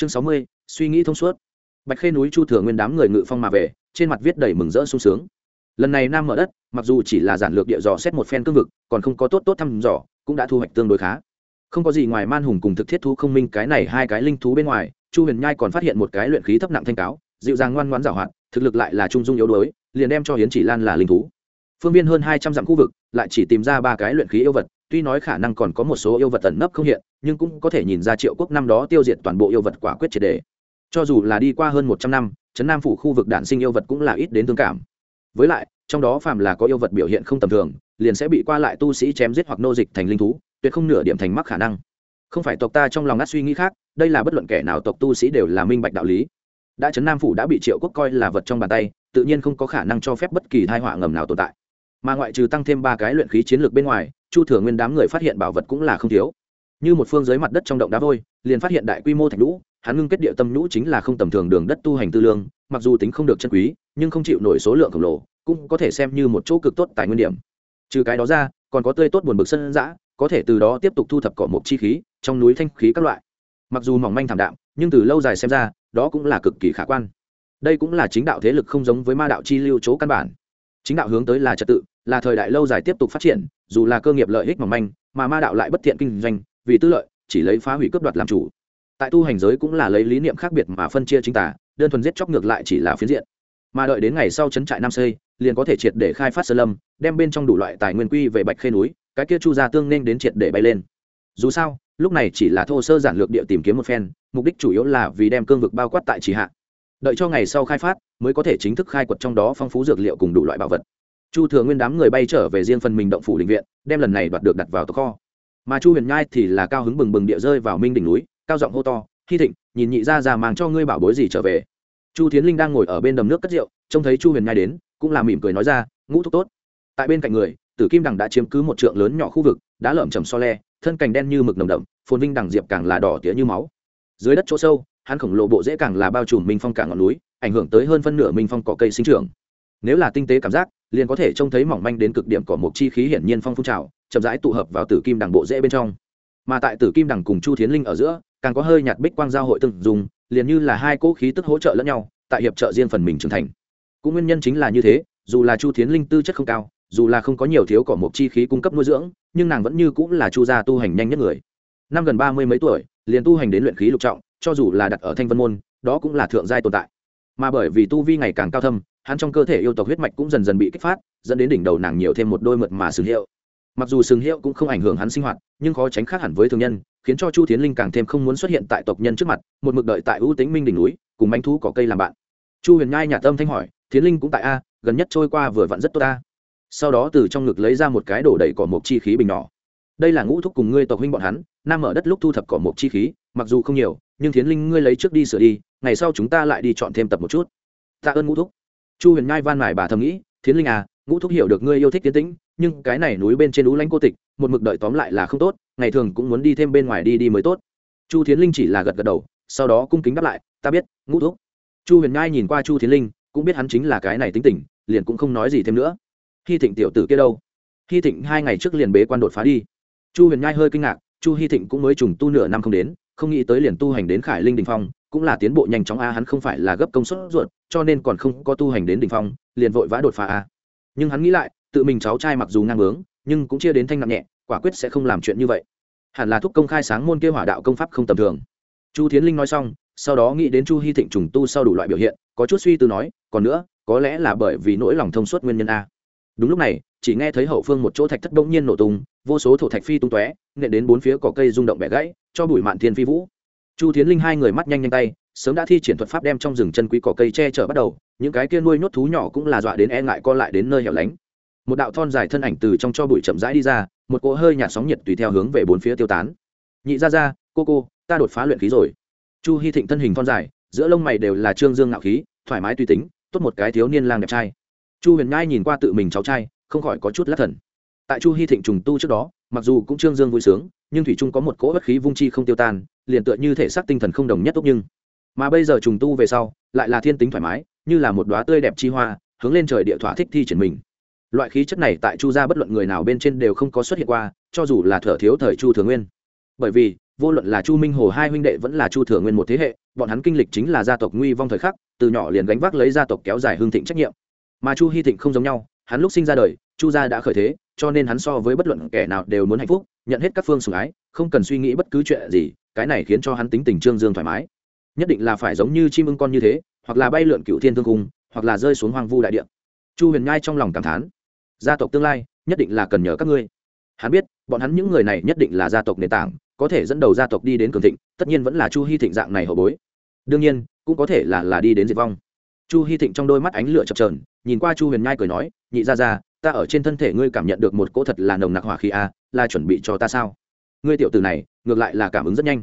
chương sáu mươi, suy nghĩ thông suốt. Bạch khê núi chu thừa nguyên đám người ngự phong mà về, trên mặt viết đầy mừng rỡ sung sướng. Lần này nam mở đất, mặc dù chỉ là giản lược địa dò xét một phen cương vực, còn không có tốt tốt thăm dò, cũng đã thu hoạch tương đối khá. Không có gì ngoài man hùng cùng thực thiết thú không minh cái này hai cái linh thú bên ngoài, chu huyền nhai còn phát hiện một cái luyện khí thấp nặng thanh cáo, dịu dàng ngoan ngoãn giảo hoạt, thực lực lại là trung dung yếu đuối, liền đem cho hiến chỉ lan là linh thú. Phương viên hơn hai trăm dặm khu vực, lại chỉ tìm ra ba cái luyện khí yêu vật tuy nói khả năng còn có một số yêu vật tẩn nấp không hiện, nhưng cũng có thể nhìn ra triệu quốc năm đó tiêu diệt toàn bộ yêu vật quả quyết triệt đề. Cho dù là đi qua hơn một trăm năm, trấn nam phủ khu vực đản sinh yêu vật cũng là ít đến thương cảm. Với lại, trong đó phàm là có yêu vật biểu hiện không tầm thường, liền sẽ bị qua lại tu sĩ chém giết hoặc nô dịch thành linh thú, tuyệt không nửa điểm thành mắc khả năng. Không phải tộc ta trong lòng ngắt suy nghĩ khác, đây là bất luận kẻ nào tộc tu sĩ đều là minh bạch đạo lý. Đã trấn nam phủ đã bị triệu quốc coi là vật trong bàn tay, tự nhiên không có khả năng cho phép bất kỳ thai họa ngầm nào tồn tại. Mà ngoại trừ tăng thêm ba cái luyện khí chiến lược bên ngoài chu thừa nguyên đám người phát hiện bảo vật cũng là không thiếu. Như một phương dưới mặt đất trong động đá vôi, liền phát hiện đại quy mô thạch lũ hắn ngưng kết địa tâm lũ chính là không tầm thường đường đất tu hành tư lương, mặc dù tính không được chân quý, nhưng không chịu nổi số lượng khổng lồ, cũng có thể xem như một chỗ cực tốt tài nguyên điểm. Trừ cái đó ra, còn có tươi tốt buồn bực sân dã, có thể từ đó tiếp tục thu thập cỏ mộc chi khí, trong núi thanh khí các loại. Mặc dù mỏng manh thảm đạm, nhưng từ lâu dài xem ra, đó cũng là cực kỳ khả quan. Đây cũng là chính đạo thế lực không giống với ma đạo chi lưu chỗ căn bản. Chính đạo hướng tới là trật tự là thời đại lâu dài tiếp tục phát triển, dù là cơ nghiệp lợi ích mỏng manh, mà ma đạo lại bất thiện kinh doanh, vì tư lợi, chỉ lấy phá hủy cướp đoạt làm chủ. Tại tu hành giới cũng là lấy lý niệm khác biệt mà phân chia chính tả đơn thuần giết chóc ngược lại chỉ là phiến diện. Mà đợi đến ngày sau trấn trại nam xây liền có thể triệt để khai phát sơn lâm, đem bên trong đủ loại tài nguyên quy về bạch khê núi, cái kia chu gia tương nên đến triệt để bay lên. Dù sao, lúc này chỉ là thô sơ giản lược địa tìm kiếm một phen, mục đích chủ yếu là vì đem cương vực bao quát tại chỉ hạ. Đợi cho ngày sau khai phát, mới có thể chính thức khai quật trong đó phong phú dược liệu cùng đủ loại bảo vật chu thừa nguyên đám người bay trở về riêng phần mình động phủ định viện, đem lần này đoạt được đặt vào tờ kho. Mà chu huyền nhai thì là cao hứng bừng bừng địa rơi vào minh đỉnh núi, cao giọng hô to hy thịnh, nhìn nhị ra ra mang cho ngươi bảo bối gì trở về? Chu tiến linh đang ngồi ở bên đầm nước cất rượu, trông thấy chu huyền nhai đến, cũng là mỉm cười nói ra, ngũ thúc tốt. Tại bên cạnh người, tử kim đằng đã chiếm cứ một trượng lớn nhỏ khu vực, đã lởm chầm so le, thân cành đen như mực nồng đậm, phồn vinh đằng diệp càng là đỏ tía như máu. Dưới đất chỗ sâu, hắn khổng lồ bộ dễ càng là bao trùm minh phong cả ngọn núi, ảnh hưởng tới hơn phân nửa minh phong cỏ cây sinh trưởng. Nếu là tinh tế cảm giác liền có thể trông thấy mỏng manh đến cực điểm cỏ một chi khí hiển nhiên phong phun trào, chậm rãi tụ hợp vào tử kim đằng bộ dễ bên trong. Mà tại tử kim đằng cùng chu thiến linh ở giữa, càng có hơi nhạt bích quang giao hội từng dùng, liền như là hai cỗ khí tức hỗ trợ lẫn nhau, tại hiệp trợ riêng phần mình trưởng thành. Cũng nguyên nhân chính là như thế, dù là chu thiến linh tư chất không cao, dù là không có nhiều thiếu cỏ một chi khí cung cấp nuôi dưỡng, nhưng nàng vẫn như cũng là chu gia tu hành nhanh nhất người. Năm gần ba mươi mấy tuổi, liền tu hành đến luyện khí lục trọng, cho dù là đặt ở thanh vân môn, đó cũng là thượng giai tồn tại. Mà bởi vì tu vi ngày càng cao thâm hắn trong cơ thể yêu tộc huyết mạch cũng dần dần bị kích phát, dẫn đến đỉnh đầu nàng nhiều thêm một đôi mượt mà sừng hiệu. Mặc dù sừng hiệu cũng không ảnh hưởng hắn sinh hoạt, nhưng khó tránh khác hẳn với thường nhân, khiến cho chu tiến linh càng thêm không muốn xuất hiện tại tộc nhân trước mặt, một mực đợi tại ưu tính minh đỉnh núi, cùng bánh thú có cây làm bạn. Chu huyền nhai nhà tâm thanh hỏi tiến linh cũng tại a, gần nhất trôi qua vừa vặn rất tốt ta sau đó từ trong ngực lấy ra một cái đổ đầy cỏ mộc chi khí bình nhỏ. Đây là ngũ thúc cùng ngươi tộc huynh bọn hắn, nam ở đất lúc thu thập cỏ mộc chi khí, mặc dù không nhiều, nhưng thiến linh ngươi lấy trước đi sửa đi, ngày sau chúng ta lại đi chọn thêm tập một chút. Tạ ơn ngũ thúc chu huyền nhai van mải bà thầm nghĩ, thiến linh à ngũ thúc hiểu được ngươi yêu thích tiến tĩnh, nhưng cái này núi bên trên lũ lãnh cô tịch, một mực đợi tóm lại là không tốt, ngày thường cũng muốn đi thêm bên ngoài đi đi mới tốt. Chu thiến linh chỉ là gật gật đầu, sau đó cung kính đáp lại, ta biết, ngũ thúc. Chu huyền nhai nhìn qua chu thiến linh, cũng biết hắn chính là cái này tính tình, liền cũng không nói gì thêm nữa. Hy thịnh tiểu tử kia đâu? Hy thịnh hai ngày trước liền bế quan đột phá đi. Chu huyền nhai hơi kinh ngạc, chu hy thịnh cũng mới trùng tu nửa năm không đến, không nghĩ tới liền tu hành đến khải linh đình phong, cũng là tiến bộ nhanh chóng a, hắn không phải là gấp công suất ruột cho nên còn không có tu hành đến đỉnh phong, liền vội vã đột phá a. Nhưng hắn nghĩ lại, tự mình cháu trai mặc dù ngang bướng nhưng cũng chia đến thanh nặng nhẹ, quả quyết sẽ không làm chuyện như vậy. Hẳn là thúc công khai sáng môn kia hỏa đạo công pháp không tầm thường. Chu thiến linh nói xong, sau đó nghĩ đến chu Hi thịnh trùng tu sau đủ loại biểu hiện, có chút suy tư nói, còn nữa, có lẽ là bởi vì nỗi lòng thông suốt nguyên nhân a. Đúng lúc này, chỉ nghe thấy hậu phương một chỗ thạch thất đột nhiên nổ tung, vô số thổ thạch phi tung tóe, nện đến bốn phía cỏ cây rung động bẻ gãy, cho bụi mạn thiên phi vũ. Chu Thiến linh hai người mắt nhanh nhanh tay sớm đã thi triển thuật pháp đem trong rừng chân quý cỏ cây che chở bắt đầu, những cái kia nuôi nhốt thú nhỏ cũng là dọa đến e ngại co lại đến nơi hẻo lánh. Một đạo thon dài thân ảnh từ trong cho bụi chậm rãi đi ra, một cỗ hơi nhạt sóng nhiệt tùy theo hướng về bốn phía tiêu tán. Nhị ra ra cô cô, ta đột phá luyện khí rồi. Chu hy thịnh thân hình thon dài, giữa lông mày đều là trương dương ngạo khí, thoải mái tùy tính, tốt một cái thiếu niên lang đẹp trai. Chu huyền nhai nhìn qua tự mình cháu trai, không khỏi có chút lắc thần. Tại chu hy thịnh trùng tu trước đó, mặc dù cũng trương dương vui sướng, nhưng thủy trung có một cỗ bất khí vung chi không tiêu tan, liền tựa như thể xác tinh thần không đồng nhất tốt nhưng mà bây giờ trùng tu về sau, lại là thiên tính thoải mái, như là một đoá tươi đẹp chi hoa, hướng lên trời địa thỏa thích thi triển mình. Loại khí chất này tại chu gia bất luận người nào bên trên đều không có xuất hiện qua, cho dù là thở thiếu thời chu thường nguyên. Bởi vì, vô luận là chu minh hồ hai huynh đệ vẫn là chu thừa nguyên một thế hệ, bọn hắn kinh lịch chính là gia tộc nguy vong thời khắc, từ nhỏ liền gánh vác lấy gia tộc kéo dài hương thịnh trách nhiệm. Mà chu hy thịnh không giống nhau, hắn lúc sinh ra đời, chu gia đã khởi thế, cho nên hắn so với bất luận kẻ nào đều muốn hạnh phúc, nhận hết các phương sủng ái, không cần suy nghĩ bất cứ chuyện gì, cái này khiến cho hắn tính tình trương dương thoải mái nhất định là phải giống như chim ưng con như thế, hoặc là bay lượn cựu thiên thương cung, hoặc là rơi xuống hoang vu đại địa. Chu huyền nhai trong lòng cảm thán, gia tộc tương lai nhất định là cần nhờ các ngươi. Hắn biết, bọn hắn những người này nhất định là gia tộc nền tảng, có thể dẫn đầu gia tộc đi đến cường thịnh, tất nhiên vẫn là chu hy thịnh dạng này hậu bối. Đương nhiên, cũng có thể là là đi đến diệt vong. Chu hy thịnh trong đôi mắt ánh lửa chập trờn nhìn qua chu huyền nhai cười nói, nhị ra ra ta ở trên thân thể ngươi cảm nhận được một cỗ thật là nồng nặc hỏa khí a là chuẩn bị cho ta sao? Ngươi tiểu tử này, ngược lại là cảm ứng rất nhanh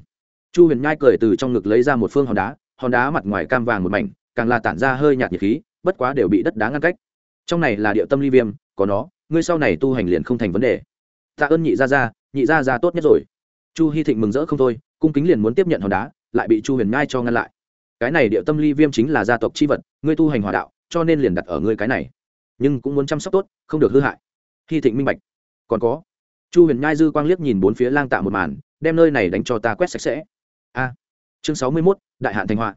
chu huyền nhai cười từ trong ngực lấy ra một phương hòn đá hòn đá mặt ngoài cam vàng một mảnh, càng là tản ra hơi nhạt nhiệt khí, bất quá đều bị đất đá ngăn cách. Trong này là địa tâm ly viêm, có nó, ngươi sau này tu hành liền không thành vấn đề. Tạ ơn nhị gia gia, nhị gia gia tốt nhất rồi. Chu hy thịnh mừng rỡ không thôi, cung kính liền muốn tiếp nhận hòn đá, lại bị chu huyền nhai cho ngăn lại. Cái này địa tâm ly viêm chính là gia tộc c h i vật, ngươi tu hành hòa đạo, cho nên liền đặt ở ngươi cái này. Nhưng cũng muốn chăm sóc tốt, không được hư hại. Hy thịnh minh bạch. Còn có. Chu huyền nhai dư quang liếc nhìn bốn phía lang tạ một màn, đem nơi này đánh cho ta quét sạch sẽ a. Chương sáu mươi mốt, đại hạn thành họa.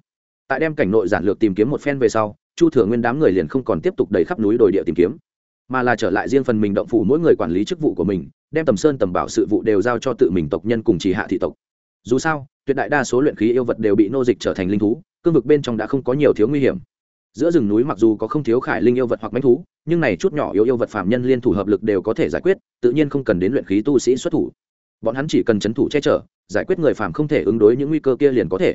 Tại đem cảnh nội giản lược tìm kiếm một phen về sau, chu thừa nguyên đám người liền không còn tiếp tục đầy khắp núi đồi địa tìm kiếm, mà là trở lại riêng phần mình động phủ mỗi người quản lý chức vụ của mình, đem tầm sơn tầm bảo sự vụ đều giao cho tự mình tộc nhân cùng chỉ hạ thị tộc. Dù sao, tuyệt đại đa số luyện khí yêu vật đều bị nô dịch trở thành linh thú, cương vực bên trong đã không có nhiều thiếu nguy hiểm. Giữa rừng núi mặc dù có không thiếu khải linh yêu vật hoặc manh thú, nhưng này chút nhỏ yếu yêu vật phạm nhân liên thủ hợp lực đều có thể giải quyết, tự nhiên không cần đến luyện khí tu sĩ xuất thủ bọn hắn chỉ cần c h ấ n thủ che chở, giải quyết người phàm không thể ứng đối những nguy cơ kia liền có thể.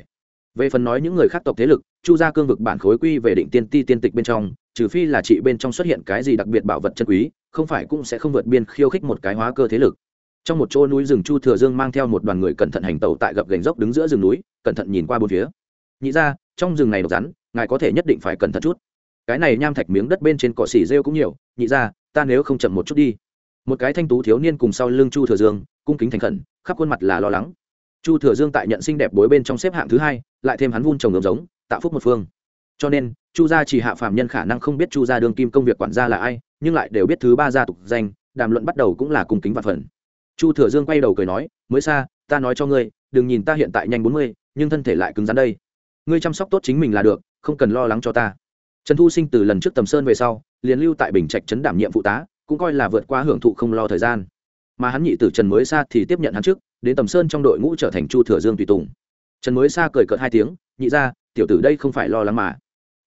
Về phần nói những người khác tộc thế lực, chu gia cương vực bản khối quy về định tiên ti tiên tịch bên trong, trừ phi là chị bên trong xuất hiện cái gì đặc biệt bảo vật chân quý, không phải cũng sẽ không vượt biên khiêu khích một cái hóa cơ thế lực. Trong một chỗ núi rừng chu thừa dương mang theo một đoàn người cẩn thận hành tẩu tại gập gành dốc đứng giữa rừng núi, cẩn thận nhìn qua bốn phía. Nhị ra trong rừng này độc rắn, ngài có thể nhất định phải cẩn thận chút. Cái này nham thạch miếng đất bên trên cỏ xỉ rêu cũng nhiều, nhị ra ta nếu không chậm một chút đi. Một cái thanh tú thiếu niên cùng sau lưng chu thừa dương cung kính thành khẩn, khắp khuôn mặt là lo lắng. Chu thừa dương tại nhận sinh đẹp bối bên trong xếp hạng thứ hai, lại thêm hắn vun trồng ngược giống, tạo phúc một phương. Cho nên, chu gia chỉ hạ phàm nhân khả năng không biết chu gia đương kim công việc quản gia là ai, nhưng lại đều biết thứ ba gia tục danh, đàm luận bắt đầu cũng là cung kính và phần. Chu thừa dương quay đầu cười nói, mới xa, ta nói cho ngươi, đừng nhìn ta hiện tại nhanh bốn mươi, nhưng thân thể lại cứng rắn đây. Ngươi chăm sóc tốt chính mình là được, không cần lo lắng cho ta. Trần thu sinh từ lần trước tầm sơn về sau, liền lưu tại bình trạch trấn đảm nhiệm phụ tá, cũng coi là vượt qua hưởng thụ không lo thời gian mà hắn nhị tử trần mới xa thì tiếp nhận hắn trước, đến tầm sơn trong đội ngũ trở thành chu thừa dương tùy tùng. Trần mới xa cười cợt hai tiếng, nhị ra tiểu tử đây không phải lo lắng mà.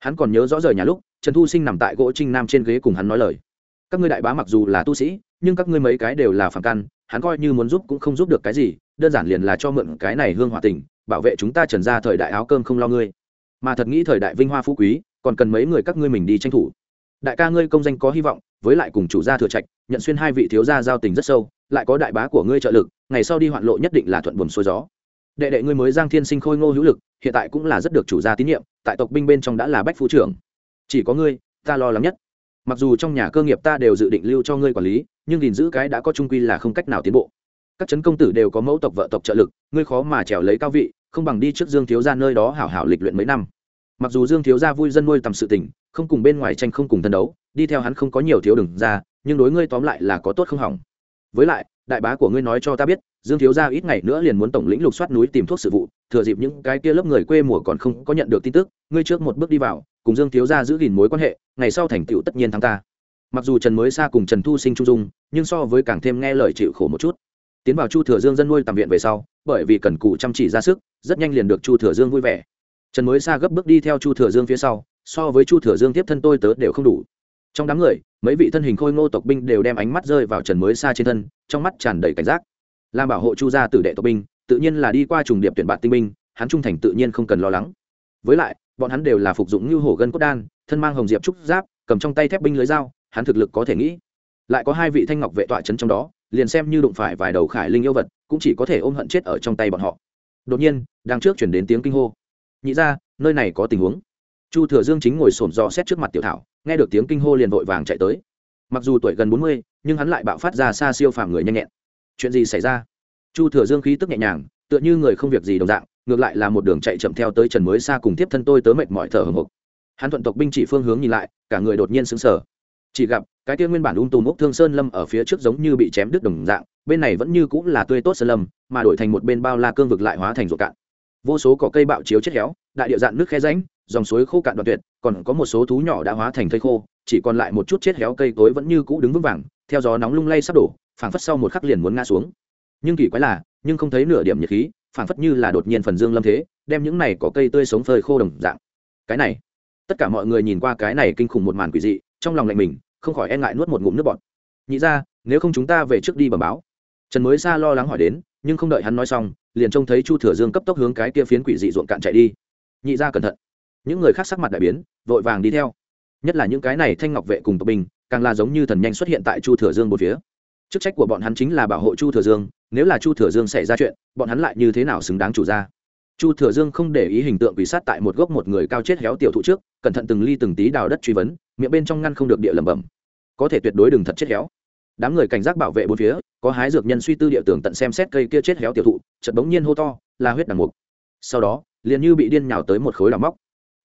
Hắn còn nhớ rõ rời nhà lúc, trần thu sinh nằm tại gỗ trinh nam trên ghế cùng hắn nói lời. Các ngươi đại bá mặc dù là tu sĩ, nhưng các ngươi mấy cái đều là phản căn, hắn coi như muốn giúp cũng không giúp được cái gì, đơn giản liền là cho mượn cái này hương hòa tình, bảo vệ chúng ta trần ra thời đại áo cơm không lo ngươi. Mà thật nghĩ thời đại vinh hoa phú quý, còn cần mấy người các ngươi mình đi tranh thủ đại ca ngươi công danh có hy vọng, với lại cùng chủ gia thừa trạch, nhận xuyên hai vị thiếu gia giao tình rất sâu, lại có đại bá của ngươi trợ lực, ngày sau đi hoạn lộ nhất định là thuận buồm xuôi gió. Đệ đệ ngươi mới giang thiên sinh khôi ngô hữu lực, hiện tại cũng là rất được chủ gia tín nhiệm, tại tộc binh bên trong đã là bách phu trưởng. Chỉ có ngươi, ta lo lắng nhất. Mặc dù trong nhà cơ nghiệp ta đều dự định lưu cho ngươi quản lý, nhưng gìn giữ cái đã có trung quy là không cách nào tiến bộ. Các chấn công tử đều có mẫu tộc vợ tộc trợ lực, ngươi khó mà trèo lấy cao vị, không bằng đi trước dương thiếu gia nơi đó hảo hảo lịch luyện mấy năm. Mặc dù dương thiếu gia vui dân nuôi tầm sự tình không cùng bên ngoài tranh không cùng thân đấu, đi theo hắn không có nhiều thiếu đừng ra, nhưng đối ngươi tóm lại là có tốt không hỏng. Với lại, đại bá của ngươi nói cho ta biết, dương thiếu gia ít ngày nữa liền muốn tổng lĩnh lục soát núi tìm thuốc sự vụ, thừa dịp những cái kia lớp người quê mùa còn không có nhận được tin tức, ngươi trước một bước đi vào, cùng dương thiếu gia giữ gìn mối quan hệ, ngày sau thành tựu tất nhiên thắng ta. Mặc dù trần mới xa cùng trần thu sinh trung dung, nhưng so với càng thêm nghe lời chịu khổ một chút. Tiến vào chu thừa dương dân nuôi tạm viện về sau, bởi vì cần cụ chăm chỉ ra sức, rất nhanh liền được chu thừa dương vui vẻ. Trần mới xa gấp bước đi theo chu thừa dương phía sau so với chu thừa dương tiếp thân tôi tớ đều không đủ. Trong đám người, mấy vị thân hình khôi ngô tộc binh đều đem ánh mắt rơi vào trần mới xa trên thân, trong mắt tràn đầy cảnh giác. Làm bảo hộ chu gia tử đệ tộc binh, tự nhiên là đi qua trùng điệp tuyển bạn tinh binh, hắn trung thành tự nhiên không cần lo lắng. Với lại, bọn hắn đều là phục dụng như hổ gân cốt đan, thân mang hồng diệp trúc giáp, cầm trong tay thép binh lưới dao, hắn thực lực có thể nghĩ. Lại có hai vị thanh ngọc vệ tọa trấn trong đó, liền xem như đụng phải vài đầu khải linh yêu vật, cũng chỉ có thể ôm hận chết ở trong tay bọn họ. Đột nhiên đang trước chuyển đến tiếng kinh hô. Nhị ra nơi này có tình huống chu thừa dương chính ngồi sổm dò xét trước mặt tiểu thảo, nghe được tiếng kinh hô liền vội vàng chạy tới. Mặc dù tuổi gần bốn mươi, nhưng hắn lại bạo phát ra xa siêu phàm người nhanh nhẹn. Chuyện gì xảy ra? Chu thừa dương khí tức nhẹ nhàng, tựa như người không việc gì đồng dạng, ngược lại là một đường chạy chậm theo tới trần mới xa cùng tiếp thân tôi tớ mệt mỏi thở hồng hộc. Hắn thuận tộc binh chỉ phương hướng nhìn lại, cả người đột nhiên sững sờ. Chỉ gặp, cái kia nguyên bản ung tùm ốc thương sơn lâm ở phía trước giống như bị chém đứt đồng dạng, bên này vẫn như cũng là tươi tốt sơn lâm, mà đổi thành một bên bao la cương vực lại hóa thành ruộng cạn. Vô số cỏ cây bạo chiếu chết héo, đại địa dạn nước khe ránh dòng suối khô cạn đoạn tuyệt, còn có một số thú nhỏ đã hóa thành thây khô, chỉ còn lại một chút chết héo cây cối vẫn như cũ đứng vững vàng, theo gió nóng lung lay sắp đổ, phảng phất sau một khắc liền muốn ngã xuống. Nhưng kỳ quái là, nhưng không thấy nửa điểm nhiệt khí, phảng phất như là đột nhiên phần dương lâm thế, đem những này có cây tươi sống phơi khô đồng dạng. Cái này, tất cả mọi người nhìn qua cái này kinh khủng một màn quỷ dị, trong lòng lạnh mình, không khỏi e ngại nuốt một ngụm nước bọt. Nhị ra, nếu không chúng ta về trước đi bẩm báo. Trần mới xa lo lắng hỏi đến, nhưng không đợi hắn nói xong, liền trông thấy chu thừa dương cấp tốc hướng cái kia phiến quỷ dị ruộng cạn chạy đi. Nhị ra cẩn thận những người khác sắc mặt đại biến, vội vàng đi theo. Nhất là những cái này thanh ngọc vệ cùng tộc binh, càng là giống như thần nhanh xuất hiện tại chu thừa dương một phía. Chức trách của bọn hắn chính là bảo hộ chu thừa dương, nếu là chu thừa dương xảy ra chuyện, bọn hắn lại như thế nào xứng đáng chủ ra chu thừa dương không để ý hình tượng quỷ sát tại một gốc một người cao chết héo tiểu thụ trước, cẩn thận từng ly từng tí đào đất truy vấn, miệng bên trong ngăn không được địa lẩm bẩm. Có thể tuyệt đối đừng thật chết héo. Đám người cảnh giác bảo vệ bốn phía, có hái dược nhân suy tư địa tưởng tận xem xét cây kia chết héo tiểu thụ, chợt bỗng nhiên hô to, là huyết đằng mục. Sau đó, liền như bị điên nhào tới một khối đào móc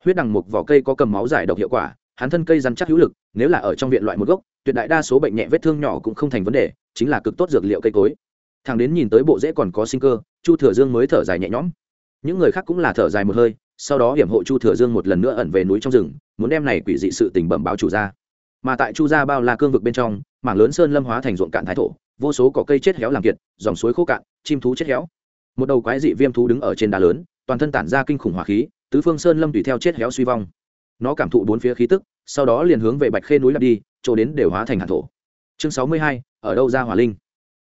huyết đằng mục vỏ cây có cầm máu giải độc hiệu quả, hắn thân cây rắn chắc hữu lực, nếu là ở trong viện loại một gốc, tuyệt đại đa số bệnh nhẹ vết thương nhỏ cũng không thành vấn đề, chính là cực tốt dược liệu cây cối. Thằng đến nhìn tới bộ rễ còn có sinh cơ, chu thừa dương mới thở dài nhẹ nhõm. Những người khác cũng là thở dài một hơi, sau đó hiểm hộ chu thừa dương một lần nữa ẩn về núi trong rừng, muốn đem này quỷ dị sự tình bẩm báo chủ ra mà tại chu gia bao la cương vực bên trong, mảng lớn sơn lâm hóa thành ruộng cạn thái thổ, vô số cỏ cây chết héo làm kiệt, dòng suối khô cạn, chim thú chết héo. Một đầu quái dị viêm thú đứng ở trên đá lớn, toàn thân tản ra kinh khủng hỏa khí tứ phương sơn lâm tùy theo chết héo suy vong. Nó cảm thụ bốn phía khí tức, sau đó liền hướng về bạch khê núi lặp đi, chỗ đến đều hóa thành hạt thổ. Chương sáu mươi hai, ở đâu ra hỏa linh?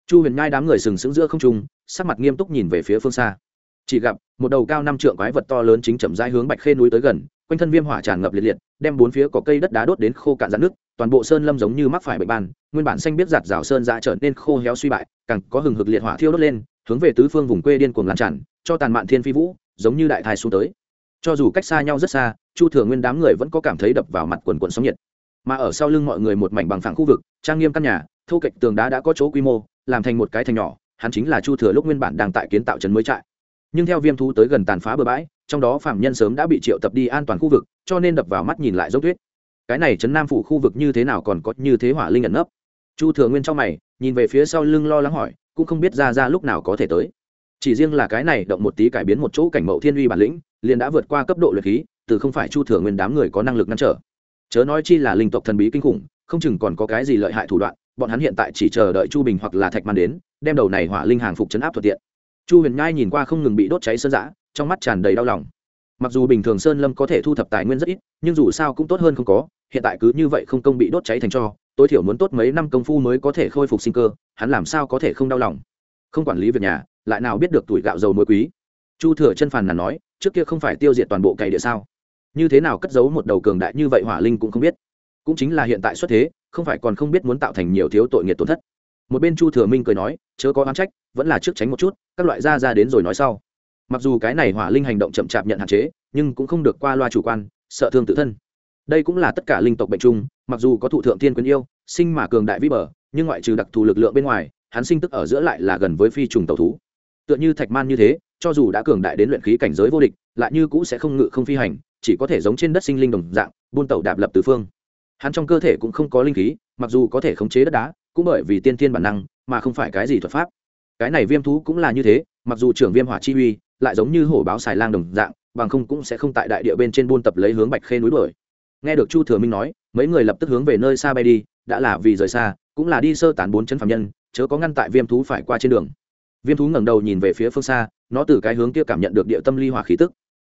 Chu huyền nhai đám người sừng sững giữa không trung, sắc mặt nghiêm túc nhìn về phía phương xa. Chỉ gặp, một đầu cao năm trượng quái vật to lớn chính chậm rãi hướng bạch khê núi tới gần, quanh thân viêm hỏa tràn ngập liệt liệt, đem bốn phía có cây đất đá đốt đến khô cạn dạn nước toàn bộ sơn lâm giống như mắc phải bệnh ban, nguyên bản xanh biết giạt rào sơn ra trở nên khô héo suy bại, càng có hừng hực liệt hỏa thiêu đốt lên, hướng về tứ phương vùng quê điên cuồng lan tràn, cho tàn mạn thiên phi vũ, giống như đại thai xuống tới cho dù cách xa nhau rất xa, chu thừa nguyên đám người vẫn có cảm thấy đập vào mặt quần quần sóng nhiệt. Mà ở sau lưng mọi người một mảnh bằng phẳng khu vực, trang nghiêm căn nhà thu kệch tường đá đã có chỗ quy mô, làm thành một cái thành nhỏ, hắn chính là chu thừa lúc nguyên bản đang tại kiến tạo trấn mới trại. Nhưng theo viêm thú tới gần tàn phá bờ bãi, trong đó phạm nhân sớm đã bị triệu tập đi an toàn khu vực, cho nên đập vào mắt nhìn lại dốc tuyết. Cái này trấn nam phủ khu vực như thế nào còn có như thế hỏa linh ẩn nấp? Chu thừa nguyên trong mày, nhìn về phía sau lưng lo lắng hỏi, cũng không biết ra ra lúc nào có thể tới. Chỉ riêng là cái này động một tí cải biến một chỗ cảnh mậu thiên uy bản lĩnh liền đã vượt qua cấp độ luyện khí, từ không phải chu thừa nguyên đám người có năng lực ngăn trở. Chớ nói chi là linh tộc thần bí kinh khủng, không chừng còn có cái gì lợi hại thủ đoạn, bọn hắn hiện tại chỉ chờ đợi chu bình hoặc là thạch man đến, đem đầu này hỏa linh hàng phục chấn áp thuận tiện. Chu huyền nhai nhìn qua không ngừng bị đốt cháy sơn giã trong mắt tràn đầy đau lòng. Mặc dù bình thường sơn lâm có thể thu thập tài nguyên rất ít, nhưng dù sao cũng tốt hơn không có, hiện tại cứ như vậy không công bị đốt cháy thành cho, tối thiểu muốn tốt mấy năm công phu mới có thể khôi phục sinh cơ, hắn làm sao có thể không đau lòng? Không quản lý việc nhà, lại nào biết được tuổi gạo dầu muối quý. Chu thừa chân phàn nàn nói trước kia không phải tiêu diệt toàn bộ cày địa sao? Như thế nào cất giấu một đầu cường đại như vậy hỏa linh cũng không biết. Cũng chính là hiện tại xuất thế, không phải còn không biết muốn tạo thành nhiều thiếu tội nghiệt tổn thất. Một bên chu thừa minh cười nói, chớ có oán trách, vẫn là trước tránh một chút, các loại ra ra đến rồi nói sau. Mặc dù cái này hỏa linh hành động chậm chạp nhận hạn chế, nhưng cũng không được qua loa chủ quan, sợ thương tự thân. Đây cũng là tất cả linh tộc bệnh chung, mặc dù có thụ thượng thiên quyến yêu, sinh mà cường đại vĩ bờ, nhưng ngoại trừ đặc thù lực lượng bên ngoài, hắn sinh tức ở giữa lại là gần với phi trùng tàu thú. Tựa như thạch man như thế cho dù đã cường đại đến luyện khí cảnh giới vô địch, lại như cũ sẽ không ngự không phi hành, chỉ có thể giống trên đất sinh linh đồng dạng, buôn tàu đạp lập tứ phương. Hắn trong cơ thể cũng không có linh khí, mặc dù có thể khống chế đất đá, cũng bởi vì tiên thiên bản năng, mà không phải cái gì thuật pháp. Cái này viêm thú cũng là như thế, mặc dù trưởng viêm hỏa chi uy, lại giống như hổ báo xài lang đồng dạng, bằng không cũng sẽ không tại đại địa bên trên buôn tập lấy hướng bạch khê núi đuổi. Nghe được chu thừa minh nói, mấy người lập tức hướng về nơi xa bay đi, đã là vì rời xa, cũng là đi sơ tán bốn chân phạm nhân, chớ có ngăn tại viêm thú phải qua trên đường. Viêm thú ngẩng đầu nhìn về phía phương xa nó từ cái hướng kia cảm nhận được địa tâm ly hỏa khí tức,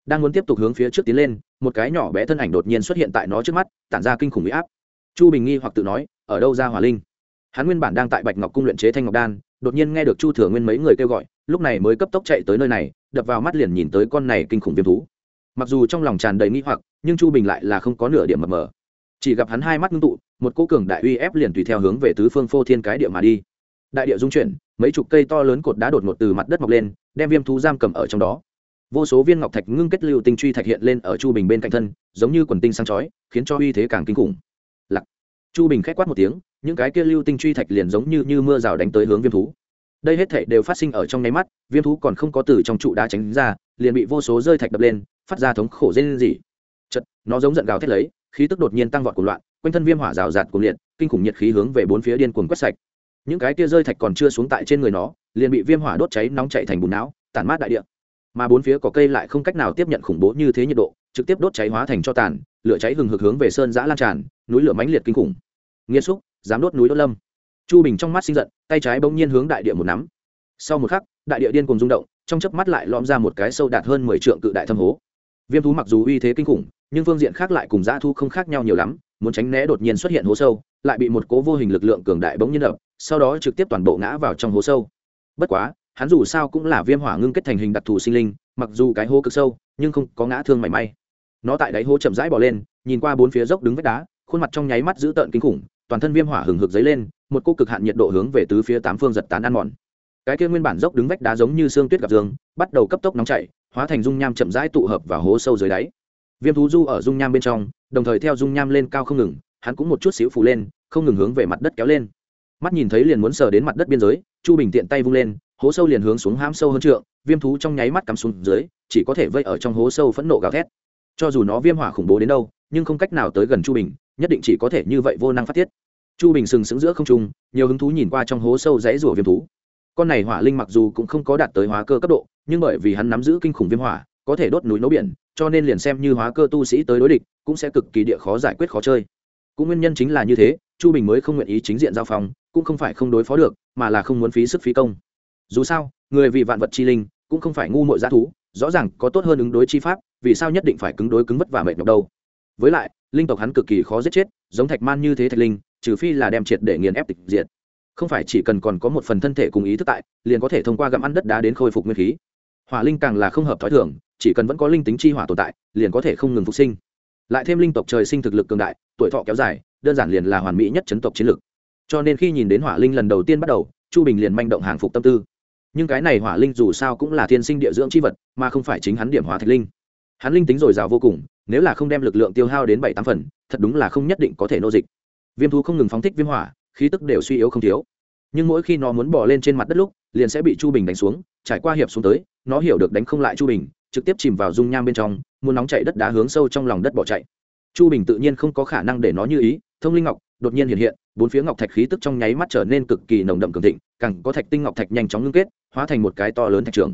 đang muốn tiếp tục hướng phía trước tiến lên, một cái nhỏ bé thân ảnh đột nhiên xuất hiện tại nó trước mắt, tản ra kinh khủng huy áp. Chu bình nghi hoặc tự nói, ở đâu ra hỏa linh? Hắn nguyên bản đang tại bạch ngọc cung luyện chế thanh ngọc đan, đột nhiên nghe được chu thừa nguyên mấy người kêu gọi, lúc này mới cấp tốc chạy tới nơi này, đập vào mắt liền nhìn tới con này kinh khủng viêm thú. Mặc dù trong lòng tràn đầy nghi hoặc, nhưng chu bình lại là không có nửa điểm mập mờ. Chỉ gặp hắn hai mắt ngưng tụ, một cô cường đại uy ép liền tùy theo hướng về tứ phương phô thiên cái địa mà đi. Đại địa dung chuyển mấy chục cây to lớn cột đá đột ngột từ mặt đất mọc lên đem viêm thú giam cầm ở trong đó. Vô số viên ngọc thạch ngưng kết lưu tinh truy thạch hiện lên ở chu bình bên cạnh thân giống như quần tinh sáng chói khiến cho uy thế càng kinh khủng. Lặc. Chu bình khẽ quát một tiếng những cái kia lưu tinh truy thạch liền giống như, như mưa rào đánh tới hướng viêm thú. Đây hết thảy đều phát sinh ở trong nháy mắt viêm thú còn không có từ trong trụ đá tránh ra liền bị vô số rơi thạch đập lên phát ra thống khổ dây lên gì chật nó giống giận gào thét lấy khí tức đột nhiên tăng vọt cuồng loạn quanh thân viêm hỏa rào rạt cuồng liệt kinh khủng nhiệt khí hướng về bốn phía điên cuồng quét sạch những cái tia rơi thạch còn chưa xuống tại trên người nó, liền bị viêm hỏa đốt cháy nóng chạy thành bùn não, tản mát đại địa. Mà bốn phía có cây lại không cách nào tiếp nhận khủng bố như thế nhiệt độ, trực tiếp đốt cháy hóa thành cho tàn, lửa cháy hừng hực hướng về sơn giã lan tràn, núi lửa mãnh liệt kinh khủng. Nghĩa xúc dám đốt núi đốt lâm. Chu bình trong mắt sinh giận, tay trái bỗng nhiên hướng đại địa một nắm. Sau một khắc, đại địa điên cùng rung động, trong chớp mắt lại lõm ra một cái sâu đạt hơn mười trượng cự đại thâm hố. Viêm thú mặc dù uy thế kinh khủng, nhưng phương diện khác lại cùng dã thu không khác nhau nhiều lắm muốn tránh né đột nhiên xuất hiện hố sâu, lại bị một cố vô hình lực lượng cường đại bỗng nhiên đập, sau đó trực tiếp toàn bộ ngã vào trong hố sâu. Bất quá, hắn dù sao cũng là viêm hỏa ngưng kết thành hình đặc thù sinh linh, mặc dù cái hố cực sâu, nhưng không có ngã thương mảy may. Nó tại đáy hố chậm rãi bỏ lên, nhìn qua bốn phía dốc đứng vách đá, khuôn mặt trong nháy mắt dữ tợn kinh khủng, toàn thân viêm hỏa hừng hực dấy lên, một cô cực hạn nhiệt độ hướng về tứ phía tám phương giật tán ăn mòn. Cái kia nguyên bản dốc đứng vách đá giống như xương tuyết gặp dương, bắt đầu cấp tốc nóng chảy, hóa thành dung nham chậm rãi tụ hợp vào hố sâu dưới đáy. Viêm thú du ở dung nham bên trong đồng thời theo dung nham lên cao không ngừng, hắn cũng một chút xíu phù lên, không ngừng hướng về mặt đất kéo lên. Mắt nhìn thấy liền muốn sờ đến mặt đất biên giới, chu bình tiện tay vung lên, hố sâu liền hướng xuống hãm sâu hơn trượng, viêm thú trong nháy mắt cắm xuống dưới, chỉ có thể vây ở trong hố sâu phẫn nộ gào thét. Cho dù nó viêm hỏa khủng bố đến đâu, nhưng không cách nào tới gần chu bình, nhất định chỉ có thể như vậy vô năng phát tiết. Chu bình sừng sững giữa không trung, nhiều hứng thú nhìn qua trong hố sâu dãy rủa viêm thú. Con này hỏa linh mặc dù cũng không có đạt tới hóa cơ cấp độ, nhưng bởi vì hắn nắm giữ kinh khủng viêm hỏa, có thể đốt núi nấu biển cho nên liền xem như hóa cơ tu sĩ tới đối địch, cũng sẽ cực kỳ địa khó giải quyết khó chơi. Cũng nguyên nhân chính là như thế, chu bình mới không nguyện ý chính diện giao phòng cũng không phải không đối phó được, mà là không muốn phí sức phí công. Dù sao, người vì vạn vật chi linh, cũng không phải ngu mội g thú, rõ ràng có tốt hơn ứng đối chi pháp, vì sao nhất định phải cứng đối cứng vất và mệt nhọc đâu. Với lại, linh tộc hắn cực kỳ khó giết chết, giống thạch man như thế thạch linh, trừ phi là đem triệt để nghiền ép tịch diệt. Không phải chỉ cần còn có một phần thân thể cùng ý thức tại, liền có thể thông qua gặm ăn đất đá đến khôi phục nguyên khí. Hỏa linh càng là không hợp t h ó i thường chỉ cần vẫn có linh tính chi hỏa tồn tại, liền có thể không ngừng phục sinh. Lại thêm linh tộc trời sinh thực lực cường đại, tuổi thọ kéo dài, đơn giản liền là hoàn mỹ nhất chấn tộc chiến lực. Cho nên khi nhìn đến hỏa linh lần đầu tiên bắt đầu, chu bình liền manh động hàng phục tâm tư. Nhưng cái này hỏa linh dù sao cũng là thiên sinh địa dưỡng c h i vật, mà không phải chính hắn điểm hỏa thạch linh. Hắn linh tính dồi dào vô cùng, nếu là không đem lực lượng tiêu hao đến bảy tám phần, thật đúng là không nhất định có thể nô dịch. Viêm thú không ngừng phóng thích viêm hỏa, khí tức đều suy yếu không thiếu. Nhưng mỗi khi nó muốn bỏ lên trên mặt đất lúc, liền sẽ bị chu bình đánh xuống, trải qua hiệp xuống tới, nó hiểu được đánh không lại chu bình trực tiếp chìm vào dung nham bên trong, muốn nóng chạy đất đá hướng sâu trong lòng đất bỏ chạy. Chu bình tự nhiên không có khả năng để nó như ý, thông linh ngọc đột nhiên hiện hiện, bốn phía ngọc thạch khí tức trong nháy mắt trở nên cực kỳ nồng đậm cường thịnh, càng có thạch tinh ngọc thạch nhanh chóng ngưng kết, hóa thành một cái to lớn thạch trường.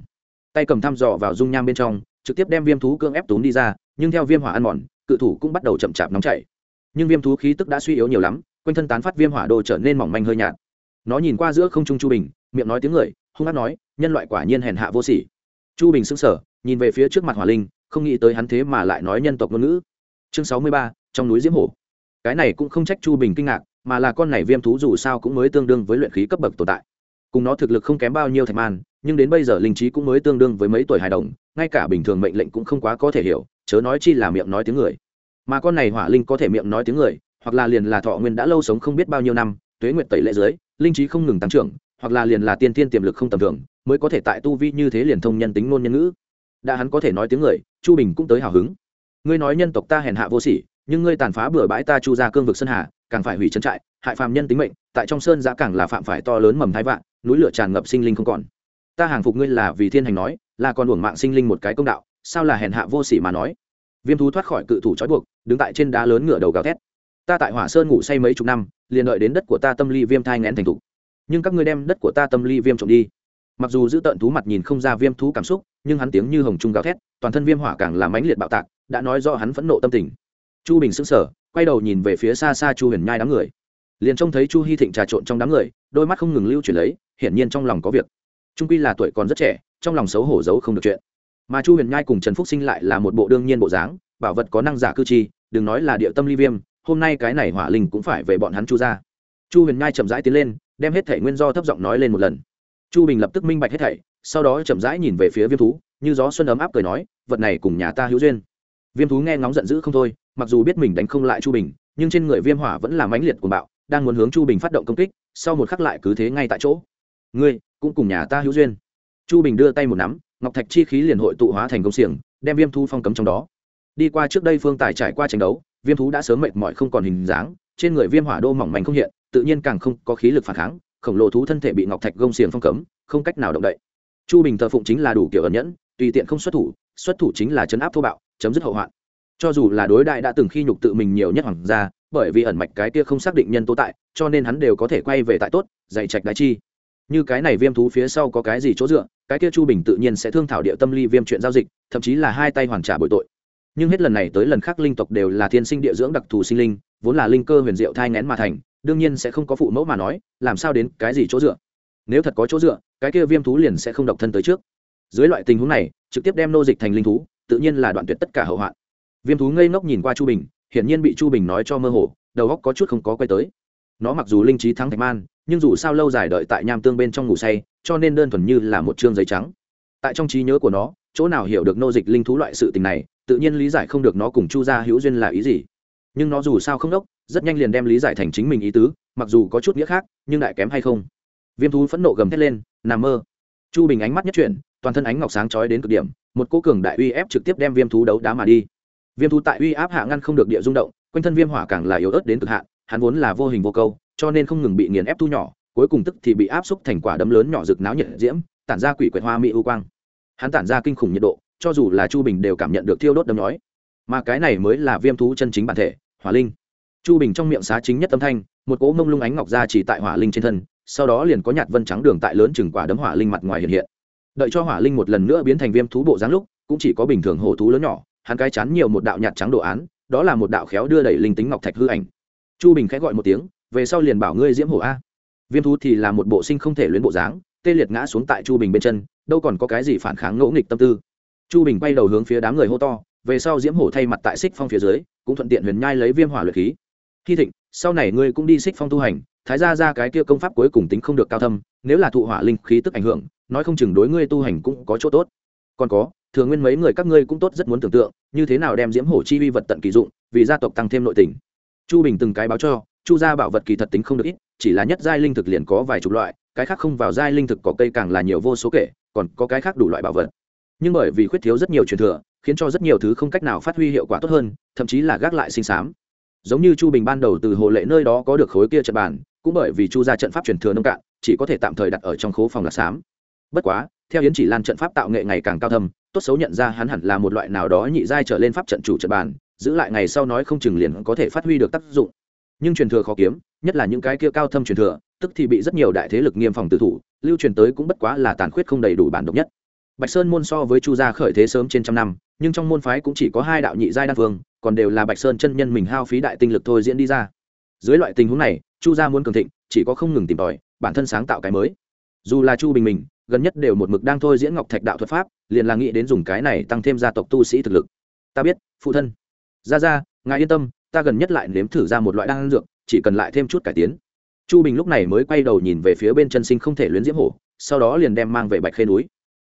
Tay cầm thăm dò vào dung nham bên trong, trực tiếp đem viêm thú cưỡng ép túm đi ra, nhưng theo viêm hỏa ăn mòn, cự thủ cũng bắt đầu chậm chạp nóng chảy. Nhưng viêm thú khí tức đã suy yếu nhiều lắm, quanh thân tán phát viêm hỏa đồ trở nên mỏng manh hơi nhạt. Nó nhìn qua giữa không trung chu bình, miệng nói tiếng người, hung hát nói, nhân loại quả nhiên hèn hạ vô sỉ chu bình sững sờ, nhìn về phía trước mặt hỏa linh, không nghĩ tới hắn thế mà lại nói nhân tộc ngôn ngữ. Chương sáu mươi ba, trong núi diễm hổ. Cái này cũng không trách chu bình kinh ngạc, mà là con này viêm thú dù sao cũng mới tương đương với luyện khí cấp bậc tồn tại. Cùng nó thực lực không kém bao nhiêu thạch man, nhưng đến bây giờ linh trí cũng mới tương đương với mấy tuổi hài đồng, ngay cả bình thường mệnh lệnh cũng không quá có thể hiểu, chớ nói chi là miệng nói tiếng người. Mà con này hỏa linh có thể miệng nói tiếng người, hoặc là liền là thọ nguyên đã lâu sống không biết bao nhiêu năm, tuế nguyện tẩy lệ dưới, linh trí không ngừng tăng trưởng, hoặc là liền là tiên tiên tiềm lực không tầm thường mới có thể tại tu vi như thế liền thông nhân tính ngôn nhân ngữ. Đã hắn có thể nói tiếng người, chu bình cũng tới hào hứng. Ngươi nói nhân tộc ta hèn hạ vô sỉ, nhưng ngươi tàn phá bừa bãi ta chu ra cương vực sơn hà, càng phải hủy trấn trại, hại phàm nhân tính mệnh, tại trong sơn giã càng là phạm phải to lớn mầm thái vạn, núi lửa tràn ngập sinh linh không còn. Ta hàng phục ngươi là vì thiên hành nói, là còn uổng mạng sinh linh một cái công đạo, sao là hèn hạ vô sỉ mà nói? Viêm thú thoát khỏi cự thủ trói buộc, đứng tại trên đá lớn ngửa đầu gào thét. Ta tại hỏa sơn ngủ say mấy chục năm, liền đợi đến đất của ta tâm ly viêm thai ngén thành thục. Nhưng các ngươi đem đất của ta tâm ly viêm trộm đi mặc dù giữ tận thú mặt nhìn không ra viêm thú cảm xúc, nhưng hắn tiếng như hồng trung gào thét, toàn thân viêm hỏa càng làm mãnh liệt bạo tạc, đã nói do hắn phẫn nộ tâm tình. Chu bình sững sờ, quay đầu nhìn về phía xa xa chu huyền nhai đám người. Liền trông thấy chu hy thịnh trà trộn trong đám người, đôi mắt không ngừng lưu chuyển lấy, hiển nhiên trong lòng có việc. Trung quy là tuổi còn rất trẻ, trong lòng xấu hổ giấu không được chuyện. Mà chu huyền nhai cùng trần phúc sinh lại là một bộ đương nhiên bộ dáng, bảo vật có năng giả cư chi, đừng nói là địa tâm ly viêm, hôm nay cái này hỏa linh cũng phải về bọn hắn chu ra. Chu huyền nhai chậm rãi tiến lên, đem hết thể nguyên do thấp giọng nói lên một lần chu bình lập tức minh bạch hết thảy, sau đó chậm rãi nhìn về phía viêm thú, như gió xuân ấm áp cười nói, vật này cùng nhà ta hữu duyên. Viêm thú nghe ngóng giận dữ không thôi, mặc dù biết mình đánh không lại chu bình, nhưng trên người viêm hỏa vẫn là mãnh liệt của bạo, đang muốn hướng chu bình phát động công kích, sau một khắc lại cứ thế ngay tại chỗ. Ngươi, cũng cùng nhà ta hữu duyên. Chu bình đưa tay một nắm, ngọc thạch chi khí liền hội tụ hóa thành công xiềng, đem viêm thu phong cấm trong đó. Đi qua trước đây phương tài trải qua tranh đấu, viêm thú đã sớm mệt mỏi không còn hình dáng, trên người viêm hỏa đô mỏng manh không hiện, tự nhiên càng không có khí lực phản kháng khổng lồ thú thân thể bị ngọc thạch gông xiềng phong cấm, không cách nào động đậy. Chu bình thờ phụng chính là đủ kiểu ẩn nhẫn, tùy tiện không xuất thủ xuất thủ chính là chấn áp thô bạo, chấm dứt hậu hoạn. Cho dù là đối đại đã từng khi nhục tự mình nhiều nhất hoàng gia, bởi vì ẩn mạch cái kia không xác định nhân tố tại, cho nên hắn đều có thể quay về tại tốt, dạy trạch đái chi. Như cái này viêm thú phía sau có cái gì chỗ dựa, cái kia chu bình tự nhiên sẽ thương thảo địa tâm ly viêm chuyện giao dịch, thậm chí là hai tay hoàn trả bội tội. Nhưng hết lần này tới lần khác linh tộc đều là thiên sinh địa dưỡng đặc thù sinh linh, vốn là linh cơ huyền diệu thai ngén mà thành đương nhiên sẽ không có phụ mẫu mà nói, làm sao đến cái gì chỗ dựa? Nếu thật có chỗ dựa, cái kia viêm thú liền sẽ không độc thân tới trước. Dưới loại tình huống này, trực tiếp đem nô dịch thành linh thú, tự nhiên là đoạn tuyệt tất cả hậu hoạn. Viêm thú ngây ngốc nhìn qua chu bình, hiển nhiên bị chu bình nói cho mơ hồ, đầu góc có chút không có quay tới. Nó mặc dù linh trí thắng thạch man, nhưng dù sao lâu dài đợi tại nham tương bên trong ngủ say, cho nên đơn thuần như là một chương giấy trắng. Tại trong trí nhớ của nó, chỗ nào hiểu được nô dịch linh thú loại sự tình này, tự nhiên lý giải không được nó cùng chu gia hữu duyên là ý gì. Nhưng nó dù sao không đốc rất nhanh liền đem lý giải thành chính mình ý tứ, mặc dù có chút nghĩa khác, nhưng lại kém hay không. Viêm thú phẫn nộ gầm thét lên, nằm mơ. Chu bình ánh mắt nhất chuyển, toàn thân ánh ngọc sáng chói đến cực điểm, một cô cường đại uy ép trực tiếp đem viêm thú đấu đá mà đi. Viêm thú tại uy áp hạ ngăn không được địa rung động, quanh thân viêm hỏa càng là yếu ớt đến cực hạn, hắn vốn là vô hình vô câu, cho nên không ngừng bị nghiền ép thu nhỏ, cuối cùng tức thì bị áp xúc thành quả đấm lớn nhỏ rực náo nhiệt diễm, tản ra quỷ quyệt hoa mỹ u quang. Hắn tản ra kinh khủng nhiệt độ, cho dù là chu bình đều cảm nhận được thiêu đốt đấm nói mà cái này mới là viêm thú chân chính bản thể, hỏa linh chu bình trong miệng xá chính nhất âm thanh, một cỗ mông lung ánh ngọc ra chỉ tại hỏa linh trên thân, sau đó liền có nhạt vân trắng đường tại lớn chừng quả đấm hỏa linh mặt ngoài hiện hiện. Đợi cho hỏa linh một lần nữa biến thành viêm thú bộ dáng lúc, cũng chỉ có bình thường hổ thú lớn nhỏ, hắn cái chắn nhiều một đạo nhạt trắng đồ án, đó là một đạo khéo đưa đẩy linh tính ngọc thạch hư ảnh. Chu bình khẽ gọi một tiếng, về sau liền bảo ngươi diễm hổ a. Viêm thú thì là một bộ sinh không thể luyến bộ dáng, tê liệt ngã xuống tại chu bình bên chân, đâu còn có cái gì phản kháng ngỗ nghịch tâm tư. Chu bình quay đầu hướng phía đám người hô to, về sau diễm hổ thay mặt tại xích phong phía dưới, cũng thuận tiện huyền nhai lấy viêm hỏa luyện khí hy thịnh, sau này ngươi cũng đi xích phong tu hành, thái ra ra cái kia công pháp cuối cùng tính không được cao thâm, nếu là thụ hỏa linh khí tức ảnh hưởng, nói không chừng đối ngươi tu hành cũng có chỗ tốt. Còn có thường nguyên mấy người các ngươi cũng tốt rất muốn tưởng tượng, như thế nào đem diễm hổ chi vi vật tận kỳ dụng, vì gia tộc tăng thêm nội tình. Chu bình từng cái báo cho, chu gia bảo vật kỳ thật tính không được ít, chỉ là nhất giai linh thực liền có vài chục loại, cái khác không vào giai linh thực có cây càng là nhiều vô số kể, còn có cái khác đủ loại bảo vật. Nhưng bởi vì khuyết thiếu rất nhiều truyền thừa, khiến cho rất nhiều thứ không cách nào phát huy hiệu quả tốt hơn, thậm chí là gác lại sinh sám giống như chu bình ban đầu từ hồ lệ nơi đó có được khối kia trận bàn, cũng bởi vì chu ra trận pháp truyền thừa nông cạn, chỉ có thể tạm thời đặt ở trong khố phòng là xám. Bất quá, theo yến chỉ lan trận pháp tạo nghệ ngày càng cao thâm, tốt xấu nhận ra hắn hẳn là một loại nào đó nhị giai trở lên pháp trận chủ trận bàn, giữ lại ngày sau nói không chừng liền có thể phát huy được tác dụng. Nhưng truyền thừa khó kiếm, nhất là những cái kia cao thâm truyền thừa, tức thì bị rất nhiều đại thế lực nghiêm phòng tự thủ, lưu truyền tới cũng bất quá là tàn khuyết không đầy đủ bản độc nhất bạch sơn môn so với chu gia khởi thế sớm trên trăm năm, nhưng trong môn phái cũng chỉ có hai đạo nhị giai đan phương còn đều là bạch sơn chân nhân mình hao phí đại tinh lực thôi diễn đi ra. Dưới loại tình huống này, chu gia muốn cường thịnh, chỉ có không ngừng tìm tòi, bản thân sáng tạo cái mới. Dù là chu bình mình gần nhất đều một mực đang thôi diễn ngọc thạch đạo thuật pháp, liền là nghĩ đến dùng cái này tăng thêm gia tộc tu sĩ thực lực. Ta biết, phụ thân. Ra ra ngài yên tâm, ta gần nhất lại nếm thử ra một loại đan dược, chỉ cần lại thêm chút cải tiến. Chu bình lúc này mới quay đầu nhìn về phía bên chân sinh không thể luyến diễm hổ, sau đó liền đem mang về bạch khê núi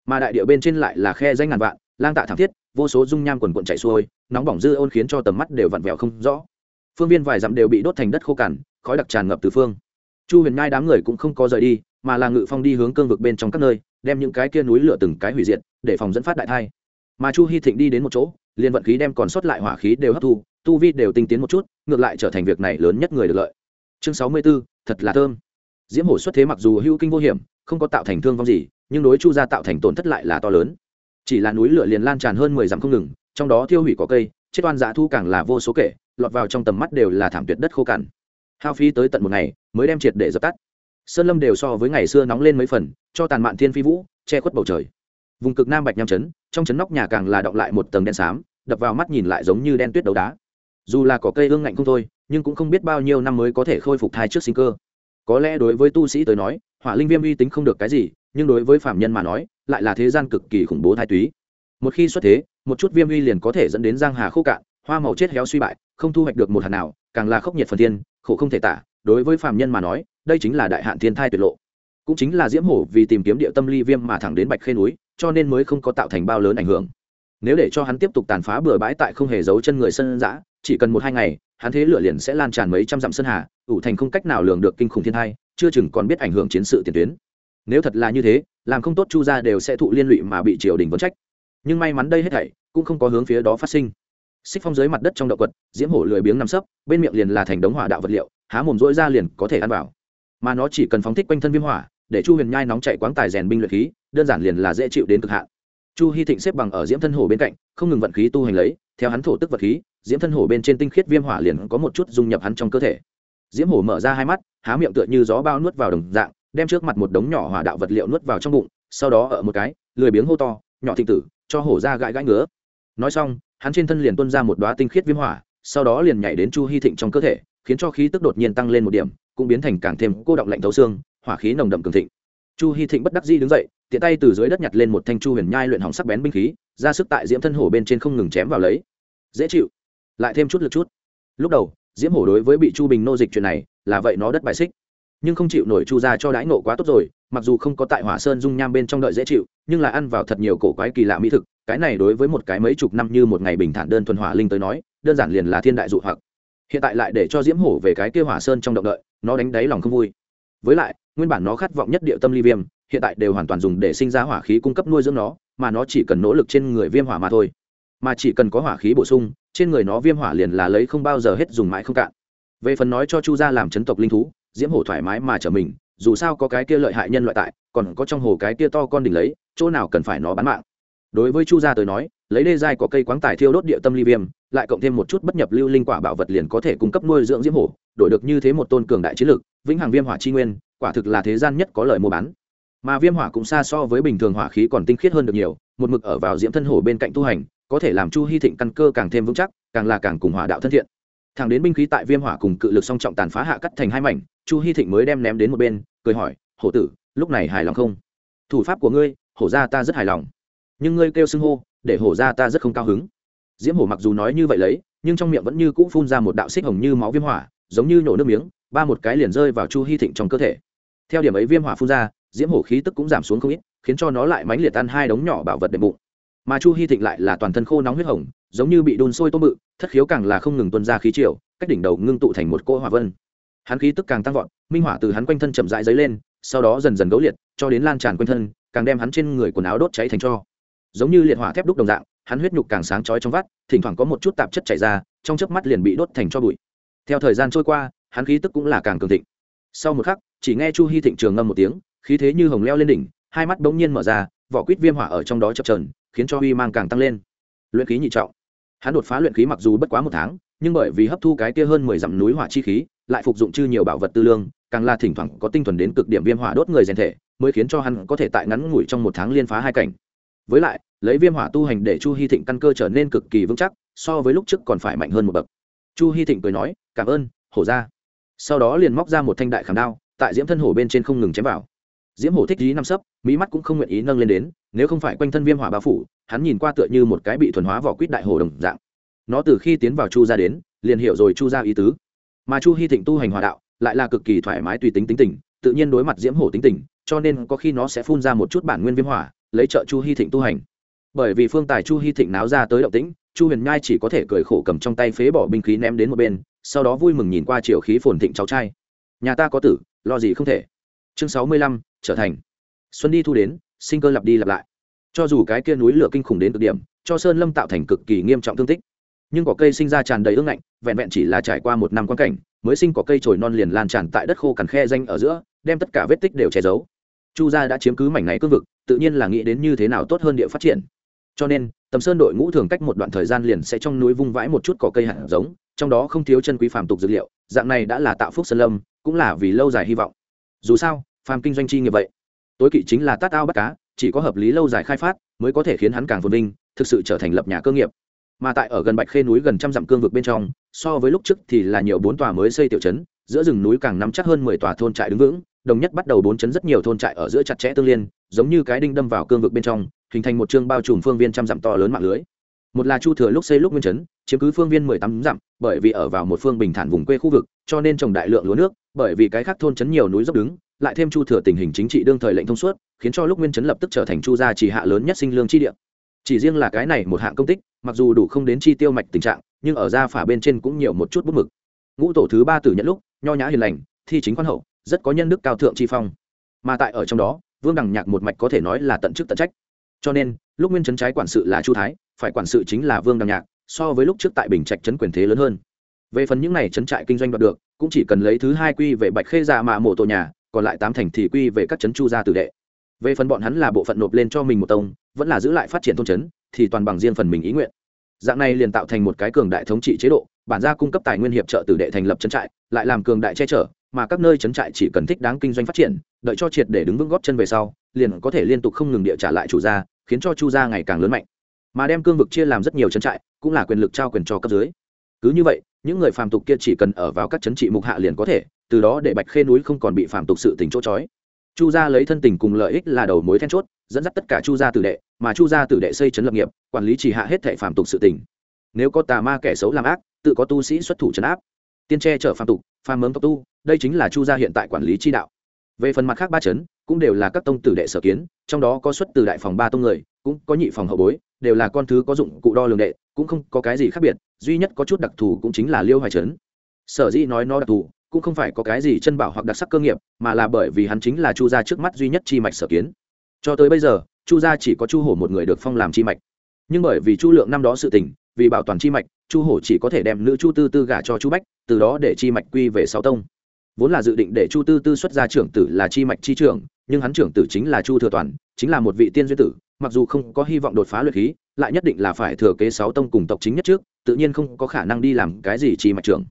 mà đại địa bên trên lại là khe danh ngàn vạn, lang tạ thảm thiết, vô số dung nham quần quận chạy xuôi, nóng bỏng dư ôn khiến cho tầm mắt đều vặn vẹo không rõ. Phương viên vài dặm đều bị đốt thành đất khô cằn, khói đặc tràn ngập từ phương. Chu huyền ngai đám người cũng không có rời đi, mà là ngự phong đi hướng cương vực bên trong các nơi, đem những cái kia núi lửa từng cái hủy diệt, để phòng dẫn phát đại thai. Mà chu hy thịnh đi đến một chỗ, liền vận khí đem còn sót lại hỏa khí đều hấp thu, tu vi đều tinh tiến một chút, ngược lại trở thành việc này lớn nhất người được lợi. Chương sáu mươi b ố thật là thơm. Diễm hổ xuất thế mặc dù hữu kinh vô hiểm, không có tạo thành thương vong gì nhưng đối chu gia tạo thành tổn thất lại là to lớn. Chỉ là núi lửa liền lan tràn hơn mười dặm không ngừng, trong đó thiêu hủy có cây, chết oan dã thu càng là vô số kể, lọt vào trong tầm mắt đều là thảm tuyệt đất khô cằn. Hao phí tới tận một ngày, mới đem triệt để dập tắt. Sơn lâm đều so với ngày xưa nóng lên mấy phần, cho tàn mạn thiên phi vũ, che khuất bầu trời. Vùng cực nam bạch nham chấn trong chấn nóc nhà càng là động lại một tầng đen xám, đập vào mắt nhìn lại giống như đen tuyết đấu đá. Dù là có cây ương ngạnh không thôi, nhưng cũng không biết bao nhiêu năm mới có thể khôi phục thai trước sinh cơ. Có lẽ đối với tu sĩ tới nói, hỏa linh viêm uy tính không được cái gì nhưng đối với phạm nhân mà nói, lại là thế gian cực kỳ khủng bố thai túy. Một khi xuất thế, một chút viêm uy liền có thể dẫn đến giang hà khô cạn, hoa màu chết héo suy bại, không thu hoạch được một hạt nào, càng là khốc nhiệt phần thiên, khổ không thể tả. Đối với phạm nhân mà nói, đây chính là đại hạn thiên thai tuyệt lộ. Cũng chính là diễm hổ vì tìm kiếm địa tâm ly viêm mà thẳng đến bạch khê núi, cho nên mới không có tạo thành bao lớn ảnh hưởng. Nếu để cho hắn tiếp tục tàn phá bừa bãi tại không hề giấu chân người sân giã chỉ cần một hai ngày, hắn thế lửa liền sẽ lan tràn mấy trăm dặm sơn hà, ủ thành không cách nào lường được kinh khủng thiên thai, chưa chừng còn biết ảnh hưởng chiến sự tiền tuyến nếu thật là như thế, làm không tốt chu gia đều sẽ thụ liên lụy mà bị triều đình vấn trách. Nhưng may mắn đây hết thảy, cũng không có hướng phía đó phát sinh. Xích phong dưới mặt đất trong động quật, diễm hổ lười biếng nằm sấp, bên miệng liền là thành đống hỏa đạo vật liệu, há mồm rỗi ra liền có thể ăn vào. Mà nó chỉ cần phóng thích quanh thân viêm hỏa, để chu huyền nhai nóng chạy quáng tài rèn binh luyện khí, đơn giản liền là dễ chịu đến cực hạn. Chu hy thịnh xếp bằng ở diễm thân hồ bên cạnh, không ngừng vận khí tu hành lấy, theo hắn thổ tức vật khí, diễm thân hổ bên trên tinh khiết viêm hỏa liền có một chút dung nhập hắn trong cơ thể. Diễm hổ mở ra hai mắt, há miệng tựa như gió bao nuốt vào đồng dạng đem trước mặt một đống nhỏ hỏa đạo vật liệu nuốt vào trong bụng, sau đó ở một cái, lười biếng hô to, nhỏ thịnh tử, cho hổ ra gãi gãi ngứa. Nói xong, hắn trên thân liền tuôn ra một đoá tinh khiết viêm hỏa, sau đó liền nhảy đến chu hy thịnh trong cơ thể, khiến cho khí tức đột nhiên tăng lên một điểm, cũng biến thành càng thêm cô động lạnh thấu xương, hỏa khí nồng đậm cường thịnh. Chu hy thịnh bất đắc dĩ đứng dậy, tiện tay từ dưới đất nhặt lên một thanh chu huyền nhai luyện hỏng sắc bén binh khí, ra sức tại diễm thân hổ bên trên không ngừng chém vào lấy. Dễ chịu. Lại thêm chút lực chút. Lúc đầu, diễm hổ đối với bị chu bình nô dịch chuyện này, là vậy nó đất bài xích nhưng không chịu nổi chu ra cho đãi nộ quá tốt rồi, mặc dù không có tại hỏa sơn dung nham bên trong đợi dễ chịu, nhưng là ăn vào thật nhiều cổ quái kỳ lạ mỹ thực, cái này đối với một cái mấy chục năm như một ngày bình thản đơn thuần hỏa linh tới nói, đơn giản liền là thiên đại dụ hoặc. Hiện tại lại để cho diễm hổ về cái kia hỏa sơn trong động đợi, nó đánh đáy lòng không vui. Với lại, nguyên bản nó khát vọng nhất địa tâm ly viêm, hiện tại đều hoàn toàn dùng để sinh ra hỏa khí cung cấp nuôi dưỡng nó, mà nó chỉ cần nỗ lực trên người viêm hỏa mà thôi. Mà chỉ cần có hỏa khí bổ sung, trên người nó viêm hỏa liền là lấy không bao giờ hết dùng mãi không cạn. Về phần nói cho chu gia làm chấn tộc linh thú diễm hổ thoải mái mà trở mình, dù sao có cái kia lợi hại nhân loại tại, còn có trong hồ cái kia to con đỉnh lấy, chỗ nào cần phải nó bán mạng. Đối với chu gia tới nói, lấy đê giai có cây quáng tài thiêu đốt địa tâm ly viêm, lại cộng thêm một chút bất nhập lưu linh quả bảo vật liền có thể cung cấp nuôi dưỡng diễm hổ, đổi được như thế một tôn cường đại chiến lực, vĩnh hằng viêm hỏa chi nguyên, quả thực là thế gian nhất có lời mua bán. Mà viêm hỏa cũng xa so với bình thường hỏa khí còn tinh khiết hơn được nhiều, một mực ở vào diễm thân hổ bên cạnh tu hành, có thể làm chu hy thịnh căn cơ càng thêm vững chắc, càng là càng cùng hỏa đạo thân thiện thẳng đến binh khí tại viêm hỏa cùng cự lực song trọng tàn phá hạ cắt thành hai mảnh, chu hy thịnh mới đem ném đến một bên, cười hỏi, hổ tử, lúc này hài lòng không? Thủ pháp của ngươi, hổ ra ta rất hài lòng. Nhưng ngươi kêu xưng hô, để hổ ra ta rất không cao hứng. Diễm hổ mặc dù nói như vậy lấy, nhưng trong miệng vẫn như cũ phun ra một đạo xích hồng như máu viêm hỏa, giống như nhổ nước miếng, ba một cái liền rơi vào chu hy thịnh trong cơ thể. Theo điểm ấy viêm hỏa phun ra, diễm hổ khí tức cũng giảm xuống không ít, khiến cho nó lại mánh liệt tan hai đống nhỏ bảo vật đệm bụng mà chu hy thịnh lại là toàn thân khô nóng huyết hồng, giống như bị đun sôi tôm bự, thất khiếu càng là không ngừng tuân ra khí triều, cách đỉnh đầu ngưng tụ thành một cỗ hỏa vân. Hắn khí tức càng tăng vọt, minh hỏa từ hắn quanh thân chậm rãi dấy lên, sau đó dần dần gấu liệt, cho đến lan tràn quanh thân, càng đem hắn trên người quần áo đốt cháy thành cho. Giống như liệt hỏa thép đúc đồng dạng, hắn huyết nhục càng sáng chói trong vắt, thỉnh thoảng có một chút tạp chất chảy ra, trong chớp mắt liền bị đốt thành cho bụi. Theo thời gian trôi qua, hắn khí tức cũng là càng cường thịnh. Sau một khắc, chỉ nghe chu hy thịnh trường ngâm một tiếng, khí thế như hồng leo lên đỉnh, hai mắt bỗng nhiên mở ra, vỏ quýt viêm hỏa ở trong đó chập trờn khiến cho uy mang càng tăng lên. Luyện khí nhị trọng. Hắn đột phá luyện khí mặc dù bất quá một tháng, nhưng bởi vì hấp thu cái kia hơn mười dặm núi hỏa chi khí, lại phục dụng chư nhiều bảo vật tư lương, càng là thỉnh thoảng có tinh thuần đến cực điểm viêm hỏa đốt người rèn thể, mới khiến cho hắn có thể tại ngắn ngủi trong một tháng liên phá hai cảnh. Với lại, lấy viêm hỏa tu hành để chu hy thịnh căn cơ trở nên cực kỳ vững chắc, so với lúc trước còn phải mạnh hơn một bậc. Chu hy thịnh cười nói, cảm ơn, hổ ra. Sau đó liền móc ra một thanh đại khảm đao, tại diễm thân hổ bên trên không ngừng chém vào diễm hổ thích dí năm sấp, mỹ mắt cũng không nguyện ý nâng lên đến, nếu không phải quanh thân viêm hỏa bao phủ, hắn nhìn qua tựa như một cái bị thuần hóa vỏ quýt đại hồ đồng dạng. Nó từ khi tiến vào chu ra đến, liền hiểu rồi chu ra ý tứ. Mà chu hy thịnh tu hành hòa đạo, lại là cực kỳ thoải mái tùy tính tính tình, tự nhiên đối mặt diễm hổ tính tình, cho nên có khi nó sẽ phun ra một chút bản nguyên viêm hỏa, lấy trợ chu hy thịnh tu hành. Bởi vì phương tài chu hy thịnh náo ra tới động tĩnh, chu huyền nhai chỉ có thể cười khổ cầm trong tay phế bỏ binh khí ném đến một bên, sau đó vui mừng nhìn qua chiều khí phồn thịnh cháu trai. Nhà ta có tử, lo gì không thể. Chương sáu mươi lăm trở thành. Xuân đi thu đến, sinh cơ lặp đi lặp lại. Cho dù cái kia núi lửa kinh khủng đến cực điểm, cho sơn lâm tạo thành cực kỳ nghiêm trọng thương tích. Nhưng cỏ cây sinh ra tràn đầy ương ngạnh, vẹn vẹn chỉ là trải qua một năm quan cảnh, mới sinh cỏ cây trồi non liền lan tràn tại đất khô cằn khe danh ở giữa, đem tất cả vết tích đều che giấu. Chu gia đã chiếm cứ mảnh này cương vực, tự nhiên là nghĩ đến như thế nào tốt hơn địa phát triển. Cho nên, tầm sơn đội ngũ thường cách một đoạn thời gian liền sẽ trong núi vung vãi một chút cỏ cây hạt giống, trong đó không thiếu chân quý phàm tục dược liệu, dạng này đã là tạo phúc sơn lâm, cũng là vì lâu dài hy vọng. Dù sao phàm kinh doanh chi nghiệp vậy. Tối kỵ chính là tát ao bắt cá, chỉ có hợp lý lâu dài khai phát mới có thể khiến hắn càng phồn vinh, thực sự trở thành lập nhà cơ nghiệp. Mà tại ở gần bạch khê núi gần trăm dặm cương vực bên trong, so với lúc trước thì là nhiều bốn tòa mới xây tiểu trấn, giữa rừng núi càng nắm chắc hơn mười tòa thôn trại đứng vững, đồng nhất bắt đầu bốn chấn rất nhiều thôn trại ở giữa chặt chẽ tương liên, giống như cái đinh đâm vào cương vực bên trong, hình thành một chương bao trùm phương viên trăm dặm to lớn mạng lưới. Một là chu thừa lúc xây lúc nguyên chấn, chiếm cứ phương viên mười tám dặm, bởi vì ở vào một phương bình thản vùng quê khu vực, cho nên trồng đại lượng lúa nước, bởi vì cái khác thôn chấn nhiều núi dốc đứng lại thêm chu thừa tình hình chính trị đương thời lệnh thông suốt, khiến cho lúc nguyên chấn lập tức trở thành chu gia chỉ hạ lớn nhất sinh lương chi địa. Chỉ riêng là cái này một hạng công tích, mặc dù đủ không đến chi tiêu mạch tình trạng, nhưng ở gia phả bên trên cũng nhiều một chút bút mực. Ngũ tổ thứ ba tử nhận lúc, nho nhã hiền lành, thi chính quan hậu, rất có nhân đức cao thượng chi phong. Mà tại ở trong đó, vương đằng nhạc một mạch có thể nói là tận chức tận trách. Cho nên lúc nguyên chấn trái quản sự là chu thái, phải quản sự chính là vương đằng nhạc, so với lúc trước tại bình trạch chấn quyền thế lớn hơn. Về phần những này chấn trại kinh doanh đoạt được, cũng chỉ cần lấy thứ hai quy về bạch khê già mạ mộ tổ nhà còn lại tám thành thì quy về các chấn chu gia tử đệ. Về phần bọn hắn là bộ phận nộp lên cho mình một tông, vẫn là giữ lại phát triển thôn chấn thì toàn bằng riêng phần mình ý nguyện. Dạng này liền tạo thành một cái cường đại thống trị chế độ, bản gia cung cấp tài nguyên hiệp trợ tử đệ thành lập trấn trại, lại làm cường đại che chở, mà các nơi trấn trại chỉ cần thích đáng kinh doanh phát triển, đợi cho triệt để đứng vững góp chân về sau, liền có thể liên tục không ngừng địa trả lại chủ gia, khiến cho chu gia ngày càng lớn mạnh. Mà đem cương vực chia làm rất nhiều trấn trại, cũng là quyền lực trao quyền cho cấp dưới. Cứ như vậy những người phàm tục kia chỉ cần ở vào các chấn trị mục hạ liền có thể, từ đó để bạch khê núi không còn bị phàm tục sự tình chỗ trói. chu gia lấy thân tình cùng lợi ích là đầu mối then chốt, dẫn dắt tất cả chu gia tử đệ, mà chu gia tử đệ xây chấn lập nghiệp, quản lý chỉ hạ hết thệ phàm tục sự tình. Nếu có tà ma kẻ xấu làm ác, tự có tu sĩ xuất thủ trấn áp. Tiên tre chở phàm tục, phàm mớm tộc tu, đây chính là chu gia hiện tại quản lý chi đạo. Về phần mặt khác ba chấn, cũng đều là các tông tử đệ sở kiến, trong đó có xuất từ đại phòng ba tông người, cũng có nhị phòng hậu bối, đều là con thứ có dụng cụ đo lường đệ, cũng không có cái gì khác biệt duy nhất có chút đặc thù cũng chính là liêu hoài trấn. Sở dĩ nói nó đặc thù, cũng không phải có cái gì chân bảo hoặc đặc sắc cơ nghiệp, mà là bởi vì hắn chính là chu gia trước mắt duy nhất chi mạch sở kiến. Cho tới bây giờ, chu gia chỉ có chu hổ một người được phong làm chi mạch. Nhưng bởi vì chu lượng năm đó sự tình, vì bảo toàn chi mạch, chu hổ chỉ có thể đem nữ chu tư tư gả cho chu bách, từ đó để chi mạch quy về sáu tông. Vốn là dự định để chu tư tư xuất gia trưởng tử là chi mạch chi trưởng, nhưng hắn trưởng tử chính là chu thừa toàn, chính là một vị tiên duyên tử, mặc dù không có hy vọng đột phá luyện khí lại nhất định là phải thừa kế sáu tông cùng tộc chính nhất trước, tự nhiên không có khả năng đi làm cái gì chi mạch trưởng.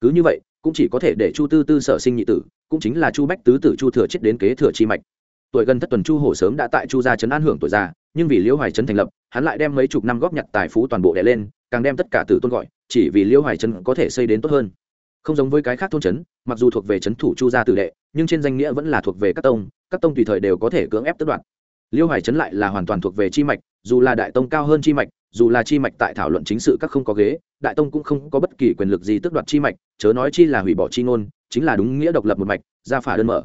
Cứ như vậy, cũng chỉ có thể để chu tư tư sở sinh nhị tử, cũng chính là chu bách tứ tử chu thừa chết đến kế thừa chi mạch. Tuổi gần thất tuần chu hổ sớm đã tại chu gia trấn an hưởng tuổi già, nhưng vì liễu hoài trấn thành lập, hắn lại đem mấy chục năm góp nhặt tài phú toàn bộ đẻ lên, càng đem tất cả tử tôn gọi, chỉ vì liễu hoài trấn có thể xây đến tốt hơn. Không giống với cái khác thôn trấn, mặc dù thuộc về trấn thủ chu gia tử đệ, nhưng trên danh nghĩa vẫn là thuộc về các tông các tông tùy thời đều có thể cưỡng ép tất đoạt. Liêu hoài trấn lại là hoàn toàn thuộc về chi mạch, dù là đại tông cao hơn chi mạch, dù là chi mạch tại thảo luận chính sự các không có ghế, đại tông cũng không có bất kỳ quyền lực gì tước đoạt chi mạch, chớ nói chi là hủy bỏ chi ngôn, chính là đúng nghĩa độc lập một mạch ra phả đơn mở.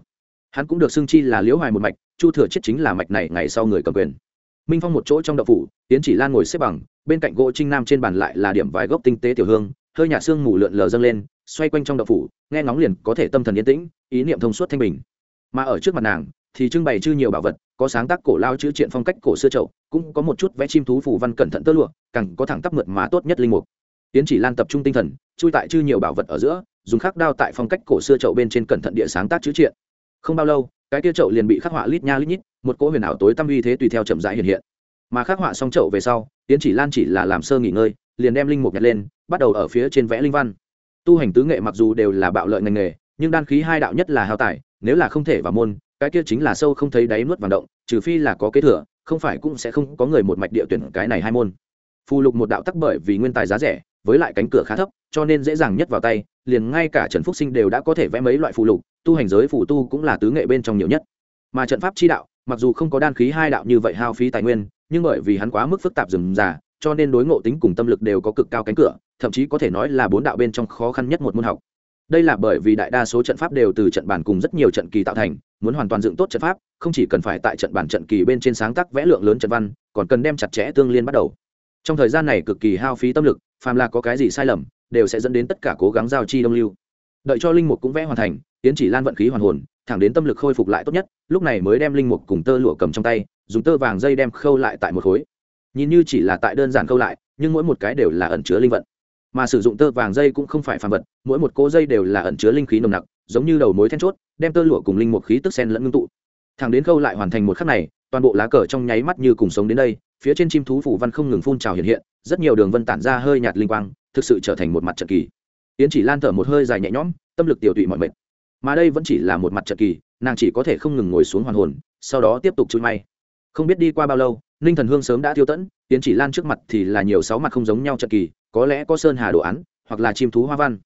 Hắn cũng được xưng chi là liễu hoài một mạch, chu thừa chết chính là mạch này ngày sau người cầm quyền. Minh phong một chỗ trong đậu phủ tiến chỉ lan ngồi xếp bằng, bên cạnh gỗ trinh nam trên bàn lại là điểm vài gốc tinh tế tiểu hương, hơi nhà xương mù lượn lờ dâng lên, xoay quanh trong đậu phủ, nghe ngóng liền có thể tâm thần yên tĩnh, ý niệm thông suốt thanh bình. Mà ở trước mặt nàng thì trưng bày chư nhiều bảo vật có sáng tác cổ lao chữ triện phong cách cổ xưa trậu cũng có một chút vẽ chim thú phủ văn cẩn thận tơ lụa, càng có thẳng tắp mượt mà tốt nhất linh mục. Tiến chỉ lan tập trung tinh thần, chui tại chư nhiều bảo vật ở giữa, dùng khắc đao tại phong cách cổ xưa chậu bên trên cẩn thận địa sáng tác chữ triện. Không bao lâu, cái kia chậu liền bị khắc họa lít nha lít nhít, một cỗ huyền ảo tối tăm uy thế tùy theo chậm rãi hiện hiện. Mà khắc họa xong chậu về sau, tiến chỉ lan chỉ là làm sơ nghỉ ngơi, liền đem linh mục nhặt lên, bắt đầu ở phía trên vẽ linh văn. Tu hành tứ nghệ mặc dù đều là bạo lợi ngành nghề, nhưng đan khí hai đạo nhất là hao tài, nếu là không thể vào môn cái kia chính là sâu không thấy đáy nuốt vàng động, trừ phi là có kế thừa, không phải cũng sẽ không có người một mạch địa tuyển cái này hai môn. Phù lục một đạo tắc bởi vì nguyên tài giá rẻ, với lại cánh cửa khá thấp, cho nên dễ dàng nhất vào tay, liền ngay cả trần phúc sinh đều đã có thể vẽ mấy loại phù lục, tu hành giới phù tu cũng là tứ nghệ bên trong nhiều nhất. Mà trận pháp chi đạo, mặc dù không có đan khí hai đạo như vậy hao phí tài nguyên, nhưng bởi vì hắn quá mức phức tạp rườm rà cho nên đối ngộ tính cùng tâm lực đều có cực cao cánh cửa, thậm chí có thể nói là bốn đạo bên trong khó khăn nhất một môn học đây là bởi vì đại đa số trận pháp đều từ trận bản cùng rất nhiều trận kỳ tạo thành, muốn hoàn toàn dựng tốt trận pháp, không chỉ cần phải tại trận bản trận kỳ bên trên sáng tác vẽ lượng lớn trận văn, còn cần đem chặt chẽ tương liên bắt đầu. Trong thời gian này cực kỳ hao phí tâm lực, phàm là có cái gì sai lầm, đều sẽ dẫn đến tất cả cố gắng giao chi đông lưu. Đợi cho linh mục cũng vẽ hoàn thành, tiến chỉ lan vận khí hoàn hồn, thẳng đến tâm lực khôi phục lại tốt nhất, lúc này mới đem linh mục cùng tơ lụa cầm trong tay, dùng tơ vàng dây đem khâu lại tại một khối. Nhìn như chỉ là tại đơn giản khâu lại, nhưng mỗi một cái đều là ẩn chứa linh vận mà sử dụng tơ vàng dây cũng không phải phàm vật, mỗi một cỗ dây đều là ẩn chứa linh khí nồng nặc, giống như đầu mối then chốt, đem tơ lụa cùng linh một khí tức sen lẫn ngưng tụ. Thẳng đến khâu lại hoàn thành một khắc này, toàn bộ lá cờ trong nháy mắt như cùng sống đến đây, phía trên chim thú phủ văn không ngừng phun trào hiện hiện, rất nhiều đường vân tản ra hơi nhạt linh quang, thực sự trở thành một mặt trận kỳ. Yến chỉ lan thở một hơi dài nhẹ nhõm, tâm lực tiểu tụy mọi mệt. Mà đây vẫn chỉ là một mặt trận kỳ, nàng chỉ có thể không ngừng ngồi xuống hoàn hồn, sau đó tiếp tục chui may. Không biết đi qua bao lâu ninh thần hương sớm đã tiêu tẫn, tiến chỉ lan trước mặt thì là nhiều sáu mặt không giống nhau trận kỳ, có lẽ có sơn hà đồ án, hoặc là chim thú hoa văn.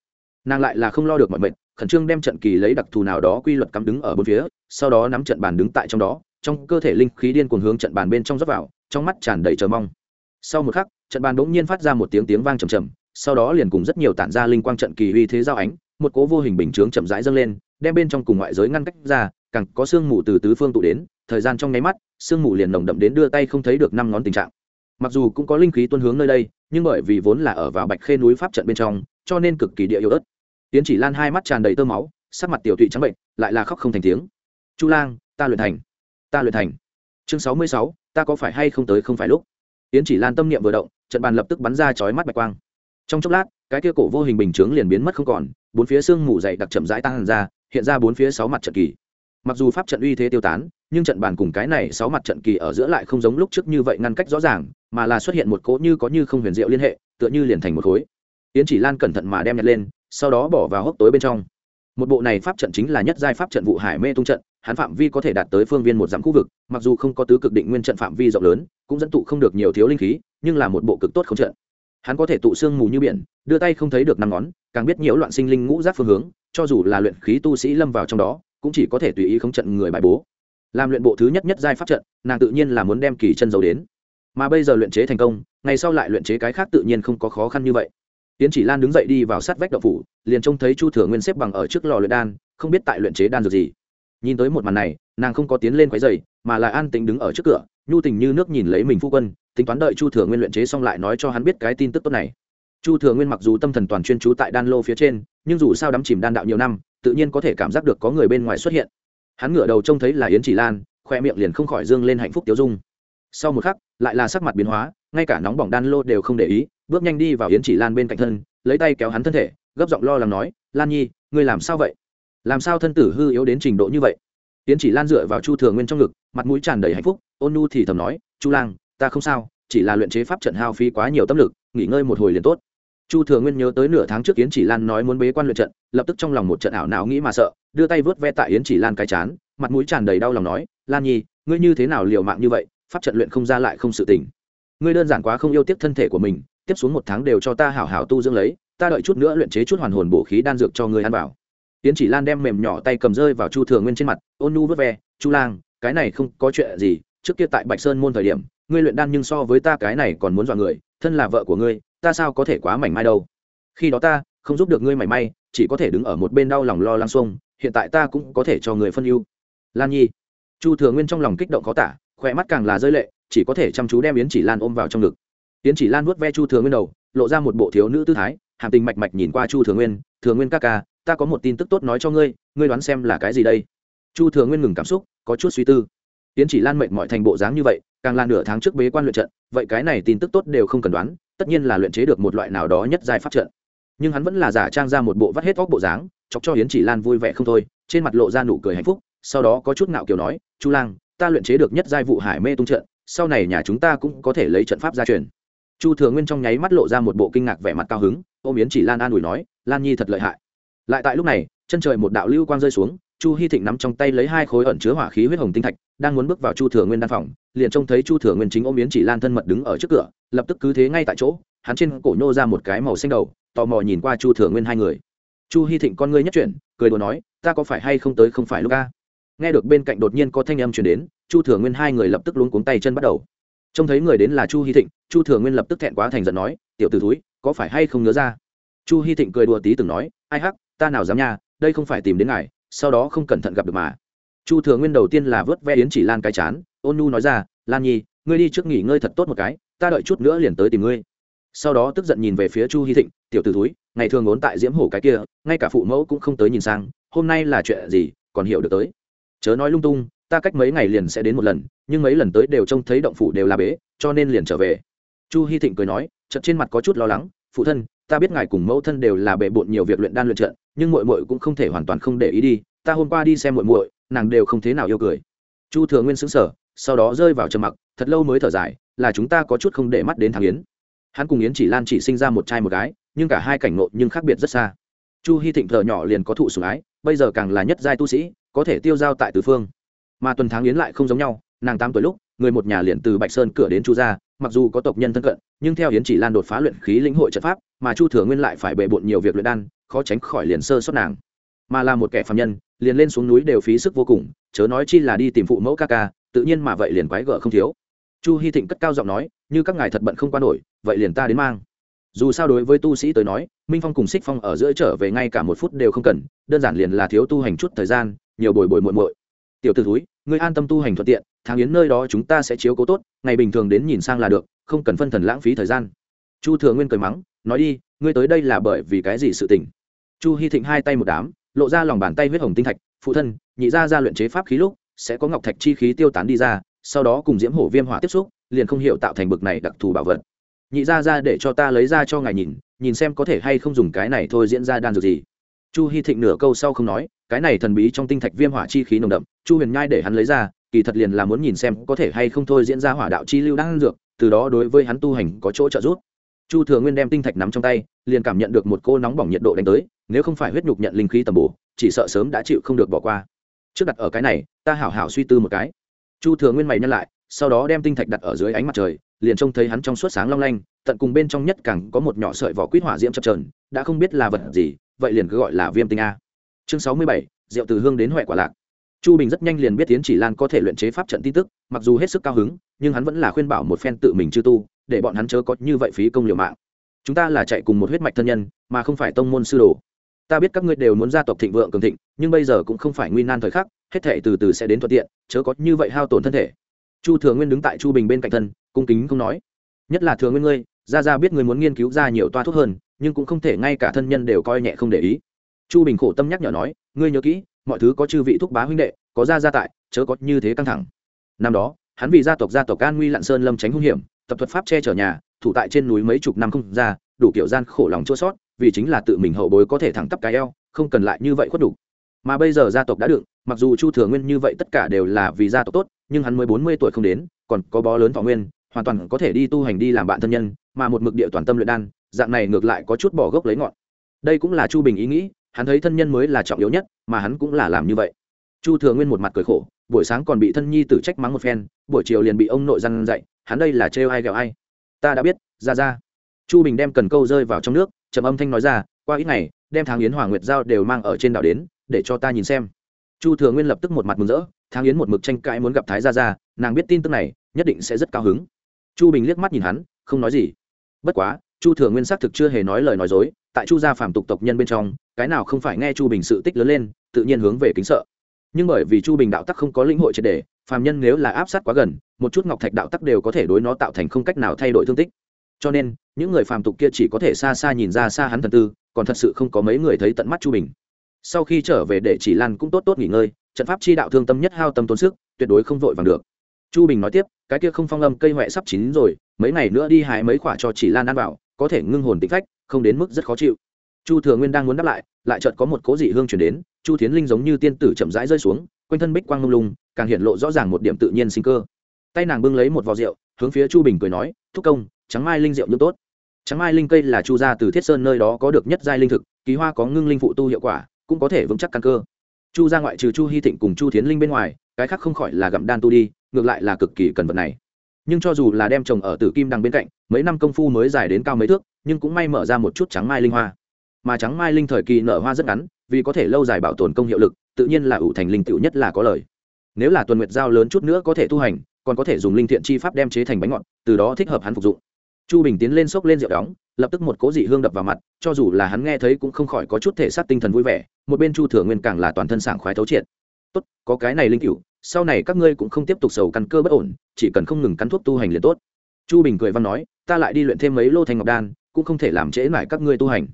Nàng lại là không lo được mọi mệnh, khẩn trương đem trận kỳ lấy đặc thù nào đó quy luật cắm đứng ở bốn phía, sau đó nắm trận bàn đứng tại trong đó, trong cơ thể linh khí điên cuồng hướng trận bàn bên trong dốc vào, trong mắt tràn đầy chờ mong. Sau một khắc, trận bàn bỗng nhiên phát ra một tiếng tiếng vang trầm trầm, sau đó liền cùng rất nhiều tản ra linh quang trận kỳ uy thế giao ánh, một cố vô hình bình chướng chậm rãi dâng lên, đem bên trong cùng ngoại giới ngăn cách ra, càng có sương mù từ tứ phương tụ đến thời gian trong nháy mắt, sương mù liền nồng đậm đến đưa tay không thấy được năm ngón tình trạng. Mặc dù cũng có linh khí tuân hướng nơi đây, nhưng bởi vì vốn là ở vào bạch khê núi pháp trận bên trong, cho nên cực kỳ địa yếu ớt. Tiến chỉ lan hai mắt tràn đầy tơ máu, sắc mặt tiểu tụy trắng bệnh, lại là khóc không thành tiếng. Chu lang, ta luyện thành, ta luyện thành. Chương sáu mươi sáu, ta có phải hay không tới không phải lúc? Tiến chỉ lan tâm niệm vừa động, trận bàn lập tức bắn ra chói mắt bạch quang. Trong chốc lát, cái kia cổ vô hình bình chướng liền biến mất không còn, bốn phía xương mù dày đặc chậm rãi tăng ra, hiện ra bốn phía sáu mặt trận kỳ mặc dù pháp trận uy thế tiêu tán, nhưng trận bàn cùng cái này sáu mặt trận kỳ ở giữa lại không giống lúc trước như vậy ngăn cách rõ ràng, mà là xuất hiện một cỗ như có như không huyền diệu liên hệ, tựa như liền thành một khối. Yến chỉ lan cẩn thận mà đem nhặt lên, sau đó bỏ vào hốc tối bên trong. Một bộ này pháp trận chính là nhất giai pháp trận vụ hải mê tung trận, hắn phạm vi có thể đạt tới phương viên một dặm khu vực, mặc dù không có tứ cực định nguyên trận phạm vi rộng lớn, cũng dẫn tụ không được nhiều thiếu linh khí, nhưng là một bộ cực tốt không trận. Hắn có thể tụ xương mù như biển, đưa tay không thấy được năm ngón, càng biết nhiễu loạn sinh linh ngũ giác phương hướng, cho dù là luyện khí tu sĩ lâm vào trong đó cũng chỉ có thể tùy ý không trận người bài bố. Làm luyện bộ thứ nhất nhất giai pháp trận, nàng tự nhiên là muốn đem kỳ chân dấu đến. Mà bây giờ luyện chế thành công, ngày sau lại luyện chế cái khác tự nhiên không có khó khăn như vậy. Tiến chỉ lan đứng dậy đi vào sát vách đậu phủ, liền trông thấy chu thừa nguyên xếp bằng ở trước lò luyện đan, không biết tại luyện chế đan dược gì. Nhìn tới một màn này, nàng không có tiến lên quái dày mà lại an tính đứng ở trước cửa, nhu tình như nước nhìn lấy mình phu quân, tính toán đợi chu thừa nguyên luyện chế xong lại nói cho hắn biết cái tin tức tốt này. Chu thừa nguyên mặc dù tâm thần toàn chuyên trú tại đan lô phía trên, nhưng dù sao đắm chìm đan đạo nhiều năm tự nhiên có thể cảm giác được có người bên ngoài xuất hiện. Hắn ngửa đầu trông thấy là yến chỉ lan, khoe miệng liền không khỏi dương lên hạnh phúc tiêu dung. Sau một khắc, lại là sắc mặt biến hóa, ngay cả nóng bỏng đan lô đều không để ý, bước nhanh đi vào yến chỉ lan bên cạnh thân, lấy tay kéo hắn thân thể, gấp giọng lo lắng nói, lan nhi, ngươi làm sao vậy? Làm sao thân tử hư yếu đến trình độ như vậy? Yến chỉ lan dựa vào chu thừa nguyên trong ngực, mặt mũi tràn đầy hạnh phúc, ôn nu thì thầm nói, chu lang, ta không sao, chỉ là luyện chế pháp trận hao phí quá nhiều tâm lực, nghỉ ngơi một hồi liền tốt chu thừa nguyên nhớ tới nửa tháng trước yến chỉ lan nói muốn bế quan luyện trận, lập tức trong lòng một trận ảo não nghĩ mà sợ, đưa tay vớt ve tại yến chỉ lan cái chán, mặt mũi tràn đầy đau lòng nói, lan nhi, ngươi như thế nào liều mạng như vậy, pháp trận luyện không ra lại không sự tình. Ngươi đơn giản quá không yêu tiếc thân thể của mình, tiếp xuống một tháng đều cho ta hảo hảo tu dưỡng lấy, ta đợi chút nữa luyện chế chút hoàn hồn bổ khí đan dược cho ngươi ăn vào. Yến chỉ lan đem mềm nhỏ tay cầm rơi vào chu thừa nguyên trên mặt, ôn nu vớt ve, chu lang, cái này không có chuyện gì, trước kia tại bạch sơn môn thời điểm, ngươi luyện đan nhưng so với ta cái này còn muốn dọa người thân là vợ của ngươi, ta sao có thể quá mảnh mai đâu? Khi đó ta không giúp được ngươi mảy may, chỉ có thể đứng ở một bên đau lòng lo lắng xuông, hiện tại ta cũng có thể cho người phân ưu. Lan nhi. Chu thừa nguyên trong lòng kích động khó tả khỏe mắt càng là rơi lệ, chỉ có thể chăm chú đem yến chỉ lan ôm vào trong ngực. Yến chỉ lan vuốt ve chu thừa nguyên đầu, lộ ra một bộ thiếu nữ tư thái, hàm tình mạch mạch nhìn qua chu thừa nguyên thừa nguyên ca ca, ta có một tin tức tốt nói cho ngươi ngươi đoán xem là cái gì đây? Chu thừa nguyên ngừng cảm xúc, có chút suy tư yến chỉ lan mệnh mọi thành bộ dáng như vậy, càng là nửa tháng trước bế quan luyện trận, vậy cái này tin tức tốt đều không cần đoán, tất nhiên là luyện chế được một loại nào đó nhất giai pháp trận. Nhưng hắn vẫn là giả trang ra một bộ vắt hết óc bộ dáng, chọc cho yến chỉ lan vui vẻ không thôi, trên mặt lộ ra nụ cười hạnh phúc, sau đó có chút ngạo kiều nói, chu lang, ta luyện chế được nhất giai vụ hải mê tung trận, sau này nhà chúng ta cũng có thể lấy trận pháp ra truyền. Chu thừa nguyên trong nháy mắt lộ ra một bộ kinh ngạc vẻ mặt cao hứng, ôm Yến chỉ lan an ủi nói, lan nhi thật lợi hại. Lại tại lúc này, chân trời một đạo lưu quang rơi xuống chu hy thịnh nắm trong tay lấy hai khối ẩn chứa hỏa khí huyết hồng tinh thạch, đang muốn bước vào chu thừa nguyên đan phòng, liền trông thấy chu thừa nguyên chính ôm yến chỉ lan thân mật đứng ở trước cửa, lập tức cứ thế ngay tại chỗ, hắn trên cổ nhô ra một cái màu xanh đầu, tò mò nhìn qua chu thừa nguyên hai người. Chu hy thịnh con ngươi nhất chuyển, cười đùa nói, ta có phải hay không tới không phải lúc ca nghe được bên cạnh đột nhiên có thanh âm chuyển đến, chu thừa nguyên hai người lập tức luống cuống tay chân bắt đầu. Trông thấy người đến là chu hy thịnh, chu thừa nguyên lập tức thẹn quá thành giận nói, tiểu t ử túi có phải hay không nhớ ra? Chu hy thịnh cười đùa tí từng nói, ai hắc, ta nào dám nha, đây không phải tìm đến ngài sau đó không cẩn thận gặp được mà. Chu thừa nguyên đầu tiên là vớt ve yến chỉ lan cái chán, ôn nu nói ra, lan nhi, ngươi đi trước nghỉ ngơi thật tốt một cái, ta đợi chút nữa liền tới tìm ngươi. Sau đó tức giận nhìn về phía chu hy thịnh, tiểu t ử túi ngày thường ốn tại diễm hổ cái kia, ngay cả phụ mẫu cũng không tới nhìn sang, hôm nay là chuyện gì, còn hiểu được tới. Chớ nói lung tung, ta cách mấy ngày liền sẽ đến một lần, nhưng mấy lần tới đều trông thấy động phủ đều là bế, cho nên liền trở về. Chu hy thịnh cười nói chật trên mặt có chút lo lắng, phụ thân, ta biết ngài cùng mẫu thân đều là bề bộn nhiều việc luyện đan luyện trận nhưng muội muội cũng không thể hoàn toàn không để ý đi ta hôm qua đi xem muội muội, nàng đều không thế nào yêu cười. Chu thừa nguyên xứng sở sau đó rơi vào trầm mặc thật lâu mới thở dài là chúng ta có chút không để mắt đến thằng yến. Hắn cùng yến chỉ lan chỉ sinh ra một trai một gái nhưng cả hai cảnh ngộ nhưng khác biệt rất xa. Chu hy thịnh thợ nhỏ liền có thụ sủng ái bây giờ càng là nhất giai tu sĩ có thể tiêu giao tại tứ phương. Mà tuần tháng yến lại không giống nhau nàng tám tuổi lúc người một nhà liền từ bạch sơn cửa đến chu gia mặc dù có tộc nhân thân cận nhưng theo yến chỉ lan đột phá luyện khí lĩnh hội trận pháp mà chu thừa nguyên lại phải bề bộn nhiều việc luyện đan khó tránh khỏi liền sơ xuất nàng. Mà là một kẻ phạm nhân, liền lên xuống núi đều phí sức vô cùng, chớ nói chi là đi tìm phụ mẫu ca ca, tự nhiên mà vậy liền quái gở không thiếu. Chu hy thịnh cất cao giọng nói, như các ngài thật bận không qua nổi, vậy liền ta đến mang. Dù sao đối với tu sĩ tới nói, minh phong cùng xích phong ở giữa trở về ngay cả một phút đều không cần, đơn giản liền là thiếu tu hành chút thời gian, nhiều bồi bồi muội muội. Tiểu t ử túi ngươi an tâm tu hành thuận tiện, tháng yến nơi đó chúng ta sẽ chiếu cố tốt, ngày bình thường đến nhìn sang là được, không cần phân thần lãng phí thời gian. Chu thừa nguyên cười mắng, nói đi, ngươi tới đây là bởi vì cái gì sự tình? Chu hy thịnh hai tay một đám, lộ ra lòng bàn tay huyết hồng tinh thạch, phụ thân, nhị ra ra luyện chế pháp khí lúc, sẽ có ngọc thạch chi khí tiêu tán đi ra, sau đó cùng diễm hổ viêm hỏa tiếp xúc, liền không hiểu tạo thành bực này đặc thù bảo vật. Nhị ra ra để cho ta lấy ra cho ngài nhìn nhìn xem có thể hay không dùng cái này thôi diễn ra đan dược gì. Chu hy thịnh nửa câu sau không nói, cái này thần bí trong tinh thạch viêm hỏa chi khí nồng đậm, chu huyền nhai để hắn lấy ra, kỳ thật liền là muốn nhìn xem có thể hay không thôi diễn ra hỏa đạo chi lưu đan dược, từ đó đối với hắn tu hành có chỗ trợ giúp. Chu thừa nguyên đem tinh thạch nắm trong tay, liền cảm nhận được một cô nóng bỏng nhiệt độ đánh tới nếu không phải huyết nhục nhận linh khí tầm bổ, chỉ sợ sớm đã chịu không được bỏ qua. Trước đặt ở cái này, ta hảo hảo suy tư một cái. Chu thừa nguyên mày nhân lại, sau đó đem tinh thạch đặt ở dưới ánh mặt trời, liền trông thấy hắn trong suốt sáng long lanh, tận cùng bên trong nhất càng có một nhỏ sợi vỏ quýt hỏa diễm chập trờn đã không biết là vật gì, vậy liền cứ gọi là viêm tinh a. Chương sáu mươi bảy rượu từ hương đến huệ quả lạc. Chu bình rất nhanh liền biết tiến chỉ lan có thể luyện chế pháp trận tin tức, mặc dù hết sức cao hứng, nhưng hắn vẫn là khuyên bảo một phen tự mình chưa tu, để bọn hắn chớ có như vậy phí công liều mạng. Chúng ta là chạy cùng một huyết mạch thân nhân, mà không phải tông môn sư đồ ta biết các ngươi đều muốn gia tộc thịnh vượng cường thịnh, nhưng bây giờ cũng không phải nguy nan thời khắc, hết thể từ từ sẽ đến thuận tiện, chớ có như vậy hao tổn thân thể. Chu thừa nguyên đứng tại chu bình bên cạnh thân, cung kính không nói. Nhất là thừa nguyên ngươi, ra ra biết ngươi muốn nghiên cứu ra nhiều toa thuốc hơn, nhưng cũng không thể ngay cả thân nhân đều coi nhẹ không để ý. Chu bình khổ tâm nhắc nhở nói, ngươi nhớ kỹ, mọi thứ có chư vị thúc bá huynh đệ, có ra gia tại, chớ có như thế căng thẳng. Năm đó, hắn vì gia tộc gia tộc an nguy lặn sơn lâm tránh hung hiểm, tập thuật pháp che chở nhà, thủ tại trên núi mấy chục năm không ra, đủ kiểu gian khổ lòng chua sót vì chính là tự mình hậu bối có thể thẳng tắp cái eo, không cần lại như vậy khuất đủ. Mà bây giờ gia tộc đã đựng, mặc dù chu thừa nguyên như vậy tất cả đều là vì gia tộc tốt, nhưng hắn mới bốn mươi tuổi không đến, còn có bó lớn thọ nguyên, hoàn toàn có thể đi tu hành đi làm bạn thân nhân, mà một mực địa toàn tâm luyện đan, dạng này ngược lại có chút bỏ gốc lấy ngọn. Đây cũng là chu bình ý nghĩ, hắn thấy thân nhân mới là trọng yếu nhất, mà hắn cũng là làm như vậy. Chu thừa nguyên một mặt cười khổ, buổi sáng còn bị thân nhi tử trách mắng một phen, buổi chiều liền bị ông nội răn dậy hắn đây là trêu ai ghẹo ai? Ta đã biết, ra ra. Chu bình đem cần câu rơi vào trong nước trầm âm thanh nói ra qua ít ngày đem tháng yến hoàng nguyệt giao đều mang ở trên đảo đến để cho ta nhìn xem. Chu thừa nguyên lập tức một mặt mừng rỡ tháng yến một mực tranh cãi muốn gặp thái gia Gia, nàng biết tin tức này nhất định sẽ rất cao hứng. Chu bình liếc mắt nhìn hắn không nói gì. Bất quá chu thừa nguyên xác thực chưa hề nói lời nói dối tại chu gia phàm tục tộc nhân bên trong cái nào không phải nghe chu bình sự tích lớn lên tự nhiên hướng về kính sợ. Nhưng bởi vì chu bình đạo tắc không có lĩnh hội triệt đề phàm nhân nếu là áp sát quá gần một chút ngọc thạch đạo tắc đều có thể đối nó tạo thành không cách nào thay đổi thương tích cho nên, những người phàm tục kia chỉ có thể xa xa nhìn ra xa hắn thần tư, còn thật sự không có mấy người thấy tận mắt chu bình. Sau khi trở về để chỉ lan cũng tốt tốt nghỉ ngơi, trận pháp chi đạo thương tâm nhất hao tâm tốn sức, tuyệt đối không vội vàng được. Chu bình nói tiếp, cái kia không phong âm cây huệ sắp chín rồi, mấy ngày nữa đi hái mấy quả cho chỉ lan ăn vào, có thể ngưng hồn tĩnh phách, không đến mức rất khó chịu. Chu thừa nguyên đang muốn đáp lại lại chợt có một cố dị hương chuyển đến, chu tiến linh giống như tiên tử chậm rãi rơi xuống, quanh thân bích quang lung lung, càng hiện lộ rõ ràng một điểm tự nhiên sinh cơ. Tay nàng bưng lấy một vò rượu hướng phía chu bình cười nói, thúc công, trắng mai linh rượu như tốt. Trắng mai linh cây là chu gia từ thiết sơn nơi đó có được nhất giai linh thực ký hoa có ngưng linh phụ tu hiệu quả, cũng có thể vững chắc căn cơ. Chu gia ngoại trừ chu hy thịnh cùng chu thiến linh bên ngoài, cái khác không khỏi là gặm đan tu đi, ngược lại là cực kỳ cần vật này. Nhưng cho dù là đem trồng ở tử kim đằng bên cạnh, mấy năm công phu mới dài đến cao mấy thước, nhưng cũng may mở ra một chút trắng mai linh hoa. Mà trắng mai linh thời kỳ nở hoa rất ngắn, vì có thể lâu dài bảo tồn công hiệu lực, tự nhiên là ủ thành linh tựu nhất là có lời. Nếu là tuần nguyệt giao lớn chút nữa có thể tu hành còn có thể dùng linh thiện chi pháp đem chế thành bánh ngọt, từ đó thích hợp hắn phục dụng. Chu bình tiến lên xốc lên rượu đóng, lập tức một cố dị hương đập vào mặt, cho dù là hắn nghe thấy cũng không khỏi có chút thể xác tinh thần vui vẻ, một bên chu thừa nguyên càng là toàn thân sảng khoái thấu triệt. Tốt, có cái này linh cựu sau này các ngươi cũng không tiếp tục sầu căn cơ bất ổn, chỉ cần không ngừng cắn thuốc tu hành liền tốt. Chu bình cười văn nói, ta lại đi luyện thêm mấy lô thanh ngọc đan, cũng không thể làm trễ mãi các ngươi tu hành.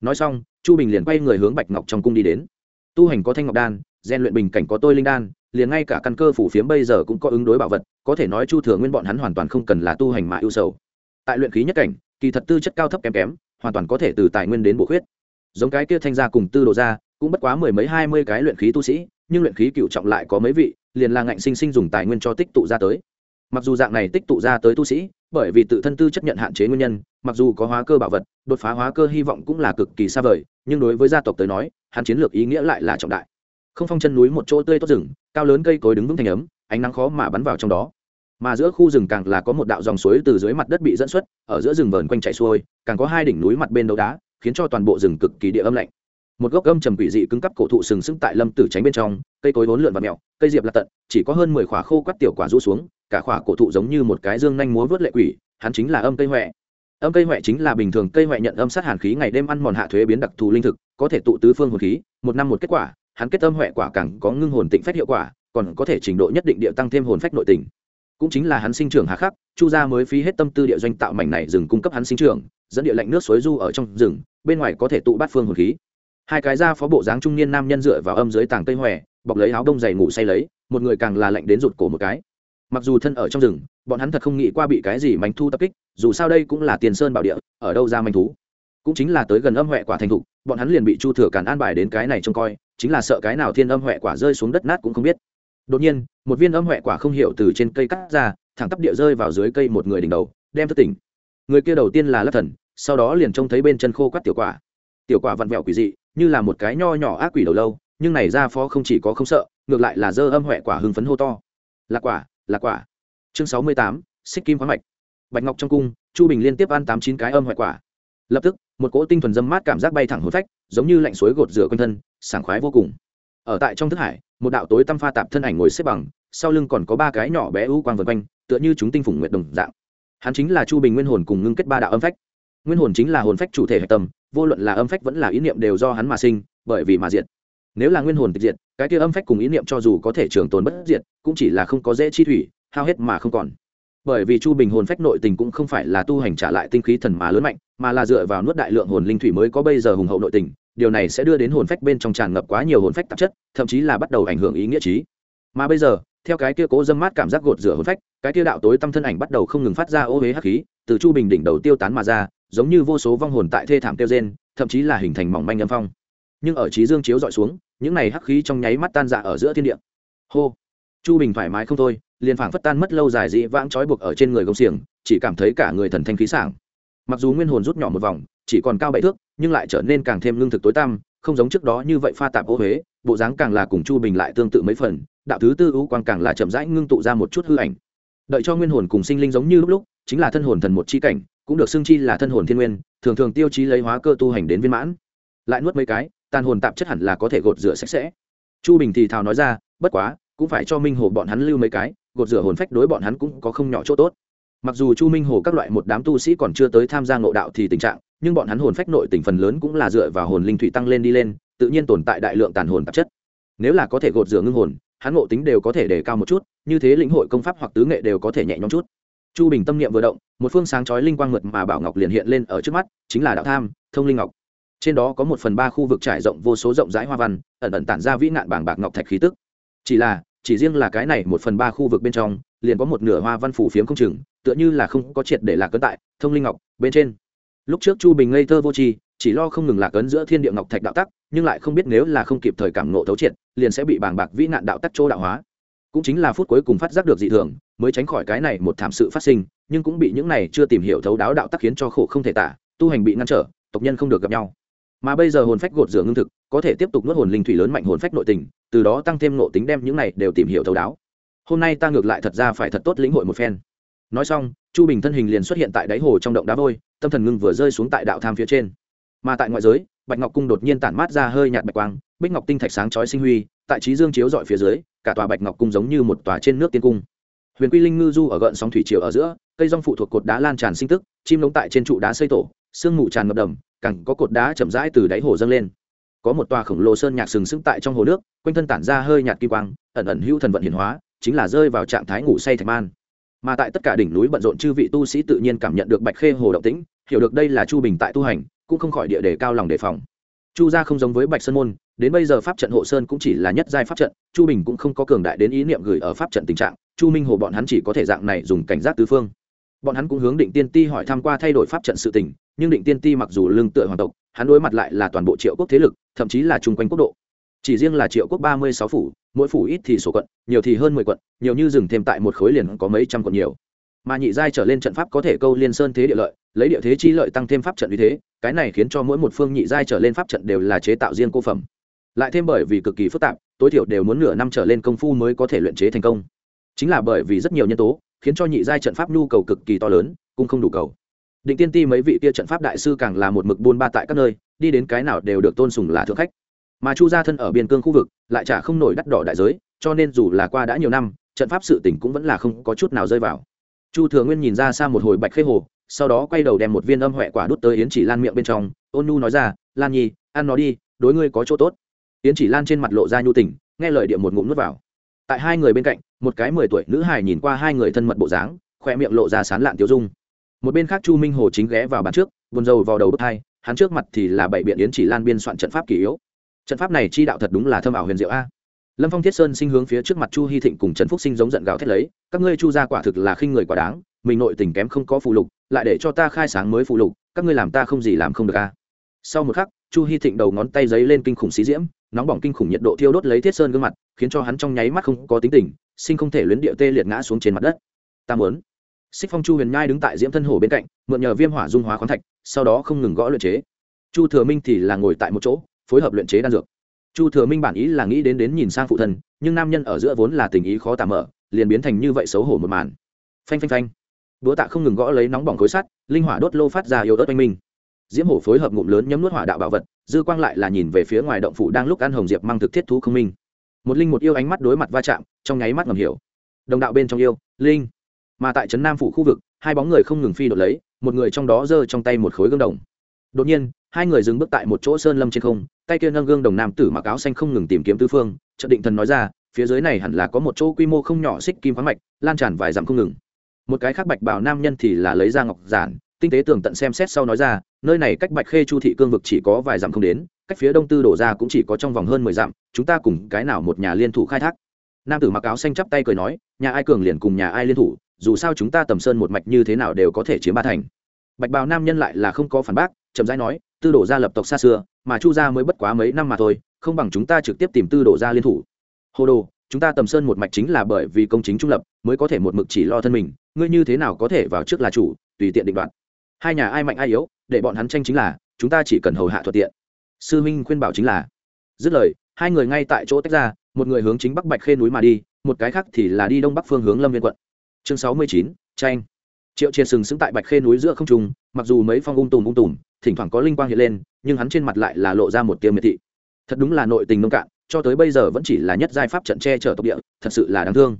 Nói xong, chu bình liền quay người hướng bạch ngọc trong cung đi đến. Tu hành có thanh ngọc đan gian luyện bình cảnh có tôi linh đan liền ngay cả căn cơ phủ phiếm bây giờ cũng có ứng đối bảo vật, có thể nói chu thừa nguyên bọn hắn hoàn toàn không cần là tu hành mà ưu sầu. Tại luyện khí nhất cảnh, kỳ thật tư chất cao thấp kém kém, hoàn toàn có thể từ tài nguyên đến bổ khuyết. Giống cái kia thanh gia cùng tư đồ gia, cũng bất quá mười mấy hai mươi cái luyện khí tu sĩ, nhưng luyện khí cựu trọng lại có mấy vị, liền là ngạnh sinh sinh dùng tài nguyên cho tích tụ ra tới. Mặc dù dạng này tích tụ ra tới tu sĩ, bởi vì tự thân tư chất nhận hạn chế nguyên nhân, mặc dù có hóa cơ bảo vật, đột phá hóa cơ hy vọng cũng là cực kỳ xa vời, nhưng đối với gia tộc tới nói, hắn chiến lược ý nghĩa lại là trọng đại không phong chân núi một chỗ tươi tốt rừng, cao lớn cây cối đứng vững thành ấm, ánh nắng khó mà bắn vào trong đó. Mà giữa khu rừng càng là có một đạo dòng suối từ dưới mặt đất bị dẫn xuất, ở giữa rừng vờn quanh chạy xuôi, càng có hai đỉnh núi mặt bên đấu đá, khiến cho toàn bộ rừng cực kỳ địa âm lạnh. Một gốc âm trầm quỷ dị cứng cắp cổ thụ sừng sững tại lâm tử tránh bên trong, cây cối vốn lượn và mèo, cây diệp là tận, chỉ có hơn mười khỏa khô quắt tiểu quả rũ xuống, cả khỏa cổ thụ giống như một cái dương nhanh múa vớt lệ quỷ, hắn chính là âm cây huệ âm cây huệ chính là bình thường cây huệ nhận âm sát hàn khí ngày đêm ăn mòn hạ thuế biến đặc thù linh thực, có thể tụ tứ phương hồn khí, một năm một kết quả hắn kết âm huệ quả càng có ngưng hồn tịnh phách hiệu quả, còn có thể trình độ nhất định địa tăng thêm hồn phách nội tình. Cũng chính là hắn sinh trưởng hà khắc, chu gia mới phí hết tâm tư địa doanh tạo mảnh này rừng cung cấp hắn sinh trưởng, dẫn địa lạnh nước suối du ở trong rừng, bên ngoài có thể tụ bát phương hồn khí. Hai cái gia phó bộ dáng trung niên nam nhân dựa vào âm dưới tàng cây hòe, bọc lấy áo đông dày ngủ say lấy, một người càng là lạnh đến rụt cổ một cái. Mặc dù thân ở trong rừng, bọn hắn thật không nghĩ qua bị cái gì manh thu tập kích, dù sao đây cũng là tiền sơn bảo địa, ở đâu ra manh thú? Cũng chính là tới gần âm huệ quả thành thục, bọn hắn liền bị chu thừa càn an bài đến cái này trông coi, chính là sợ cái nào thiên âm huệ quả rơi xuống đất nát cũng không biết. Đột nhiên, một viên âm huệ quả không hiểu từ trên cây cắt ra, thẳng tắp địa rơi vào dưới cây một người đỉnh đầu, đem thức tỉnh. Người kia đầu tiên là lắc thần, sau đó liền trông thấy bên chân khô quắt tiểu quả. Tiểu quả vặn vẹo quỷ dị, như là một cái nho nhỏ ác quỷ đầu lâu, nhưng này ra phó không chỉ có không sợ, ngược lại là dơ âm huệ quả hưng phấn hô to. Là quả là quả. Chương sáu mươi tám, xích kim khoáng mạch. Bạch ngọc trong cung, chu bình liên tiếp ăn tám chín cái âm huệ quả lập tức, một cỗ tinh thuần dâm mát cảm giác bay thẳng hồn phách, giống như lạnh suối gột rửa quanh thân, sảng khoái vô cùng. Ở tại trong thức hải, một đạo tối tăm pha tạp thân ảnh ngồi xếp bằng, sau lưng còn có ba cái nhỏ bé u quang vân quanh, tựa như chúng tinh phủng nguyện đồng dạng. Hắn chính là chu bình nguyên hồn cùng ngưng kết ba đạo âm phách. Nguyên hồn chính là hồn phách chủ thể hạch tâm, vô luận là âm phách vẫn là ý niệm đều do hắn mà sinh, bởi vì mà diệt. Nếu là nguyên hồn tịch diệt, cái kia âm phách cùng ý niệm cho dù có thể trường tồn bất diệt, cũng chỉ là không có dễ chi thủy, hao hết mà không còn bởi vì chu bình hồn phách nội tình cũng không phải là tu hành trả lại tinh khí thần mà lớn mạnh, mà là dựa vào nuốt đại lượng hồn linh thủy mới có bây giờ hùng hậu nội tình, điều này sẽ đưa đến hồn phách bên trong tràn ngập quá nhiều hồn phách tạp chất, thậm chí là bắt đầu ảnh hưởng ý nghĩa trí. Mà bây giờ, theo cái kia cố dâm mát cảm giác gột rửa hồn phách, cái kia đạo tối tâm thân ảnh bắt đầu không ngừng phát ra ô huế hắc khí, từ chu bình đỉnh đầu tiêu tán mà ra, giống như vô số vong hồn tại thê thảm tiêu gen thậm chí là hình thành mỏng manh âm phong. Nhưng ở trí dương chiếu dọi xuống, những này hắc khí trong nháy mắt tan dạ ở giữa thiên địa. Hô! Chu bình thoải mái không thôi, liền phảng phất tan mất lâu dài dị vãng trói buộc ở trên người gông xiềng, chỉ cảm thấy cả người thần thanh khí sảng. Mặc dù nguyên hồn rút nhỏ một vòng, chỉ còn cao bảy thước, nhưng lại trở nên càng thêm lương thực tối tăm, không giống trước đó như vậy pha tạp ô huế, bộ dáng càng là cùng chu bình lại tương tự mấy phần, đạo thứ tư ưu quang càng là chậm rãi ngưng tụ ra một chút hư ảnh. Đợi cho nguyên hồn cùng sinh linh giống như lúc lúc, chính là thân hồn thần một chi cảnh, cũng được xưng chi là thân hồn thiên nguyên, thường thường tiêu chí lấy hóa cơ tu hành đến viên mãn. Lại nuốt mấy cái, tàn hồn tạp chất hẳn là có thể gột rửa sạch sẽ. Chu bình thì thào nói ra, bất quá cũng phải cho minh hồ bọn hắn lưu mấy cái, gột rửa hồn phách đối bọn hắn cũng có không nhỏ chỗ tốt. Mặc dù chu minh hồ các loại một đám tu sĩ còn chưa tới tham gia ngộ đạo thì tình trạng, nhưng bọn hắn hồn phách nội tình phần lớn cũng là dựa vào hồn linh thủy tăng lên đi lên, tự nhiên tồn tại đại lượng tàn hồn tạp chất. Nếu là có thể gột rửa ngưng hồn, hắn ngộ tính đều có thể đề cao một chút, như thế lĩnh hội công pháp hoặc tứ nghệ đều có thể nhẹ nhõm chút. Chu bình tâm niệm vừa động, một phương sáng chói linh quang mượt mà bảo ngọc liền hiện lên ở trước mắt, chính là đạo tham, thông linh ngọc. Trên đó có một phần ba khu vực trải rộng vô số rộng rãi hoa văn, ẩn ẩn tản ra vĩ nạn bảng bạc ngọc thạch khí tức. Chỉ là chỉ riêng là cái này một phần ba khu vực bên trong, liền có một nửa hoa văn phủ phiếm không chừng, tựa như là không có triệt để lạc cấn tại thông linh ngọc bên trên. Lúc trước chu bình ngây thơ vô tri, chỉ lo không ngừng lạc ấn giữa thiên địa ngọc thạch đạo tắc, nhưng lại không biết nếu là không kịp thời cảm nộ thấu triệt, liền sẽ bị bàng bạc vĩ nạn đạo tắc chỗ đạo hóa. Cũng chính là phút cuối cùng phát giác được dị thường, mới tránh khỏi cái này một thảm sự phát sinh, nhưng cũng bị những này chưa tìm hiểu thấu đáo đạo tắc khiến cho khổ không thể tả, tu hành bị ngăn trở, tộc nhân không được gặp nhau. Mà bây giờ hồn phách gột rửa ngưng thực có thể tiếp tục nuốt hồn linh thủy lớn mạnh hồn phách nội tình, từ đó tăng thêm nội tính đem những này đều tìm hiểu thấu đáo. Hôm nay ta ngược lại thật ra phải thật tốt lĩnh hội một phen. Nói xong, chu bình thân hình liền xuất hiện tại đáy hồ trong động đá vôi, tâm thần ngưng vừa rơi xuống tại đạo tham phía trên. Mà tại ngoại giới, bạch ngọc cung đột nhiên tản mát ra hơi nhạt bạch quang, bích ngọc tinh thạch sáng chói sinh huy, tại trí dương chiếu dọi phía dưới, cả tòa bạch ngọc cung giống như một tòa trên nước tiên cung. Huyền quy linh ngư du ở gợn sóng thủy triều ở giữa, cây rong phụ thuộc cột đá lan tràn sinh tức, chim lống tại trên trụ đá xây tổ, sương mù tràn ngập đầm, cẳng có cột đá chậm rãi từ đáy hồ dâng lên có một tòa khổng lồ sơn nhạc sừng sững tại trong hồ nước, quanh thân tản ra hơi nhạt kim quang, ẩn ẩn hữu thần vận hiển hóa, chính là rơi vào trạng thái ngủ say thạch man. Mà tại tất cả đỉnh núi bận rộn chư vị tu sĩ tự nhiên cảm nhận được bạch khê hồ động tĩnh, hiểu được đây là chu bình tại tu hành, cũng không khỏi địa đề cao lòng đề phòng. Chu gia không giống với bạch sơn môn, đến bây giờ pháp trận hộ sơn cũng chỉ là nhất giai pháp trận, chu bình cũng không có cường đại đến ý niệm gửi ở pháp trận tình trạng, chu minh hồ bọn hắn chỉ có thể dạng này dùng cảnh giác tứ phương. Bọn hắn cũng hướng định tiên ti hỏi tham q u a thay đổi pháp trận sự tình nhưng định tiên ti mặc dù lương tựa hoàng tộc, hắn đối mặt lại là toàn bộ triệu quốc thế lực, thậm chí là chung quanh quốc độ. Chỉ riêng là triệu quốc ba mươi sáu phủ, mỗi phủ ít thì số quận, nhiều thì hơn mười quận, nhiều như dừng thêm tại một khối liền có mấy trăm quận nhiều. Mà nhị giai trở lên trận pháp có thể câu liên sơn thế địa lợi, lấy địa thế chi lợi tăng thêm pháp trận uy thế, cái này khiến cho mỗi một phương nhị giai trở lên pháp trận đều là chế tạo riêng cô phẩm. Lại thêm bởi vì cực kỳ phức tạp, tối thiểu đều muốn nửa năm trở lên công phu mới có thể luyện chế thành công. Chính là bởi vì rất nhiều nhân tố, khiến cho nhị giai trận pháp nhu cầu cực kỳ to lớn, cũng không đủ cầu định tiên ti mấy vị kia trận pháp đại sư càng là một mực buôn ba tại các nơi, đi đến cái nào đều được tôn sùng là thượng khách. Mà chu gia thân ở biên cương khu vực, lại chả không nổi đắt đỏ đại giới, cho nên dù là qua đã nhiều năm, trận pháp sự tỉnh cũng vẫn là không có chút nào rơi vào. Chu thừa nguyên nhìn ra xa một hồi bạch khê hồ, sau đó quay đầu đem một viên âm huệ quả đút tới yến chỉ lan miệng bên trong, ôn nhu nói ra, lan nhi, ăn nó đi, đối ngươi có chỗ tốt. Yến chỉ lan trên mặt lộ ra nhu tỉnh nghe lời địa một ngụm nuốt vào. Tại hai người bên cạnh, một cái mười tuổi nữ hài nhìn qua hai người thân mật bộ dáng, khoe miệng lộ ra sán lạn tiêu dung một bên khác chu minh hồ chính ghé vào bàn trước, buồn rầu vào đầu bước hai, hắn trước mặt thì là bảy biện yến chỉ lan biên soạn trận pháp kỷ yếu. Trận pháp này chi đạo thật đúng là thâm ảo huyền diệu a. Lâm phong thiết sơn sinh hướng phía trước mặt chu hy thịnh cùng trần phúc sinh giống giận gào thét lấy, các ngươi chu ra quả thực là khinh người quả đáng, mình nội tình kém không có phụ lục, lại để cho ta khai sáng mới phụ lục, các ngươi làm ta không gì làm không được a. Sau một khắc, chu hy thịnh đầu ngón tay giấy lên kinh khủng xí diễm, nóng bỏng kinh khủng nhiệt độ thiêu đốt lấy thiết sơn gương mặt, khiến cho hắn trong nháy mắt không có tính tình, sinh không thể luyến địa tê liệt ngã xuống trên mặt đất. Ta muốn xích phong chu huyền nhai đứng tại diễm thân hồ bên cạnh, mượn nhờ viêm hỏa dung hóa khoáng thạch, sau đó không ngừng gõ luyện chế. Chu thừa minh thì là ngồi tại một chỗ, phối hợp luyện chế đan dược. Chu thừa minh bản ý là nghĩ đến đến nhìn sang phụ thân, nhưng nam nhân ở giữa vốn là tình ý khó tạm mở, liền biến thành như vậy xấu hổ một màn. Phanh phanh phanh. Đũa tạ không ngừng gõ lấy nóng bỏng khối sắt, linh hỏa đốt lô phát ra yếu ớt oanh minh. Diễm hổ phối hợp ngụm lớn nhấm nuốt hỏa đạo bảo vật, dư quang lại là nhìn về phía ngoài động phủ đang lúc ăn hồng diệp mang thực thiết thú không minh. Một linh một yêu ánh mắt đối mặt va chạm, trong nháy mắt ngầm hiểu. Đồng đạo bên trong yêu, linh mà tại trấn nam phủ khu vực, hai bóng người không ngừng phi đột lấy, một người trong đó giơ trong tay một khối gương đồng. Đột nhiên, hai người dừng bước tại một chỗ sơn lâm trên không, tay kia nâng gương đồng nam tử mặc áo xanh không ngừng tìm kiếm tư phương trận định thần nói ra, phía dưới này hẳn là có một chỗ quy mô không nhỏ xích kim khoáng mạch, lan tràn vài dặm không ngừng. Một cái khác bạch bảo nam nhân thì là lấy ra ngọc giản, tinh tế tường tận xem xét sau nói ra, nơi này cách bạch khê chu thị cương vực chỉ có vài dặm không đến, cách phía đông tư đổ ra cũng chỉ có trong vòng hơn mười dặm, chúng ta cùng cái nào một nhà liên thủ khai thác. Nam tử mặc áo xanh chắp tay cười nói, nhà ai cường liền cùng nhà ai liên thủ dù sao chúng ta tầm sơn một mạch như thế nào đều có thể chiếm ba thành. Bạch bào nam nhân lại là không có phản bác, chậm rãi nói, tư đổ Gia lập tộc xa xưa, mà chu gia mới bất quá mấy năm mà thôi, không bằng chúng ta trực tiếp tìm tư đổ Gia liên thủ. Hồ đồ, chúng ta tầm sơn một mạch chính là bởi vì công chính trung lập, mới có thể một mực chỉ lo thân mình, ngươi như thế nào có thể vào trước là chủ, tùy tiện định đoạt. Hai nhà ai mạnh ai yếu, để bọn hắn tranh chính là, chúng ta chỉ cần hầu hạ thuận tiện. Sư minh khuyên bảo chính là. Dứt lời, hai người ngay tại chỗ tách ra, một người hướng chính bắc bạch khê núi mà đi, một cái khác thì là đi đông bắc phương hướng lâm viên quận chương sáu mươi chín, tranh. Triệu triệt sừng sững tại bạch khê núi giữa không trung, mặc dù mấy phong ung tùm ung tùm, thỉnh thoảng có linh quang hiện lên, nhưng hắn trên mặt lại là lộ ra một tiêu miệt thị. Thật đúng là nội tình nông cạn, cho tới bây giờ vẫn chỉ là nhất giai pháp trận che chở tộc địa, thật sự là đáng thương.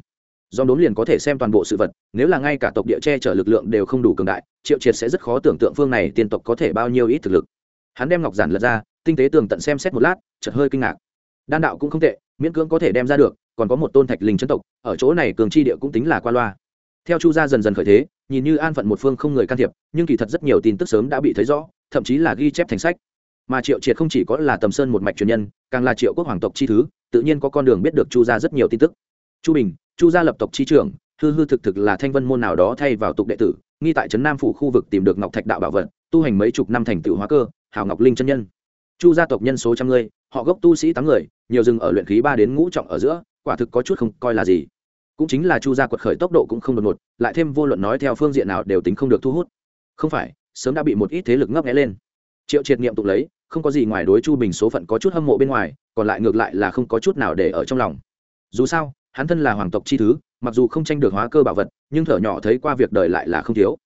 Do đốn liền có thể xem toàn bộ sự vật, nếu là ngay cả tộc địa che chở lực lượng đều không đủ cường đại, triệu triệt sẽ rất khó tưởng tượng phương này tiên tộc có thể bao nhiêu ít thực lực. Hắn đem ngọc giản lật ra, tinh tế tường tận xem xét một lát, chợt hơi kinh ngạc. Đan đạo cũng không tệ, miễn cưỡng có thể đem ra được, còn có một tôn thạch linh chân tộc, ở chỗ này cường chi địa cũng tính là qua loa theo chu gia dần dần khởi thế, nhìn như an phận một phương không người can thiệp, nhưng kỳ thật rất nhiều tin tức sớm đã bị thấy rõ, thậm chí là ghi chép thành sách. Mà triệu triệt không chỉ có là tầm sơn một mạch truyền nhân, càng là triệu quốc hoàng tộc chi thứ, tự nhiên có con đường biết được chu gia rất nhiều tin tức. Chu bình, chu gia lập tộc chi trưởng, hư hư thực thực là thanh vân môn nào đó thay vào tục đệ tử, nghi tại trấn nam phủ khu vực tìm được ngọc thạch đạo bảo vật, tu hành mấy chục năm thành tựu hóa cơ hào ngọc linh chân nhân. Chu gia tộc nhân số trăm người, họ gốc tu sĩ tám người, nhiều rừng ở luyện khí ba đến ngũ trọng ở giữa, quả thực có chút không coi là gì cũng chính là chu gia quật khởi tốc độ cũng không đột ngột, lại thêm vô luận nói theo phương diện nào đều tính không được thu hút. Không phải, sớm đã bị một ít thế lực ngấp nghẽ lên. Triệu triệt nghiệm tục lấy, không có gì ngoài đối chu bình số phận có chút hâm mộ bên ngoài, còn lại ngược lại là không có chút nào để ở trong lòng. Dù sao, hắn thân là hoàng tộc chi thứ, mặc dù không tranh được hóa cơ bảo vật, nhưng thở nhỏ thấy qua việc đời lại là không thiếu.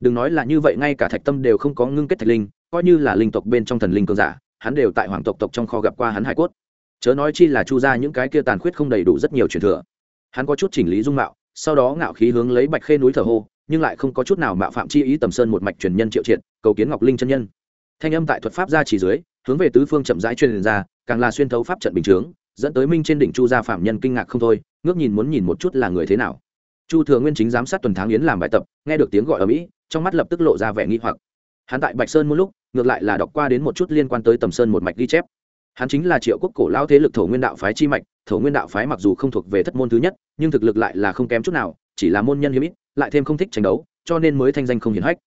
Đừng nói là như vậy, ngay cả thạch tâm đều không có ngưng kết thạch linh, coi như là linh tộc bên trong thần linh cường giả, hắn đều tại hoàng tộc tộc trong kho gặp qua hắn hải cốt. Chớ nói chi là chu ra những cái kia tàn khuyết không đầy đủ rất nhiều truyền thừa hắn có chút chỉnh lý dung mạo, sau đó ngạo khí hướng lấy bạch khê núi thở hô, nhưng lại không có chút nào mạo phạm chi ý tầm sơn một mạch truyền nhân triệu triệt, cầu kiến ngọc linh chân nhân. Thanh âm tại thuật pháp ra chỉ dưới, hướng về tứ phương chậm rãi truyền ra, càng là xuyên thấu pháp trận bình chướng, dẫn tới minh trên đỉnh chu gia phạm nhân kinh ngạc không thôi, ngước nhìn muốn nhìn một chút là người thế nào. Chu thừa nguyên chính giám sát tuần tháng yến làm bài tập, nghe được tiếng gọi ở mỹ, trong mắt lập tức lộ ra vẻ nghi hoặc. Hắn tại bạch sơn một lúc, ngược lại là đọc qua đến một chút liên quan tới tầm sơn một mạch ghi chép hắn chính là triệu quốc cổ lao thế lực thổ nguyên đạo phái chi mạch, thổ nguyên đạo phái mặc dù không thuộc về thất môn thứ nhất, nhưng thực lực lại là không kém chút nào, chỉ là môn nhân hiếm ít, lại thêm không thích tranh đấu, cho nên mới thanh danh không hiển hách.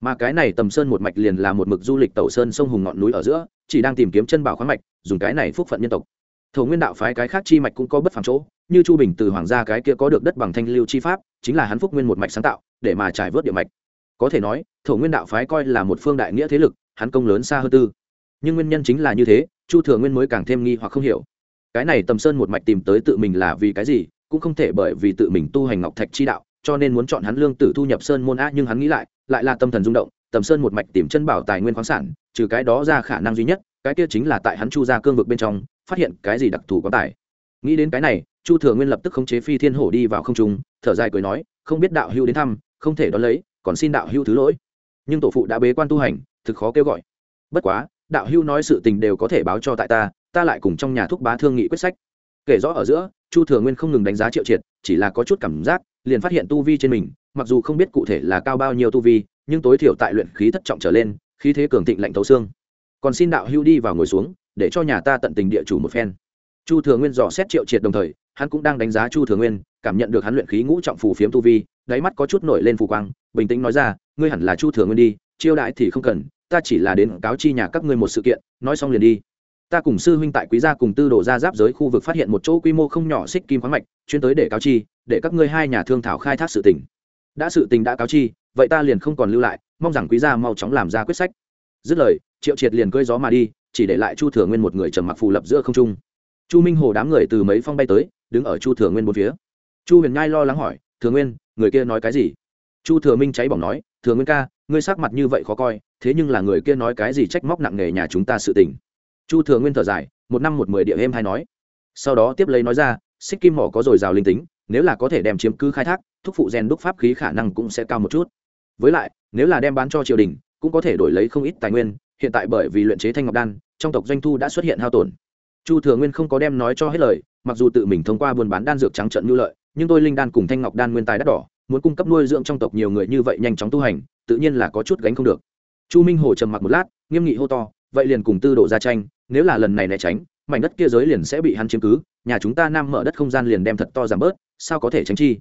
Mà cái này tầm sơn một mạch liền là một mực du lịch tàu sơn sông hùng ngọn núi ở giữa, chỉ đang tìm kiếm chân bảo khoáng mạch, dùng cái này phúc phận nhân tộc. Thổ nguyên đạo phái cái khác chi mạch cũng có bất phẳng chỗ, như chu bình từ hoàng gia cái kia có được đất bằng thanh lưu chi pháp, chính là hắn phúc nguyên một mạch sáng tạo, để mà trải vớt địa mạch. Có thể nói, thổ nguyên đạo phái coi là một phương đại nghĩa thế lực, hắn công lớn xa hơn tư. Nhưng nguyên nhân chính là như thế chu thừa nguyên mới càng thêm nghi hoặc không hiểu. Cái này tầm sơn một mạch tìm tới tự mình là vì cái gì, cũng không thể bởi vì tự mình tu hành ngọc thạch chi đạo, cho nên muốn chọn hắn lương tử thu nhập sơn môn á, nhưng hắn nghĩ lại lại là tâm thần rung động, tầm sơn một mạch tìm chân bảo tài nguyên khoáng sản, trừ cái đó ra khả năng duy nhất, cái kia chính là tại hắn chu ra cương vực bên trong, phát hiện cái gì đặc thù có tài. Nghĩ đến cái này, chu thừa nguyên lập tức khống chế phi thiên hổ đi vào không trung, thở dài cười nói, không biết đạo hữu đến thăm, không thể đón lấy, còn xin đạo hữu thứ lỗi. Nhưng tổ phụ đã bế quan tu hành, thực khó kêu gọi. Bất quá đạo Hưu nói sự tình đều có thể báo cho tại ta ta lại cùng trong nhà thuốc bá thương nghị quyết sách. Kể rõ ở giữa, chu thừa nguyên không ngừng đánh giá triệu triệt, chỉ là có chút cảm giác, liền phát hiện tu vi trên mình, mặc dù không biết cụ thể là cao bao nhiêu tu vi, nhưng tối thiểu tại luyện khí thất trọng trở lên, khí thế cường thịnh lạnh thấu xương. Còn xin đạo Hưu đi vào ngồi xuống, để cho nhà ta tận tình địa chủ một phen. Chu thừa nguyên dò xét triệu triệt đồng thời, hắn cũng đang đánh giá chu thừa nguyên, cảm nhận được hắn luyện khí ngũ trọng phù phiếm tu vi, đáy mắt có chút nổi lên phù quang, bình tĩnh nói ra, ngươi hẳn là chu thừa nguyên đi, chiêu đại thì không cần ta chỉ là đến cáo chi nhà các ngươi một sự kiện, nói xong liền đi. Ta cùng sư huynh tại quý gia cùng tư đồ ra giáp giới khu vực phát hiện một chỗ quy mô không nhỏ xích kim khoáng mạch, chuyên tới để cáo chi, để các ngươi hai nhà thương thảo khai thác sự tình. đã sự tình đã cáo chi, vậy ta liền không còn lưu lại, mong rằng quý gia mau chóng làm ra quyết sách. Dứt lời, triệu triệt liền cưỡi gió mà đi, chỉ để lại chu thừa nguyên một người trầm mặc phù lập giữa không trung. Chu minh hồ đám người từ mấy phong bay tới, đứng ở chu thừa nguyên một phía. Chu huyền nhai lo lắng hỏi, thừa nguyên, người kia nói cái gì? Chu thừa minh cháy bỏng nói, thừa nguyên ca ngươi sắc mặt như vậy khó coi, thế nhưng là người kia nói cái gì trách móc nặng nề nhà chúng ta sự tình. Chu thừa nguyên thở dài, một năm một mười địa êm hay nói. Sau đó tiếp lấy nói ra, xích kim mỏ có dồi dào linh tính, nếu là có thể đem chiếm cứ khai thác, thúc phụ gen đúc pháp khí khả năng cũng sẽ cao một chút. Với lại, nếu là đem bán cho triều đình, cũng có thể đổi lấy không ít tài nguyên, hiện tại bởi vì luyện chế thanh ngọc đan, trong tộc doanh thu đã xuất hiện hao tổn. Chu thừa nguyên không có đem nói cho hết lời, mặc dù tự mình thông qua buôn bán đan dược trắng trận nhu lợi, nhưng tôi linh đan cùng thanh ngọc đan nguyên tài đắt đỏ, muốn cung cấp nuôi dưỡng trong tộc nhiều người như vậy nhanh chóng tu hành tự nhiên là có chút gánh không được. Chu minh hồ trầm mặc một lát, nghiêm nghị hô to, vậy liền cùng tư Đồ ra tranh, nếu là lần này né tránh, mảnh đất kia giới liền sẽ bị hắn chiếm cứ, nhà chúng ta nam mở đất không gian liền đem thật to giảm bớt, sao có thể tránh chi?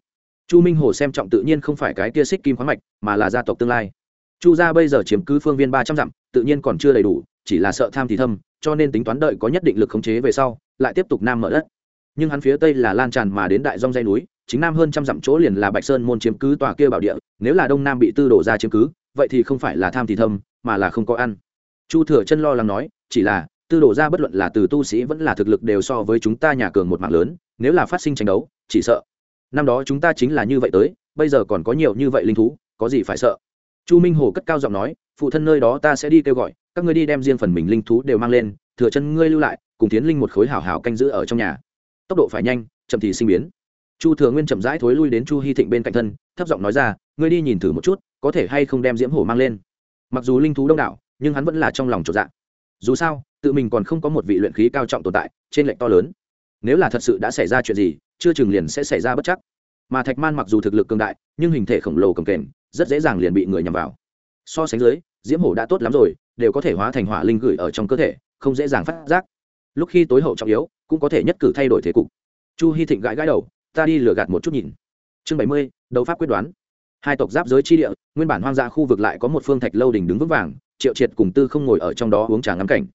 Chu minh hồ xem trọng tự nhiên không phải cái kia xích kim khoáng mạch, mà là gia tộc tương lai. Chu gia bây giờ chiếm cứ phương viên ba trăm dặm, tự nhiên còn chưa đầy đủ, chỉ là sợ tham thì thâm, cho nên tính toán đợi có nhất định lực khống chế về sau, lại tiếp tục nam mở đất. Nhưng hắn phía tây là lan tràn mà đến đại dong dây núi chính nam hơn trăm dặm chỗ liền là bạch sơn môn chiếm cứ tòa kia bảo địa, nếu là đông nam bị tư đổ ra chiếm cứ, vậy thì không phải là tham thì thâm, mà là không có ăn. Chu thừa chân lo lắng nói, chỉ là, tư đổ ra bất luận là từ tu sĩ vẫn là thực lực đều so với chúng ta nhà cường một mạng lớn, nếu là phát sinh tranh đấu, chỉ sợ. Năm đó chúng ta chính là như vậy tới, bây giờ còn có nhiều như vậy linh thú, có gì phải sợ? Chu minh hồ cất cao giọng nói, phụ thân nơi đó ta sẽ đi kêu gọi, các ngươi đi đem riêng phần mình linh thú đều mang lên, thừa chân ngươi lưu lại, cùng tiến linh một khối hảo hảo canh giữ ở trong nhà. Tốc độ phải nhanh, chậm thì sinh biến chu thừa nguyên chậm rãi thối lui đến chu hy thịnh bên cạnh thân, thấp giọng nói ra, ngươi đi nhìn thử một chút, có thể hay không đem diễm hổ mang lên. Mặc dù linh thú đông đảo, nhưng hắn vẫn là trong lòng trộn dạng dù sao, tự mình còn không có một vị luyện khí cao trọng tồn tại, trên lệnh to lớn. Nếu là thật sự đã xảy ra chuyện gì, chưa chừng liền sẽ xảy ra bất chắc. Mà thạch man mặc dù thực lực cường đại, nhưng hình thể khổng lồ cầm kềnh, rất dễ dàng liền bị người nhằm vào. So sánh dưới, diễm hổ đã tốt lắm rồi, đều có thể hóa thành hỏa linh gửi ở trong cơ thể, không dễ dàng phát giác. Lúc khi tối hậu trọng yếu, cũng có thể nhất cử thay đổi thế cục. Chu hy thịnh gãi gãi đầu ta đi lừa gạt một chút nhìn. Chương bảy mươi, đấu pháp quyết đoán. Hai tộc giáp giới chi địa, nguyên bản hoang dã khu vực lại có một phương thạch lâu đình đứng vững vàng, triệu triệt cùng tư không ngồi ở trong đó uống trà ngắm cảnh.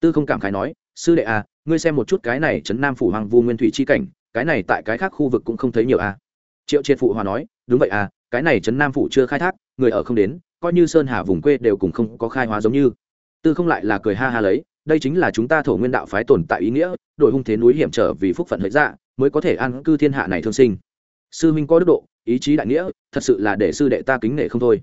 Tư không cảm khái nói, sư đệ à ngươi xem một chút cái này trấn nam phủ hoàng vu nguyên thủy chi cảnh, cái này tại cái khác khu vực cũng không thấy nhiều à. Triệu triệt phụ hòa nói, đúng vậy à cái này trấn nam phủ chưa khai thác, người ở không đến, coi như sơn hà vùng quê đều cùng không có khai hóa giống như. Tư không lại là cười ha ha lấy, đây chính là chúng ta thổ nguyên đạo phái tồn tại ý nghĩa, đội hung thế núi hiểm trở vì phúc phận hỡi dạ mới có thể an cư thiên hạ này thương sinh. Sư minh có đức độ, ý chí đại nghĩa, thật sự là để sư đệ ta kính nể không thôi.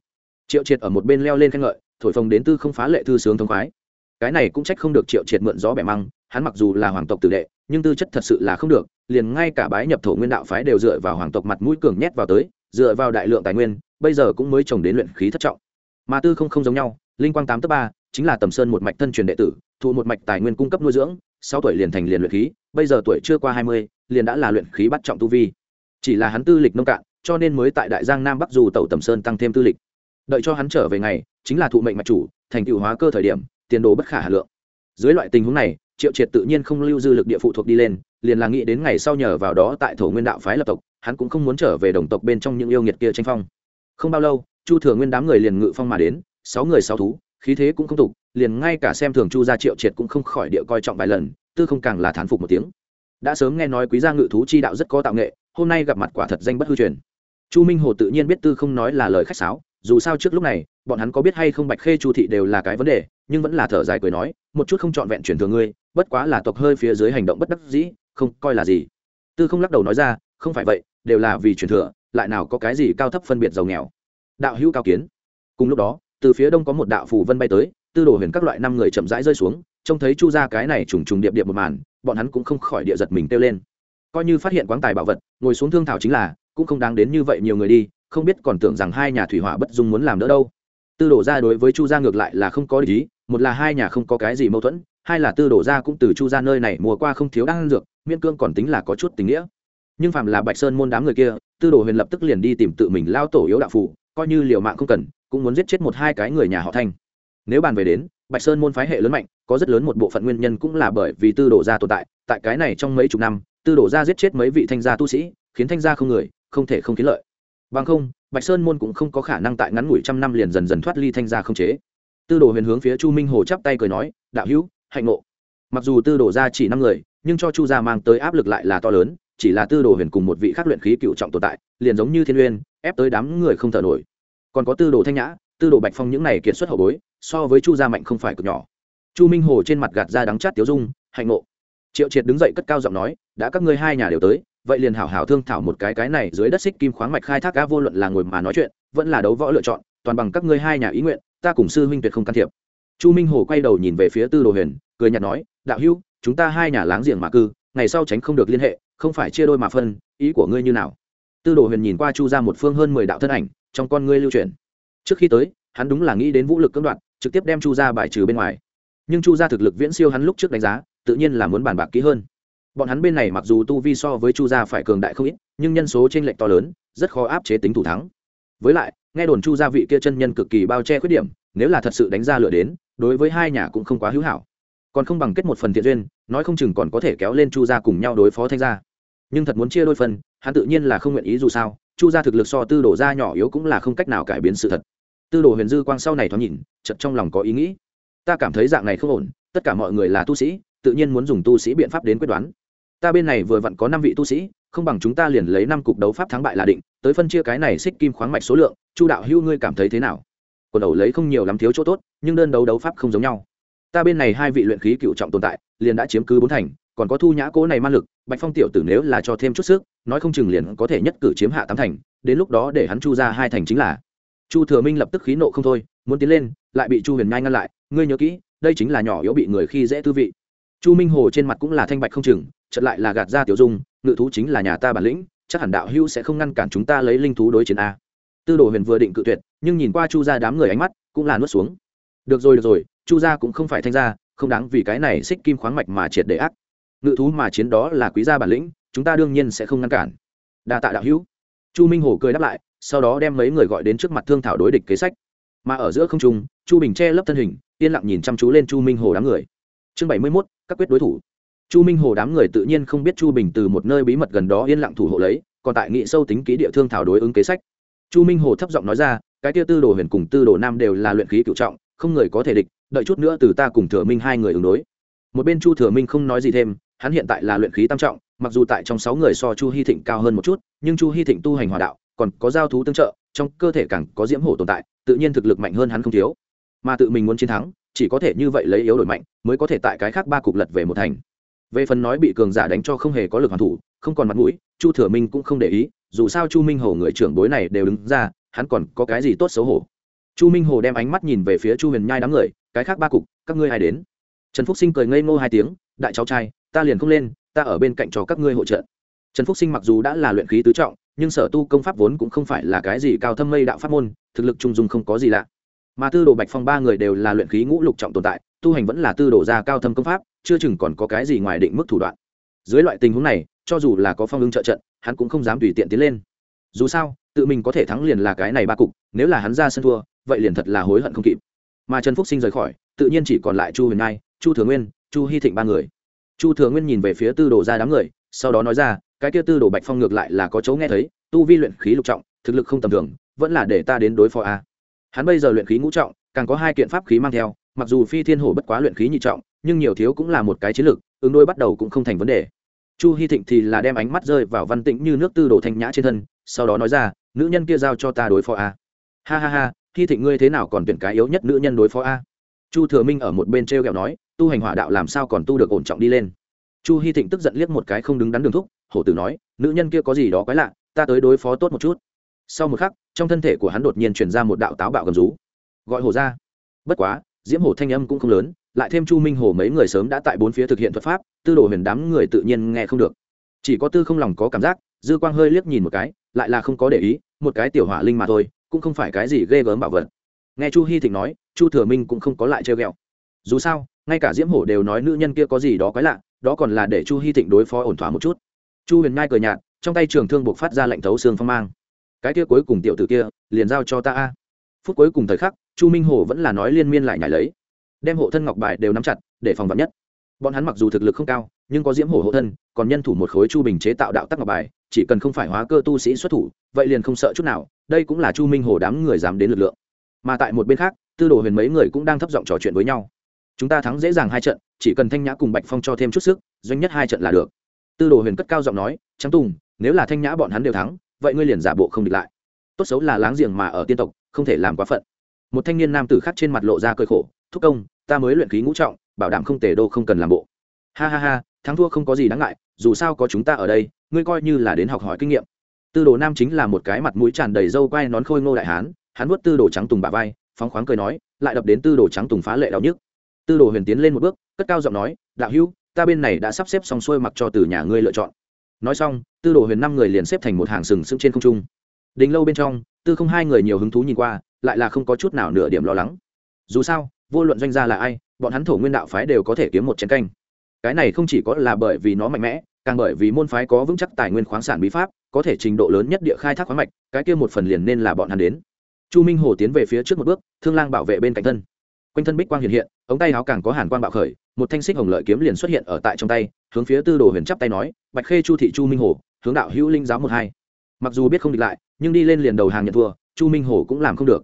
Triệu triệt ở một bên leo lên khen ngợi, thổi phồng đến tư không phá lệ thư sướng thông khoái. Cái này cũng trách không được triệu triệt mượn gió bẻ măng, hắn mặc dù là hoàng tộc tử đệ, nhưng tư chất thật sự là không được, liền ngay cả bái nhập thổ nguyên đạo phái đều dựa vào hoàng tộc mặt mũi cường nhét vào tới, dựa vào đại lượng tài nguyên, bây giờ cũng mới trồng đến luyện khí thất trọng. Mà tư không không giống nhau, linh quang tám tấp ba, chính là tầm sơn một mạch thân truyền đệ tử thụ một mạch tài nguyên cung cấp nuôi dưỡng sáu tuổi liền thành liền luyện khí, bây giờ tuổi chưa qua hai mươi, liền đã là luyện khí bắt trọng tu vi. Chỉ là hắn tư lịch nông cạn, cho nên mới tại đại giang nam bắc dù tẩu tầm sơn tăng thêm tư lịch. Đợi cho hắn trở về ngày, chính là thụ mệnh mạch chủ, thành tựu hóa cơ thời điểm, tiền đồ bất khả hà lượng. Dưới loại tình huống này, triệu triệt tự nhiên không lưu dư lực địa phụ thuộc đi lên, liền là nghĩ đến ngày sau nhờ vào đó tại thổ nguyên đạo phái lập tộc, hắn cũng không muốn trở về đồng tộc bên trong những yêu nghiệt kia tranh phong. Không bao lâu, chu thừa nguyên đám người liền ngự phong mà đến, sáu người sáu thú khí thế cũng không tục, liền ngay cả xem thường chu gia triệu triệt cũng không khỏi địa coi trọng vài lần, tư không càng là thán phục một tiếng. Đã sớm nghe nói quý gia ngự thú chi đạo rất có tạo nghệ, hôm nay gặp mặt quả thật danh bất hư truyền. Chu minh hồ tự nhiên biết tư không nói là lời khách sáo, dù sao trước lúc này, bọn hắn có biết hay không bạch khê chu thị đều là cái vấn đề, nhưng vẫn là thở dài cười nói, một chút không trọn vẹn truyền thường ngươi, bất quá là tộc hơi phía dưới hành động bất đắc dĩ, không coi là gì. Tư không lắc đầu nói ra, không phải vậy, đều là vì truyền thừa, lại nào có cái gì cao thấp phân biệt giàu nghèo. Đạo hữu cao kiến. Cùng lúc đó từ phía đông có một đạo phù vân bay tới, tư đồ huyền các loại năm người chậm rãi rơi xuống, trông thấy chu ra cái này trùng trùng điệp điệp một màn, bọn hắn cũng không khỏi địa giật mình kêu lên. Coi như phát hiện quáng tài bảo vật, ngồi xuống thương thảo chính là, cũng không đáng đến như vậy nhiều người đi, không biết còn tưởng rằng hai nhà thủy hỏa bất dung muốn làm đỡ đâu. Tư đồ ra đối với chu gia ngược lại là không có lý một là hai nhà không có cái gì mâu thuẫn, hai là tư đồ ra cũng từ chu gia nơi này mùa qua không thiếu đan dược miên cương còn tính là có chút tình nghĩa. Nhưng phạm là bạch sơn môn đám người kia, tư đồ huyền lập tức liền đi tìm tự mình lao tổ yếu đạo phụ coi như liều mạng không cần cũng muốn giết chết một hai cái người nhà họ thanh. Nếu bàn về đến, bạch sơn môn phái hệ lớn mạnh, có rất lớn một bộ phận nguyên nhân cũng là bởi vì tư đồ gia tồn tại tại cái này trong mấy chục năm, tư đồ gia giết chết mấy vị thanh gia tu sĩ, khiến thanh gia không người, không thể không khiến lợi. Bằng không, bạch sơn môn cũng không có khả năng tại ngắn ngủi trăm năm liền dần dần thoát ly thanh gia không chế. Tư đồ huyền hướng phía chu minh hồ chắp tay cười nói, đạo hữu, hạnh ngộ. Mặc dù tư đồ gia chỉ năm người, nhưng cho chu gia mang tới áp lực lại là to lớn, chỉ là tư đồ huyền cùng một vị khác luyện khí cựu trọng tồn tại, liền giống như thiên uyên, ép tới đám người không thở nổi còn có tư đồ thanh nhã, tư đồ bạch phong những này kiệt xuất hậu bối, so với chu gia mạnh không phải cực nhỏ. Chu minh hồ trên mặt gạt ra đắng chát tiếu dung, hạnh ngộ. Triệu triệt đứng dậy cất cao giọng nói, đã các ngươi hai nhà đều tới, vậy liền hảo hảo thương thảo một cái cái này dưới đất xích kim khoáng mạch khai thác cá vô luận là ngồi mà nói chuyện, vẫn là đấu võ lựa chọn, toàn bằng các ngươi hai nhà ý nguyện, ta cùng sư huynh tuyệt không can thiệp. Chu minh hồ quay đầu nhìn về phía tư đồ huyền, cười nhạt nói, đạo hữu, chúng ta hai nhà láng giềng mà cư, ngày sau tránh không được liên hệ, không phải chia đôi mà phân, ý của ngươi như nào? Tư đồ huyền nhìn qua chu ra một phương hơn mười đạo thân ảnh, trong con ngươi lưu truyền trước khi tới, hắn đúng là nghĩ đến vũ lực cưỡng đoạt, trực tiếp đem chu ra bài trừ bên ngoài. Nhưng chu ra thực lực viễn siêu hắn lúc trước đánh giá, tự nhiên là muốn bàn bạc kỹ hơn. Bọn hắn bên này mặc dù tu vi so với chu gia phải cường đại không ít, nhưng nhân số t r ê n lệch to lớn, rất khó áp chế tính thủ thắng. Với lại, nghe đồn chu gia vị kia chân nhân cực kỳ bao che khuyết điểm, nếu là thật sự đánh ra lửa đến, đối với hai nhà cũng không quá hữu hảo. Còn không bằng kết một phần thiện duyên, nói không chừng còn có thể kéo lên chu gia cùng nhau đối phó thanh gia nhưng thật muốn chia đôi phần, hắn tự nhiên là không nguyện ý dù sao, chu gia thực lực so tư đồ gia nhỏ yếu cũng là không cách nào cải biến sự thật. Tư đồ huyền dư quang sau này thoáng nhìn chật trong lòng có ý nghĩ. Ta cảm thấy dạng này không ổn, tất cả mọi người là tu sĩ, tự nhiên muốn dùng tu sĩ biện pháp đến quyết đoán. Ta bên này vừa vặn có năm vị tu sĩ, không bằng chúng ta liền lấy năm cục đấu pháp thắng bại là định, tới phân chia cái này xích kim khoáng mạch số lượng, chu đạo hưu ngươi cảm thấy thế nào? Quần đầu lấy không nhiều lắm thiếu chỗ tốt, nhưng đơn đấu đấu pháp không giống nhau. Ta bên này hai vị luyện khí cựu trọng tồn tại, liền đã chiếm cứ bốn thành còn có thu nhã cố này ma lực, bạch phong tiểu tử nếu là cho thêm chút sức, nói không chừng liền có thể nhất cử chiếm hạ tám thành, đến lúc đó để hắn chu ra hai thành chính là. Chu thừa minh lập tức khí nộ không thôi, muốn tiến lên, lại bị chu huyền nhai ngăn lại, ngươi nhớ kỹ, đây chính là nhỏ yếu bị người khi dễ tư vị. Chu minh hồ trên mặt cũng là thanh bạch không chừng chật lại là gạt ra tiểu dung, ngự thú chính là nhà ta bản lĩnh, chắc hẳn đạo hữu sẽ không ngăn cản chúng ta lấy linh thú đối chiến a. Tư đồ huyền vừa định cự tuyệt, nhưng nhìn qua chu ra đám người ánh mắt cũng là nuốt xuống. Được rồi được rồi, chu gia cũng không phải thanh gia, không đáng vì cái này xích kim khoáng mạch mà triệt để ác ngự thú mà chiến đó là quý gia bản lĩnh, chúng ta đương nhiên sẽ không ngăn cản. Đa tạ đạo hữu. Chu minh hồ cười đáp lại, sau đó đem mấy người gọi đến trước mặt thương thảo đối địch kế sách. Mà ở giữa không trung, chu bình che lấp thân hình, yên lặng nhìn chăm chú lên chu minh hồ đám người. Chương bảy mươi mốt, các quyết đối thủ. Chu minh hồ đám người tự nhiên không biết chu bình từ một nơi bí mật gần đó yên lặng thủ hộ lấy, còn tại nghị sâu tính ký địa thương thảo đối ứng kế sách. Chu minh hồ thấp giọng nói ra, cái tia tư đồ huyền cùng tư đồ nam đều là luyện khí cựu trọng, không người có thể địch, đợi chút nữa từ ta cùng thừa minh hai người ứng đối. Một bên chu thừa minh không nói gì thêm hắn hiện tại là luyện khí tam trọng, mặc dù tại trong sáu người so chu hy thịnh cao hơn một chút, nhưng chu hy thịnh tu hành hòa đạo, còn có giao thú tương trợ, trong cơ thể càng có diễm hổ tồn tại, tự nhiên thực lực mạnh hơn hắn không thiếu. Mà tự mình muốn chiến thắng, chỉ có thể như vậy lấy yếu đổi mạnh, mới có thể tại cái khác ba cục lật về một thành. Về phần nói bị cường giả đánh cho không hề có lực hoàn thủ, không còn mặt mũi, chu thừa minh cũng không để ý, dù sao chu minh hổ người trưởng bối này đều đứng ra, hắn còn có cái gì tốt xấu hổ? Chu minh hồ đem ánh mắt nhìn về phía chu huyền nhai đám người, cái khác ba cục, các ngươi ai đến? Trần phúc sinh cười ngây ngô hai tiếng, đại cháu trai ta liền không lên, ta ở bên cạnh cho các ngươi hỗ trợ. Trần phúc sinh mặc dù đã là luyện khí tứ trọng, nhưng sở tu công pháp vốn cũng không phải là cái gì cao thâm mây đạo pháp môn, thực lực trung dung không có gì lạ. Mà tư đồ bạch phong ba người đều là luyện khí ngũ lục trọng tồn tại, tu hành vẫn là tư đồ gia cao thâm công pháp, chưa chừng còn có cái gì ngoài định mức thủ đoạn. Dưới loại tình huống này, cho dù là có phong ứng trợ trận, hắn cũng không dám tùy tiện tiến lên. Dù sao, tự mình có thể thắng liền là cái này ba cục, nếu là hắn ra sân thua, vậy liền thật là hối hận không kịp. Mà trần phúc sinh rời khỏi, tự nhiên chỉ còn lại chu huyền nai chu thừa nguyên, chu hy thịnh ba người chu thừa nguyên nhìn về phía tư đồ ra đám người, sau đó nói ra, cái kia tư đồ bạch phong ngược lại là có chỗ nghe thấy, tu vi luyện khí lục trọng, thực lực không tầm thường, vẫn là để ta đến đối phó a. Hắn bây giờ luyện khí ngũ trọng, càng có hai kiện pháp khí mang theo, mặc dù phi thiên hổ bất quá luyện khí nhị trọng, nhưng nhiều thiếu cũng là một cái chiến lược ứng đôi bắt đầu cũng không thành vấn đề. Chu hy thịnh thì là đem ánh mắt rơi vào văn tĩnh như nước tư đồ thanh nhã trên thân, sau đó nói ra, nữ nhân kia giao cho ta đối phó a. Ha ha ha hy thịnh ngươi thế nào còn tuyển cái yếu nhất nữ nhân đối phó a? Chu thừa minh ở một bên t r e o kẹo nói tu hành hỏa đạo làm sao còn tu được ổn trọng đi lên? Chu hy thịnh tức giận liếc một cái không đứng đắn đường thúc, hổ tử nói, nữ nhân kia có gì đó quái lạ, ta tới đối phó tốt một chút. Sau một khắc, trong thân thể của hắn đột nhiên truyền ra một đạo táo bạo gầm rú. Gọi hổ ra. Bất quá, diễm hổ thanh âm cũng không lớn, lại thêm chu minh hồ mấy người sớm đã tại bốn phía thực hiện thuật pháp, tư đồ huyền đám người tự nhiên nghe không được. Chỉ có tư không lòng có cảm giác, dư quang hơi liếc nhìn một cái, lại là không có để ý, một cái tiểu hỏa linh mà thôi, cũng không phải cái gì ghê gớm bảo vật. Nghe chu hy thịnh nói, chu thừa minh cũng không có lại chơi ghẹo. Dù sao ngay cả diễm hổ đều nói nữ nhân kia có gì đó quái lạ, đó còn là để chu hy thịnh đối phó ổn thỏa một chút. Chu huyền ngai cười nhạt, trong tay trường thương buộc phát ra lệnh thấu xương phong mang. Cái kia cuối cùng tiểu t ử kia, liền giao cho ta a. Phút cuối cùng thời khắc, chu minh hổ vẫn là nói liên miên lại nhảy lấy. Đem hộ thân ngọc bài đều nắm chặt, để phòng vật nhất. Bọn hắn mặc dù thực lực không cao, nhưng có diễm hổ hộ thân, còn nhân thủ một khối chu bình chế tạo đạo tắc ngọc bài, chỉ cần không phải hóa cơ tu sĩ xuất thủ, vậy liền không sợ chút nào, đây cũng là chu minh Hổ đám người dám đến lực lượng. Mà tại một bên khác, tư đồ huyền mấy người cũng đang thấp giọng trò chuyện với nhau chúng ta thắng dễ dàng hai trận, chỉ cần thanh nhã cùng bạch phong cho thêm chút sức, doanh nhất hai trận là được. Tư đồ huyền cất cao giọng nói trắng tùng, nếu là thanh nhã bọn hắn đều thắng, vậy ngươi liền giả bộ không địch lại. Tốt xấu là láng giềng mà ở tiên tộc, không thể làm quá phận. Một thanh niên nam tử khác trên mặt lộ ra cơi khổ, thúc công, ta mới luyện khí ngũ trọng, bảo đảm không tề đô không cần làm bộ. Ha ha ha, thắng thua không có gì đáng ngại, dù sao có chúng ta ở đây, ngươi coi như là đến học hỏi kinh nghiệm. Tư đồ nam chính là một cái mặt mũi tràn đầy râu quai nón khôi ngô đại hán, hắn vuốt tư đồ trắng tùng bả vai, phóng khoáng cười nói, lại đập đến tư đồ trắng tùng phá lệ đau nhức tư đồ huyền tiến lên một bước, cất cao giọng nói, đạo hữu, ta bên này đã sắp xếp xong xuôi mặc cho từ nhà ngươi lựa chọn. Nói xong, tư đồ huyền năm người liền xếp thành một hàng sừng sững trên không trung. Đình lâu bên trong, tư không hai người nhiều hứng thú nhìn qua, lại là không có chút nào nửa điểm lo lắng. Dù sao, vô luận doanh gia là ai, bọn hắn thổ nguyên đạo phái đều có thể kiếm một chén canh. Cái này không chỉ có là bởi vì nó mạnh mẽ, càng bởi vì môn phái có vững chắc tài nguyên khoáng sản bí pháp, có thể trình độ lớn nhất địa khai thác khoáng mạch, cái kia một phần liền nên là bọn hắn đến. Chu minh hồ tiến về phía trước một bước, thương lang bảo vệ bên cạnh thân quanh thân bích quang hiện hiện, ống tay áo càng có hàn quang bạo khởi, một thanh xích hồng lợi kiếm liền xuất hiện ở tại trong tay, hướng phía tư đồ huyền chắp tay nói, bạch khê chu thị chu minh hồ, hướng đạo hữu linh giáo một hai. Mặc dù biết không địch lại, nhưng đi lên liền đầu hàng nhận thua, chu minh hồ cũng làm không được.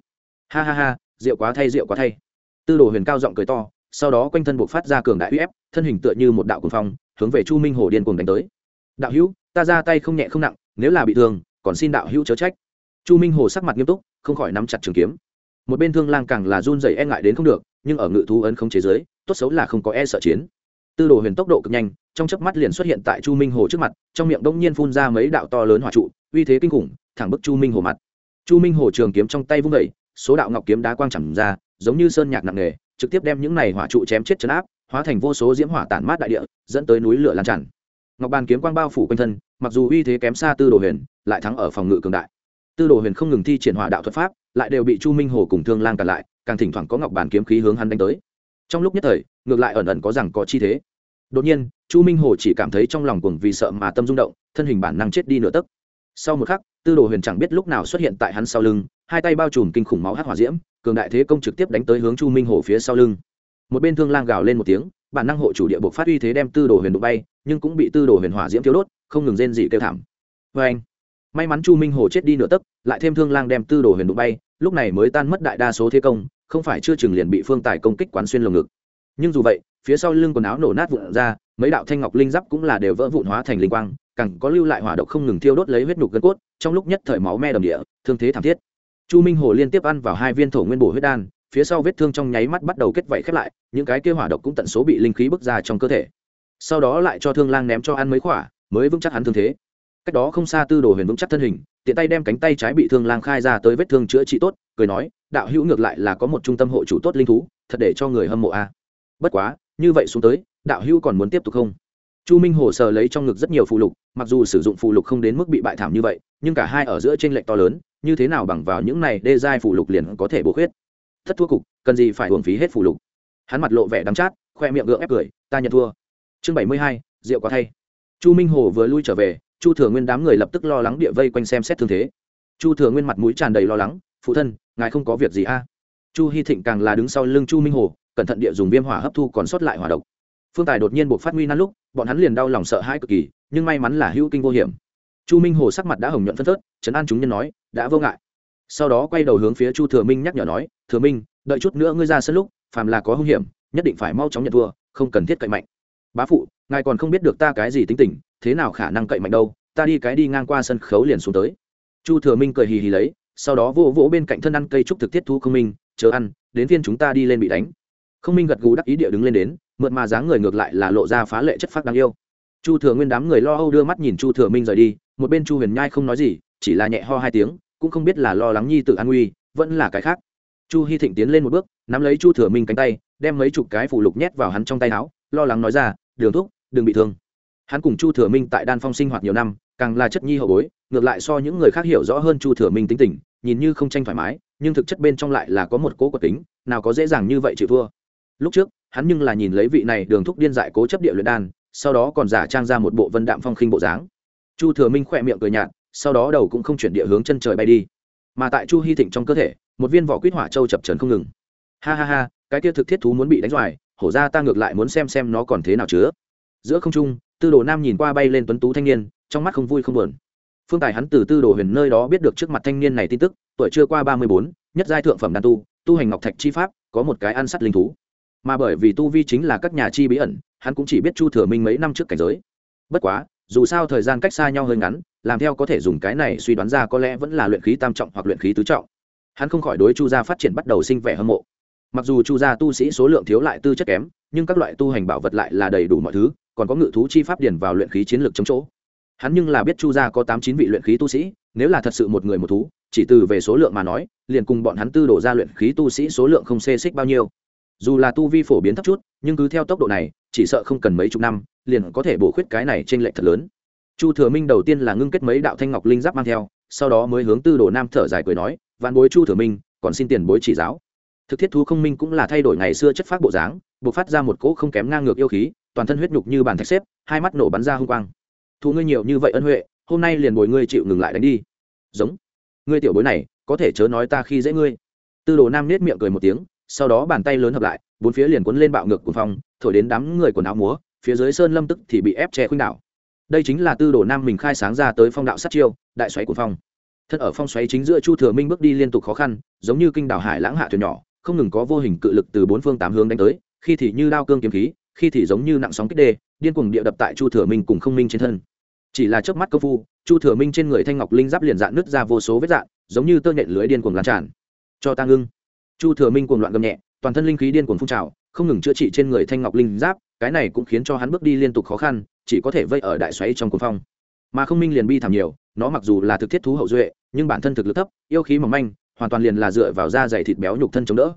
Ha ha ha, rượu quá thay, rượu quá thay. Tư đồ huyền cao giọng cười to, sau đó quanh thân buộc phát ra cường đại uy ép, thân hình tựa như một đạo cuồng phong, hướng về chu minh hồ điên cuồng đánh tới. Đạo hữu, ta ra tay không nhẹ không nặng, nếu là bị thương, còn xin đạo hữu chớ trách. Chu minh hồ sắc mặt nghiêm túc, không khỏi nắm chặt trường kiếm một bên thương lang càng là run rẩy e ngại đến không được, nhưng ở ngự thú ấn không chế giới, tốt xấu là không có e sợ chiến. Tư đồ huyền tốc độ cực nhanh, trong chớp mắt liền xuất hiện tại chu minh hồ trước mặt, trong miệng đông nhiên phun ra mấy đạo to lớn hỏa trụ, uy thế kinh khủng, thẳng bức chu minh hồ mặt. Chu minh hồ trường kiếm trong tay vung vẩy số đạo ngọc kiếm đá quang chẳng ra, giống như sơn nhạc nặng nề, trực tiếp đem những này hỏa trụ chém chết chấn áp, hóa thành vô số diễm hỏa tản mát đại địa, dẫn tới núi lửa lan tràn. Ngọc bàn kiếm quang bao phủ quanh thân, mặc dù uy thế kém xa tư đồ huyền, lại thắng ở phòng ngự cường đại. Tư đồ huyền không ngừng thi triển hỏa đạo thuật pháp lại đều bị chu minh hồ cùng thương lang cản lại, càng thỉnh thoảng có ngọc bàn kiếm khí hướng hắn đánh tới. Trong lúc nhất thời, ngược lại ẩn ẩn có rằng có chi thế. Đột nhiên, chu minh hồ chỉ cảm thấy trong lòng cuồng vì sợ mà tâm rung động, thân hình bản năng chết đi nửa tấc. Sau một khắc, tư đồ huyền chẳng biết lúc nào xuất hiện tại hắn sau lưng, hai tay bao trùm kinh khủng máu hát hỏa diễm, cường đại thế công trực tiếp đánh tới hướng chu minh hồ phía sau lưng. Một bên thương lang gào lên một tiếng, bản năng hộ chủ địa buộc phát uy thế đem tư đồ huyền đụng bay, nhưng cũng bị tư đồ huyền hỏa diễm thiếu đốt, không ngừng rên dị kêu thảm. Vê anh may mắn chu minh hồ chết đi nửa tấc, lại thêm thương lang đem tư đồ huyền đụng bay lúc này mới tan mất đại đa số thế công, không phải chưa chừng liền bị phương tài công kích quán xuyên lồng ngực. Nhưng dù vậy, phía sau lưng quần áo nổ nát vụn ra, mấy đạo thanh ngọc linh giáp cũng là đều vỡ vụn hóa thành linh quang, càng có lưu lại hỏa độc không ngừng thiêu đốt lấy huyết nhục gân cốt, trong lúc nhất thời máu me đầm địa, thương thế thảm thiết. Chu minh hồ liên tiếp ăn vào hai viên thổ nguyên bổ huyết đan, phía sau vết thương trong nháy mắt bắt đầu kết vảy khép lại, những cái kia hỏa độc cũng tận số bị linh khí bức ra trong cơ thể. Sau đó lại cho thương lang ném cho ăn mấy khỏa mới vững chắc hắn thương thế. Cách đó không xa tư đồ huyền vững chắc thân hình tiện tay đem cánh tay trái bị thương lang khai ra tới vết thương chữa trị tốt, cười nói, đạo hữu ngược lại là có một trung tâm hộ chủ tốt linh thú, thật để cho người hâm mộ a. Bất quá, như vậy xuống tới, đạo hữu còn muốn tiếp tục không? Chu minh hồ sờ lấy trong ngực rất nhiều phụ lục, mặc dù sử dụng phụ lục không đến mức bị bại thảm như vậy, nhưng cả hai ở giữa t r ê n lệch to lớn, như thế nào bằng vào những này đê giai phụ lục liền có thể bổ khuyết. Thất thua cục, cần gì phải hưởng phí hết phụ lục? Hắn mặt lộ vẻ đắng chát, khoe miệng gượng ép cười, ta nhận thua. Chương bảy mươi hai, rượu quá thay. Chu minh hồ vừa lui trở về chu thừa nguyên đám người lập tức lo lắng địa vây quanh xem xét thương thế. Chu thừa nguyên mặt mũi tràn đầy lo lắng, phụ thân, ngài không có việc gì a? Chu hy thịnh càng là đứng sau lưng chu minh hồ, cẩn thận địa dùng viêm hỏa hấp thu còn sót lại hỏa độc. Phương tài đột nhiên buộc phát nguy nan lúc, bọn hắn liền đau lòng sợ hãi cực kỳ, nhưng may mắn là hữu kinh vô hiểm. Chu minh hồ sắc mặt đã hồng nhuận phân phớt chấn an chúng nhân nói, đã vô ngại. Sau đó quay đầu hướng phía chu thừa minh nhắc nhở nói, thừa minh, đợi chút nữa ngươi ra sân lúc, phàm là có hung hiểm, nhất định phải mau chóng nhận thua, không cần thiết cậy mạnh. Bá phụ ngài còn không biết được ta cái gì tính tình, thế nào khả năng cậy mạnh đâu, ta đi cái đi ngang qua sân khấu liền xuống tới. Chu thừa minh cười hì hì lấy, sau đó vỗ vỗ bên cạnh thân ăn cây trúc thực thiết thu không minh, chờ ăn, đến phiên chúng ta đi lên bị đánh. Không minh gật gù đắc ý địa đứng lên đến, mượn mà dáng người ngược lại là lộ ra phá lệ chất phác đáng yêu. Chu thừa nguyên đám người lo âu đưa mắt nhìn chu thừa minh rời đi, một bên chu huyền nhai không nói gì, chỉ là nhẹ ho hai tiếng, cũng không biết là lo lắng nhi tự an nguy vẫn là cái khác. Chu hy thịnh tiến lên một bước, nắm lấy chu thừa minh cánh tay, đem mấy chục cái phủ lục nhét vào hắn trong tay áo, lo lắng nói ra, đường thúc đừng bị thương. Hắn cùng chu thừa minh tại đan phong sinh hoạt nhiều năm, càng là chất nhi hậu bối, ngược lại so những người khác hiểu rõ hơn chu thừa minh tính tình, nhìn như không tranh thoải mái, nhưng thực chất bên trong lại là có một cố quật tính, nào có dễ dàng như vậy chịu thua. Lúc trước, hắn nhưng là nhìn lấy vị này đường thúc điên dại cố chấp địa luyện đan, sau đó còn giả trang ra một bộ vân đạm phong khinh bộ dáng. Chu thừa minh khỏe miệng cười nhạt, sau đó đầu cũng không chuyển địa hướng chân trời bay đi. Mà tại chu hy thịnh trong cơ thể, một viên vỏ quýt hỏa châu chập trấn không ngừng. Ha ha ha, cái kia thực thiết thú muốn bị đánh doài hổ ra ta ngược lại muốn xem xem nó còn thế nào chứa giữa không trung, tư đồ nam nhìn qua bay lên tuấn tú thanh niên, trong mắt không vui không buồn. Phương tài hắn từ tư đồ huyền nơi đó biết được trước mặt thanh niên này tin tức, tuổi chưa qua ba mươi bốn, nhất giai thượng phẩm đan tu tu hành ngọc thạch chi pháp, có một cái ăn sắt linh thú. Mà bởi vì tu vi chính là các nhà chi bí ẩn, hắn cũng chỉ biết chu thừa minh mấy năm trước cảnh giới. Bất quá, dù sao thời gian cách xa nhau hơi ngắn, làm theo có thể dùng cái này suy đoán ra có lẽ vẫn là luyện khí tam trọng hoặc luyện khí tứ trọng. Hắn không khỏi đối chu gia phát triển bắt đầu sinh vẻ hâm mộ. Mặc dù chu gia tu sĩ số lượng thiếu lại tư chất kém, nhưng các loại tu hành bảo vật lại là đầy đủ mọi thứ còn có ngự thú chi pháp điển vào luyện khí chiến lược chống chỗ. Hắn nhưng là biết chu gia có tám chín vị luyện khí tu sĩ, nếu là thật sự một người một thú, chỉ từ về số lượng mà nói, liền cùng bọn hắn tư đổ ra luyện khí tu sĩ số lượng không xê xích bao nhiêu. Dù là tu vi phổ biến thấp chút, nhưng cứ theo tốc độ này, chỉ sợ không cần mấy chục năm, liền có thể bổ khuyết cái này trên lệch thật lớn. Chu thừa minh đầu tiên là ngưng kết mấy đạo thanh ngọc linh giáp mang theo, sau đó mới hướng tư đồ nam thở dài cười nói, vạn bối chu thừa minh, còn xin tiền bối chỉ giáo. Thực thiết thú không minh cũng là thay đổi ngày xưa chất phát bộ dáng buộc phát ra một cỗ không kém ngang ngược yêu khí toàn thân huyết nhục như bàn thạch xếp, hai mắt nổ bắn ra hung quang. Thu ngươi nhiều như vậy ân huệ, hôm nay liền bồi ngươi chịu ngừng lại đánh đi. Giống. Ngươi tiểu bối này, có thể chớ nói ta khi dễ ngươi. Tư đồ nam nết miệng cười một tiếng, sau đó bàn tay lớn hợp lại, bốn phía liền cuốn lên bạo ngược của phong, thổi đến đám người quần áo múa, phía dưới sơn lâm tức thì bị ép che khuynh đảo. Đây chính là tư đồ nam mình khai sáng ra tới phong đạo sát chiêu, đại xoáy của phong. Thân ở phong xoáy chính giữa chu thừa minh bước đi liên tục khó khăn, giống như kinh đảo hải lãng hạ thuyền nhỏ, không ngừng có vô hình cự lực từ bốn phương tám hướng đánh tới, khi thì như đao cương kiếm khí khi thì giống như nặng sóng kích đê, điên cuồng địa đập tại chu thừa minh cùng không minh trên thân. Chỉ là chớp mắt công phu, chu thừa minh trên người thanh ngọc linh giáp liền dạn nứt ra vô số vết dạn, giống như tơ nhện lưới điên cuồng lan tràn. Cho ta ngưng. Chu thừa minh cuồng loạn gầm nhẹ, toàn thân linh khí điên cuồng phun trào, không ngừng chữa trị trên người thanh ngọc linh giáp, cái này cũng khiến cho hắn bước đi liên tục khó khăn, chỉ có thể vây ở đại xoáy trong cuồng phong. Mà không minh liền bi thảm nhiều, nó mặc dù là thực thiết thú hậu duệ, nhưng bản thân thực lực thấp, yêu khí mỏng manh, hoàn toàn liền là dựa vào da dày thịt béo nhục thân chống đỡ.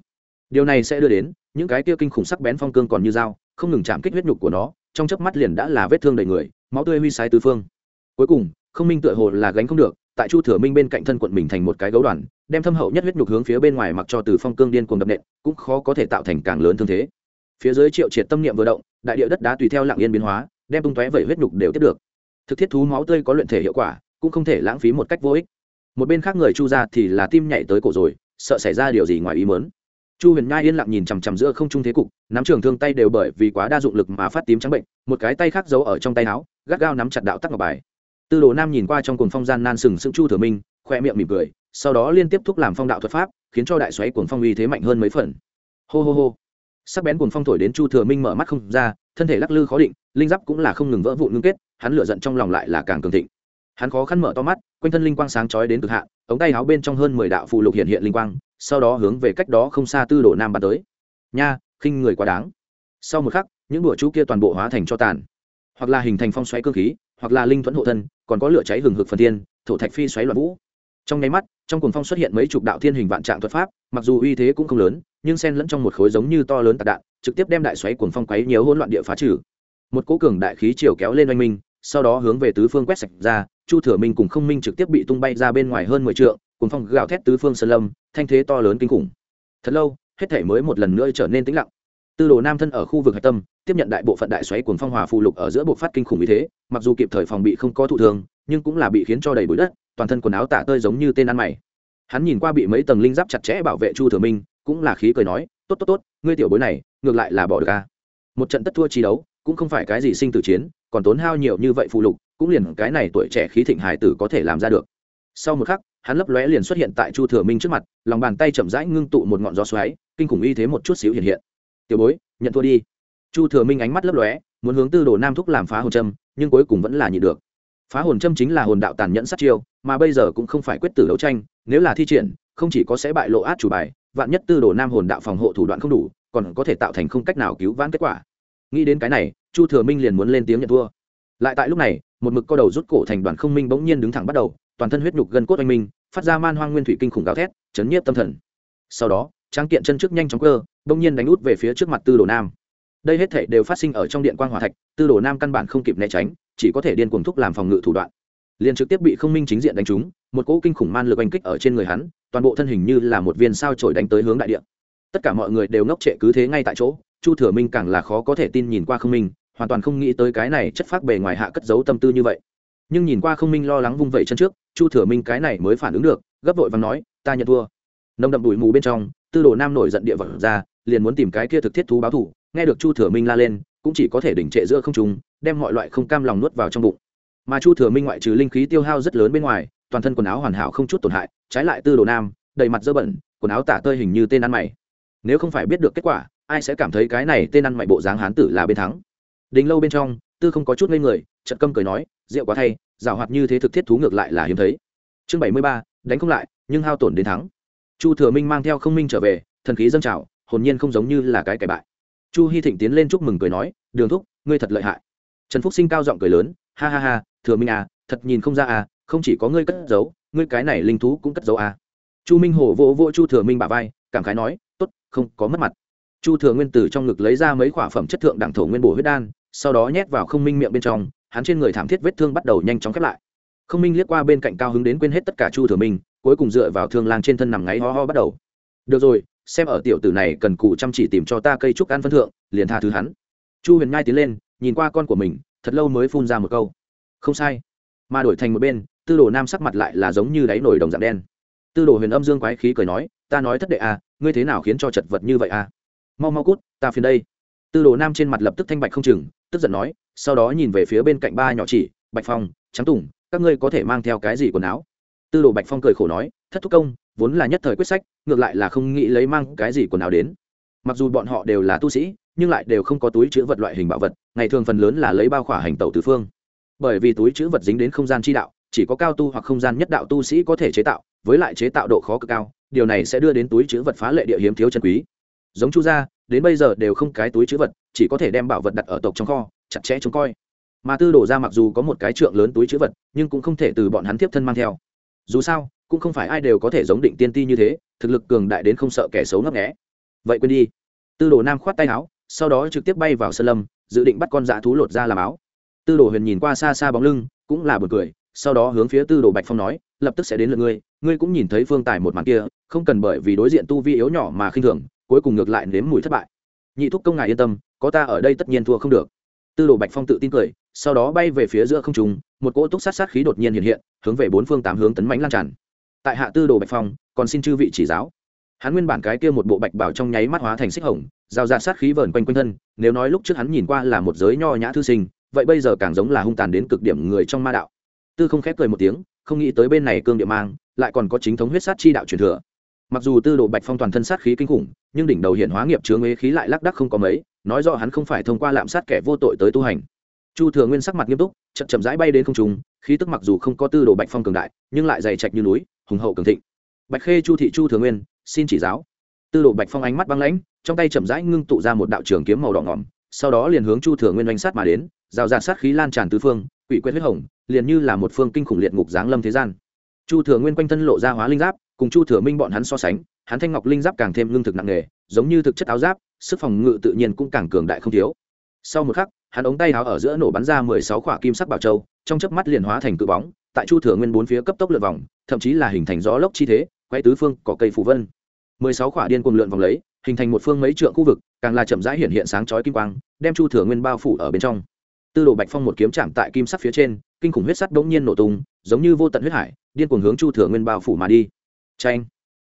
Điều này sẽ đưa đến, những cái kia kinh khủng sắc bén phong cương còn như dao không ngừng chạm kích huyết nhục của nó, trong chớp mắt liền đã là vết thương đầy người, máu tươi huy sai tứ phương. Cuối cùng, không minh tựa hồ là gánh không được, tại chu thừa minh bên cạnh thân quận mình thành một cái gấu đoàn, đem thâm hậu nhất huyết nhục hướng phía bên ngoài mặc cho từ phong cương điên cuồng đập nện, cũng khó có thể tạo thành càng lớn thương thế. Phía dưới triệu triệt tâm niệm vừa động, đại địa đất đá tùy theo lặng yên biến hóa, đem tung tóe vẩy huyết nhục đều tiếp được. Thực thiết thú máu tươi có luyện thể hiệu quả, cũng không thể lãng phí một cách vô ích. Một bên khác người chu ra thì là tim nhảy tới cổ rồi, sợ xảy ra điều gì ngoài ý mớn chu huyền nhai yên lặng nhìn chằm chằm giữa không trung thế cục, nắm trường thương tay đều bởi vì quá đa dụng lực mà phát tím trắng bệnh, một cái tay khác giấu ở trong tay áo, gắt gao nắm chặt đạo tắc ngọc bài. Tư đồ nam nhìn qua trong cuồng phong gian nan sừng sững chu thừa minh, khoe miệng mỉm cười, sau đó liên tiếp thúc làm phong đạo thuật pháp, khiến cho đại xoáy cuồng phong uy thế mạnh hơn mấy phần. Hô hô hô. Sắc bén cuồng phong thổi đến chu thừa minh mở mắt không ra, thân thể lắc lư khó định, linh giáp cũng là không ngừng vỡ vụn ngưng kết, hắn lửa giận trong lòng lại là càng cường thịnh. Hắn khó khăn mở to mắt, quanh thân linh quang sáng chói đến cực hạn ống tay áo bên trong hơn mười đạo phù lục hiện hiện linh quang, sau đó hướng về cách đó không xa tư đồ nam bắn tới. Nha, khinh người quá đáng. Sau một khắc, những đũa chú kia toàn bộ hóa thành cho tàn. Hoặc là hình thành phong xoáy cơ khí, hoặc là linh thuẫn hộ thân, còn có lửa cháy hừng hực phần thiên, thổ thạch phi xoáy loạn vũ. Trong nháy mắt, trong cuồng phong xuất hiện mấy chục đạo thiên hình vạn trạng thuật pháp, mặc dù uy thế cũng không lớn, nhưng xen lẫn trong một khối giống như to lớn tạc đạn, trực tiếp đem đại xoáy cuồng phong quấy nhiều hỗn loạn địa phá trừ. Một cỗ cường đại khí chiều kéo lên oanh minh, sau đó hướng về tứ phương quét sạch ra chu thừa minh cùng không minh trực tiếp bị tung bay ra bên ngoài hơn mười t cuồng phong gào thét tứ phương sơn lâm, thanh thế to lớn kinh khủng. Thật lâu, hết thể mới một lần nữa trở nên tĩnh lặng. Tư đồ nam thân ở khu vực hạch tâm, tiếp nhận đại bộ phận đại xoáy cùng phong hòa phù lục ở giữa bộ phát kinh khủng như thế, mặc dù kịp thời phòng bị không có thụ thường nhưng cũng là bị khiến cho đầy bụi đất, toàn thân quần áo tả tơi giống như tên ăn mày. Hắn nhìn qua bị mấy tầng linh giáp chặt chẽ bảo vệ chu thừa minh, cũng là khí cười nói, tốt tốt tốt, ngươi tiểu bối này, ngược lại là bỏ được ca một trận tất thua chi đấu, cũng không phải cái gì sinh tử chiến, còn tốn hao nhiều như vậy phụ lục cũng liền cái này tuổi trẻ khí thịnh hải tử có thể làm ra được. Sau một khắc, hắn lấp lóe liền xuất hiện tại chu thừa minh trước mặt, lòng bàn tay chậm rãi ngưng tụ một ngọn gió xoáy, kinh khủng uy thế một chút xíu hiện hiện. Tiểu bối, nhận thua đi. Chu thừa minh ánh mắt lấp lóe, muốn hướng tư đồ nam thúc làm phá hồn châm, nhưng cuối cùng vẫn là nhịn được. Phá hồn châm chính là hồn đạo tàn nhẫn sát chiêu, mà bây giờ cũng không phải quyết tử đấu tranh, nếu là thi triển, không chỉ có sẽ bại lộ át chủ bài, vạn nhất tư đồ nam hồn đạo phòng hộ thủ đoạn không đủ, còn có thể tạo thành không cách nào cứu vãn kết quả. Nghĩ đến cái này, chu thừa minh liền muốn lên tiếng nhận thua lại tại lúc này, một mực co đầu rút cổ thành đoàn không minh bỗng nhiên đứng thẳng bắt đầu, toàn thân huyết nhục gân cốt oanh minh, phát ra man hoang nguyên thủy kinh khủng gào thét, chấn nhiếp tâm thần. Sau đó, tráng kiện chân trước nhanh chóng cơ, bỗng nhiên đánh út về phía trước mặt tư đồ nam. Đây hết thể đều phát sinh ở trong điện quan hòa thạch, tư đồ nam căn bản không kịp né tránh, chỉ có thể điên cuồng thúc làm phòng ngự thủ đoạn. Liền trực tiếp bị không minh chính diện đánh trúng, một cỗ kinh khủng man lực oanh kích ở trên người hắn, toàn bộ thân hình như là một viên sao trổi đánh tới hướng đại điện tất cả mọi người đều ngốc trệ cứ thế ngay tại chỗ, chu thừa minh càng là khó có thể tin nhìn qua không minh hoàn toàn không nghĩ tới cái này chất phác bề ngoài hạ cất giấu tâm tư như vậy. Nhưng nhìn qua không minh lo lắng vung vẩy chân trước, chu thừa minh cái này mới phản ứng được, gấp vội và nói, ta nhận thua. Nồng đậm đùi mù bên trong, tư đồ nam nổi giận địa vật ra, liền muốn tìm cái kia thực thiết thú báo thủ, nghe được chu thừa minh la lên, cũng chỉ có thể đỉnh trệ giữa không trùng đem mọi loại không cam lòng nuốt vào trong bụng. Mà chu thừa minh ngoại trừ linh khí tiêu hao rất lớn bên ngoài, toàn thân quần áo hoàn hảo không chút tổn hại, trái lại tư đồ nam, đầy mặt dơ bẩn, quần áo tả tơi hình như tên ăn mày. Nếu không phải biết được kết quả, ai sẽ cảm thấy cái này tên ăn mày bộ dáng hán tử là bên thắng? Đình lâu bên trong, tư không có chút ngây người trận câm cười nói, rượu quá thay, giảo hoạt như thế thực thiết thú ngược lại là hiếm thấy. Chương bảy mươi ba, đánh không lại, nhưng hao tổn đến thắng. Chu thừa minh mang theo không minh trở về, thần khí dâng trào, hồn nhiên không giống như là cái cải bại. Chu hy thịnh tiến lên chúc mừng cười nói, đường thúc, ngươi thật lợi hại. Trần phúc sinh cao giọng cười lớn, ha ha ha, thừa minh à thật nhìn không ra à không chỉ có ngươi cất giấu, ngươi cái này linh thú cũng cất giấu à. Chu minh hổ vỗ vỗ chu thừa minh bà vai, cảm khái nói t ố t không có mất mặt. Chu thừa nguyên tử trong ngực lấy ra mấy khoả phẩm chất thượng đẳng thổ nguyên bổ huyết đan sau đó nhét vào không minh miệng bên trong, hắn trên người thảm thiết vết thương bắt đầu nhanh chóng khép lại. Không minh liếc qua bên cạnh cao hứng đến quên hết tất cả chu thừa minh, cuối cùng dựa vào thương lang trên thân nằm ngáy ho ho bắt đầu. Được rồi, xem ở tiểu tử này cần cù chăm chỉ tìm cho ta cây trúc ăn phân thượng, liền tha thứ hắn. Chu huyền ngai tiến lên, nhìn qua con của mình, thật lâu mới phun ra một câu. Không sai. Mà đổi thành một bên, tư đồ nam sắc mặt lại là giống như đáy nổi đồng dạng đen. Tư đồ huyền âm dương quái khí cười nói, ta nói thất đệ à ngươi thế nào khiến cho chật vật như vậy à? Mau mau cút, ta phiền đây. Tư đồ nam trên mặt lập tức thanh bạch không chừng tức giận nói, sau đó nhìn về phía bên cạnh ba nhỏ chỉ, bạch phong trắng tùng, các ngươi có thể mang theo cái gì quần áo? Tư đồ bạch phong cười khổ nói, thất thúc công, vốn là nhất thời quyết sách, ngược lại là không nghĩ lấy mang cái gì quần áo đến. Mặc dù bọn họ đều là tu sĩ, nhưng lại đều không có túi chữ vật loại hình bảo vật, ngày thường phần lớn là lấy bao khỏa hành tẩu tứ phương. Bởi vì túi chữ vật dính đến không gian chi đạo, chỉ có cao tu hoặc không gian nhất đạo tu sĩ có thể chế tạo, với lại chế tạo độ khó cực cao, điều này sẽ đưa đến túi chữ vật phá lệ địa hiếm thiếu chân quý. Giống chu gia đến bây giờ đều không cái túi chữ vật, chỉ có thể đem bảo vật đặt ở tộc trong kho, chặt chẽ trông coi. Mà tư đổ ra mặc dù có một cái trượng lớn túi chữ vật, nhưng cũng không thể từ bọn hắn tiếp thân mang theo. Dù sao, cũng không phải ai đều có thể giống định tiên ti như thế, thực lực cường đại đến không sợ kẻ xấu ngấp nghẽ vậy quên đi. Tư đồ nam khoát tay áo, sau đó trực tiếp bay vào sân lâm, dự định bắt con dã thú lột ra làm áo. Tư đồ huyền nhìn qua xa xa bóng lưng, cũng là b u ồ n cười, sau đó hướng phía tư đồ bạch phong nói, lập tức sẽ đến lượt ngươi ngươi cũng nhìn thấy phương tài một màn kia, không cần bởi vì đối diện tu vi yếu nhỏ mà khinh thường cuối cùng ngược lại nếm mùi thất bại. Nhị thúc công ngài yên tâm, có ta ở đây tất nhiên thua không được. Tư đồ bạch phong tự tin cười, sau đó bay về phía giữa không trung, một cỗ túc sát sát khí đột nhiên hiện hiện, hướng về bốn phương tám hướng tấn mánh lan tràn. Tại hạ tư đồ bạch phong, còn xin chư vị chỉ giáo. Hắn nguyên bản cái kia một bộ bạch bảo trong nháy mắt hóa thành xích hồng rào rạt sát khí vờn quanh quanh thân, nếu nói lúc trước hắn nhìn qua là một giới nho nhã thư sinh, vậy bây giờ càng giống là hung tàn đến cực điểm người trong ma đạo. Tư không khép cười một tiếng, không nghĩ tới bên này cương địa mang, lại còn có chính thống huyết sát chi đạo truyền thừa mặc dù tư đồ bạch phong toàn thân sát khí kinh khủng, nhưng đỉnh đầu hiện hóa nghiệp chứa ế khí lại lác đắc không có mấy, nói rõ hắn không phải thông qua lạm sát kẻ vô tội tới tu hành. Chu thừa nguyên sắc mặt nghiêm túc, chậm chậm rãi bay đến không trung, khí tức mặc dù không có tư đồ bạch phong cường đại, nhưng lại dày chạch như núi, hùng hậu cường thịnh. Bạch khê, chu thị, chu thừa nguyên, xin chỉ giáo. Tư đồ bạch phong ánh mắt băng lãnh, trong tay chậm rãi ngưng tụ ra một đạo trường kiếm màu đỏ ngỏm, sau đó liền hướng chu thừa nguyên oanh sát mà đến rào rạt sát khí lan tràn tứ phương, quỷ quyết huyết hồng, liền như là một phương kinh khủng liệt ngục giáng lâm thế gian. Chu thừa nguyên quanh thân lộ ra hóa linh giáp cùng chu thừa minh bọn hắn so sánh, hắn thanh ngọc linh giáp càng thêm lương thực nặng nề, giống như thực chất áo giáp, sức phòng ngự tự nhiên cũng càng cường đại không thiếu. Sau một khắc, hắn ống tay áo ở giữa nổ bắn ra mười sáu quả kim sắc bảo châu, trong chớp mắt liền hóa thành cự bóng, tại chu thừa nguyên bốn phía cấp tốc lượn vòng, thậm chí là hình thành gió lốc chi thế, quay tứ phương, cỏ cây phủ vân. mười sáu quả điên cuồng lượn vòng lấy, hình thành một phương mấy trượng khu vực, càng là chậm rãi hiện hiện sáng chói kim quang, đem chu thừa nguyên bao phủ ở bên trong. Tư đồ bạch phong một kiếm chạm tại kim sắc phía trên, kinh khủng huyết sắt bỗng nhiên nổ tung, giống như vô tận huyết hải, điên cuồng hướng chu thừa nguyên bao phủ mà đi tranh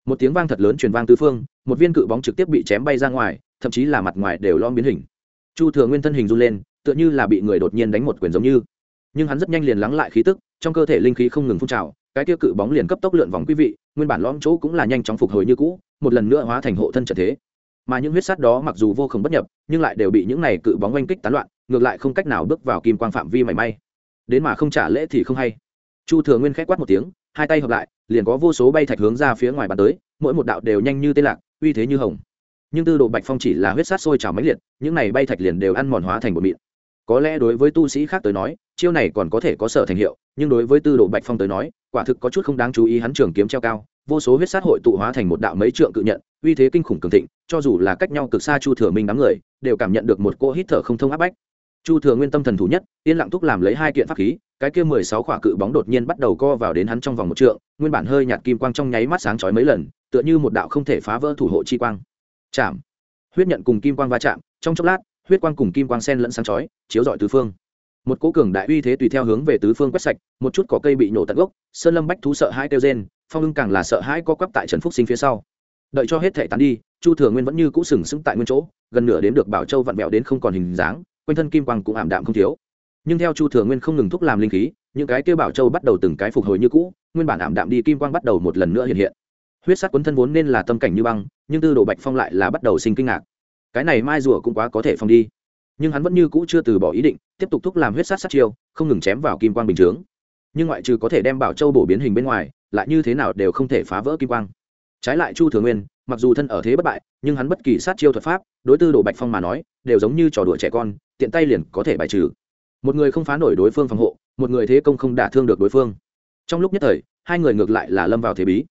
một tiếng vang thật lớn truyền vang tứ phương, một viên cự bóng trực tiếp bị chém bay ra ngoài, thậm chí là mặt ngoài đều lom biến hình. Chu thừa nguyên thân hình run lên, tựa như là bị người đột nhiên đánh một quyền giống như. Nhưng hắn rất nhanh liền lắng lại khí tức, trong cơ thể linh khí không ngừng phun trào, cái tiêu cự bóng liền cấp tốc lượn vòng quý vị, nguyên bản lõm chỗ cũng là nhanh chóng phục hồi như cũ, một lần nữa hóa thành hộ thân trận thế. Mà những huyết sát đó mặc dù vô cùng bất nhập, nhưng lại đều bị những này cự bóng oanh kích tán loạn, ngược lại không cách nào bước vào kim quang phạm vi mảy may. Đến mà không trả lễ thì không hay. Chu thừa nguyên k h á quát một tiếng hai tay hợp lại, liền có vô số bay thạch hướng ra phía ngoài bàn tới, mỗi một đạo đều nhanh như tên lạc, uy thế như hồng. Nhưng tư đồ bạch phong chỉ là huyết sát sôi trào mãnh liệt, những này bay thạch liền đều ăn mòn hóa thành bột mịn. Có lẽ đối với tu sĩ khác tới nói, chiêu này còn có thể có sở thành hiệu, nhưng đối với tư đồ bạch phong tới nói, quả thực có chút không đáng chú ý hắn trường kiếm treo cao, vô số huyết sát hội tụ hóa thành một đạo mấy trượng cự nhận, uy thế kinh khủng cường thịnh, cho dù là cách nhau cực xa chu thừa minh đám người, đều cảm nhận được một cỗ hít thở không thông áp bách. Chu thừa nguyên tâm thần thủ nhất, yên lặng thúc làm lấy hai kiện pháp khí cái kia mười sáu quả cự bóng đột nhiên bắt đầu co vào đến hắn trong vòng một trượng, nguyên bản hơi nhạt kim quang trong nháy mắt sáng chói mấy lần, tựa như một đạo không thể phá vỡ thủ hộ chi quang. Chạm. Huyết nhận cùng kim quang va chạm, trong chốc lát, huyết quang cùng kim quang xen lẫn sáng chói, chiếu rọi tứ phương. Một cỗ cường đại uy thế tùy theo hướng về tứ phương quét sạch, một chút cỏ cây bị nổ tận gốc, sơn lâm bách thú sợ hãi kêu rên, phong ưng càng là sợ hãi co quắp tại trần phúc sinh phía sau. Đợi cho hết thể tán đi, chu thừa nguyên vẫn như cũ sừng sững tại nguyên chỗ, gần nửa đến được bảo châu vặn vẹo đến không còn hình dáng, quanh thân kim quang cũng ảm đạm không thiếu nhưng theo chu thừa nguyên không ngừng thúc làm linh khí, những cái kêu bảo châu bắt đầu từng cái phục hồi như cũ, nguyên bản ảm đạm đi kim quang bắt đầu một lần nữa hiện hiện. Huyết sắc quấn thân vốn nên là tâm cảnh như băng, nhưng tư đồ bạch phong lại là bắt đầu sinh kinh ngạc. Cái này mai rùa cũng quá có thể phong đi. Nhưng hắn vẫn như cũ chưa từ bỏ ý định, tiếp tục thúc làm huyết sát sát chiêu, không ngừng chém vào kim quang bình chướng. Nhưng ngoại trừ có thể đem bảo châu bổ biến hình bên ngoài, lại như thế nào đều không thể phá vỡ kim quang. Trái lại chu thừa nguyên, mặc dù thân ở thế bất bại, nhưng hắn bất kỳ sát chiêu thuật pháp, đối tư đồ bạch phong mà nói, đều giống như trò đùa trẻ con, tiện tay liền có thể bài trừ một người không phá nổi đối phương phòng hộ, một người thế công không đả thương được đối phương. Trong lúc nhất thời, hai người ngược lại là lâm vào thế bí.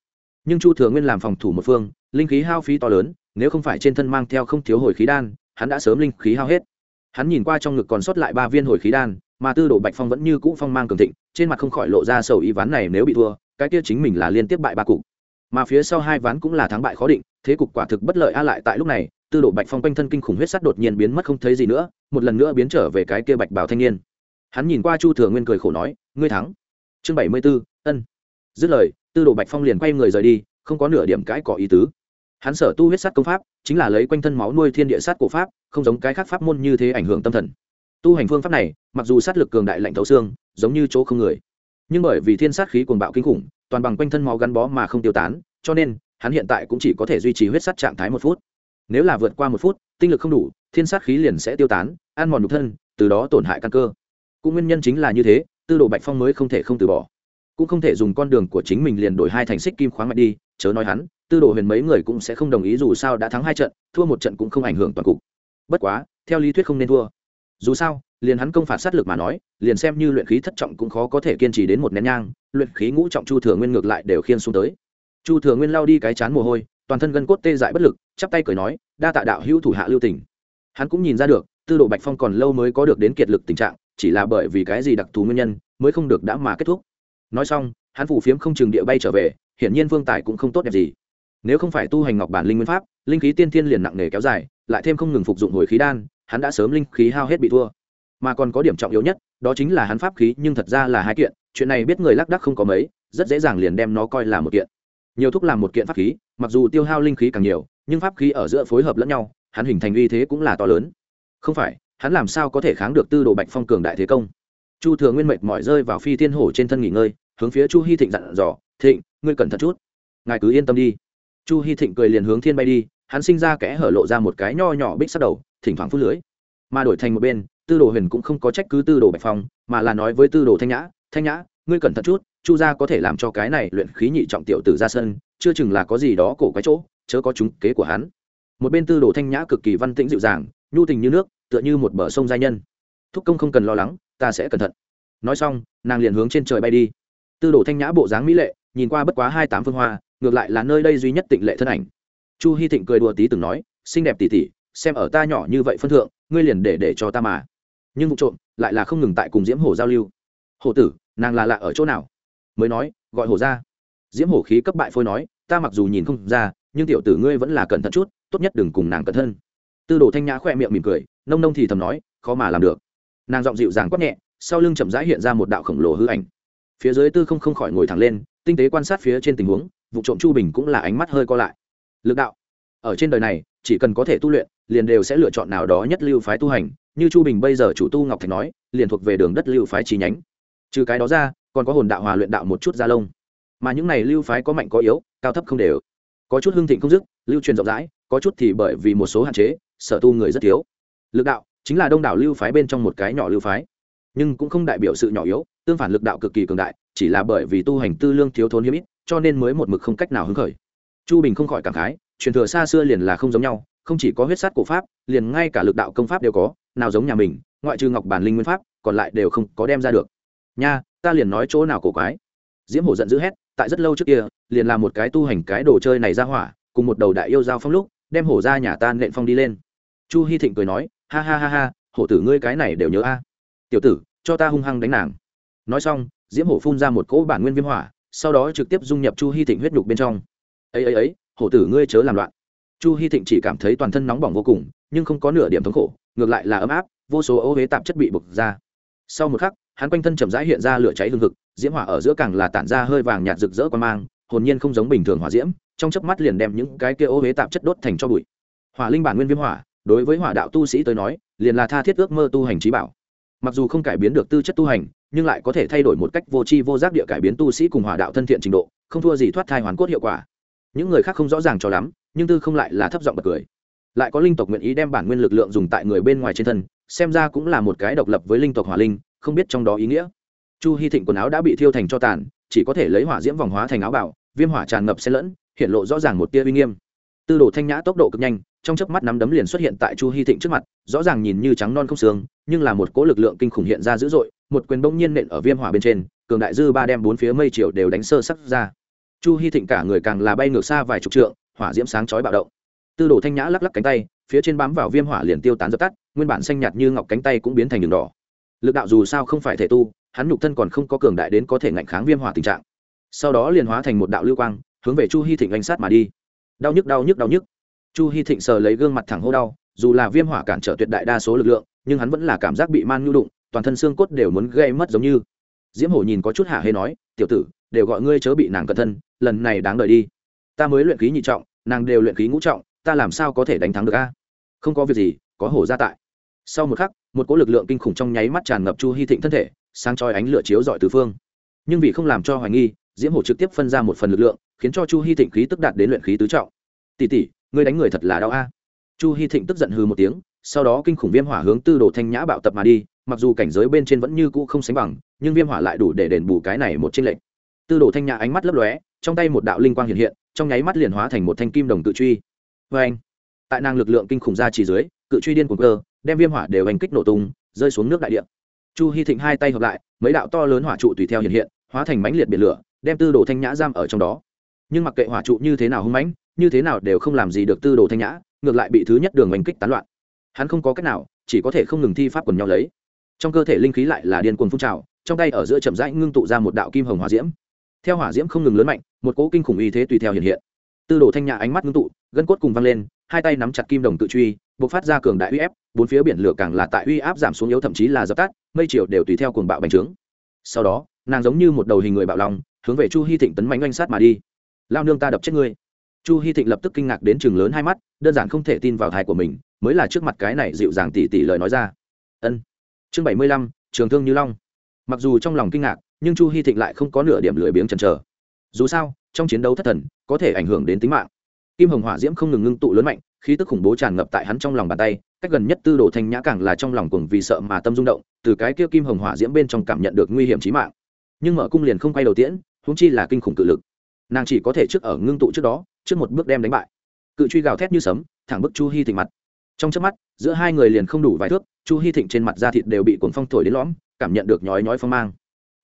Nhưng chu thừa nguyên làm phòng thủ một phương, linh khí hao phí to lớn, nếu không phải trên thân mang theo không thiếu hồi khí đan, hắn đã sớm linh khí hao hết. Hắn nhìn qua trong ngực còn sót lại ba viên hồi khí đan, mà tư đồ bạch phong vẫn như cũ phong mang cường thịnh, trên mặt không khỏi lộ ra sầu ý ván này nếu bị thua, cái kia chính mình là liên tiếp bại ba cục. Mà phía sau hai ván cũng là thắng bại khó định, thế cục quả thực bất lợi a lại tại lúc này tư đồ bạch phong quanh thân kinh khủng huyết sắt đột nhiên biến mất không thấy gì nữa, một lần nữa biến trở về cái kia bạch bảo thanh niên. Hắn nhìn qua chu thừa nguyên cười khổ nói, ngươi thắng. Chương bảy mươi b ố ân. Dứt lời, tư đồ bạch phong liền quay người rời đi, không có nửa điểm cãi cọ ý tứ. Hắn sở tu huyết sắt công pháp, chính là lấy quanh thân máu nuôi thiên địa sát cổ pháp, không giống cái khác pháp môn như thế ảnh hưởng tâm thần. Tu hành phương pháp này, mặc dù sát lực cường đại lạnh thấu xương, giống như chỗ không người, nhưng bởi vì thiên sát khí cuồng bạo kinh khủng, toàn bằng quanh thân máu gắn bó mà không tiêu tán, cho nên, hắn hiện tại cũng chỉ có thể duy trì huyết sắt trạng thái một phút nếu là vượt qua một phút, tinh lực không đủ, thiên sát khí liền sẽ tiêu tán, ăn mòn nhục thân, từ đó tổn hại căn cơ. Cũng nguyên nhân chính là như thế, tư đồ bạch phong mới không thể không từ bỏ. Cũng không thể dùng con đường của chính mình liền đổi hai thành xích kim khoáng mạch đi, chớ nói hắn, tư đồ huyền mấy người cũng sẽ không đồng ý dù sao đã thắng hai trận, thua một trận cũng không ảnh hưởng toàn cục. Bất quá, theo lý thuyết không nên thua. Dù sao, liền hắn công phạt sát lực mà nói, liền xem như luyện khí thất trọng cũng khó có thể kiên trì đến một nén nhang, luyện khí ngũ trọng chu thừa nguyên ngược lại đều khiên xuống tới. Chu thừa nguyên lao đi cái chán mồ hôi toàn thân gân cốt tê dại bất lực, chắp tay cười nói, đa tạ đạo hữu thủ hạ lưu tỉnh hắn cũng nhìn ra được, tư đồ bạch phong còn lâu mới có được đến kiệt lực tình trạng, chỉ là bởi vì cái gì đặc thù nguyên nhân, mới không được đã mà kết thúc. Nói xong, hắn phủ phiếm không chừng địa bay trở về, hiển nhiên vương tài cũng không tốt đẹp gì. Nếu không phải tu hành ngọc bản linh nguyên pháp, linh khí tiên thiên liền nặng nề kéo dài, lại thêm không ngừng phục dụng hồi khí đan, hắn đã sớm linh khí hao hết bị thua. Mà còn có điểm trọng yếu nhất, đó chính là hắn pháp khí nhưng thật ra là hai kiện, chuyện này biết người lác đắc không có mấy, rất dễ dàng liền đem nó coi là một kiện nhiều thúc làm một kiện pháp khí, mặc dù tiêu hao linh khí càng nhiều, nhưng pháp khí ở giữa phối hợp lẫn nhau, hắn hình thành uy thế cũng là to lớn. Không phải, hắn làm sao có thể kháng được tư đồ bạch phong cường đại thế công? Chu thừa nguyên mệt mỏi rơi vào phi thiên hổ trên thân nghỉ ngơi, hướng phía chu hy thịnh dặn dò, thịnh, ngươi cẩn thận chút. Ngài cứ yên tâm đi. Chu hy thịnh cười liền hướng thiên bay đi, hắn sinh ra kẽ hở lộ ra một cái nho nhỏ bích sắt đầu, thỉnh thoảng phút lưới. Mà đổi thành một bên, tư đồ huyền cũng không có trách cứ tư đồ bạch phong, mà là nói với tư đồ thanh nhã thanh nhã, ngươi cẩn thận chút chu gia có thể làm cho cái này luyện khí nhị trọng tiểu tử ra sân, chưa chừng là có gì đó cổ cái chỗ, chớ có chúng kế của hắn. Một bên tư đồ thanh nhã cực kỳ văn tĩnh dịu dàng, nhu tình như nước, tựa như một bờ sông giai nhân. Thúc công không cần lo lắng, ta sẽ cẩn thận. Nói xong, nàng liền hướng trên trời bay đi. Tư đồ thanh nhã bộ dáng mỹ lệ, nhìn qua bất quá hai tám phương hoa, ngược lại là nơi đây duy nhất tịnh lệ thân ảnh. Chu hy thịnh cười đùa tí từng nói, xinh đẹp tỉ tỉ xem ở ta nhỏ như vậy phân thượng, ngươi liền để để cho ta mà. Nhưng vụ trộm lại là không ngừng tại cùng diễm hổ giao lưu. Hổ tử, nàng là lạ ở chỗ nào? Mới nói, gọi hổ ra. Diễm hổ khí cấp bại phôi nói, ta mặc dù nhìn không ra, nhưng tiểu tử ngươi vẫn là cẩn thận chút, tốt nhất đừng cùng nàng cẩn thân. Tư đồ thanh nhã khoe miệng mỉm cười, nông nông thì thầm nói, khó mà làm được. Nàng giọng dịu dàng quát nhẹ, sau lưng chậm rãi hiện ra một đạo khổng lồ hư ảnh. Phía dưới tư không không khỏi ngồi thẳng lên, tinh tế quan sát phía trên tình huống, vụ trộm chu bình cũng là ánh mắt hơi co lại. Lực đạo. Ở trên đời này, chỉ cần có thể tu luyện, liền đều sẽ lựa chọn nào đó nhất lưu phái tu hành, như chu bình bây giờ chủ tu ngọc thạch nói, liền thuộc về đường đất lưu phái chi nhánh. Trừ cái đó ra còn có hồn đạo hòa luyện đạo một chút gia lông. Mà những này lưu phái có mạnh có yếu, cao thấp không đều. Có chút hưng thịnh không dứt, lưu truyền rộng rãi, có chút thì bởi vì một số hạn chế, sở tu người rất thiếu. Lực đạo chính là đông đảo lưu phái bên trong một cái nhỏ lưu phái. Nhưng cũng không đại biểu sự nhỏ yếu, tương phản lực đạo cực kỳ cường đại, chỉ là bởi vì tu hành tư lương thiếu thốn hiếm ít, cho nên mới một mực không cách nào hứng khởi. Chu bình không khỏi cảm khái, truyền thừa xa xưa liền là không giống nhau, không chỉ có huyết sát cổ pháp, liền ngay cả lực đạo công pháp đều có, nào giống nhà mình, ngoại trừ ngọc bản linh nguyên pháp, còn lại đều không có đem ra được. Nha ta liền nói chỗ nào cổ quái. Diễm hổ giận dữ hét, tại rất lâu trước kia, liền làm một cái tu hành cái đồ chơi này ra hỏa, cùng một đầu đại yêu giao phong lúc, đem hổ ra nhà ta nện phong đi lên. Chu hy thịnh cười nói, ha ha ha ha, hổ tử ngươi cái này đều nhớ a. Tiểu tử, cho ta hung hăng đánh nàng. Nói xong, diễm hổ phun ra một cỗ bản nguyên viêm hỏa, sau đó trực tiếp dung nhập chu hy thịnh huyết nhục bên trong. Ấy ấy ấy, hổ tử ngươi chớ làm loạn. Chu hy thịnh chỉ cảm thấy toàn thân nóng bỏng vô cùng, nhưng không có nửa điểm thống khổ, ngược lại là ấm áp, vô số ô huế tạp chất bị bực ra. Sau một khắc hắn quanh thân chậm rãi hiện ra lửa cháy hương thực diễm hỏa ở giữa càng là tản ra hơi vàng nhạt rực rỡ quan mang, hồn nhiên không giống bình thường hỏa diễm, trong chớp mắt liền đem những cái kia ô huế tạp chất đốt thành cho bụi. Hỏa linh bản nguyên viêm hỏa, đối với hỏa đạo tu sĩ tới nói, liền là tha thiết ước mơ tu hành trí bảo. Mặc dù không cải biến được tư chất tu hành, nhưng lại có thể thay đổi một cách vô tri vô giác địa cải biến tu sĩ cùng hỏa đạo thân thiện trình độ, không thua gì thoát thai hoàn cốt hiệu quả. Những người khác không rõ ràng cho lắm, nhưng tư không lại là thấp giọng bật cười. Lại có linh tộc nguyện ý đem bản nguyên lực lượng dùng tại người bên ngoài trên thân, xem ra cũng là một cái độc lập với linh tộc hỏa linh không biết trong đó ý nghĩa. Chu hy thịnh quần áo đã bị thiêu thành cho tàn, chỉ có thể lấy hỏa diễm vòng hóa thành áo bảo viêm hỏa tràn ngập xen lẫn, hiện lộ rõ ràng một tia uy nghiêm. Tư đồ thanh nhã tốc độ cực nhanh, trong chớp mắt nắm đấm liền xuất hiện tại chu hy thịnh trước mặt, rõ ràng nhìn như trắng non không xương nhưng là một cỗ lực lượng kinh khủng hiện ra dữ dội, một quyền bỗng nhiên nện ở viêm hỏa bên trên, cường đại dư ba đem bốn phía mây triệu đều đánh sơ sắc ra. Chu hy thịnh cả người càng là bay ngược xa vài chục trượng, hỏa diễm sáng chói bạo động. Tư đồ thanh nhã lắc lắc cánh tay, phía trên bám vào viêm hỏa liền tiêu tán dập tắt, nguyên bản xanh nhạt như ngọc cánh tay cũng biến thành đường đỏ lực đạo dù sao không phải thể tu, hắn nhục thân còn không có cường đại đến có thể ngạnh kháng viêm hỏa tình trạng. Sau đó liền hóa thành một đạo lưu quang, hướng về chu hy thịnh oanh sát mà đi. Đau nhức đau nhức đau nhức. Chu hy thịnh sờ lấy gương mặt thẳng hô đau, dù là viêm hỏa cản trở tuyệt đại đa số lực lượng, nhưng hắn vẫn là cảm giác bị man nhu đụng, toàn thân xương cốt đều muốn gây mất giống như. Diễm hổ nhìn có chút hạ hay nói, tiểu tử, đều gọi ngươi chớ bị nàng cẩn thân, lần này đáng đợi đi. Ta mới luyện khí nhị trọng, nàng đều luyện khí ngũ trọng, ta làm sao có thể đánh thắng được a? Không có việc gì, có hổ ra tại sau một khắc, một cỗ lực lượng kinh khủng trong nháy mắt tràn ngập chu hy thịnh thân thể, sáng chói ánh lửa chiếu dọi tứ phương. Nhưng vì không làm cho hoài nghi, diễm hổ trực tiếp phân ra một phần lực lượng, khiến cho chu hy thịnh khí tức đạt đến luyện khí tứ trọng. Tỉ tỉ ngươi đánh người thật là đau a. Chu hy thịnh tức giận hư một tiếng, sau đó kinh khủng viêm hỏa hướng tư đồ thanh nhã bạo tập mà đi, mặc dù cảnh giới bên trên vẫn như cũ không sánh bằng, nhưng viêm hỏa lại đủ để đền bù cái này một trên lệnh tư đồ thanh nhã ánh mắt lấp lóe, trong tay một đạo linh quang hiện hiện, trong nháy mắt liền hóa thành một thanh kim đồng cự truy. Vê anh tại năng lực lượng kinh khủng ra chỉ dưới, cự truy điên cuồng cơ đem viêm hỏa đều hành kích nổ tung, rơi xuống nước đại địa. Chu hy thịnh hai tay hợp lại, mấy đạo to lớn hỏa trụ tùy theo hiện hiện, hóa thành mãnh liệt biển lửa, đem tư đồ thanh nhã giam ở trong đó. Nhưng mặc kệ hỏa trụ như thế nào hung mãnh, như thế nào đều không làm gì được tư đồ thanh nhã, ngược lại bị thứ nhất đường oanh kích tán loạn. Hắn không có cách nào, chỉ có thể không ngừng thi pháp quần nhau lấy. Trong cơ thể linh khí lại là điên cuồng phun trào, trong tay ở giữa chậm rãi ngưng tụ ra một đạo kim hồng hỏa diễm. Theo hỏa diễm không ngừng lớn mạnh, một cỗ kinh khủng uy thế tùy theo hiện hiện. Tư đồ thanh nhã ánh mắt ngưng tụ, gân cốt cùng văng lên, hai tay nắm chặt kim đồng tự truy bộc phát ra cường đại uy ép, bốn phía biển lửa càng là tại uy áp giảm xuống yếu thậm chí là dập tắt, mây chiều đều tùy theo cuồng bạo bành trướng. Sau đó, nàng giống như một đầu hình người bạo lòng hướng về chu hy thịnh tấn mánh oanh sát mà đi. Lao nương ta đập chết ngươi. Chu hy thịnh lập tức kinh ngạc đến chừng lớn hai mắt, đơn giản không thể tin vào thai của mình, mới là trước mặt cái này dịu dàng tỉ tỉ lời nói ra. Ân. Chương bảy mươi lăm, trường thương như long. Mặc dù trong lòng kinh ngạc, nhưng chu hy thịnh lại không có nửa điểm lười biếng chần chờ. Dù sao, trong chiến đấu thất thần, có thể ảnh hưởng đến tính mạng. Kim hồng hỏa diễm không ngừng ngưng tụ lớn mạnh khí tức khủng bố tràn ngập tại hắn trong lòng bàn tay, cách gần nhất tư đồ thanh nhã càng là trong lòng cùng vì sợ mà tâm rung động, từ cái kia kim hồng hỏa diễm bên trong cảm nhận được nguy hiểm trí mạng. Nhưng mở cung liền không quay đầu tiễn húng chi là kinh khủng cự lực. Nàng chỉ có thể trước ở ngưng tụ trước đó, trước một bước đem đánh bại. Cự truy gào thét như sấm, thẳng bức chu hy thịnh mặt. Trong trước mắt, giữa hai người liền không đủ vài thước, chu hy thịnh trên mặt da thịt đều bị cuồng phong thổi đến lõm, cảm nhận được nhói nhói phong mang.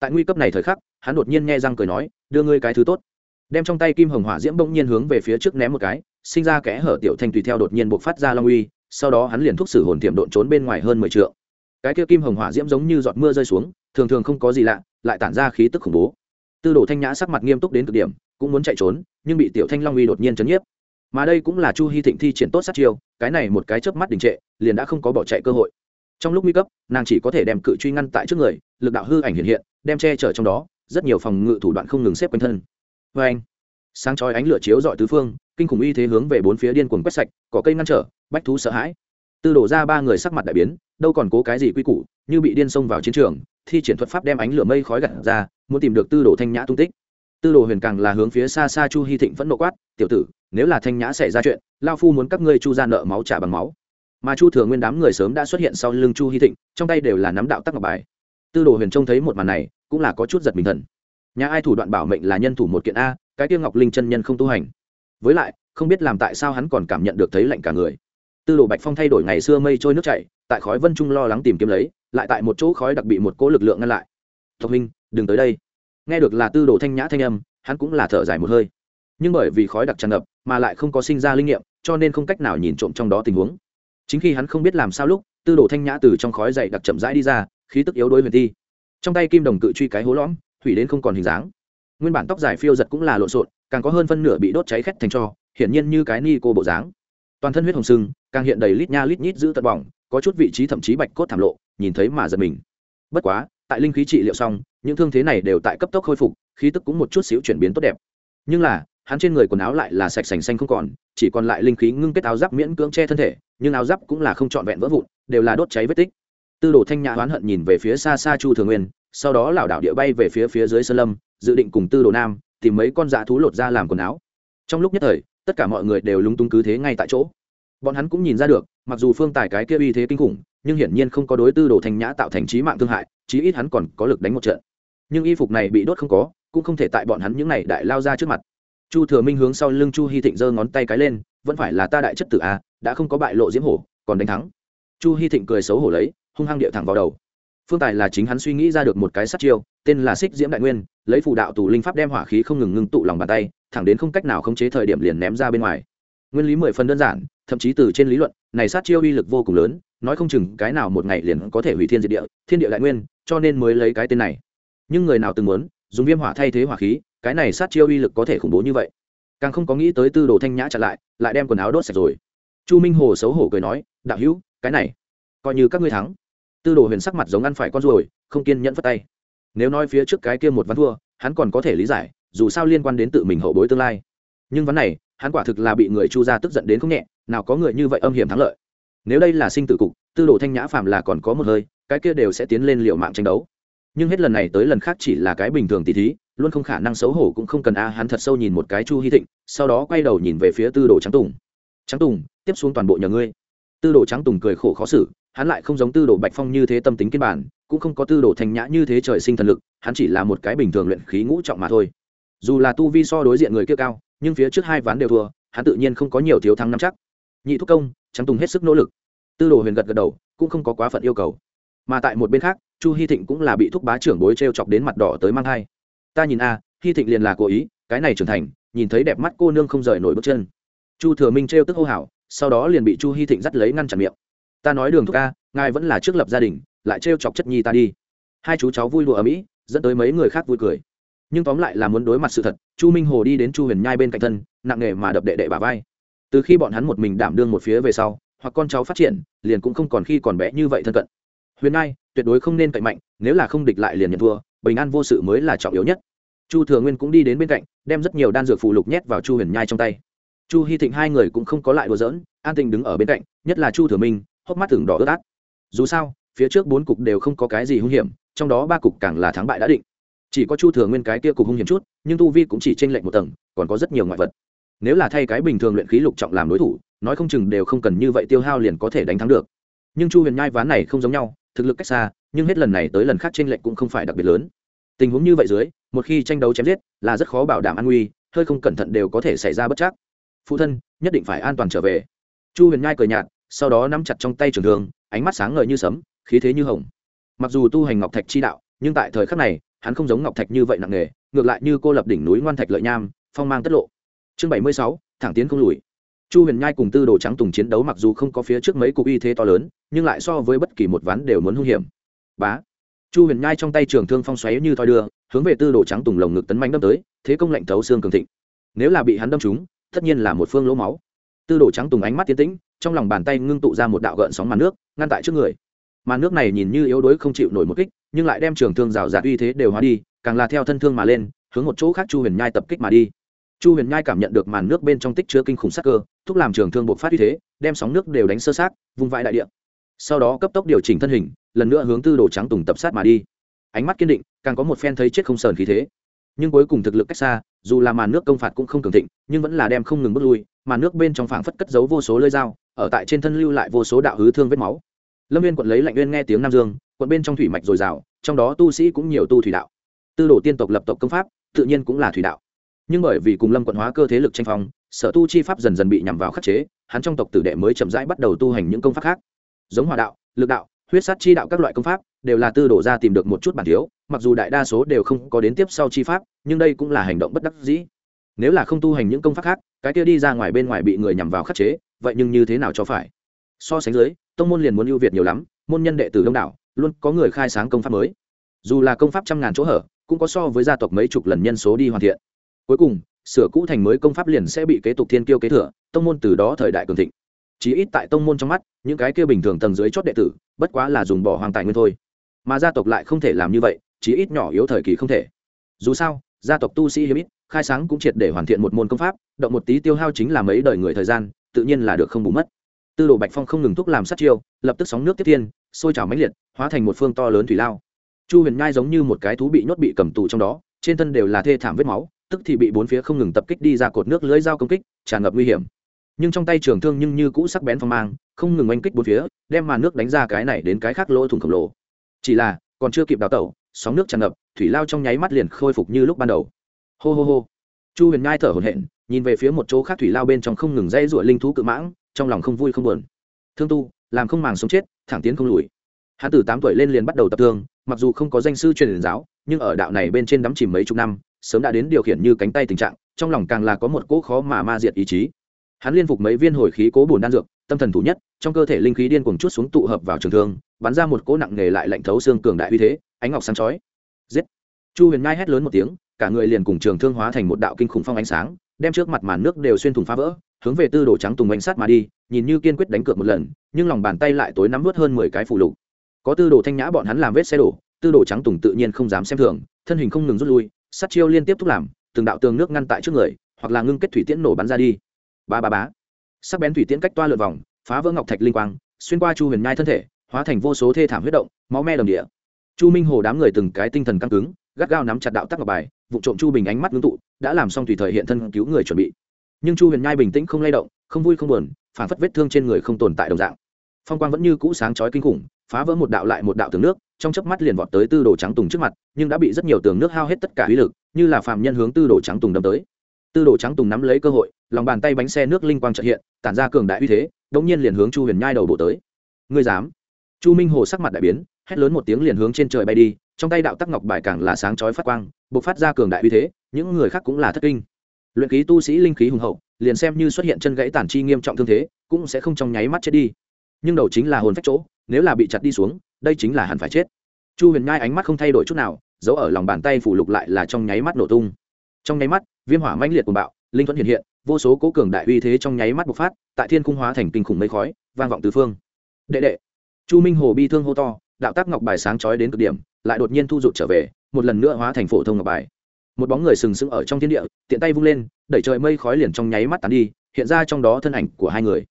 Tại nguy cấp này thời khắc, hắn đột nhiên nghe răng cười nói, đưa ngươi cái thứ tốt. Đem trong tay kim hồng hỏa diễm bỗng nhiên hướng về phía trước ném một cái sinh ra kẽ hở tiểu thanh tùy theo đột nhiên buộc phát ra long uy, sau đó hắn liền thúc sử hồn tiệm độn trốn bên ngoài hơn mười t cái kia kim hồng hỏa diễm giống như giọt mưa rơi xuống, thường thường không có gì lạ, lại tản ra khí tức khủng bố. Tư đồ thanh nhã sắc mặt nghiêm túc đến cực điểm, cũng muốn chạy trốn, nhưng bị tiểu thanh long uy đột nhiên chấn nhiếp. Mà đây cũng là chu hy thịnh thi triển tốt sát chiêu, cái này một cái chớp mắt đình trệ, liền đã không có bỏ chạy cơ hội. Trong lúc nguy cấp, nàng chỉ có thể đem cự truy ngăn tại trước người, lực đạo hư ảnh hiện hiện, đem che chở trong đó, rất nhiều phòng ngự thủ đoạn không ngừng xếp quanh thân. Vê anh sáng chói ánh lửa chiếu dọi tứ phương kinh khủng uy thế hướng về bốn phía điên cuồng quét sạch có cây ngăn trở, bách thú sợ hãi. Tư đổ ra ba người sắc mặt đại biến, đâu còn cố cái gì quy củ, như bị điên xông vào chiến trường, thi triển thuật pháp đem ánh lửa mây khói gặt ra, muốn tìm được tư đồ thanh nhã tung tích. Tư đồ huyền càng là hướng phía xa xa chu hy thịnh vẫn nộ quát, tiểu tử, nếu là thanh nhã xảy ra chuyện lao phu muốn các ngươi chu ra nợ máu trả bằng máu. Mà chu thừa nguyên đám người sớm đã xuất hiện sau lưng chu hy thịnh, trong tay đều là nắm đạo tắc ngọc bài. Tư đồ huyền trông thấy một màn này, cũng là có chút giật mình thần. Nhà ai thủ đoạn bảo mệnh là nhân thủ một kiện a, cái tiêu ngọc linh chân nhân không tu hành với lại, không biết làm tại sao hắn còn cảm nhận được thấy lạnh cả người. Tư đồ bạch phong thay đổi ngày xưa mây trôi nước chảy, tại khói vân trung lo lắng tìm kiếm lấy, lại tại một chỗ khói đặc bị một cỗ lực lượng ngăn lại. Thông minh đừng tới đây. Nghe được là tư đồ thanh nhã thanh âm, hắn cũng là thở dài một hơi. Nhưng bởi vì khói đặc tràn ngập, mà lại không có sinh ra linh nghiệm, cho nên không cách nào nhìn trộm trong đó tình huống. Chính khi hắn không biết làm sao lúc, tư đồ thanh nhã từ trong khói dậy đặc chậm rãi đi ra, khí tức yếu đuối huyền thi. Trong tay kim đồng cự truy cái hố lõm, hủy đến không còn hình dáng. Nguyên bản tóc dài phiêu giật cũng là lộn xộn càng có hơn phân nửa bị đốt cháy khét thành cho, hiển nhiên như cái ni cô bộ dáng. Toàn thân huyết hồng sưng, càng hiện đầy lít nha lít nhít giữ tận bỏng, có chút vị trí thậm chí bạch cốt thảm lộ, nhìn thấy mà giật mình. Bất quá, tại linh khí trị liệu xong, những thương thế này đều tại cấp tốc khôi phục, khí tức cũng một chút xíu chuyển biến tốt đẹp. Nhưng là, hắn trên người quần áo lại là sạch sành xanh không còn, chỉ còn lại linh khí ngưng kết áo giáp miễn cưỡng che thân thể, nhưng áo giáp cũng là không trọn vẹn vỡ vụn, đều là đốt cháy vết tích. Tư đồ thanh nhã oán hận nhìn về phía xa xa chu thường nguyên, sau đó lảo đảo địa bay về phía phía dưới sơn lâm, dự định cùng tư đồ nam tìm mấy con dạ thú lột ra làm quần áo. Trong lúc nhất thời, tất cả mọi người đều lúng túng cứ thế ngay tại chỗ. Bọn hắn cũng nhìn ra được, mặc dù phương tài cái kia uy thế kinh khủng, nhưng hiển nhiên không có đối tư đồ thanh nhã tạo thành trí mạng thương hại, chí ít hắn còn có lực đánh một trận. Nhưng y phục này bị đốt không có, cũng không thể tại bọn hắn những này đại lao ra trước mặt. Chu thừa minh hướng sau lưng chu hy thịnh giơ ngón tay cái lên, vẫn phải là ta đại chất tử a, đã không có bại lộ diễm hổ, còn đánh thắng. Chu hy thịnh cười xấu hổ lấy, hung hăng địa thẳng vào đầu phương tài là chính hắn suy nghĩ ra được một cái sát chiêu, tên là xích diễm đại nguyên, lấy phù đạo tù linh pháp đem hỏa khí không ngừng ngưng tụ lòng bàn tay, thẳng đến không cách nào khống chế thời điểm liền ném ra bên ngoài. Nguyên lý mười phần đơn giản, thậm chí từ trên lý luận, này sát chiêu uy lực vô cùng lớn, nói không chừng cái nào một ngày liền có thể hủy thiên diệt địa, thiên địa đại nguyên, cho nên mới lấy cái tên này. Nhưng người nào từng muốn dùng viêm hỏa thay thế hỏa khí, cái này sát chiêu uy lực có thể khủng bố như vậy? Càng không có nghĩ tới tư đồ thanh nhã chặn lại lại đem quần áo đốt sạch rồi. Chu minh hồ xấu hổ cười nói, đạo hữu, cái này coi như các ngươi thắng tư đồ huyền sắc mặt giống ăn phải con ruồi, không kiên nhẫn phất tay. Nếu nói phía trước cái kia một ván thua, hắn còn có thể lý giải, dù sao liên quan đến tự mình hậu bối tương lai. Nhưng ván này, hắn quả thực là bị người chu gia tức giận đến không nhẹ, nào có người như vậy âm hiểm thắng lợi. Nếu đây là sinh tử cục, tư đồ thanh nhã phàm là còn có một hơi, cái kia đều sẽ tiến lên liệu mạng tranh đấu. Nhưng hết lần này tới lần khác chỉ là cái bình thường tỷ thí, luôn không khả năng xấu hổ cũng không cần a, hắn thật sâu nhìn một cái chu hy thịnh, sau đó quay đầu nhìn về phía tư đồ trắng tùng. Trắng tùng, tiếp xuống toàn bộ nhờ ngươi tư đồ trắng tùng cười khổ khó xử, hắn lại không giống tư đồ bạch phong như thế tâm tính kiên bản, cũng không có tư đồ thanh nhã như thế trời sinh thần lực, hắn chỉ là một cái bình thường luyện khí ngũ trọng mà thôi. Dù là tu vi so đối diện người kia cao, nhưng phía trước hai ván đều thua, hắn tự nhiên không có nhiều thiếu thắng năm chắc. Nhị thúc công, trắng tùng hết sức nỗ lực. Tư đồ huyền gật gật đầu, cũng không có quá phận yêu cầu. Mà tại một bên khác, chu hy thịnh cũng là bị thúc bá trưởng bối t r e o chọc đến mặt đỏ tới mang hai ta nhìn a hy thịnh liền là cố ý, cái này trưởng thành, nhìn thấy đẹp mắt cô nương không rời nổi bước chân. Chu thừa minh t r e o tức hô hào sau đó liền bị chu hy thịnh dắt lấy ngăn chặn miệng. Ta nói đường thúc ca ngài vẫn là trước lập gia đình, lại t r e o chọc chất nhi ta đi. Hai chú cháu vui lụa ở mỹ, dẫn tới mấy người khác vui cười. Nhưng tóm lại là muốn đối mặt sự thật, chu minh hồ đi đến chu huyền nhai bên cạnh thân, nặng nghề mà đập đệ đệ bà vai. Từ khi bọn hắn một mình đảm đương một phía về sau, hoặc con cháu phát triển, liền cũng không còn khi còn bé như vậy thân cận. Huyền nhai, tuyệt đối không nên cậy mạnh, nếu là không địch lại liền nhận thua, bình an vô sự mới là trọng yếu nhất. Chu thừa nguyên cũng đi đến bên cạnh, đem rất nhiều đan dược phụ lục nhét vào chu huyền nhai trong tay chu hy thịnh hai người cũng không có lại đùa giỡn, an tình đứng ở bên cạnh, nhất là chu thừa minh, hốc mắt tưởng đỏ ướt át. Dù sao, phía trước bốn cục đều không có cái gì hung hiểm, trong đó ba cục càng là thắng bại đã định. Chỉ có chu thừa nguyên cái kia cục hung hiểm chút, nhưng tu vi cũng chỉ t r lệch một tầng, còn có rất nhiều ngoại vật. Nếu là thay cái bình thường luyện khí lục trọng làm đối thủ, nói không chừng đều không cần như vậy tiêu hao liền có thể đánh thắng được. Nhưng chu huyền nhai ván này không giống nhau, thực lực cách xa, nhưng hết lần này tới lần khác t r ê n lệch cũng không phải đặc biệt lớn. Tình huống như vậy dưới, một khi tranh đấu chém giết, là rất khó bảo đảm an nguy, hơi không cẩn thận đều có thể xảy ra bất chắc phụ thân, nhất định phải an toàn trở về. Chu huyền nhai cười nhạt, sau đó nắm chặt trong tay trường thường ánh mắt sáng ngời như sấm, khí thế như hồng. Mặc dù tu hành ngọc thạch chi đạo, nhưng tại thời khắc này, hắn không giống ngọc thạch như vậy nặng nề, ngược lại như cô lập đỉnh núi ngoan thạch lợi nham, phong mang tất lộ. Chương bảy mươi sáu, thẳng tiến không lùi. Chu huyền nhai cùng tư đồ trắng tùng chiến đấu mặc dù không có phía trước mấy cục y thế to lớn, nhưng lại so với bất kỳ một ván đều muốn hung hiểm. Bá. Chu huyền nhai trong tay trường thương phong xoáy như thoi đưa, hướng về tư đồ trắng tùng lồng ngực tấn manh đâm tới, thế công lạnh thấu xương cường thịnh. Nếu là bị hắn đâm trúng tất nhiên là một phương lỗ máu. Tư đồ trắng tùng ánh mắt tiến tĩnh, trong lòng bàn tay ngưng tụ ra một đạo gợn sóng màn nước, ngăn tại trước người. Màn nước này nhìn như yếu đuối không chịu nổi một kích, nhưng lại đem trường thương rào rạt uy thế đều hóa đi, càng là theo thân thương mà lên, hướng một chỗ khác chu huyền nhai tập kích mà đi. Chu huyền nhai cảm nhận được màn nước bên trong tích chứa kinh khủng sắc cơ, thúc làm trường thương buộc phát uy thế, đem sóng nước đều đánh sơ sát vung vãi đại địa. Sau đó cấp tốc điều chỉnh thân hình, lần nữa hướng tư đồ trắng tùng tập sát mà đi. Ánh mắt kiên định, càng có một phen thấy chết không sờn khí thế. Nhưng cuối cùng thực lực cách xa dù là màn nước công phạt cũng không cường thịnh, nhưng vẫn là đem không ngừng bước lui, màn nước bên trong phảng phất cất giấu vô số lơi dao, ở tại trên thân lưu lại vô số đạo hứ thương vết máu. Lâm viên quận lấy lạnh uyên nghe tiếng nam dương, quận bên trong thủy mạch dồi dào, trong đó tu sĩ cũng nhiều tu thủy đạo. Tư đồ tiên tộc lập tộc công pháp, tự nhiên cũng là thủy đạo. Nhưng bởi vì cùng lâm quận hóa cơ thế lực tranh phong, sở tu chi pháp dần dần bị nhằm vào khắc chế, hắn trong tộc tử đệ mới chậm rãi bắt đầu tu hành những công pháp khác. Giống hòa đạo, lực đạo, huyết sát chi đạo các loại công pháp, đều là tư đổ ra tìm được một chút bản thiếu mặc dù đại đa số đều không có đến tiếp sau chi pháp, nhưng đây cũng là hành động bất đắc dĩ. Nếu là không tu hành những công pháp khác, cái kia đi ra ngoài bên ngoài bị người nhằm vào khắc chế, vậy nhưng như thế nào cho phải? So sánh dưới, tông môn liền muốn ưu việt nhiều lắm, môn nhân đệ tử đông đảo, luôn có người khai sáng công pháp mới. Dù là công pháp trăm ngàn chỗ hở, cũng có so với gia tộc mấy chục lần nhân số đi hoàn thiện. Cuối cùng, sửa cũ thành mới công pháp liền sẽ bị kế tục thiên kiêu kế thừa, tông môn từ đó thời đại cường thịnh. Chí ít tại tông môn trong mắt, những cái kia bình thường tầng dưới chót đệ tử, bất quá là dùng bỏ hoàng tài nguyên thôi. Mà gia tộc lại không thể làm như vậy chí ít nhỏ yếu thời kỳ không thể. Dù sao, gia tộc tu sĩ hiếm ít, khai sáng cũng triệt để hoàn thiện một môn công pháp, động một tí tiêu hao chính là mấy đời người thời gian, tự nhiên là được không bù mất. Tư đồ bạch phong không ngừng thúc làm sát chiêu, lập tức sóng nước tiếp thiên, sôi trào mãnh liệt, hóa thành một phương to lớn thủy lao. Chu huyền nhai giống như một cái thú bị nhốt bị cầm tù trong đó, trên thân đều là thê thảm vết máu, tức thì bị bốn phía không ngừng tập kích đi ra cột nước lưới dao công kích, tràn ngập nguy hiểm. Nhưng trong tay trường thương nhưng như cũ sắc bén phong mang, không ngừng oanh kích bốn phía, đem màn nước đánh ra cái này đến cái khác lỗ thủng khổng lồ. Chỉ là, còn chưa kịp đào tẩu sóng nước tràn ngập, thủy lao trong nháy mắt liền khôi phục như lúc ban đầu. Hô hô hô. Chu huyền nhai thở hổn hển, nhìn về phía một chỗ khác thủy lao bên trong không ngừng dây ruổi linh thú cự mãng, trong lòng không vui không buồn. Thương tu, làm không màng sống chết, thẳng tiến không lùi. Hắn từ tám tuổi lên liền bắt đầu tập thương, mặc dù không có danh sư truyền giáo, nhưng ở đạo này bên trên đắm chìm mấy chục năm, sớm đã đến điều khiển như cánh tay tình trạng, trong lòng càng là có một cỗ khó mà ma diệt ý chí. Hắn liên phục mấy viên hồi khí cố bổn đan dược, tâm thần thủ nhất, trong cơ thể linh khí điên cuồng chút xuống tụ hợp vào trường thương, bắn ra một cỗ nặng nghề lại lạnh thấu xương cường đại uy thế ánh ngọc sáng chói. Giết. Chu huyền ngai hét lớn một tiếng, cả người liền cùng trường thương hóa thành một đạo kinh khủng phong ánh sáng, đem trước mặt màn nước đều xuyên thủng phá vỡ, hướng về tư đồ trắng tùng bánh sát mà đi, nhìn như kiên quyết đánh cược một lần, nhưng lòng bàn tay lại tối nắm vớt hơn mười cái phù lục. Có tư đồ thanh nhã bọn hắn làm vết xe đổ, tư đồ trắng tùng tự nhiên không dám xem thường, thân hình không ngừng rút lui, sát chiêu liên tiếp thúc làm, từng đạo tường nước ngăn tại trước người, hoặc là ngưng kết thủy tiễn nổ bắn ra đi. Ba ba bá sắc bén thủy tiễn cách toa lượt vòng, phá vỡ ngọc thạch linh quang, xuyên qua chu huyền nhai thân thể, hóa thành vô số thê thảm huyết động, máu me đồng địa chu minh hồ đám người từng cái tinh thần căng cứng, gắt gao nắm chặt đạo tắc ngọc bài, vụ trộm chu bình ánh mắt ngưng tụ, đã làm xong tùy thời hiện thân cứu người chuẩn bị. Nhưng chu huyền nhai bình tĩnh không lay động, không vui không buồn phản phất vết thương trên người không tồn tại đồng dạng. Phong quang vẫn như cũ sáng chói kinh khủng, phá vỡ một đạo lại một đạo tường nước, trong chớp mắt liền vọt tới tư đồ trắng tùng trước mặt, nhưng đã bị rất nhiều tường nước hao hết tất cả uy lực, như là phạm nhân hướng tư đồ trắng tùng đâm tới. Tư đồ trắng tùng nắm lấy cơ hội, lòng bàn tay bánh xe nước linh quang trợ hiện, tản ra cường đại uy thế đống nhiên liền hướng chu huyền nhai đầu bộ tới. Ngươi dám? Chu minh hồ sắc mặt đại biến hét lớn một tiếng liền hướng trên trời bay đi, trong tay đạo tắc ngọc bài càng là sáng chói phát quang, bộc phát ra cường đại uy thế, những người khác cũng là thất kinh. Luyện khí tu sĩ linh khí hùng hậu, liền xem như xuất hiện chân gãy tản chi nghiêm trọng thương thế, cũng sẽ không trong nháy mắt chết đi. Nhưng đầu chính là hồn phách chỗ, nếu là bị chặt đi xuống, đây chính là hẳn phải chết. Chu huyền nhai ánh mắt không thay đổi chút nào, giấu ở lòng bàn tay phủ lục lại là trong nháy mắt nổ tung. Trong nháy mắt, viêm hỏa mãnh liệt cuồng bạo, linh thuẫn hiện hiện, vô số cố cường đại uy thế trong nháy mắt bộc phát, tại thiên cung hóa thành kinh khủng mây khói, vang vọng tứ phương. Đệ đệ. Chu minh hồ bi thương hô to đạo tác ngọc bài sáng chói đến cực điểm, lại đột nhiên thu rụt trở về, một lần nữa hóa thành phổ thông ngọc bài. Một bóng người sừng sững ở trong thiên địa, tiện tay vung lên, đẩy trời mây khói liền trong nháy mắt tán đi, hiện ra trong đó thân ảnh của hai người.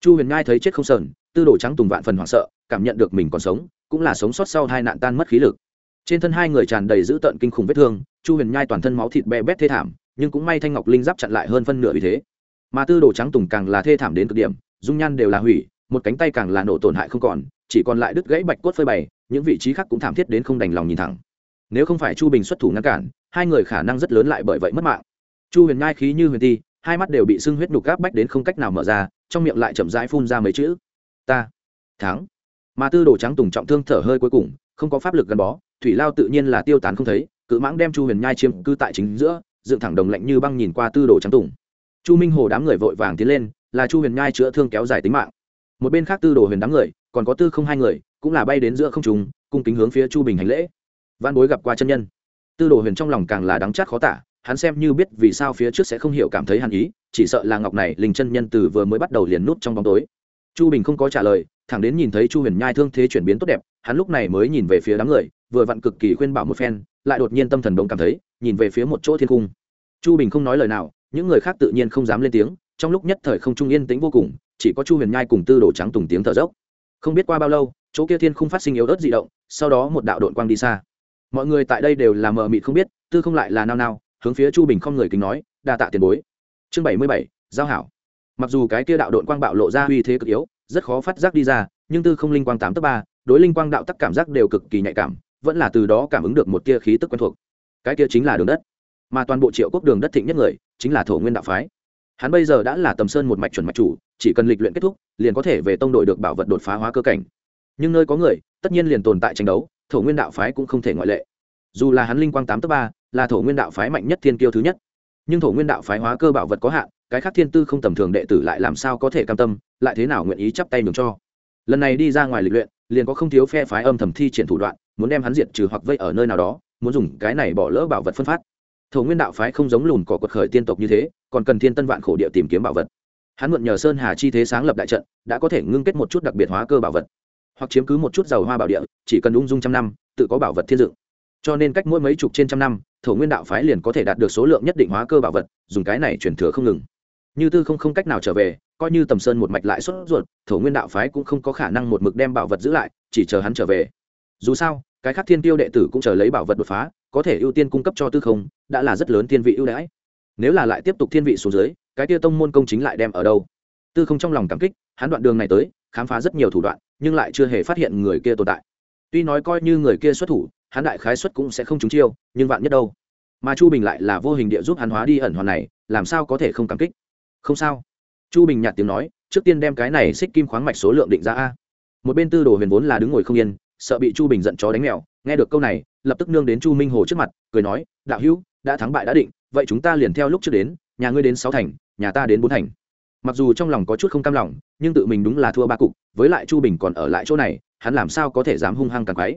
Chu huyền ngai thấy chết không sờn, tư đồ trắng tùng vạn phần hoảng sợ, cảm nhận được mình còn sống, cũng là sống sót sau hai nạn tan mất khí lực. Trên thân hai người tràn đầy dữ tợn kinh khủng vết thương, chu huyền nhai toàn thân máu thịt bè bét thê thảm, nhưng cũng may thanh ngọc linh giáp chặn lại hơn phân nửa vì thế. Mà tư đồ trắng tùng càng là thê thảm đến cực điểm, dung nhan đều là hủy, một cánh tay càng là nổ tổn hại không còn chỉ còn lại đứt gãy bạch cốt phơi bày, những vị trí khác cũng thảm thiết đến không đành lòng nhìn thẳng. Nếu không phải chu bình xuất thủ ngăn cản, hai người khả năng rất lớn lại bởi vậy mất mạng. Chu huyền ngai khí như huyền ti, hai mắt đều bị sưng huyết đục gáp bách đến không cách nào mở ra, trong miệng lại chậm rãi phun ra mấy chữ, ta, thắng. Mà tư đồ trắng tùng trọng thương thở hơi cuối cùng, không có pháp lực gắn bó, thủy lao tự nhiên là tiêu tán không thấy, cự mãng đem chu huyền nhai chiếm cư tại chính giữa, dựng thẳng đồng lạnh như băng nhìn qua tư đồ trắng tùng. Chu minh hồ đám người vội vàng tiến lên, là chu huyền nhai chữa thương kéo dài tính mạng. Một bên khác tư đồ huyền đám người còn có tư không hai người, cũng là bay đến giữa không trùng cung kính hướng phía chu bình hành lễ. Văn bối gặp qua chân nhân. Tư đồ huyền trong lòng càng là đắng chát khó tả, hắn xem như biết vì sao phía trước sẽ không hiểu cảm thấy hàn ý, chỉ sợ là ngọc này linh chân nhân từ vừa mới bắt đầu liền nút trong bóng tối. Chu bình không có trả lời, thẳng đến nhìn thấy chu huyền nhai thương thế chuyển biến tốt đẹp, hắn lúc này mới nhìn về phía đám người, vừa vặn cực kỳ khuyên bảo một phen, lại đột nhiên tâm thần đồng cảm thấy, nhìn về phía một chỗ thiên cung. Chu bình không nói lời nào, những người khác tự nhiên không dám lên tiếng, trong lúc nhất thời không trung yên tĩnh vô cùng, chỉ có chu huyền nhai cùng tư đồ trắng tùng tiếng thở dốc không biết qua bao lâu, chỗ kia thiên không phát sinh yếu ớt dị động, sau đó một đạo đội quang đi xa. Mọi người tại đây đều là mờ mịt không biết, tư không lại là nao nao, hướng phía chu bình không người kính nói, đa tạ tiền bối. Chương bảy mươi bảy, giao hảo. Mặc dù cái kia đạo đội quang bạo lộ ra uy thế cực yếu, rất khó phát giác đi ra, nhưng tư không linh quang tám tấp ba, đối linh quang đạo tắc cảm giác đều cực kỳ nhạy cảm, vẫn là từ đó cảm ứng được một tia khí tức quen thuộc. Cái kia chính là đường đất. Mà toàn bộ triệu quốc đường đất thịnh nhất người, chính là thổ nguyên đạo phái hắn bây giờ đã là tầm sơn một mạch chuẩn mạch chủ, chỉ cần lịch luyện kết thúc, liền có thể về tông đội được bảo vật đột phá hóa cơ cảnh. Nhưng nơi có người, tất nhiên liền tồn tại tranh đấu, thổ nguyên đạo phái cũng không thể ngoại lệ. Dù là hắn linh quang tám tấp ba, là thổ nguyên đạo phái mạnh nhất thiên kiêu thứ nhất. Nhưng thổ nguyên đạo phái hóa cơ bảo vật có hạn, cái khác thiên tư không tầm thường đệ tử lại làm sao có thể cam tâm, lại thế nào nguyện ý chắp tay mừng cho? Lần này đi ra ngoài lịch luyện, liền có không thiếu phe phái âm thầm thi triển thủ đoạn, muốn đem hắn diệt trừ hoặc vây ở nơi nào đó, muốn dùng cái này bỏ lỡ bảo vật phân phát thổ nguyên đạo phái không giống lùn cỏ quật khởi tiên tộc như thế, còn cần thiên tân vạn khổ địa tìm kiếm bảo vật. Hắn mượn nhờ sơn hà chi thế sáng lập đại trận, đã có thể ngưng kết một chút đặc biệt hóa cơ bảo vật. Hoặc chiếm cứ một chút dầu hoa bảo địa, chỉ cần ung dung trăm năm, tự có bảo vật thiên dựng. Cho nên cách mỗi mấy chục trên trăm năm, thổ nguyên đạo phái liền có thể đạt được số lượng nhất định hóa cơ bảo vật, dùng cái này chuyển thừa không ngừng. Như tư không không cách nào trở về, coi như tầm sơn một mạch lại xuất ruột, thổ nguyên đạo phái cũng không có khả năng một mực đem bảo vật giữ lại, chỉ chờ hắn trở về. Dù sao, cái khác thiên tiêu đệ tử cũng chờ lấy bảo vật đột phá có thể ưu tiên cung cấp cho tư không, đã là rất lớn thiên vị ưu đãi. Nếu là lại tiếp tục thiên vị xuống dưới, cái tia tông môn công chính lại đem ở đâu? Tư không trong lòng cảm kích, hắn đoạn đường này tới, khám phá rất nhiều thủ đoạn, nhưng lại chưa hề phát hiện người kia tồn tại. Tuy nói coi như người kia xuất thủ, hắn đại khái xuất cũng sẽ không trúng chiêu, nhưng vạn nhất đâu? Mà chu bình lại là vô hình địa giúp hắn hóa đi ẩn hoàn này, làm sao có thể không cảm kích? Không sao. Chu bình nhạt tiếng nói, trước tiên đem cái này xích kim khoáng mạch số lượng định ra a. Một bên tư đồ huyền vốn là đứng ngồi không yên sợ bị chu bình giận chó đánh mèo nghe được câu này lập tức nương đến chu minh hồ trước mặt cười nói đạo hữu đã thắng bại đã định vậy chúng ta liền theo lúc trước đến nhà ngươi đến sáu thành nhà ta đến bốn thành. Mặc dù trong lòng có chút không cam lòng nhưng tự mình đúng là thua ba cục với lại chu bình còn ở lại chỗ này hắn làm sao có thể dám hung hăng càng quáy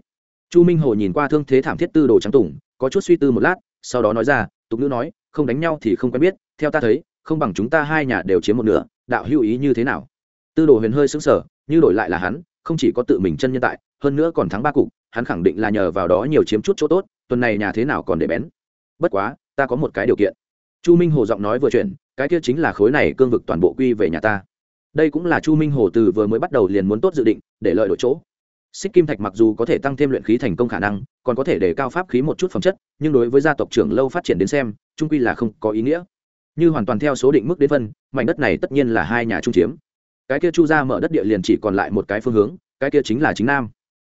chu minh hồ nhìn qua thương thế thảm thiết tư đồ trắng tùng, có chút suy tư một lát sau đó nói ra tục nữ nói không đánh nhau thì không quen biết theo ta thấy không bằng chúng ta hai nhà đều chiếm một nửa đạo hữu ý như thế nào? Tư đồ huyền hơi xứng sở như đổi lại là hắn không chỉ có tự mình chân nhân tại hơn nữa còn thắng ba cục, hắn khẳng định là nhờ vào đó nhiều chiếm chút chỗ tốt, tuần này nhà thế nào còn để bén. Bất quá, ta có một cái điều kiện. Chu minh hồ giọng nói vừa chuyển, cái kia chính là khối này cương vực toàn bộ quy về nhà ta. Đây cũng là chu minh hồ từ vừa mới bắt đầu liền muốn tốt dự định, để lợi đổi chỗ. Xích kim thạch mặc dù có thể tăng thêm luyện khí thành công khả năng, còn có thể để cao pháp khí một chút phẩm chất, nhưng đối với gia tộc trưởng lâu phát triển đến xem, trung quy là không có ý nghĩa. Như hoàn toàn theo số định mức đến phân, mảnh đất này tất nhiên là hai nhà trung chiếm. Cái kia chu ra mở đất địa liền chỉ còn lại một cái phương hướng, cái kia chính là chính nam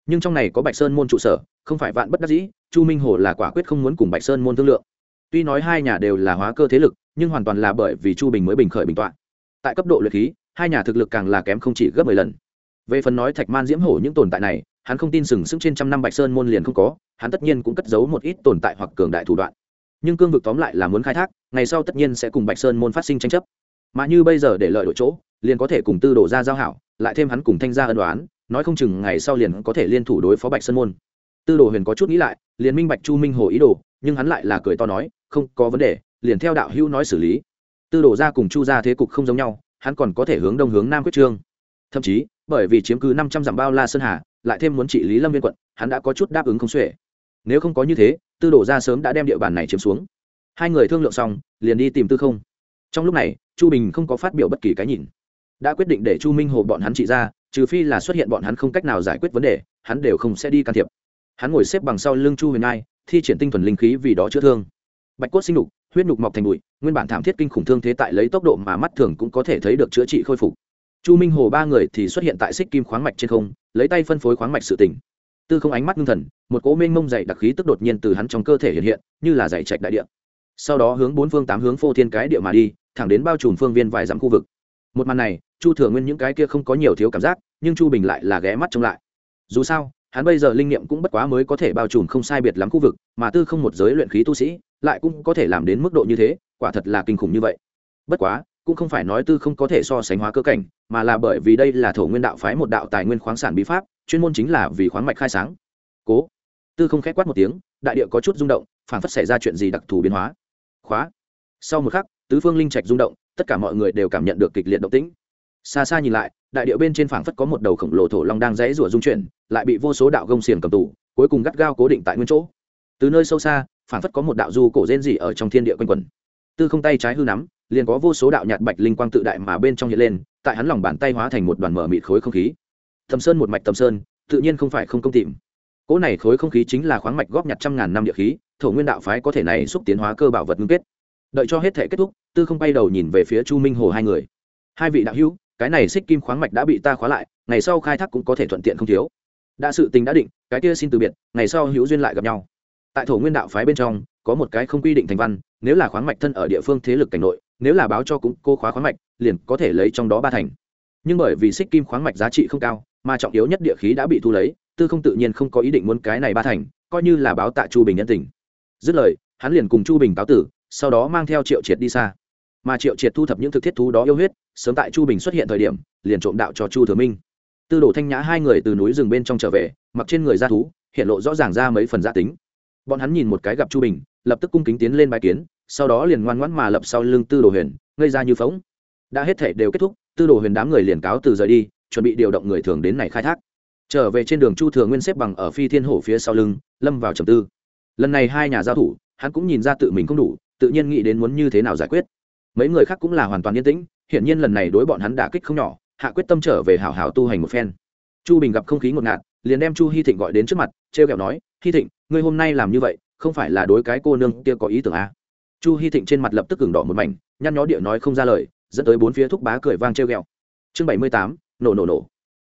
nhưng trong này có bạch sơn môn trụ sở, không phải vạn bất đắc dĩ, chu minh hồ là quả quyết không muốn cùng bạch sơn môn thương lượng. Tuy nói hai nhà đều là hóa cơ thế lực, nhưng hoàn toàn là bởi vì chu bình mới bình khởi bình t tại cấp độ luyện khí, hai nhà thực lực càng là kém không chỉ gấp mười lần. Về phần nói thạch man diễm hổ những tồn tại này, hắn không tin sừng sững trên trăm năm bạch sơn môn liền không có, hắn tất nhiên cũng cất giấu một ít tồn tại hoặc cường đại thủ đoạn. Nhưng cương vực tóm lại là muốn khai thác, ngày sau tất nhiên sẽ cùng bạch sơn môn phát sinh tranh chấp. Mà như bây giờ để lợi đội chỗ, liền có thể cùng tư đồ ra giao hảo, lại thêm hắn cùng thanh gia ân đoán nói không chừng ngày sau liền có thể liên thủ đối phó bạch sơn môn. Tư đồ huyền có chút nghĩ lại, liền minh bạch chu minh hồ ý đồ, nhưng hắn lại là cười to nói, không có vấn đề, liền theo đạo hữu nói xử lý. Tư đồ ra cùng chu ra thế cục không giống nhau, hắn còn có thể hướng đông hướng nam quyết trương. Thậm chí, bởi vì chiếm cứ năm trăm dặm bao la sơn hà, lại thêm muốn trị lý lâm viên quận, hắn đã có chút đáp ứng không xuể. Nếu không có như thế, tư đồ ra sớm đã đem địa bàn này chiếm xuống. Hai người thương lượng xong, liền đi tìm tư không. Trong lúc này, chu bình không có phát biểu bất kỳ cái nhìn. Đã quyết định để chu minh hồ bọn hắn trị ra trừ phi là xuất hiện bọn hắn không cách nào giải quyết vấn đề, hắn đều không sẽ đi can thiệp. Hắn ngồi xếp bằng sau lưng chu huyền ai thi triển tinh thuần linh khí vì đó chữa thương. Bạch cốt sinh đục huyết nhục mọc thành bụi, nguyên bản thảm thiết kinh khủng thương thế tại lấy tốc độ mà mắt thường cũng có thể thấy được chữa trị khôi phục. Chu minh hồ ba người thì xuất hiện tại xích kim khoáng mạch trên không, lấy tay phân phối khoáng mạch sự tỉnh tư không ánh mắt ngưng thần, một cỗ mênh mông dày đặc khí tức đột nhiên từ hắn trong cơ thể hiện hiện, như là dày trạch đại địa. Sau đó hướng bốn phương tám hướng phô thiên cái địa mà đi, thẳng đến bao trùm phương viên vài dặm khu vực. Một màn này chu thừa nguyên những cái kia không có nhiều thiếu cảm giác, nhưng chu bình lại là ghé mắt trông lại. Dù sao, hắn bây giờ linh nghiệm cũng bất quá mới có thể bao trùm không sai biệt lắm khu vực, mà tư không một giới luyện khí tu sĩ, lại cũng có thể làm đến mức độ như thế, quả thật là kinh khủng như vậy. Bất quá, cũng không phải nói tư không có thể so sánh hóa cơ cảnh, mà là bởi vì đây là thổ nguyên đạo phái một đạo tài nguyên khoáng sản bí pháp, chuyên môn chính là vì khoáng mạch khai sáng. Cố. Tư không khẽ quát một tiếng, đại địa có chút rung động, phản phất xảy ra chuyện gì đặc thù biến hóa. Khóa. Sau một khắc, tứ phương linh trạch rung động, tất cả mọi người đều cảm nhận được kịch liệt động tĩnh xa xa nhìn lại, đại địa bên trên phảng phất có một đầu khổng lồ thổ long đang rẽ rủa dung chuyển, lại bị vô số đạo gông xiềng cầm tù, cuối cùng gắt gao cố định tại nguyên chỗ. Từ nơi sâu xa, phảng phất có một đạo du cổ rên rỉ ở trong thiên địa quanh quẩn. Tư không tay trái hư nắm, liền có vô số đạo nhạt bạch linh quang tự đại mà bên trong hiện lên, tại hắn lòng bàn tay hóa thành một đoàn mở mịt khối không khí. Thầm sơn một mạch thầm sơn, tự nhiên không phải không công tìm. Cỗ này khối không khí chính là khoáng mạch góp nhặt trăm ngàn năm địa khí, thổ nguyên đạo phái có thể này xúc tiến hóa cơ bảo vật ngưng kết. Đợi cho hết thể kết thúc, tư không bay đầu nhìn về phía chu minh hồ hai người. Hai vị đạo hữu cái này xích kim khoáng mạch đã bị ta khóa lại, ngày sau khai thác cũng có thể thuận tiện không thiếu. Đã sự tình đã định, cái kia xin từ biệt, ngày sau hữu duyên lại gặp nhau. Tại thổ nguyên đạo phái bên trong, có một cái không quy định thành văn, nếu là khoáng mạch thân ở địa phương thế lực cảnh nội, nếu là báo cho cũng cô khóa khoáng mạch, liền có thể lấy trong đó ba thành. Nhưng bởi vì xích kim khoáng mạch giá trị không cao, mà trọng yếu nhất địa khí đã bị thu lấy, tư không tự nhiên không có ý định muốn cái này ba thành, coi như là báo tạ chu bình nhân tình. Dứt lời, hắn liền cùng chu bình cáo tử, sau đó mang theo triệu triệt đi xa mà triệu triệt thu thập những thực thiết thú đó yêu huyết, sớm tại chu bình xuất hiện thời điểm, liền trộm đạo cho chu thừa minh. Tư đồ thanh nhã hai người từ núi rừng bên trong trở về, mặc trên người ra thú, hiện lộ rõ ràng ra mấy phần gia tính. Bọn hắn nhìn một cái gặp chu bình, lập tức cung kính tiến lên bãi kiến, sau đó liền ngoan ngoãn mà lập sau lưng tư đồ huyền, ngây ra như phóng đã hết thể đều kết thúc, tư đồ huyền đám người liền cáo từ rời đi, chuẩn bị điều động người thường đến này khai thác. Trở về trên đường chu thừa nguyên xếp bằng ở phi thiên hổ phía sau lưng, lâm vào trầm tư. Lần này hai nhà giao thủ, hắn cũng nhìn ra tự mình không đủ, tự nhiên nghĩ đến muốn như thế nào giải quyết mấy người khác cũng là hoàn toàn yên tĩnh, hiển nhiên lần này đối bọn hắn đả kích không nhỏ, hạ quyết tâm trở về hảo hảo tu hành một phen. Chu bình gặp không khí ngột ngạt, liền đem chu hy thịnh gọi đến trước mặt t r e o kẹo nói hy thịnh, ngươi hôm nay làm như vậy, không phải là đối cái cô nương kia có ý tưởng à. chu hy thịnh trên mặt lập tức gừng đỏ một mảnh, nhăn nhó địa nói không ra lời, dẫn tới bốn phía thúc bá cười vang treo ghẹo. Chương bảy mươi tám, nổ nổ nổ.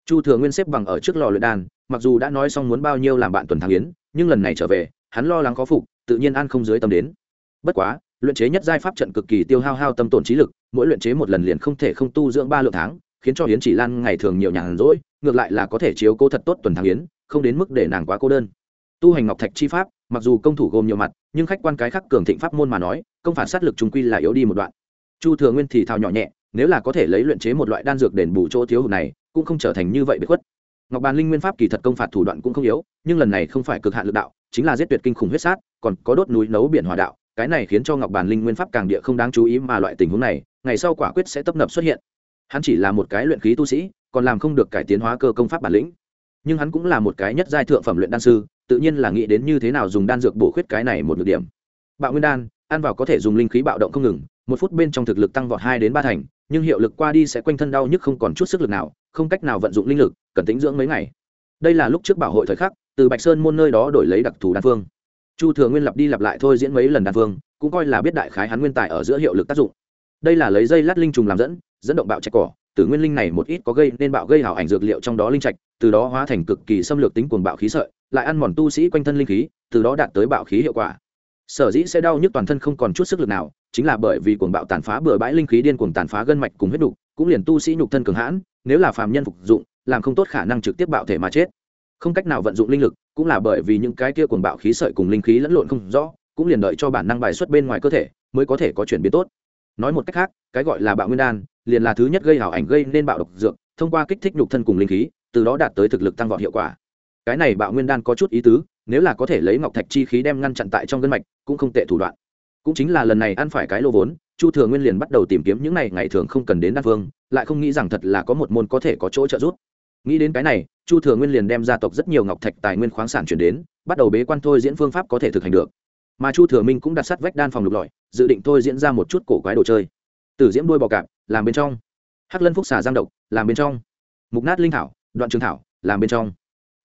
Chu thừa nguyên xếp bằng ở trước lò luyện đan, mặc dù đã nói xong muốn bao nhiêu làm bạn tuần thắng yến, nhưng lần này trở về, hắn lo lắng khó phục, tự nhiên an không dưới tâm đến. Bất quá luyện chế nhất giai pháp trận cực kỳ tiêu hao hao tâm tổn trí lực, mỗi luyện chế một lần liền không thể không tu dưỡng ba lượng tháng, khiến cho yến chỉ lan ngày thường nhiều nhàn rỗi, ngược lại là có thể chiếu cố thật tốt tuần tháng yến, không đến mức để nàng quá cô đơn. Tu hành ngọc thạch chi pháp, mặc dù công thủ gồm nhiều mặt, nhưng khách quan cái khắc cường thịnh pháp môn mà nói, công phản sát lực trung quy là yếu đi một đoạn. Chu thừa nguyên thì thào nhỏ nhẹ, nếu là có thể lấy luyện chế một loại đan dược đền bù chỗ thiếu hụt này, cũng không trở thành như vậy bị khuất. Ngọc bàn linh nguyên pháp kỳ thật công phạt thủ đoạn cũng không yếu, nhưng lần này không phải cực hạn lực đạo, chính là giết tuyệt kinh khủng huyết sát, còn có đốt núi nấu biển hòa đạo cái này khiến cho ngọc bàn linh nguyên pháp càng địa không đáng chú ý mà loại tình huống này, ngày sau quả quyết sẽ tấp nập xuất hiện. Hắn chỉ là một cái luyện khí tu sĩ, còn làm không được cải tiến hóa cơ công pháp bản lĩnh. Nhưng hắn cũng là một cái nhất giai thượng phẩm luyện đan sư, tự nhiên là nghĩ đến như thế nào dùng đan dược bổ khuyết cái này một nhược điểm. Bạo nguyên đan, ăn vào có thể dùng linh khí bạo động không ngừng, một phút bên trong thực lực tăng vọt hai đến ba thành, nhưng hiệu lực qua đi sẽ quanh thân đau nhức không còn chút sức lực nào, không cách nào vận dụng linh lực, cần tính dưỡng mấy ngày. Đây là lúc trước bảo hội thời khắc, từ bạch sơn môn nơi đó đổi lấy đặc thù đan phương chu thừa nguyên lặp đi lặp lại thôi diễn mấy lần đan phương cũng coi là biết đại khái hắn nguyên tài ở giữa hiệu lực tác dụng. Đây là lấy dây lát linh trùng làm dẫn dẫn động bạo trạch cỏ, từ nguyên linh này một ít có gây nên bạo gây hảo ảnh dược liệu trong đó linh trạch, từ đó hóa thành cực kỳ xâm lược tính cuồng bạo khí sợi, lại ăn mòn tu sĩ quanh thân linh khí, từ đó đạt tới bạo khí hiệu quả. Sở dĩ sẽ đau nhức toàn thân không còn chút sức lực nào, chính là bởi vì cuồng bạo tàn phá bừa bãi linh khí điên cuồng tàn phá gân mạch cùng huyết đục, cũng liền tu sĩ nhục thân cường hãn, nếu là phàm nhân phục dụng, làm không tốt khả năng trực tiếp bạo thể mà chết. Không cách nào vận dụng linh lực cũng là bởi vì những cái kia cuồng bạo khí sợi cùng linh khí lẫn lộn không rõ, cũng liền đợi cho bản năng bài xuất bên ngoài cơ thể, mới có thể có chuyển biến tốt. Nói một cách khác, cái gọi là bạo nguyên đan, liền là thứ nhất gây hảo ảnh gây nên bạo độc dược, thông qua kích thích nhục thân cùng linh khí, từ đó đạt tới thực lực tăng vọt hiệu quả. Cái này bạo nguyên đan có chút ý tứ, nếu là có thể lấy ngọc thạch chi khí đem ngăn chặn tại trong gân mạch, cũng không tệ thủ đoạn. Cũng chính là lần này ăn phải cái lô vốn, chu thừa nguyên liền bắt đầu tìm kiếm những này ngày thường không cần đến đan phương lại không nghĩ rằng thật là có một môn có thể có chỗ trợ giúp nghĩ đến cái này, chu thừa nguyên liền đem gia tộc rất nhiều ngọc thạch tài nguyên khoáng sản chuyển đến, bắt đầu bế quan thôi diễn phương pháp có thể thực hành được. Mà chu thừa minh cũng đặt sắt vách đan phòng lục lọi, dự định thôi diễn ra một chút cổ quái đồ chơi. Tử diễm đuôi bò cạp, làm bên trong. Hắc lân phúc xà giang độc, làm bên trong. Mục nát linh thảo, đoạn trường thảo, làm bên trong.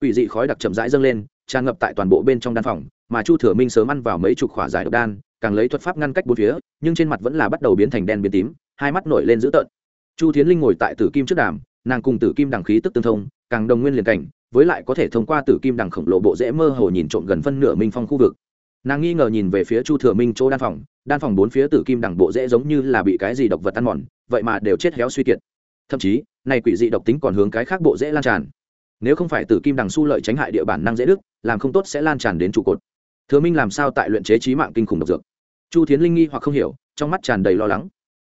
Ủy dị khói đặc chậm rãi dâng lên, tràn ngập tại toàn bộ bên trong đan phòng, mà chu thừa minh sớm ăn vào mấy chục khỏa giải độc đan, càng lấy thuật pháp ngăn cách bốn phía, nhưng trên mặt vẫn là bắt đầu biến thành đen biến tím, hai mắt nổi lên dữ tợn. Chu thiến linh ngồi tại tử kim trước đàm nàng cùng tử kim đằng khí tức tương thông, càng đồng nguyên liền cảnh, với lại có thể thông qua tử kim đằng khổng lồ bộ dễ mơ hồ nhìn trộm gần phân nửa minh phong khu vực. Nàng nghi ngờ nhìn về phía chu thừa minh chỗ đan phòng đan phòng bốn phía tử kim đằng bộ dễ giống như là bị cái gì độc vật ăn mòn, vậy mà đều chết héo suy kiệt. Thậm chí, này quỷ dị độc tính còn hướng cái khác bộ dễ lan tràn. Nếu không phải tử kim đằng su lợi tránh hại địa bản năng dễ đức, làm không tốt sẽ lan tràn đến trụ cột. Thừa minh làm sao tại luyện chế trí mạng kinh khủng độc dược? Chu thiến linh nghi hoặc không hiểu, trong mắt tràn đầy lo lắng.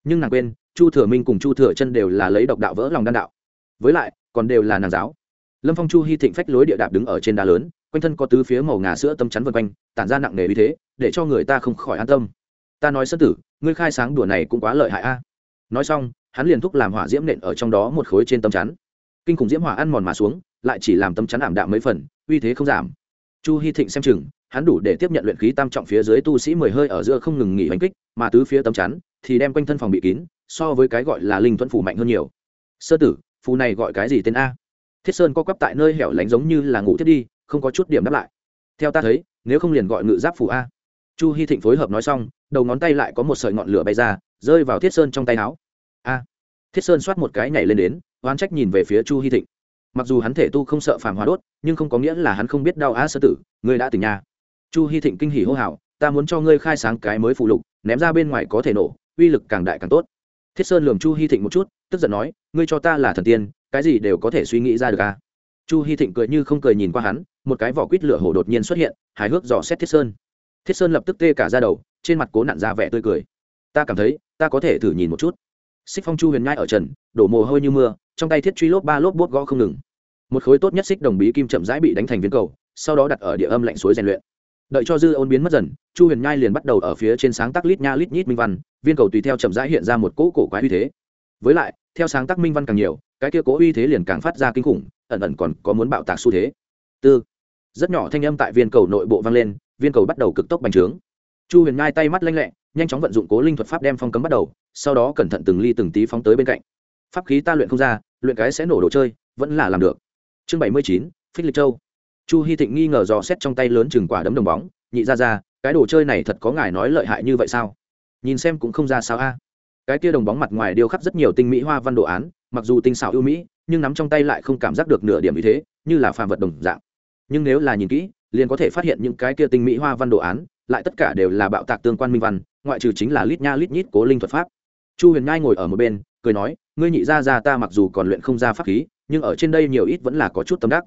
Nhưng nàng quên, chu thừa minh cùng chu thừa chân đều là lấy độc đạo vỡ lòng đan đạo với lại, còn đều là nàng giáo. Lâm phong chu hy thịnh phách lối địa đạp đứng ở trên đá lớn, quanh thân có tứ phía màu ngà sữa tâm chắn vân quanh, tản ra nặng nề vì thế, để cho người ta không khỏi an tâm. Ta nói sân tử, ngươi khai sáng đùa này cũng quá lợi hại a. Nói xong, hắn liền thúc làm hỏa diễm nện ở trong đó một khối trên tâm chắn. Kinh khủng diễm hỏa ăn mòn mà xuống, lại chỉ làm tâm chắn ảm đạm mấy phần, uy thế không giảm. Chu hy thịnh xem chừng, hắn đủ để tiếp nhận luyện khí tam trọng phía dưới tu sĩ mười hơi ở giữa không ngừng nghỉ hành kích, mà tứ phía tấm chắn thì đem quanh thân phòng bị kín, so với cái gọi là linh thuẫn phủ mạnh hơn nhiều. Sơ tử phù này gọi cái gì tên a? Thiết sơn co quắp tại nơi hẻo lánh giống như là ngủ thiết đi, không có chút điểm đáp lại. Theo ta thấy, nếu không liền gọi ngự giáp phù a. Chu hy thịnh phối hợp nói xong, đầu ngón tay lại có một sợi ngọn lửa bay ra, rơi vào thiết sơn trong tay áo. A. Thiết sơn xoát một cái nhảy lên đến, oán trách nhìn về phía chu hy thịnh. Mặc dù hắn thể tu không sợ phàm hóa đốt, nhưng không có nghĩa là hắn không biết đau á sơ tử ngươi đã tỉnh nhà. Chu hy thịnh kinh hỉ hô hào, ta muốn cho ngươi khai sáng cái mới phụ lục, ném ra bên ngoài có thể nổ, uy lực càng đại càng tốt thiết sơn lường chu hy thịnh một chút, tức giận nói, ngươi cho ta là thần tiên, cái gì đều có thể suy nghĩ ra được à? Chu hy thịnh cười như không cười nhìn qua hắn, một cái vỏ quýt lửa hổ đột nhiên xuất hiện, hài hước dò xét thiết sơn. Thiết sơn lập tức tê cả ra đầu, trên mặt cố nặn ra vẻ tươi cười. Ta cảm thấy, ta có thể thử nhìn một chút. Xích phong chu huyền nhai ở trần, đổ mồ hôi như mưa, trong tay thiết truy lốp ba lốp bốt gõ không ngừng. Một khối tốt nhất xích đồng bí kim chậm rãi bị đánh thành viên cầu, sau đó đặt ở địa âm lạnh suối rèn luyện. Đợi cho dư ôn biến mất dần, chu huyền nhai liền bắt đầu ở phía trên sáng tác lít nha lít nhít minh văn viên cầu tùy theo chậm rãi hiện ra một cỗ cổ quái uy thế. Với lại, theo sáng tác minh văn càng nhiều, cái kia cố uy thế liền càng phát ra kinh khủng, ẩn ẩn còn có muốn bạo tạc xu thế. Tư. Rất nhỏ thanh âm tại viên cầu nội bộ vang lên, viên cầu bắt đầu cực tốc bành trướng. Chu huyền ngay tay mắt lanh lẹ, nhanh chóng vận dụng cố linh thuật pháp đem phong cấm bắt đầu, sau đó cẩn thận từng ly từng tí phóng tới bên cạnh. Pháp khí ta luyện không ra, luyện cái sẽ nổ đồ chơi, vẫn là làm được. Chương bảy mươi chín, phích lịch châu. Chu hy thịnh nghi ngờ dò xét trong tay lớn chừng quả đấm đồng bóng, nhị ra ra, cái đồ chơi này thật có ngài nói lợi hại như vậy sao? Nhìn xem cũng không ra sao a. Cái kia đồng bóng mặt ngoài điêu khắc rất nhiều tinh mỹ hoa văn đồ án, mặc dù tinh xảo ưu mỹ, nhưng nắm trong tay lại không cảm giác được nửa điểm như thế, như là phàm vật đồng dạng. Nhưng nếu là nhìn kỹ, liền có thể phát hiện những cái kia tinh mỹ hoa văn đồ án, lại tất cả đều là bạo tạc tương quan minh văn, ngoại trừ chính là lít nha lít nhít cố linh thuật pháp. Chu huyền ngai ngồi ở một bên, cười nói, ngươi nhị ra ra ta mặc dù còn luyện không ra pháp khí, nhưng ở trên đây nhiều ít vẫn là có chút tâm đắc.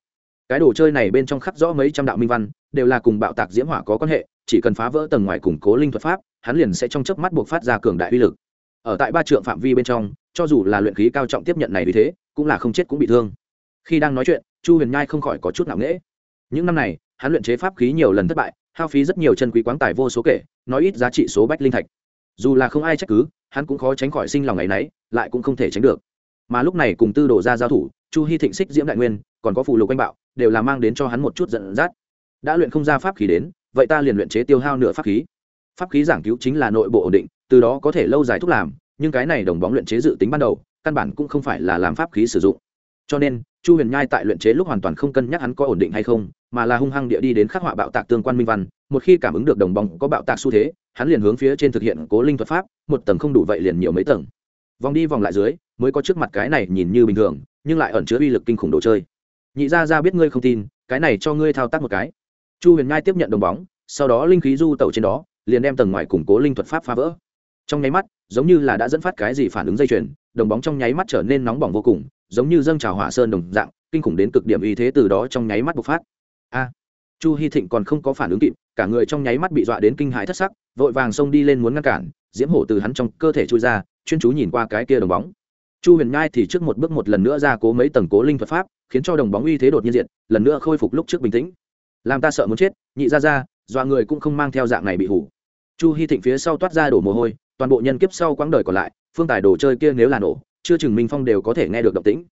Cái đồ chơi này bên trong khắc rõ mấy trăm đạo minh văn, đều là cùng bạo tạc diễm hỏa có quan hệ chỉ cần phá vỡ tầng ngoài củng cố linh thuật pháp, hắn liền sẽ trong chớp mắt buộc phát ra cường đại uy lực. Ở tại ba trượng phạm vi bên trong, cho dù là luyện khí cao trọng tiếp nhận này vì thế, cũng là không chết cũng bị thương. Khi đang nói chuyện, chu huyền nhai không khỏi có chút ngạo nghễ. Những năm này, hắn luyện chế pháp khí nhiều lần thất bại, hao phí rất nhiều chân quý quáng tài vô số kể, nói ít giá trị số bách linh thạch. Dù là không ai trách cứ, hắn cũng khó tránh khỏi sinh lòng ngày nấy, lại cũng không thể tránh được. Mà lúc này cùng tư đồ ra giao thủ, chu hy thịnh xích diễm đại nguyên, còn có phụ lục quanh bạo, đều là mang đến cho hắn một chút giận dắt. Đã luyện không ra pháp khí đến vậy ta liền luyện chế tiêu hao nửa pháp khí. Pháp khí giảng cứu chính là nội bộ ổn định, từ đó có thể lâu dài thúc làm, nhưng cái này đồng bóng luyện chế dự tính ban đầu, căn bản cũng không phải là làm pháp khí sử dụng. Cho nên, chu huyền nhai tại luyện chế lúc hoàn toàn không cân nhắc hắn có ổn định hay không, mà là hung hăng địa đi đến khắc họa bạo tạc tương quan minh văn, một khi cảm ứng được đồng bóng có bạo tạc xu thế, hắn liền hướng phía trên thực hiện cố linh thuật pháp, một tầng không đủ vậy liền nhiều mấy tầng. Vòng đi vòng lại dưới, mới có trước mặt cái này nhìn như bình thường, nhưng lại ẩn chứa uy lực kinh khủng đồ chơi. Nhị ra ra biết ngươi không tin, cái này cho ngươi thao tác một cái chu huyền ngai tiếp nhận đồng bóng, sau đó linh khí du tẩu trên đó, liền đem tầng ngoài củng cố linh thuật pháp phá vỡ. Trong nháy mắt, giống như là đã dẫn phát cái gì phản ứng dây chuyền, đồng bóng trong nháy mắt trở nên nóng bỏng vô cùng, giống như dâng trào hỏa sơn đồng dạng, kinh khủng đến cực điểm uy thế từ đó trong nháy mắt bộc phát. A! À, chu hy thịnh còn không có phản ứng kịp, cả người trong nháy mắt bị dọa đến kinh hãi thất sắc, vội vàng xông đi lên muốn ngăn cản, diễm hổ từ hắn trong cơ thể chui ra, chuyên chú nhìn qua cái kia đồng bóng. Chu huyền nhai thì trước một bước một lần nữa ra cố mấy tầng cố linh thuật pháp, khiến cho đồng bóng uy thế đột nhiên diện lần nữa khôi phục lúc trước bình tĩnh làm ta sợ muốn chết, nhị ra ra, dọa người cũng không mang theo dạng này bị hủ. Chu hy thịnh phía sau toát ra đổ mồ hôi, toàn bộ nhân kiếp sau quãng đời còn lại, phương tài đồ chơi kia nếu là nổ, chưa chừng minh phong đều có thể nghe được động tĩnh.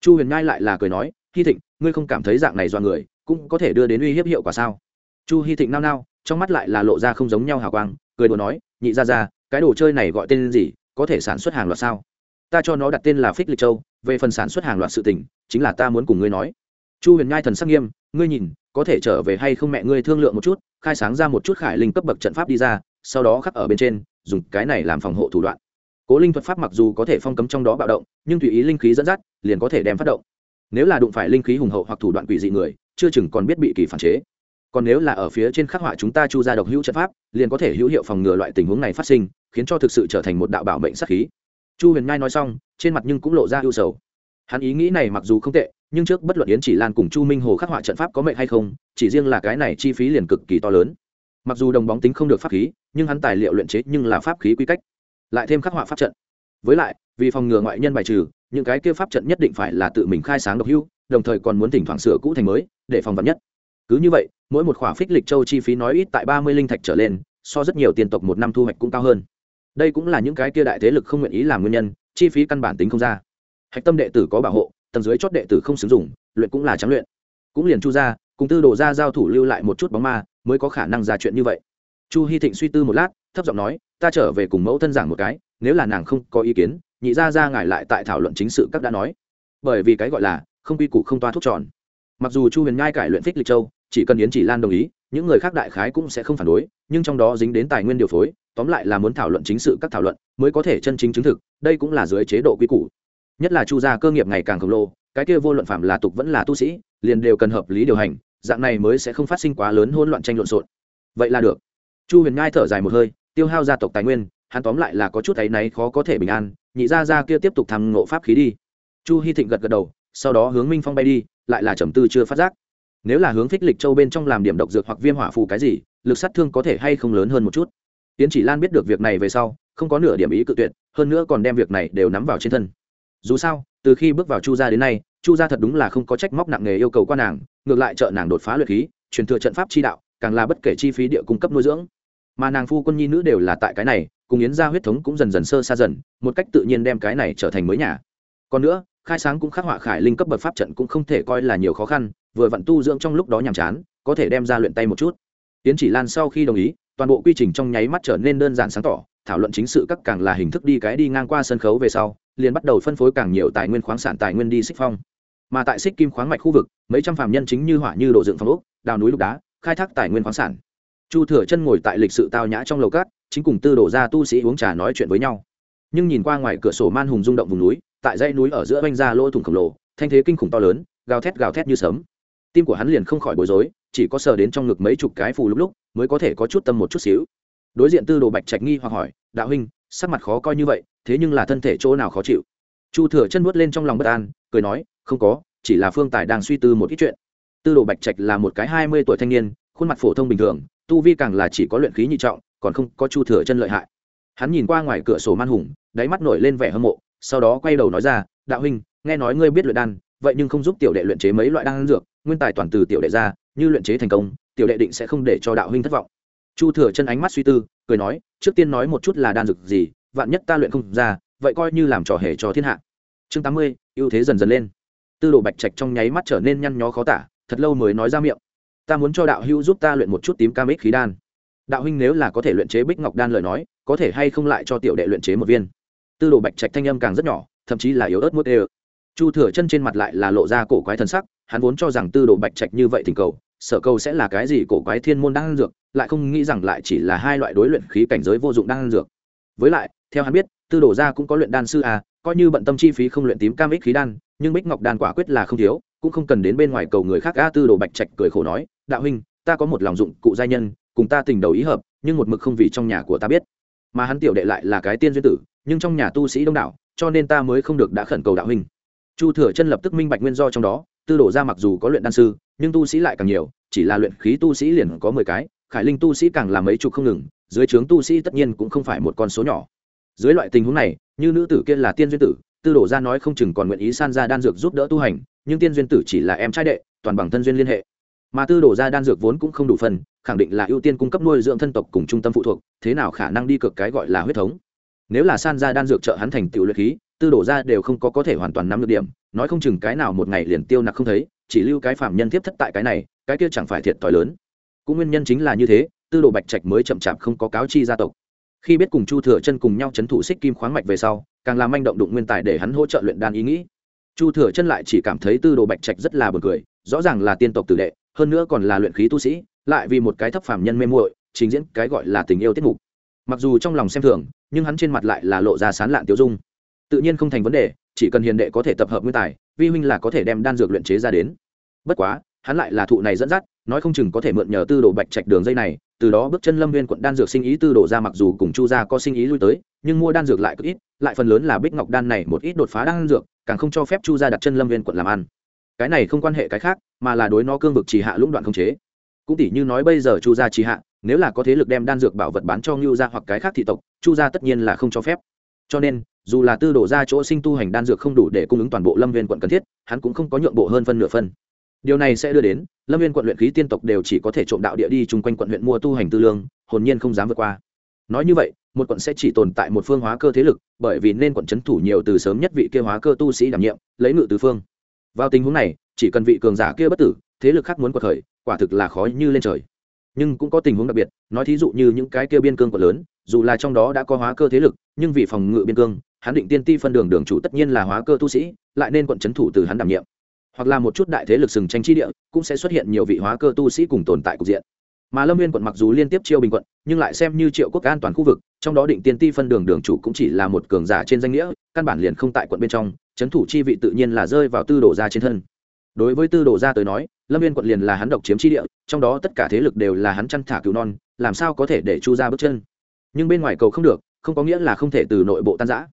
Chu huyền ngai lại là cười nói hy thịnh, ngươi không cảm thấy dạng này dọa người, cũng có thể đưa đến uy hiếp hiệu quả sao? Chu hy thịnh nao nao, trong mắt lại là lộ ra không giống nhau hào quang, cười đồ nói, nhị ra ra, cái đồ chơi này gọi tên gì, có thể sản xuất hàng loạt sao? Ta cho nó đặt tên là phích lịch châu, về phần sản xuất hàng loạt sự tình, chính là ta muốn cùng ngươi nói. Chu huyền ngai thần sắc nghiêm ngươi nhìn, có thể trở về hay không mẹ ngươi thương lượng một chút, khai sáng ra một chút khải linh cấp bậc trận pháp đi ra, sau đó khắc ở bên trên, dùng cái này làm phòng hộ thủ đoạn. Cố linh thuật pháp mặc dù có thể phong cấm trong đó bạo động, nhưng tùy ý linh khí dẫn dắt, liền có thể đem phát động. Nếu là đụng phải linh khí hùng hậu hoặc thủ đoạn quỷ dị người, chưa chừng còn biết bị kỳ phản chế. Còn nếu là ở phía trên khắc họa chúng ta chu ra độc hữu trận pháp, liền có thể hữu hiệu phòng ngừa loại tình huống này phát sinh, khiến cho thực sự trở thành một đạo bảo mệnh sát khí. Chu huyền nhai nói xong, trên mặt nhưng cũng lộ ra ưu sầu. Hắn ý nghĩ này mặc dù không tệ nhưng trước bất luận yến chỉ lan cùng chu minh hồ khắc họa trận pháp có mệnh hay không, chỉ riêng là cái này chi phí liền cực kỳ to lớn. Mặc dù đồng bóng tính không được pháp khí, nhưng hắn tài liệu luyện chế nhưng là pháp khí quy cách. Lại thêm khắc họa pháp trận. Với lại, vì phòng ngừa ngoại nhân bài trừ, những cái kia pháp trận nhất định phải là tự mình khai sáng độc hưu đồng thời còn muốn thỉnh thoảng sửa cũ thành mới, để phòng vật nhất. Cứ như vậy, mỗi một khỏa phích lịch châu chi phí nói ít tại ba mươi linh thạch trở lên, so rất nhiều tiền tộc một năm thu hoạch cũng cao hơn. Đây cũng là những cái kia đại thế lực không nguyện ý làm nguyên nhân, chi phí căn bản tính không ra. Hạch tâm đệ tử có bảo hộ tầng dưới chót đệ tử không sử dụng luyện cũng là trắng luyện. Cũng liền chu ra cùng tư đồ ra giao thủ lưu lại một chút bóng ma, mới có khả năng ra chuyện như vậy. Chu hy thịnh suy tư một lát, thấp giọng nói, ta trở về cùng mẫu thân giảng một cái, nếu là nàng không có ý kiến, nhị ra ra ngài lại tại thảo luận chính sự các đã nói. Bởi vì cái gọi là, không quy củ không toa thuốc tròn. Mặc dù chu huyền nhai cải luyện phích lịch châu, chỉ cần yến chỉ lan đồng ý, những người khác đại khái cũng sẽ không phản đối, nhưng trong đó dính đến tài nguyên điều phối, tóm lại là muốn thảo luận chính sự các thảo luận, mới có thể chân chính chứng thực, đây cũng là dưới chế độ quy củ nhất là chu gia cơ nghiệp ngày càng khổng lồ, cái kia vô luận phạm là tục vẫn là tu sĩ, liền đều cần hợp lý điều hành, dạng này mới sẽ không phát sinh quá lớn hỗn loạn tranh lộn xộn. Vậy là được. Chu huyền ngai thở dài một hơi, tiêu hao gia tộc tài nguyên, hắn tóm lại là có chút thấy náy khó có thể bình an, nhị gia gia kia tiếp tục thăm ngộ pháp khí đi. Chu hy thịnh gật gật đầu, sau đó hướng minh phong bay đi, lại là trầm tư chưa phát giác. Nếu là hướng phích lịch châu bên trong làm điểm độc dược hoặc viêm hỏa phù cái gì, lực sát thương có thể hay không lớn hơn một chút. Tiến chỉ lan biết được việc này về sau, không có nửa điểm ý cự tuyệt, hơn nữa còn đem việc này đều nắm vào trên thân dù sao, từ khi bước vào chu gia đến nay, chu gia thật đúng là không có trách móc nặng nghề yêu cầu qua nàng, ngược lại trợ nàng đột phá luyện khí, truyền thừa trận pháp chi đạo, càng là bất kể chi phí địa cung cấp nuôi dưỡng. Mà nàng phu quân nhi nữ đều là tại cái này, cùng yến gia huyết thống cũng dần dần sơ xa dần, một cách tự nhiên đem cái này trở thành mới nhà. Còn nữa, khai sáng cũng khắc họa khải linh cấp bậc pháp trận cũng không thể coi là nhiều khó khăn, vừa vặn tu dưỡng trong lúc đó nhàm chán, có thể đem ra luyện tay một chút. Yến chỉ lan sau khi đồng ý, toàn bộ quy trình trong nháy mắt trở nên đơn giản sáng tỏ thảo luận chính sự các càng là hình thức đi cái đi ngang qua sân khấu về sau, liền bắt đầu phân phối càng nhiều tài nguyên khoáng sản tài nguyên đi xích phong. Mà tại xích kim khoáng mạch khu vực, mấy trăm phạm nhân chính như hỏa như đổ dựng phong ốc, đào núi lục đá, khai thác tài nguyên khoáng sản. Chu thừa chân ngồi tại lịch sự tao nhã trong lầu cát, chính cùng tư đổ ra tu sĩ uống trà nói chuyện với nhau. Nhưng nhìn qua ngoài cửa sổ man hùng rung động vùng núi, tại dãy núi ở giữa oanh ra lỗ thủng khổng lồ, thanh thế kinh khủng to lớn, gào thét gào thét như sấm. Tim của hắn liền không khỏi bối rối, chỉ có sờ đến trong ngực mấy chục cái phù lúc lúc, mới có thể có chút tâm một chút xíu đối diện tư đồ bạch trạch nghi hoặc hỏi, đạo huynh, sắc mặt khó coi như vậy, thế nhưng là thân thể chỗ nào khó chịu? Chu thừa chân nuốt lên trong lòng bất an, cười nói, không có, chỉ là phương tài đang suy tư một ít chuyện. Tư đồ bạch trạch là một cái hai mươi tuổi thanh niên, khuôn mặt phổ thông bình thường, tu vi càng là chỉ có luyện khí nhị trọng, còn không có chu thừa chân lợi hại. Hắn nhìn qua ngoài cửa sổ man hùng, đáy mắt nổi lên vẻ hâm mộ, sau đó quay đầu nói ra, đạo huynh, nghe nói ngươi biết luyện đan, vậy nhưng không giúp tiểu đệ luyện chế mấy loại đan dược, nguyên tài toàn từ tiểu đệ ra, như luyện chế thành công, tiểu đệ định sẽ không để cho đạo huynh thất vọng chu thừa chân ánh mắt suy tư, cười nói, trước tiên nói một chút là đan dược gì, vạn nhất ta luyện không ra, vậy coi như làm trò hề cho thiên hạ. Chương tám mươi, ưu thế dần dần lên. Tư đồ bạch trạch trong nháy mắt trở nên nhăn nhó khó tả, thật lâu mới nói ra miệng, ta muốn cho đạo hữu giúp ta luyện một chút tím cam ích khí đan. Đạo huynh nếu là có thể luyện chế bích ngọc đan lời nói, có thể hay không lại cho tiểu đệ luyện chế một viên? Tư đồ bạch trạch thanh âm càng rất nhỏ, thậm chí là yếu ớt mốt ê chu thừa chân trên mặt lại là lộ ra cổ quái thân sắc, hắn vốn cho rằng tư đồ bạch trạch như vậy thỉnh cầu sở cầu sẽ là cái gì cổ quái thiên môn đang dược lại không nghĩ rằng lại chỉ là hai loại đối luyện khí cảnh giới vô dụng đang dược. Với lại, theo hắn biết, tư đồ gia cũng có luyện đan sư à coi như bận tâm chi phí không luyện tím cam ích khí đan, nhưng bích ngọc đan quả quyết là không thiếu, cũng không cần đến bên ngoài cầu người khác a tư đồ bạch trạch cười khổ nói, đạo huynh, ta có một lòng dụng cụ gia nhân, cùng ta tình đầu ý hợp, nhưng một mực không vì trong nhà của ta biết. Mà hắn tiểu đệ lại là cái tiên duyên tử, nhưng trong nhà tu sĩ đông đảo, cho nên ta mới không được đã khẩn cầu đạo huynh. Chu thừa chân lập tức minh bạch nguyên do trong đó, tư đồ ra mặc dù có luyện đan sư, nhưng tu sĩ lại càng nhiều, chỉ là luyện khí tu sĩ liền có mười cái khải linh tu sĩ càng làm mấy chục không ngừng, dưới trướng tu sĩ tất nhiên cũng không phải một con số nhỏ. Dưới loại tình huống này, như nữ tử kia là tiên duyên tử, tư đồ ra nói không chừng còn nguyện ý san ra đan dược giúp đỡ tu hành, nhưng tiên duyên tử chỉ là em trai đệ, toàn bằng thân duyên liên hệ. Mà tư đồ ra đan dược vốn cũng không đủ phần, khẳng định là ưu tiên cung cấp nuôi dưỡng thân tộc cùng trung tâm phụ thuộc, thế nào khả năng đi cực cái gọi là huyết thống? Nếu là san ra đan dược trợ hắn thành tiểu luyện khí, tư đổ ra đều không có có thể hoàn toàn nắm được điểm, nói không chừng cái nào một ngày liền tiêu nặc không thấy, chỉ lưu cái phạm nhân tiếp thất tại cái này, cái kia chẳng phải thiệt thòi lớn cũng nguyên nhân chính là như thế, tư đồ bạch trạch mới chậm chạp không có cáo chi gia tộc. Khi biết cùng chu thừa chân cùng nhau chấn thủ xích kim khoáng mạch về sau, càng làm manh động đụng nguyên tài để hắn hỗ trợ luyện đan ý nghĩ. Chu thừa chân lại chỉ cảm thấy tư đồ bạch trạch rất là buồn cười, rõ ràng là tiên tộc tử đệ, hơn nữa còn là luyện khí tu sĩ, lại vì một cái thấp phàm nhân mê muội, trình diễn cái gọi là tình yêu tiết mục. Mặc dù trong lòng xem thường, nhưng hắn trên mặt lại là lộ ra sán lạn tiêu dung. Tự nhiên không thành vấn đề, chỉ cần hiền đệ có thể tập hợp nguyên tài, vi huynh là có thể đem đan dược luyện chế ra đến. Bất quá hắn lại là thụ này dẫn dắt, nói không chừng có thể mượn nhờ tư đồ bạch trạch đường dây này, từ đó bước chân lâm viên quận đan dược sinh ý tư đồ ra mặc dù cùng chu gia có sinh ý lui tới, nhưng mua đan dược lại cực ít, lại phần lớn là bích ngọc đan này một ít đột phá đan dược, càng không cho phép chu gia đặt chân lâm viên quận làm ăn. Cái này không quan hệ cái khác, mà là đối nó cương vực trì hạ lũng đoạn không chế. Cũng tỷ như nói bây giờ chu gia trì hạ, nếu là có thế lực đem đan dược bảo vật bán cho ngưu gia hoặc cái khác thị tộc, chu gia tất nhiên là không cho phép. Cho nên, dù là tư đổ ra chỗ sinh tu hành đan dược không đủ để cung ứng toàn bộ lâm viên quận cần thiết, hắn cũng không có nhượng bộ hơn phân nửa phân điều này sẽ đưa đến, lâm viên quận luyện khí tiên tộc đều chỉ có thể trộm đạo địa đi chung quanh quận huyện mua tu hành tư lương, hồn nhiên không dám vượt qua. Nói như vậy, một quận sẽ chỉ tồn tại một phương hóa cơ thế lực, bởi vì nên quận c h ấ n thủ nhiều từ sớm nhất vị kia hóa cơ tu sĩ đảm nhiệm, lấy ngự từ phương. Vào tình huống này, chỉ cần vị cường giả kia bất tử, thế lực khác muốn quật khởi, quả thực là khó như lên trời. Nhưng cũng có tình huống đặc biệt, nói thí dụ như những cái kia biên cương quận lớn, dù là trong đó đã có hóa cơ thế lực, nhưng vì phòng ngự biên cương, hắn định tiên ti phân đường đường chủ tất nhiên là hóa cơ tu sĩ, lại nên quận c h ấ n thủ từ hắn đảm nhiệm hoặc là một chút đại thế lực sừng tranh chi địa, cũng sẽ xuất hiện nhiều vị hóa cơ tu sĩ cùng tồn tại cục diện. Mà lâm viên quận mặc dù liên tiếp chiêu bình quận, nhưng lại xem như triệu quốc an toàn khu vực, trong đó định tiên ti phân đường đường chủ cũng chỉ là một cường giả trên danh nghĩa, căn bản liền không tại quận bên trong trấn thủ chi vị tự nhiên là rơi vào tư đồ gia trên thân. Đối với tư đồ gia tới nói, lâm viên quận liền là hắn độc chiếm chi địa, trong đó tất cả thế lực đều là hắn chăn thả cứu non, làm sao có thể để chu ra bước chân? Nhưng bên ngoài cầu không được, không có nghĩa là không thể từ nội bộ tan giã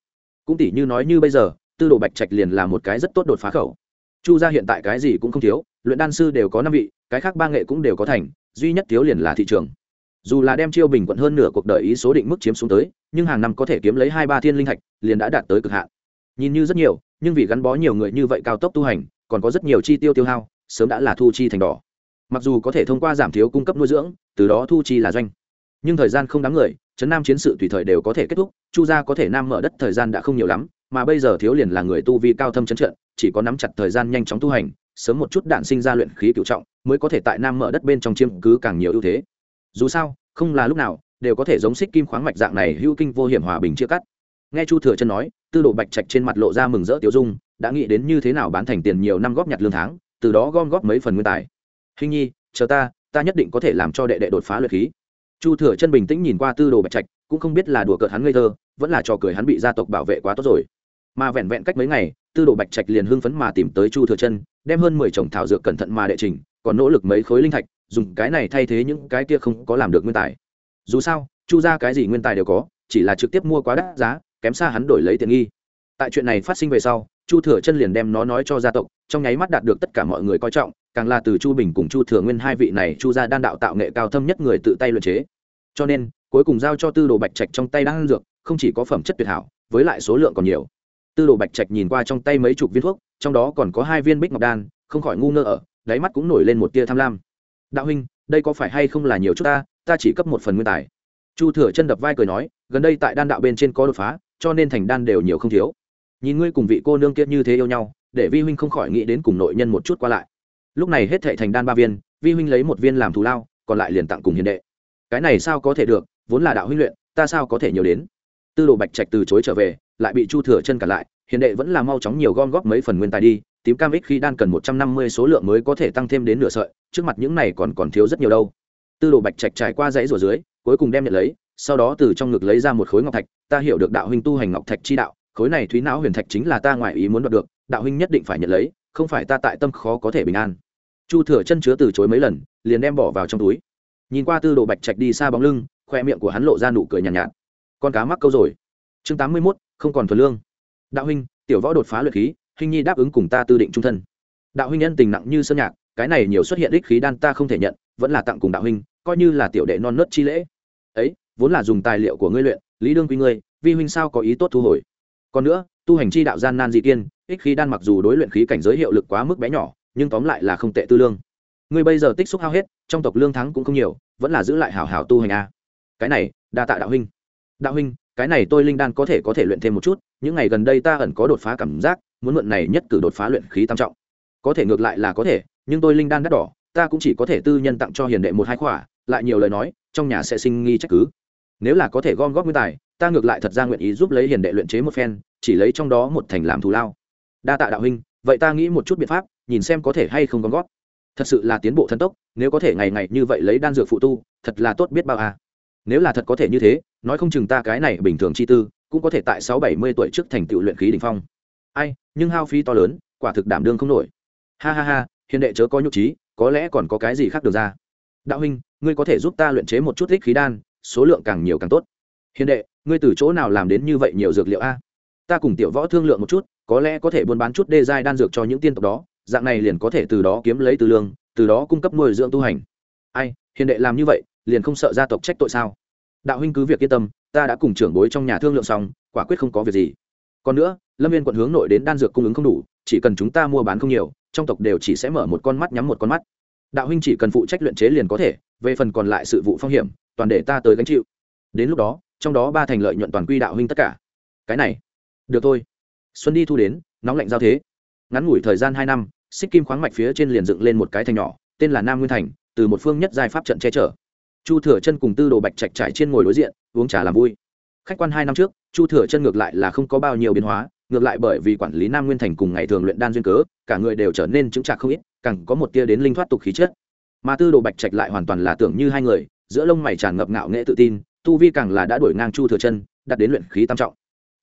cũng tỷ như nói như bây giờ, tư đồ bạch trạch liền là một cái rất tốt đột phá khẩu chu gia hiện tại cái gì cũng không thiếu, luyện đan sư đều có năm vị, cái khác ba nghệ cũng đều có thành, duy nhất thiếu liền là thị trường. Dù là đem chiêu bình quận hơn nửa cuộc đời ý số định mức chiếm xuống tới, nhưng hàng năm có thể kiếm lấy hai ba thiên linh thạch, liền đã đạt tới cực hạn. Nhìn như rất nhiều, nhưng vì gắn bó nhiều người như vậy cao tốc tu hành, còn có rất nhiều chi tiêu tiêu hao, sớm đã là thu chi thành đỏ. Mặc dù có thể thông qua giảm thiếu cung cấp nuôi dưỡng, từ đó thu chi là doanh. Nhưng thời gian không đáng người trấn nam chiến sự tùy thời đều có thể kết thúc, chu gia có thể nam mở đất thời gian đã không nhiều lắm mà bây giờ thiếu liền là người tu vi cao thâm chấn trận chỉ có nắm chặt thời gian nhanh chóng tu hành, sớm một chút đạn sinh ra luyện khí cựu trọng, mới có thể tại nam mở đất bên trong chiếm cứ càng nhiều ưu thế. Dù sao, không là lúc nào, đều có thể giống xích kim khoáng mạch dạng này hữu kinh vô hiểm hòa bình chia cắt. Nghe chu thừa chân nói, tư đồ bạch trạch trên mặt lộ ra mừng rỡ tiêu dung, đã nghĩ đến như thế nào bán thành tiền nhiều năm góp nhặt lương tháng, từ đó gom góp mấy phần nguyên tài. Hình nhi, chờ ta ta nhất định có thể làm cho đệ đệ đột phá luyện khí. Chu thừa chân bình tĩnh nhìn qua tư đồ bạch trạch, cũng không biết là đùa cợt hắn ngây thơ, vẫn là trò cười hắn bị gia tộc bảo vệ quá tốt rồi mà vẹn vẹn cách mấy ngày, tư đồ bạch trạch liền hưng phấn mà tìm tới chu thừa chân, đem hơn mười chồng thảo dược cẩn thận mà đệ trình, còn nỗ lực mấy khối linh thạch, dùng cái này thay thế những cái kia không có làm được nguyên tài. Dù sao, chu ra cái gì nguyên tài đều có, chỉ là trực tiếp mua quá đắt giá, kém xa hắn đổi lấy tiền nghi. Tại chuyện này phát sinh về sau, chu thừa chân liền đem nó nói cho gia tộc, trong nháy mắt đạt được tất cả mọi người coi trọng, càng là từ chu bình cùng chu thừa nguyên hai vị này, chu gia đan đạo tạo nghệ cao thâm nhất người tự tay luyện chế. Cho nên, cuối cùng giao cho tư đồ bạch trạch trong tay đan dược, không chỉ có phẩm chất tuyệt hảo, với lại số lượng còn nhiều tư đồ bạch trạch nhìn qua trong tay mấy chục viên thuốc, trong đó còn có hai viên bích ngọc đan, không khỏi ngu ngơ ở, đáy mắt cũng nổi lên một tia tham lam. Đạo huynh, đây có phải hay không là nhiều chút ta ta chỉ cấp một phần nguyên tài. Chu thừa chân đập vai cười nói, gần đây tại đan đạo bên trên có đột phá, cho nên thành đan đều nhiều không thiếu. Nhìn ngươi cùng vị cô nương kia như thế yêu nhau, để vi huynh không khỏi nghĩ đến cùng nội nhân một chút qua lại. Lúc này hết thệ thành đan ba viên, vi huynh lấy một viên làm thù lao, còn lại liền tặng cùng hiền đệ. Cái này sao có thể được, vốn là đạo huynh luyện, ta sao có thể nhiều đến? Tư đồ bạch trạch từ chối trở về lại bị chu thừa chân cả lại hiền đệ vẫn là mau chóng nhiều gom góp mấy phần nguyên tài đi tím cam ích khi đan cần một trăm năm mươi số lượng mới có thể tăng thêm đến nửa sợi trước mặt những này còn còn thiếu rất nhiều đâu. Tư đồ bạch trạch trải qua dãy rùa dưới cuối cùng đem nhận lấy sau đó từ trong ngực lấy ra một khối ngọc thạch ta hiểu được đạo huynh tu hành ngọc thạch chi đạo khối này thúy não huyền thạch chính là ta ngoại ý muốn đoạt được đạo huynh nhất định phải nhận lấy không phải ta tại tâm khó có thể bình an. Chu thừa chân chứa từ chối mấy lần liền đem bỏ vào trong túi. Nhìn qua tư đồ bạch trạch đi xa bóng lưng khoe miệng của hắn lộ ra nụ cười nhàn nhạt, nhạt. Con cá mắc câu rồi. Chương tám mươi mốt không còn thuần lương. Đạo huynh, tiểu võ đột phá luyện khí hình nhi đáp ứng cùng ta tư định trung thân. Đạo huynh nhân tình nặng như sơn nhạc, cái này nhiều xuất hiện đích khí đan ta không thể nhận, vẫn là tặng cùng đạo huynh, coi như là tiểu đệ non nớt chi lễ. Ấy, vốn là dùng tài liệu của ngươi luyện, lý đương quy ngươi, vi huynh sao có ý tốt thu hồi? Còn nữa, tu hành chi đạo gian nan dị kiên ích khí đan mặc dù đối luyện khí cảnh giới hiệu lực quá mức bé nhỏ, nhưng tóm lại là không tệ tư lương. Ngươi bây giờ tích xúc hao hết, trong tộc lương thắng cũng không nhiều, vẫn là giữ lại hảo hảo tu hành a. Cái này, đa tạ đạo huynh. Đạo huynh cái này tôi linh đan có thể có thể luyện thêm một chút, những ngày gần đây ta ẩn có đột phá cảm giác, muốn mượn này nhất cử đột phá luyện khí tam trọng. Có thể ngược lại là có thể, nhưng tôi linh đan đắt đỏ, ta cũng chỉ có thể tư nhân tặng cho hiền đệ một hai khỏa, lại nhiều lời nói, trong nhà sẽ sinh nghi trách cứ. Nếu là có thể gom góp nguyên tài, ta ngược lại thật ra nguyện ý giúp lấy hiền đệ luyện chế một phen, chỉ lấy trong đó một thành làm thù lao. Đa tạ đạo huynh, vậy ta nghĩ một chút biện pháp, nhìn xem có thể hay không gom góp. Thật sự là tiến bộ thần tốc, nếu có thể ngày ngày như vậy lấy đan dược phụ tu, thật là tốt biết bao à. Nếu là thật có thể như thế nói không chừng ta cái này bình thường chi tư, cũng có thể tại sáu bảy mươi tuổi trước thành tựu luyện khí đ ỉ n h phong. Ai, nhưng hao phí to lớn, quả thực đảm đương không nổi. Ha ha ha hiền đệ chớ có nhục trí có lẽ còn có cái gì khác được ra. Đạo huynh, ngươi có thể giúp ta luyện chế một chút thích khí đan, số lượng càng nhiều càng tốt. Hiền đệ, ngươi từ chỗ nào làm đến như vậy nhiều dược liệu a? Ta cùng tiểu võ thương lượng một chút, có lẽ có thể buôn bán chút đê giai đan dược cho những tiên tộc đó, dạng này liền có thể từ đó kiếm lấy từ lương, từ đó cung cấp nuôi dưỡng tu hành. Ai hiền đệ làm như vậy, liền không sợ gia tộc trách tội sao? Đạo huynh cứ việc yên tâm, ta đã cùng trưởng bối trong nhà thương lượng xong, quả quyết không có việc gì. Còn nữa, lâm viên quận hướng nội đến đan dược cung ứng không đủ, chỉ cần chúng ta mua bán không nhiều, trong tộc đều chỉ sẽ mở một con mắt nhắm một con mắt. Đạo huynh chỉ cần phụ trách luyện chế liền có thể, về phần còn lại sự vụ phong hiểm, toàn để ta tới gánh chịu. Đến lúc đó, trong đó ba thành lợi nhuận toàn quy đạo huynh tất cả. Cái này, được thôi. Xuân đi thu đến, nóng lạnh giao thế. Ngắn ngủi thời gian hai năm, xích kim khoáng mạch phía trên liền dựng lên một cái thành nhỏ, tên là nam nguyên thành, từ một phương nhất giai pháp trận che chở chu thừa chân cùng tư đồ bạch trạch trải trên ngồi đối diện, uống trà làm vui. Khách quan hai năm trước, chu thừa chân ngược lại là không có bao nhiêu biến hóa, ngược lại bởi vì quản lý nam nguyên thành cùng ngày thường luyện đan duyên cớ, cả người đều trở nên chững trạc không ít, càng có một tia đến linh thoát tục khí chất. Mà tư đồ bạch trạch lại hoàn toàn là tưởng như hai người, giữa lông mày tràn ngập ngạo nghệ tự tin, tu vi càng là đã đuổi ngang chu thừa chân đặt đến luyện khí tam trọng.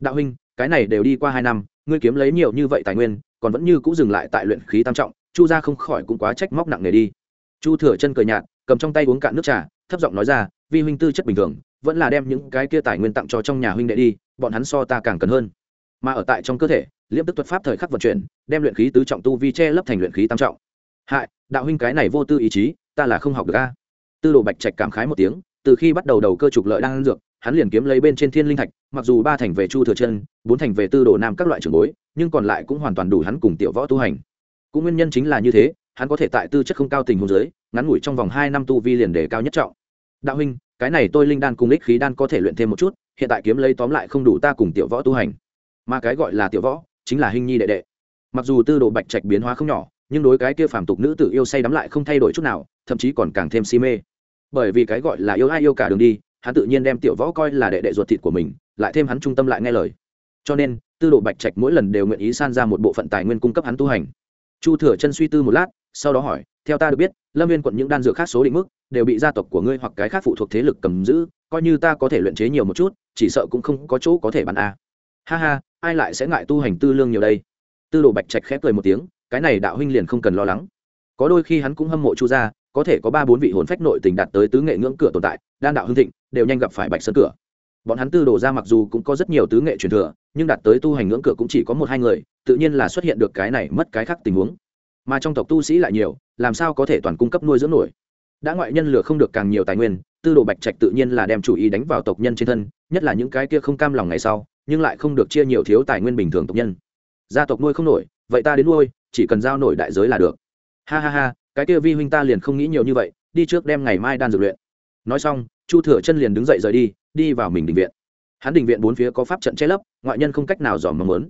Đạo huynh, cái này đều đi qua hai năm, ngươi kiếm lấy nhiều như vậy tài nguyên, còn vẫn như cũng dừng lại tại luyện khí tam trọng, chu ra không khỏi cũng quá trách móc nặng nề đi. Chu thừa chân cười nhạt, cầm trong tay uống cạn nước trà thấp giọng nói ra, vi huynh tư chất bình thường, vẫn là đem những cái kia tài nguyên tặng cho trong nhà huynh đệ đi, bọn hắn so ta càng cần hơn. Mà ở tại trong cơ thể liễm tức thuật pháp thời khắc vận chuyển, đem luyện khí tứ trọng tu vi che lấp thành luyện khí tam trọng. Hại, đạo huynh cái này vô tư ý chí, ta là không học được a. Tư đồ bạch trạch cảm khái một tiếng, từ khi bắt đầu đầu cơ trục lợi đang ăn dược, hắn liền kiếm lấy bên trên thiên linh thạch, mặc dù ba thành về chu thừa chân, bốn thành về tư đồ nam các loại trường bối, nhưng còn lại cũng hoàn toàn đủ hắn cùng tiểu võ tu hành. Cũng nguyên nhân chính là như thế, hắn có thể tại tư chất không cao tình huống giới ngắn ngủi trong vòng hai năm tu vi liền đề cao nhất trọng đạo huynh, cái này tôi linh đan cùng ích khí đan có thể luyện thêm một chút, hiện tại kiếm lấy tóm lại không đủ ta cùng tiểu võ tu hành. Mà cái gọi là tiểu võ, chính là hình nhi đệ đệ. Mặc dù tư đồ bạch trạch biến hóa không nhỏ, nhưng đối cái kia phàm tục nữ tử yêu say đắm lại không thay đổi chút nào, thậm chí còn càng thêm si mê. Bởi vì cái gọi là yêu ai yêu cả đường đi, hắn tự nhiên đem tiểu võ coi là đệ đệ ruột thịt của mình, lại thêm hắn trung tâm lại nghe lời. Cho nên, tư đồ bạch trạch mỗi lần đều nguyện ý san ra một bộ phận tài nguyên cung cấp hắn tu hành. Chu thừa chân suy tư một lát, sau đó hỏi theo ta được biết, lâm viên quận những đan dược khác số định mức đều bị gia tộc của ngươi hoặc cái khác phụ thuộc thế lực cầm giữ, coi như ta có thể luyện chế nhiều một chút, chỉ sợ cũng không có chỗ có thể bán a. Ha ha, ai lại sẽ ngại tu hành tư lương nhiều đây? Tư đồ bạch trạch khép cười một tiếng, cái này đạo huynh liền không cần lo lắng. Có đôi khi hắn cũng hâm mộ chu gia, có thể có ba bốn vị hồn phách nội tình đạt tới tứ nghệ ngưỡng cửa tồn tại, đan đạo hưng thịnh, đều nhanh gặp phải bạch sơn cửa. Bọn hắn tư đồ ra mặc dù cũng có rất nhiều tứ nghệ truyền thừa, nhưng đạt tới tu hành ngưỡng cửa cũng chỉ có một hai người, tự nhiên là xuất hiện được cái này mất cái khác tình huống mà trong tộc tu sĩ lại nhiều, làm sao có thể toàn cung cấp nuôi dưỡng nổi? Đã ngoại nhân lừa không được càng nhiều tài nguyên, tư đồ bạch trạch tự nhiên là đem chủ ý đánh vào tộc nhân trên thân, nhất là những cái kia không cam lòng ngày sau, nhưng lại không được chia nhiều thiếu tài nguyên bình thường tộc nhân. Gia tộc nuôi không nổi, vậy ta đến nuôi, chỉ cần giao nổi đại giới là được. Ha ha ha, cái kia vi huynh ta liền không nghĩ nhiều như vậy, đi trước đem ngày mai đan dược luyện. Nói xong, chu thừa chân liền đứng dậy rời đi đi vào mình đình viện. Hắn đình viện bốn phía có pháp trận che lấp, ngoại nhân không cách nào dòm mong muốn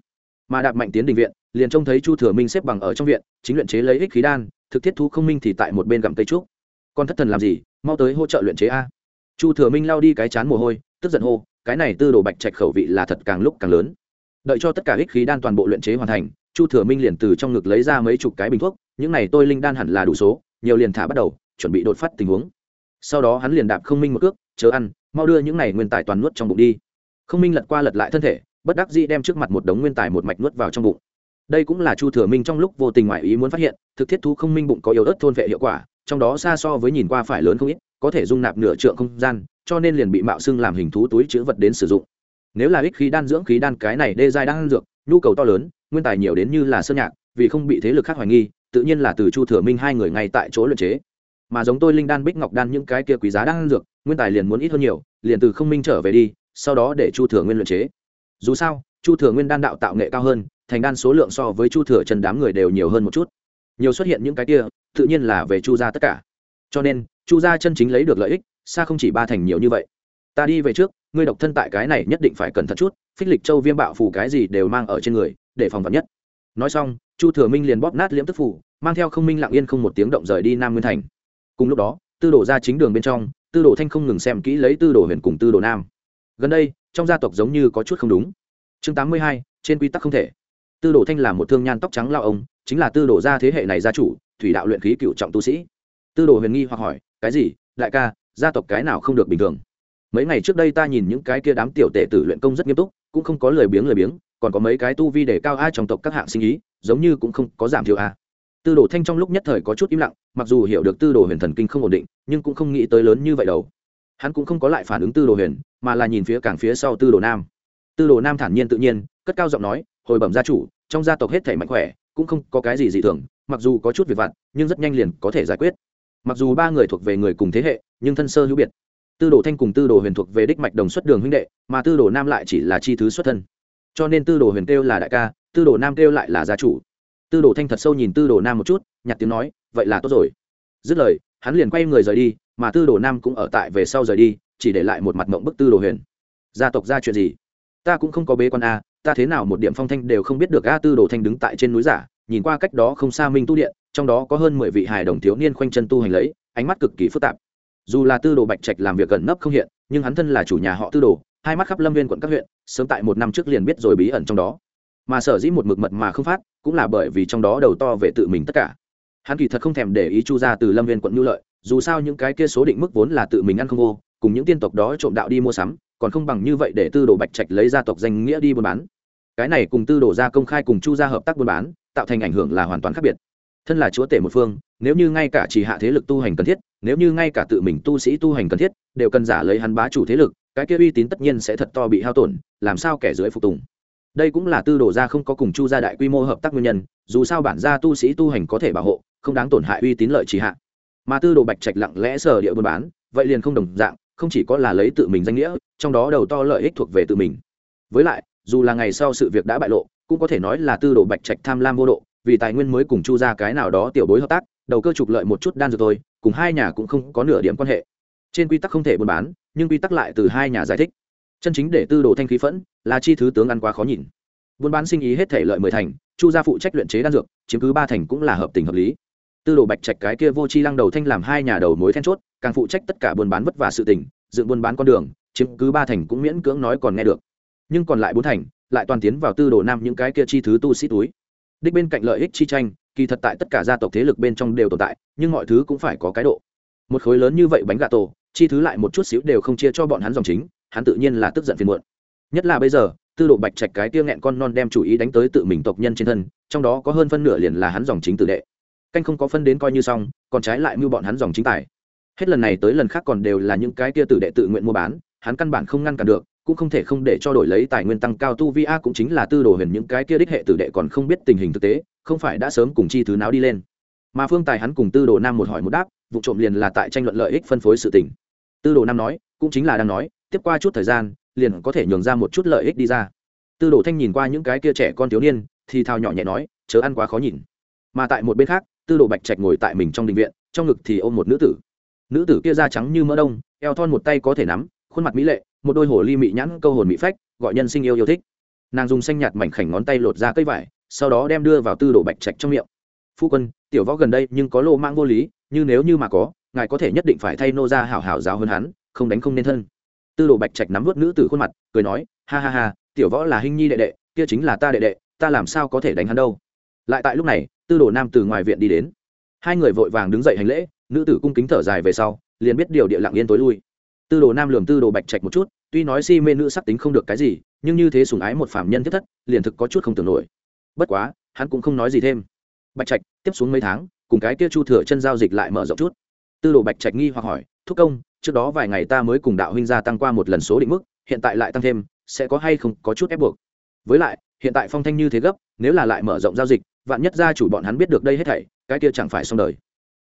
mà đạp mạnh tiến đình viện, liền trông thấy chu thừa minh xếp bằng ở trong viện, chính luyện chế lấy ích khí đan, thực thiết thú không minh thì tại một bên gặm cây trúc. Con thất thần làm gì? Mau tới hỗ trợ luyện chế a. Chu thừa minh lao đi cái chán mồ hôi, tức giận hô, cái này tư đồ bạch trạch khẩu vị là thật càng lúc càng lớn. Đợi cho tất cả ích khí đan toàn bộ luyện chế hoàn thành, chu thừa minh liền từ trong ngực lấy ra mấy chục cái bình thuốc, những này tôi linh đan hẳn là đủ số, nhiều liền thả bắt đầu, chuẩn bị đột phát tình huống. Sau đó hắn liền đạp không minh một cước chờ ăn, mau đưa những này nguyên tài toàn nuốt trong bụng đi. Không minh lật qua lật lại thân thể bất đắc dĩ đem trước mặt một đống nguyên tài một mạch nuốt vào trong bụng. Đây cũng là chu thừa minh trong lúc vô tình ngoại ý muốn phát hiện, thực thiết thú không minh bụng có yếu ớt thôn vệ hiệu quả, trong đó xa so với nhìn qua phải lớn không ít, có thể dung nạp nửa trượng không gian, cho nên liền bị mạo xưng làm hình thú túi chữ vật đến sử dụng. Nếu là ích khí đan dưỡng khí đan cái này đê giai đan dược, nhu cầu to lớn, nguyên tài nhiều đến như là sơn nhạc, vì không bị thế lực khác hoài nghi, tự nhiên là từ chu thừa minh hai người ngay tại chỗ luyện chế. Mà giống tôi linh đan, bích ngọc đan những cái kia quý giá đan dược, nguyên tài liền muốn ít hơn nhiều, liền từ không minh trở về đi, sau đó để chu thừa nguyên luyện chế dù sao, chu thừa nguyên đan đạo tạo nghệ cao hơn, thành đan số lượng so với chu thừa chân đám người đều nhiều hơn một chút. Nhiều xuất hiện những cái kia, tự nhiên là về chu gia tất cả. Cho nên, chu gia chân chính lấy được lợi ích, xa không chỉ ba thành nhiều như vậy. Ta đi về trước, ngươi độc thân tại cái này nhất định phải cẩn thận chút, phích lịch châu viêm bạo phủ cái gì đều mang ở trên người, để phòng vật nhất. Nói xong, chu thừa minh liền bóp nát liễm tức phủ mang theo không minh lặng yên không một tiếng động rời đi nam nguyên thành. Cùng lúc đó, tư đồ ra chính đường bên trong, tư đồ thanh không ngừng xem kỹ lấy tư đồ huyền cùng tư đồ nam. Gần đây trong gia tộc giống như có chút không đúng. Chương tám mươi hai, trên quy tắc không thể. Tư đồ thanh là một thương nhan tóc trắng lao ông, chính là tư đồ gia thế hệ này gia chủ, thủy đạo luyện khí cựu trọng tu sĩ. Tư đồ huyền nghi hoặc hỏi, cái gì? Đại ca, gia tộc cái nào không được bình thường? Mấy ngày trước đây ta nhìn những cái kia đám tiểu tệ tử luyện công rất nghiêm túc, cũng không có lời biếng lời biếng, còn có mấy cái tu vi để cao ai trong tộc các hạng sinh ý, giống như cũng không có giảm thiểu a. Tư đồ thanh trong lúc nhất thời có chút im lặng, mặc dù hiểu được tư đồ huyền thần kinh không ổn định, nhưng cũng không nghĩ tới lớn như vậy đâu. Hắn cũng không có lại phản ứng tư đồ huyền mà là nhìn phía càng phía sau tư đồ nam. Tư đồ nam thản nhiên tự nhiên, cất cao giọng nói, hồi bẩm gia chủ, trong gia tộc hết thể mạnh khỏe, cũng không có cái gì dị thường, mặc dù có chút việc vặt, nhưng rất nhanh liền có thể giải quyết. Mặc dù ba người thuộc về người cùng thế hệ, nhưng thân sơ hữu biệt. Tư đồ thanh cùng tư đồ huyền thuộc về đích mạch đồng xuất đường huynh đệ, mà tư đồ nam lại chỉ là chi thứ xuất thân. Cho nên tư đồ huyền kêu là đại ca, tư đồ nam kêu lại là gia chủ. Tư đồ thanh thật sâu nhìn tư đồ nam một chút, nhặt tiếng nói, vậy là tốt rồi. Dứt lời, hắn liền quay người rời đi, mà tư đồ nam cũng ở tại về sau rời đi chỉ để lại một mặt mộng bức tư đồ huyền. Gia tộc ra chuyện gì? Ta cũng không có bế quan a, ta thế nào một điểm phong thanh đều không biết được a, tư đồ thanh đứng tại trên núi giả, nhìn qua cách đó không xa minh tu điện, trong đó có hơn mười vị hài đồng thiếu niên khoanh chân tu hành lấy, ánh mắt cực kỳ phức tạp. Dù là tư đồ bạch trạch làm việc gần nấp không hiện, nhưng hắn thân là chủ nhà họ tư đồ, hai mắt khắp lâm viên quận các huyện, sớm tại một năm trước liền biết rồi bí ẩn trong đó. Mà sở dĩ một mực mật mà không phát, cũng là bởi vì trong đó đầu to về tự mình tất cả. Hắn kỳ thật không thèm để ý chu ra từ lâm viên quận nhu lợi, dù sao những cái kia số định mức vốn là tự mình ăn không vô cùng những tiên tộc đó trộm đạo đi mua sắm, còn không bằng như vậy để tư đồ bạch trạch lấy gia tộc danh nghĩa đi buôn bán. Cái này cùng tư đồ gia công khai cùng chu gia hợp tác buôn bán, tạo thành ảnh hưởng là hoàn toàn khác biệt. Thân là chúa tể một phương, nếu như ngay cả chỉ hạ thế lực tu hành cần thiết, nếu như ngay cả tự mình tu sĩ tu hành cần thiết, đều cần giả lấy hắn bá chủ thế lực, cái kia uy tín tất nhiên sẽ thật to bị hao tổn, làm sao kẻ dưới phục tùng. Đây cũng là tư đồ gia không có cùng chu gia đại quy mô hợp tác nguyên nhân, dù sao bản gia tu sĩ tu hành có thể bảo hộ, không đáng tổn hại uy tín lợi chỉ hạ. Mà tư đồ bạch trạch lặng lẽ sở địa buôn bán, vậy liền không đồng dạng không chỉ có là lấy tự mình danh nghĩa, trong đó đầu to lợi ích thuộc về tự mình. Với lại, dù là ngày sau sự việc đã bại lộ, cũng có thể nói là tư đồ bạch trạch tham lam vô độ, vì tài nguyên mới cùng chu ra cái nào đó tiểu bối hợp tác, đầu cơ trục lợi một chút đan dược thôi, cùng hai nhà cũng không có nửa điểm quan hệ. Trên quy tắc không thể buôn bán, nhưng quy tắc lại từ hai nhà giải thích. Chân chính để tư đồ thanh khí phẫn, là chi thứ tướng ăn quá khó nhìn. Buôn bán sinh ý hết thể lợi mười thành, chu gia phụ trách luyện chế đan dược, chiếm cứ ba thành cũng là hợp tình hợp lý tư đồ bạch trạch cái kia vô chi lăng đầu thanh làm hai nhà đầu mối then chốt, càng phụ trách tất cả buôn bán vất vả sự tình, dựng buôn bán con đường, chiếm cứ ba thành cũng miễn cưỡng nói còn nghe được. Nhưng còn lại bốn thành, lại toàn tiến vào tư đồ nam những cái kia chi thứ tu sĩ túi. Đích bên cạnh lợi ích chi tranh, kỳ thật tại tất cả gia tộc thế lực bên trong đều tồn tại, nhưng mọi thứ cũng phải có cái độ. Một khối lớn như vậy bánh gà tổ, chi thứ lại một chút xíu đều không chia cho bọn hắn dòng chính, hắn tự nhiên là tức giận phiền muộn. Nhất là bây giờ, tư đồ bạch trạch cái tia nghẹn con non đem chủ ý đánh tới tự mình tộc nhân trên thân, trong đó có hơn phân nửa liền là hắn dòng chính tử đệ canh không có phân đến coi như xong, còn trái lại mưu bọn hắn dòng chính tài. Hết lần này tới lần khác còn đều là những cái kia tử đệ tự nguyện mua bán, hắn căn bản không ngăn cản được, cũng không thể không để cho đổi lấy tài nguyên tăng cao tu vi a cũng chính là tư đồ huyền những cái kia đích hệ tử đệ còn không biết tình hình thực tế, không phải đã sớm cùng chi thứ nào đi lên. Mà phương tài hắn cùng tư đồ nam một hỏi một đáp, vụ trộm liền là tại tranh luận lợi ích phân phối sự tình. Tư đồ nam nói, cũng chính là đang nói, tiếp qua chút thời gian, liền có thể nhường ra một chút lợi ích đi ra. Tư đồ thanh nhìn qua những cái kia trẻ con thiếu niên, thì thao nhỏ nhẹ nói, chớ ăn quá khó nhìn. Mà tại một bên khác tư đồ bạch trạch ngồi tại mình trong đình viện, trong ngực thì ôm một nữ tử. Nữ tử kia da trắng như mỡ đông, eo thon một tay có thể nắm, khuôn mặt mỹ lệ, một đôi hồ ly mị nhãn, câu hồn mỹ phách, gọi nhân sinh yêu yêu thích. Nàng dùng xanh nhạt mảnh khảnh ngón tay lột ra cây vải, sau đó đem đưa vào tư đồ bạch trạch trong miệng. Phu quân, tiểu võ gần đây nhưng có lô mang vô lý, như nếu như mà có, ngài có thể nhất định phải thay nô ra hảo hảo giáo hơn hắn, không đánh không nên thân. Tư đồ bạch trạch nắm vớt nữ tử khuôn mặt, cười nói, ha ha ha, tiểu võ là hình nhi đệ đệ, kia chính là ta đệ đệ, ta làm sao có thể đánh hắn đâu? Lại tại lúc này tư đồ nam từ ngoài viện đi đến. Hai người vội vàng đứng dậy hành lễ, nữ tử cung kính thở dài về sau, liền biết điều địa lặng yên tối lui. Tư đồ nam lường tư đồ bạch trạch một chút, tuy nói si mê nữ sắc tính không được cái gì, nhưng như thế sùng ái một phạm nhân thiết thất, liền thực có chút không tưởng nổi. Bất quá, hắn cũng không nói gì thêm. Bạch trạch, tiếp xuống mấy tháng, cùng cái kia chu thừa chân giao dịch lại mở rộng chút. Tư đồ bạch trạch nghi hoặc hỏi, thúc công, trước đó vài ngày ta mới cùng đạo huynh gia tăng qua một lần số định mức, hiện tại lại tăng thêm, sẽ có hay không có chút ép buộc? Với lại hiện tại phong thanh như thế gấp, nếu là lại mở rộng giao dịch, vạn nhất gia chủ bọn hắn biết được đây hết thảy, cái kia chẳng phải xong đời.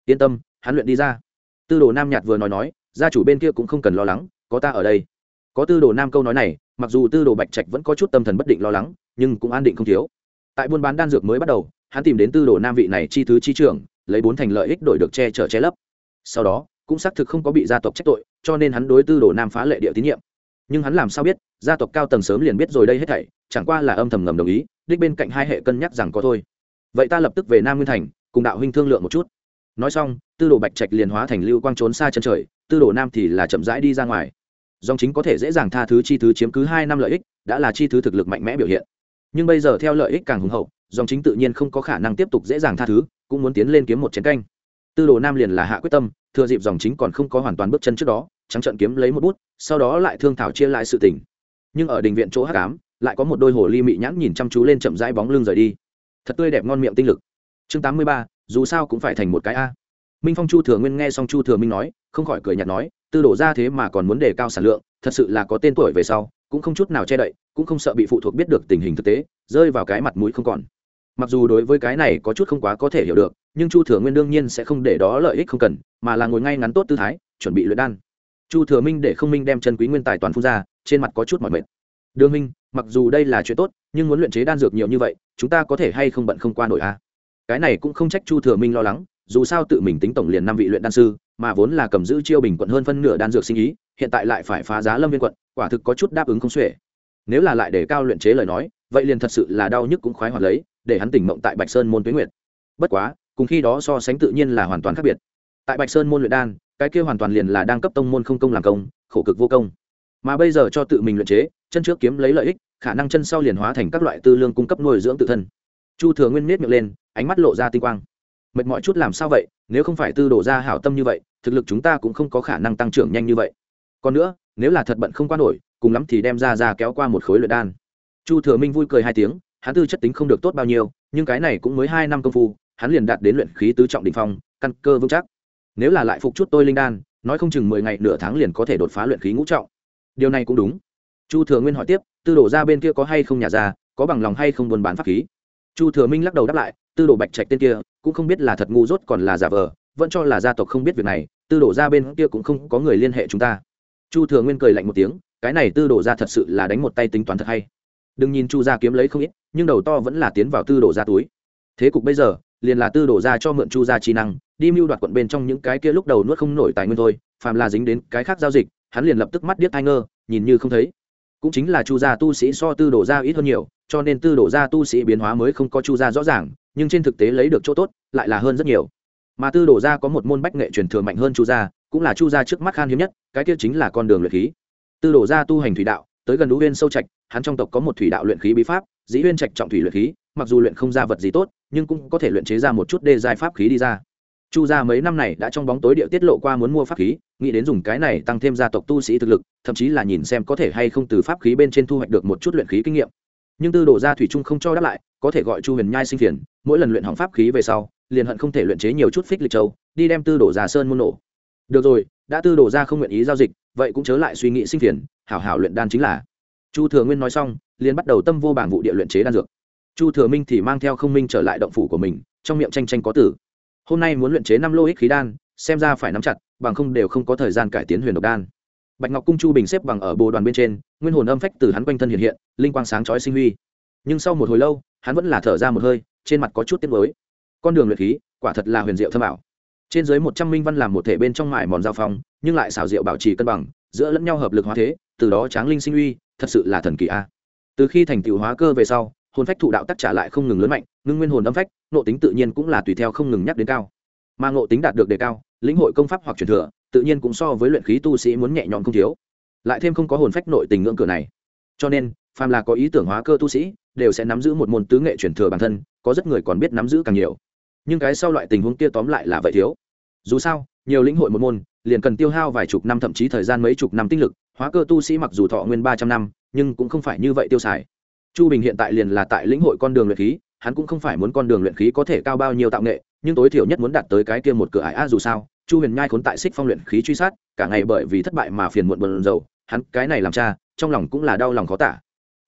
Yên tâm, hắn luyện đi ra. Tư đồ nam nhạt vừa nói nói, gia chủ bên kia cũng không cần lo lắng, có ta ở đây. Có tư đồ nam câu nói này, mặc dù tư đồ bạch trạch vẫn có chút tâm thần bất định lo lắng, nhưng cũng an định không thiếu. Tại buôn bán đan dược mới bắt đầu, hắn tìm đến tư đồ nam vị này chi thứ chi trưởng, lấy bốn thành lợi ích đổi được che chở che lấp. Sau đó, cũng xác thực không có bị gia tộc trách tội, cho nên hắn đối tư đồ nam phá lệ địa tín nhiệm. Nhưng hắn làm sao biết, gia tộc cao tầng sớm liền biết rồi đây hết thảy chẳng qua là âm thầm ngầm đồng ý, đích bên cạnh hai hệ cân nhắc rằng có thôi. Vậy ta lập tức về nam nguyên thành, cùng đạo huynh thương lượng một chút. Nói xong, tư đồ bạch trạch liền hóa thành lưu quang trốn xa chân trời, tư đồ nam thì là chậm rãi đi ra ngoài. Dòng chính có thể dễ dàng tha thứ chi thứ chiếm cứ hai năm lợi ích, đã là chi thứ thực lực mạnh mẽ biểu hiện. Nhưng bây giờ theo lợi ích càng hùng hậu, dòng chính tự nhiên không có khả năng tiếp tục dễ dàng tha thứ, cũng muốn tiến lên kiếm một chiến canh. Tư đồ nam liền là hạ quyết tâm, thừa dịp dòng chính còn không có hoàn toàn bước chân trước đó, trắng trận kiếm lấy một bút, sau đó lại thương thảo chia lại sự tình. Nhưng ở đình viện chỗ hắc ám lại có một đôi hồ ly mị nhãn nhìn chăm chú lên chậm rãi bóng lưng rời đi. Thật tươi đẹp ngon miệng tinh lực. Chương tám mươi ba, dù sao cũng phải thành một cái a. Minh phong chu thừa nguyên nghe xong chu thừa minh nói, không khỏi cười nhạt nói, tư đổ ra thế mà còn muốn đề cao sản lượng, thật sự là có tên tuổi về sau, cũng không chút nào che đậy, cũng không sợ bị phụ thuộc biết được tình hình thực tế, rơi vào cái mặt mũi không còn. Mặc dù đối với cái này có chút không quá có thể hiểu được, nhưng chu thừa nguyên đương nhiên sẽ không để đó lợi ích không cần, mà là ngồi ngay ngắn tốt tư thái, chuẩn bị luyện đan. Chu thừa minh để không minh đem chân quý nguyên tài toàn phun ra, trên mặt có chút mỏi mệt đương minh mặc dù đây là chuyện tốt, nhưng muốn luyện chế đan dược nhiều như vậy, chúng ta có thể hay không bận không qua nổi a à? cái này cũng không trách chu thừa minh lo lắng, dù sao tự mình tính tổng liền năm vị luyện đan sư, mà vốn là cầm giữ chiêu bình quận hơn phân nửa đan dược sinh ý, hiện tại lại phải phá giá lâm viên quận, quả thực có chút đáp ứng không xuể. Nếu là lại để cao luyện chế lời nói, vậy liền thật sự là đau nhức cũng khoái hoạt lấy, để hắn tỉnh mộng tại bạch sơn môn tuyến nguyệt. Bất quá, cùng khi đó so sánh tự nhiên là hoàn toàn khác biệt. Tại bạch sơn môn luyện đan, cái kia hoàn toàn liền là đang cấp tông môn không công làm công, khổ cực vô công mà bây giờ cho tự mình luyện chế, chân trước kiếm lấy lợi ích, khả năng chân sau liền hóa thành các loại tư lương cung cấp nuôi dưỡng tự thân. Chu thừa nguyên miết miệng lên, ánh mắt lộ ra tinh quang. Mệt mọi chút làm sao vậy, nếu không phải tư đổ ra hảo tâm như vậy, thực lực chúng ta cũng không có khả năng tăng trưởng nhanh như vậy. Còn nữa, nếu là thật bận không qua nổi, cùng lắm thì đem ra ra kéo qua một khối luyện đan. Chu thừa minh vui cười hai tiếng, hắn tư chất tính không được tốt bao nhiêu, nhưng cái này cũng mới hai năm công phu, hắn liền đạt đến luyện khí tứ trọng đ ỉ n h phong, căn cơ vững chắc. Nếu là lại phục chút tôi linh đan, nói không chừng mười ngày nửa tháng liền có thể đột phá luyện khí ngũ trọng điều này cũng đúng. Chu thừa nguyên hỏi tiếp, tư Đồ ra bên kia có hay không nhà ra có bằng lòng hay không buôn bán pháp khí? Chu thừa minh lắc đầu đáp lại, tư đồ bạch trạch tên kia, cũng không biết là thật ngu dốt còn là giả vờ, vẫn cho là gia tộc không biết việc này, tư Đồ ra bên kia cũng không có người liên hệ chúng ta. Chu thừa nguyên cười lạnh một tiếng, cái này tư Đồ ra thật sự là đánh một tay tính toán thật hay. Đừng nhìn chu gia kiếm lấy không ít, nhưng đầu to vẫn là tiến vào tư Đồ ra túi. Thế cục bây giờ, liền là tư Đồ ra cho mượn chu gia trí năng, đi mưu đoạt quận bên trong những cái kia lúc đầu nuốt không nổi tài nguyên thôi, phàm là dính đến cái khác giao dịch hắn liền lập tức mắt điếc thai ngơ, nhìn như không thấy. Cũng chính là chu gia tu sĩ so tư đổ ra ít hơn nhiều, cho nên tư đổ ra tu sĩ biến hóa mới không có chu gia rõ ràng, nhưng trên thực tế lấy được chỗ tốt, lại là hơn rất nhiều. Mà tư đổ ra có một môn bách nghệ truyền thừa mạnh hơn chu gia, cũng là chu gia trước mắt khan hiếm nhất, cái kia chính là con đường luyện khí. Tư đổ ra tu hành thủy đạo, tới gần núi huyên sâu trạch, hắn trong tộc có một thủy đạo luyện khí bí pháp, dĩ huyên trạch trọng thủy luyện khí, mặc dù luyện không ra vật gì tốt, nhưng cũng có thể luyện chế ra một chút đê giai pháp khí đi ra. Chu gia mấy năm này đã trong bóng tối điệu tiết lộ qua muốn mua pháp khí nghĩ đến dùng cái này tăng thêm gia tộc tu sĩ thực lực, thậm chí là nhìn xem có thể hay không từ pháp khí bên trên thu hoạch được một chút luyện khí kinh nghiệm. Nhưng tư đồ gia thủy trung không cho đáp lại, có thể gọi chu huyền nhai sinh phiền, mỗi lần luyện hỏng pháp khí về sau, liền hận không thể luyện chế nhiều chút phích lịch châu, đi đem tư đồ gia sơn môn nổ. Được rồi, đã tư đồ gia không nguyện ý giao dịch, vậy cũng chớ lại suy nghĩ sinh phiền, hảo hảo luyện đan chính là. Chu thừa nguyên nói xong, liền bắt đầu tâm vô bảng vụ địa luyện chế đan dược. Chu thừa minh thì mang theo không minh trở lại động phủ của mình, trong miệng tranh tranh có tử hôm nay muốn luyện chế năm lô ích khí đan xem ra phải nắm chặt, bằng không đều không có thời gian cải tiến huyền độc đan. Bạch ngọc cung chu bình xếp bằng ở bồ đoàn bên trên, nguyên hồn âm phách từ hắn quanh thân hiện hiện, linh quang sáng chói sinh huy. Nhưng sau một hồi lâu, hắn vẫn là thở ra một hơi, trên mặt có chút tiếc mới con đường luyện khí, quả thật là huyền diệu thâm ảo. Trên dưới một trăm minh văn làm một thể bên trong mải mòn giao phong, nhưng lại xảo diệu bảo trì cân bằng, giữa lẫn nhau hợp lực hóa thế, từ đó tráng linh sinh uy thật sự là thần kỳ a. Từ khi thành tựu hóa cơ về sau, hồn phách thụ đạo tác trả lại không ngừng lớn mạnh, ngưng nguyên hồn âm phách nộ tính tự nhiên cũng là tùy theo không ngừng nhắc đến cao. Mà ngộ tính đạt được đề cao lĩnh hội công pháp hoặc truyền thừa, tự nhiên cũng so với luyện khí tu sĩ muốn nhẹ nhõm không thiếu. Lại thêm không có hồn phách nội tình ngưỡng cửa này. Cho nên, phàm là có ý tưởng hóa cơ tu sĩ, đều sẽ nắm giữ một môn tứ nghệ truyền thừa bản thân, có rất người còn biết nắm giữ càng nhiều. Nhưng cái sau loại tình huống kia tóm lại là vậy thiếu. Dù sao, nhiều lĩnh hội một môn, liền cần tiêu hao vài chục năm thậm chí thời gian mấy chục năm tinh lực, hóa cơ tu sĩ mặc dù thọ nguyên ba trăm năm, nhưng cũng không phải như vậy tiêu xài. Chu bình hiện tại liền là tại lĩnh hội con đường luyện khí, hắn cũng không phải muốn con đường luyện khí có thể cao bao nhiêu tạo nghệ nhưng tối thiểu nhất muốn đạt tới cái kia một cửa ải a dù sao, chu huyền nhai khốn tại xích phong luyện khí truy sát, cả ngày bởi vì thất bại mà phiền muộn bần dầu hắn cái này làm cha, trong lòng cũng là đau lòng khó tả.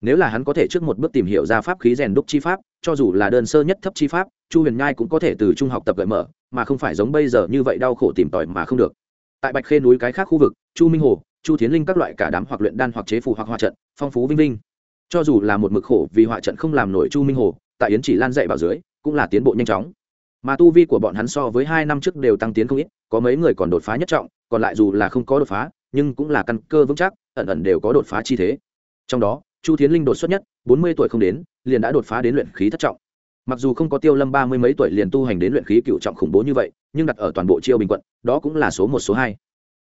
Nếu là hắn có thể trước một bước tìm hiểu ra pháp khí rèn đúc chi pháp, cho dù là đơn sơ nhất thấp chi pháp, chu huyền nhai cũng có thể từ trung học tập gợi mở, mà không phải giống bây giờ như vậy đau khổ tìm tòi mà không được. Tại bạch khê núi cái khác khu vực, chu minh hồ, chu thiến linh các loại cả đám hoặc luyện đan hoặc chế phù hoặc hòa trận, phong phú vinh vinh. Cho dù là một mực khổ vì họa trận không làm nổi chu minh hồ, tại yến chỉ lan dạy bảo dưới, cũng là tiến bộ nhanh chóng mà tu vi của bọn hắn so với hai năm trước đều tăng tiến không ít, có mấy người còn đột phá nhất trọng, còn lại dù là không có đột phá, nhưng cũng là căn cơ vững chắc, ẩn ẩn đều có đột phá chi thế. Trong đó, chu thiến linh đột xuất nhất, bốn mươi tuổi không đến, liền đã đột phá đến luyện khí thất trọng. Mặc dù không có tiêu lâm ba mươi mấy tuổi liền tu hành đến luyện khí cựu trọng khủng bố như vậy, nhưng đặt ở toàn bộ chiêu bình quận, đó cũng là số một, số hai.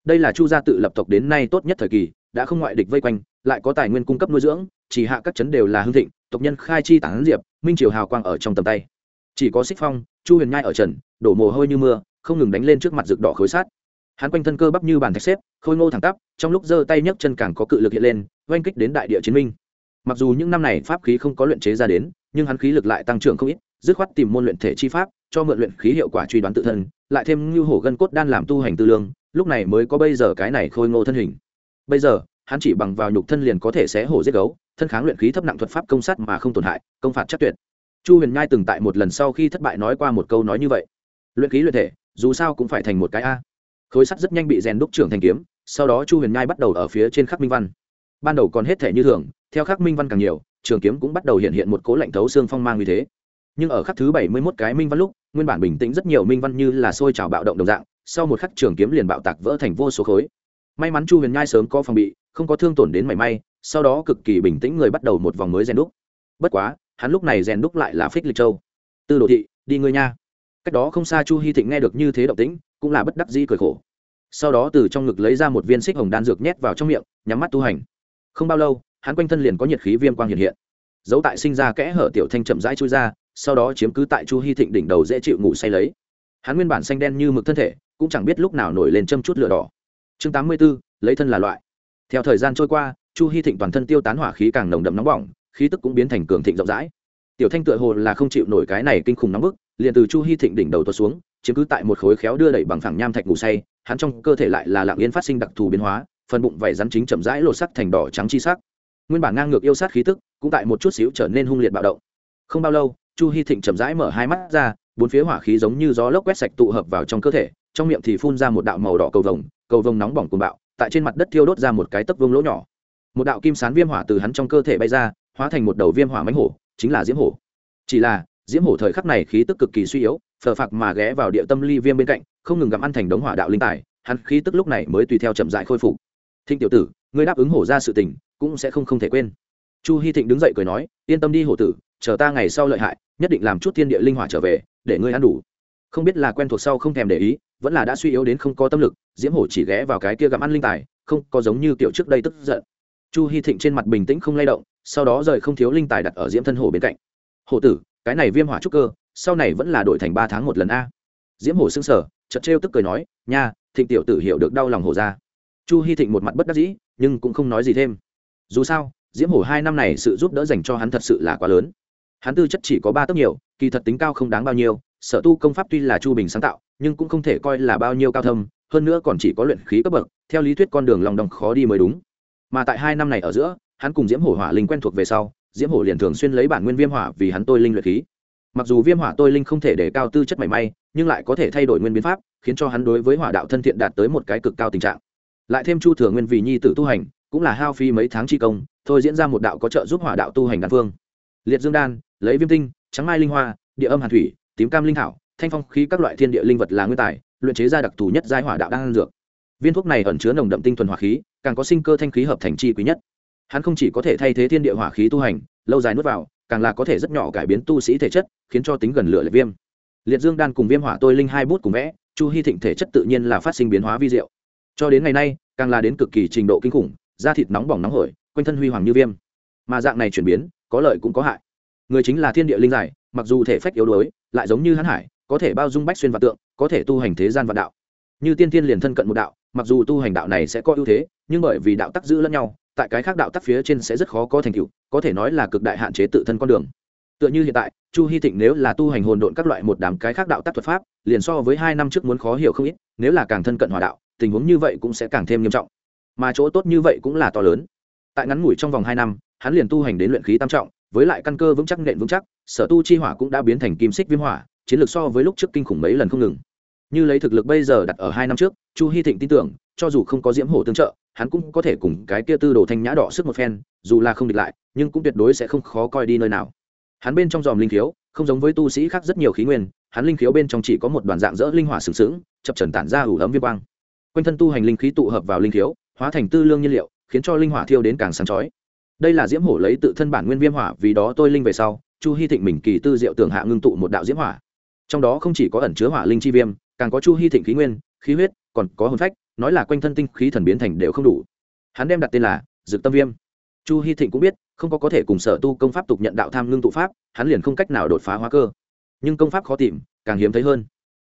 Đây là chu gia tự lập tộc đến nay tốt nhất thời kỳ, đã không ngoại địch vây quanh, lại có tài nguyên cung cấp nuôi dưỡng, chỉ hạ các chấn đều là hưng thịnh, tộc nhân khai chi tản diệp, minh triều hào quang ở trong tầm tay. Chỉ có xích phong chu huyền nhai ở trần, đổ mồ hôi như mưa, không ngừng đánh lên trước mặt rực đỏ khối sát hắn quanh thân cơ bắp như bàn thạch xếp, khôi ngô thẳng tắp, trong lúc giơ tay nhấc chân càng có cự lực hiện lên, oanh kích đến đại địa chiến minh. Mặc dù những năm này pháp khí không có luyện chế ra đến, nhưng hắn khí lực lại tăng trưởng không ít, dứt khoát tìm môn luyện thể chi pháp, cho mượn luyện khí hiệu quả truy đoán tự thân, lại thêm như hổ gân cốt đan làm tu hành tư lương, lúc này mới có bây giờ cái này khôi ngô thân hình. Bây giờ, hắn chỉ bằng vào nhục thân liền có thể xé hổ giết gấu, thân kháng luyện khí thấp nặng thuật pháp công sát mà không tổn hại, công phạt chắc tuyệt chu huyền nhai từng tại một lần sau khi thất bại nói qua một câu nói như vậy. Luyện khí luyện thể, dù sao cũng phải thành một cái a. Khối sắt rất nhanh bị rèn đúc trưởng thành kiếm, sau đó chu huyền nhai bắt đầu ở phía trên khắc minh văn. Ban đầu còn hết thể như thường, theo khắc minh văn càng nhiều, trường kiếm cũng bắt đầu hiện hiện một cố lạnh thấu xương phong mang như thế. Nhưng ở khắc thứ bảy mươi mốt cái minh văn lúc, nguyên bản bình tĩnh rất nhiều minh văn như là sôi trào bạo động đồng dạng, sau một khắc trường kiếm liền bạo tạc vỡ thành vô số khối. May mắn chu huyền nhai sớm có phòng bị, không có thương tổn đến mảy may, sau đó cực kỳ bình tĩnh người bắt đầu một vòng mới rèn đúc. Bất quá hắn lúc này rèn đúc lại là phích lịch châu. Tư đồ thị, đi ngươi nha. Cách đó không xa chu hy thịnh nghe được như thế động tĩnh, cũng là bất đắc dĩ cười khổ. Sau đó từ trong ngực lấy ra một viên xích hồng đan dược nhét vào trong miệng, nhắm mắt tu hành. Không bao lâu, hắn quanh thân liền có nhiệt khí viêm quang hiện hiện. Dấu tại sinh ra kẽ hở tiểu thanh chậm rãi chui ra, sau đó chiếm cứ tại chu hy thịnh đỉnh đầu dễ chịu ngủ say lấy. Hắn nguyên bản xanh đen như mực thân thể, cũng chẳng biết lúc nào nổi lên châm chút lửa đỏ. Chương tám mươi b ố lấy thân là loại. Theo thời gian trôi qua, chu hy thịnh toàn thân tiêu tán hỏa khí càng nồng đậm nóng bỏng khí tức cũng biến thành cường thịnh rộng rãi. Tiểu thanh tựa hồ là không chịu nổi cái này kinh khủng nóng bức, liền từ chu hy thịnh đỉnh đầu tuột xuống, chiếm cứ tại một khối khéo đưa đẩy bằng phẳng nham thạch ngủ say, hắn trong cơ thể lại là lạng yên phát sinh đặc thù biến hóa, phần bụng vảy rắn chính chậm rãi lột sắc thành đỏ trắng chi sắc. Nguyên bản ngang ngược yêu sát khí tức, cũng tại một chút xíu trở nên hung liệt bạo động. Không bao lâu, chu hy thịnh chậm rãi mở hai mắt ra, bốn phía hỏa khí giống như gió lốc quét sạch tụ hợp vào trong cơ thể, trong miệng thì phun ra một đạo màu đỏ cầu vồng cầu vồng nóng bỏng cuồng bạo, tại trên mặt đất thiêu đốt ra một cái tấc vương lỗ nhỏ. Một đạo kim sán viêm hỏa từ hắn trong cơ thể bay ra hóa thành một đầu viêm hỏa mánh hổ, chính là diễm hổ. Chỉ là, diễm hổ thời khắc này khí tức cực kỳ suy yếu, phờ phạc mà ghé vào địa tâm ly viêm bên cạnh, không ngừng gặm ăn thành đống hỏa đạo linh tài, hắn khí tức lúc này mới tùy theo chậm dại khôi phục. Thịnh tiểu tử, ngươi đáp ứng hổ ra sự tình, cũng sẽ không không thể quên. Chu hy thịnh đứng dậy cười nói, yên tâm đi hổ tử, chờ ta ngày sau lợi hại, nhất định làm chút thiên địa linh hỏa trở về, để ngươi ăn đủ. Không biết là quen thuộc sau không thèm để ý, vẫn là đã suy yếu đến không có tâm lực, diễm hổ chỉ ghé vào cái kia gặm ăn linh tài, không có giống như kiểu trước đây tức giận chu hy thịnh trên mặt bình tĩnh không lay động, sau đó rời không thiếu linh tài đặt ở diễm thân hổ bên cạnh. Hổ tử, cái này viêm hỏa trúc cơ, sau này vẫn là đổi thành ba tháng một lần a. Diễm hổ xưng sở chật trêu tức cười nói, nha, thịnh tiểu tử hiểu được đau lòng hổ ra. Chu hy thịnh một mặt bất đắc dĩ, nhưng cũng không nói gì thêm. Dù sao, diễm hổ hai năm này sự giúp đỡ dành cho hắn thật sự là quá lớn. Hắn tư chất chỉ có ba tấc nhiều, kỳ thật tính cao không đáng bao nhiêu, sở tu công pháp tuy là chu bình sáng tạo, nhưng cũng không thể coi là bao nhiêu cao thâm, hơn nữa còn chỉ có luyện khí cấp bậc, theo lý thuyết con đường lòng đồng khó đi mới đúng mà tại hai năm này ở giữa, hắn cùng diễm hổ hỏa linh quen thuộc về sau, diễm hổ liền thường xuyên lấy bản nguyên viêm hỏa vì hắn tôi linh luyện khí. Mặc dù viêm hỏa tôi linh không thể để cao tư chất mảy may, nhưng lại có thể thay đổi nguyên biến pháp, khiến cho hắn đối với hỏa đạo thân thiện đạt tới một cái cực cao tình trạng. Lại thêm chu thừa nguyên vì nhi tử tu hành, cũng là hao phi mấy tháng chi công, thôi diễn ra một đạo có trợ giúp hỏa đạo tu hành đan phương. Liệt dương đan, lấy viêm tinh, trắng mai linh hoa, địa âm hàn thủy, tím cam linh thảo, thanh phong khí các loại thiên địa linh vật là nguyên tài, luyện chế ra đặc thù nhất giai hỏa đạo đan dược viên thuốc này ẩn chứa nồng đậm tinh thuần hỏa khí, càng có sinh cơ thanh khí hợp thành chi quý nhất. Hắn không chỉ có thể thay thế thiên địa hỏa khí tu hành, lâu dài nuốt vào, càng là có thể rất nhỏ cải biến tu sĩ thể chất, khiến cho tính gần lửa liệt viêm. Liệt dương đan cùng viêm hỏa tôi linh hai bút cùng vẽ, chu hy thịnh thể chất tự nhiên là phát sinh biến hóa vi diệu. Cho đến ngày nay, càng là đến cực kỳ trình độ kinh khủng, da thịt nóng bỏng nóng hổi, quanh thân huy hoàng như viêm. Mà dạng này chuyển biến, có lợi cũng có hại. Người chính là thiên địa linh giải, mặc dù thể phách yếu đuối, lại giống như hắn hải, có thể bao dung bách xuyên vạn tượng, có thể tu hành thế gian vạn đạo. Như tiên tiên liền thân cận một đạo mặc dù tu hành đạo này sẽ có ưu thế, nhưng bởi vì đạo tắc giữ lẫn nhau, tại cái khác đạo tắc phía trên sẽ rất khó có thành tựu, có thể nói là cực đại hạn chế tự thân con đường. Tựa như hiện tại, chu hy thịnh nếu là tu hành hồn độn các loại một đám cái khác đạo tắc thuật pháp, liền so với hai năm trước muốn khó hiểu không ít, nếu là càng thân cận hòa đạo, tình huống như vậy cũng sẽ càng thêm nghiêm trọng. Mà chỗ tốt như vậy cũng là to lớn. Tại ngắn ngủi trong vòng hai năm, hắn liền tu hành đến luyện khí tam trọng, với lại căn cơ vững chắc nện vững chắc, sở tu chi hỏa cũng đã biến thành kim xích viêm hỏa, chiến lược so với lúc trước kinh khủng mấy lần không ngừng như lấy thực lực bây giờ đặt ở hai năm trước, chu hy thịnh tin tưởng, cho dù không có diễm hổ tương trợ, hắn cũng có thể cùng cái kia tư đồ thanh nhã đỏ sức một phen, dù là không địch lại, nhưng cũng tuyệt đối sẽ không khó coi đi nơi nào. Hắn bên trong dòm linh khiếu, không giống với tu sĩ khác rất nhiều khí nguyên, hắn linh khiếu bên trong chỉ có một đoàn dạng dỡ linh hỏa sừng sững, chập trần tản ra ủ ấm viêm quang. Quanh thân tu hành linh khí tụ hợp vào linh khiếu, hóa thành tư lương nhiên liệu, khiến cho linh hỏa thiêu đến càng sáng chói. Đây là diễm hổ lấy tự thân bản nguyên viêm hỏa, vì đó tôi linh về sau, chu hy thịnh mình kỳ tư diệu tưởng hạ ngưng tụ một đạo diễm hỏa. Trong đó không chỉ có ẩn chứa hỏa linh chi viêm càng có chu hy thịnh khí nguyên, khí huyết, còn có hồn phách, nói là quanh thân tinh khí thần biến thành đều không đủ. Hắn đem đặt tên là dược tâm viêm. Chu hy thịnh cũng biết, không có có thể cùng sở tu công pháp tục nhận đạo tham ngưng tụ pháp, hắn liền không cách nào đột phá hóa cơ. Nhưng công pháp khó tìm, càng hiếm thấy hơn.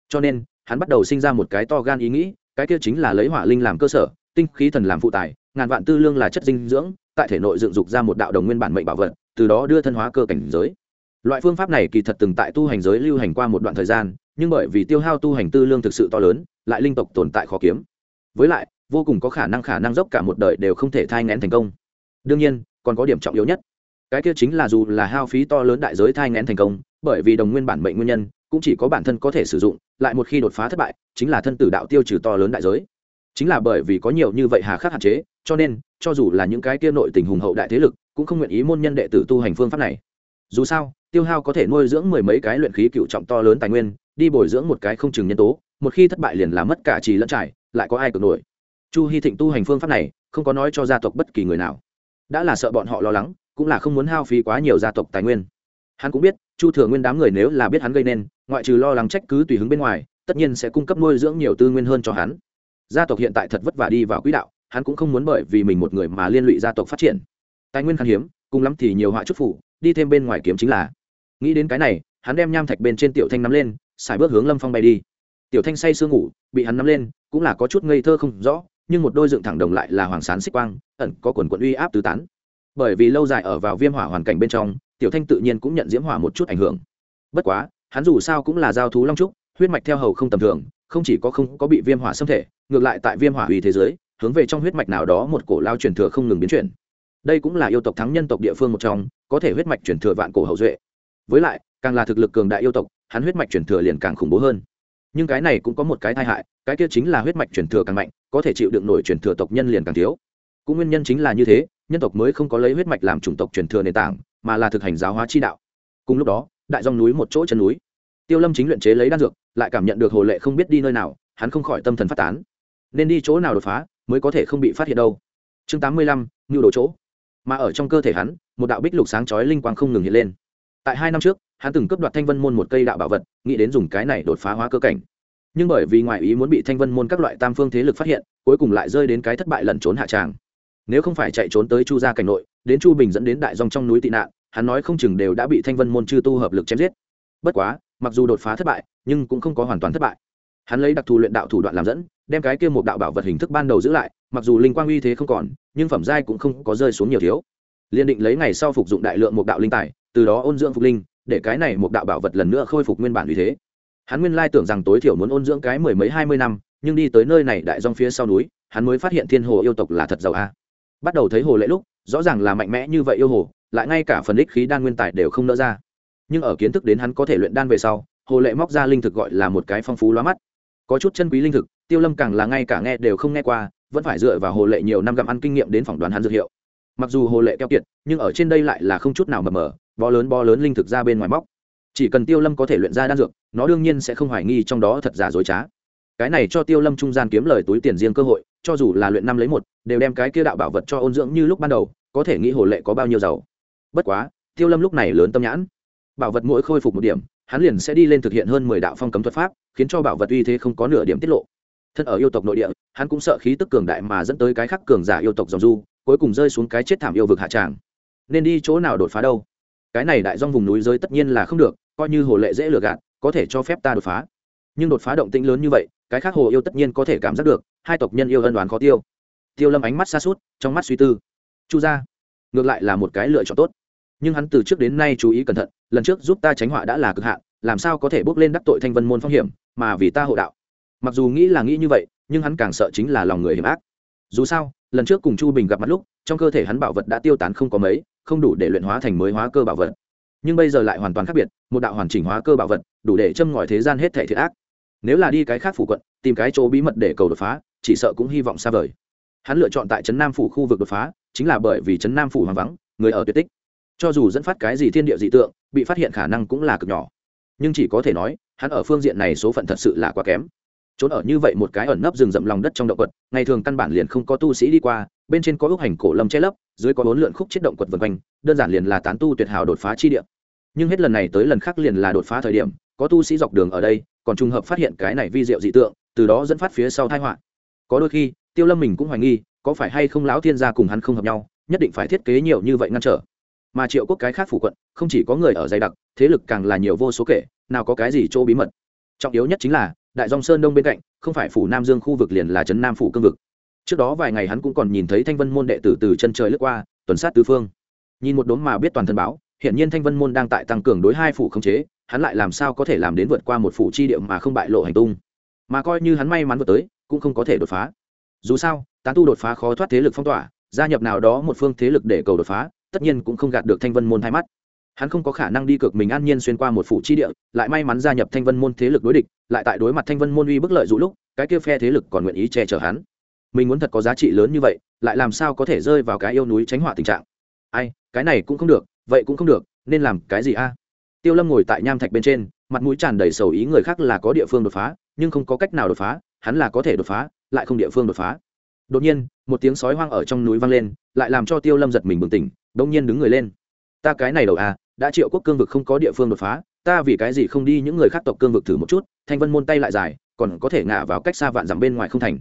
Cho nên, hắn bắt đầu sinh ra một cái to gan ý nghĩ, cái kia chính là lấy hỏa linh làm cơ sở, tinh khí thần làm phụ tài, ngàn vạn tư lương là chất dinh dưỡng, tại thể nội dựng dục ra một đạo đồng nguyên bản mệnh bảo vật, từ đó đưa thân hóa cơ cảnh giới. Loại phương pháp này kỳ thật từng tại tu hành giới lưu hành qua một đoạn thời gian nhưng bởi vì tiêu hao tu hành tư lương thực sự to lớn, lại linh tộc tồn tại khó kiếm. Với lại, vô cùng có khả năng khả năng dốc cả một đời đều không thể thai ngén thành công. Đương nhiên, còn có điểm trọng yếu nhất. Cái kia chính là dù là hao phí to lớn đại giới thai ngén thành công, bởi vì đồng nguyên bản mệnh nguyên nhân, cũng chỉ có bản thân có thể sử dụng, lại một khi đột phá thất bại, chính là thân tử đạo tiêu trừ to lớn đại giới. Chính là bởi vì có nhiều như vậy hà khắc hạn chế, cho nên, cho dù là những cái kia nội tình hùng hậu đại thế lực, cũng không nguyện ý môn nhân đệ tử tu hành phương pháp này dù sao, tiêu hao có thể nuôi dưỡng mười mấy cái luyện khí cựu trọng to lớn tài nguyên, đi bồi dưỡng một cái không chừng nhân tố, một khi thất bại liền làm mất cả trì lẫn trải, lại có ai cực nổi. Chu hy thịnh tu hành phương pháp này, không có nói cho gia tộc bất kỳ người nào. Đã là sợ bọn họ lo lắng, cũng là không muốn hao phí quá nhiều gia tộc tài nguyên. Hắn cũng biết, chu thừa nguyên đám người nếu là biết hắn gây nên, ngoại trừ lo lắng trách cứ tùy hứng bên ngoài, tất nhiên sẽ cung cấp nuôi dưỡng nhiều tư nguyên hơn cho hắn. Gia tộc hiện tại thật vất vả đi vào quỹ đạo, hắn cũng không muốn bởi vì mình một người mà liên lụy gia tộc phát triển. Tài nguyên khan hiếm, cùng lắm thì nhiều họa chút phủ đi thêm bên ngoài kiếm chính là. Nghĩ đến cái này, hắn đem nham thạch bên trên tiểu thanh nắm lên, xài bước hướng lâm phong bay đi. Tiểu thanh say sương ngủ, bị hắn nắm lên, cũng là có chút ngây thơ không rõ, nhưng một đôi dựng thẳng đồng lại là hoàng sán xích quang, ẩn có quần quận uy áp tứ tán. Bởi vì lâu dài ở vào viêm hỏa hoàn cảnh bên trong, tiểu thanh tự nhiên cũng nhận diễm hỏa một chút ảnh hưởng. Bất quá, hắn dù sao cũng là giao thú long trúc, huyết mạch theo hầu không tầm thường, không chỉ có không có bị viêm hỏa xâm thể, ngược lại tại viêm hỏa uy thế giới, hướng về trong huyết mạch nào đó một cổ lao truyền thừa không ngừng biến chuyển đây cũng là yêu tộc thắng nhân tộc địa phương một trong, có thể huyết mạch truyền thừa vạn cổ hậu duệ. Với lại, càng là thực lực cường đại yêu tộc, hắn huyết mạch truyền thừa liền càng khủng bố hơn. Nhưng cái này cũng có một cái tai hại, cái kia chính là huyết mạch truyền thừa càng mạnh, có thể chịu đựng nổi truyền thừa tộc nhân liền càng thiếu. Cũng nguyên nhân chính là như thế, nhân tộc mới không có lấy huyết mạch làm chủng tộc truyền thừa nền tảng, mà là thực hành giáo hóa chi đạo. Cùng lúc đó, đại dòng núi một chỗ chân núi. Tiêu lâm chính luyện chế lấy đan dược, lại cảm nhận được hồ lệ không biết đi nơi nào, hắn không khỏi tâm thần phát tán. Nên đi chỗ nào đột phá, mới có thể không bị phát hiện đâu. Chương tám mươi lăm ngưu đồ chỗ mà ở trong cơ thể hắn, một đạo bích lục sáng chói linh quang không ngừng hiện lên. Tại hai năm trước, hắn từng cướp đoạt thanh vân môn một cây đạo bảo vật, nghĩ đến dùng cái này đột phá hóa cơ cảnh. Nhưng bởi vì ngoại ý muốn bị thanh vân môn các loại tam phương thế lực phát hiện, cuối cùng lại rơi đến cái thất bại lẩn trốn hạ tràng. Nếu không phải chạy trốn tới chu gia cảnh nội, đến chu bình dẫn đến đại dòng trong núi tị nạn, hắn nói không chừng đều đã bị thanh vân môn chư tu hợp lực chém giết. Bất quá, mặc dù đột phá thất bại, nhưng cũng không có hoàn toàn thất bại. Hắn lấy đặc thù luyện đạo thủ đoạn làm dẫn đem cái kia một đạo bảo vật hình thức ban đầu giữ lại, mặc dù linh quang uy thế không còn, nhưng phẩm giai cũng không có rơi xuống nhiều thiếu. Liên định lấy ngày sau phục dụng đại lượng một đạo linh tài, từ đó ôn dưỡng phục linh, để cái này một đạo bảo vật lần nữa khôi phục nguyên bản uy thế. Hắn nguyên lai tưởng rằng tối thiểu muốn ôn dưỡng cái mười mấy hai mươi năm, nhưng đi tới nơi này đại dòng phía sau núi, hắn mới phát hiện thiên hồ yêu tộc là thật giàu a. Bắt đầu thấy hồ lệ lúc, rõ ràng là mạnh mẽ như vậy yêu hồ, lại ngay cả phần ích khí đan nguyên tài đều không nỡ ra. Nhưng ở kiến thức đến hắn có thể luyện đan về sau, hồ lệ móc ra linh thực gọi là một cái phong phú lóa mắt. Có chút chân quý linh thực tiêu lâm càng là ngay cả nghe đều không nghe qua, vẫn phải dựa vào hồ lệ nhiều năm gặm ăn kinh nghiệm đến phỏng đoán hắn dược hiệu. Mặc dù hồ lệ keo kiệt, nhưng ở trên đây lại là không chút nào mờ mờ, bó lớn bó lớn linh thực ra bên ngoài móc. Chỉ cần tiêu lâm có thể luyện ra đan dược, nó đương nhiên sẽ không hoài nghi trong đó thật giả dối trá. Cái này cho tiêu lâm trung gian kiếm lời túi tiền riêng cơ hội, cho dù là luyện năm lấy một, đều đem cái kia đạo bảo vật cho ôn dưỡng như lúc ban đầu, có thể nghĩ hồ lệ có bao nhiêu giàu. Bất quá, tiêu lâm lúc này lớn tâm nhãn. Bảo vật mỗi khôi phục một điểm, hắn liền sẽ đi lên thực hiện hơn mười đạo phong cấm thuật pháp, khiến cho bảo vật uy thế không có nửa điểm tiết lộ thân ở yêu tộc nội địa, hắn cũng sợ khí tức cường đại mà dẫn tới cái khắc cường giả yêu tộc dòng du, cuối cùng rơi xuống cái chết thảm yêu vực hạ tràng. Nên đi chỗ nào đột phá đâu? Cái này đại dong vùng núi giới tất nhiên là không được, coi như hồ lệ dễ lừa gạt, có thể cho phép ta đột phá. Nhưng đột phá động tĩnh lớn như vậy, cái khác hồ yêu tất nhiên có thể cảm giác được, hai tộc nhân yêu ân đoán khó tiêu. Tiêu lâm ánh mắt xa suốt trong mắt suy tư. Chu ra ngược lại là một cái lựa chọn tốt. Nhưng hắn từ trước đến nay chú ý cẩn thận, lần trước giúp ta tránh họa đã là cực hạn, làm sao có thể bước lên đắc tội thanh vân môn phong hiểm, mà vì ta hộ đạo mặc dù nghĩ là nghĩ như vậy, nhưng hắn càng sợ chính là lòng người hiểm ác. Dù sao, lần trước cùng chu bình gặp mặt lúc, trong cơ thể hắn bảo vật đã tiêu tán không có mấy, không đủ để luyện hóa thành mới hóa cơ bảo vật. Nhưng bây giờ lại hoàn toàn khác biệt, một đạo hoàn chỉnh hóa cơ bảo vật, đủ để châm ngòi thế gian hết thể thiệt ác. Nếu là đi cái khác phủ quận, tìm cái chỗ bí mật để cầu đột phá, chỉ sợ cũng hy vọng xa vời. Hắn lựa chọn tại trấn nam phủ khu vực đột phá, chính là bởi vì trấn nam phủ hoang vắng, người ở tuyệt tích. Cho dù dẫn phát cái gì thiên địa dị tượng, bị phát hiện khả năng cũng là cực nhỏ. Nhưng chỉ có thể nói, hắn ở phương diện này số phận thật sự là quá kém trốn ở như vậy một cái ẩn nấp rừng rậm lòng đất trong động quật, ngày thường căn bản liền không có tu sĩ đi qua, bên trên có ước hành cổ lâm che lấp, dưới có bốn lượn khúc chết động quật vân quanh, đơn giản liền là tán tu tuyệt hảo đột phá chi địa. Nhưng hết lần này tới lần khác liền là đột phá thời điểm, có tu sĩ dọc đường ở đây, còn trùng hợp phát hiện cái này vi diệu dị tượng, từ đó dẫn phát phía sau tai họa. Có đôi khi, tiêu lâm mình cũng hoài nghi, có phải hay không lão thiên gia cùng hắn không hợp nhau, nhất định phải thiết kế nhiều như vậy ngăn trở. Mà triệu quốc cái khác phủ quận, không chỉ có người ở dày đặc, thế lực càng là nhiều vô số kể, nào có cái gì chỗ bí mật. Trọng yếu nhất chính là đại dòng sơn đông bên cạnh, không phải phủ nam dương khu vực liền là trấn nam phủ cương vực. Trước đó vài ngày hắn cũng còn nhìn thấy thanh vân môn đệ tử từ chân trời lướt qua, tuần sát tứ phương. Nhìn một đốm mà biết toàn thân báo hiện nhiên thanh vân môn đang tại tăng cường đối hai phủ khống chế, hắn lại làm sao có thể làm đến vượt qua một phủ chi địa mà không bại lộ hành tung. Mà coi như hắn may mắn vượt tới, cũng không có thể đột phá. Dù sao, tán tu đột phá khó thoát thế lực phong tỏa, gia nhập nào đó một phương thế lực để cầu đột phá, tất nhiên cũng không gạt được thanh vân môn hai mắt hắn không có khả năng đi cực mình an nhiên xuyên qua một phủ chi địa, lại may mắn gia nhập thanh vân môn thế lực đối địch, lại tại đối mặt thanh vân môn uy bức lợi dụ lúc, cái kia phe thế lực còn nguyện ý che chở hắn. Mình muốn thật có giá trị lớn như vậy, lại làm sao có thể rơi vào cái yêu núi tránh họa tình trạng? Ai, cái này cũng không được, vậy cũng không được, nên làm cái gì a? Tiêu lâm ngồi tại nham thạch bên trên, mặt mũi tràn đầy sầu ý người khác là có địa phương đột phá, nhưng không có cách nào đột phá, hắn là có thể đột phá, lại không địa phương đột phá. Đột nhiên, một tiếng sói hoang ở trong núi vang lên, lại làm cho tiêu lâm giật mình bừng tỉnh đ ỗ n g nhiên đứng người lên. Ta cái này đầu à đã triệu quốc cương vực không có địa phương đột phá, ta vì cái gì không đi những người khác tộc cương vực thử một chút, thanh vân môn tay lại dài, còn có thể ngả vào cách xa vạn dặm bên ngoài không thành.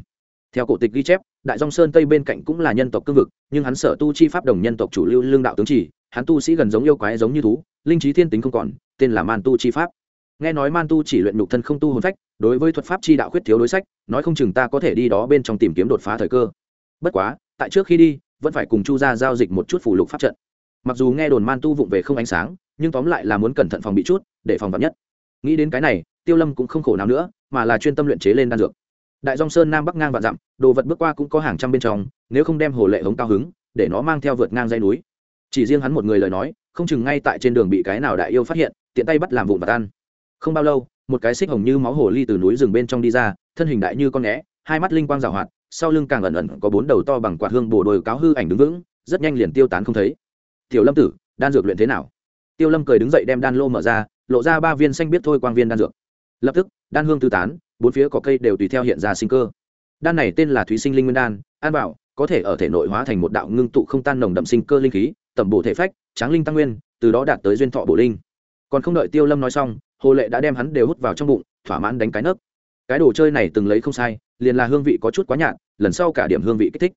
Theo cổ tịch ghi chép, đại dòng sơn tây bên cạnh cũng là nhân tộc cương vực, nhưng hắn sở tu chi pháp đồng nhân tộc chủ lưu lương đạo tướng chỉ, hắn tu sĩ gần giống yêu quái giống như thú, linh trí thiên tính không còn, tên là man tu chi pháp. Nghe nói man tu chỉ luyện nhục thân không tu hồn phách, đối với thuật pháp chi đạo khuyết thiếu đối sách, nói không chừng ta có thể đi đó bên trong tìm kiếm đột phá thời cơ. Bất quá, tại trước khi đi, vẫn phải cùng chu ra giao dịch một chút phủ lục pháp trận mặc dù nghe đồn man tu vụng về không ánh sáng, nhưng tóm lại là muốn cẩn thận phòng bị chút, để phòng vắn nhất. Nghĩ đến cái này, tiêu lâm cũng không khổ nào nữa, mà là chuyên tâm luyện chế lên đan dược. Đại dòng sơn nam bắc ngang vạn dặm, đồ vật bước qua cũng có hàng trăm bên trong, nếu không đem hồ lệ hống cao hứng, để nó mang theo vượt ngang dây núi. Chỉ riêng hắn một người lời nói, không chừng ngay tại trên đường bị cái nào đại yêu phát hiện, tiện tay bắt làm vụn và tan. Không bao lâu, một cái xích hồng như máu hồ ly từ núi rừng bên trong đi ra, thân hình đại như con né hai mắt linh quang rào hoạt, sau lưng càng ẩn ẩn có bốn đầu to bằng quạt hương bồ đồi cáo hư ảnh đứng vững, rất nhanh liền tiêu tán không thấy tiểu lâm tử, đan dược luyện thế nào? Tiêu lâm cười đứng dậy đem đan lô mở ra, lộ ra ba viên xanh biết thôi quang viên đan dược. Lập tức, đan hương tư tán, bốn phía có cây đều tùy theo hiện ra sinh cơ. Đan này tên là thúy sinh linh nguyên đan, an bảo, có thể ở thể nội hóa thành một đạo ngưng tụ không tan nồng đậm sinh cơ linh khí, tẩm bổ thể phách, tráng linh tăng nguyên, từ đó đạt tới duyên thọ bổ linh. Còn không đợi tiêu lâm nói xong, hồ lệ đã đem hắn đều hút vào trong bụng, thỏa mãn đánh cái nấc. Cái đồ chơi này từng lấy không sai, liền là hương vị có chút quá nhạt, lần sau cả điểm hương vị kích thích.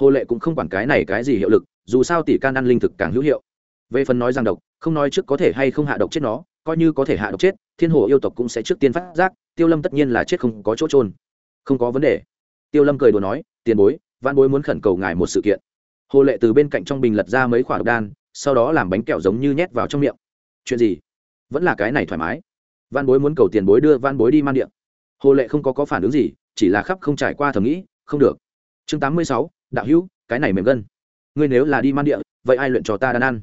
Hồ lệ cũng không quản cái này cái gì hiệu lực dù sao tỷ can ăn linh thực càng hữu hiệu. Về phần nói rằng độc, không nói trước có thể hay không hạ độc chết nó, coi như có thể hạ độc chết, thiên hồ yêu tộc cũng sẽ trước tiên phát giác, tiêu lâm tất nhiên là chết không có chỗ trôn không có vấn đề. Tiêu lâm cười đùa nói, tiền bối văn bối muốn khẩn cầu ngài một sự kiện. Hồ lệ từ bên cạnh trong bình lật ra mấy khoả độc đan, sau đó làm bánh kẹo giống như nhét vào trong miệng. Chuyện gì? Vẫn là cái này thoải mái. Văn bối muốn cầu tiền bối đưa văn bối đi man điện. Hồ lệ không có có phản ứng gì, chỉ là khắp không trải qua thầm nghĩ, không được. Chương tám mươi sáu, đạo hữu, cái này mềm gân ngươi nếu là đi man địa, vậy ai luyện cho ta đan ăn?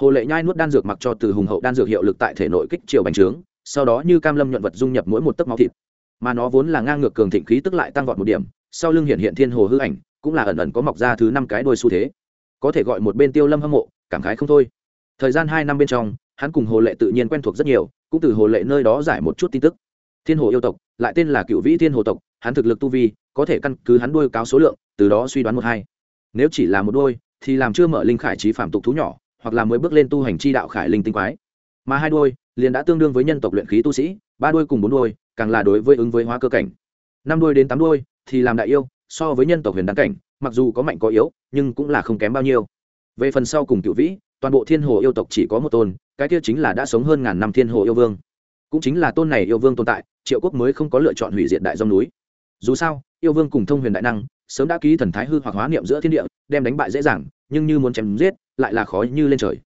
Hồ lệ nhai nuốt đan dược mặc cho từ hùng hậu đan dược hiệu lực tại thể nội kích chiều bành trướng, sau đó như cam lâm nhuận vật dung nhập mỗi một tấc máu thịt. Mà nó vốn là ngang ngược cường thịnh khí tức lại tăng vọt một điểm, sau lưng hiện hiện thiên hồ hư ảnh, cũng là ẩn ẩn có mọc ra thứ năm cái đôi xu thế. Có thể gọi một bên tiêu lâm hâm mộ, cảm khái không thôi. Thời gian hai năm bên trong, hắn cùng hồ lệ tự nhiên quen thuộc rất nhiều, cũng từ hồ lệ nơi đó giải một chút tin tức. Thiên hồ yêu tộc, lại tên là cựu vĩ thiên hồ tộc, hắn thực lực tu vi, có thể căn cứ hắn đuôi cáo số lượng, từ đó suy đoán một hai. Nếu chỉ là một đôi thì làm chưa mở linh khải trí phạm tục thú nhỏ, hoặc là mới bước lên tu hành chi đạo khải linh tinh quái. Mà hai đôi liền đã tương đương với nhân tộc luyện khí tu sĩ, ba đôi cùng bốn đôi càng là đối với ứng với hóa cơ cảnh. Năm đôi đến tám đôi thì làm đại yêu, so với nhân tộc huyền đăng cảnh, mặc dù có mạnh có yếu, nhưng cũng là không kém bao nhiêu. Về phần sau cùng cựu vĩ, toàn bộ thiên hồ yêu tộc chỉ có một tôn, cái kia chính là đã sống hơn ngàn năm thiên hồ yêu vương. Cũng chính là tôn này yêu vương tồn tại, triệu quốc mới không có lựa chọn hủy diệt đại dông núi. Dù sao, yêu vương cùng thông huyền đại năng sớm đã ký thần thái hư hoặc hóa niệm giữa thiên địa, đem đánh bại dễ dàng, nhưng như muốn chém giết, lại là khó như lên trời.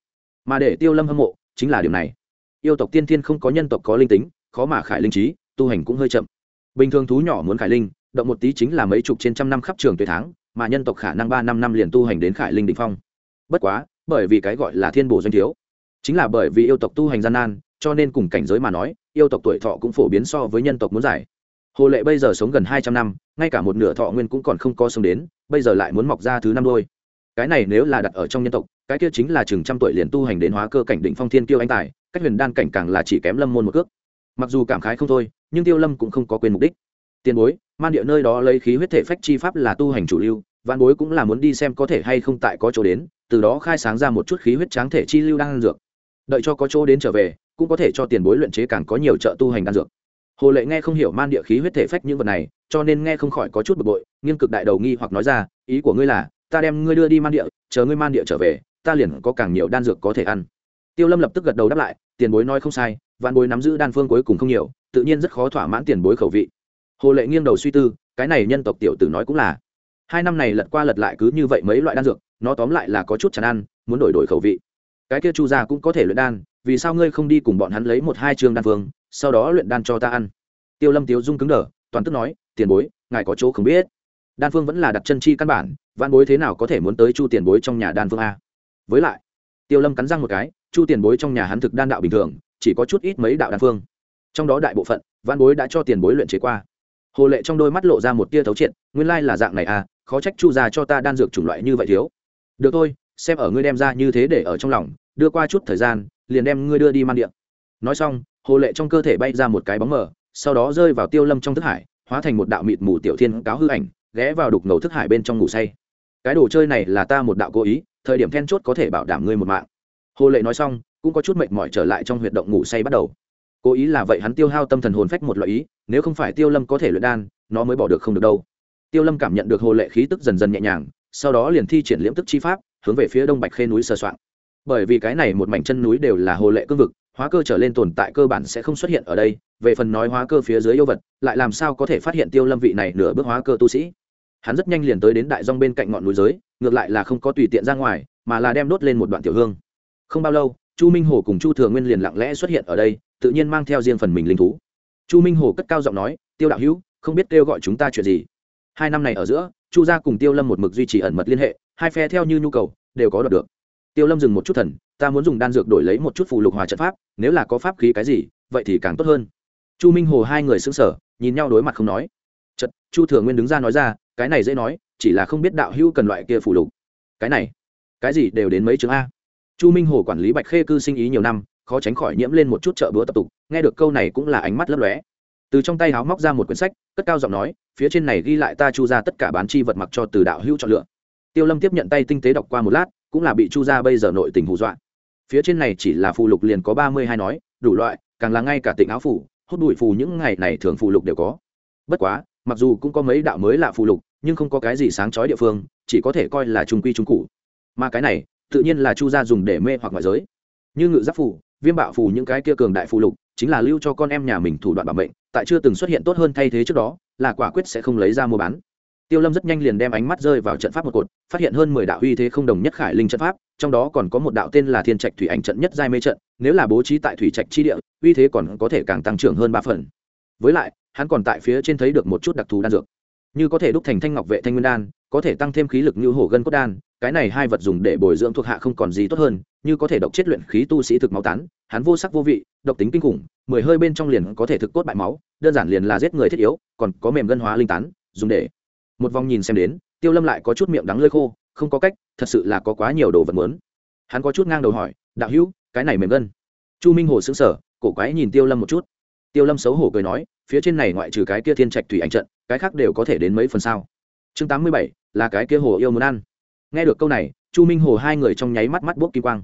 Mà để tiêu lâm hâm mộ, chính là điều này. Yêu tộc tiên thiên không có nhân tộc có linh tính, khó mà khải linh trí, tu hành cũng hơi chậm. Bình thường thú nhỏ muốn khải linh, động một tí chính là mấy chục trên trăm năm khắp trường tuế tháng mà nhân tộc khả năng ba năm năm liền tu hành đến khải linh định phong. Bất quá, bởi vì cái gọi là thiên bổ doanh thiếu, chính là bởi vì yêu tộc tu hành gian nan, cho nên cùng cảnh giới mà nói, yêu tộc tuổi thọ cũng phổ biến so với nhân tộc muốn giải hồ lệ bây giờ sống gần hai trăm năm, ngay cả một nửa thọ nguyên cũng còn không có sống đến, bây giờ lại muốn mọc ra thứ năm đôi. Cái này nếu là đặt ở trong nhân tộc, cái kia chính là chừng trăm tuổi liền tu hành đến hóa cơ cảnh định phong thiên tiêu anh tài, cách huyền đan cảnh càng là chỉ kém lâm môn một cước. Mặc dù cảm khái không thôi, nhưng tiêu lâm cũng không có quyền mục đích. Tiền bối, man địa nơi đó lấy khí huyết thể phách chi pháp là tu hành chủ lưu văn bối cũng là muốn đi xem có thể hay không tại có chỗ đến, từ đó khai sáng ra một chút khí huyết tráng thể chi lưu đang dược. Đợi cho có chỗ đến trở về, cũng có thể cho tiền bối luyện chế càng có nhiều trợ tu hành đan dược hồ lệ nghe không hiểu man địa khí huyết thể phách những vật này, cho nên nghe không khỏi có chút bực bội nghiên cực đại đầu nghi hoặc nói ra, ý của ngươi là, ta đem ngươi đưa đi man địa, chờ ngươi man địa trở về, ta liền có càng nhiều đan dược có thể ăn. Tiêu lâm lập tức gật đầu đáp lại, tiền bối nói không sai, vạn bối nắm giữ đan phương cuối cùng không nhiều, tự nhiên rất khó thỏa mãn tiền bối khẩu vị. Hồ lệ nghiêng đầu suy tư, cái này nhân tộc tiểu tử nói cũng là, hai năm này lật qua lật lại cứ như vậy mấy loại đan dược, nó tóm lại là có chút chán ăn, muốn đổi đổi khẩu vị. Cái kia chu gia cũng có thể luyện đan, vì sao ngươi không đi cùng bọn hắn lấy một hai chương đan phương sau đó luyện đan cho ta ăn. Tiêu lâm tiếu dung cứng đờ, toàn tức nói, tiền bối, ngài có chỗ không biết. Đan phương vẫn là đặt chân chi căn bản văn bối thế nào có thể muốn tới chu tiền bối trong nhà đan phương a? Với lại, tiêu lâm cắn răng một cái, chu tiền bối trong nhà hắn thực đan đạo bình thường, chỉ có chút ít mấy đạo đan phương. Trong đó đại bộ phận văn bối đã cho tiền bối luyện chế qua. Hồ lệ trong đôi mắt lộ ra một tia thấu triệt, nguyên lai là dạng này à khó trách chu già cho ta đan dược chủng loại như vậy thiếu. Được thôi, xem ở ngươi đem ra như thế để ở trong lòng, đưa qua chút thời gian, liền đem ngươi đưa đi man điện nói xong, hồ lệ trong cơ thể bay ra một cái bóng mờ, sau đó rơi vào tiêu lâm trong thức hải, hóa thành một đạo mịt mù tiểu thiên cáo hư ảnh, ghé vào đục ngầu thức hải bên trong ngủ say. Cái đồ chơi này là ta một đạo cố ý, thời điểm then chốt có thể bảo đảm ngươi một mạng. Hồ lệ nói xong, cũng có chút mệt mỏi trở lại trong huyệt động ngủ say bắt đầu. Cố ý là vậy hắn tiêu hao tâm thần hồn phách một loại ý, nếu không phải tiêu lâm có thể luyện đan, nó mới bỏ được không được đâu. Tiêu lâm cảm nhận được hồ lệ khí tức dần dần nhẹ nhàng, sau đó liền thi triển liễm tức chi pháp, hướng về phía đông bạch khê núi sơ soạn bởi vì cái này một mảnh chân núi đều là hồ lệ cương vực hóa cơ trở lên tồn tại cơ bản sẽ không xuất hiện ở đây, về phần nói hóa cơ phía dưới yêu vật, lại làm sao có thể phát hiện tiêu lâm vị này nửa bước hóa cơ tu sĩ? Hắn rất nhanh liền tới đến đại dong bên cạnh ngọn núi giới, ngược lại là không có tùy tiện ra ngoài, mà là đem đốt lên một đoạn tiểu hương. Không bao lâu, chu minh hồ cùng chu thừa nguyên liền lặng lẽ xuất hiện ở đây, tự nhiên mang theo riêng phần mình linh thú. Chu minh hồ cất cao giọng nói, tiêu đạo hữu, không biết kêu gọi chúng ta chuyện gì? Hai năm này ở giữa, chu gia cùng tiêu lâm một mực duy trì ẩn mật liên hệ, hai phe theo như nhu cầu, đều có đoạt được tiêu lâm dừng một chút thần, ta muốn dùng đan dược đổi lấy một chút phù lục hòa trận pháp, nếu là có pháp khí cái gì, vậy thì càng tốt hơn. Chu minh hồ hai người xứng sở nhìn nhau đối mặt không nói. Chật chu thừa nguyên đứng ra nói ra, cái này dễ nói, chỉ là không biết đạo hữu cần loại kia phù lục. Cái này, cái gì đều đến mấy chứng a. Chu minh hồ quản lý bạch khê cư sinh ý nhiều năm, khó tránh khỏi nhiễm lên một chút chợ búa tập tục, nghe được câu này cũng là ánh mắt lấp lóe. Từ trong tay háo móc ra một quyển sách, cất cao giọng nói, phía trên này ghi lại ta chu ra tất cả bán chi vật mặc cho từ đạo hữu chọn lựa. Tiêu lâm tiếp nhận tay tinh tế đọc qua một lát cũng là bị chu Gia bây giờ nội tình hù dọa. Phía trên này chỉ là phù lục liền có ba mươi hai nói, đủ loại, càng là ngay cả tỉnh áo phủ, hút đuổi phù những ngày này thường phù lục đều có. Bất quá, mặc dù cũng có mấy đạo mới lạ phù lục, nhưng không có cái gì sáng chói địa phương, chỉ có thể coi là trung quy trung cụ mà cái này, tự nhiên là chu gia dùng để mê hoặc ngoại giới. Như ngự giáp phù, viêm bạo phù những cái kia cường đại phù lục, chính là lưu cho con em nhà mình thủ đoạn bảo mệnh, tại chưa từng xuất hiện tốt hơn thay thế trước đó, là quả quyết sẽ không lấy ra mua bán tiêu lâm rất nhanh liền đem ánh mắt rơi vào trận pháp một cột, phát hiện hơn mười đạo uy thế không đồng nhất khải linh trận pháp, trong đó còn có một đạo tên là thiên trạch thủy ảnh trận nhất giai mê trận, nếu là bố trí tại thủy trạch chi địa, uy thế còn có thể càng tăng trưởng hơn ba phần. Với lại, hắn còn tại phía trên thấy được một chút đặc thù đan dược. Như có thể đúc thành thanh ngọc vệ thanh nguyên đan, có thể tăng thêm khí lực như hổ gân cốt đan, cái này hai vật dùng để bồi dưỡng thuộc hạ không còn gì tốt hơn, như có thể độc chết luyện khí tu sĩ thực máu tán, hắn vô sắc vô vị, độc tính kinh khủng, mười hơi bên trong liền có thể thực cốt bại máu, đơn giản liền là giết người thiết yếu, còn có mềm gân hóa linh tán, dùng để một vòng nhìn xem đến, tiêu lâm lại có chút miệng đắng lơi khô, không có cách, thật sự là có quá nhiều đồ vật muốn. Hắn có chút ngang đầu hỏi, đạo hữu, cái này mềm gân. Chu minh hồ xứng sở cổ quái nhìn tiêu lâm một chút. Tiêu lâm xấu hổ cười nói, phía trên này ngoại trừ cái kia thiên trạch thủy ảnh trận, cái khác đều có thể đến mấy phần sao? Chương tám mươi bảy, là cái kia hồ yêu muốn ăn. Nghe được câu này, chu minh hồ hai người trong nháy mắt mắt bốc kim quang.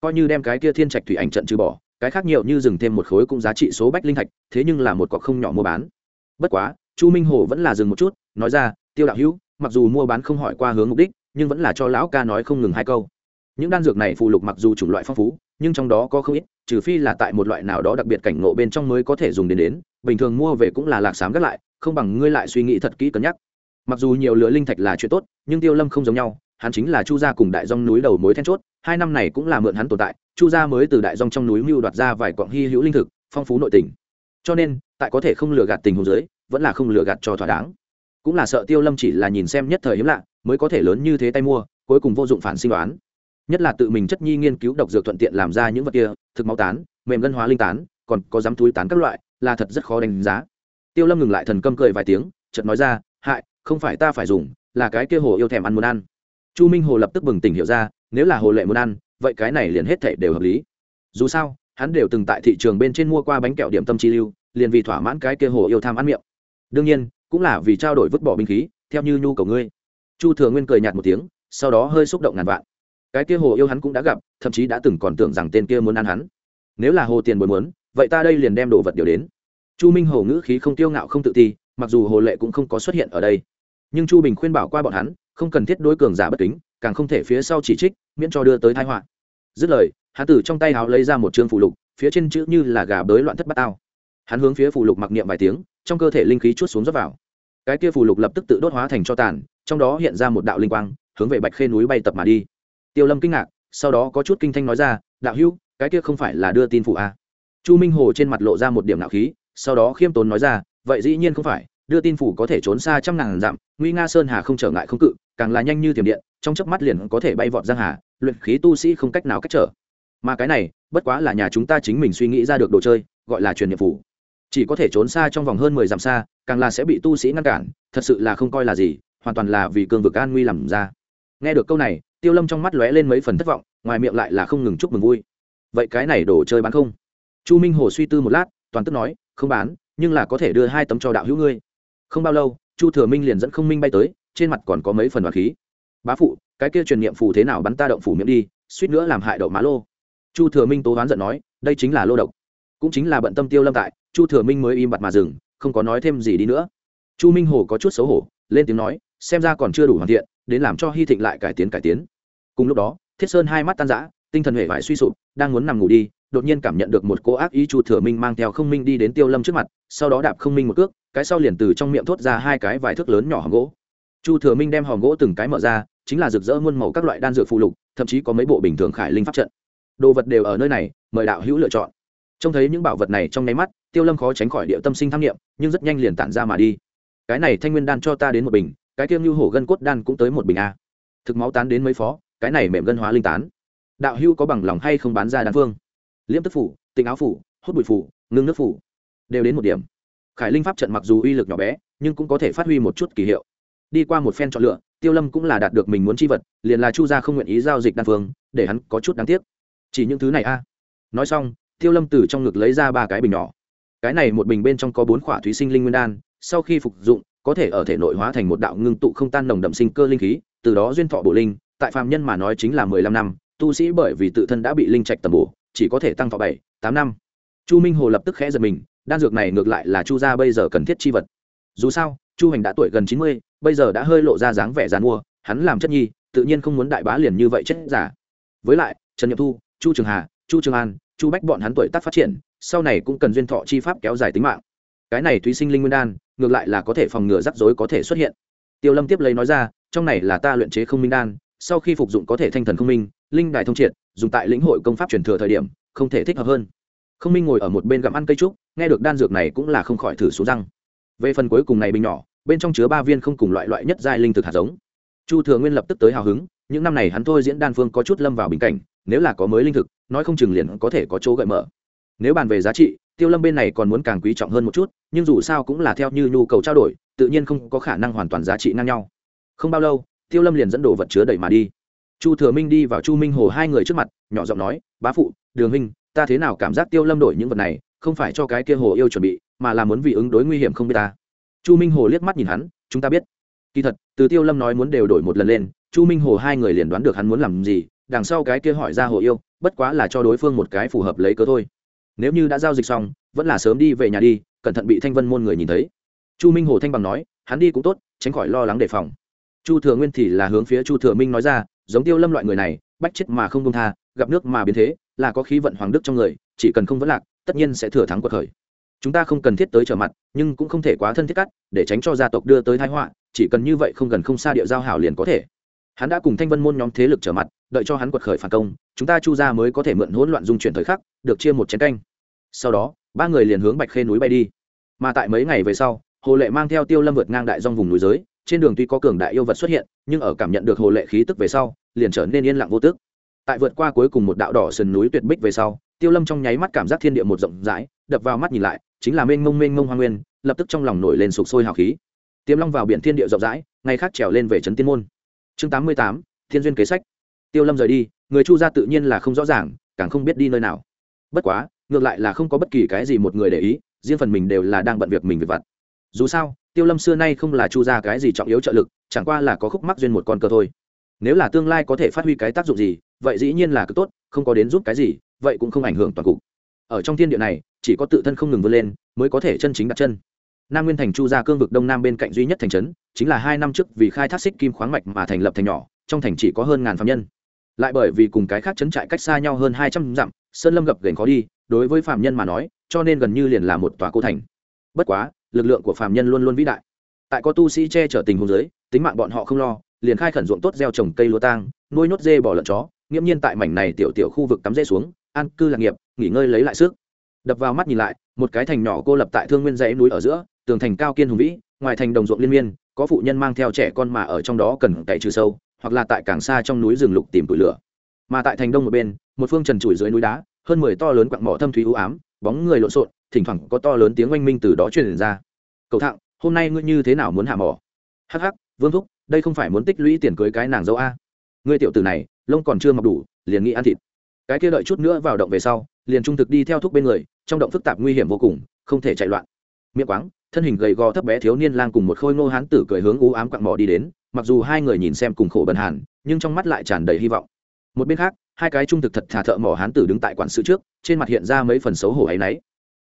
Coi như đem cái kia thiên trạch thủy ảnh trận trừ bỏ, cái khác nhiều như dừng thêm một khối cũng giá trị số bách linh thạch, thế nhưng là một cọc không nhỏ mua bán. Bất quá, chu minh hồ vẫn là dừng một chút, nói ra tiêu đạo hữu, mặc dù mua bán không hỏi qua hướng mục đích, nhưng vẫn là cho lão ca nói không ngừng hai câu. Những đan dược này phụ lục mặc dù chủng loại phong phú, nhưng trong đó có không ít, trừ phi là tại một loại nào đó đặc biệt cảnh ngộ bên trong mới có thể dùng đến đến, bình thường mua về cũng là lạc sám gác lại, không bằng ngươi lại suy nghĩ thật kỹ cân nhắc. Mặc dù nhiều lửa linh thạch là chuyện tốt, nhưng tiêu lâm không giống nhau, hắn chính là chu gia cùng đại dong núi đầu mối then chốt, hai năm này cũng là mượn hắn tồn tại, chu gia mới từ đại dong trong núi mưu đoạt ra vài quặng hy hữu linh thực, phong phú nội tình. Cho nên, tại có thể không lừa gạt tình hồ dưới, vẫn là không lừa gạt cho thỏa đáng cũng là sợ tiêu lâm chỉ là nhìn xem nhất thời hiếm lạ, mới có thể lớn như thế tay mua, cuối cùng vô dụng phản sinh đoán. Nhất là tự mình chất nhi nghiên cứu độc dược thuận tiện làm ra những vật kia, thực máu tán, mềm ngân hóa linh tán, còn có dám túi tán các loại, là thật rất khó đánh giá. Tiêu lâm ngừng lại thần câm cười vài tiếng, chợt nói ra, hại, không phải ta phải dùng, là cái kia hồ yêu thèm ăn muốn ăn. Chu minh hồ lập tức bừng tỉnh hiểu ra, nếu là hồ lệ muốn ăn, vậy cái này liền hết thể đều hợp lý. Dù sao, hắn đều từng tại thị trường bên trên mua qua bánh kẹo điểm tâm chi lưu, liền vì thỏa mãn cái kia hồ yêu tham ăn miệng. Đương nhiên cũng là vì trao đổi vứt bỏ binh khí, theo như nhu cầu ngươi. Chu thừa nguyên cười nhạt một tiếng, sau đó hơi xúc động ngàn vạn. Cái kia hồ yêu hắn cũng đã gặp, thậm chí đã từng còn tưởng rằng tên kia muốn ăn hắn. Nếu là hồ tiền bồi muốn, vậy ta đây liền đem đồ vật điều đến. Chu minh hồ ngữ khí không tiêu ngạo không tự ti, mặc dù hồ lệ cũng không có xuất hiện ở đây. Nhưng chu bình khuyên bảo qua bọn hắn, không cần thiết đối cường giả bất kính, càng không thể phía sau chỉ trích, miễn cho đưa tới thái họa. Dứt lời, hắn từ trong tay háo lấy ra một chương phụ lục, phía trên chữ như là gà bới loạn thất bát tao hắn hướng phía phụ lục mặc niệm vài tiếng, trong cơ thể linh khí chút xuống dốc vào cái kia phù lục lập tức tự đốt hóa thành cho tàn, trong đó hiện ra một đạo linh quang, hướng về bạch khê núi bay tập mà đi. Tiêu lâm kinh ngạc, sau đó có chút kinh thanh nói ra, đạo hữu, cái kia không phải là đưa tin phụ a à? chu minh hồ trên mặt lộ ra một điểm nạo khí, sau đó khiêm tốn nói ra, vậy dĩ nhiên không phải, đưa tin phủ có thể trốn xa trăm ngàn dặm nguy nga sơn hà không trở ngại không cự, càng là nhanh như tiềm điện, trong chớp mắt liền có thể bay vọt giang hà, luyện khí tu sĩ không cách nào cách trở. Mà cái này, bất quá là nhà chúng ta chính mình suy nghĩ ra được đồ chơi, gọi là truyền nhiệm phủ. Chỉ có thể trốn xa trong vòng hơn mười dặm xa càng là sẽ bị tu sĩ ngăn cản, thật sự là không coi là gì, hoàn toàn là vì cương vực an nguy làm ra. Nghe được câu này, tiêu lâm trong mắt lóe lên mấy phần thất vọng, ngoài miệng lại là không ngừng chúc mừng vui. Vậy cái này đồ chơi bán không? Chu minh hồ suy tư một lát, toàn tức nói, không bán, nhưng là có thể đưa hai tấm cho đạo hữu ngươi. Không bao lâu, chu thừa minh liền dẫn không minh bay tới, trên mặt còn có mấy phần đoạt khí. Bá phụ, cái kia truyền niệm phù thế nào bắn ta động phủ miệng đi, suýt nữa làm hại đậu má lô. Chu thừa minh tố hoán giận nói, đây chính là lô độc. Cũng chính là bận tâm tiêu lâm tại, chu thừa minh mới im bặt mà dừng không có nói thêm gì đi nữa. Chu minh hồ có chút xấu hổ, lên tiếng nói, xem ra còn chưa đủ hoàn thiện, đến làm cho hy thịnh lại cải tiến cải tiến. Cùng lúc đó, thiết sơn hai mắt tan rã, tinh thần hệ vải suy sụp, đang muốn nằm ngủ đi, đột nhiên cảm nhận được một cô ác ý chu thừa minh mang theo không minh đi đến tiêu lâm trước mặt, sau đó đạp không minh một cước, cái sau liền từ trong miệng thốt ra hai cái vài thước lớn nhỏ hòm gỗ. Chu thừa minh đem hòm gỗ từng cái mở ra, chính là rực rỡ muôn màu các loại đan dược phụ lục, thậm chí có mấy bộ bình thường khải linh pháp trận. Đồ vật đều ở nơi này, mời đạo hữu lựa chọn. Trông thấy những bảo vật này trong nháy mắt tiêu lâm khó tránh khỏi địa tâm sinh tham nghiệm nhưng rất nhanh liền tản ra mà đi. Cái này thanh nguyên đan cho ta đến một bình, cái tiêu như hổ gân cốt đan cũng tới một bình a. Thực máu tán đến mấy phó, cái này mềm gân hóa linh tán. Đạo Hưu có bằng lòng hay không bán ra đan phương liễm tức phủ, tịnh áo phủ hốt bụi phủ, ngưng nước phủ, đều đến một điểm. Khải linh pháp trận mặc dù uy lực nhỏ bé, nhưng cũng có thể phát huy một chút kỳ hiệu. Đi qua một phen chọn lựa, tiêu lâm cũng là đạt được mình muốn chi vật, liền là chu gia không nguyện ý giao dịch đan phương để hắn có chút đáng tiếc. Chỉ những thứ này a. Nói xong, tiêu lâm từ trong ngực lấy ra ba cái bình nhỏ cái này một bình bên trong có bốn khỏa thúy sinh linh nguyên đan, sau khi phục dụng, có thể ở thể nội hóa thành một đạo ngưng tụ không tan nồng đậm sinh cơ linh khí, từ đó duyên thọ bổ linh, tại phàm nhân mà nói chính là mười lăm năm, tu sĩ bởi vì tự thân đã bị linh trạch tầm bổ, chỉ có thể tăng thọ bảy, tám năm. Chu minh hồ lập tức khẽ giật mình, đan dược này ngược lại là chu gia bây giờ cần thiết chi vật. Dù sao, chu hành đã tuổi gần chín mươi, bây giờ đã hơi lộ ra dáng vẻ dàn mua hắn làm chất nhi, tự nhiên không muốn đại bá liền như vậy chết giả. Với lại, trần nhậm thu, chu trường hà, chu trường an, chu bách bọn hắn tuổi tác phát triển sau này cũng cần duyên thọ chi pháp kéo dài tính mạng. Cái này thúy sinh linh nguyên đan, ngược lại là có thể phòng ngừa rắc rối có thể xuất hiện. Tiêu lâm tiếp lấy nói ra, trong này là ta luyện chế không minh đan, sau khi phục dụng có thể thanh thần không minh, linh đài thông triệt, dùng tại lĩnh hội công pháp truyền thừa thời điểm, không thể thích hợp hơn. Không minh ngồi ở một bên gặm ăn cây trúc, nghe được đan dược này cũng là không khỏi thử xuống răng. Về phần cuối cùng này bình nhỏ, bên trong chứa ba viên không cùng loại loại nhất giai linh thực hạt giống. Chu thừa nguyên lập tức tới hào hứng, những năm này hắn thôi diễn đan phương có chút lâm vào bình cảnh, nếu là có mới linh thực, nói không chừng liền có thể có chỗ gợi mở nếu bàn về giá trị, tiêu lâm bên này còn muốn càng quý trọng hơn một chút, nhưng dù sao cũng là theo như nhu cầu trao đổi, tự nhiên không có khả năng hoàn toàn giá trị ngang nhau. Không bao lâu, tiêu lâm liền dẫn đồ vật chứa đẩy mà đi. Chu thừa minh đi vào chu minh hồ hai người trước mặt, nhỏ giọng nói, bá phụ, đường minh ta thế nào cảm giác tiêu lâm đổi những vật này, không phải cho cái kia hồ yêu chuẩn bị, mà là muốn vì ứng đối nguy hiểm không biết ta. Chu minh hồ liếc mắt nhìn hắn, chúng ta biết. Kỳ thật, từ tiêu lâm nói muốn đều đổi một lần lên, chu minh hồ hai người liền đoán được hắn muốn làm gì, đằng sau cái kia hỏi ra hồ yêu, bất quá là cho đối phương một cái phù hợp lấy cớ thôi nếu như đã giao dịch xong, vẫn là sớm đi về nhà đi, cẩn thận bị thanh vân môn người nhìn thấy. Chu minh hồ thanh bằng nói, hắn đi cũng tốt, tránh khỏi lo lắng đề phòng. Chu thừa nguyên thì là hướng phía chu thừa minh nói ra, giống tiêu lâm loại người này, bách chết mà không công tha, gặp nước mà biến thế, là có khí vận hoàng đức trong người, chỉ cần không vấn lạc, tất nhiên sẽ thừa thắng cuộc khởi. Chúng ta không cần thiết tới trở mặt, nhưng cũng không thể quá thân thiết cắt, để tránh cho gia tộc đưa tới thái họa, chỉ cần như vậy không gần không xa địa giao hảo liền có thể. Hắn đã cùng thanh vân môn nhóm thế lực trở mặt, đợi cho hắn quật khởi phản công, chúng ta chu ra mới có thể mượn hỗn loạn dung chuyển thời khắc, được chia một chén canh sau đó, ba người liền hướng bạch khê núi bay đi. Mà tại mấy ngày về sau, hồ lệ mang theo tiêu lâm vượt ngang đại dòng vùng núi giới, trên đường tuy có cường đại yêu vật xuất hiện, nhưng ở cảm nhận được hồ lệ khí tức về sau, liền trở nên yên lặng vô tức. Tại vượt qua cuối cùng một đạo đỏ sườn núi tuyệt bích về sau, tiêu lâm trong nháy mắt cảm giác thiên địa một rộng rãi, đập vào mắt nhìn lại, chính là mênh mông mênh mông hoa nguyên, lập tức trong lòng nổi lên sục sôi hào khí. Tiềm long vào biển thiên địa rộng rãi ngay khác trèo lên về trấn tiên môn. Chương tám mươi tám, thiên duyên kế sách. Tiêu lâm rời đi, người chu gia tự nhiên là không rõ ràng, càng không biết đi nơi nào. Bất quá ngược lại là không có bất kỳ cái gì một người để ý, riêng phần mình đều là đang bận việc mình việc vặt. Dù sao, tiêu lâm xưa nay không là chu gia cái gì trọng yếu trợ lực, chẳng qua là có khúc mắc duyên một con cờ thôi. Nếu là tương lai có thể phát huy cái tác dụng gì, vậy dĩ nhiên là cực tốt, không có đến giúp cái gì, vậy cũng không ảnh hưởng toàn cục. Ở trong thiên địa này, chỉ có tự thân không ngừng vươn lên, mới có thể chân chính đặt chân. Nam nguyên thành chu gia cương vực đông nam bên cạnh duy nhất thành trấn, chính là hai năm trước vì khai thác xích kim khoáng mạch mà thành lập thành nhỏ, trong thành chỉ có hơn ngàn phạm nhân. Lại bởi vì cùng cái khác trấn trại cách xa nhau hơn hai trăm dặm, sơn lâm gập gành khó đi đối với phạm nhân mà nói, cho nên gần như liền là một tòa cô thành. Bất quá, lực lượng của phạm nhân luôn luôn vĩ đại. Tại có tu sĩ che chở tình hôn giới tính mạng bọn họ không lo, liền khai khẩn ruộng tốt gieo trồng cây lúa tang, nuôi nhốt dê bỏ lợn chó, nghiễm nhiên tại mảnh này tiểu tiểu khu vực cắm dê xuống, an cư lạc nghiệp, nghỉ ngơi lấy lại sức. Đập vào mắt nhìn lại, một cái thành nhỏ cô lập tại thương nguyên dãy núi ở giữa, tường thành cao kiên hùng vĩ, ngoài thành đồng ruộng liên miên, có phụ nhân mang theo trẻ con mà ở trong đó cần cậy trừ sâu, hoặc là tại càng xa trong núi rừng lục tìm tủi lửa. Mà tại thành đông một bên, một phương trần trụi dưới núi đá hơn mười to lớn quặng mỏ thâm thúy u ám, bóng người lộn xộn, thỉnh thoảng có to lớn tiếng oanh minh từ đó truyền ra. Cầu thạng, hôm nay ngươi như thế nào muốn hạ mỏ? Hắc hắc, vương thúc, đây không phải muốn tích lũy tiền cưới cái nàng dâu a? Ngươi tiểu tử này, lông còn chưa mọc đủ, liền nghĩ ăn thịt. Cái kia đợi chút nữa vào động về sau, liền trung thực đi theo thúc bên người, trong động phức tạp nguy hiểm vô cùng, không thể chạy loạn. Miệng quáng, thân hình gầy gò thấp bé thiếu niên lang cùng một khôi ngô hán tử cười hướng u ám quặng mỏ đi đến, mặc dù hai người nhìn xem cùng khổ bần hàn, nhưng trong mắt lại tràn đầy hy vọng. Một bên khác hai cái trung thực thật thà thợ mỏ hán tử đứng tại quản sự trước, trên mặt hiện ra mấy phần xấu hổ ấy nấy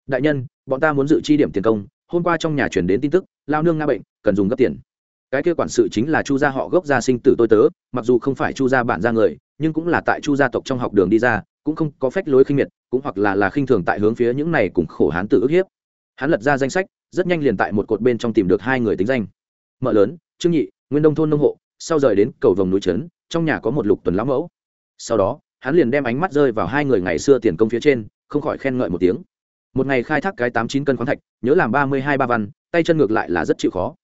đại nhân, bọn ta muốn dự chi điểm tiền công, hôm qua trong nhà truyền đến tin tức, lao nương nga bệnh, cần dùng gấp tiền. Cái kia quản sự chính là chu gia họ gốc gia sinh tử tôi tớ, mặc dù không phải chu gia bản gia người, nhưng cũng là tại chu gia tộc trong học đường đi ra, cũng không có phách lối khinh miệt, cũng hoặc là là khinh thường tại hướng phía những này cùng khổ hán tử ức hiếp. Hắn lật ra danh sách, rất nhanh liền tại một cột bên trong tìm được hai người tính danh. Mợ lớn, trương nhị, nguyên đông thôn nông hộ, sau rời đến cầu vồng núi trấn, trong nhà có một lục tuần lão mẫu sau đó, hắn liền đem ánh mắt rơi vào hai người ngày xưa tiền công phía trên, không khỏi khen ngợi một tiếng. Một ngày khai thác cái tám chín cân khoáng thạch, nhớ làm ba mươi hai ba văn, tay chân ngược lại là rất chịu khó.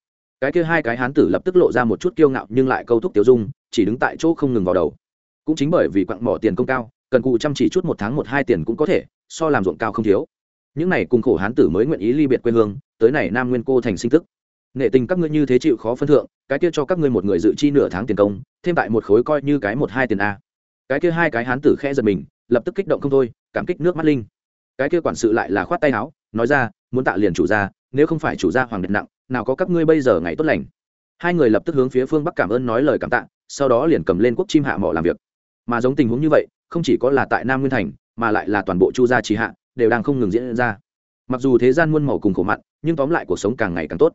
Cái kia hai cái hán tử lập tức lộ ra một chút kiêu ngạo nhưng lại câu thúc tiểu dung, chỉ đứng tại chỗ không ngừng vào đầu. Cũng chính bởi vì quặng mỏ tiền công cao, cần cụ chăm chỉ chút một tháng một hai tiền cũng có thể, so làm ruộng cao không thiếu. Những này cùng khổ hán tử mới nguyện ý ly biệt quê hương, tới này nam nguyên cô thành sinh tức. Nghệ tình các ngươi như thế chịu khó phân thượng, cái kia cho các ngươi một người dự chi nửa tháng tiền công, thêm tại một khối coi như cái một hai tiền a cái kia hai cái hán tử khẽ giật mình, lập tức kích động không thôi, cảm kích nước mắt linh. Cái kia quản sự lại là khoát tay áo, nói ra, muốn tạ liền chủ gia, nếu không phải chủ gia hoàng điện nặng, nào có các ngươi bây giờ ngày tốt lành. Hai người lập tức hướng phía phương bắc cảm ơn nói lời cảm tạ, sau đó liền cầm lên quốc chim hạ mỏ làm việc. Mà giống tình huống như vậy, không chỉ có là tại nam nguyên thành, mà lại là toàn bộ chu gia trì hạ, đều đang không ngừng diễn ra. Mặc dù thế gian muôn màu cùng khổ mặn nhưng tóm lại cuộc sống càng ngày càng tốt.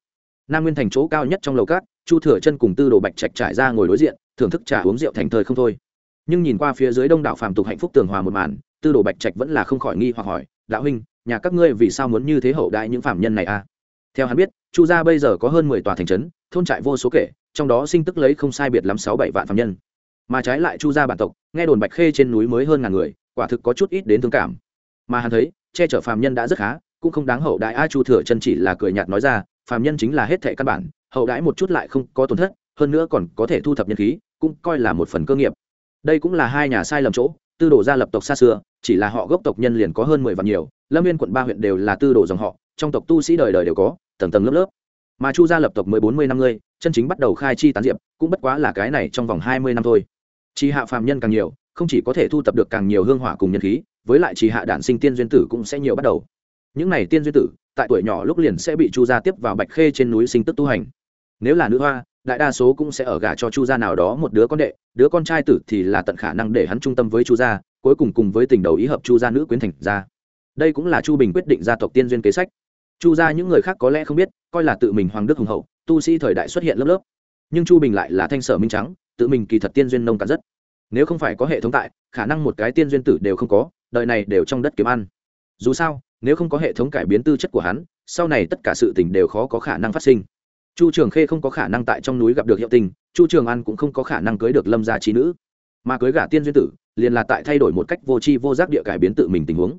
Nam nguyên thành chỗ cao nhất trong lầu cát chu thừa chân cùng tư đồ bạch trạch trải ra ngồi đối diện, thưởng thức trà uống rượu thành thời không thôi nhưng nhìn qua phía dưới đông đảo phàm tục hạnh phúc tường hòa một màn, tư đồ bạch trạch vẫn là không khỏi nghi hoặc hỏi, đạo huynh, nhà các ngươi vì sao muốn như thế hậu đại những phạm nhân này a à? theo hắn biết, chu gia bây giờ có hơn mười tòa thành trấn, thôn trại vô số kể, trong đó sinh tức lấy không sai biệt lắm sáu bảy vạn phạm nhân. Mà trái lại chu gia bản tộc, nghe đồn bạch khê trên núi mới hơn ngàn người, quả thực có chút ít đến thương cảm. Mà hắn thấy, che chở phạm nhân đã rất khá, cũng không đáng hậu đại a chu thừa chân chỉ là cười nhạt nói ra Phạm nhân chính là hết thệ căn bản, hậu đãi một chút lại không có tổn thất, hơn nữa còn có thể thu thập nhân khí, cũng coi là một phần cơ nghiệp đây cũng là hai nhà sai lầm chỗ, tư đồ gia lập tộc xa xưa, chỉ là họ gốc tộc nhân liền có hơn mười vạn nhiều, lâm viên quận ba huyện đều là tư đồ dòng họ, trong tộc tu sĩ đời đời đều có, tầng tầng lớp lớp. Mà chu gia lập tộc mới bốn mươi năm mươi chân chính bắt đầu khai chi tán diệp, cũng bất quá là cái này trong vòng hai mươi năm thôi. Chi hạ phàm nhân càng nhiều, không chỉ có thể thu tập được càng nhiều hương hỏa cùng nhân khí, với lại chỉ hạ đản sinh tiên duyên tử cũng sẽ nhiều bắt đầu. Những này tiên duyên tử, tại tuổi nhỏ lúc liền sẽ bị chu gia tiếp vào bạch khê trên núi sinh tức tu hành. Nếu là nữ hoa đại đa số cũng sẽ ở gả cho chu gia nào đó một đứa con đệ, đứa con trai tử thì là tận khả năng để hắn trung tâm với chu gia, cuối cùng cùng với tình đầu ý hợp chu gia nữ quyến thành gia đây cũng là chu bình quyết định gia tộc tiên duyên kế sách. Chu gia những người khác có lẽ không biết, coi là tự mình hoàng đức hùng hậu, tu sĩ thời đại xuất hiện lớp lớp. Nhưng chu bình lại là thanh sở minh trắng, tự mình kỳ thật tiên duyên nông cạn rất. Nếu không phải có hệ thống tại, khả năng một cái tiên duyên tử đều không có, đời này đều trong đất kiếm ăn. Dù sao, nếu không có hệ thống cải biến tư chất của hắn, sau này tất cả sự tình đều khó có khả năng phát sinh chu trường khê không có khả năng tại trong núi gặp được hiệu tình, chu trường an cũng không có khả năng cưới được lâm gia trí nữ. Mà cưới gả tiên duyên tử, liền là tại thay đổi một cách vô tri vô giác địa cải biến tự mình tình huống.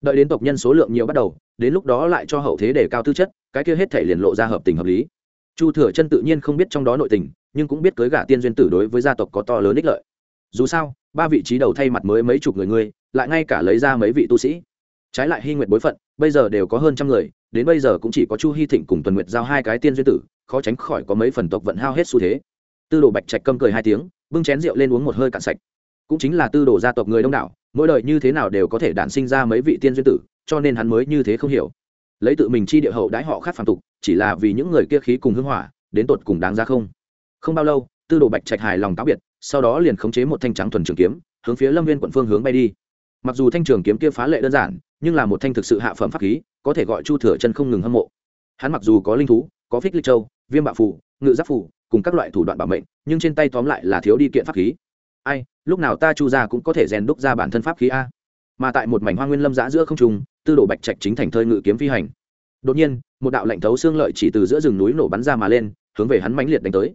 Đợi đến tộc nhân số lượng nhiều bắt đầu, đến lúc đó lại cho hậu thế để cao tư chất, cái kia hết thể liền lộ ra hợp tình hợp lý. Chu thừa chân tự nhiên không biết trong đó nội tình, nhưng cũng biết cưới gả tiên duyên tử đối với gia tộc có to lớn ích lợi. Dù sao, ba vị trí đầu thay mặt mới mấy chục người ngươi, lại ngay cả lấy ra mấy vị tu sĩ. Trái lại hy nguyện bối phận, bây giờ đều có hơn trăm người đến bây giờ cũng chỉ có chu hy thịnh cùng tuần nguyệt giao hai cái tiên duyên tử, khó tránh khỏi có mấy phần tộc vận hao hết xu thế. Tư đồ bạch trạch câm cười hai tiếng, bưng chén rượu lên uống một hơi cạn sạch. Cũng chính là tư đồ gia tộc người đông đảo, mỗi đời như thế nào đều có thể đản sinh ra mấy vị tiên duyên tử, cho nên hắn mới như thế không hiểu. Lấy tự mình chi địa hậu đãi họ khác phản tục, chỉ là vì những người kia khí cùng hưng hỏa, đến tột cùng đáng ra không? Không bao lâu, tư đồ bạch trạch hài lòng táo biệt, sau đó liền khống chế một thanh trắng thuần trường kiếm, hướng phía lâm viên quận phương hướng bay đi. Mặc dù thanh trường kiếm kia phá lệ đơn giản, nhưng là một thanh thực sự hạ phẩm pháp khí có thể gọi chu thừa chân không ngừng hâm mộ. Hắn mặc dù có linh thú, có phích lịch châu, viêm bạo phủ, ngự giáp phủ, cùng các loại thủ đoạn bảo mệnh, nhưng trên tay tóm lại là thiếu đi kiện pháp khí. Ai, lúc nào ta chu ra cũng có thể rèn đúc ra bản thân pháp khí a? Mà tại một mảnh hoa nguyên lâm giã giữa không trung, tư đồ bạch trạch chính thành thơi ngự kiếm phi hành. Đột nhiên, một đạo lệnh thấu xương lợi chỉ từ giữa rừng núi nổ bắn ra mà lên, hướng về hắn mãnh liệt đánh tới.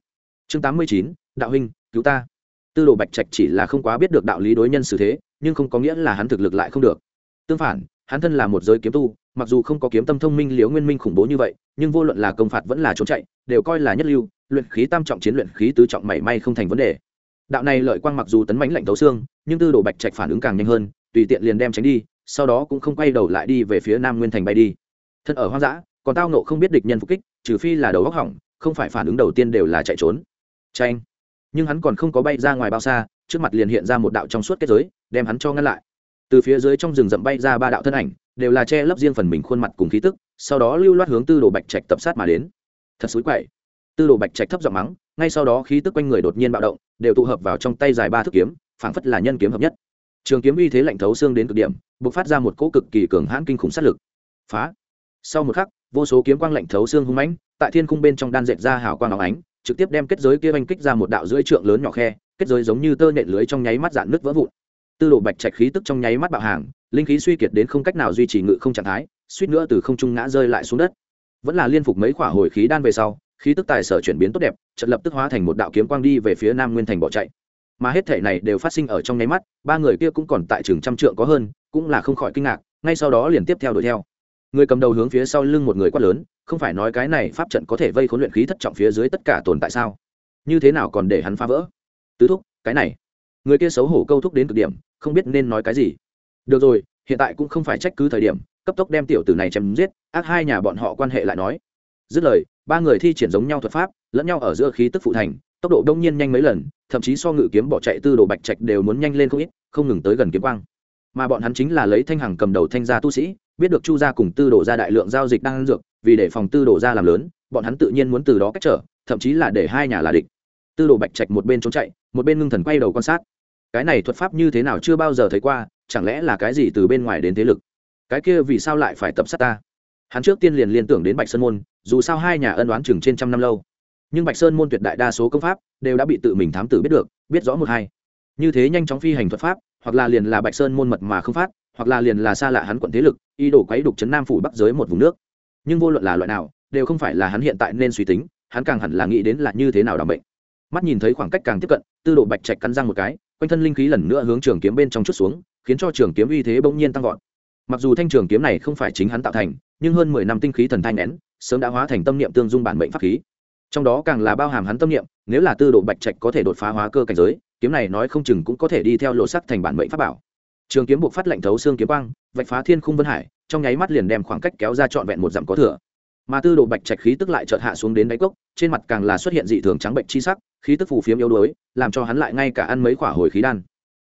Chương tám mươi chín, đạo huynh, cứu ta. Tư đồ bạch trạch chỉ là không quá biết được đạo lý đối nhân xử thế, nhưng không có nghĩa là hắn thực lực lại không được. Tương phản, hắn thân là một giới kiếm tu mặc dù không có kiếm tâm thông minh liếu nguyên minh khủng bố như vậy, nhưng vô luận là công phạt vẫn là trốn chạy, đều coi là nhất lưu, luyện khí tam trọng chiến luyện khí tứ trọng mảy may không thành vấn đề. Đạo này lợi quang mặc dù tấn mãnh lạnh tấu xương, nhưng tư đồ bạch trạch phản ứng càng nhanh hơn, tùy tiện liền đem tránh đi, sau đó cũng không quay đầu lại đi về phía nam nguyên thành bay đi. Thân ở hoang dã, còn tao nộ không biết địch nhân phục kích, trừ phi là đầu góc hỏng, không phải phản ứng đầu tiên đều là chạy trốn. Tranh nhưng hắn còn không có bay ra ngoài bao xa, trước mặt liền hiện ra một đạo trong suốt kết giới, đem hắn cho ngăn lại từ phía dưới trong rừng rậm bay ra ba đạo thân ảnh, đều là che lấp riêng phần mình khuôn mặt cùng khí tức, sau đó lưu loát hướng tư đồ bạch trạch tập sát mà đến. Thật xúi quậy. Tư đồ bạch trạch thấp giọng mắng, ngay sau đó khí tức quanh người đột nhiên bạo động, đều tụ hợp vào trong tay dài ba thước kiếm, phảng phất là nhân kiếm hợp nhất. Trường kiếm uy thế lạnh thấu xương đến cực điểm, bộc phát ra một cỗ cực kỳ cường hãn kinh khủng sát lực. Phá. Sau một khắc, vô số kiếm quang lạnh thấu xương hung mãnh, tại thiên khung bên trong đan dệt ra hào quang óng ánh, trực tiếp đem kết giới kia oanh kích ra một đạo rưỡi trượng lớn nhỏ khe, kết giới giống như tơ nện lưới trong nháy mắt dạn nứt vỡ vụn tư đồ bạch trạch khí tức trong nháy mắt bạo hàng, linh khí suy kiệt đến không cách nào duy trì ngự không trạng thái, suýt nữa từ không trung ngã rơi lại xuống đất. Vẫn là liên phục mấy khỏa hồi khí đan về sau, khí tức tài sở chuyển biến tốt đẹp trận lập tức hóa thành một đạo kiếm quang đi về phía nam nguyên thành bỏ chạy. Mà hết thể này đều phát sinh ở trong nháy mắt, ba người kia cũng còn tại trường trăm trượng có hơn, cũng là không khỏi kinh ngạc, ngay sau đó liền tiếp theo đuổi theo. Người cầm đầu hướng phía sau lưng một người quát lớn, không phải nói cái này pháp trận có thể vây khốn luyện khí thất trọng phía dưới tất cả tồn tại sao? Như thế nào còn để hắn phá vỡ? Tứ thúc, cái này. Người kia xấu hổ câu thúc đến cực điểm không biết nên nói cái gì. Được rồi, hiện tại cũng không phải trách cứ thời điểm, cấp tốc đem tiểu tử này chém giết, ác hai nhà bọn họ quan hệ lại nói. Dứt lời, ba người thi triển giống nhau thuật pháp, lẫn nhau ở giữa khí tức phụ thành, tốc độ đông nhiên nhanh mấy lần, thậm chí so ngự kiếm bỏ chạy tư đồ bạch trạch đều muốn nhanh lên không ít, không ngừng tới gần kiếm quang. Mà bọn hắn chính là lấy thanh hằng cầm đầu thanh gia tu sĩ, biết được chu gia cùng tư đồ ra đại lượng giao dịch đang dược, vì để phòng tư đồ ra làm lớn, bọn hắn tự nhiên muốn từ đó cách trở, thậm chí là để hai nhà là địch. Tư đồ bạch trạch một bên trốn chạy, một bên ngưng thần quay đầu quan sát cái này thuật pháp như thế nào chưa bao giờ thấy qua, chẳng lẽ là cái gì từ bên ngoài đến thế lực? Cái kia vì sao lại phải tập sát ta? Hắn trước tiên liền liên tưởng đến bạch sơn môn, dù sao hai nhà ân đoán chừng trên trăm năm lâu. Nhưng bạch sơn môn tuyệt đại đa số công pháp đều đã bị tự mình thám tử biết được, biết rõ một hai. Như thế nhanh chóng phi hành thuật pháp, hoặc là liền là bạch sơn môn mật mà không phát, hoặc là liền là xa lạ hắn quận thế lực, ý đồ quấy đục chấn nam phủ bắc giới một vùng nước. Nhưng vô luận là loại nào, đều không phải là hắn hiện tại nên suy tính, hắn càng hẳn là nghĩ đến là như thế nào đảm bệnh. Mắt nhìn thấy khoảng cách càng tiếp cận, tư độ bạch trạch cắn răng một cái quanh thân linh khí lần nữa hướng trường kiếm bên trong chút xuống, khiến cho trường kiếm uy thế bỗng nhiên tăng vọt. Mặc dù thanh trường kiếm này không phải chính hắn tạo thành, nhưng hơn mười năm tinh khí thần thanh nén sớm đã hóa thành tâm niệm tương dung bản mệnh pháp khí. Trong đó càng là bao hàm hắn tâm niệm, nếu là tư độ bạch trạch có thể đột phá hóa cơ cảnh giới, kiếm này nói không chừng cũng có thể đi theo lộ sắc thành bản mệnh pháp bảo. Trường kiếm buộc phát lệnh thấu xương kiếm quang, vạch phá thiên khung vân hải, trong nháy mắt liền đem khoảng cách kéo ra trọn vẹn một dặm có thừa. Mà tư độ bạch trạch khí tức lại chợt hạ xuống đến đáy cốc, trên mặt càng là xuất hiện dị thường trắng bệnh chi sắc khí tức phù phiếm yếu đuối, làm cho hắn lại ngay cả ăn mấy quả hồi khí đan.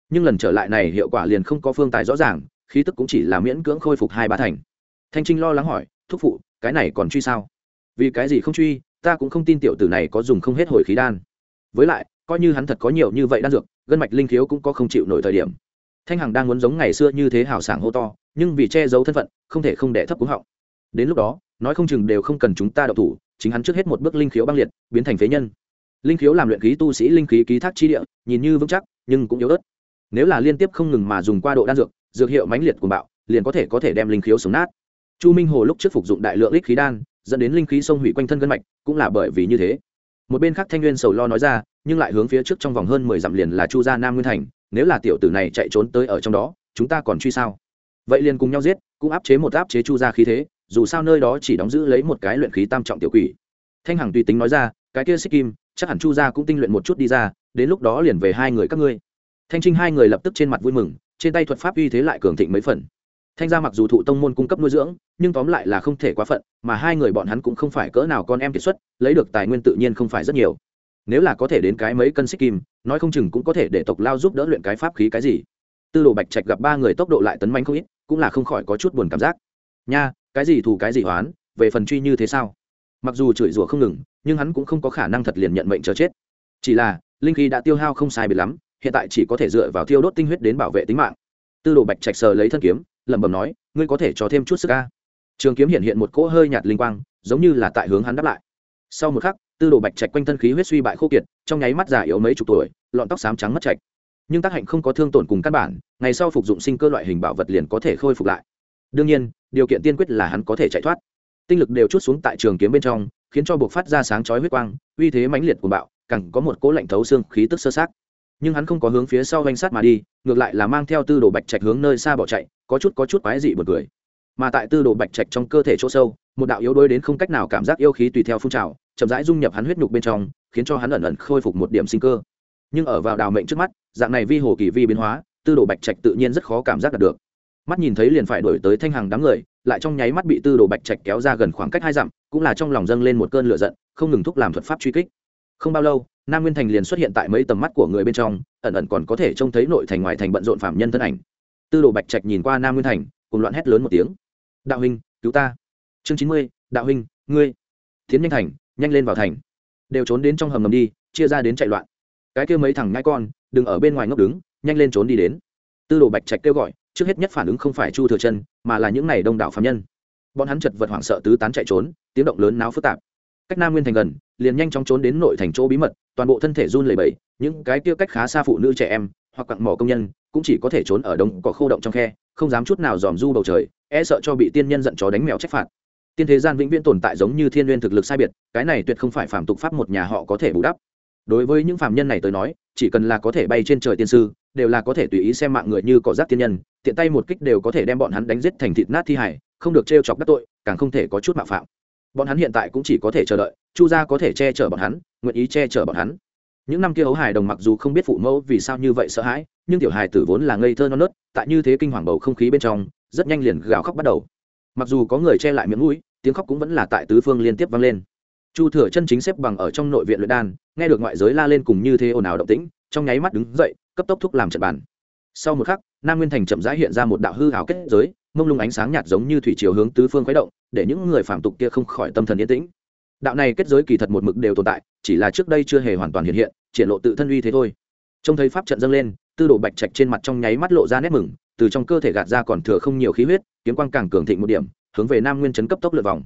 Nhưng lần trở lại này hiệu quả liền không có phương tài rõ ràng, khí tức cũng chỉ là miễn cưỡng khôi phục hai ba thành. Thanh trinh lo lắng hỏi, thúc phụ, cái này còn truy sao? Vì cái gì không truy, ta cũng không tin tiểu tử này có dùng không hết hồi khí đan. Với lại, coi như hắn thật có nhiều như vậy đan dược, gân mạch linh khiếu cũng có không chịu nổi thời điểm. Thanh hằng đang muốn giống ngày xưa như thế hào sảng hô to, nhưng vì che giấu thân phận, không thể không đẻ thấp cúng họng. Đến lúc đó, nói không chừng đều không cần chúng ta đậu thủ, chính hắn trước hết một bước linh khiếu băng liệt, biến thành phế nhân linh khiếu làm luyện khí tu sĩ linh khí ký thác chi địa, nhìn như vững chắc, nhưng cũng yếu ớt. Nếu là liên tiếp không ngừng mà dùng qua độ đan dược dược hiệu mãnh liệt của bạo, liền có thể có thể đem linh khiếu sống nát. Chu minh hồ lúc trước phục dụng đại lượng lít khí đan, dẫn đến linh khí sông hủy quanh thân gân mạch, cũng là bởi vì như thế. Một bên khác thanh nguyên sầu lo nói ra, nhưng lại hướng phía trước trong vòng hơn mười dặm liền là chu gia nam nguyên thành, nếu là tiểu tử này chạy trốn tới ở trong đó, chúng ta còn truy sao? Vậy liền cùng nhau giết, cũng áp chế một áp chế chu gia khí thế, dù sao nơi đó chỉ đóng giữ lấy một cái luyện khí tam trọng tiểu quỷ. Thanh hằng tùy tính nói ra, cái kia xích kim chắc hẳn chu gia cũng tinh luyện một chút đi ra, đến lúc đó liền về hai người các ngươi. Thanh trinh hai người lập tức trên mặt vui mừng, trên tay thuật pháp uy thế lại cường thịnh mấy phần. Thanh gia mặc dù thụ tông môn cung cấp nuôi dưỡng, nhưng tóm lại là không thể quá phận, mà hai người bọn hắn cũng không phải cỡ nào con em kiệt xuất, lấy được tài nguyên tự nhiên không phải rất nhiều. Nếu là có thể đến cái mấy cân xích kim, nói không chừng cũng có thể để tộc lao giúp đỡ luyện cái pháp khí cái gì. Tư đồ bạch trạch gặp ba người tốc độ lại tấn manh không ít, cũng là không khỏi có chút buồn cảm giác. Nha, cái gì thù cái gì hoán về phần truy như thế sao? Mặc dù chửi rủa không ngừng nhưng hắn cũng không có khả năng thật liền nhận mệnh chờ chết. Chỉ là, linh khí đã tiêu hao không sai biệt lắm, hiện tại chỉ có thể dựa vào thiêu đốt tinh huyết đến bảo vệ tính mạng. Tư đồ bạch trạch sờ lấy thân kiếm, lẩm bẩm nói, ngươi có thể cho thêm chút sức ca. Trường kiếm hiện hiện một cỗ hơi nhạt linh quang, giống như là tại hướng hắn đáp lại. Sau một khắc, tư đồ bạch trạch quanh thân khí huyết suy bại khô kiệt, trong nháy mắt già yếu mấy chục tuổi, lọn tóc xám trắng mất trạch. Nhưng tác hạnh không có thương tổn cùng căn bản, ngày sau phục dụng sinh cơ loại hình bảo vật liền có thể khôi phục lại. Đương nhiên, điều kiện tiên quyết là hắn có thể chạy thoát. Tinh lực đều chút xuống tại trường kiếm bên trong khiến cho buộc phát ra sáng chói huyết quang, uy thế mãnh liệt của bạo, càng có một cỗ lạnh thấu xương khí tức sơ sát nhưng hắn không có hướng phía sau danh sát mà đi, ngược lại là mang theo tư đồ bạch trạch hướng nơi xa bỏ chạy, có chút có chút quái dị bật cười. Mà tại tư đồ bạch trạch trong cơ thể chỗ sâu, một đạo yếu đuối đến không cách nào cảm giác yêu khí tùy theo phun trào, chậm rãi dung nhập hắn huyết nhục bên trong, khiến cho hắn ẩn ẩn khôi phục một điểm sinh cơ. Nhưng ở vào đào mệnh trước mắt, dạng này vi hồ kỳ vi biến hóa, tư đồ bạch trạch tự nhiên rất khó cảm giác đạt được. Mắt nhìn thấy liền phải đổi tới thanh hàng đám người lại trong nháy mắt bị tư đồ bạch trạch kéo ra gần khoảng cách hai dặm, cũng là trong lòng dâng lên một cơn lửa giận, không ngừng thúc làm thuật pháp truy kích. Không bao lâu, nam nguyên thành liền xuất hiện tại mấy tầm mắt của người bên trong, ẩn ẩn còn có thể trông thấy nội thành ngoài thành bận rộn phạm nhân thân ảnh. Tư đồ bạch trạch nhìn qua nam nguyên thành, cùng loạn hét lớn một tiếng. Đạo huynh, cứu ta! Chương chín mươi, đạo huynh, ngươi! Tiến nhanh thành, nhanh lên vào thành. Đều trốn đến trong hầm ngầm đi, chia ra đến chạy loạn. Cái kia mấy thằng nhai con, đừng ở bên ngoài ngốc đứng, nhanh lên trốn đi đến. Tư đồ bạch trạch kêu gọi trước hết nhất phản ứng không phải chu thừa chân, mà là những n à y đông đảo phạm nhân. Bọn hắn chật vật hoảng sợ tứ tán chạy trốn, tiếng động lớn náo phức tạp. Cách nam nguyên thành gần, liền nhanh chóng trốn đến nội thành chỗ bí mật, toàn bộ thân thể run lẩy bẩy, những cái kia cách khá xa phụ nữ trẻ em, hoặc quặng mỏ công nhân, cũng chỉ có thể trốn ở đông cỏ khô động trong khe, không dám chút nào dòm du bầu trời e sợ cho bị tiên nhân giận chó đánh mèo trách phạt. Tiên thế gian vĩnh viễn tồn tại giống như thiên n thực lực sai biệt, cái này tuyệt không phải phạm tục pháp một nhà họ có thể bù đắp. Đối với những phạm nhân này tới nói chỉ cần là có thể bay trên trời tiên sư, đều là có thể tùy ý xem mạng người như cỏ rác tiên nhân, tiện tay một kích đều có thể đem bọn hắn đánh giết thành thịt nát thi hải không được t chọc đắc tội, càng không thể có chút mạo phạm. Bọn hắn hiện tại cũng chỉ có thể chờ đợi, chu gia có thể che chở bọn hắn, nguyện ý che chở bọn hắn. Những năm kia hấu hài đồng mặc dù không biết phụ mẫu vì sao như vậy sợ hãi, nhưng tiểu hài tử vốn là ngây thơ non nớt, tại như thế kinh hoàng bầu không khí bên trong, rất nhanh liền gào khóc bắt đầu. Mặc dù có người che lại miệng mũi, tiếng khóc cũng vẫn là tại tứ phương liên tiếp vang lên chu thừa chân chính xếp bằng ở trong nội viện luyện đan, nghe được ngoại giới la lên cùng như thế ồn ào động tĩnh, trong nháy mắt đứng dậy, cấp tốc thúc làm trận bàn. Sau một khắc, nam nguyên thành chậm rãi hiện ra một đạo hư hào kết giới, mông lung ánh sáng nhạt giống như thủy chiều hướng tứ phương khuấy động, để những người phạm tục kia không khỏi tâm thần yên tĩnh. Đạo này kết giới kỳ thật một mực đều tồn tại, chỉ là trước đây chưa hề hoàn toàn hiện hiện, triển lộ tự thân uy thế thôi. Trông thấy pháp trận dâng lên, tư đồ bạch trạch trên mặt trong nháy mắt lộ ra nét mừng, từ trong cơ thể gạt ra còn thừa không nhiều khí huyết, kiếm quang càng cường thịnh một điểm, hướng về nam nguyên chấn cấp tốc lượt vòng.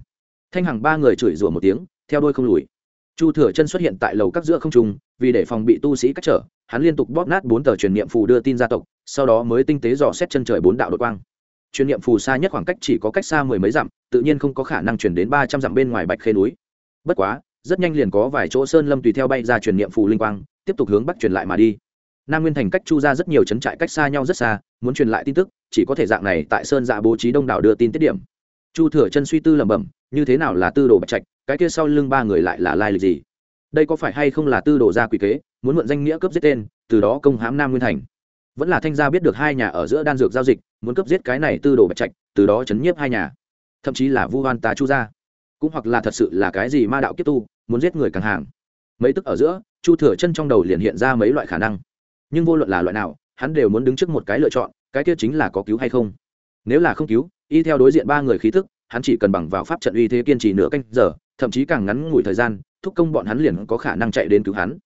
Thanh hằng ba người chửi rủa một tiếng theo đôi không lùi. Chu thừa chân xuất hiện tại lầu các giữa không trung, vì để phòng bị tu sĩ cách trở, hắn liên tục bóp nát bốn tờ truyền niệm phù đưa tin gia tộc, sau đó mới tinh tế dò xét chân trời bốn đạo đội quang. Truyền niệm phù xa nhất khoảng cách chỉ có cách xa mười mấy dặm, tự nhiên không có khả năng chuyển đến ba trăm dặm bên ngoài bạch khê núi. Bất quá, rất nhanh liền có vài chỗ sơn lâm tùy theo bay ra truyền niệm phù linh quang, tiếp tục hướng bắc truyền lại mà đi. Nam nguyên thành cách chu ra rất nhiều trấn trại cách xa nhau rất xa, muốn truyền lại tin tức, chỉ có thể dạng này tại sơn dạ bố trí đông đảo đưa tin tiết điểm. Chu thừa chân suy tư lẩm bẩm như thế nào là tư đồ bạch trạch, cái kia sau lưng ba người lại là lai lịch gì? Đây có phải hay không là tư đồ gia quỷ kế, muốn mượn danh nghĩa cướp giết tên, từ đó công hãm nam nguyên thành? Vẫn là thanh gia biết được hai nhà ở giữa đan dược giao dịch, muốn cướp giết cái này tư đồ bạch trạch, từ đó chấn nhiếp hai nhà. Thậm chí là vu hoan tà chu gia. Cũng hoặc là thật sự là cái gì ma đạo kiếp tu, muốn giết người càng hàng. Mấy tức ở giữa, chu thừa chân trong đầu liền hiện ra mấy loại khả năng. Nhưng vô luận là loại nào, hắn đều muốn đứng trước một cái lựa chọn, cái kia chính là có cứu hay không. Nếu là không cứu, y theo đối diện ba người khí thức hắn chỉ cần bằng vào pháp trận uy thế kiên trì nửa canh giờ, thậm chí càng ngắn ngủi thời gian, thúc công bọn hắn liền có khả năng chạy đến cứu hắn.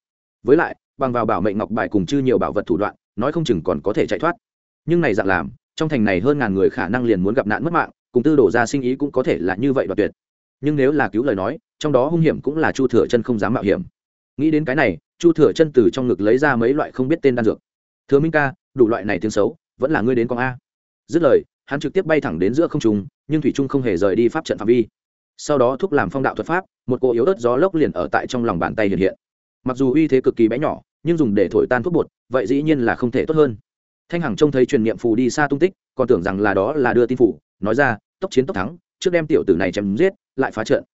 Với lại, bằng vào bảo mệnh ngọc bài cùng chư nhiều bảo vật thủ đoạn, nói không chừng còn có thể chạy thoát. Nhưng này dạng làm, trong thành này hơn ngàn người khả năng liền muốn gặp nạn mất mạng, cùng tư đổ ra sinh ý cũng có thể là như vậy đoạt tuyệt. Nhưng nếu là cứu lời nói, trong đó hung hiểm cũng là chu thừa chân không dám mạo hiểm. Nghĩ đến cái này, chu thừa chân từ trong ngực lấy ra mấy loại không biết tên đan dược. Thừa minh ca, đủ loại này tiếng xấu, vẫn là ngươi đến con a. Dứt lời hắn trực tiếp bay thẳng đến giữa không trung, nhưng thủy trung không hề rời đi pháp trận phạm vi. Sau đó thúc làm phong đạo thuật pháp, một cỗ yếu ớt gió lốc liền ở tại trong lòng bàn tay hiện hiện. Mặc dù uy thế cực kỳ bé nhỏ, nhưng dùng để thổi tan thuốc bột, vậy dĩ nhiên là không thể tốt hơn. Thanh hằng trông thấy truyền niệm phù đi xa tung tích, còn tưởng rằng là đó là đưa tin phủ nói ra, tốc chiến tốc thắng, trước đem tiểu tử này chém giết, lại phá trận.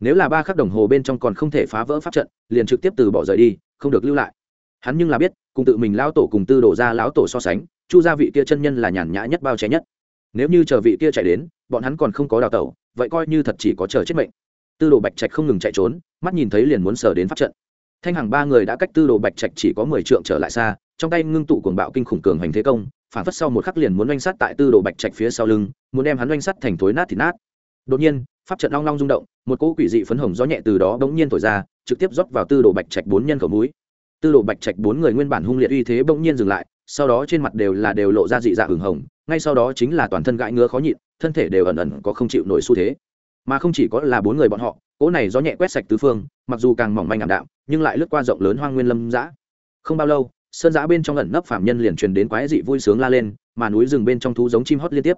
Nếu là ba khắc đồng hồ bên trong còn không thể phá vỡ pháp trận, liền trực tiếp từ bỏ rời đi, không được lưu lại. Hắn nhưng là biết, cùng tự mình lão tổ cùng tư đổ ra lão tổ so sánh, chu gia vị kia chân nhân là nhàn nhã nhất bao che nhất nếu như chờ vị kia chạy đến, bọn hắn còn không có đào tẩu, vậy coi như thật chỉ có chờ chết mệnh. Tư đồ bạch trạch không ngừng chạy trốn, mắt nhìn thấy liền muốn sờ đến pháp trận. Thanh hằng ba người đã cách tư đồ bạch trạch chỉ có mười trượng trở lại xa, trong tay ngưng tụ cuồng bạo kinh khủng cường hành thế công, phản phất sau một khắc liền muốn oanh sắt tại tư đồ bạch trạch phía sau lưng, muốn đem hắn oanh sắt thành thối nát thì nát. Đột nhiên, pháp trận long long rung động, một cỗ quỷ dị phấn hồng gió nhẹ từ đó bỗng nhiên thổi ra, trực tiếp rót vào tư đồ bạch trạch bốn nhân khẩu mũi. tư đồ bạch trạch bốn người nguyên bản hung liệt uy thế bỗng nhiên dừng lại, sau đó trên mặt đều là đều lộ ra dị dạ hừng hồng ngay sau đó chính là toàn thân gãi ngứa khó nhịn, thân thể đều ẩn ẩn có không chịu nổi xu thế. Mà không chỉ có là bốn người bọn họ, cỗ này gió nhẹ quét sạch tứ phương, mặc dù càng mỏng manh ảm đạm, nhưng lại lướt qua rộng lớn hoang nguyên lâm giã không bao lâu, sơn giã bên trong ẩn nấp phạm nhân liền truyền đến quái dị vui sướng la lên, mà núi rừng bên trong thú giống chim hót liên tiếp.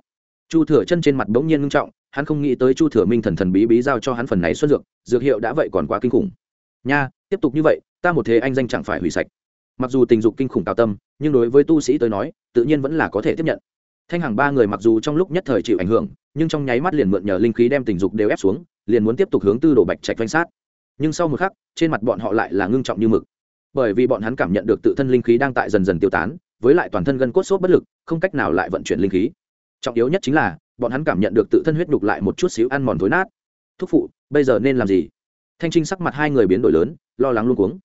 Chu thừa chân trên mặt bỗng nhiên ngưng trọng, hắn không nghĩ tới chu thừa minh thần thần bí bí giao cho hắn phần này xuất dược dược hiệu đã vậy còn quá kinh khủng. Nha, tiếp tục như vậy, ta một thế anh danh chẳng phải hủy sạch. Mặc dù tình dục kinh khủng cao tâm, nhưng đối với tu sĩ tới nói, tự nhiên vẫn là có thể tiếp nhận thanh hàng ba người mặc dù trong lúc nhất thời chịu ảnh hưởng, nhưng trong nháy mắt liền mượn nhờ linh khí đem tình dục đều ép xuống, liền muốn tiếp tục hướng tư đồ bạch trạch danh sát. Nhưng sau một khắc, trên mặt bọn họ lại là ngưng trọng như mực. Bởi vì bọn hắn cảm nhận được tự thân linh khí đang tại dần dần tiêu tán, với lại toàn thân gân cốt sốt bất lực, không cách nào lại vận chuyển linh khí. Trọng yếu nhất chính là, bọn hắn cảm nhận được tự thân huyết nhục lại một chút xíu ăn mòn thối nát. Thúc phụ, bây giờ nên làm gì? Thanh trinh sắc mặt hai người biến đổi lớn, lo lắng luôn cuống.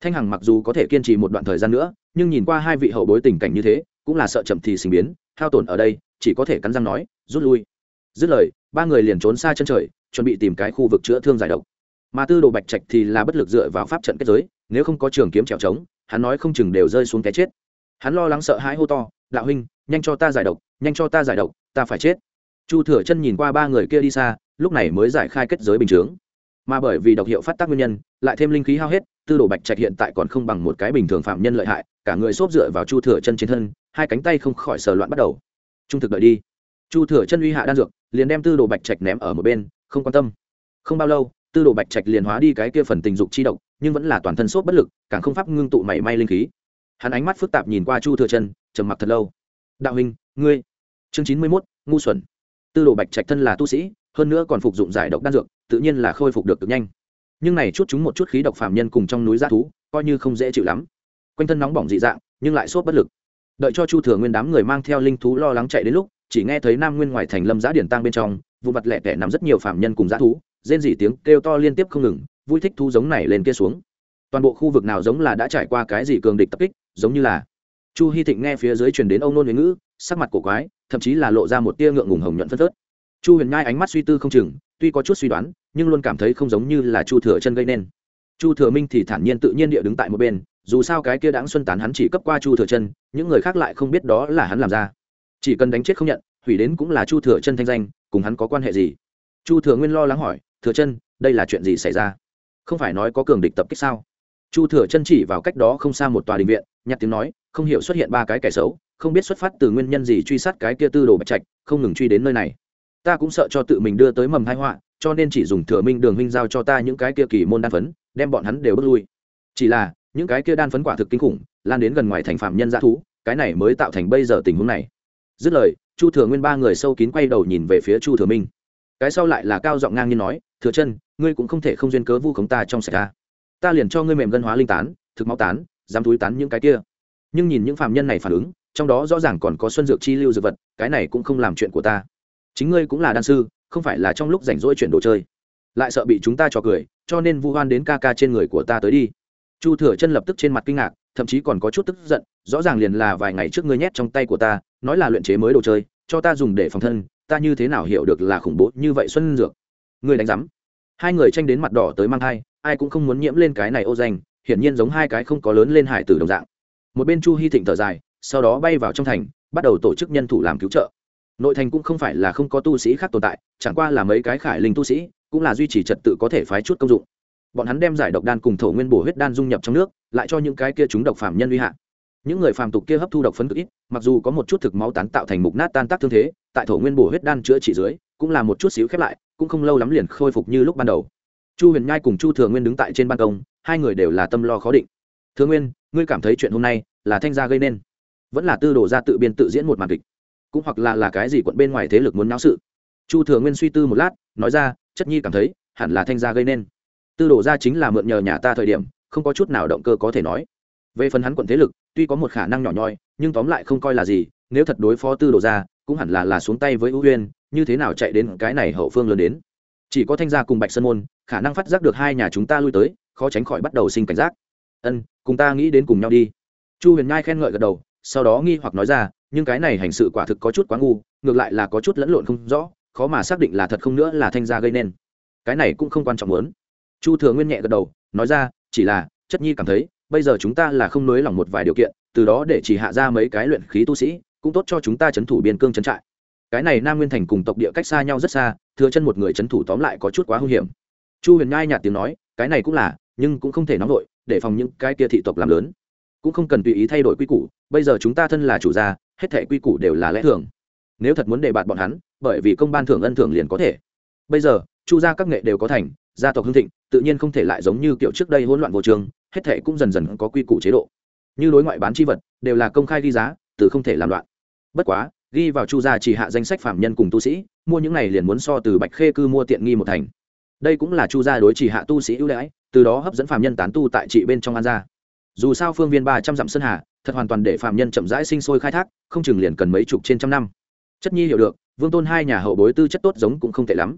Thanh hằng mặc dù có thể kiên trì một đoạn thời gian nữa, nhưng nhìn qua hai vị hậu bối tình cảnh như thế, cũng là sợ chậm thì sinh biến hao tổn ở đây, chỉ có thể cắn răng nói, rút lui. Dứt lời, ba người liền trốn xa chân trời, chuẩn bị tìm cái khu vực chữa thương giải độc. Mà tư đồ bạch trạch thì là bất lực dựa vào pháp trận kết giới, nếu không có trường kiếm trèo trống, hắn nói không chừng đều rơi xuống cái chết. Hắn lo lắng sợ hãi hô to, đạo huynh, nhanh cho ta giải độc, nhanh cho ta giải độc, ta phải chết. Chu thừa chân nhìn qua ba người kia đi xa, lúc này mới giải khai kết giới bình chướng. Mà bởi vì độc hiệu phát tác nguyên nhân, lại thêm linh khí hao hết, tư đồ bạch trạch hiện tại còn không bằng một cái bình thường phạm nhân lợi hại, cả người xốp dựa vào chu thừa chân trên thân hai cánh tay không khỏi sờ loạn bắt đầu. Trung thực đợi đi. Chu thừa chân uy hạ đan dược, liền đem tư đồ bạch trạch ném ở một bên, không quan tâm. Không bao lâu, tư đồ bạch trạch liền hóa đi cái kia phần tình dục chi độc, nhưng vẫn là toàn thân sốt bất lực, càng không pháp ngưng tụ mảy may linh khí. Hắn ánh mắt phức tạp nhìn qua chu thừa chân, trầm mặc thật lâu. Đạo hình ngươi. Chương chín mươi mốt, ngu xuẩn. Tư đồ bạch trạch thân là tu sĩ, hơn nữa còn phục dụng giải độc đan dược, tự nhiên là khôi phục được cực nhanh. Nhưng này chút chúng một chút khí độc phàm nhân cùng trong núi g thú, coi như không dễ chịu lắm. Quanh thân nóng bỏng dị dạng, nhưng lại sốt bất lực đợi cho chu thừa nguyên đám người mang theo linh thú lo lắng chạy đến lúc, chỉ nghe thấy nam nguyên ngoài thành lâm giã điển tăng bên trong, vụ mặt lẹ tẻ nằm rất nhiều phạm nhân cùng giã thú, rên dỉ tiếng kêu to liên tiếp không ngừng, vui thích thu giống này lên kia xuống. Toàn bộ khu vực nào giống là đã trải qua cái gì cường địch tập kích, giống như là chu hy thịnh nghe phía dưới truyền đến ông nôn huế ngữ, sắc mặt cổ quái, thậm chí là lộ ra một tia ngượng ngùng hồng nhuận phân phớt. Chu huyền nhai ánh mắt suy tư không chừng, tuy có chút suy đoán, nhưng luôn cảm thấy không giống như là chu thừa chân gây nên. Chu thừa minh thì thản nhiên tự nhiên địa đứng tại một bên dù sao cái kia đáng xuân tán hắn chỉ cấp qua chu thừa chân, những người khác lại không biết đó là hắn làm ra. Chỉ cần đánh chết không nhận, hủy đến cũng là chu thừa chân thanh danh, cùng hắn có quan hệ gì? Chu thừa nguyên lo lắng hỏi, thừa chân, đây là chuyện gì xảy ra? Không phải nói có cường địch tập kích sao? Chu thừa chân chỉ vào cách đó không xa một tòa đình viện, nhặt tiếng nói, không hiểu xuất hiện ba cái kẻ xấu, không biết xuất phát từ nguyên nhân gì truy sát cái kia tư đồ bạch trạch, không ngừng truy đến nơi này. Ta cũng sợ cho tự mình đưa tới mầm hai họa, cho nên chỉ dùng thừa minh đường huynh giao cho ta những cái kia kỳ môn đan phấn, đem bọn hắn đều bước lui. Chỉ là những cái kia đan phấn quả thực kinh khủng, lan đến gần ngoài thành phạm nhân dã thú, cái này mới tạo thành bây giờ tình huống này. Dứt lời, chu thừa nguyên ba người sâu kín quay đầu nhìn về phía chu thừa minh. Cái sau lại là cao giọng ngang nhiên nói, thừa chân, ngươi cũng không thể không duyên cớ vu khống ta trong sạch ta. Ta liền cho ngươi mềm gân hóa linh tán, thực máu tán, dám túi tán những cái kia. Nhưng nhìn những phạm nhân này phản ứng, trong đó rõ ràng còn có xuân dược chi lưu dược vật, cái này cũng không làm chuyện của ta. Chính ngươi cũng là đan sư, không phải là trong lúc rảnh rỗi chuyển đồ chơi. Lại sợ bị chúng ta cho cười, cho nên vu hoan đến ca ca trên người của ta tới đi chu thừa chân lập tức trên mặt kinh ngạc, thậm chí còn có chút tức giận, rõ ràng liền là vài ngày trước ngươi nhét trong tay của ta, nói là luyện chế mới đồ chơi, cho ta dùng để phòng thân, ta như thế nào hiểu được là khủng bố như vậy xuân dược? Ngươi đánh rắm hai người tranh đến mặt đỏ tới mang thai, ai cũng không muốn nhiễm lên cái này ô danh, hiển nhiên giống hai cái không có lớn lên hải tử đồng dạng. Một bên chu hy thịnh thở dài, sau đó bay vào trong thành, bắt đầu tổ chức nhân thủ làm cứu trợ. Nội thành cũng không phải là không có tu sĩ khác tồn tại, chẳng qua là mấy cái khải linh tu sĩ, cũng là duy trì trật tự có thể phái chút công dụng bọn hắn đem giải độc đan cùng thổ nguyên bổ huyết đan dung nhập trong nước, lại cho những cái kia chúng độc phạm nhân uy hạ. Những người phàm tục kia hấp thu độc phấn cực ít, mặc dù có một chút thực máu tán tạo thành mục nát tan tác thương thế, tại thổ nguyên bổ huyết đan chữa trị dưới, cũng là một chút xíu khép lại, cũng không lâu lắm liền khôi phục như lúc ban đầu. Chu huyền nhai cùng chu thừa nguyên đứng tại trên ban công, hai người đều là tâm lo khó định. Thừa nguyên, ngươi cảm thấy chuyện hôm nay là thanh gia gây nên? Vẫn là tư đồ ra tự biên tự diễn một màn kịch? Cũng hoặc là là cái gì quận bên ngoài thế lực muốn náo sự? Chu thừa nguyên suy tư một lát, nói ra, chất nhi cảm thấy hẳn là thanh gia gây nên tư đồ ra chính là mượn nhờ nhà ta thời điểm, không có chút nào động cơ có thể nói. Về phần hắn quận thế lực, tuy có một khả năng nhỏ nhoi, nhưng tóm lại không coi là gì, nếu thật đối phó tư đồ ra cũng hẳn là là xuống tay với ưu huyên, như thế nào chạy đến cái này hậu phương lớn đến. Chỉ có thanh gia cùng bạch sơn môn, khả năng phát giác được hai nhà chúng ta lui tới, khó tránh khỏi bắt đầu sinh cảnh giác. Ân, cùng ta nghĩ đến cùng nhau đi. Chu huyền nhai khen ngợi gật đầu, sau đó nghi hoặc nói ra, nhưng cái này hành sự quả thực có chút quá ngu, ngược lại là có chút lẫn lộn không rõ, khó mà xác định là thật không nữa là thanh gia gây nên. Cái này cũng không quan trọng lớn chu thừa nguyên nhẹ gật đầu, nói ra, chỉ là, chất nhi cảm thấy, bây giờ chúng ta là không nới lỏng một vài điều kiện, từ đó để chỉ hạ ra mấy cái luyện khí tu sĩ, cũng tốt cho chúng ta c h ấ n thủ biên cương c trại. Cái này nam nguyên thành cùng tộc địa cách xa nhau rất xa, thừa chân một người c h ấ n thủ tóm lại có chút quá hung hiểm. Chu huyền nhai nhạt tiếng nói, cái này cũng là, nhưng cũng không thể nóng vội, để phòng những cái kia thị tộc làm lớn. Cũng không cần tùy ý thay đổi quy củ, bây giờ chúng ta thân là chủ gia, hết thẻ quy củ đều là lẽ thường. Nếu thật muốn đề bạt bọn hắn, bởi vì công ban thưởng ân thưởng liền có thể. Bây giờ, chu gia các nghệ đều có thành gia tộc hưng thịnh, tự nhiên không thể lại giống như kiểu trước đây hỗn loạn vô trường, hết thệ cũng dần dần có quy củ chế độ. Như đối ngoại bán chi vật, đều là công khai ghi giá, từ không thể làm loạn. Bất quá, ghi vào chu gia chỉ hạ danh sách phạm nhân cùng tu sĩ, mua những này liền muốn so từ bạch khê cư mua tiện nghi một thành. Đây cũng là chu gia đối chỉ hạ tu sĩ ưu đãi, từ đó hấp dẫn phạm nhân tán tu tại trị bên trong an gia. Dù sao phương viên ba trăm dặm sơn hà, thật hoàn toàn để phạm nhân chậm rãi sinh sôi khai thác, không chừng liền cần mấy chục trên trăm năm. Chất nhi hiểu được, vương tôn hai nhà hậu bối tư chất tốt giống cũng không tệ lắm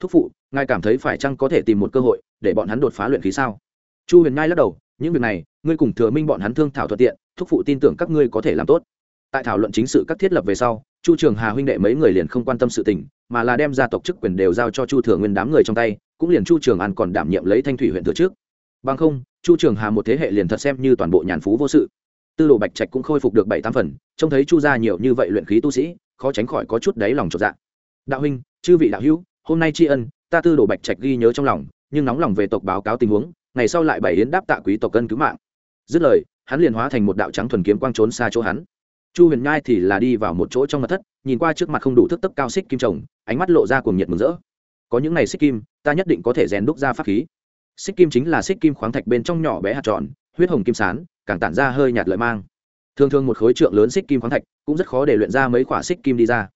thúc phụ, ngài cảm thấy phải chăng có thể tìm một cơ hội để bọn hắn đột phá luyện khí sao? Chu huyền ngai lắc đầu, những việc này, ngươi cùng thừa minh bọn hắn thương thảo thuận tiện, thúc phụ tin tưởng các ngươi có thể làm tốt. Tại thảo luận chính sự các thiết lập về sau, chu trường hà huynh đệ mấy người liền không quan tâm sự tình, mà là đem gia tộc chức quyền đều giao cho chu thừa nguyên đám người trong tay, cũng liền chu trường an còn đảm nhiệm lấy thanh thủy huyện thừa trước. Bằng không, chu trường hà một thế hệ liền thật xem như toàn bộ nhàn phú vô sự. Tư đồ bạch trạch cũng khôi phục được bảy tám phần, trông thấy chu gia nhiều như vậy luyện khí tu sĩ, khó tránh khỏi có chút đáy lòng trọt dạ. Đạo huynh, chư vị đạo hữu hôm nay tri ân, ta tư đồ bạch trạch ghi nhớ trong lòng, nhưng nóng lòng về tộc báo cáo tình huống, ngày sau lại bày yến đáp tạ quý tộc cân cứu mạng. Dứt lời, hắn liền hóa thành một đạo trắng thuần kiếm quang trốn xa chỗ hắn. Chu huyền nhai thì là đi vào một chỗ trong mặt thất, nhìn qua trước mặt không đủ thức tấp cao xích kim trồng ánh mắt lộ ra cuồng nhiệt mừng rỡ. Có những này xích kim, ta nhất định có thể rèn đúc ra pháp khí. Xích kim chính là xích kim khoáng thạch bên trong nhỏ bé hạt tròn, huyết hồng kim sán, càng tản ra hơi nhạt lợi mang. Thường thường một khối trượng lớn xích kim khoáng thạch cũng rất khó để luyện ra mấy quả xích kim đi ra.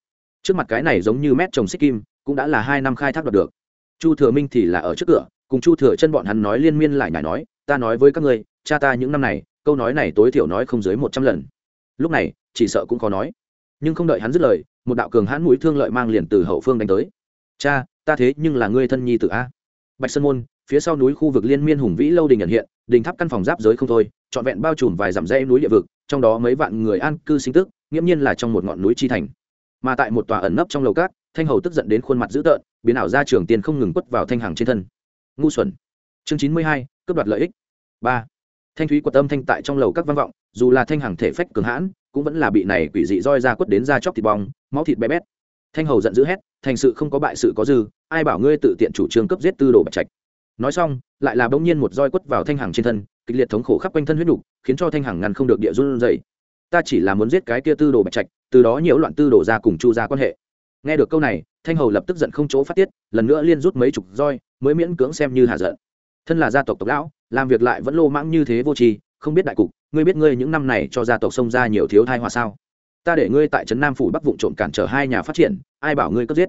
Trước mặt cái này giống như mét trồng xích kim cũng đã là hai năm khai thác đoạt được. Chu thừa minh thì là ở trước cửa, cùng chu thừa chân bọn hắn nói liên miên lại nhải nói, ta nói với các ngươi, cha ta những năm này, câu nói này tối thiểu nói không dưới một trăm lần. Lúc này, chỉ sợ cũng khó nói. Nhưng không đợi hắn dứt lời, một đạo cường hãn mũi thương lợi mang liền từ hậu phương đánh tới. Cha, ta thế nhưng là ngươi thân nhi tử a. Bạch sơn môn, phía sau núi khu vực liên miên hùng vĩ lâu đình nhận hiện, đình tháp căn phòng giáp giới không thôi, trọn vẹn bao trùm vài dặm dây núi địa vực, trong đó mấy vạn người an cư sinh tức, nghiễm nhiên là trong một ngọn núi chi thành. Mà tại một tòa ẩn nấp trong lầu cát thanh hầu tức giận đến khuôn mặt dữ tợn, biến ảo ra trường tiền không ngừng quất vào thanh hằng trên thân. Ngu xuẩn. Chương chín mươi hai, cướp đoạt lợi ích. Ba. Thanh thúy quật âm thanh tại trong lầu các văn vọng, dù là thanh hằng thể phách cường hãn, cũng vẫn là bị này quỷ dị roi ra quất đến da chóc thịt bong, máu thịt bé bét. Thanh hầu giận dữ hét, thành sự không có bại sự có dư, ai bảo ngươi tự tiện chủ trương cấp giết tư đồ bạch trạch? Nói xong, lại là bỗng nhiên một roi quất vào thanh hằng trên thân, kịch liệt thống khổ khắp quanh thân huyết nhục, khiến cho thanh hằng ngăn không được địa run dày ta chỉ là muốn giết cái kia tư đồ bạch trạch, từ đó nhiễu loạn tư đồ ra cùng chu ra quan hệ nghe được câu này, thanh hầu lập tức giận không chỗ phát tiết, lần nữa liên rút mấy chục roi, mới miễn cưỡng xem như hạ giận. Thân là gia tộc tộc lão, làm việc lại vẫn lô mãng như thế vô tri, không biết đại cục, ngươi biết ngươi những năm này cho gia tộc xông ra nhiều thiếu thai hòa sao? Ta để ngươi tại trấn nam phủ bắc vụng trộm cản trở hai nhà phát triển, ai bảo ngươi cấp giết?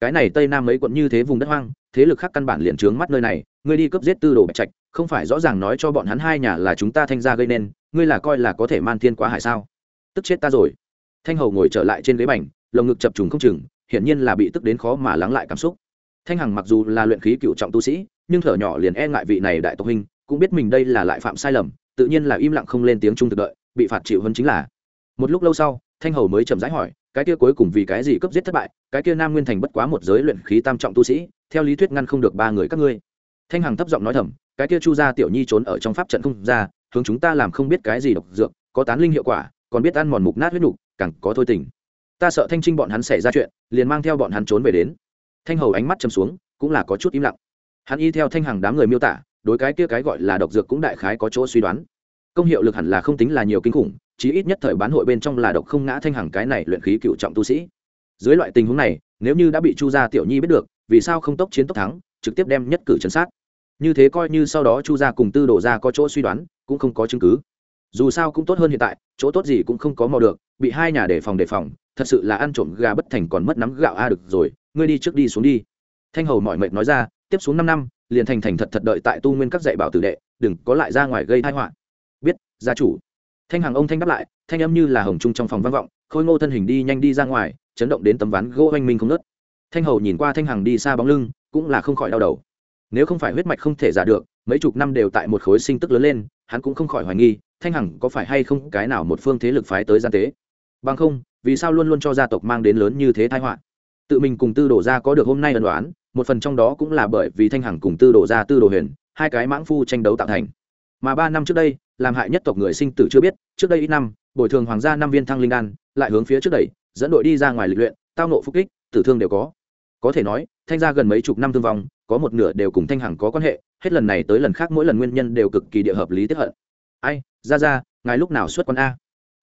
Cái này tây nam mấy quận như thế vùng đất hoang, thế lực khác căn bản liền trướng mắt nơi này, ngươi đi cấp giết tư đồ bạch trạch, không phải rõ ràng nói cho bọn hắn hai nhà là chúng ta thanh gia gây nên, ngươi là coi là có thể man thiên quá hải sao? Tức chết ta rồi. Thanh hầu ngồi trở lại trên ghế bành lồng ngực chập trùng không chừng, hiển nhiên là bị tức đến khó mà lắng lại cảm xúc. Thanh hằng mặc dù là luyện khí cựu trọng tu sĩ, nhưng thở nhỏ liền e ngại vị này đại tộc huynh, cũng biết mình đây là lại phạm sai lầm, tự nhiên là im lặng không lên tiếng trung thực đợi, bị phạt chịu hơn chính là. Một lúc lâu sau, thanh hầu mới chậm rãi hỏi, cái kia cuối cùng vì cái gì cấp giết thất bại, cái kia nam nguyên thành bất quá một giới luyện khí tam trọng tu sĩ, theo lý thuyết ngăn không được ba người các ngươi. Thanh hằng thấp giọng nói thầm, cái kia chu gia tiểu nhi trốn ở trong pháp trận không ra, hướng chúng ta làm không biết cái gì độc dược, có tán linh hiệu quả, còn biết ăn mòn mục nát huyết nục, càng có thôi tình ta sợ thanh trinh bọn hắn xảy ra chuyện, liền mang theo bọn hắn trốn về đến. Thanh hầu ánh mắt chầm xuống, cũng là có chút im lặng. Hắn y theo thanh hằng đám người miêu tả, đối cái kia cái gọi là độc dược cũng đại khái có chỗ suy đoán. Công hiệu lực hẳn là không tính là nhiều kinh khủng, chí ít nhất thời bán hội bên trong là độc không ngã thanh hằng cái này luyện khí cựu trọng tu sĩ. Dưới loại tình huống này, nếu như đã bị chu gia tiểu nhi biết được, vì sao không tốc chiến tốc thắng, trực tiếp đem nhất cử chấn sát? Như thế coi như sau đó chu gia cùng tư đổ ra có chỗ suy đoán, cũng không có chứng cứ. Dù sao cũng tốt hơn hiện tại, chỗ tốt gì cũng không có mò được, bị hai nhà đề phòng đề phòng thật sự là ăn trộm gà bất thành còn mất nắm gạo a, được rồi, ngươi đi trước đi xuống đi. Thanh hầu mọi mệt nói ra, tiếp xuống năm năm, liền thành thành thật thật đợi tại tu nguyên các dạy bảo tử đệ, đừng có lại ra ngoài gây tai họa. Biết, gia chủ. Thanh hằng ông thanh đáp lại, thanh âm như là hồng trung trong phòng vang vọng, khôi ngô thân hình đi nhanh đi ra ngoài, chấn động đến tấm ván gỗ oanh minh không nớt thanh hầu nhìn qua thanh hằng đi xa bóng lưng, cũng là không khỏi đau đầu. Nếu không phải huyết mạch không thể giả được, mấy chục năm đều tại một khối sinh tức lớn lên, hắn cũng không khỏi hoài nghi, thanh hằng có phải hay không cái nào một phương thế lực phái tới gian tế. Bằng không vì sao luôn luôn cho gia tộc mang đến lớn như thế thái họa? Tự mình cùng tư đồ gia có được hôm nay ẩn đoán một phần trong đó cũng là bởi vì thanh hằng cùng tư đồ gia, tư đồ huyền, hai cái mãng phu tranh đấu tạo thành. Mà ba năm trước đây, làm hại nhất tộc người sinh tử chưa biết, trước đây ít năm, bồi thường hoàng gia năm viên thăng linh đan, lại hướng phía trước đẩy, dẫn đội đi ra ngoài lịch luyện, tao nộ phúc kích, tử thương đều có. Có thể nói, thanh gia gần mấy chục năm thương vong, có một nửa đều cùng thanh hằng có quan hệ, hết lần này tới lần khác mỗi lần nguyên nhân đều cực kỳ địa hợp lý tiếp hận. Ai ra ra ngài lúc nào xuất con a?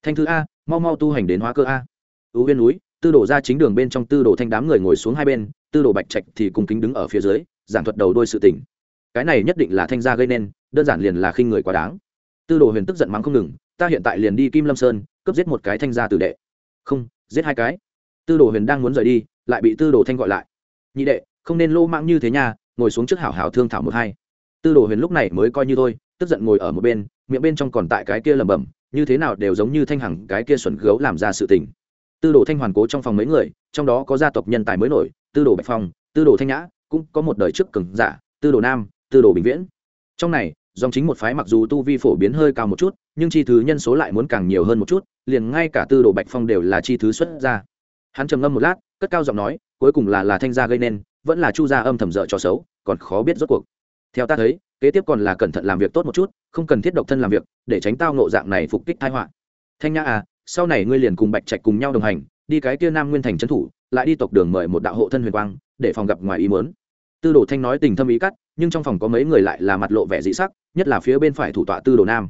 Thanh thư a mau mau tu hành đến hóa cơ a. Ưu huyên núi, tư đồ ra chính đường bên trong tư đồ thanh đám người ngồi xuống hai bên, tư đồ bạch trạch thì cùng kính đứng ở phía dưới, giảng thuật đầu đôi sự tình. Cái này nhất định là thanh gia gây nên, đơn giản liền là khinh người quá đáng. Tư đồ huyền tức giận mắng không ngừng, ta hiện tại liền đi kim lâm sơn, cướp giết một cái thanh gia tử đệ. Không, giết hai cái. Tư đồ huyền đang muốn rời đi, lại bị tư đồ thanh gọi lại. Nhị đệ, không nên lô mạng như thế nha, ngồi xuống trước hảo hảo thương thảo một hai. Tư đồ huyền lúc này mới coi như thôi, tức giận ngồi ở một bên, miệng bên trong còn tại cái kia lẩm bẩm như thế nào đều giống như thanh hằng cái kia xuẩn gấu làm ra sự tình. Tư đồ thanh hoàn cố trong phòng mấy người, trong đó có gia tộc nhân tài mới nổi, tư đồ bạch phong, tư đồ thanh nhã, cũng có một đời trước cường giả, tư đồ nam, tư đồ bình viễn. Trong này, dòng chính một phái mặc dù tu vi phổ biến hơi cao một chút, nhưng chi thứ nhân số lại muốn càng nhiều hơn một chút, liền ngay cả tư đồ bạch phong đều là chi thứ xuất ra. Hắn trầm ngâm một lát, cất cao giọng nói, cuối cùng là là thanh gia gây nên, vẫn là chu gia âm thầm dở trò xấu, còn khó biết rốt cuộc. Theo ta thấy kế tiếp còn là cẩn thận làm việc tốt một chút, không cần thiết độc thân làm việc, để tránh tao nộ dạng này phục kích thái họa. Thanh nhã à sau này ngươi liền cùng bạch trạch cùng nhau đồng hành, đi cái kia nam nguyên thành trấn thủ, lại đi tộc đường mời một đạo hộ thân huyền quang, để phòng gặp ngoài ý muốn. Tư đồ thanh nói tình thâm ý cắt, nhưng trong phòng có mấy người lại là mặt lộ vẻ dị sắc, nhất là phía bên phải thủ tọa tư đồ nam.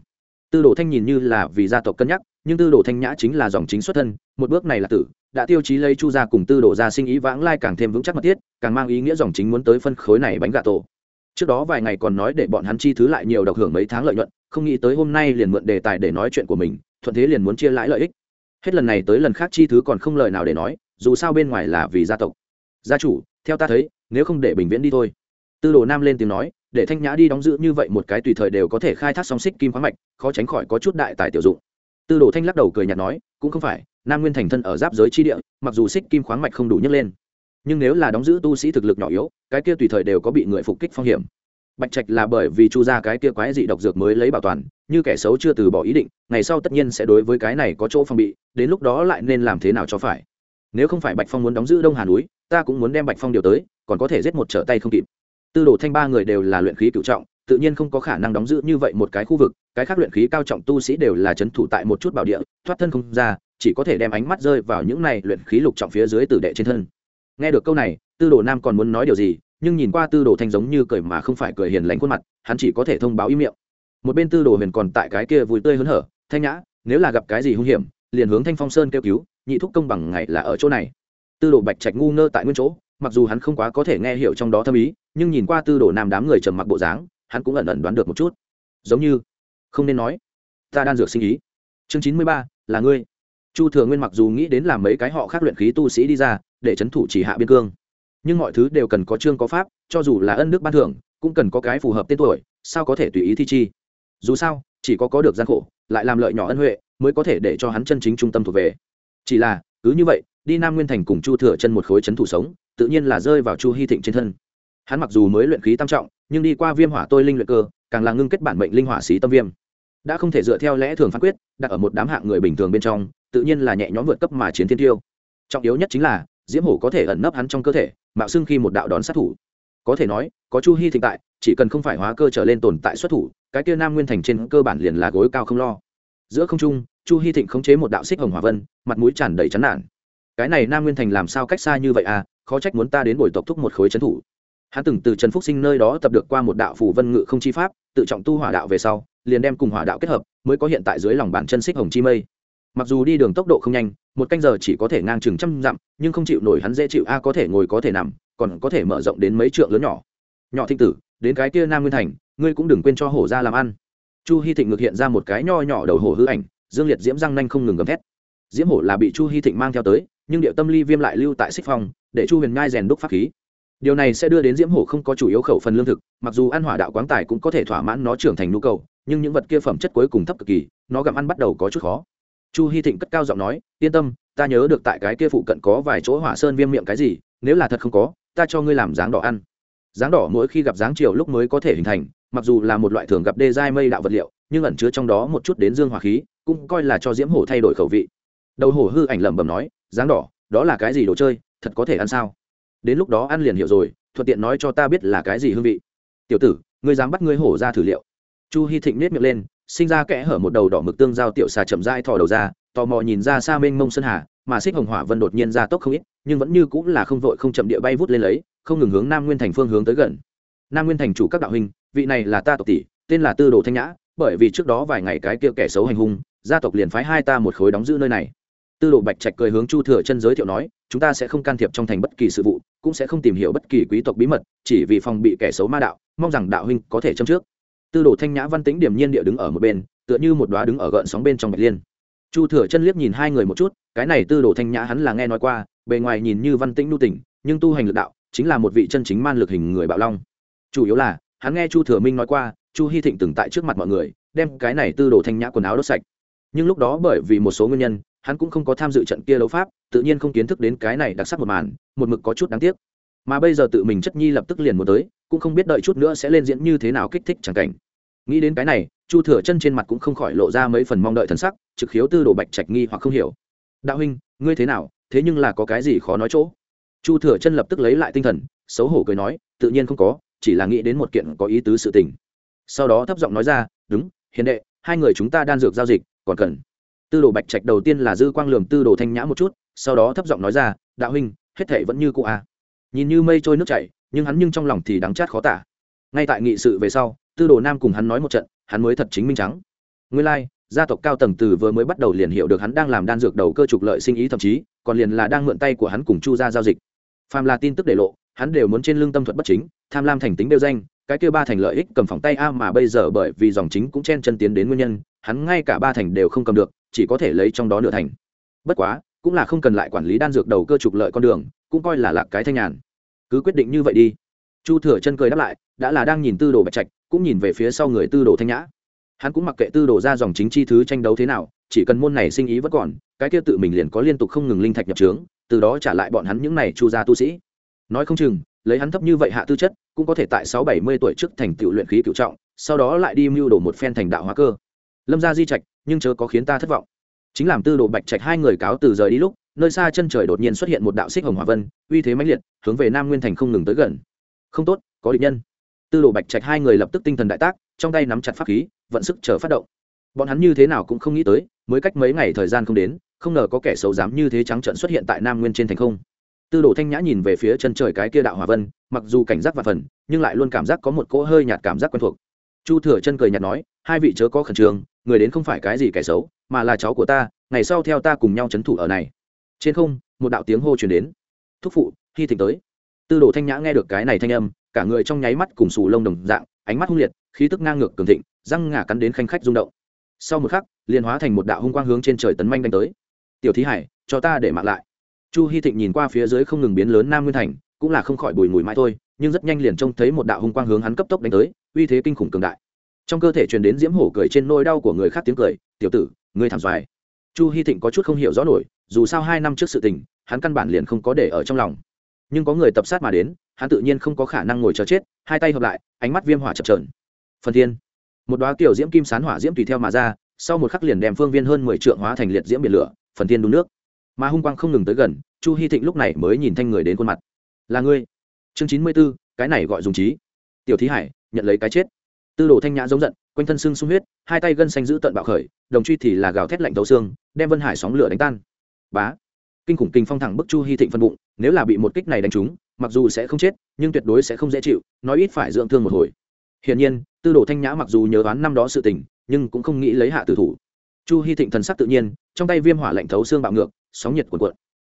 Tư đồ thanh nhìn như là vì gia tộc cân nhắc, nhưng tư đồ thanh nhã chính là dòng chính xuất thân, một bước này là tử, đã tiêu chí lấy chu gia cùng tư đồ gia sinh ý vãng lai càng thêm vững chắc mật thiết, càng mang ý nghĩa dòng chính muốn tới phân khối này bánh gà tổ trước đó vài ngày còn nói để bọn hắn chi thứ lại nhiều độc hưởng mấy tháng lợi nhuận, không nghĩ tới hôm nay liền mượn đề tài để nói chuyện của mình, thuận thế liền muốn chia lãi lợi ích. Hết lần này tới lần khác chi thứ còn không lời nào để nói, dù sao bên ngoài là vì gia tộc. Gia chủ, theo ta thấy, nếu không để bình viễn đi thôi. Tư đồ nam lên tiếng nói, để thanh nhã đi đóng giữ như vậy một cái tùy thời đều có thể khai thác song xích kim khoáng mạch, khó tránh khỏi có chút đại tài tiểu dụng. Tư đồ thanh lắc đầu cười nhạt nói, cũng không phải, nam nguyên thành thân ở giáp giới chi địa, mặc dù xích kim khoáng mạch không đủ nhấc lên nhưng nếu là đóng giữ tu sĩ thực lực nhỏ yếu, cái kia tùy thời đều có bị người phục kích phong hiểm. Bạch trạch là bởi vì chu ra cái kia quái dị độc dược mới lấy bảo toàn, như kẻ xấu chưa từ bỏ ý định, ngày sau tất nhiên sẽ đối với cái này có chỗ phong bị, đến lúc đó lại nên làm thế nào cho phải. Nếu không phải bạch phong muốn đóng giữ đông hà núi, ta cũng muốn đem bạch phong điều tới, còn có thể giết một trở tay không kịp. Tư đồ thanh ba người đều là luyện khí cựu trọng, tự nhiên không có khả năng đóng giữ như vậy một cái khu vực, cái khác luyện khí cao trọng tu sĩ đều là c h ấ n thủ tại một chút bảo địa, thoát thân không ra, chỉ có thể đem ánh mắt rơi vào những này luyện khí lục trọng phía dưới tử đệ trên thân nghe được câu này, tư đồ nam còn muốn nói điều gì, nhưng nhìn qua tư đồ thanh giống như cười mà không phải cười hiền lành khuôn mặt, hắn chỉ có thể thông báo ý miệng. Một bên tư đồ huyền còn tại cái kia vui tươi hớn hở, thanh nhã, nếu là gặp cái gì hung hiểm, liền hướng thanh phong sơn kêu cứu, nhị thúc công bằng ngày là ở chỗ này. Tư đồ bạch trạch ngu ngơ tại nguyên chỗ, mặc dù hắn không quá có thể nghe hiểu trong đó thâm ý, nhưng nhìn qua tư đồ nam đám người trầm mặc bộ dáng, hắn cũng ẩn ẩn đoán được một chút. Giống như, không nên nói, ta đan dược sinh ý. Chương chín mươi ba, là ngươi. Chu thừa nguyên mặc dù nghĩ đến làm mấy cái họ khác luyện khí tu sĩ đi ra để c h ấ n thủ chỉ hạ biên cương. Nhưng mọi thứ đều cần có chương có pháp, cho dù là ân đức ban thưởng, cũng cần có cái phù hợp tên tuổi, sao có thể tùy ý thi chi? Dù sao, chỉ có có được gian khổ, lại làm lợi nhỏ ân huệ, mới có thể để cho hắn chân chính trung tâm thuộc về. Chỉ là, cứ như vậy, đi nam nguyên thành cùng chu thừa chân một khối c h ấ n thủ sống, tự nhiên là rơi vào chu hy thịnh trên thân. Hắn mặc dù mới luyện khí tam trọng, nhưng đi qua viêm hỏa tôi linh luyện cơ, càng là ngưng kết bản mệnh linh hỏa xí tâm viêm. Đã không thể dựa theo lẽ thường phán quyết, đặt ở một đám hạng người bình thường bên trong, tự nhiên là nhẹ nhõm vượt cấp mà chiến thiên tiêu. Trọng yếu nhất chính là diễm hổ có thể ẩn nấp hắn trong cơ thể, mạo xưng khi một đạo đón sát thủ. Có thể nói, có chu hy thịnh tại, chỉ cần không phải hóa cơ trở lên tồn tại xuất thủ, cái kia nam nguyên thành trên cơ bản liền là gối cao không lo. Giữa không trung, chu hy thịnh khống chế một đạo xích hồng hỏa vân, mặt mũi tràn đầy chán nản. Cái này nam nguyên thành làm sao cách xa như vậy à? Khó trách muốn ta đến buổi tộc thúc một khối trấn thủ. Hắn từng từ trần phúc sinh nơi đó tập được qua một đạo phủ vân ngự không chi pháp, tự trọng tu hỏa đạo về sau, liền đem cùng hỏa đạo kết hợp, mới có hiện tại dưới lòng bàn chân xích hồng chi mây mặc dù đi đường tốc độ không nhanh, một canh giờ chỉ có thể ngang chừng trăm dặm, nhưng không chịu nổi hắn dễ chịu, a, có thể ngồi có thể nằm, còn có thể mở rộng đến mấy trượng lớn nhỏ. Nhỏ thịnh tử, đến cái kia nam nguyên thành, ngươi cũng đừng quên cho hổ ra làm ăn. Chu hy thịnh ngược hiện ra một cái nho nhỏ đầu hổ hư ảnh, dương liệt diễm răng nanh không ngừng gầm thét. Diễm hổ là bị chu hy thịnh mang theo tới, nhưng điệu tâm ly viêm lại lưu tại xích phong, để chu huyền ngai rèn đúc pháp khí. Điều này sẽ đưa đến diễm hổ không có chủ yếu khẩu phần lương thực, mặc dù ăn hỏa đạo quán tài cũng có thể thỏa mãn nó trưởng thành nhu cầu, nhưng những vật kia phẩm chất cuối cùng thấp cực kỳ, nó gặm ăn bắt đầu có chút khó chu hy thịnh cất cao giọng nói, yên tâm, ta nhớ được tại cái kia phụ cận có vài chỗ hỏa sơn viêm miệng cái gì, nếu là thật không có, ta cho ngươi làm dáng đỏ ăn. Dáng đỏ mỗi khi gặp dáng chiều lúc mới có thể hình thành, mặc dù là một loại thường gặp đê dai mây đạo vật liệu, nhưng ẩn chứa trong đó một chút đến dương hỏa khí, cũng coi là cho diễm hổ thay đổi khẩu vị. Đầu hổ hư ảnh lẩm bẩm nói, dáng đỏ, đó là cái gì đồ chơi, thật có thể ăn sao? Đến lúc đó ăn liền hiểu rồi, thuận tiện nói cho ta biết là cái gì hương vị. Tiểu tử, ngươi dám bắt ngươi hổ ra thử liệu. Chu hy thịnh nết miệng lên sinh ra kẽ hở một đầu đỏ mực tương giao tiểu xà chậm rãi thò đầu ra, tò mò nhìn ra xa mênh mông sơn hà, mà xích hồng hỏa vân đột nhiên ra tốc không ít, nhưng vẫn như cũng là không vội không chậm địa bay vút lên lấy, không ngừng hướng nam nguyên thành phương hướng tới gần. Nam nguyên thành chủ các đạo huynh, vị này là ta tộc tỷ, tên là tư đồ thanh nhã, bởi vì trước đó vài ngày cái kia kẻ xấu hành hung, gia tộc liền phái hai ta một khối đóng giữ nơi này. Tư đồ bạch trạch cười hướng chu thừa chân giới thiệu nói, chúng ta sẽ không can thiệp trong thành bất kỳ sự vụ, cũng sẽ không tìm hiểu bất kỳ quý tộc bí mật, chỉ vì phòng bị kẻ xấu ma đạo, mong rằng đạo huynh có thể châm trước tư đồ thanh nhã văn tính điểm nhiên địa đứng ở một bên, tựa như một đoá đứng ở gợn sóng bên trong bạch liên. Chu thừa chân liếc nhìn hai người một chút, cái này tư đồ thanh nhã hắn là nghe nói qua, bề ngoài nhìn như văn tĩnh nu tỉnh nhưng tu hành lực đạo, chính là một vị chân chính man lực hình người bạo long. Chủ yếu là, hắn nghe chu thừa minh nói qua, chu hy thịnh từng tại trước mặt mọi người, đem cái này tư đồ thanh nhã quần áo đốt sạch. Nhưng lúc đó bởi vì một số nguyên nhân, hắn cũng không có tham dự trận kia đấu pháp, tự nhiên không kiến thức đến cái này đặc sắc một màn, một mực có chút đáng tiếc. Mà bây giờ tự mình chất nhi lập tức liền muốn tới, cũng không biết đợi chút nữa sẽ lên diễn như thế nào kích thích chẳng cảnh nghĩ đến cái này, chu thừa chân trên mặt cũng không khỏi lộ ra mấy phần mong đợi thần sắc, trực khiếu tư đồ bạch trạch nghi hoặc không hiểu. Đạo huynh, ngươi thế nào? Thế nhưng là có cái gì khó nói chỗ? Chu thừa chân lập tức lấy lại tinh thần, xấu hổ cười nói, tự nhiên không có, chỉ là nghĩ đến một kiện có ý tứ sự tình. Sau đó thấp giọng nói ra, đúng, hiền đệ, hai người chúng ta đan dược giao dịch, còn cần. Tư đồ bạch trạch đầu tiên là dư quang lường tư đồ thanh nhã một chút, sau đó thấp giọng nói ra, đạo huynh, hết thể vẫn như cũ a à. nhìn như mây trôi nước chảy, nhưng hắn nhưng trong lòng thì đắng chát khó tả. Ngay tại nghị sự về sau tư đồ nam cùng hắn nói một trận hắn mới thật chính minh trắng. Nguyên lai、like, gia tộc cao tầng từ vừa mới bắt đầu liền hiểu được hắn đang làm đan dược đầu cơ trục lợi sinh ý thậm chí còn liền là đang mượn tay của hắn cùng chu ra giao dịch. Phàm là tin tức để lộ hắn đều muốn trên lương tâm thuật bất chính tham lam thành tính đeo danh cái kia ba thành lợi ích cầm phòng tay a mà bây giờ bởi vì dòng chính cũng chen chân tiến đến nguyên nhân hắn ngay cả ba thành đều không cầm được chỉ có thể lấy trong đó nửa thành. Bất quá cũng là không cần lại quản lý đan dược đầu cơ trục lợi con đường cũng coi là lạc cái thanh nhàn. Cứ quyết định như vậy đi. Chu thừa chân cười đáp lại đã là đang nhìn tư đồ bạch trạch cũng nhìn về phía sau người tư đồ thanh nhã. Hắn cũng mặc kệ tư đồ ra dòng chính chi thứ tranh đấu thế nào, chỉ cần môn này sinh ý vẫn còn, cái kia tự mình liền có liên tục không ngừng linh thạch nhập trướng, từ đó trả lại bọn hắn những này chu gia tu sĩ. Nói không chừng, lấy hắn thấp như vậy hạ tư chất, cũng có thể tại sáu bảy mươi tuổi trước thành tựu luyện khí cựu trọng, sau đó lại đi mưu đồ một phen thành đạo hóa cơ. Lâm gia di trạch, nhưng chớ có khiến ta thất vọng. Chính làm tư đồ bạch trạch hai người cáo từ rời đi lúc, nơi xa chân trời đột nhiên xuất hiện một đạo xích hồng hỏa vân, uy thế mãnh liệt, hướng về nam nguyên thành không ngừng tới gần. Không tốt, có địch nhân tư đồ bạch trạch hai người lập tức tinh thần đại tác, trong tay nắm chặt pháp khí, vận sức chờ phát động. Bọn hắn như thế nào cũng không nghĩ tới, mới cách mấy ngày thời gian không đến, không ngờ có kẻ xấu dám như thế trắng trận xuất hiện tại nam nguyên trên thành không. Tư đồ thanh nhã nhìn về phía chân trời cái kia đạo hỏa vân, mặc dù cảnh giác và phần, nhưng lại luôn cảm giác có một cỗ hơi nhạt cảm giác quen thuộc. Chu thừa chân cười nhạt nói, hai vị chớ có khẩn trương, người đến không phải cái gì kẻ xấu, mà là cháu của ta, ngày sau theo ta cùng nhau c h ấ n thủ ở này. Trên không, một đạo tiếng hô chuyển đến. Thúc phụ, hy thịnh tới tư đồ thanh nhã nghe được cái này thanh âm, cả người trong nháy mắt cùng sù lông đồng dạng, ánh mắt hung liệt, khí tức ngang ngược cường thịnh, răng ngả cắn đến khanh khách rung động. Sau một khắc, liền hóa thành một đạo hung quang hướng trên trời tấn manh đánh tới. Tiểu thí hải, cho ta để mạng lại. Chu hy thịnh nhìn qua phía dưới không ngừng biến lớn nam nguyên thành, cũng là không khỏi bùi mùi mãi thôi, nhưng rất nhanh liền trông thấy một đạo hung quang hướng hắn cấp tốc đánh tới, uy thế kinh khủng cường đại. Trong cơ thể truyền đến diễm hổ cười trên nôi đau của người khác tiếng cười, tiểu tử, ngươi thảm doài chu hy thịnh có chút không hiểu rõ nổi, dù sao hai năm trước sự tình, hắn căn bản liền không có để ở trong lòng nhưng có người tập sát mà đến, hắn tự nhiên không có khả năng ngồi chờ chết, hai tay hợp lại, ánh mắt viêm hỏa chập trờn phần thiên. Một đoá kiểu diễm kim sán hỏa diễm tùy theo mà ra, sau một khắc liền đem phương viên hơn mười trượng hóa thành liệt diễm biển lửa, phần thiên đun nước. Mà hung quang không ngừng tới gần, chu hy thịnh lúc này mới nhìn thanh người đến khuôn mặt. Là ngươi. Chương chín mươi b ố cái này gọi dùng trí. Tiểu thí hải, nhận lấy cái chết. Tư đồ thanh nhã giống giận, quanh thân sưng sung huyết, hai tay gân xanh giữ tận bạo khởi, đồng truy thì là gào thét lạnh tấu xương, đem vân hải sóng lửa đánh tan. Bá kinh khủng kinh phong thẳng bức chu hy thịnh phân bụng, nếu là bị một kích này đánh trúng, mặc dù sẽ không chết, nhưng tuyệt đối sẽ không dễ chịu, nói ít phải dưỡng thương một hồi. Hiển nhiên, tư đồ thanh nhã mặc dù nhớ đoán năm đó sự tình, nhưng cũng không nghĩ lấy hạ tử thủ. Chu hy thịnh thần sắc tự nhiên, trong tay viêm hỏa lạnh thấu xương bạo ngược, sóng nhiệt cuộn cuộn.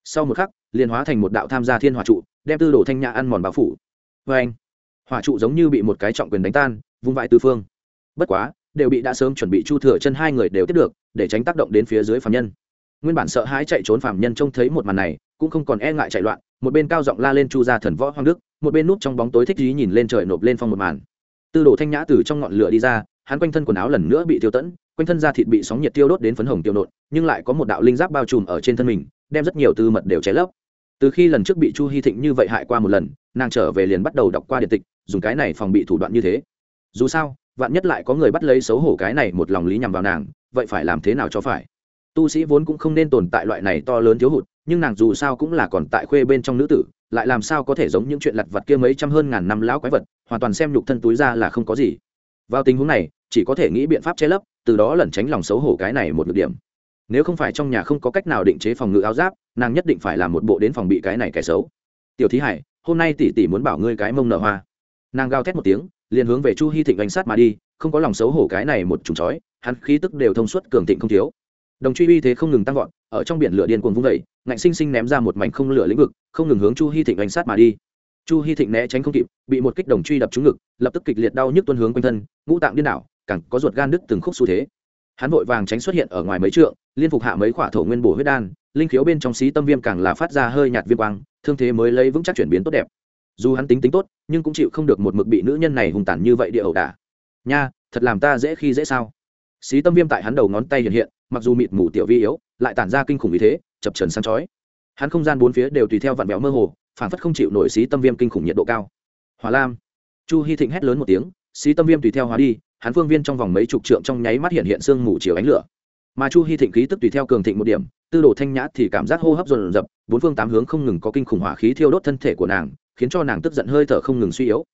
Sau một khắc, liền hóa thành một đạo tham gia thiên hỏa trụ, đem tư đồ thanh nhã ăn mòn bao phủ. Vê anh hỏa trụ giống như bị một cái trọng quyền đánh tan, vung vãi tư phương. Bất quá, đều bị đã sớm chuẩn bị chu thừa chân hai người đều tiếp được, để tránh tác động đến phía dưới phạm nhân nguyên bản sợ hãi chạy trốn phạm nhân trông thấy một màn này, cũng không còn e ngại chạy loạn, một bên cao giọng la lên chu gia thần võ hoàng đức, một bên núp trong bóng tối thích ý nhìn lên trời nộp lên phong một màn. Tư đồ thanh nhã từ trong ngọn lửa đi ra, hắn quanh thân quần áo lần nữa bị tiêu tẫn, quanh thân da thịt bị sóng nhiệt tiêu đốt đến phấn hồng tiêu nộn, nhưng lại có một đạo linh giáp bao trùm ở trên thân mình, đem rất nhiều tư mật đều cháy lấp. Từ khi lần trước bị chu hy thịnh như vậy hại qua một lần, nàng trở về liền bắt đầu đọc qua điện tịch, dùng cái này phòng bị thủ đoạn như thế. Dù sao, vạn nhất lại có người bắt lấy xấu hổ cái này một lòng lý nhằm vào nàng, vậy phải làm thế nào cho phải? Tu sĩ vốn cũng không nên tồn tại loại này to lớn thiếu hụt, nhưng nàng dù sao cũng là còn tại khuê bên trong nữ tử, lại làm sao có thể giống những chuyện lặt vặt kia mấy trăm hơn ngàn năm lão quái vật, hoàn toàn xem nhục thân túi ra là không có gì. Vào tình huống này, chỉ có thể nghĩ biện pháp che lấp, từ đó lẩn tránh lòng xấu hổ cái này một nhược điểm. Nếu không phải trong nhà không có cách nào định chế phòng ngự áo giáp, nàng nhất định phải làm một bộ đến phòng bị cái này kẻ xấu. Tiểu thí hải, hôm nay tỷ tỷ muốn bảo ngươi cái mông nở hoa. Nàng gào thét một tiếng, liền hướng về chu hy thịnh đánh sát mà đi, không có lòng xấu hổ cái này một trùng chói, hắn khí tức đều thông suốt cường thịnh không thiếu đồng truy uy thế không ngừng tăng vọt, ở trong biển lửa điên cuồng vung vẩy ngạnh sinh sinh ném ra một mảnh không lửa lĩnh vực, không ngừng hướng chu hy thịnh đánh sát mà đi. Chu hy thịnh né tránh không kịp, bị một kích đồng truy đập trúng ngực, lập tức kịch liệt đau nhức tuân hướng quanh thân, ngũ tạng điên đảo, càng có ruột gan đứt từng khúc xu thế. Hắn vội vàng tránh xuất hiện ở ngoài mấy trượng, liên phục hạ mấy khỏa thổ nguyên bổ huyết đan, linh khiếu bên trong xí tâm viêm càng là phát ra hơi nhạt viêm quang, thương thế mới lấy vững chắc chuyển biến tốt đẹp. Dù hắn tính tính tốt, nhưng cũng chịu không được một mực bị nữ nhân này hùng tàn như vậy địa ẩu đả. Nha, thật làm ta dễ khi dễ sao? Xí tâm viêm tại hắn đầu ngón tay hiện hiện, mặc dù mịt mù tiểu vi yếu, lại tản ra kinh khủng vì thế, chập trần sáng chói. Hắn không gian bốn phía đều tùy theo vạn béo mơ hồ, phản phất không chịu nổi xí tâm viêm kinh khủng nhiệt độ cao. Hỏa lam. Chu hy thịnh hét lớn một tiếng, xí tâm viêm tùy theo hóa đi, hắn phương viên trong vòng mấy chục trượng trong nháy mắt hiện hiện sương mù chiều ánh lửa. Mà chu hy thịnh khí tức tùy theo cường thịnh một điểm, tư đồ thanh nhã thì cảm giác hô hấp dồn dập, bốn phương tám hướng không ngừng có kinh khủng hỏa khí thiêu đốt thân thể của nàng, khiến cho nàng tức giận hơi thở không ngừng suy yếu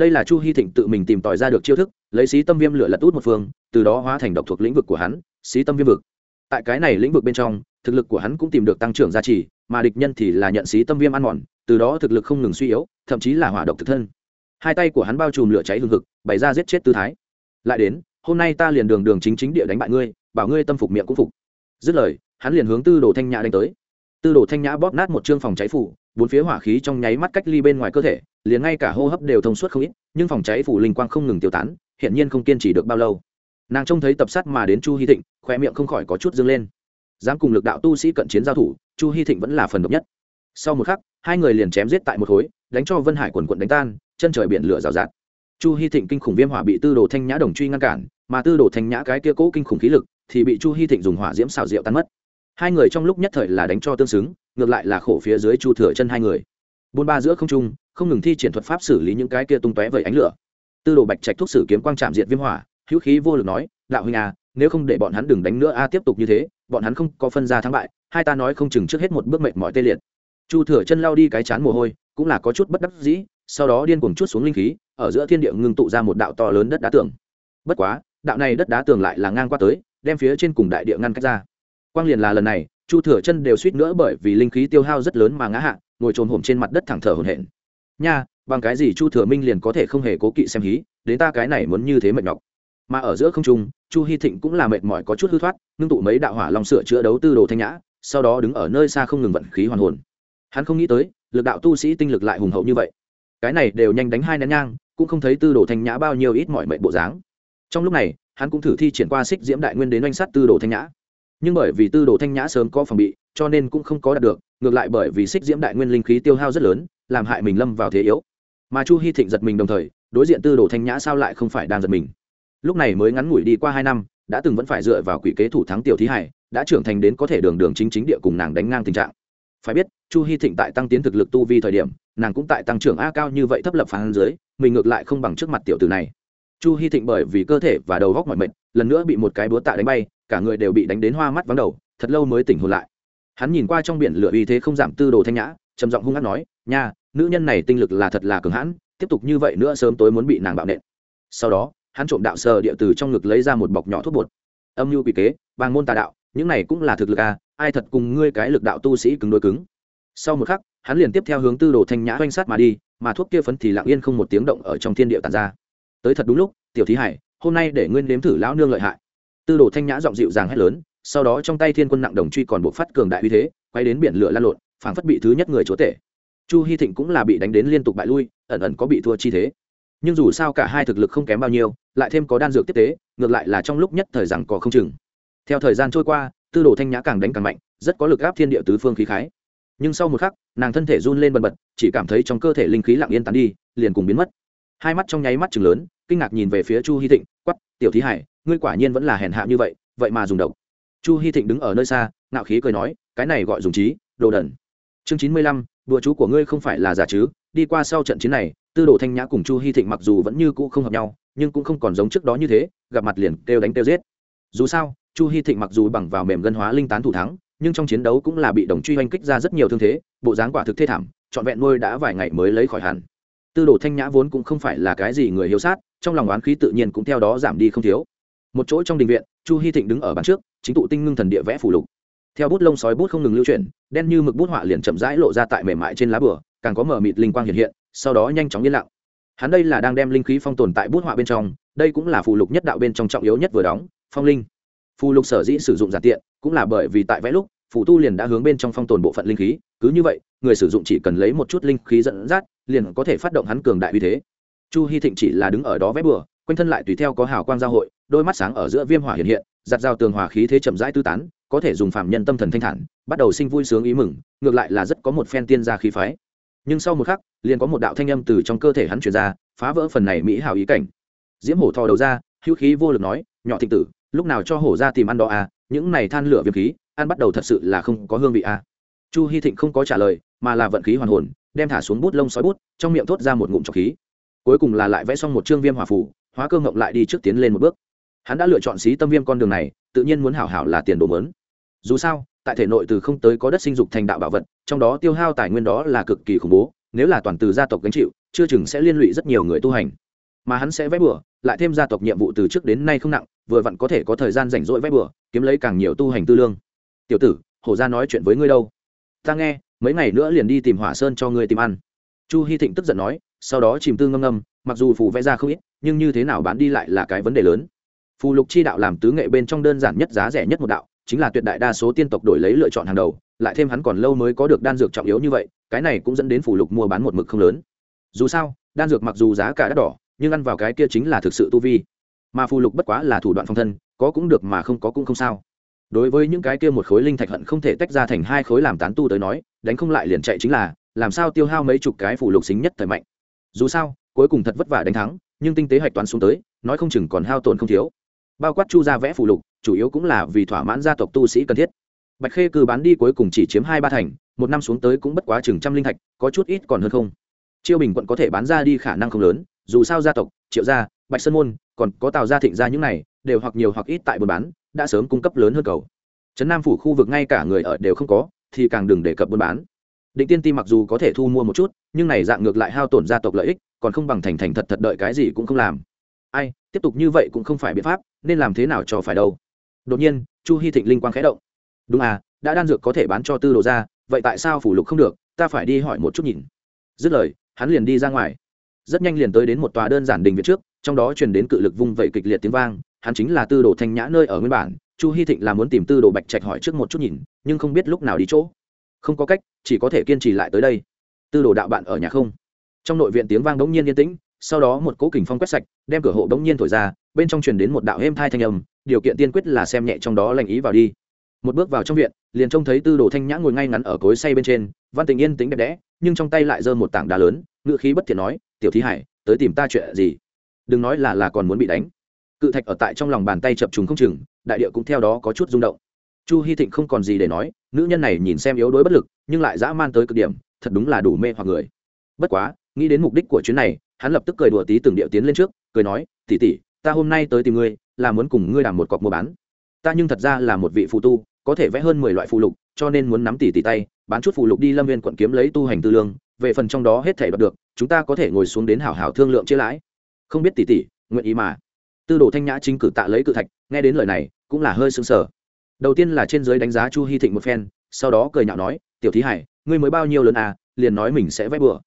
đây là chu hy thịnh tự mình tìm tòi ra được chiêu thức, lấy xí tâm viêm lửa lật út một phương, từ đó hóa thành độc thuộc lĩnh vực của hắn, xí tâm viêm vực. Tại cái này lĩnh vực bên trong, thực lực của hắn cũng tìm được tăng trưởng giá trị mà địch nhân thì là nhận xí tâm viêm ăn mòn, từ đó thực lực không ngừng suy yếu, thậm chí là hỏa độc thực thân. Hai tay của hắn bao trùm lửa cháy hừng hực, bày ra giết chết tư thái. Lại đến, hôm nay ta liền đường đường chính chính địa đánh bại ngươi, bảo ngươi tâm phục miệng cũng phục. Dứt lời, hắn liền hướng tư đồ thanh nhã đánh tới. Tư đồ thanh nhã bóp nát một chương phòng cháy phủ bốn phía hỏa khí trong nháy mắt cách ly bên ngoài cơ thể, liền ngay cả hô hấp đều thông suốt không ít, nhưng phòng cháy phủ linh quang không ngừng tiêu tán hiện nhiên không kiên trì được bao lâu. Nàng trông thấy tập sát mà đến chu hy thịnh khoe miệng không khỏi có chút dâng lên. Dám cùng lực đạo tu sĩ cận chiến giao thủ, chu hy thịnh vẫn là phần độc nhất. Sau một khắc, hai người liền chém giết tại một khối, đánh cho vân hải quần quận đánh tan, chân trời biển lửa rào rạt. Chu hy thịnh kinh khủng viêm hỏa bị tư đồ thanh nhã đồng truy ngăn cản, mà tư đồ thanh nhã cái kia cố kinh khủng khí lực thì bị chu hy thịnh dùng hỏa diễm xào rượu tan mất. Hai người trong lúc nhất thời là đánh cho tương xứng ngược lại là khổ phía dưới chu thừa chân hai người. Bôn ba giữa không trung, không ngừng thi triển thuật pháp xử lý những cái kia tung tóe vẩy ánh lửa. Tư đồ bạch trạch thuốc sử kiếm quang trạm diện viêm hỏa, hữu khí vô lực nói, đạo huynh à nếu không để bọn hắn đừng đánh nữa a, tiếp tục như thế, bọn hắn không có phân ra thắng bại, hai ta nói không chừng trước hết một bước mệnh mọi tê liệt. Chu thừa chân lao đi cái chán mồ hôi, cũng là có chút bất đắc dĩ, sau đó điên cuồng chút xuống linh khí, ở giữa thiên địa ngưng tụ ra một đạo to lớn đất đá tường. Bất quá, đạo này đất đá tường lại là ngang qua tới, đem phía trên cùng đại địa ngăn cách ra. Quang liền là lần này chu thừa chân đều suýt nữa bởi vì linh khí tiêu hao rất lớn mà ngã hạ, ngồi trồn hổm trên mặt đất thẳng thở hổn hển. Nha, bằng cái gì chu thừa minh liền có thể không hề cố kỵ xem hí, đến ta cái này muốn như thế mệt nhọc. Mà ở giữa không trung, chu hy thịnh cũng là mệt mỏi có chút hư thoát, ngưng tụ mấy đạo hỏa long sửa chữa đấu tư đồ thanh nhã, sau đó đứng ở nơi xa không ngừng vận khí hoàn hồn. Hắn không nghĩ tới, lực đạo tu sĩ tinh lực lại hùng hậu như vậy. Cái này đều nhanh đánh hai nén nhang, cũng không thấy tư đồ thanh nhã bao nhiêu ít mọi mệnh bộ dáng. Trong lúc này, hắn cũng thử thi triển qua xích diễm đại nguyên đến oanh sát tư đồ thanh nhã nhưng bởi vì tư đồ thanh nhã sớm có phòng bị, cho nên cũng không có đạt được, ngược lại bởi vì xích diễm đại nguyên linh khí tiêu hao rất lớn, làm hại mình lâm vào thế yếu. Mà chu hy thịnh giật mình đồng thời, đối diện tư đồ thanh nhã sao lại không phải đang giật mình? Lúc này mới ngắn ngủi đi qua hai năm, đã từng vẫn phải dựa vào quỷ kế thủ thắng tiểu thí hải, đã trưởng thành đến có thể đường đường chính chính địa cùng nàng đánh ngang tình trạng. Phải biết, chu hy thịnh tại tăng tiến thực lực tu vi thời điểm, nàng cũng tại tăng trưởng a cao như vậy thấp lập phán dưới, mình ngược lại không bằng trước mặt tiểu tử này. Chu hy thịnh bởi vì cơ thể và đầu góc mọi mệnh lần nữa bị một cái búa tạ đánh bay cả người đều bị đánh đến hoa mắt vắng đầu, thật lâu mới tỉnh hồn lại. Hắn nhìn qua trong biển lửa uy thế không giảm tư đồ thanh nhã, trầm giọng hung hát nói, nha, nữ nhân này tinh lực là thật là cường hãn, tiếp tục như vậy nữa sớm tối muốn bị nàng bạo nện. Sau đó, hắn trộm đạo sờ địa từ trong ngực lấy ra một bọc nhỏ thuốc bột. Âm mưu quỷ kế, bàng môn tà đạo, những này cũng là thực lực à ai thật cùng ngươi cái lực đạo tu sĩ cứng đôi cứng. Sau một khắc, hắn liền tiếp theo hướng tư đồ thanh nhã oanh sát mà đi, mà thuốc kia phấn thì lặng yên không một tiếng động ở trong thiên địa tàn ra. Tới thật đúng lúc, tiểu thí hải, hôm nay để nguyên nếm thử lão nương lợi hại tư đồ thanh nhã giọng dịu dàng hét lớn, sau đó trong tay thiên quân nặng đồng truy còn buộc phát cường đại uy thế, quay đến biển lửa lan lộn, phảng phất bị thứ nhất người chúa tể. Chu hy thịnh cũng là bị đánh đến liên tục bại lui, ẩn ẩn có bị thua chi thế. Nhưng dù sao cả hai thực lực không kém bao nhiêu, lại thêm có đan dược tiếp tế, ngược lại là trong lúc nhất thời rằng có không chừng. Theo thời gian trôi qua, tư đồ thanh nhã càng đánh càng mạnh, rất có lực áp thiên địa tứ phương khí khái. Nhưng sau một khắc, nàng thân thể run lên bần bật, chỉ cảm thấy trong cơ thể linh khí lặng yên tán đi, liền cùng biến mất. Hai mắt trong nháy mắt chừng lớn, kinh ngạc nhìn về phía chu hy thịnh quắp tiểu thí hải ngươi quả nhiên vẫn là hèn hạ như vậy vậy mà dùng độc. Chu hy thịnh đứng ở nơi xa, ngạo khí cười nói, cái này gọi dùng trí, đồ đẩn chương chín mươi lăm, đùa chú của ngươi không phải là giả chứ, đi qua sau trận chiến này, tư đồ thanh nhã cùng chu hy thịnh mặc dù vẫn như cũ không hợp nhau, nhưng cũng không còn giống trước đó như thế, gặp mặt liền kêu đánh kêu giết. Dù sao, chu hy thịnh mặc dù bằng vào mềm gân hóa linh tán thủ thắng, nhưng trong chiến đấu cũng là bị đồng truy oanh kích ra rất nhiều thương thế, bộ dáng quả thực thê thảm, trọn vẹn nuôi đã vài ngày mới lấy khỏi hẳn. Tư đồ thanh nhã vốn cũng không phải là cái gì người hiếu sát, trong lòng oán khí tự nhiên cũng theo đó giảm đi không thiếu một chỗ trong đình viện, chu hy thịnh đứng ở bàn trước, chính tụ tinh ngưng thần địa vẽ phủ lục. Theo bút lông sói bút không ngừng lưu chuyển, đen như mực bút họa liền chậm rãi lộ ra tại mềm mại trên lá bửa càng có mở mịt linh quang hiện hiện, sau đó nhanh chóng yên lặng. Hắn đây là đang đem linh khí phong tồn tại bút họa bên trong, đây cũng là phù lục nhất đạo bên trong trọng yếu nhất vừa đóng, phong linh. Phù lục sở dĩ sử dụng giản tiện, cũng là bởi vì tại vẽ lúc, phù tu liền đã hướng bên trong phong tồn bộ phận linh khí, cứ như vậy, người sử dụng chỉ cần lấy một chút linh khí dẫn dắt, liền có thể phát động hắn cường đại uy thế. Chu hy thịnh chỉ là đứng ở đó vẽ bừa, quanh thân lại tùy theo có hào quang giao hội đôi mắt sáng ở giữa viêm hỏa hiện hiện, giặt dao tường hỏa khí thế chậm rãi tư tán, có thể dùng phạm nhân tâm thần thanh thản, bắt đầu sinh vui sướng ý mừng, ngược lại là rất có một phen tiên gia khí phái. Nhưng sau một khắc, liền có một đạo thanh âm từ trong cơ thể hắn truyền ra, phá vỡ phần này mỹ hào ý cảnh. Diễm hổ thò đầu ra, hữu khí vô lực nói, nhỏ thịnh tử, lúc nào cho hổ ra tìm ăn đó à những này than lửa viêm khí, ăn bắt đầu thật sự là không có hương vị à. Chu hy thịnh không có trả lời, mà là vận khí hoàn hồn, đem thả xuống bút lông sói bút, trong miệng thốt ra một ngụm trọc khí. Cuối cùng là lại vẽ xong một chương viêm hỏa phủ hóa cơ ngộng lại đi trước tiến lên một bước hắn đã lựa chọn xí tâm viêm con đường này, tự nhiên muốn hảo hảo là tiền đồ mớn. Dù sao, tại thể nội từ không tới có đất sinh dục thành đạo bảo vật, trong đó tiêu hao tài nguyên đó là cực kỳ khủng bố, nếu là toàn từ gia tộc gánh chịu, chưa chừng sẽ liên lụy rất nhiều người tu hành. Mà hắn sẽ vẽ bừa, lại thêm gia tộc nhiệm vụ từ trước đến nay không nặng, vừa vặn có thể có thời gian rảnh rỗi vẽ bừa, kiếm lấy càng nhiều tu hành tư lương. Tiểu tử, hổ ra nói chuyện với ngươi đâu? Ta nghe, mấy ngày nữa liền đi tìm hỏa sơn cho ngươi tìm ăn. Chu hy thịnh tức giận nói, sau đó chìm tư ngâm ngâm, mặc dù phù vẽ ra không ít, nhưng như thế nào bán đi lại là cái vấn đề lớn phù lục chi đạo làm tứ nghệ bên trong đơn giản nhất giá rẻ nhất một đạo, chính là tuyệt đại đa số tiên tộc đổi lấy lựa chọn hàng đầu, lại thêm hắn còn lâu mới có được đan dược trọng yếu như vậy, cái này cũng dẫn đến phù lục mua bán một mực không lớn. Dù sao, đan dược mặc dù giá cả đắt đỏ, nhưng ăn vào cái kia chính là thực sự tu vi. Mà phù lục bất quá là thủ đoạn phong thân, có cũng được mà không có cũng không sao. Đối với những cái kia một khối linh thạch hận không thể tách ra thành hai khối làm tán tu tới nói, đánh không lại liền chạy chính là, làm sao tiêu hao mấy chục cái phù lục xính nhất thời mạnh. Dù sao, cuối cùng thật vất vả đánh thắng, nhưng tinh tế hạch toán xuống tới, nói không chừng còn hao tổn không thiếu bao quát chu ra vẽ phù lục, chủ yếu cũng là vì thỏa mãn gia tộc tu sĩ cần thiết. Bạch khê cư bán đi cuối cùng chỉ chiếm hai ba thành, một năm xuống tới cũng bất quá chừng trăm linh thạch, có chút ít còn hơn không. Chiêu bình quận có thể bán ra đi khả năng không lớn, dù sao gia tộc, triệu gia, bạch sơn môn, còn có tào gia thịnh gia những này, đều hoặc nhiều hoặc ít tại buôn bán, đã sớm cung cấp lớn hơn cầu. Trấn nam phủ khu vực ngay cả người ở đều không có, thì càng đừng đề cập buôn bán. Định tiên ti mặc dù có thể thu mua một chút, nhưng này dạng ngược lại hao tổn gia tộc lợi ích, còn không bằng thành thành thật thật đợi cái gì cũng không làm ai, tiếp tục như vậy cũng không phải biện pháp, nên làm thế nào cho phải đâu? Đột nhiên, chu hy thịnh linh quang khẽ động. Đúng à đã đan dược có thể bán cho tư đồ ra, vậy tại sao phủ lục không được? Ta phải đi hỏi một chút nhìn. Dứt lời, hắn liền đi ra ngoài. Rất nhanh liền tới đến một tòa đơn giản đình viện trước, trong đó truyền đến cự lực vung vẩy kịch liệt tiếng vang, hắn chính là tư đồ thanh nhã nơi ở nguyên bản. Chu hy thịnh là muốn tìm tư đồ bạch trạch hỏi trước một chút nhìn, nhưng không biết lúc nào đi chỗ. Không có cách, chỉ có thể kiên trì lại tới đây. Tư đồ đạo bạn ở nhà không? Trong nội viện tiếng vang bỗng nhiên yên tĩnh sau đó một cố kình phong quét sạch, đem cửa hộ bỗng nhiên thổi ra, bên trong truyền đến một đạo êm thai thanh âm, điều kiện tiên quyết là xem nhẹ trong đó lành ý vào đi. Một bước vào trong viện, liền trông thấy tư đồ thanh nhã ngồi ngay ngắn ở cối say bên trên, văn tình yên tính đẹp đẽ, nhưng trong tay lại giơ một tảng đá lớn ngựa khí bất thiện nói, tiểu thí hải, tới tìm ta chuyện gì? Đừng nói là là còn muốn bị đánh. Cự thạch ở tại trong lòng bàn tay chập trùng không chừng, đại địa cũng theo đó có chút rung động. Chu hy thịnh không còn gì để nói, nữ nhân này nhìn xem yếu đuối bất lực, nhưng lại dã man tới cực điểm, thật đúng là đủ mê hoặc người. Bất quá, nghĩ đến mục đích của chuyến này hắn lập tức cười đùa tí từng điệu tiến lên trước, cười nói tỉ tỉ ta hôm nay tới tìm ngươi, là muốn cùng ngươi làm một cọc mua bán. Ta nhưng thật ra là một vị phụ tu, có thể vẽ hơn mười loại phụ lục, cho nên muốn nắm tỉ tỉ tay, bán chút phụ lục đi lâm viên quận kiếm lấy tu hành tư lương, về phần trong đó hết thể đoạt được, chúng ta có thể ngồi xuống đến hảo hảo thương lượng chia lãi. Không biết tỉ tỉ nguyện ý mà. Tư đồ thanh nhã chính cử tạ lấy cự thạch, nghe đến lời này, cũng là hơi sững sờ. Đầu tiên là trên giới đánh giá chu hy thịnh một phen, sau đó cười nhạo nói, tiểu thí hải, ngươi mới bao nhiêu lớn à liền nói mình sẽ vẽ bừa.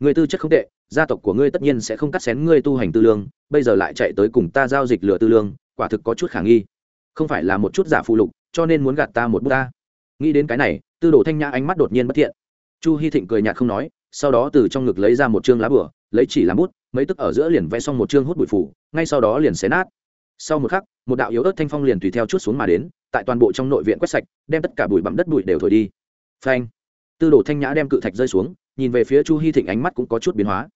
Người tư chất không tệ gia tộc của ngươi tất nhiên sẽ không cắt xén ngươi tu hành tư lương, bây giờ lại chạy tới cùng ta giao dịch lừa tư lương, quả thực có chút khả nghi. Không phải là một chút giả phụ lục, cho nên muốn gạt ta một bút ta. Nghĩ đến cái này, tư đồ thanh nhã ánh mắt đột nhiên bất thiện. Chu hy thịnh cười nhạt không nói, sau đó từ trong ngực lấy ra một chương lá bửa, lấy chỉ làm bút, mấy tức ở giữa liền vẽ xong một chương hút bụi phủ ngay sau đó liền xé nát. Sau một khắc, một đạo yếu ớt thanh phong liền tùy theo chút xuống mà đến, tại toàn bộ trong nội viện quét sạch, đem tất cả bụi bặm đất bụi đều thổi đi. Phanh. Tư đồ thanh nhã đem cự thạch rơi xuống, nhìn về phía chu hy thịnh ánh mắt cũng có chút biến hóa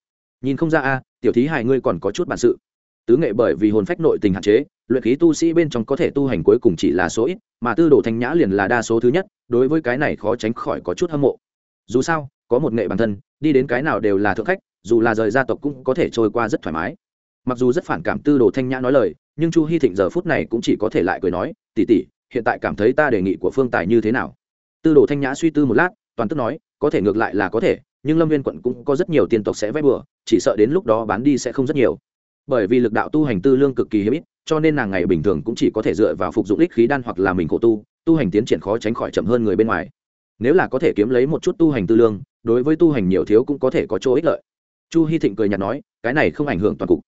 nhìn không ra a, tiểu thí hài ngươi còn có chút bản sự. Tứ nghệ bởi vì hồn phách nội tình hạn chế, luyện khí tu sĩ bên trong có thể tu hành cuối cùng chỉ là số ít, mà tư đồ thanh nhã liền là đa số thứ nhất, đối với cái này khó tránh khỏi có chút hâm mộ. Dù sao, có một nghệ bản thân, đi đến cái nào đều là thượng khách, dù là rời gia tộc cũng có thể trôi qua rất thoải mái. Mặc dù rất phản cảm tư đồ thanh nhã nói lời, nhưng chu hy thịnh giờ phút này cũng chỉ có thể lại cười nói tỉ tỉ hiện tại cảm thấy ta đề nghị của phương tài như thế nào? Tư đồ thanh nhã suy tư một lát, toàn tức nói, có thể ngược lại là có thể nhưng lâm viên quận cũng có rất nhiều tiên tộc sẽ vét bừa, chỉ sợ đến lúc đó bán đi sẽ không rất nhiều. Bởi vì lực đạo tu hành tư lương cực kỳ hiếm ít, cho nên nàng ngày bình thường cũng chỉ có thể dựa vào phục dụng ích khí đan hoặc là mình khổ tu tu hành tiến triển khó tránh khỏi chậm hơn người bên ngoài. Nếu là có thể kiếm lấy một chút tu hành tư lương, đối với tu hành nhiều thiếu cũng có thể có chỗ ích lợi. Chu hy thịnh cười nhạt nói, cái này không ảnh hưởng toàn cục.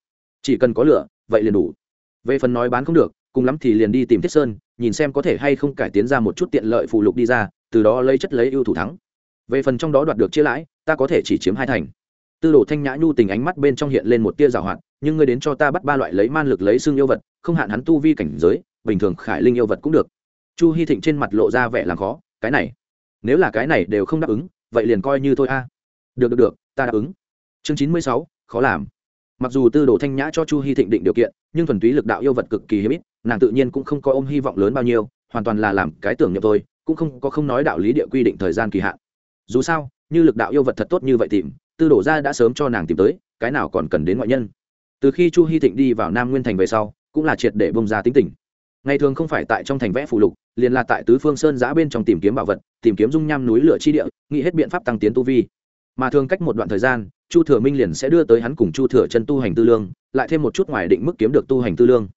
Chỉ cần có lửa, vậy liền đủ. Về phần nói bán không được, cùng lắm thì liền đi tìm thiết sơn, nhìn xem có thể hay không cải tiến ra một chút tiện lợi phụ lục đi ra, từ đó lấy chất lấy ưu thủ thắng về phần trong đó đoạt được chia lãi, ta có thể chỉ chiếm hai thành. Tư đồ thanh nhã nhu tình ánh mắt bên trong hiện lên một tia giảo hoạt, nhưng ngươi đến cho ta bắt ba loại lấy man lực lấy xương yêu vật, không hạn hắn tu vi cảnh giới, bình thường khải linh yêu vật cũng được. Chu hy thịnh trên mặt lộ ra vẻ làm khó, cái này, nếu là cái này đều không đáp ứng, vậy liền coi như thôi a. Được được được, ta đáp ứng. Chương chín mươi sáu, khó làm. Mặc dù tư đồ thanh nhã cho chu hy thịnh định điều kiện, nhưng thuần túy lực đạo yêu vật cực kỳ hiếm ít, nàng tự nhiên cũng không có ôm hy vọng lớn bao nhiêu, hoàn toàn là làm cái tưởng nhập thôi, cũng không có không nói đạo lý địa quy định thời gian kỳ hạn dù sao, như lực đạo yêu vật thật tốt như vậy tìm, tư đổ ra đã sớm cho nàng tìm tới, cái nào còn cần đến ngoại nhân. Từ khi chu hy thịnh đi vào nam nguyên thành về sau, cũng là triệt để bông ra tính tình. Ngày thường không phải tại trong thành vẽ phụ lục, liền là tại tứ phương sơn giã bên trong tìm kiếm bảo vật, tìm kiếm dung nham núi lửa chi địa, nghĩ hết biện pháp tăng tiến tu vi. Mà thường cách một đoạn thời gian, chu thừa minh liền sẽ đưa tới hắn cùng chu thừa chân tu hành tư lương, lại thêm một chút ngoài định mức kiếm được tu hành tư lương.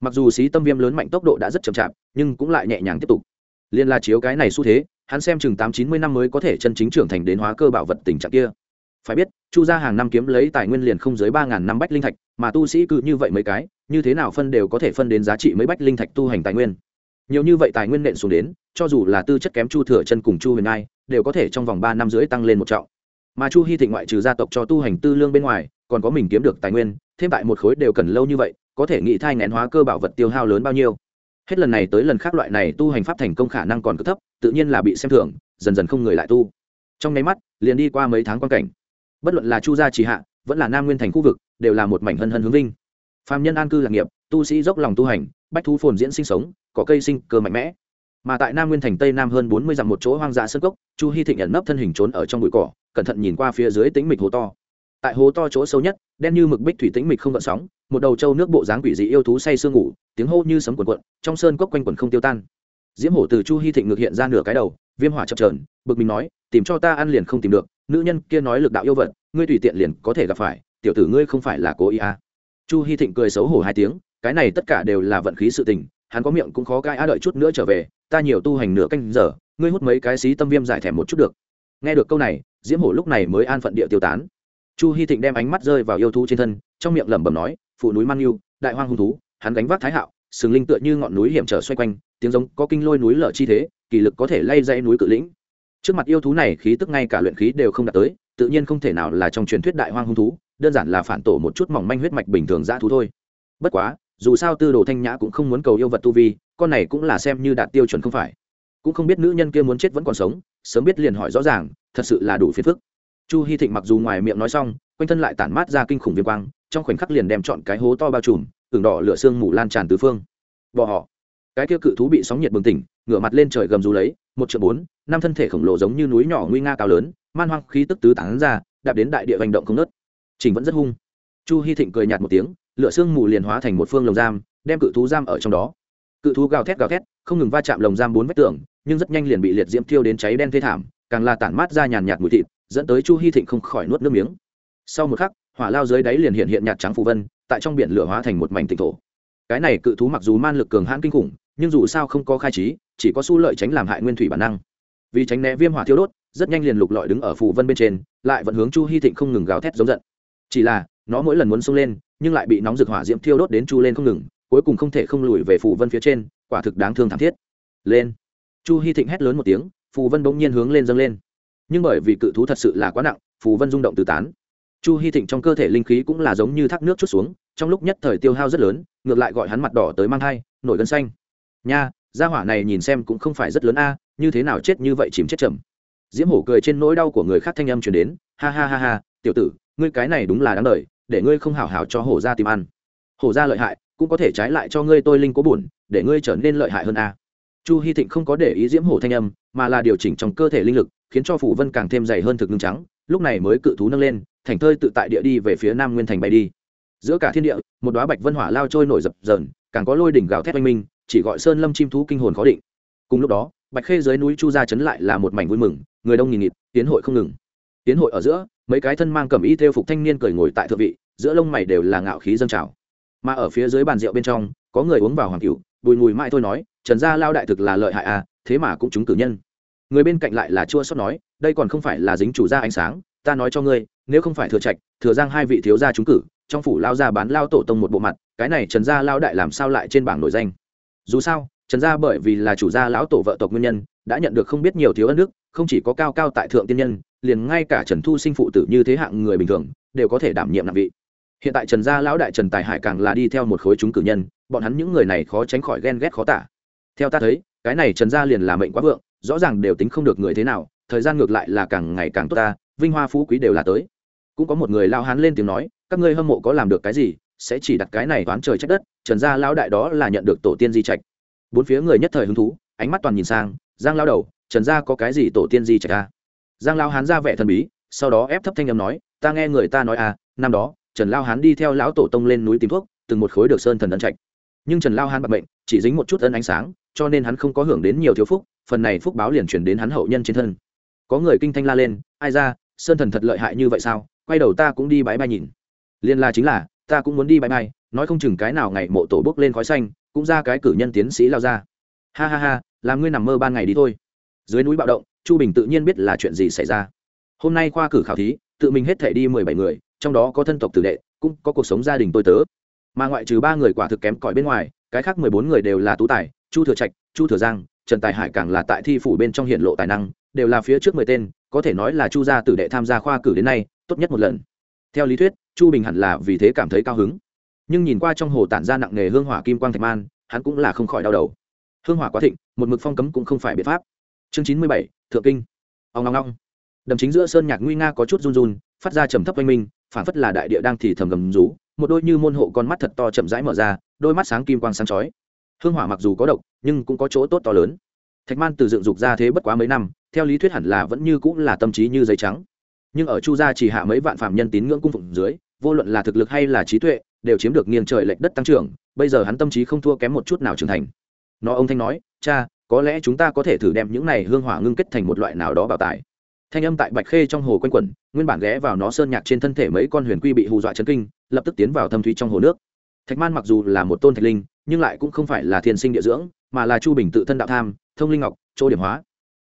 Mặc dù xí tâm viêm lớn mạnh tốc độ đã rất chậm chạp, nhưng cũng lại nhẹ nhàng tiếp tục. Liên la chiếu cái này xu thế hắn xem chừng tám chín mươi năm mới có thể chân chính trưởng thành đến hóa cơ bảo vật tình trạng kia. Phải biết, chu gia hàng năm kiếm lấy tài nguyên liền không dưới ba ngàn năm bách linh thạch, mà tu sĩ cứ như vậy mấy cái, như thế nào phân đều có thể phân đến giá trị mấy bách linh thạch tu hành tài nguyên. Nhiều như vậy tài nguyên nện xuống đến, cho dù là tư chất kém chu thừa chân cùng chu huyền ai, đều có thể trong vòng ba năm rưỡi tăng lên một trọng. Mà chu hy thịnh ngoại trừ gia tộc cho tu hành tư lương bên ngoài, còn có mình kiếm được tài nguyên, thêm tại một khối đều cần lâu như vậy, có thể nghĩ thai ngẽn hóa cơ bảo vật tiêu hao lớn bao nhiêu. Hết lần này tới lần khác loại này tu hành pháp thành công khả năng còn cực thấp tự nhiên là bị xem thường, dần dần không người lại tu. Trong nháy mắt, liền đi qua mấy tháng quan cảnh. Bất luận là chu gia trì hạ, vẫn là nam nguyên thành khu vực, đều là một mảnh hân hân hướng vinh. Phạm nhân an cư lạc nghiệp, tu sĩ dốc lòng tu hành, bách thu phồn diễn sinh sống, có cây sinh, cơ mạnh mẽ. Mà tại nam nguyên thành tây nam hơn bốn mươi dặm một chỗ hoang dã sơn cốc, chu hy thịnh ẩn nấp thân hình trốn ở trong bụi cỏ, cẩn thận nhìn qua phía dưới tĩnh mịch hồ to. Tại hồ to chỗ sâu nhất, đen như mực bích thủy tĩnh mịch không gợn sóng, một đầu trâu nước bộ dáng quỷ dị yêu thú say sương ngủ, tiếng hô như sấm quần quận trong sơn cốc quanh quần không tiêu tan diễm hổ từ chu hy thịnh ngược hiện ra nửa cái đầu, viêm hỏa chập trờn bực mình nói, tìm cho ta ăn liền không tìm được, nữ nhân kia nói lực đạo yêu vật, ngươi tùy tiện liền có thể gặp phải, tiểu tử ngươi không phải là cố ý à. chu hy thịnh cười xấu hổ hai tiếng, cái này tất cả đều là vận khí sự tình, hắn có miệng cũng khó cãi, á đợi chút nữa trở về, ta nhiều tu hành nửa canh giờ, ngươi hút mấy cái xí tâm viêm giải thèm một chút được nghe được câu này, diễm hổ lúc này mới an phận địa tiêu tán chu hy thịnh đem ánh mắt rơi vào yêu thú trên thân, trong miệng lẩm bẩm nói, phụ núi mang yêu, đại hoang hung thú, hắn gánh vác thái hạo, sừng linh tựa như ngọn núi hiểm trở xoay quanh tiếng giống có kinh lôi núi lở chi thế, kỳ lực có thể lay dây núi cự lĩnh. Trước mặt yêu thú này khí tức ngay cả luyện khí đều không đạt tới, tự nhiên không thể nào là trong truyền thuyết đại hoang hung thú, đơn giản là phản tổ một chút mỏng manh huyết mạch bình thường dã thú thôi. Bất quá, dù sao tư đồ thanh nhã cũng không muốn cầu yêu vật tu vi, con này cũng là xem như đạt tiêu chuẩn không phải. Cũng không biết nữ nhân kia muốn chết vẫn còn sống, sớm biết liền hỏi rõ ràng, thật sự là đủ phiền phức. Chu hy thịnh mặc dù ngoài miệng nói xong, quanh thân lại tản mát ra kinh khủng viêm quang, trong khoảnh khắc liền đem chọn cái hố to bao trùm, từng đỏ lửa xương mù lan tràn tứ phương. Bỏ họ cái kia cự thú bị sóng nhiệt bừng tỉnh, ngửa mặt lên trời gầm rú lấy, một triệu bốn, năm thân thể khổng lồ giống như núi nhỏ nguy nga cao lớn, man hoang khí tức tứ tán ra, đạp đến đại địa hành động không nớt trình vẫn rất hung. Chu hy thịnh cười nhạt một tiếng, lửa xương mù liền hóa thành một phương lồng giam, đem cự thú giam ở trong đó. Cự thú gào thét gào thét, không ngừng va chạm lồng giam bốn vách tường, nhưng rất nhanh liền bị liệt diễm thiêu đến cháy đen thê thảm, càng là tản mát ra nhàn nhạt mùi thịt, dẫn tới chu hy thịnh không khỏi nuốt nước miếng. Sau một khắc, hỏa lao dưới đáy liền hiện hiện nhạt trắng phù vân, tại trong biển lửa hóa thành một mảnh tịnh thổ. Cái này cự thú mặc dù man lực cường hãn kinh khủng nhưng dù sao không có khai trí, chỉ có su lợi tránh làm hại nguyên thủy bản năng. Vì tránh né viêm hỏa thiêu đốt, rất nhanh liền lục lọi đứng ở phù vân bên trên, lại vẫn hướng chu hy thịnh không ngừng gào thét giống giận. Chỉ là, nó mỗi lần muốn xông lên, nhưng lại bị nóng rực hỏa diễm thiêu đốt đến chu lên không ngừng, cuối cùng không thể không lùi về phù vân phía trên, quả thực đáng thương thảm thiết. Lên. Chu hy thịnh hét lớn một tiếng, phù vân bỗng nhiên hướng lên dâng lên. Nhưng bởi vì cự thú thật sự là quá nặng, phù vân rung động từ tán. Chu hy thịnh trong cơ thể linh khí cũng là giống như thác nước chút xuống, trong lúc nhất thời tiêu hao rất lớn, ngược lại gọi hắn mặt đỏ tới mang thai, nổi gân xanh nha, gia hỏa này nhìn xem cũng không phải rất lớn a, như thế nào chết như vậy chìm chết chậm. Diễm hổ cười trên nỗi đau của người khác thanh âm chuyển đến, ha ha ha ha, tiểu tử, ngươi cái này đúng là đáng đời, để ngươi không hảo hảo cho hổ ra tìm ăn. Hổ ra lợi hại, cũng có thể trái lại cho ngươi tôi linh cố bổn, để ngươi trở nên lợi hại hơn a. Chu hy thịnh không có để ý diễm hổ thanh âm, mà là điều chỉnh trong cơ thể linh lực, khiến cho phủ vân càng thêm dày hơn thực ngưng trắng, lúc này mới cự thú nâng lên, thành thơi tự tại địa đi về phía nam nguyên thành bay đi. Giữa cả thiên địa, một đoá bạch vân hỏa lao trôi nổi dập dờn, càng có lôi đỉnh gào thét oanh minh chỉ gọi sơn lâm chim thú kinh hồn khó định. Cùng lúc đó, bạch khê dưới núi chu ra chấn lại là một mảnh vui mừng, người đông nghìn nghịt, tiến hội không ngừng. Tiến hội ở giữa, mấy cái thân mang cầm y theo phục thanh niên cười ngồi tại thượng vị, giữa lông mày đều là ngạo khí dâng trào. Mà ở phía dưới bàn rượu bên trong, có người uống vào hoàng cửu, bùi mùi mãi thôi nói, trần gia lao đại thực là lợi hại à thế mà cũng chúng cử nhân. Người bên cạnh lại là chua sót nói, đây còn không phải là dính chủ gia ánh sáng, ta nói cho ngươi, nếu không phải thừa trạch, thừa giang hai vị thiếu gia trúng cử, trong phủ lao gia bán lao tổ tông một bộ mặt, cái này trần gia lao đại làm sao lại trên bảng nổi danh? Dù sao, trần gia bởi vì là chủ gia lão tổ vợ tộc nguyên nhân, đã nhận được không biết nhiều thiếu ân đức, không chỉ có cao cao tại thượng tiên nhân, liền ngay cả trần thu sinh phụ tử như thế hạng người bình thường, đều có thể đảm nhiệm nặng vị. Hiện tại trần gia lão đại trần tài hải càng là đi theo một khối chúng cử nhân, bọn hắn những người này khó tránh khỏi ghen ghét khó tả. Theo ta thấy, cái này trần gia liền là mệnh quá vượng, rõ ràng đều tính không được người thế nào, thời gian ngược lại là càng ngày càng tốt ta, vinh hoa phú quý đều là tới. Cũng có một người lao hán lên tiếng nói, các ngươi hâm mộ có làm được cái gì sẽ chỉ đặt cái này toán trời trách đất, trần gia lão đại đó là nhận được tổ tiên di trạch. Bốn phía người nhất thời hứng thú, ánh mắt toàn nhìn sang, giang lao đầu, trần gia có cái gì tổ tiên di trạch a giang lao hán ra vẻ thần bí, sau đó ép thấp thanh âm nói, ta nghe người ta nói à năm đó, trần lao hán đi theo lão tổ tông lên núi tìm thuốc, từng một khối được sơn thần ân trạch. Nhưng trần lao hán bận bệnh chỉ dính một chút ân ánh sáng, cho nên hắn không có hưởng đến nhiều thiếu phúc, phần này phúc báo liền chuyển đến hắn hậu nhân trên thân. Có người kinh thanh la lên, ai ra, sơn thần thật lợi hại như vậy sao? Quay đầu ta cũng đi bãi bay nhìn. Liên la chính là ta cũng muốn đi bãi mai, nói không chừng cái nào ngày mộ tổ bốc lên khói xanh, cũng ra cái cử nhân tiến sĩ lao ra. Ha ha ha, làm ngươi nằm mơ ban ngày đi thôi. Dưới núi bạo động, chu bình tự nhiên biết là chuyện gì xảy ra. Hôm nay khoa cử khảo thí, tự mình hết thể đi mười bảy người, trong đó có thân tộc tử đệ, cũng có cuộc sống gia đình tôi tớ. Mà ngoại trừ ba người quả thực kém cỏi bên ngoài, cái khác mười bốn người đều là tú tài, chu thừa trạch, chu thừa giang, trần tài hải càng là tại thi phủ bên trong hiện lộ tài năng, đều là phía trước mười tên, có thể nói là chu gia tử đệ tham gia khoa cử đến nay, tốt nhất một lần. Theo lý thuyết chu bình hẳn là vì thế cảm thấy cao hứng. Nhưng nhìn qua trong hồ tản ra nặng nề hương hỏa kim quang thạch man, hắn cũng là không khỏi đau đầu. Hương hỏa quá thịnh, một mực phong cấm cũng không phải biện pháp. Chương chín mươi bảy, thượng kinh. Ông ngong ngong đầm chính giữa sơn nhạc nguy nga có chút run run, phát ra trầm thấp oanh minh phản phất là đại địa đang thì thầm gầm rú, một đôi như môn hộ con mắt thật to chậm rãi mở ra, đôi mắt sáng kim quang sáng chói. Hương hỏa mặc dù có độc, nhưng cũng có chỗ tốt to lớn. Thạch man từ dựng dục ra thế bất quá mấy năm, theo lý thuyết hẳn là vẫn như cũng là tâm trí như giấy trắng. Nhưng ở chu gia chỉ hạ mấy vạn phạm nhân tín ngưỡng cung phụng dưới vô luận là thực lực hay là trí tuệ, đều chiếm được nghiêng trời lệch đất tăng trưởng, bây giờ hắn tâm trí không thua kém một chút nào trưởng thành. Nó ông thanh nói, cha, có lẽ chúng ta có thể thử đem những này hương hỏa ngưng kết thành một loại nào đó bảo tài. Thanh âm tại bạch khê trong hồ quanh quẩn, nguyên bản ghé vào nó sơn nhạc trên thân thể mấy con huyền quy bị hù dọa chấn kinh, lập tức tiến vào thâm thúy trong hồ nước. Thạch man mặc dù là một tôn thạch linh, nhưng lại cũng không phải là thiên sinh địa dưỡng, mà là chu bình tự thân đạo tham, thông linh ngọc, chỗ điểm hóa.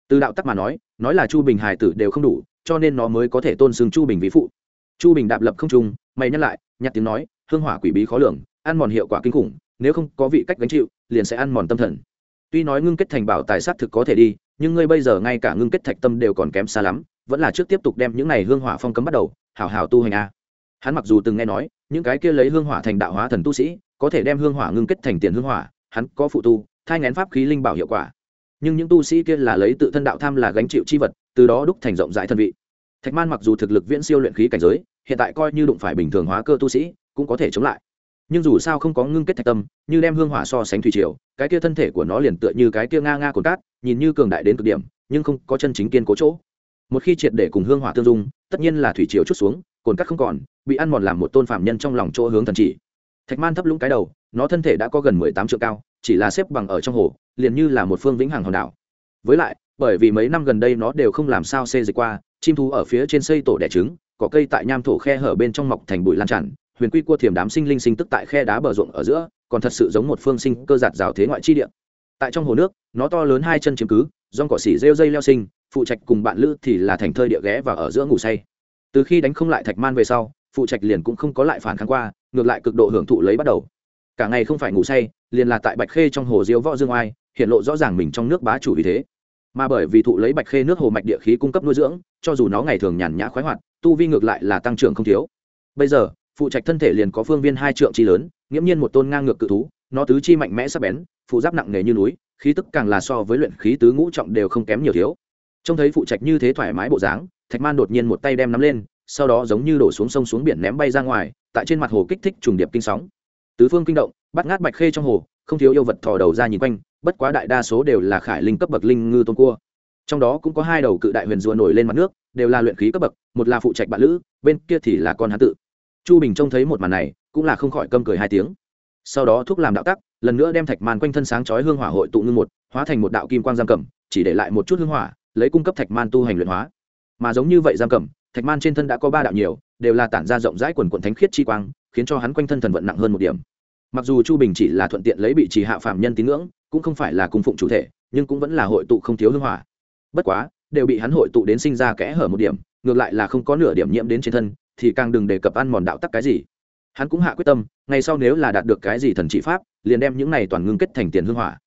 Từ đạo tắc mà nói nói là chu bình hài tử đều không đủ, cho nên nó mới có thể tôn xưng chu bình vĩ phụ. Chu bình đạp lập không trung mày nhắc lại, nhặt tiếng nói, hương hỏa quỷ bí khó lường, ăn mòn hiệu quả kinh khủng, nếu không có vị cách gánh chịu, liền sẽ ăn mòn tâm thần. Tuy nói ngưng kết thành bảo tài sát thực có thể đi, nhưng ngươi bây giờ ngay cả ngưng kết thạch tâm đều còn kém xa lắm, vẫn là trước tiếp tục đem những này hương hỏa phong cấm bắt đầu, hảo hảo tu hành a. Hắn mặc dù từng nghe nói, những cái kia lấy hương hỏa thành đạo hóa thần tu sĩ, có thể đem hương hỏa ngưng kết thành tiền hương hỏa, hắn có phụ tu, thai ngén pháp khí linh bảo hiệu quả. Nhưng những tu sĩ kia là lấy tự thân đạo tham là gánh chịu chi vật, từ đó đúc thành rộng rãi thân vị. Thạch man mặc dù thực lực viễn siêu luyện khí cảnh giới hiện tại coi như đụng phải bình thường hóa cơ tu sĩ, cũng có thể chống lại. Nhưng dù sao không có ngưng kết thạch tâm, như đem hương hỏa so sánh thủy triều, cái kia thân thể của nó liền tựa như cái kia nga nga cồn cát, nhìn như cường đại đến cực điểm, nhưng không có chân chính kiên cố chỗ. Một khi triệt để cùng hương hỏa tương dung, tất nhiên là thủy triều chút xuống, cồn cát không còn, bị ăn mòn làm một tôn phạm nhân trong lòng chỗ hướng thần chỉ. Thạch man thấp lũng cái đầu, nó thân thể đã có gần mười tám triệu cao, chỉ là xếp bằng ở trong hồ, liền như là một phương vĩnh hằng hòn đảo. Với lại, bởi vì mấy năm gần đây nó đều không làm sao xê dịch qua, chim thú ở phía trên xây tổ đẻ trứng cỏ cây tại nham thổ khe hở bên trong mọc thành bụi lan tràn, huyền quy cua thiềm đám sinh linh sinh tức tại khe đá bờ ruộng ở giữa, còn thật sự giống một phương sinh cơ giạt rào thế ngoại chi địa. Tại trong hồ nước, nó to lớn hai chân chiếm cứ dòng cỏ xỉ rêu dây leo sinh, phụ trạch cùng bạn lữ thì là thành thơi địa ghé và ở giữa ngủ say. Từ khi đánh không lại thạch man về sau, phụ trạch liền cũng không có lại phản kháng qua, ngược lại cực độ hưởng thụ lấy bắt đầu. Cả ngày không phải ngủ say, liền là tại bạch khê trong hồ diếu võ dương oai, hiện lộ rõ ràng mình trong nước bá chủ vì thế mà bởi vì thụ lấy bạch khê nước hồ mạch địa khí cung cấp nuôi dưỡng, cho dù nó ngày thường nhàn nhã khoái hoạt, tu vi ngược lại là tăng trưởng không thiếu. Bây giờ, phụ trạch thân thể liền có phương viên hai trượng chi lớn, nghiễm nhiên một tôn ngang ngược cự thú, nó tứ chi mạnh mẽ sắc bén, phụ giáp nặng nề như núi, khí tức càng là so với luyện khí tứ ngũ trọng đều không kém nhiều thiếu. Trông thấy phụ trạch như thế thoải mái bộ dáng, thạch man đột nhiên một tay đem nắm lên, sau đó giống như đổ xuống sông xuống biển ném bay ra ngoài, tại trên mặt hồ kích thích trùng điệp kinh sóng. Tứ phương kinh động, bắt ngát bạch khê trong hồ, không thiếu yêu vật thò đầu ra nhìn quanh bất quá đại đa số đều là khải linh cấp bậc linh ngư tôn cua. Trong đó cũng có hai đầu cự đại huyền rùa nổi lên mặt nước, đều là luyện khí cấp bậc, một là phụ trạch bạn lữ, bên kia thì là con hán tự. Chu bình trông thấy một màn này, cũng là không khỏi câm cười hai tiếng. Sau đó thúc làm đạo tắc, lần nữa đem thạch man quanh thân sáng chói hương hỏa hội tụ ngưng một, hóa thành một đạo kim quang giam cầm, chỉ để lại một chút hương hỏa, lấy cung cấp thạch man tu hành luyện hóa. Mà giống như vậy giam cầm, thạch man trên thân đã có ba đạo nhiều, đều là tản ra rộng rãi quần quận thánh khiết chi quang, khiến cho hắn quanh thân thần vận nặng hơn một điểm mặc dù chu bình chỉ là thuận tiện lấy bị trì hạ phạm nhân tín ngưỡng, cũng không phải là cung phụng chủ thể, nhưng cũng vẫn là hội tụ không thiếu hương hỏa. Bất quá, đều bị hắn hội tụ đến sinh ra kẽ hở một điểm, ngược lại là không có nửa điểm nhiễm đến trên thân, thì càng đừng đề cập ăn mòn đạo tắc cái gì. Hắn cũng hạ quyết tâm ngay sau nếu là đạt được cái gì thần trị pháp, liền đem những này toàn ngưng kết thành tiền hương hỏa.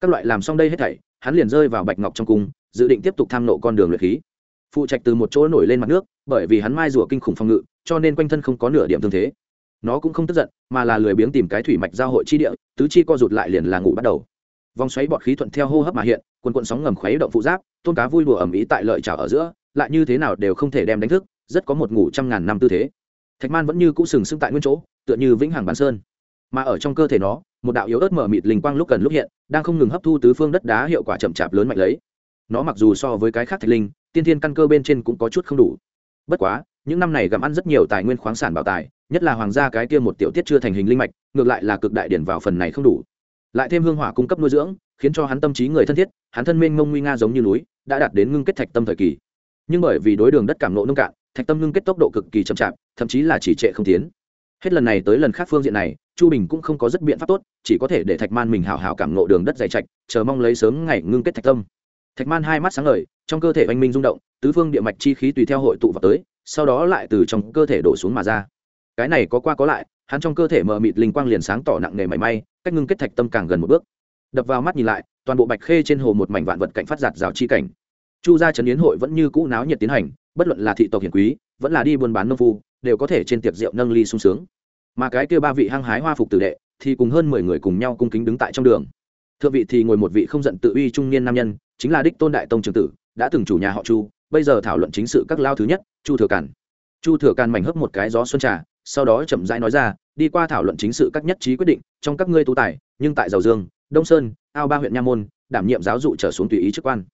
Các loại làm xong đây hết thảy, hắn liền rơi vào bạch ngọc trong cung, dự định tiếp tục tham nộ con đường luyện khí. Phụ trạch từ một chỗ nổi lên mặt nước, bởi vì hắn mai rùa kinh khủng phòng ngự, cho nên quanh thân không có nửa điểm thương thế nó cũng không tức giận, mà là lười biếng tìm cái thủy mạch giao hội chi địa, tứ chi co rụt lại liền là ngủ bắt đầu. Vòng xoáy bọt khí thuận theo hô hấp mà hiện, quần quận sóng ngầm khuấy động phụ giáp, tôn cá vui đùa ẩm ý tại lợi trào ở giữa, lại như thế nào đều không thể đem đánh thức, rất có một ngủ trăm ngàn năm tư thế. Thạch man vẫn như cũ sừng sững tại nguyên chỗ, tựa như vĩnh hằng bán sơn. Mà ở trong cơ thể nó, một đạo yếu ớt mở mịt linh quang lúc cần lúc hiện, đang không ngừng hấp thu tứ phương đất đá hiệu quả chậm chạp lớn mạnh lấy. Nó mặc dù so với cái khác thạch linh, tiên thiên căn cơ bên trên cũng có chút không đủ. Bất quá, những năm này gặm ăn rất nhiều tài nguyên khoáng sản bảo tài nhất là hoàng gia cái kia một tiểu tiết chưa thành hình linh mạch, ngược lại là cực đại điển vào phần này không đủ. Lại thêm hương hỏa cung cấp nuôi dưỡng, khiến cho hắn tâm trí người thân thiết, hắn thân mênh mông nguy nga giống như núi, đã đạt đến ngưng kết thạch tâm thời kỳ. Nhưng bởi vì đối đường đất cảm nộ nông cạn, thạch tâm ngưng kết tốc độ cực kỳ chậm chạp, thậm chí là chỉ trệ không tiến. Hết lần này tới lần khác phương diện này, chu bình cũng không có rất biện pháp tốt, chỉ có thể để thạch man mình hào hào cảm nộ đường đất dày chạch chờ mong lấy sớm ngày ngưng kết thạch tâm. Thạch man hai mắt sáng ngời, trong cơ thể oanh minh rung động, tứ phương địa mạch chi khí tùy theo hội tụ vào tới, sau đó lại từ trong cơ thể đổ xuống mà ra cái này có qua có lại, hắn trong cơ thể mờ mịt linh quang liền sáng tỏ nặng nề mảy may, cách ngưng kết thạch tâm càng gần một bước. Đập vào mắt nhìn lại, toàn bộ bạch khê trên hồ một mảnh vạn vật cảnh phát giạt rào chi cảnh. Chu gia trấn yến hội vẫn như cũ náo nhiệt tiến hành, bất luận là thị tộc hiền quý, vẫn là đi buôn bán nông phu, đều có thể trên tiệc rượu nâng ly sung sướng. Mà cái kia ba vị hăng hái hoa phục tử đệ, thì cùng hơn mười người cùng nhau cung kính đứng tại trong đường. Thượng vị thì ngồi một vị không giận tự uy trung niên nam nhân, chính là đích tôn đại tông trường tử, đã từng chủ nhà họ chu, bây giờ thảo luận chính sự các lao thứ nhất, chu thừa càn. Chu thừa càn mảnh hấp một cái gió xuân trà sau đó chậm rãi nói ra, đi qua thảo luận chính sự các nhất trí quyết định, trong các ngươi tú tài, nhưng tại giàu dương, đông sơn, ao ba huyện nha môn, đảm nhiệm giáo dụ trở xuống tùy ý chức quan.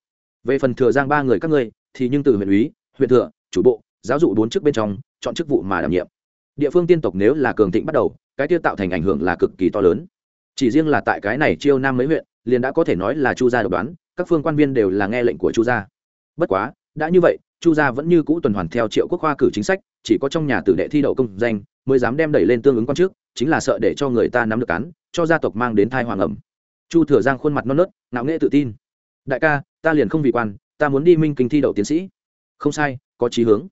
Về phần thừa giang ba người các ngươi, thì nhưng từ huyện úy huyện thừa, chủ bộ, giáo dụ bốn chức bên trong, chọn chức vụ mà đảm nhiệm. Địa phương tiên tộc nếu là cường thịnh bắt đầu, cái tiêu tạo thành ảnh hưởng là cực kỳ to lớn. Chỉ riêng là tại cái này chiêu nam mấy huyện, liền đã có thể nói là chu gia độc đoán, các phương quan viên đều là nghe lệnh của chu gia. Bất quá, đã như vậy chu gia vẫn như cũ tuần hoàn theo triệu quốc khoa cử chính sách, chỉ có trong nhà tử đệ thi đậu công danh, mới dám đem đẩy lên tương ứng quan trước chính là sợ để cho người ta nắm được cán cho gia tộc mang đến thai hoàng ẩm. Chu thừa giang khuôn mặt non nớt, ngạo nghệ tự tin. Đại ca, ta liền không vì quan, ta muốn đi minh kinh thi đậu tiến sĩ. Không sai, có chí hướng.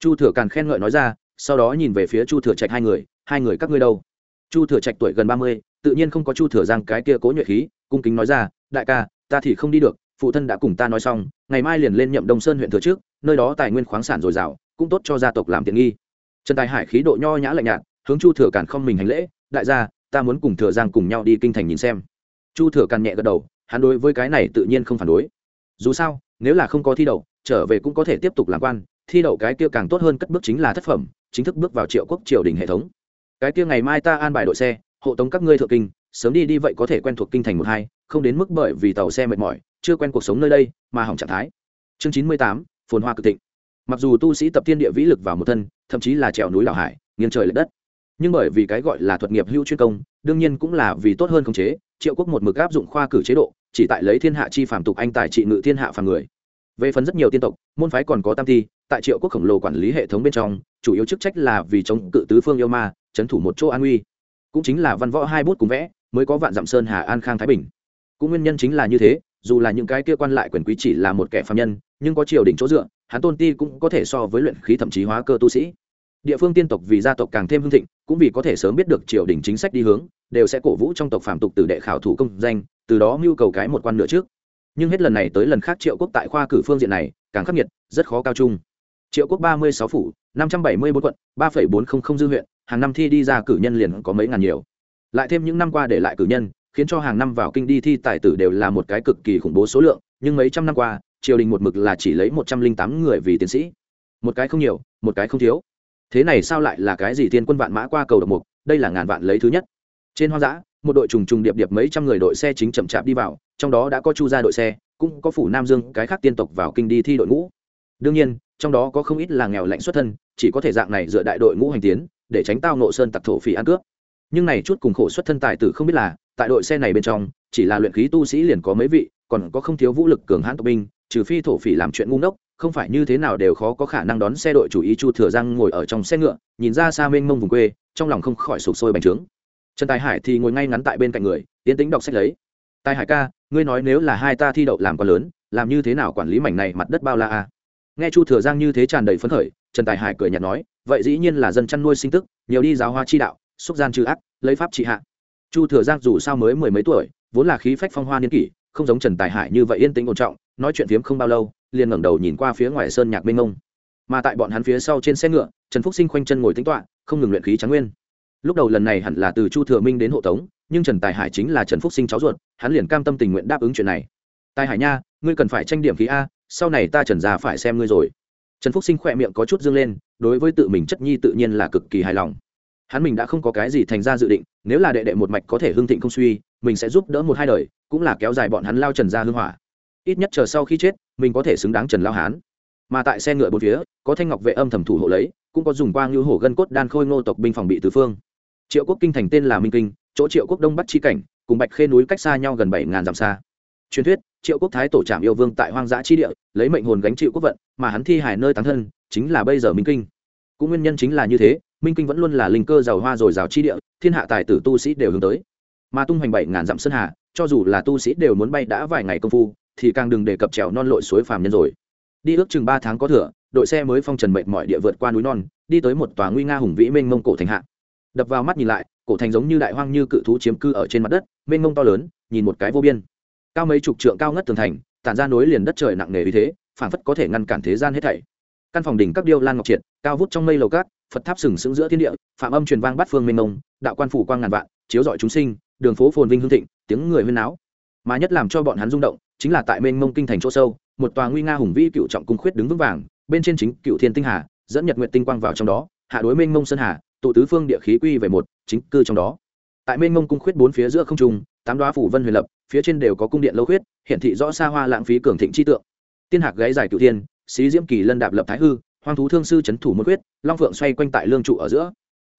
Chu thừa càn khen ngợi nói ra, sau đó nhìn về phía chu thừa trạch hai người hai người các ngươi đâu? Chu thừa trạch tuổi gần ba mươi, tự nhiên không có chu thừa giang cái kia cố nhuệ khí, cung kính nói ra, đại ca, ta thì không đi được, phụ thân đã cùng ta nói xong, ngày mai liền lên nhậm đông sơn huyện thừa trước nơi đó tài nguyên khoáng sản dồi dào, cũng tốt cho gia tộc làm tiện nghi. Trần tài hải khí độ nho nhã lạnh nhạt, hướng chu thừa càn không mình hành lễ, đại gia, ta muốn cùng thừa giang cùng nhau đi kinh thành nhìn xem. Chu thừa càn nhẹ gật đầu, hắn đối với cái này tự nhiên không phản đối. Dù sao, nếu là không có thi đậu, trở về cũng có thể tiếp tục làm quan, thi đậu cái kia càng tốt hơn cất bước chính là thất phẩm, chính thức bước vào triệu quốc triều đình hệ thống. Cái kia ngày mai ta an bài đội xe, hộ tống các ngươi thượng kinh, sớm đi đi vậy có thể quen thuộc kinh thành một hai, không đến mức bởi vì tàu xe mệt mỏi, chưa quen cuộc sống nơi đây, mà hỏng trạng thái. Chương chín mươi tám phồn hoa cực thịnh. Mặc dù tu sĩ tập thiên địa vĩ lực vào một thân, thậm chí là trèo núi đảo hải, nghiêng trời l ệ đất, nhưng bởi vì cái gọi là thuật nghiệp hữu chuyên công, đương nhiên cũng là vì tốt hơn khống chế, triệu quốc một mực áp dụng khoa cử chế độ, chỉ tại lấy thiên hạ chi phàm tục anh tài trị ngự thiên hạ phàm người. Về phần rất nhiều tiên tộc, môn phái còn có tam thi, tại triệu quốc khổng lồ quản lý hệ thống bên trong, chủ yếu chức trách là vì chống cự tứ phương yêu ma trấn thủ một chỗ an uy. Cũng chính là văn võ hai bút cùng vẽ, mới có vạn dặm sơn hà an khang thái bình. Cũng nguyên nhân chính là như thế dù là những cái kia quan lại quyền quý chỉ là một kẻ phạm nhân, nhưng có triều đình chỗ dựa, hắn tôn ti cũng có thể so với luyện khí thậm chí hóa cơ tu sĩ. Địa phương tiên tộc vì gia tộc càng thêm hưng thịnh, cũng vì có thể sớm biết được triều đình chính sách đi hướng, đều sẽ cổ vũ trong tộc phạm tục từ đệ khảo thủ công danh, từ đó mưu cầu cái một quan nữa trước. Nhưng hết lần này tới lần khác triệu quốc tại khoa cử phương diện này, càng khắc nghiệt, rất khó cao trung. Triệu quốc ba mươi sáu phủ, năm trăm bảy mươi bốn quận, ba phẩy bốn không không dư huyện, hàng năm thi đi ra cử nhân liền có mấy ngàn nhiều. Lại thêm những năm qua để lại cử nhân khiến cho hàng năm vào kinh đi thi tài tử đều là một cái cực kỳ khủng bố số lượng, nhưng mấy trăm năm qua, triều đình một mực là chỉ lấy một trăm linh tám người vì tiến sĩ. Một cái không nhiều, một cái không thiếu. Thế này sao lại là cái gì thiên quân vạn mã qua cầu độc mục, đây là ngàn vạn lấy thứ nhất. Trên hoang dã, một đội trùng trùng điệp điệp mấy trăm người đội xe chính chậm chạp đi vào, trong đó đã có chu gia đội xe, cũng có phủ nam dương, cái khác tiên tộc vào kinh đi thi đội ngũ. Đương nhiên, trong đó có không ít là nghèo lạnh xuất thân, chỉ có thể dạng này dựa đại đội ngũ hành tiến, để tránh tao nộ sơn tặc thổ phỉ ăn cướp nhưng này chút cùng khổ xuất thân tài tử không biết là, tại đội xe này bên trong, chỉ là luyện khí tu sĩ liền có mấy vị, còn có không thiếu vũ lực cường hãn tộc binh, trừ phi thổ phỉ làm chuyện ngu ngốc, không phải như thế nào đều khó có khả năng đón xe đội chủ ý chu thừa giang ngồi ở trong xe ngựa, nhìn ra xa mênh mông vùng quê, trong lòng không khỏi sụp sôi bành trướng. Trần tài hải thì ngồi ngay ngắn tại bên cạnh người, tiến tính đọc sách lấy. Tài hải ca, ngươi nói nếu là hai ta thi đậu làm quá lớn, làm như thế nào quản lý mảnh này mặt đất bao la a? Nghe chu thừa giang như thế tràn đầy phấn khởi, trần tài hải cười nhạt nói, vậy dĩ nhiên là dân chăn nuôi sinh tức, nhiều đi giáo hoa chi đạo xúc gian trừ ác, lấy pháp trị hạ. Chu thừa giang dù sao mới mười mấy tuổi, vốn là khí phách phong hoa niên kỷ, không giống trần tài hải như vậy yên tĩnh ổn trọng, nói chuyện phiếm không bao lâu, liền ngẩng đầu nhìn qua phía ngoài sơn nhạc mênh mông. Mà tại bọn hắn phía sau trên xe ngựa, trần phúc sinh khoanh chân ngồi tính toạ không ngừng luyện khí trắng nguyên. Lúc đầu lần này hẳn là từ chu thừa minh đến hộ tống, nhưng trần tài hải chính là trần phúc sinh cháu ruột, hắn liền cam tâm tình nguyện đáp ứng chuyện này. Tài hải nha, ngươi cần phải tranh điểm khí a, sau này ta trần già phải xem ngươi rồi. Trần phúc sinh khỏe miệng có chút dương lên, đối với tự mình chất nhi tự nhiên là cực kỳ hài lòng hắn mình đã không có cái gì thành ra dự định, nếu là đệ đệ một mạch có thể hưng thịnh không suy, mình sẽ giúp đỡ một hai đời, cũng là kéo dài bọn hắn lao trần ra hưng hỏa. Ít nhất chờ sau khi chết, mình có thể xứng đáng trần lao hán. Mà tại xe ngựa bốn phía, có thanh ngọc vệ âm thầm thủ hộ lấy, cũng có dùng quang như hổ gân cốt đan khôi ngô tộc binh phòng bị tứ phương. Triệu quốc kinh thành tên là minh kinh, chỗ triệu quốc đông bắc chi cảnh, cùng bạch khê núi cách xa nhau gần bảy ngàn dặm xa. Truyền thuyết, triệu quốc thái tổ trạm yêu vương tại hoang dã chi địa, lấy mệnh hồn gánh chịu quốc vận, mà hắn thi hài nơi tán thân, chính là bây giờ minh kinh. Cũng nguyên nhân chính là như thế minh kinh vẫn luôn là linh cơ giàu hoa rồi giàu chi địa, thiên hạ tài tử tu sĩ đều hướng tới. Mà tung hoành bảy ngàn dặm sơn hà, cho dù là tu sĩ đều muốn bay đã vài ngày công phu, thì càng đừng đề cập trèo non lội suối phàm nhân rồi. Đi ước chừng ba tháng có thừa, đội xe mới phong trần mệt mọi địa vượt qua núi non, đi tới một tòa nguy nga hùng vĩ mênh mông cổ thành hạ. Đập vào mắt nhìn lại, cổ thành giống như đại hoang như cự thú chiếm cư ở trên mặt đất, mênh mông to lớn, nhìn một cái vô biên. Cao mấy chục trượng cao ngất tường thành, tản ra nối liền đất trời nặng nề vì thế, phảng phất có thể ngăn cản thế gian hết thảy. Căn phòng đỉnh các điêu lan ngọc triệt, cao vút trong mây lầu cát phật tháp sừng sững giữa thiên địa, phạm âm truyền vang bát phương mênh mông, đạo quan phủ quang ngàn vạn, chiếu rọi chúng sinh, đường phố phồn vinh hương thịnh, tiếng người huyên náo. Mà nhất làm cho bọn hắn rung động, chính là tại mênh mông kinh thành chỗ sâu, một tòa nguy nga hùng vĩ cựu trọng cung khuyết đứng vững vàng, bên trên chính cựu thiên tinh hà, dẫn nhật nguyện tinh quang vào trong đó, hạ đối mênh mông sơn hà, tụ tứ phương địa khí quy về một, chính cư trong đó. Tại mênh mông cung khuyết bốn phía giữa không trung, tám đoá phủ vân huyền lập, phía trên đều có cung điện lâu khuyết, hiển thị rõ xa hoa lãng phí cường thịnh chi tượng. Tiên hạc gáy dài cựu thiên, xí diễm kỳ lân đạp lập thái hư hoang thú thương sư c h ấ n thủ một quyết, long phượng xoay quanh tại lương trụ ở giữa.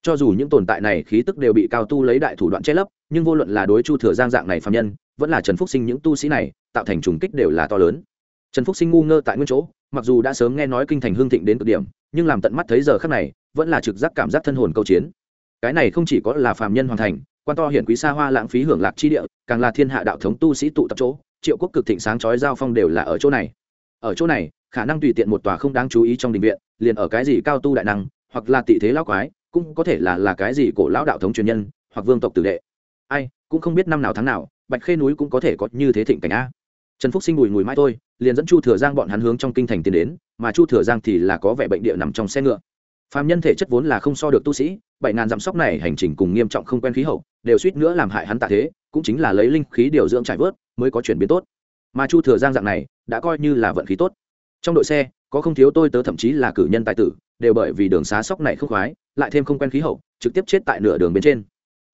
Cho dù những tồn tại này khí tức đều bị cao tu lấy đại thủ đoạn che lấp, nhưng vô luận là đối chu thừa giang dạng này phạm nhân, vẫn là trần phúc sinh những tu sĩ này, tạo thành trùng kích đều là to lớn. Trần phúc sinh ngu ngơ tại nguyên chỗ, mặc dù đã sớm nghe nói kinh thành hương thịnh đến cực điểm, nhưng làm tận mắt thấy giờ khác này, vẫn là trực giác cảm giác thân hồn câu chiến. Cái này không chỉ có là phạm nhân hoàn thành, quan to hiển quý xa hoa lãng phí hưởng lạc chi địa, càng là thiên hạ đạo thống tu sĩ tụ tập chỗ, triệu quốc cực thịnh sáng chói giao phong đều là ở chỗ này ở chỗ này, khả năng tùy tiện một tòa không đáng chú ý trong đình viện, liền ở cái gì cao tu đại năng, hoặc là tị thế lão quái, cũng có thể là là cái gì cổ lão đạo thống truyền nhân, hoặc vương tộc tử đệ. Ai, cũng không biết năm nào tháng nào, bạch khê núi cũng có thể có như thế thịnh cảnh a. Trần phúc sinh bùi ngùi mai thôi, liền dẫn chu thừa giang bọn hắn hướng trong kinh thành tiến đến, mà chu thừa giang thì là có vẻ bệnh địa nằm trong xe ngựa. Phạm nhân thể chất vốn là không so được tu sĩ, bảy ngàn dặm sóc này hành trình cùng nghiêm trọng không quen khí hậu, đều suýt nữa làm hại hắn tạ thế, cũng chính là lấy linh khí điều dưỡng trải vớt, mới có chuyển biến tốt mà chu thừa giang dạng này, đã coi như là vận khí tốt. Trong đội xe, có không thiếu tôi tớ thậm chí là cử nhân tài tử, đều bởi vì đường xá sóc này không khoái, lại thêm không quen khí hậu, trực tiếp chết tại nửa đường bên trên.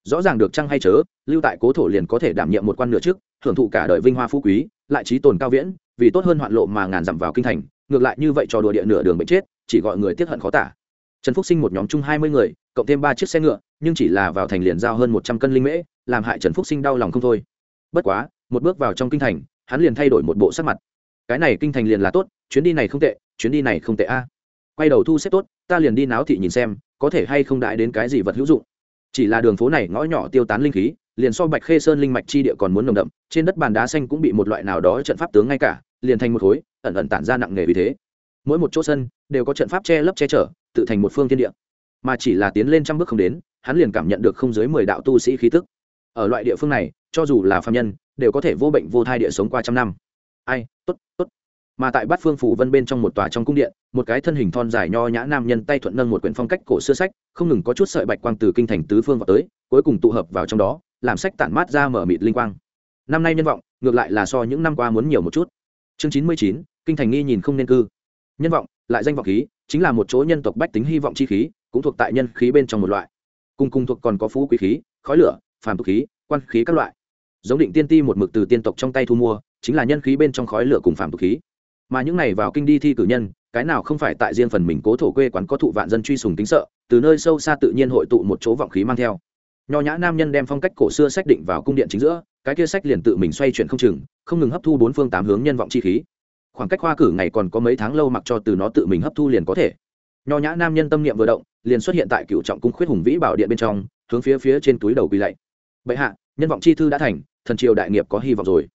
Rõ ràng được chăng hay chớ, lưu tại cố thổ liền có thể đảm nhiệm một quan nửa trước hưởng thụ cả đời vinh hoa phú quý, lại trí tồn cao viễn, vì tốt hơn hoạn lộ mà ngàn dặm vào kinh thành, ngược lại như vậy trò đùa địa nửa đường bệnh chết, chỉ gọi người tiếc hận khó tả. Trần phúc sinh một nhóm chung hai mươi người, cộng thêm ba chiếc xe ngựa, nhưng chỉ là vào thành liền giao hơn một trăm cân linh mễ, làm hại trần phúc sinh đau lòng không thôi. Bất quá, một bước vào trong kinh thành hắn liền thay đổi một bộ sắc mặt. Cái này kinh thành liền là tốt, chuyến đi này không tệ, chuyến đi này không tệ a. Quay đầu thu xếp tốt, ta liền đi náo thị nhìn xem, có thể hay không đãi đến cái gì vật hữu dụng. Chỉ là đường phố này ngõ nhỏ tiêu tán linh khí, liền so bạch khê sơn linh mạch chi địa còn muốn nồng đậm, trên đất bàn đá xanh cũng bị một loại nào đó trận pháp tướng ngay cả, liền thành một khối, ẩn ẩn tản ra nặng nề vì thế. Mỗi một chỗ sân, đều có trận pháp che lấp che chở, tự thành một phương thiên địa. Mà chỉ là tiến lên trăm bước không đến, hắn liền cảm nhận được không dưới mười đạo tu sĩ khí tức. Ở loại địa phương này cho dù là phạm nhân, đều có thể vô bệnh vô thai địa sống qua trăm năm. Ai, tốt tốt. Mà tại bát phương phủ vân bên trong một tòa trong cung điện, một cái thân hình thon dài nho nhã nam nhân tay thuận nâng một quyển phong cách cổ xưa sách, không ngừng có chút sợi bạch quang từ kinh thành tứ phương vào tới, cuối cùng tụ hợp vào trong đó, làm sách tản mát ra mở mịt linh quang. Năm nay nhân vọng, ngược lại là so những năm qua muốn nhiều một chút. Chương chín mươi chín, kinh thành nghi nhìn không nên cư. Nhân vọng, lại danh vọng khí, chính là một chỗ nhân tộc bách tính hy vọng chi khí, cũng thuộc tại nhân khí bên trong một loại. Cùng cùng thuộc còn có phú quý khí, khói lửa, phàm tục khí, quan khí các loại giống định tiên ti một mực từ tiên tộc trong tay thu mua, chính là nhân khí bên trong khói lửa cùng phạm tục khí. Mà những này vào kinh đi thi cử nhân, cái nào không phải tại riêng phần mình cố thổ quê quán có thụ vạn dân truy sùng tính sợ, từ nơi sâu xa tự nhiên hội tụ một chỗ vọng khí mang theo. Nho nhã nam nhân đem phong cách cổ xưa xác định vào cung điện chính giữa, cái kia sách liền tự mình xoay chuyển không chừng, không ngừng hấp thu bốn phương tám hướng nhân vọng chi khí. Khoảng cách khoa cử ngày còn có mấy tháng lâu mặc cho từ nó tự mình hấp thu liền có thể. Nho nhã nam nhân tâm niệm vừa động, liền xuất hiện tại cựu trọng cung khuyết hùng vĩ bảo điện bên trong, hướng phía phía trên túi đầu quỳ lạy. Bệ hạ, nhân vọng chi thư đã thành thần triều đại nghiệp có hy vọng rồi.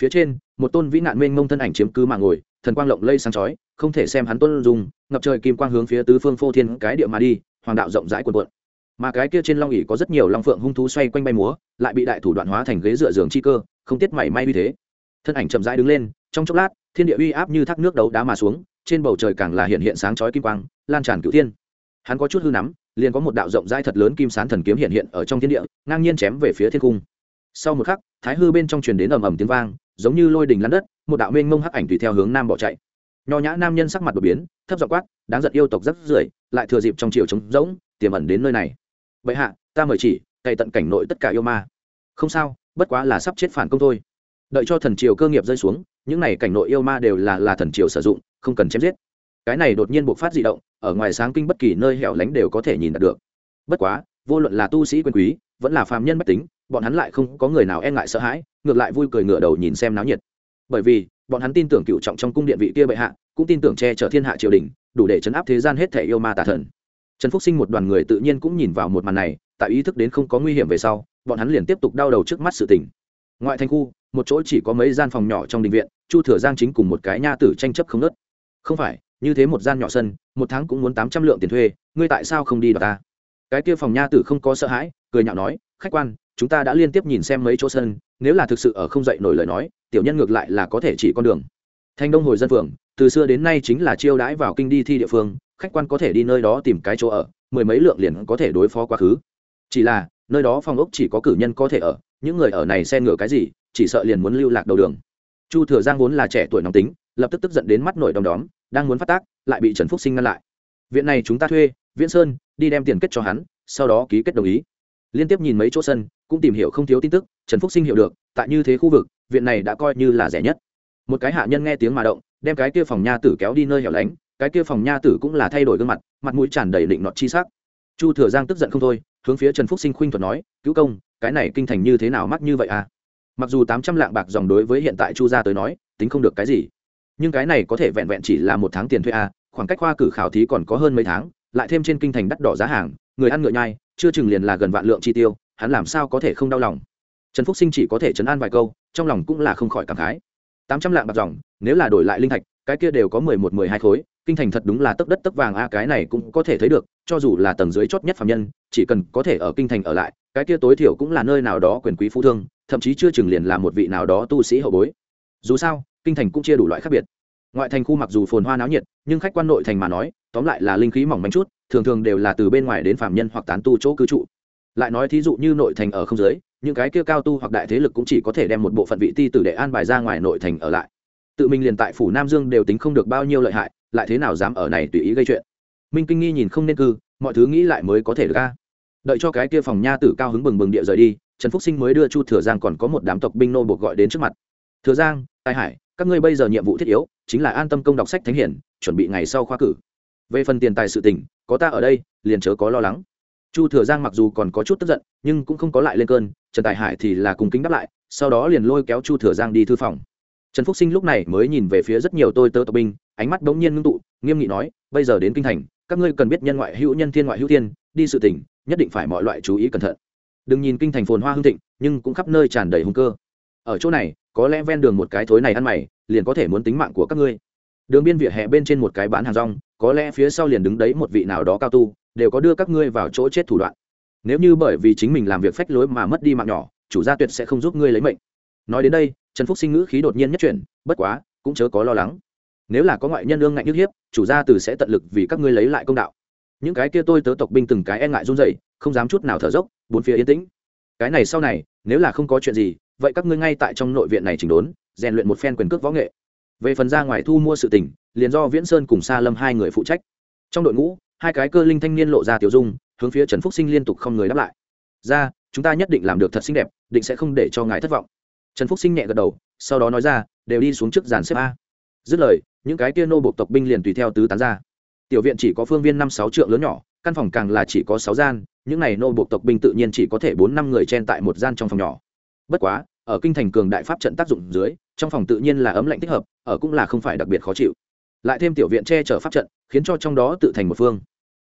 Phía trên, một tôn vĩ nạn mênh mông thân ảnh chiếm cứ mà ngồi, thần quang lộng lây sáng chói, không thể xem hắn tuân dùng ngập trời kim quang hướng phía tứ phương phô thiên cái địa mà đi, hoàng đạo rộng rãi quần quận mà cái kia trên long ỉ có rất nhiều long phượng hung thú xoay quanh bay múa, lại bị đại thủ đoạn hóa thành ghế dựa giường chi cơ, không tiết mảy may uy thế. Thân ảnh chậm rãi đứng lên, trong chốc lát, thiên địa uy áp như thác nước đấu đá mà xuống, trên bầu trời càng là hiện hiện sáng chói kim quang, lan tràn cửu thiên. Hắn có chút hư nắm, liền có một đạo rộng rãi thật lớn kim sán thần kiếm hiện hiện ở trong thiên địa, ngang nhiên chém về phía thiên cung. Sau một khắc thái hư bên trong truyền đến ầm ầm tiếng vang, giống như lôi đình lăn đất, một đạo mênh mông hắc ảnh tùy theo hướng nam bỏ chạy. Nho nhã nam nhân sắc mặt đột biến, thấp giọng quát, đáng giận yêu tộc rất rưởi, lại thừa dịp trong chiều trống rỗng, tiềm ẩn đến nơi này. Vậy hạ, ta mời chỉ, cày tận cảnh nội tất cả yêu ma. Không sao, bất quá là sắp chết phản công thôi. Đợi cho thần triều cơ nghiệp rơi xuống, những này cảnh nội yêu ma đều là là thần triều sử dụng, không cần chém giết. Cái này đột nhiên buộc phát dị động, ở ngoài sáng kinh bất kỳ nơi hẻo lánh đều có thể nhìn được. Bất quá, vô luận là tu sĩ quyền quý, vẫn là phàm nhân bách tính bọn hắn lại không có người nào e ngại sợ hãi, ngược lại vui cười ngửa đầu nhìn xem náo nhiệt. Bởi vì, bọn hắn tin tưởng cựu trọng trong cung điện vị kia bệ hạ, cũng tin tưởng che chở thiên hạ triều đình, đủ để chấn áp thế gian hết thể yêu ma tà thần. Trần phúc sinh một đoàn người tự nhiên cũng nhìn vào một màn này, tại ý thức đến không có nguy hiểm về sau, bọn hắn liền tiếp tục đau đầu trước mắt sự tình. Ngoại thành khu, một chỗ chỉ có mấy gian phòng nhỏ trong đình viện, chu thừa giang chính cùng một cái nha tử tranh chấp không nớt không phải, như thế một gian nhỏ sân, một tháng cũng muốn tám trăm lượng tiền thuê, ngươi tại sao không đi đọc ta? Cái kia phòng nha tử không có sợ hãi, cười nhạo nói, khách quan chúng ta đã liên tiếp nhìn xem mấy chỗ sân, nếu là thực sự ở không dậy nổi lời nói, tiểu nhân ngược lại là có thể chỉ con đường. Thanh đông hồi dân phường, từ xưa đến nay chính là chiêu đãi vào kinh đi thi địa phương, khách quan có thể đi nơi đó tìm cái chỗ ở, mười mấy lượng liền có thể đối phó quá khứ. Chỉ là, nơi đó phòng ốc chỉ có cử nhân có thể ở, những người ở này xe ngựa cái gì, chỉ sợ liền muốn lưu lạc đầu đường. Chu thừa giang vốn là trẻ tuổi nóng tính, lập tức tức giận đến mắt nổi đom đóm, đang muốn phát tác, lại bị trần phúc sinh ngăn lại. Viện này chúng ta thuê, viễn sơn, đi đem tiền kết cho hắn, sau đó ký kết đồng ý liên tiếp nhìn mấy chỗ sân, cũng tìm hiểu không thiếu tin tức, trần phúc sinh hiểu được, tại như thế khu vực, viện này đã coi như là rẻ nhất. Một cái hạ nhân nghe tiếng mà động, đem cái kia phòng nha tử kéo đi nơi hẻo lánh, cái kia phòng nha tử cũng là thay đổi gương mặt mặt mũi tràn đầy định nọt chi sắc. Chu thừa giang tức giận không thôi, hướng phía trần phúc sinh khuynh thuật nói, cứu công, cái này kinh thành như thế nào mắc như vậy à? Mặc dù tám trăm lạng bạc dòng đối với hiện tại chu gia tới nói, tính không được cái gì, nhưng cái này có thể vẹn vẹn chỉ là một tháng tiền thuê à khoảng cách khoa cử khảo thí còn có hơn mấy tháng lại thêm trên kinh thành đắt đỏ giá hàng, người ăn ngựa nhai, chưa chừng liền là gần vạn lượng chi tiêu, hắn làm sao có thể không đau lòng? Trần phúc sinh chỉ có thể chấn an vài câu, trong lòng cũng là không khỏi cảm khái. Tám trăm lạng bạc dòng, nếu là đổi lại linh thạch, cái kia đều có mười một, mười hai khối, kinh thành thật đúng là tấc đất tấc vàng a, cái này cũng có thể thấy được, cho dù là tầng dưới chót nhất phạm nhân, chỉ cần có thể ở kinh thành ở lại, cái kia tối thiểu cũng là nơi nào đó quyền quý phú thương, thậm chí chưa chừng liền là một vị nào đó tu sĩ hậu bối. Dù sao, kinh thành cũng chia đủ loại khác biệt. Ngoại thành khu mặc dù phồn hoa náo nhiệt, nhưng khách quan nội thành mà nói tóm lại là linh khí mỏng manh chút, thường thường đều là từ bên ngoài đến phạm nhân hoặc tán tu chỗ cư trụ. Lại nói thí dụ như nội thành ở không giới những cái kia cao tu hoặc đại thế lực cũng chỉ có thể đem một bộ phận vị ti tử để an bài ra ngoài nội thành ở lại. Tự mình liền tại phủ nam dương đều tính không được bao nhiêu lợi hại, lại thế nào dám ở này tùy ý gây chuyện? Minh kinh nghi nhìn không nên cư, mọi thứ nghĩ lại mới có thể được ca đợi cho cái kia phòng nha tử cao hứng bừng bừng địa rời đi, trần phúc sinh mới đưa chu thừa giang còn có một đám tộc binh nô buộc gọi đến trước mặt. Thừa giang, tài hải, các ngươi bây giờ nhiệm vụ thiết yếu, chính là an tâm công đọc sách thánh hiển, chuẩn bị ngày sau khoa cử về phần tiền tài sự tình, có ta ở đây, liền chớ có lo lắng. Chu thừa giang mặc dù còn có chút tức giận, nhưng cũng không có lại lên cơn, trần tài hải thì là cùng kính đáp lại, sau đó liền lôi kéo chu thừa giang đi thư phòng. Trần phúc sinh lúc này mới nhìn về phía rất nhiều tôi tớ tộc binh, ánh mắt bỗng nhiên ngưng tụ, nghiêm nghị nói, bây giờ đến kinh thành, các ngươi cần biết nhân ngoại hữu nhân thiên ngoại hữu thiên, đi sự tỉnh nhất định phải mọi loại chú ý cẩn thận. Đừng nhìn kinh thành phồn hoa hương thịnh, nhưng cũng khắp nơi tràn đầy hung cơ. Ở chỗ này, có lẽ ven đường một cái thối này ăn mày, liền có thể muốn tính mạng của các ngươi đường biên vỉa hè bên trên một cái bán hàng rong, có lẽ phía sau liền đứng đấy một vị nào đó cao tu, đều có đưa các ngươi vào chỗ chết thủ đoạn. Nếu như bởi vì chính mình làm việc phách lối mà mất đi mạng nhỏ, chủ gia tuyệt sẽ không giúp ngươi lấy mệnh. Nói đến đây, trần phúc sinh ngữ khí đột nhiên nhất chuyển, bất quá, cũng chớ có lo lắng. Nếu là có ngoại nhân lương ngạnh nhức hiếp, chủ gia từ sẽ tận lực vì các ngươi lấy lại công đạo. Những cái kia tôi tớ tộc binh từng cái e ngại run rẩy, không dám chút nào thở dốc, bốn phía yên tĩnh. Cái này sau này, nếu là không có chuyện gì, vậy các ngươi ngay tại trong nội viện này chỉnh đốn, rèn luyện một phen quyền cước võ nghệ về phần ra ngoài thu mua sự tình, liền do viễn sơn cùng sa lâm hai người phụ trách. Trong đội ngũ, hai cái cơ linh thanh niên lộ ra tiểu dung, hướng phía trần phúc sinh liên tục không người đáp lại. Ra, chúng ta nhất định làm được thật xinh đẹp, định sẽ không để cho ngài thất vọng. Trần phúc sinh nhẹ gật đầu, sau đó nói ra, đều đi xuống trước giàn xếp a. Dứt lời, những cái kia nô bộ tộc binh liền tùy theo tứ tán ra. Tiểu viện chỉ có phương viên năm sáu trượng lớn nhỏ, căn phòng càng là chỉ có sáu gian, những này nô bộ tộc binh tự nhiên chỉ có thể bốn năm người chen tại một gian trong phòng nhỏ. Bất quá ở kinh thành cường đại pháp trận tác dụng dưới, trong phòng tự nhiên là ấm lạnh thích hợp, ở cũng là không phải đặc biệt khó chịu. Lại thêm tiểu viện che chở pháp trận, khiến cho trong đó tự thành một phương.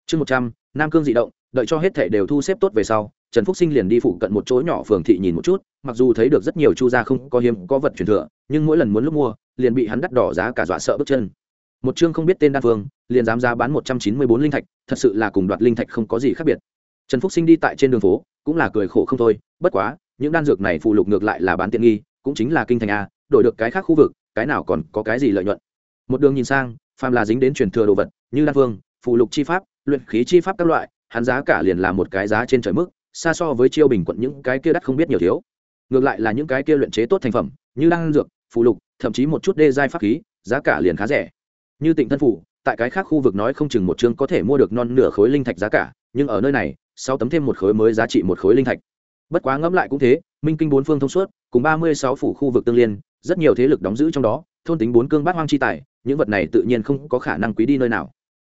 Chương một trăm, nam cương dị động, đợi cho hết thể đều thu xếp tốt về sau, trần phúc sinh liền đi phụ cận một chỗ nhỏ phường thị nhìn một chút, mặc dù thấy được rất nhiều chu gia không có hiếm, có vật truyền thừa, nhưng mỗi lần muốn lúc mua, liền bị hắn đắt đỏ giá cả dọa sợ bước chân. Một chương không biết tên đan phương, liền dám giá bán một trăm chín mươi bốn linh thạch, thật sự là cùng đoạt linh thạch không có gì khác biệt. Trần phúc sinh đi tại trên đường phố, cũng là cười khổ không thôi, bất quá những đan dược này phụ lục ngược lại là bán tiện nghi, cũng chính là kinh thành a, đổi được cái khác khu vực, cái nào còn có cái gì lợi nhuận? Một đường nhìn sang, phàm là dính đến truyền thừa đồ vật, như đan phương phụ lục chi pháp, luyện khí chi pháp các loại, hắn giá cả liền là một cái giá trên trời mức, xa so với chiêu bình quận những cái kia đắt không biết nhiều thiếu. Ngược lại là những cái kia luyện chế tốt thành phẩm, như đan dược, phụ lục, thậm chí một chút đê giai pháp khí, giá cả liền khá rẻ. Như tịnh thân phủ, tại cái khác khu vực nói không chừng một chương có thể mua được non nửa khối linh thạch giá cả, nhưng ở nơi này sau tấm thêm một khối mới giá trị một khối linh thạch bất quá ngẫm lại cũng thế, minh kinh bốn phương thông suốt, cùng ba mươi sáu phủ khu vực tương liên, rất nhiều thế lực đóng giữ trong đó, thôn tính bốn cương bát hoang chi tài, những vật này tự nhiên không có khả năng quý đi nơi nào.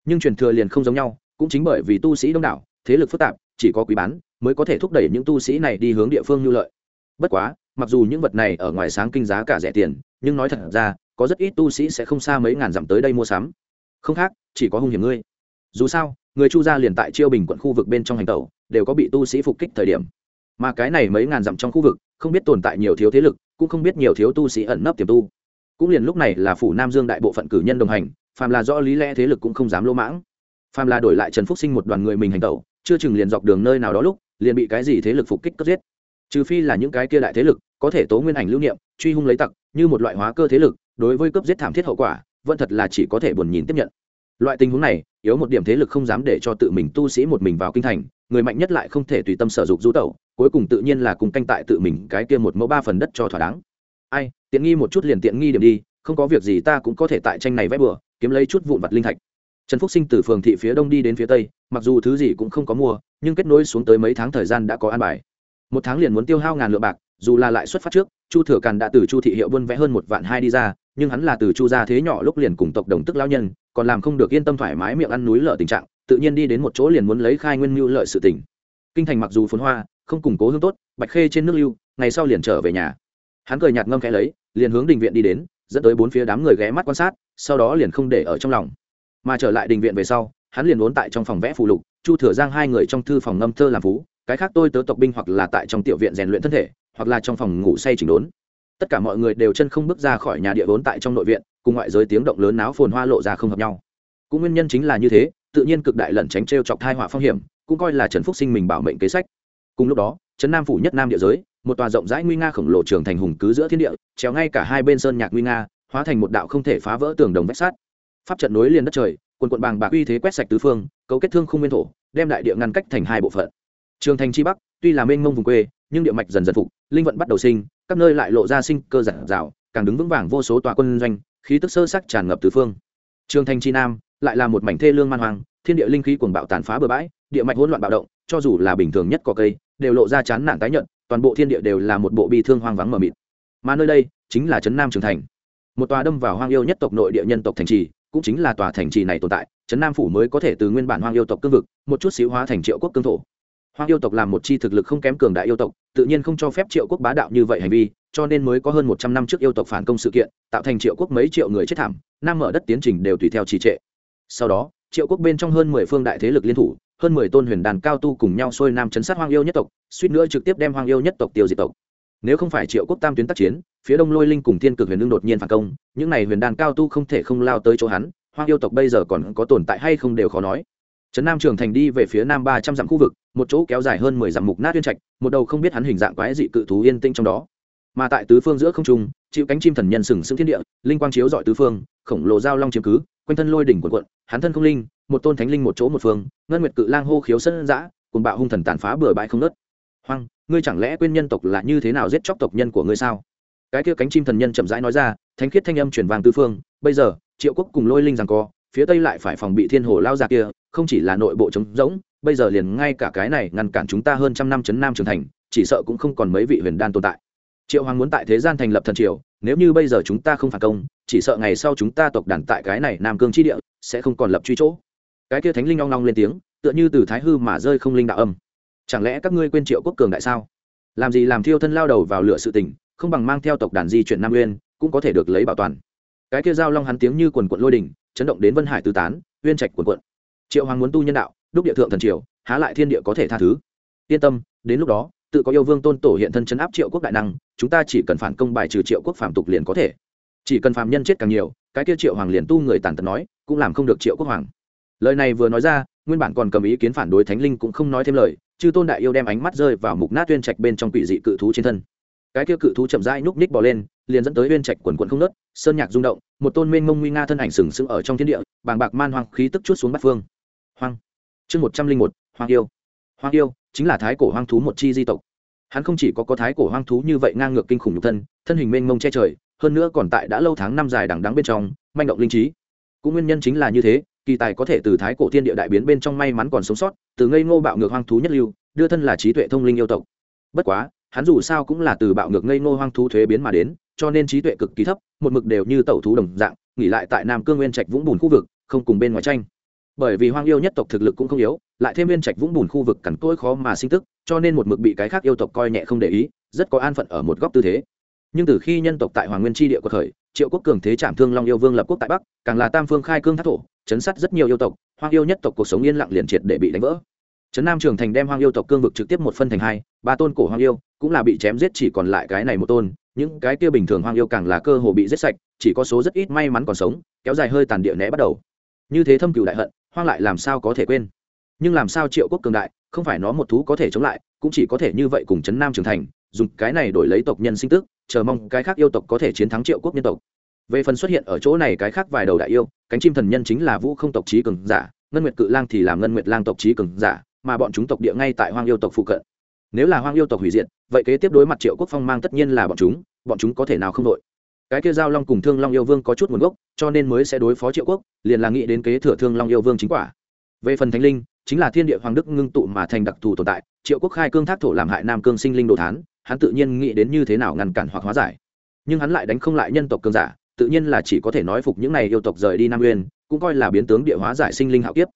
Nhưng truyền thừa liền không giống nhau, cũng chính bởi vì tu sĩ đông đảo, thế lực phức tạp, chỉ có quý bán mới có thể thúc đẩy những tu sĩ này đi hướng địa phương nhu lợi. Bất quá, mặc dù những vật này ở ngoài sáng kinh giá cả rẻ tiền, nhưng nói thật ra, có rất ít tu sĩ sẽ không xa mấy ngàn dặm tới đây mua sắm. Không khác, chỉ có hung hiểm ngươi. Dù sao, người chu gia liền tại chiêu bình quận khu vực bên trong hành tẩu, đều có bị tu sĩ phục kích thời điểm mà cái này mấy ngàn dặm trong khu vực, không biết tồn tại nhiều thiếu thế lực, cũng không biết nhiều thiếu tu sĩ ẩn nấp tiềm tu. Cũng liền lúc này là phủ nam dương đại bộ phận cử nhân đồng hành, phàm là do lý lẽ thế lực cũng không dám lỗ mãng. Phàm là đổi lại trần phúc sinh một đoàn người mình hành tẩu, chưa chừng liền dọc đường nơi nào đó lúc, liền bị cái gì thế lực phục kích cất giết. Trừ phi là những cái kia đại thế lực, có thể tố nguyên ảnh lưu niệm, truy hung lấy tặc, như một loại hóa cơ thế lực, đối với cấp giết thảm thiết hậu quả, vẫn thật là chỉ có thể buồn nhìn tiếp nhận. Loại tình huống này, yếu một điểm thế lực không dám để cho tự mình tu sĩ một mình vào kinh thành, người mạnh nhất lại không thể tùy tâm sở dục du tẩu cuối cùng tự nhiên là cùng canh tại tự mình cái kia một mẫu ba phần đất cho thỏa đáng. Ai, tiện nghi một chút liền tiện nghi điểm đi, không có việc gì ta cũng có thể tại tranh này vẽ bừa, kiếm lấy chút vụn vặt linh thạch. Trần phúc sinh từ phường thị phía đông đi đến phía tây, mặc dù thứ gì cũng không có mua, nhưng kết nối xuống tới mấy tháng thời gian đã có an bài. Một tháng liền muốn tiêu hao ngàn lượng bạc, dù là lại xuất phát trước, chu thừa càn đã từ chu thị hiệu buôn vẽ hơn một vạn hai đi ra, nhưng hắn là từ chu gia thế nhỏ lúc liền cùng tộc đồng tức lao nhân, còn làm không được yên tâm thoải mái miệng ăn núi lợ tình trạng, tự nhiên đi đến một chỗ liền muốn lấy khai nguyên mưu lợi sự tỉnh kinh thành mặc dù phồn hoa không củng cố hương tốt, bạch khê trên nước lưu, ngày sau liền trở về nhà. Hắn cười nhạt ngâm khẽ lấy, liền hướng đình viện đi đến, dẫn tới bốn phía đám người ghé mắt quan sát, sau đó liền không để ở trong lòng. Mà trở lại đình viện về sau, hắn liền vốn tại trong phòng vẽ phù lục, chu thừa giang hai người trong thư phòng ngâm thơ làm phú, cái khác tôi tớ tộc binh hoặc là tại trong tiểu viện rèn luyện thân thể, hoặc là trong phòng ngủ say chỉnh đốn. Tất cả mọi người đều chân không bước ra khỏi nhà địa vốn tại trong nội viện, cùng ngoại giới tiếng động lớn náo phồn hoa lộ ra không hợp nhau. Cũng nguyên nhân chính là như thế, tự nhiên cực đại lẩn tránh t r e o chọc thai họa phong hiểm, cũng coi là trần phúc sinh mình bảo mệnh kế sách cùng lúc đó, trấn nam phủ nhất nam địa giới, một tòa rộng rãi nguy nga khổng lồ trường thành hùng cứ giữa thiên địa, treo ngay cả hai bên sơn nhạc nguy nga, hóa thành một đạo không thể phá vỡ tường đồng vách sát pháp trận nối liền đất trời, quần quận bàng bạc uy thế quét sạch tứ phương, cấu kết thương không nguyên thổ, đem đại địa ngăn cách thành hai bộ phận. Trường thành chi bắc, tuy là mênh mông vùng quê, nhưng địa mạch dần dần phục, linh vận bắt đầu sinh, các nơi lại lộ ra sinh cơ giản rào càng đứng vững vàng vô số tòa quân doanh, khí tức sơ sắc tràn ngập tứ phương. Trường thành chi nam, lại là một mảnh thê lương man hoang, thiên địa linh khí cuồng bạo tàn phá bừa bãi, địa mạch hỗn loạn bạo động, cho dù là bình thường nhất có cây đều lộ ra chán nản tái nhợt, toàn bộ thiên địa đều là một bộ bi thương hoang vắng mờ mịt. Mà nơi đây chính là trấn nam trường thành. Một tòa đâm vào hoang yêu nhất tộc nội địa nhân tộc thành trì, cũng chính là tòa thành trì này tồn tại, trấn nam phủ mới có thể từ nguyên bản hoang yêu tộc cương vực, một chút xíu hóa thành triệu quốc cương thổ. Hoang yêu tộc làm một chi thực lực không kém cường đại yêu tộc, tự nhiên không cho phép triệu quốc bá đạo như vậy hành vi, cho nên mới có hơn một trăm năm trước yêu tộc phản công sự kiện, tạo thành triệu quốc mấy triệu người chết thảm, nam mở đất tiến trình đều tùy theo trì trệ. Sau đó, triệu quốc bên trong hơn mười phương đại thế lực liên thủ hơn mười tôn huyền đàn cao tu cùng nhau xuôi nam chấn sát hoang yêu nhất tộc, suýt nữa trực tiếp đem hoang yêu nhất tộc tiêu diệt tộc. Nếu không phải triệu quốc tam tuyến tác chiến, phía đông lôi linh cùng thiên cực huyền lương đột nhiên phản công, những n à y huyền đàn cao tu không thể không lao tới chỗ hắn, hoang yêu tộc bây giờ còn có tồn tại hay không đều khó nói. Trấn nam trường thành đi về phía nam ba trăm dặm khu vực, một chỗ kéo dài hơn mười dặm mục nát uyên trạch, một đầu không biết hắn hình dạng quái dị cự thú yên tĩnh trong đó. Mà tại tứ phương giữa không trung, chịu cánh chim thần nhân sừng sững thiên địa, linh quang chiếu dọi tứ phương, khổng lồ giao long chiếm cứ quanh thân lôi đỉnh quần quận, hắn thân không linh, một tôn thánh linh một chỗ một phương, ngân nguyệt cự lang hô khiếu sân giã cùng bạo hung thần tàn phá bừa bãi không nớt hoang, ngươi chẳng lẽ quên nhân tộc là như thế nào giết chóc tộc nhân của ngươi sao? Cái kia cánh chim thần nhân chậm rãi nói ra, thánh khiết thanh âm chuyển vàng tứ phương, bây giờ, triệu quốc cùng lôi linh rằng co, phía tây lại phải phòng bị thiên hồ lao ra kia, không chỉ là nội bộ trống rỗng, bây giờ liền ngay cả cái này ngăn cản chúng ta hơn trăm năm chấn nam trưởng thành, chỉ sợ cũng không còn mấy vị huyền đan tồn tại. Triệu hoàng muốn tại thế gian thành lập thần triều nếu như bây giờ chúng ta không phản công, chỉ sợ ngày sau chúng ta tộc đàn tại cái này nam cương chi địa sẽ không còn lập truy chỗ. Cái kia thánh linh long long lên tiếng, tựa như từ thái hư mà rơi không linh đạo âm. Chẳng lẽ các ngươi quên triệu quốc cường đại sao? Làm gì làm thiêu thân lao đầu vào lửa sự tình, không bằng mang theo tộc đàn di chuyển nam nguyên, cũng có thể được lấy bảo toàn. Cái kia giao long hắn tiếng như quần quận lôi đình, chấn động đến vân hải tứ tán, uyên trạch quần quận triệu hoàng muốn tu nhân đạo, đúc địa thượng thần triều, há lại thiên địa có thể tha thứ. Yên tâm, đến lúc đó tự có yêu vương tôn tổ hiện thân chấn áp triệu quốc đại năng, chúng ta chỉ cần phản công bài trừ triệu quốc phạm tục liền có thể. Chỉ cần phạm nhân chết càng nhiều, cái kia triệu hoàng liền tu người tàn tật nói, cũng làm không được triệu quốc hoàng. Lời này vừa nói ra, nguyên bản còn cầm ý kiến phản đối thánh linh cũng không nói thêm lời, chư tôn đại yêu đem ánh mắt rơi vào mục nát tuyên trạch bên trong quỷ dị cự thú trên thân. Cái kia cự thú chậm rãi núp ních bò lên, liền dẫn tới uyên trạch quần quần không nớt sơn nhạc rung động, một tôn mênh mông nguy nga thân ảnh sừng sững ở trong thiên địa, bàng bạc man hoang khí tức chút xuống bát phương. Hoang. Chương một trăm linh một, hoang yêu. Hoang yêu chính là thái cổ hoang thú một chi di tộc. Hắn không chỉ có có thái cổ hoang thú như vậy ngang ngược kinh khủng nhục thân thân hình mênh mông che trời, hơn nữa còn tại đã lâu tháng năm dài đằng đắng bên trong, manh động linh trí. Cũng nguyên nhân chính là như thế, kỳ tài có thể từ thái cổ thiên địa đại biến bên trong may mắn còn sống sót, từ ngây ngô bạo ngược hoang thú nhất lưu, đưa thân là trí tuệ thông linh yêu tộc. Bất quá, hắn dù sao cũng là từ bạo ngược ngây ngô hoang thú thuế biến mà đến, cho nên trí tuệ cực kỳ thấp, một mực đều như tẩu thú đồng dạng, nghỉ lại tại nam cương nguyên trạch vũng bùn khu vực, không cùng bên ngoài tranh. Bởi vì hoang yêu nhất tộc thực lực cũng không yếu lại thêm viên trạch vũng bùn khu vực cằn cỗi khó mà sinh tức, cho nên một mực bị cái khác yêu tộc coi nhẹ không để ý, rất có an phận ở một góc tư thế. Nhưng từ khi nhân tộc tại hoàng nguyên tri địa của khởi triệu quốc cường thế trảm thương long yêu vương lập quốc tại bắc, càng là tam phương khai cương thác thổ, chấn sát rất nhiều yêu tộc, hoang yêu nhất tộc cuộc sống yên lặng liền triệt để bị đánh vỡ. Trấn nam trường thành đem hoang yêu tộc cương vực trực tiếp một phân thành hai, ba tôn cổ hoang yêu cũng là bị chém giết chỉ còn lại cái này một tôn, những cái kia bình thường hoang yêu càng là cơ hồ bị giết sạch, chỉ có số rất ít may mắn còn sống, kéo dài hơi tàn địa né bắt đầu. Như thế thâm cựu đại hận, hoang lại làm sao có thể quên? Nhưng làm sao triệu quốc cường đại, không phải nó một thú có thể chống lại, cũng chỉ có thể như vậy cùng trấn nam trưởng thành, dùng cái này đổi lấy tộc nhân sinh tức, chờ mong cái khác yêu tộc có thể chiến thắng triệu quốc nhân tộc. Về phần xuất hiện ở chỗ này cái khác vài đầu đại yêu, cánh chim thần nhân chính là vũ không tộc trí cường giả, ngân nguyệt cự lang thì làm ngân nguyệt lang tộc trí cường giả, mà bọn chúng tộc địa ngay tại hoang yêu tộc phụ cận. Nếu là hoang yêu tộc hủy diệt, vậy kế tiếp đối mặt triệu quốc phong mang tất nhiên là bọn chúng bọn chúng có thể nào không đội. Cái kia giao long cùng thương long yêu vương có chút nguồn gốc, cho nên mới sẽ đối phó triệu quốc, liền là nghĩ đến kế thừa thương long yêu vương chính quả. Về phần thánh linh chính là thiên địa hoàng đức ngưng tụ mà thành đặc thù tồn tại, triệu quốc khai cương thác thổ làm hại nam cương sinh linh đồ thán, hắn tự nhiên nghĩ đến như thế nào ngăn cản hoặc hóa giải. Nhưng hắn lại đánh không lại nhân tộc cương giả, tự nhiên là chỉ có thể nói phục những này yêu tộc rời đi nam nguyên, cũng coi là biến tướng địa hóa giải sinh linh hạo kiếp.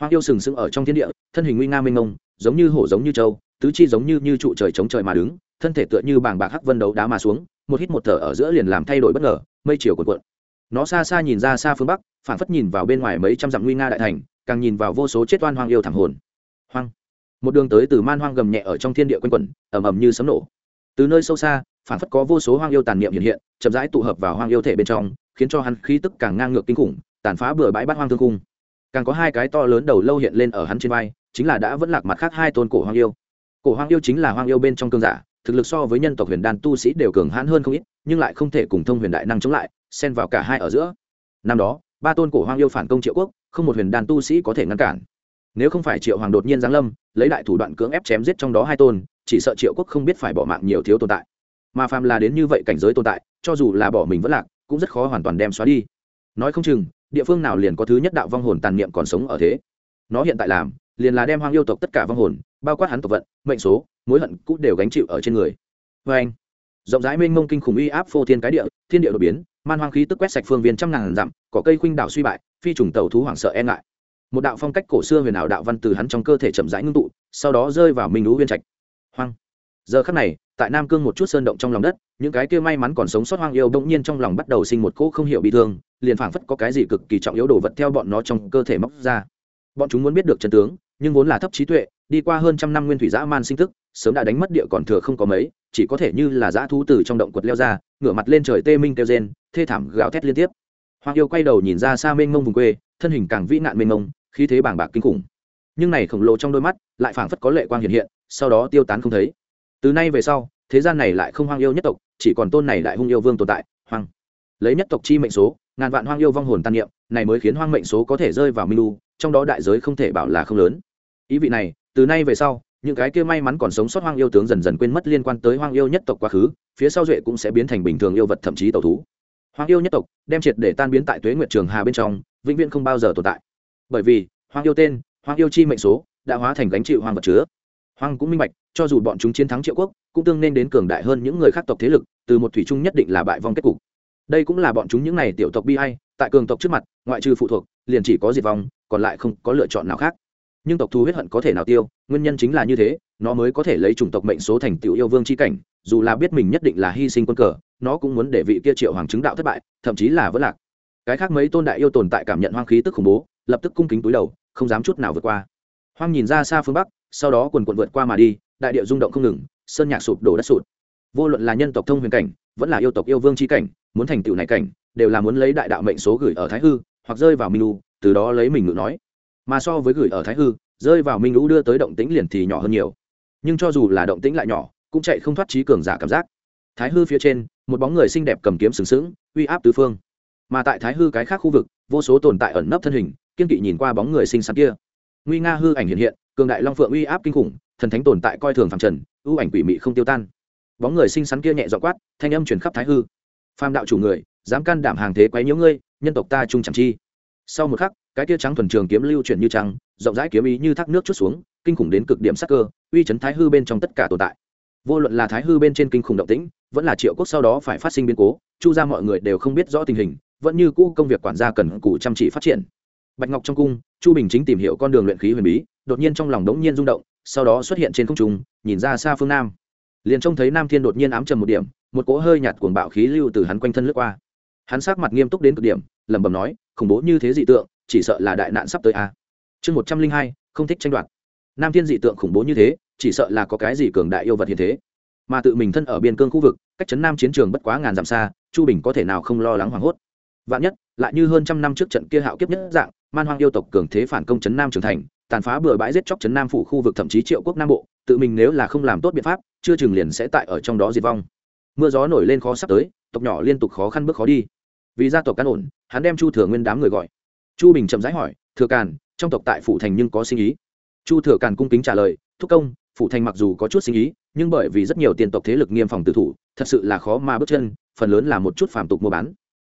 Hoang yêu sừng sững ở trong thiên địa, thân hình nguy nga mênh mông, giống như hổ giống như trâu, tứ chi giống như như trụ trời chống trời mà đứng, thân thể tựa như bàng bạc hắc vân đấu đá mà xuống, một hít một thở ở giữa liền làm thay đổi bất ngờ, mây chiều cuộn cuộn. Nó xa xa nhìn ra xa phương bắc phản phất nhìn vào bên ngoài mấy trăm dặm nguy nga đại thành càng nhìn vào vô số chết oan hoang yêu thảm hồn. Hoang. Một đường tới từ man hoang gầm nhẹ ở trong thiên địa quanh quẩn, ầm ầm như sấm nổ. Từ nơi sâu xa, phản phất có vô số hoang yêu tàn niệm hiện hiện, chậm rãi tụ hợp vào hoang yêu thể bên trong, khiến cho hắn khí tức càng ngang ngược kinh khủng, tàn phá bừa bãi bát hoang thương cung càng có hai cái to lớn đầu lâu hiện lên ở hắn trên vai, chính là đã vẫn lạc mặt khác hai tôn cổ hoang yêu. Cổ hoang yêu chính là hoang yêu bên trong cương giả, thực lực so với nhân tộc huyền đan tu sĩ đều cường hãn hơn không ít, nhưng lại không thể cùng thông huyền đại năng chống lại, xen vào cả hai ở giữa. Năm đó ba tôn cổ hoang yêu phản công triệu quốc, không một huyền đàn tu sĩ có thể ngăn cản. Nếu không phải triệu hoàng đột nhiên giáng lâm, lấy đại thủ đoạn cưỡng ép chém giết trong đó hai tôn, chỉ sợ triệu quốc không biết phải bỏ mạng nhiều thiếu tồn tại. Mà phàm là đến như vậy cảnh giới tồn tại, cho dù là bỏ mình vẫn lạc, cũng rất khó hoàn toàn đem xóa đi. Nói không chừng, địa phương nào liền có thứ nhất đạo vong hồn tàn niệm còn sống ở thế. Nó hiện tại làm, liền là đem hoang yêu tộc tất cả vong hồn, bao quát hắn tộc vận, mệnh số, mối hận cũ đều gánh chịu ở trên người. Vê anh rộng rãi mênh mông kinh khủng uy áp phô thiên cái địa, thiên địa đột biến man hoang khí tức quét sạch phương viên trăm ngàn dặm, cỏ cây khuynh đảo suy bại, phi trùng tàu thú hoảng sợ e ngại. Một đạo phong cách cổ xưa huyền ảo đạo văn từ hắn trong cơ thể chậm rãi ngưng tụ, sau đó rơi vào minh lũ viên trạch. Hoang. Giờ khắc này, tại nam cương một chút sơn động trong lòng đất, những cái kia may mắn còn sống sót hoang yêu bỗng nhiên trong lòng bắt đầu sinh một cỗ không hiểu bị thương, liền phảng phất có cái gì cực kỳ trọng yếu đồ vật theo bọn nó trong cơ thể móc ra. Bọn chúng muốn biết được chân tướng, nhưng vốn là thấp trí tuệ, đi qua hơn trăm năm nguyên thủy dã man sinh thức, sớm đã đánh mất địa còn thừa không có mấy chỉ có thể như là dã thú từ trong động quật leo ra, ngửa mặt lên trời tê minh kêu rên, thê thảm gào thét liên tiếp. Hoang yêu quay đầu nhìn ra xa mênh mông vùng quê, thân hình càng vĩ nạn mênh mông, khí thế bàng bạc kinh khủng. Nhưng này khổng lồ trong đôi mắt, lại phảng phất có lệ quang hiện hiện, sau đó tiêu tán không thấy. Từ nay về sau, thế gian này lại không hoang yêu nhất tộc, chỉ còn tôn này đại hung yêu vương tồn tại, hoang. Lấy nhất tộc chi mệnh số, ngàn vạn hoang yêu vong hồn tan niệm, này mới khiến hoang mệnh số có thể rơi vào minh lu trong đó đại giới không thể bảo là không lớn. Ý vị này, từ nay về sau những cái kia may mắn còn sống sót hoang yêu tướng dần dần quên mất liên quan tới hoang yêu nhất tộc quá khứ, phía sau duệ cũng sẽ biến thành bình thường yêu vật thậm chí tẩu thú. Hoang yêu nhất tộc đem triệt để tan biến tại tuế nguyệt trường hà bên trong, vĩnh viễn không bao giờ tồn tại. Bởi vì, hoang yêu tên, hoang yêu chi mệnh số đã hóa thành gánh chịu hoang vật chứa. Hoang cũng minh bạch, cho dù bọn chúng chiến thắng triệu quốc, cũng tương nên đến cường đại hơn những người khác tộc thế lực, từ một thủy chung nhất định là bại vong kết cục. Đây cũng là bọn chúng những n à y tiểu tộc bi hay tại cường tộc trước mặt, ngoại trừ phụ thuộc, liền chỉ có diệt vong, còn lại không có lựa chọn nào khác nhưng tộc thú huyết hận có thể nào tiêu, nguyên nhân chính là như thế, nó mới có thể lấy chủng tộc mệnh số thành tựu yêu vương c h i cảnh, dù là biết mình nhất định là hy sinh quân cờ, nó cũng muốn để vị kia triệu hoàng chứng đạo thất bại, thậm chí là vất lạc. Cái khác mấy tôn đại yêu tồn tại cảm nhận hoang khí tức khủng bố, lập tức cung kính túi đầu, không dám chút nào vượt qua. Hoang nhìn ra xa phương bắc, sau đó quần quận vượt qua mà đi, đại điệu rung động không ngừng, sơn nhạc sụp đổ đất sụt. Vô luận là nhân tộc thông huyền cảnh, vẫn là yêu tộc yêu vương c h i cảnh, muốn thành tựu này cảnh, đều là muốn lấy đại đạo mệnh số gửi ở thái hư, hoặc rơi vào minh từ đó lấy mình ngự nói mà so với gửi ở thái hư, rơi vào minh lũ đưa tới động tĩnh liền thì nhỏ hơn nhiều. Nhưng cho dù là động tĩnh lại nhỏ, cũng chạy không thoát trí cường giả cảm giác. Thái hư phía trên, một bóng người xinh đẹp cầm kiếm sừng sững, uy áp tứ phương. Mà tại thái hư cái khác khu vực, vô số tồn tại ẩn nấp thân hình, kiên kỵ nhìn qua bóng người xinh xắn kia. Nguy nga hư ảnh hiện hiện, cường đại long phượng uy áp kinh khủng, thần thánh tồn tại coi thường phàm trần, ưu ảnh quỷ mị không tiêu tan. Bóng người xinh xắn kia nhẹ dọ quát, thanh âm truyền khắp thái hư. Phàm đạo chủ người, dám can đảm hàng thế quấy nhiễu ngươi, nhân tộc ta chung chẳng chi. Sau một khắc cái tia trắng thuần trường kiếm lưu chuyển như trăng, rộng rãi kiếm ý như thác nước chút xuống, kinh khủng đến cực điểm sắc cơ, uy chấn thái hư bên trong tất cả tồn tại. Vô luận là thái hư bên trên kinh khủng động tĩnh, vẫn là triệu quốc sau đó phải phát sinh biến cố, chu ra mọi người đều không biết rõ tình hình, vẫn như cũ công việc quản gia cần cù chăm chỉ phát triển. Bạch ngọc trong cung, chu bình chính tìm hiểu con đường luyện khí huyền bí, đột nhiên trong lòng đống nhiên rung động, sau đó xuất hiện trên không trung, nhìn ra xa phương nam. Liền trông thấy nam thiên đột nhiên ám trầm một điểm, một cỗ hơi nhạt cuồng bạo khí lưu từ hắn quanh thân lướt qua. Hắn sát mặt nghiêm túc đến cực điểm, lẩm bẩm nói, khủng bố như thế dị tượng chỉ sợ là đại nạn sắp tới a. Chương một trăm linh hai, không thích tranh đoạt. Nam thiên dị tượng khủng bố như thế, chỉ sợ là có cái gì cường đại yêu vật hiện thế. Mà tự mình thân ở biên cương khu vực, cách chấn nam chiến trường bất quá ngàn dặm xa, chu bình có thể nào không lo lắng hoảng hốt. Vạn nhất, lại như hơn trăm năm trước trận kia hạo kiếp nhất dạng, man hoang yêu tộc cường thế phản công chấn nam trưởng thành, tàn phá bừa bãi giết chóc chấn nam phủ khu vực thậm chí triệu quốc nam bộ, tự mình nếu là không làm tốt biện pháp, chưa chừng liền sẽ tại ở trong đó diệt vong. Mưa gió nổi lên khó sắp tới, tộc nhỏ liên tục khó khăn bước khó đi. Vì gia tộc căn ổn, hắn đem chu thừa nguyên đám người gọi chu bình chậm rãi hỏi, thừa càn, trong tộc tại phủ thành nhưng có sinh ý? Chu thừa càn cung kính trả lời, thúc công, phủ thành mặc dù có chút sinh ý, nhưng bởi vì rất nhiều tiền tộc thế lực nghiêm phòng tự thủ, thật sự là khó mà bước chân, phần lớn là một chút phàm tục mua bán.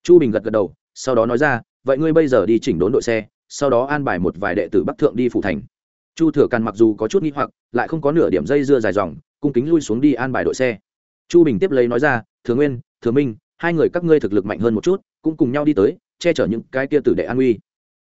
Chu bình gật gật đầu, sau đó nói ra, vậy ngươi bây giờ đi chỉnh đốn đội xe, sau đó an bài một vài đệ tử bắc thượng đi phủ thành. Chu thừa càn mặc dù có chút nghi hoặc, lại không có nửa điểm dây dưa dài dòng, cung kính lui xuống đi an bài đội xe. Chu bình tiếp lấy nói ra, thừa nguyên, thừa minh, hai người các ngươi thực lực mạnh hơn một chút, cũng cùng nhau đi tới, che chở những cái kia tử đệ an uy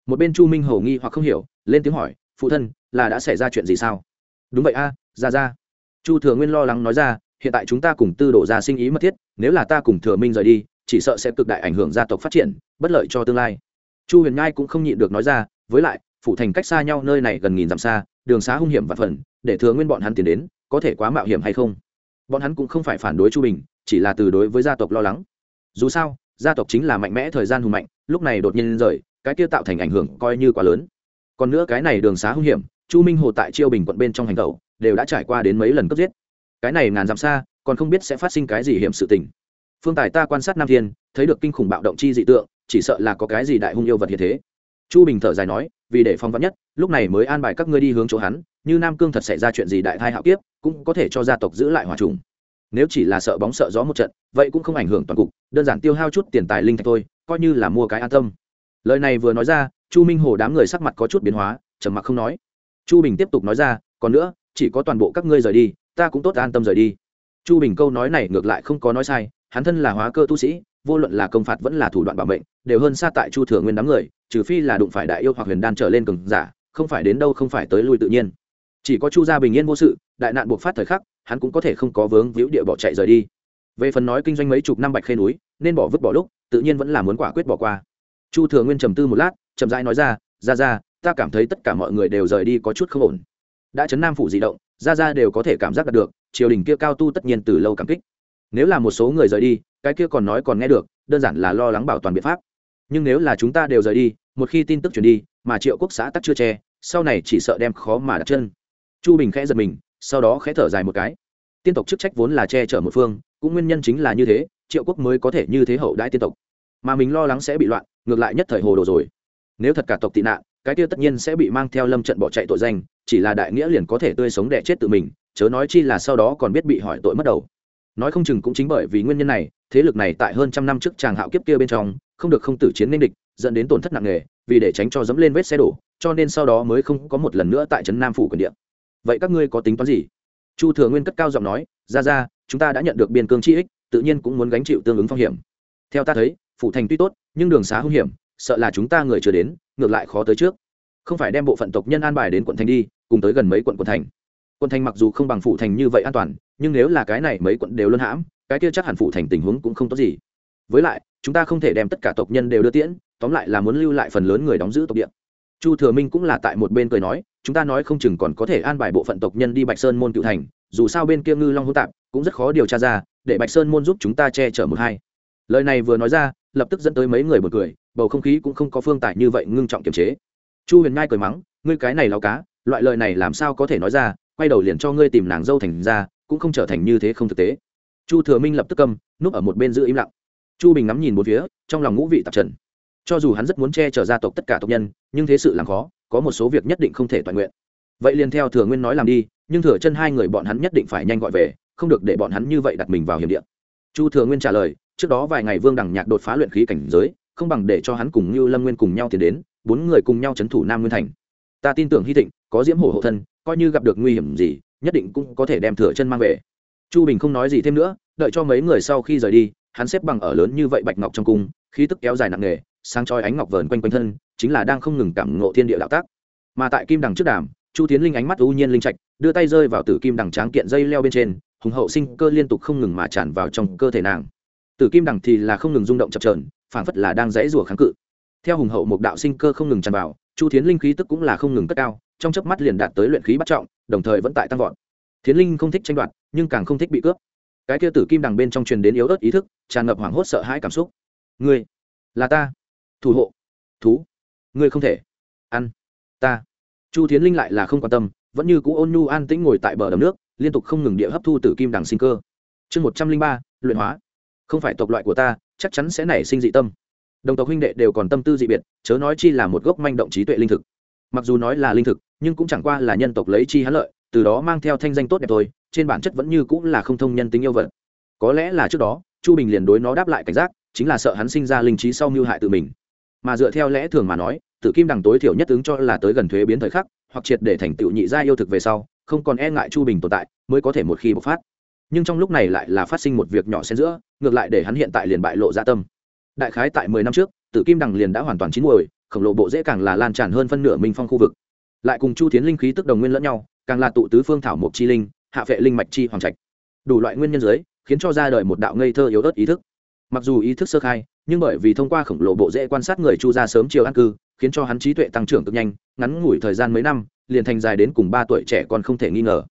một bên chu minh hầu nghi hoặc không hiểu, lên tiếng hỏi, phụ thân, là đã xảy ra chuyện gì sao? Đúng vậy a, ra ra. Chu thừa nguyên lo lắng nói ra, hiện tại chúng ta cùng tư đổ ra sinh ý mật thiết, nếu là ta cùng thừa minh rời đi, chỉ sợ sẽ cực đại ảnh hưởng gia tộc phát triển, bất lợi cho tương lai. Chu huyền nhai cũng không nhịn được nói ra, với lại, phủ thành cách xa nhau nơi này gần nghìn dặm xa, đường xá hung hiểm và phần, để thừa nguyên bọn hắn tiến đến, có thể quá mạo hiểm hay không? Bọn hắn cũng không phải phản đối chu bình, chỉ là từ đối với gia tộc lo lắng. Dù sao, gia tộc chính là mạnh mẽ thời gian hùng mạnh, lúc này đột nhiên rời cái kia tạo thành ảnh hưởng coi như quá lớn. Còn nữa cái này đường xá hung hiểm, chu minh hồ tại chiêu bình quận bên trong hành tẩu, đều đã trải qua đến mấy lần cấp giết. Cái này ngàn dặm xa, còn không biết sẽ phát sinh cái gì hiểm sự tình. Phương tài ta quan sát nam thiên, thấy được kinh khủng bạo động chi dị tượng, chỉ sợ là có cái gì đại hung yêu vật hiện thế. Chu bình thở dài nói, vì để phong vắn nhất, lúc này mới an bài các ngươi đi hướng chỗ hắn, như nam cương thật xảy ra chuyện gì đại thai hạo kiếp, cũng có thể cho gia tộc giữ lại hòa trùng. Nếu chỉ là sợ bóng sợ gió một trận, vậy cũng không ảnh hưởng toàn cục, đơn giản tiêu hao chút tiền tài linh thạch thôi, coi như là mua cái an tâm lời này vừa nói ra, chu minh hồ đám người sắc mặt có chút biến hóa, trầm mặc không nói. Chu bình tiếp tục nói ra, còn nữa, chỉ có toàn bộ các ngươi rời đi, ta cũng tốt an tâm rời đi. Chu bình câu nói này ngược lại không có nói sai, hắn thân là hóa cơ tu sĩ, vô luận là công phạt vẫn là thủ đoạn bảo mệnh, đều hơn xa tại chu thừa nguyên đám người, trừ phi là đụng phải đại yêu hoặc huyền đan trở lên cường giả, không phải đến đâu không phải tới lui tự nhiên. Chỉ có chu gia bình yên vô sự, đại nạn buộc phát thời khắc, hắn cũng có thể không có vướng víu địa bỏ chạy rời đi. Về phần nói kinh doanh mấy chục năm bạch khê núi, nên bỏ vứt bỏ lúc, tự nhiên vẫn là muốn quả quyết bỏ qua chu thừa nguyên trầm tư một lát, chậm rãi nói ra ra ra ta cảm thấy tất cả mọi người đều rời đi có chút không ổn. Đã chấn nam phủ di động ra ra đều có thể cảm giác được, triều đình kia cao tu tất nhiên từ lâu cảm kích. Nếu là một số người rời đi, cái kia còn nói còn nghe được, đơn giản là lo lắng bảo toàn biện pháp. Nhưng nếu là chúng ta đều rời đi, một khi tin tức chuyển đi, mà triệu quốc xã tắc chưa che, sau này chỉ sợ đem khó mà đặt chân. Chu bình khẽ giật mình, sau đó khẽ thở dài một cái. Tiên tộc chức trách vốn là che chở một phương, cũng nguyên nhân chính là như thế, triệu quốc mới có thể như thế hậu đãi tiên tộc mà mình lo lắng sẽ bị loạn, ngược lại nhất thời hồ đồ rồi. Nếu thật cả tộc tị nạn, cái kia tất nhiên sẽ bị mang theo lâm trận bỏ chạy tội danh, chỉ là đại nghĩa liền có thể tươi sống đẻ chết tự mình, chớ nói chi là sau đó còn biết bị hỏi tội mất đầu. Nói không chừng cũng chính bởi vì nguyên nhân này, thế lực này tại hơn trăm năm trước chàng hạo kiếp kia bên trong, không được không tử chiến nên địch, dẫn đến tổn thất nặng nề, vì để tránh cho dẫm lên vết xe đổ, cho nên sau đó mới không có một lần nữa tại trấn nam phủ quyền địa. Vậy các ngươi có tính toán gì? Chu thừa nguyên cất cao giọng nói, ra ra, chúng ta đã nhận được biên cương chi ích, tự nhiên cũng muốn gánh chịu tương ứng phong hiểm. Theo ta thấy phủ thành tuy tốt, nhưng đường xá hung hiểm, sợ là chúng ta người chưa đến, ngược lại khó tới trước. Không phải đem bộ phận tộc nhân an bài đến quận thành đi, cùng tới gần mấy quận quận thành. Quận thành mặc dù không bằng phủ thành như vậy an toàn, nhưng nếu là cái này mấy quận đều luân hãm, cái kia chắc hẳn phủ thành tình huống cũng không tốt gì. Với lại, chúng ta không thể đem tất cả tộc nhân đều đưa tiễn, tóm lại là muốn lưu lại phần lớn người đóng giữ tộc địa. Chu thừa minh cũng là tại một bên cười nói, chúng ta nói không chừng còn có thể an bài bộ phận tộc nhân đi bạch sơn môn cựu thành, dù sao bên kia ngư long hỗn tạp cũng rất khó điều tra ra, để bạch sơn môn giúp chúng ta che chở một hai. Lời này vừa nói ra lập tức dẫn tới mấy người một cười, bầu không khí cũng không có phương tài như vậy ngưng trọng kiềm chế. Chu huyền nhai cười mắng, ngươi cái này lao cá, loại lời này làm sao có thể nói ra, quay đầu liền cho ngươi tìm nàng dâu thành ra, cũng không trở thành như thế không thực tế. Chu thừa minh lập tức câm núp ở một bên giữ im lặng. Chu bình ngắm nhìn một phía, trong lòng ngũ vị tạp trần. Cho dù hắn rất muốn che chở gia tộc tất cả tộc nhân, nhưng thế sự làm khó, có một số việc nhất định không thể toàn nguyện. Vậy liền theo thừa nguyên nói làm đi, nhưng thừa chân hai người bọn hắn nhất định phải nhanh gọi về, không được để bọn hắn như vậy đặt mình vào hiểm địa. Chu thừa nguyên trả lời trước đó vài ngày vương đằng nhạc đột phá luyện khí cảnh giới, không bằng để cho hắn cùng như lâm nguyên cùng nhau tiến đến, bốn người cùng nhau c h ấ n thủ nam nguyên thành. Ta tin tưởng hy thịnh, có diễm hổ hộ thân, coi như gặp được nguy hiểm gì, nhất định cũng có thể đem thừa chân mang về. Chu bình không nói gì thêm nữa, đợi cho mấy người sau khi rời đi, hắn xếp bằng ở lớn như vậy bạch ngọc trong cung, khí tức kéo dài nặng nề, sáng trói ánh ngọc vờn quanh quanh thân, chính là đang không ngừng cảm ngộ thiên địa đạo tác. Mà tại kim đằng trước đàm, chu tiến linh ánh mắt ưu nhiên linh trạch, đưa tay rơi vào tử kim đằng tráng kiện dây leo bên trên, hùng hậu sinh cơ liên tục không ngừng mà tràn vào trong cơ thể nàng tử kim đằng thì là không ngừng rung động chập trờn phảng phất là đang dãy rủa kháng cự. Theo hùng hậu một đạo sinh cơ không ngừng tràn vào, chu Thiến linh khí tức cũng là không ngừng cất cao, trong chớp mắt liền đạt tới luyện khí bắt trọng, đồng thời vẫn tại tăng vọt. Thiến linh không thích tranh đoạt, nhưng càng không thích bị cướp. Cái kia tử kim đằng bên trong truyền đến yếu ớt ý thức, tràn ngập hoảng hốt sợ hãi cảm xúc. Ngươi, là ta. Thủ hộ. Thú. Ngươi không thể. Ăn. Ta. Chu Thiến linh lại là không quan tâm, vẫn như cũ ôn nhu an tĩnh ngồi tại bờ đầm nước, liên tục không ngừng địa hấp thu tử kim đằng sinh cơ. Chương một trăm linh ba, luyện hóa không phải tộc loại của ta, chắc chắn sẽ nảy sinh dị tâm. Đồng tộc huynh đệ đều còn tâm tư dị biệt, chớ nói chi là một gốc manh động trí tuệ linh thực. Mặc dù nói là linh thực, nhưng cũng chẳng qua là nhân tộc lấy chi hắn lợi, từ đó mang theo thanh danh tốt đẹp thôi, trên bản chất vẫn như cũng là không thông nhân tính yêu vật. Có lẽ là trước đó, chu bình liền đối nó đáp lại cảnh giác, chính là sợ hắn sinh ra linh trí sau mưu hại tự mình. Mà dựa theo lẽ thường mà nói, tử kim đằng tối thiểu nhất ứng cho là tới gần thuế biến thời khắc, hoặc triệt để thành tựu nhị gia yêu thực về sau, không còn e ngại chu bình tồn tại, mới có thể một khi bộc phát nhưng trong lúc này lại là phát sinh một việc nhỏ xen giữa, ngược lại để hắn hiện tại liền bại lộ dạ tâm. Đại khái tại mười năm trước, tử kim đằng liền đã hoàn toàn chín muồi, khổng lồ bộ dễ càng là lan tràn hơn phân nửa minh phong khu vực. Lại cùng chu tiến linh khí tức đồng nguyên lẫn nhau, càng là tụ tứ phương thảo mộc chi linh, hạ vệ linh mạch chi hoàng trạch. Đủ loại nguyên nhân giới khiến cho ra đời một đạo ngây thơ yếu ớt ý thức. Mặc dù ý thức sơ khai, nhưng bởi vì thông qua khổng lồ bộ dễ quan sát người chu ra sớm chiều an cư, khiến cho hắn trí tuệ tăng trưởng cực nhanh, ngắn ngủi thời gian mấy năm, liền thành dài đến cùng ba tuổi trẻ còn không thể nghi ngờ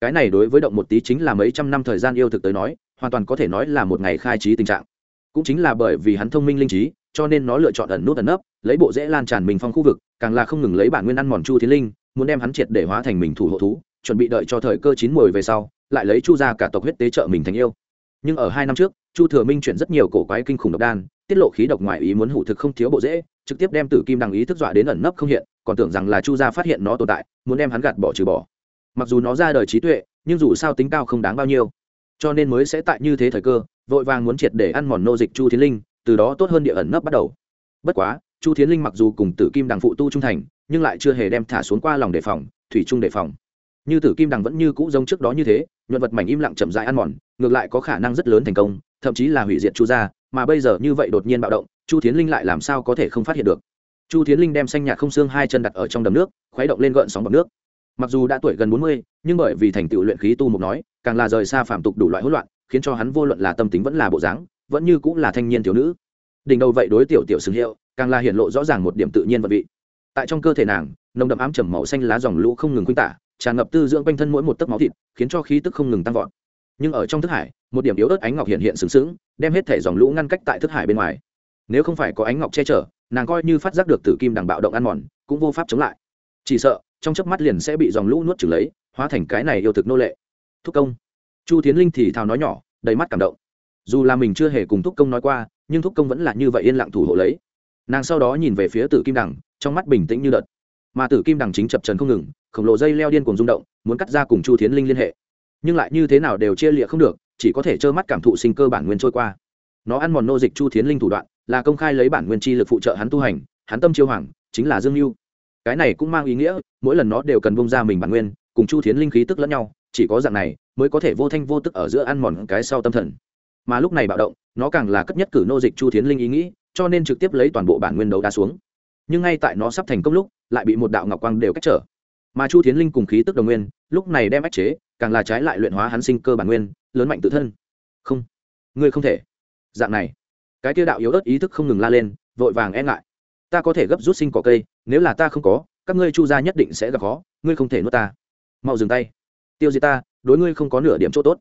cái này đối với động một tí chính là mấy trăm năm thời gian yêu thực tới nói, hoàn toàn có thể nói là một ngày khai trí tình trạng. Cũng chính là bởi vì hắn thông minh linh trí, cho nên nó lựa chọn ẩn nút ẩn nấp, lấy bộ dễ lan tràn mình phong khu vực, càng là không ngừng lấy bản nguyên ăn mòn chu thiên linh, muốn đem hắn triệt để hóa thành mình thủ hộ thú, chuẩn bị đợi cho thời cơ chín mồi về sau, lại lấy chu ra cả tộc huyết tế trợ mình thành yêu. Nhưng ở hai năm trước, chu thừa minh chuyển rất nhiều cổ quái kinh khủng độc đan, tiết lộ khí độc ngoại ý muốn hủ thực không thiếu bộ dễ trực tiếp đem tử kim đằng ý thức dọa đến ẩn nấp không hiện, còn tưởng rằng là chu gia phát hiện nó tồn tại, muốn đem hắn gạt bỏ trừ bỏ mặc dù nó ra đời trí tuệ, nhưng dù sao tính cao không đáng bao nhiêu. Cho nên mới sẽ tại như thế thời cơ, vội vàng muốn triệt để ăn mòn nô dịch chu thiến linh, từ đó tốt hơn địa ẩn nấp bắt đầu. Bất quá, chu thiến linh mặc dù cùng tử kim đằng phụ tu trung thành, nhưng lại chưa hề đem thả xuống qua lòng đề phòng, thủy trung đề phòng. Như tử kim đằng vẫn như cũ giống trước đó như thế, nhuận vật mảnh im lặng chậm dại ăn mòn, ngược lại có khả năng rất lớn thành công, thậm chí là hủy diệt chu gia, mà bây giờ như vậy đột nhiên bạo động, chu thiến linh lại làm sao có thể không phát hiện được? Chu thiến linh đem xanh nhạt không xương hai chân đặt ở trong đầm nước, khuấy động lên gợn sóng bọc nước mặc dù đã tuổi gần bốn mươi, nhưng bởi vì thành tựu luyện khí tu mục nói, càng là rời xa phạm tục đủ loại hỗn loạn, khiến cho hắn vô luận là tâm tính vẫn là bộ dáng, vẫn như cũng là thanh niên thiếu nữ. Đỉnh đầu vậy đối tiểu tiểu xứng hiệu, càng là hiện lộ rõ ràng một điểm tự nhiên vật vị. Tại trong cơ thể nàng, nồng đậm ám trầm màu xanh lá dòng lũ không ngừng khuynh tả, tràn ngập tư dưỡng quanh thân mỗi một tấc máu thịt, khiến cho khí tức không ngừng tăng vọt. Nhưng ở trong thức hải, một điểm yếu ớt ánh ngọc hiện hiện sừng sững, đem hết thể dòng lũ ngăn cách tại thức hải bên ngoài. Nếu không phải có ánh ngọc che chở, nàng coi như phát giác được tử kim đằng bạo động ăn mòn, cũng vô pháp chống lại. Chỉ sợ trong chớp mắt liền sẽ bị dòng lũ nuốt chửng lấy, hóa thành cái này yêu thực nô lệ. Thúc công. Chu tiến linh thì thào nói nhỏ, đầy mắt cảm động. Dù là mình chưa hề cùng thúc công nói qua, nhưng thúc công vẫn là như vậy yên lặng thủ hộ lấy. Nàng sau đó nhìn về phía tử kim đằng, trong mắt bình tĩnh như đợt. Mà tử kim đằng chính chập trần không ngừng, khổng lồ dây leo điên cùng rung động, muốn cắt ra cùng chu tiến linh liên hệ. Nhưng lại như thế nào đều chia lịa không được, chỉ có thể trơ mắt cảm thụ sinh cơ bản nguyên trôi qua. Nó ăn mòn nô dịch chu tiến linh thủ đoạn, là công khai lấy bản nguyên chi lực phụ trợ hắn tu hành, hắn tâm chiêu hoàng, chính là dương mưu cái này cũng mang ý nghĩa mỗi lần nó đều cần bung ra mình bản nguyên, cùng chu thiến linh khí tức lẫn nhau, chỉ có dạng này mới có thể vô thanh vô tức ở giữa ăn mòn cái sau tâm thần. Mà lúc này bạo động, nó càng là cấp nhất cử nô dịch chu thiến linh ý nghĩ, cho nên trực tiếp lấy toàn bộ bản nguyên đấu đá xuống. Nhưng ngay tại nó sắp thành công lúc, lại bị một đạo ngọc quang đều cách trở. Mà chu thiến linh cùng khí tức đồng nguyên, lúc này đem ách chế, càng là trái lại luyện hóa hắn sinh cơ bản nguyên, lớn mạnh tự thân. Không, ngươi không thể. Dạng này, cái tiêu đạo yếu ớt ý thức không ngừng la lên, vội vàng e ngại. Ta có thể gấp rút sinh cỏ cây, nếu là ta không có các ngươi chu gia nhất định sẽ gặp khó, ngươi không thể nuốt ta. Mau dừng tay. Tiêu diệt ta, đối ngươi không có nửa điểm chỗ tốt.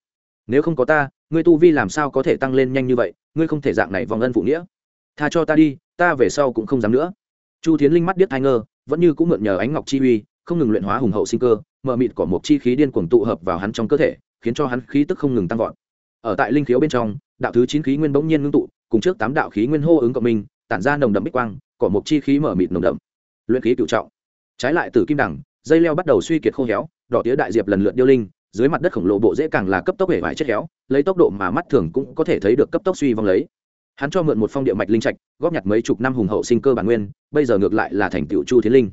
Nếu không có ta, ngươi tu vi làm sao có thể tăng lên nhanh như vậy, ngươi không thể dạng này vòng ân phụ nghĩa. Tha cho ta đi, ta về sau cũng không dám nữa. Chu tiến linh mắt điếc thai ngơ, vẫn như cũng mượn nhờ ánh ngọc chi uy, không ngừng luyện hóa hùng hậu sinh cơ, mở mịt cỏ một chi khí điên cuồng tụ hợp vào hắn trong cơ thể, khiến cho hắn khí tức không ngừng tăng vọt. Ở tại linh khiếu bên trong, đạo thứ chín khí nguyên bỗng nhiên ngưng tụ, cùng trước tám đạo khí nguyên hô ứng cộng minh, tản ra nồng đậm bích quang, cỏ một chi khí mở mịt nồng đậm. Luyện khí cựu trọng trái lại từ kim đẳng dây leo bắt đầu suy kiệt khô héo, đỏ tía đại diệp lần lượt điêu linh, dưới mặt đất khổng lồ bộ dễ càng là cấp tốc hể vải chết héo, lấy tốc độ mà mắt thường cũng có thể thấy được cấp tốc suy vong lấy. Hắn cho mượn một phong địa mạch linh trạch, góp nhặt mấy chục năm hùng hậu sinh cơ bản nguyên, bây giờ ngược lại là thành tựu chu thiến linh.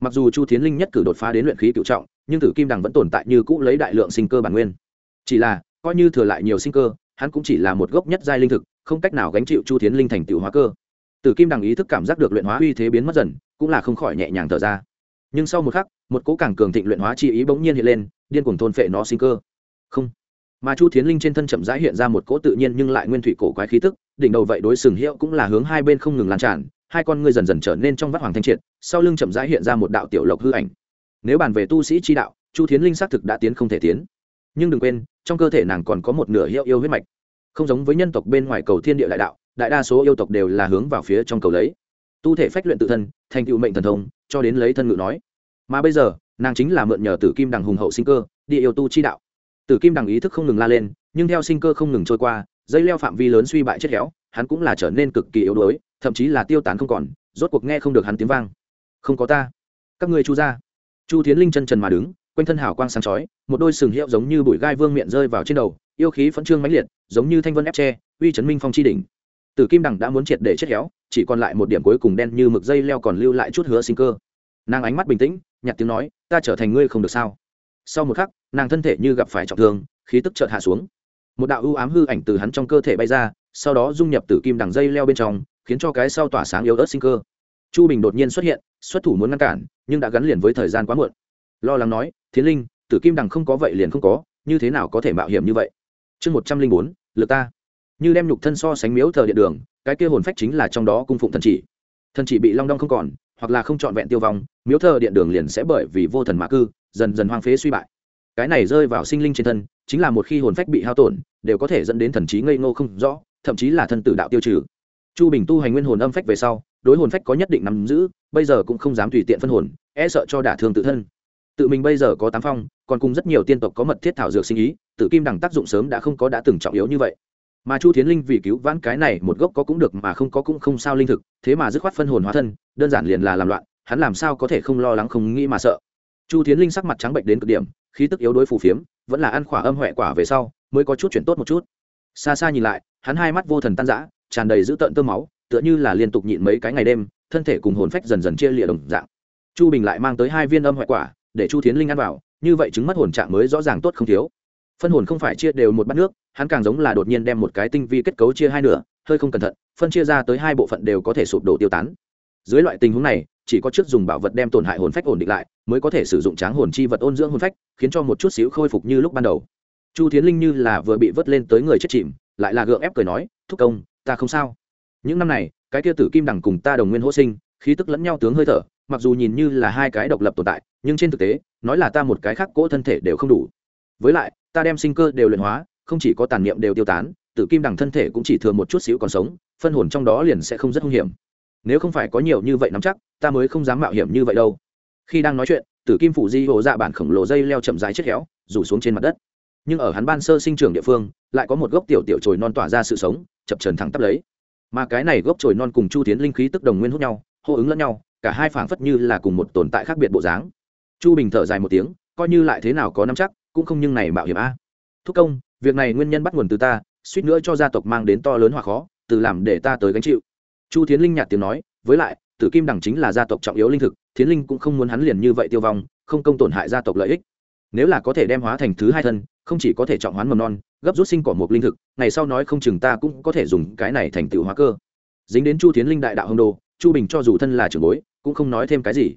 Mặc dù chu thiến linh nhất cử đột phá đến luyện khí cựu trọng, nhưng tử kim đằng vẫn tồn tại như cũ lấy đại lượng sinh cơ bản nguyên. Chỉ là, coi như thừa lại nhiều sinh cơ, hắn cũng chỉ là một gốc nhất giai linh thực, không cách nào gánh chịu chu thiến linh thành tựu hóa cơ. Tử kim đằng ý thức cảm giác được luyện hóa uy thế biến mất dần, cũng là không khỏi nhẹ nhàng thở ra nhưng sau một khắc, một cỗ càng cường thịnh luyện hóa chi ý bỗng nhiên hiện lên, điên cuồng thôn phệ nó sinh cơ. Không. Mà chu thiến linh trên thân chậm rãi hiện ra một cỗ tự nhiên nhưng lại nguyên thủy cổ quái khí tức, đỉnh đầu vậy đối sừng hiệu cũng là hướng hai bên không ngừng lan tràn, hai con ngươi dần dần trở nên trong vắt hoàng thanh triệt, sau lưng chậm rãi hiện ra một đạo tiểu lộc hư ảnh. Nếu bàn về tu sĩ chi đạo, chu thiến linh xác thực đã tiến không thể tiến. Nhưng đừng quên, trong cơ thể nàng còn có một nửa hiệu yêu huyết mạch. Không giống với nhân tộc bên ngoài cầu thiên địa đại đạo, đại đa số yêu tộc đều là hướng vào phía trong cầu lấy. Tu thể phách luyện tự thân thành tựu mệnh thần thông, cho đến lấy thân ngự nói. Mà bây giờ, nàng chính là mượn nhờ tử kim đằng hùng hậu sinh cơ địa yêu tu chi đạo. Tử kim đằng ý thức không ngừng la lên, nhưng theo sinh cơ không ngừng trôi qua, dây leo phạm vi lớn suy bại chết khéo hắn cũng là trở nên cực kỳ yếu đuối, thậm chí là tiêu tán không còn, rốt cuộc nghe không được hắn tiếng vang. Không có ta. Các ngươi chu ra chu tiến linh chân trần mà đứng, quanh thân hào quang sáng chói, một đôi sừng hiệu giống như bụi gai vương miệng rơi vào trên đầu, yêu khí phẫn trương mãnh liệt, giống như thanh vân ép tre, uy chấn minh phong chi đỉnh tử kim đằng đã muốn triệt để chết héo, chỉ còn lại một điểm cuối cùng đen như mực dây leo còn lưu lại chút hứa sinh cơ. Nàng ánh mắt bình tĩnh nhặt tiếng nói, ta trở thành ngươi không được sao? Sau một khắc, nàng thân thể như gặp phải trọng thương, khí tức chợt hạ xuống. Một đạo ưu ám hư ảnh từ hắn trong cơ thể bay ra, sau đó dung nhập tử kim đằng dây leo bên trong, khiến cho cái sau tỏa sáng yếu ớt sinh cơ. Chu bình đột nhiên xuất hiện, xuất thủ muốn ngăn cản, nhưng đã gắn liền với thời gian quá muộn. Lo lắng nói thiến linh, tử kim đằng không có vậy liền không có, như thế nào có thể mạo hiểm như vậy? Chương một trăm linh bốn lượt ta như đem nhục thân so sánh miếu thờ điện đường, cái kia hồn phách chính là trong đó cung phụng thần chỉ. Thần chỉ bị long đong không còn, hoặc là không trọn vẹn tiêu vong, miếu thờ điện đường liền sẽ bởi vì vô thần mạ cư, dần dần hoang phế suy bại. Cái này rơi vào sinh linh trên thân, chính là một khi hồn phách bị hao tổn, đều có thể dẫn đến thần trí ngây ngô không rõ, thậm chí là thân tử đạo tiêu trừ. Chu bình tu hành nguyên hồn âm phách về sau, đối hồn phách có nhất định nắm giữ, bây giờ cũng không dám tùy tiện phân hồn e sợ cho đả thương tự thân. Tự mình bây giờ có tám phong, còn cùng rất nhiều tiên tộc có mật thiết thảo dược sinh ý tự kim đẳng tác dụng sớm đã không có đã từng trọng yếu như vậy mà chu thiến linh vì cứu vãn cái này một gốc có cũng được mà không có cũng không sao linh thực, thế mà dứt khoát phân hồn hóa thân, đơn giản liền là làm loạn, hắn làm sao có thể không lo lắng, không nghĩ mà sợ. Chu thiến linh sắc mặt trắng bệnh đến cực điểm, khí tức yếu đối phù phiếm, vẫn là ăn khỏa âm huệ quả về sau, mới có chút chuyển tốt một chút. Xa xa nhìn lại, hắn hai mắt vô thần tan rã, tràn đầy dữ tợn tơ máu, tựa như là liên tục nhịn mấy cái ngày đêm, thân thể cùng hồn phách dần dần chia lịa đồng dạng. Chu bình lại mang tới hai viên âm hoại quả, để chu thiến linh ăn vào, như vậy chứng mất hồn trạng mới rõ ràng tốt không thiếu. Phân hồn không phải chia đều một bát nước hắn càng giống là đột nhiên đem một cái tinh vi kết cấu chia hai nửa, hơi không cẩn thận, phân chia ra tới hai bộ phận đều có thể sụp đổ tiêu tán. Dưới loại tình huống này, chỉ có trước dùng bảo vật đem tổn hại hồn phách ổn định lại, mới có thể sử dụng tráng hồn chi vật ôn dưỡng hồn phách, khiến cho một chút xíu khôi phục như lúc ban đầu. Chu thiến linh như là vừa bị vớt lên tới người chết chìm, lại là gượng ép cười nói, thúc công, ta không sao. Những năm này, cái kia tử kim đằng cùng ta đồng nguyên hỗ sinh, khí tức lẫn nhau tướng hơi thở, mặc dù nhìn như là hai cái độc lập tồn tại, nhưng trên thực tế, nói là ta một cái khác cỗ thân thể đều không đủ. Với lại, ta đem sinh cơ đều luyện hóa không chỉ có tàn niệm đều tiêu tán, tử kim đằng thân thể cũng chỉ thừa một chút xíu còn sống, phân hồn trong đó liền sẽ không rất hung hiểm. Nếu không phải có nhiều như vậy nắm chắc, ta mới không dám mạo hiểm như vậy đâu. Khi đang nói chuyện, tử kim phủ di hộ dạ bản khổng lồ dây leo chậm rãi chết héo, rủ xuống trên mặt đất. Nhưng ở hắn ban sơ sinh trưởng địa phương, lại có một gốc tiểu tiểu trồi non tỏa ra sự sống, chập trần thẳng tắp lấy. Mà cái này gốc trồi non cùng chu tiến linh khí tức đồng nguyên hút nhau, hô ứng lẫn nhau, cả hai phảng phất như là cùng một tồn tại khác biệt bộ dáng. Chu bình thở dài một tiếng, coi như lại thế nào có nắm chắc, cũng không nhưng này mạo hiểm a. Thúc công việc này nguyên nhân bắt nguồn từ ta, suýt nữa cho gia tộc mang đến to lớn hoặc khó, từ làm để ta tới gánh chịu. Chu tiến linh nhạt tiếng nói, với lại, tử kim đẳng chính là gia tộc trọng yếu linh thực, thiến linh cũng không muốn hắn liền như vậy tiêu vong, không công tổn hại gia tộc lợi ích. Nếu là có thể đem hóa thành thứ hai thân, không chỉ có thể trọng hoán mầm non, gấp rút sinh cỏ một linh thực, ngày sau nói không chừng ta cũng có thể dùng cái này thành tựu hóa cơ. Dính đến chu tiến linh đại đạo hồng đồ, chu bình cho dù thân là trưởng bối, cũng không nói thêm cái gì.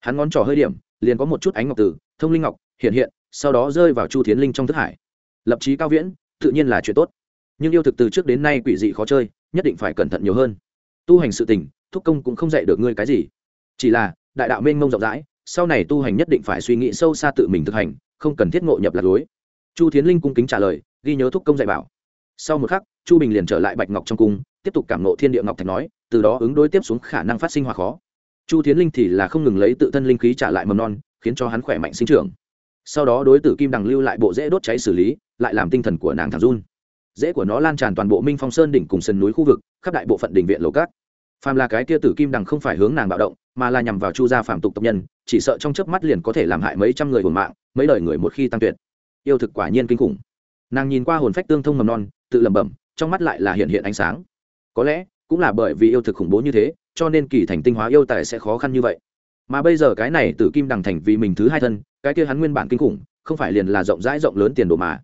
Hắn ngón trỏ hơi điểm, liền có một chút ánh ngọc tử, thông linh ngọc, hiện hiện, sau đó rơi vào chu tiến linh trong thức hải lập trí cao viễn, tự nhiên là chuyện tốt. Nhưng yêu thực từ trước đến nay quỷ dị khó chơi, nhất định phải cẩn thận nhiều hơn. Tu hành sự tình, thúc công cũng không dạy được ngươi cái gì. Chỉ là, đại đạo mênh mông rộng rãi, sau này tu hành nhất định phải suy nghĩ sâu xa tự mình thực hành, không cần thiết ngộ nhập lạc lối. Chu thiến linh cung kính trả lời, ghi nhớ thúc công dạy bảo. Sau một khắc, chu bình liền trở lại bạch ngọc trong cung, tiếp tục cảm nộ thiên địa ngọc thạch nói, từ đó ứng đối tiếp xuống khả năng phát sinh hòa khó. Chu thiến linh thì là không ngừng lấy tự thân linh khí trả lại mầm non, khiến cho hắn khỏe mạnh sinh trưởng sau đó đối tử kim đằng lưu lại bộ rễ đốt cháy xử lý, lại làm tinh thần của nàng thằng run. Rễ của nó lan tràn toàn bộ minh phong sơn đỉnh cùng sân núi khu vực, khắp đại bộ phận đỉnh viện lầu cát. Phàm là cái kia tử kim đằng không phải hướng nàng bạo động, mà là nhằm vào chu gia phạm tục tộc nhân, chỉ sợ trong chớp mắt liền có thể làm hại mấy trăm người hồn mạng, mấy đời người một khi tăng tuyệt. Yêu thực quả nhiên kinh khủng. Nàng nhìn qua hồn phách tương thông mầm non, tự lẩm bẩm, trong mắt lại là hiện hiện ánh sáng. Có lẽ, cũng là bởi vì yêu thực khủng bố như thế, cho nên kỳ thành tinh hóa yêu tài sẽ khó khăn như vậy. Mà bây giờ cái này tử kim đằng thành vì mình thứ hai thân cái kia hắn nguyên bản kinh khủng, không phải liền là rộng rãi rộng lớn tiền đồ mà.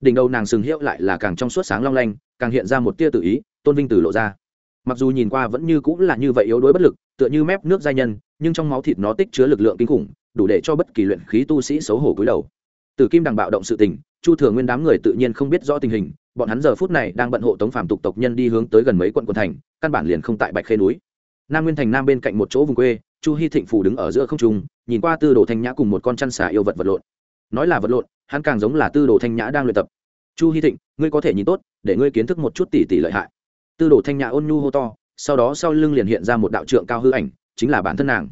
Đỉnh đầu nàng sừng hiệu lại là càng trong suốt sáng long lanh, càng hiện ra một tia tự ý, tôn vinh từ lộ ra. Mặc dù nhìn qua vẫn như cũng là như vậy yếu đuối bất lực, tựa như mép nước giai nhân, nhưng trong máu thịt nó tích chứa lực lượng kinh khủng, đủ để cho bất kỳ luyện khí tu sĩ xấu hổ cúi đầu. Từ kim đằng bạo động sự tình, chu thừa nguyên đám người tự nhiên không biết rõ tình hình, bọn hắn giờ phút này đang bận hộ tống phàm tục tộc nhân đi hướng tới gần mấy quận quận thành, căn bản liền không tại bạch khê núi. Nam nguyên thành nam bên cạnh một chỗ vùng quê chu hy thịnh phủ đứng ở giữa không trung, nhìn qua tư đồ thanh nhã cùng một con chăn xà yêu vật vật lộn. Nói là vật lộn, hắn càng giống là tư đồ thanh nhã đang luyện tập. Chu hy thịnh, ngươi có thể nhìn tốt, để ngươi kiến thức một chút tỷ tỷ lợi hại. Tư đồ thanh nhã ôn nhu hô to, sau đó sau lưng liền hiện ra một đạo trượng cao hư ảnh, chính là bản thân nàng.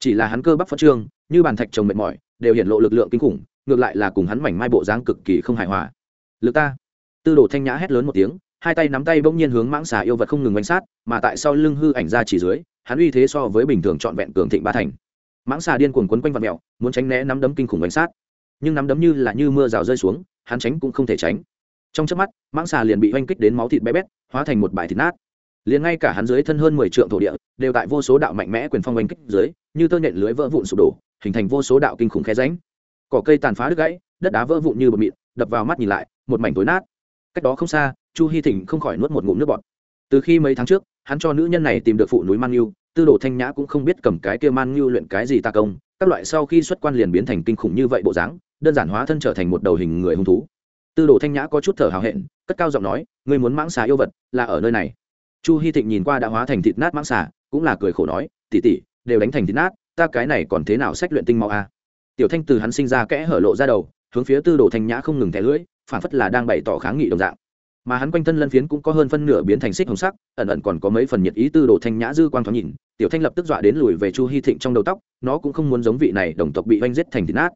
Chỉ là hắn cơ bắp phất trương, như bàn thạch trồng mệt mỏi, đều hiện lộ lực lượng kinh khủng, ngược lại là cùng hắn mảnh mai bộ dáng cực kỳ không hài hòa. Lực ta. Tư đồ thanh nhã hét lớn một tiếng, hai tay nắm tay bỗng nhiên hướng mãng xà yêu vật không ngừng bánh sát, mà tại sau lưng hư ảnh ra chỉ dưới hắn uy thế so với bình thường trọn vẹn cường thịnh ba thành. Mãng xà điên cuồng quấn quanh vạt mẹo, muốn tránh né nắm đấm kinh khủng bánh sát. Nhưng nắm đấm như là như mưa rào rơi xuống, hắn tránh cũng không thể tránh. Trong chớp mắt, mãng xà liền bị oanh kích đến máu thịt bé bét, hóa thành một bãi thịt nát. Liền ngay cả hắn dưới thân hơn mười trượng thổ địa, đều tại vô số đạo mạnh mẽ quyền phong oanh kích dưới, như tơ nhện lưới vỡ vụn sụp đổ, hình thành vô số đạo kinh khủng khe ránh cỏ cây tàn phá đứt gãy, đất đá vỡ vụn như bột mịn, đập vào mắt nhìn lại, một mảnh tối nát. Cách đó không xa, chu hy thịnh không khỏi nuốt một ngụm nước bọt. Từ khi mấy tháng trước hắn cho nữ nhân này tìm được phụ núi man yêu tư đồ thanh nhã cũng không biết cầm cái kia man yêu luyện cái gì ta công, các loại sau khi xuất quan liền biến thành kinh khủng như vậy bộ dáng, đơn giản hóa thân trở thành một đầu hình người hung thú. Tư đồ thanh nhã có chút thở hào hẹn, cất cao giọng nói người muốn mãng xà yêu vật, là ở nơi này. Chu hy thịnh nhìn qua đã hóa thành thịt nát mãng xà, cũng là cười khổ nói tỉ tỉ đều đánh thành thịt nát, ta cái này còn thế nào sách luyện tinh mau a à? tiểu thanh từ hắn sinh ra kẽ hở lộ ra đầu, hướng phía tư đồ thanh nhã không ngừng thẻ lưỡi, phản phất là đang bày tỏ kháng nghị đồng dạng mà hắn quanh thân lân phiến cũng có hơn phân nửa biến thành xích hồng sắc, ẩn ẩn còn có mấy phần nhiệt ý tư đồ thanh nhã dư quang thoáng nhìn, tiểu thanh lập tức dọa đến lùi về chu hy thịnh trong đầu tóc, nó cũng không muốn giống vị này đồng tộc bị oanh giết thành thịt nát.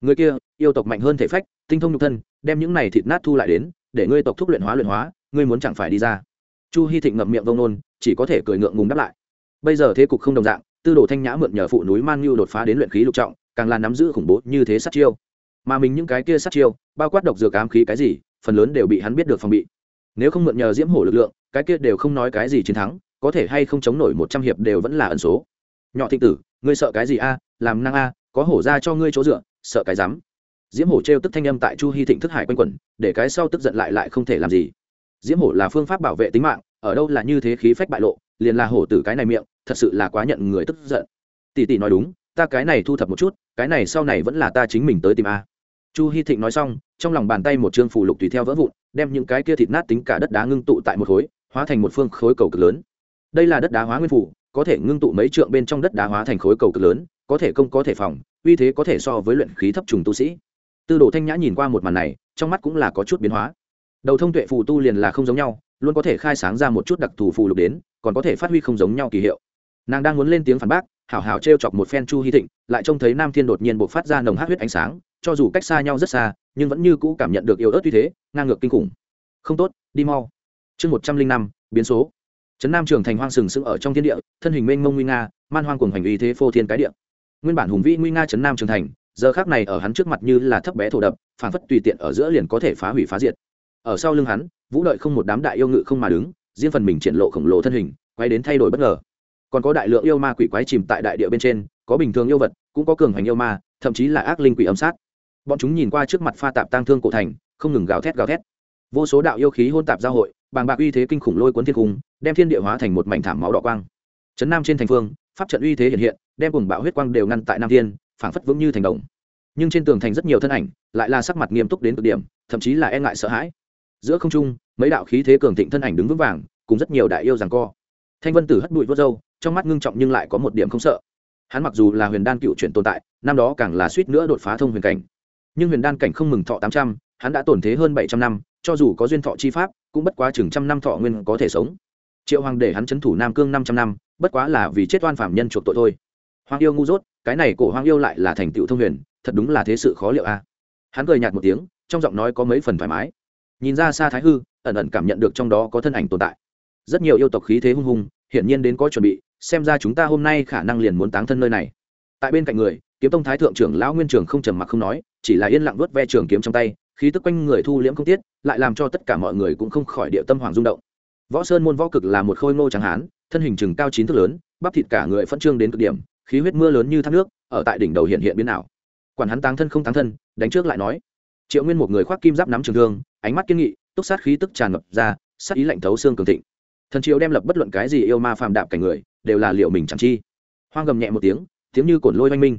Người kia, yêu tộc mạnh hơn thể phách, tinh thông nhục thân, đem những này thịt nát thu lại đến, để ngươi tộc thúc luyện hóa luyện hóa, ngươi muốn chẳng phải đi ra. Chu hy thịnh ngậm miệng vông nôn chỉ có thể cười ngượng ngùng đáp lại. Bây giờ thế cục không đồng dạng, tư đồ thanh nhã mượn nhờ phụ núi man như đột phá đến luyện khí lục trọng, càng là nắm giữ khủng bố như thế sát chiêu. Mà mình những cái kia sát chiêu, bao quát độc dược ám khí cái gì, phần lớn đều bị hắn biết được phòng bị nếu không mượn nhờ diễm hổ lực lượng, cái kia đều không nói cái gì chiến thắng, có thể hay không chống nổi một trăm hiệp đều vẫn là ẩn số. Nhỏ thịnh tử, ngươi sợ cái gì a? Làm năng a, có hổ ra cho ngươi chỗ dựa, sợ cái dám diễm hổ trêu tức thanh âm tại chu hy thịnh thức hải quanh quẩn, để cái sau tức giận lại lại không thể làm gì. Diễm hổ là phương pháp bảo vệ tính mạng, ở đâu là như thế khí phách bại lộ, liền là hổ tử cái này miệng, thật sự là quá nhận người tức giận. Tỷ tỷ nói đúng, ta cái này thu thập một chút, cái này sau này vẫn là ta chính mình tới tìm a. Chu hy thịnh nói xong, trong lòng bàn tay một chương phủ lục tùy theo vỡ vụn đem những cái kia thịt nát tính cả đất đá ngưng tụ tại một khối, hóa thành một phương khối cầu cực lớn. Đây là đất đá hóa nguyên phủ, có thể ngưng tụ mấy trượng bên trong đất đá hóa thành khối cầu cực lớn, có thể công có thể phòng, uy thế có thể so với luyện khí thấp trùng tu sĩ. Tư đồ thanh nhã nhìn qua một màn này, trong mắt cũng là có chút biến hóa. Đầu thông tuệ phù tu liền là không giống nhau, luôn có thể khai sáng ra một chút đặc thù phù lục đến, còn có thể phát huy không giống nhau kỳ hiệu. Nàng đang muốn lên tiếng phản bác, hảo hảo t r e o chọc một phen chu hy thịnh, lại trông thấy nam thiên đột nhiên buộc phát ra nồng hát huyết ánh sáng, cho dù cách xa nhau rất xa nhưng vẫn như cũ cảm nhận được yếu ớt như thế, ngang ngược kinh khủng. Không tốt, đi mau. Chương một trăm linh năm, biến số. Trấn nam trường thành hoang sừng sững ở trong thiên địa, thân hình mênh mông nguy nga, man hoang cùng hành uy thế phô thiên cái địa. Nguyên bản hùng vĩ nguy nga trấn nam trường thành, giờ khác này ở hắn trước mặt như là thấp bé thổ đập, phản phất tùy tiện ở giữa liền có thể phá hủy phá diệt. Ở sau lưng hắn, vũ đợi không một đám đại yêu ngự không mà đứng, riêng phần mình triển lộ khổng lồ thân hình, quay đến thay đổi bất ngờ. Còn có đại lượng yêu ma quỷ quái chìm tại đại địa bên trên, có bình thường yêu vật, cũng có cường hành yêu ma, thậm chí là ác linh quỷ âm sát bọn chúng nhìn qua trước mặt pha tạp tang thương cổ thành, không ngừng gào thét gào thét. Vô số đạo yêu khí hôn tạp giao hội, bàng bạc uy thế kinh khủng lôi cuốn thiên cung, đem thiên địa hóa thành một mảnh thảm máu đỏ quang. Trấn nam trên thành phương, pháp trận uy thế hiện hiện, đem cùng bạo huyết quang đều ngăn tại nam thiên, phảng phất vững như thành đồng. Nhưng trên tường thành rất nhiều thân ảnh, lại là sắc mặt nghiêm túc đến cực điểm, thậm chí là e ngại sợ hãi. Giữa không trung, mấy đạo khí thế cường thịnh thân ảnh đứng vững vàng, cùng rất nhiều đại yêu rằng co. Thanh vân tử hất bụi vớt râu, trong mắt ngưng trọng nhưng lại có một điểm không sợ. Hắn mặc dù là huyền đan cựu chuyển tồn tại, năm đó càng là suýt nữa đột phá thông huyền cảnh nhưng huyền đan cảnh không mừng thọ tám trăm, hắn đã tổn thế hơn bảy trăm năm, cho dù có duyên thọ chi pháp, cũng bất quá chừng trăm năm thọ nguyên có thể sống. Triệu hoàng để hắn c h ấ n thủ nam cương năm trăm năm, bất quá là vì chết oan phạm nhân chuộc tội thôi. Hoàng yêu ngu dốt, cái này cổ hoàng yêu lại là thành tựu thông huyền, thật đúng là thế sự khó liệu a. Hắn cười nhạt một tiếng, trong giọng nói có mấy phần thoải mái. Nhìn ra xa thái hư, ẩn ẩn cảm nhận được trong đó có thân ảnh tồn tại. Rất nhiều yêu tộc khí thế hung hùng, hiển nhiên đến có chuẩn bị, xem ra chúng ta hôm nay khả năng liền muốn táng thân nơi này. Tại bên cạnh người, kiếm tông thái thượng trưởng lão nguyên trường không trầm mặc không nói chỉ là yên lặng vớt ve trường kiếm trong tay, khí tức quanh người thu liễm không tiết, lại làm cho tất cả mọi người cũng không khỏi địa tâm hoàng rung động. Võ sơn môn võ cực là một khôi ngô trắng hán, thân hình chừng cao chín thước lớn, bắp thịt cả người phân trương đến cực điểm, khí huyết mưa lớn như thác nước, ở tại đỉnh đầu hiện hiện biến ảo. Quản hắn táng thân không táng thân, đánh trước lại nói. Triệu nguyên một người khoác kim giáp nắm trường thương, ánh mắt kiên nghị, túc sát khí tức tràn ngập ra, sát ý lạnh thấu xương cường thịnh. Thần triệu đem lập bất luận cái gì yêu ma phàm đạp cảnh người, đều là liệu mình chẳng chi. Hoang gầm nhẹ một tiếng tiếng như cổn lôi oanh minh.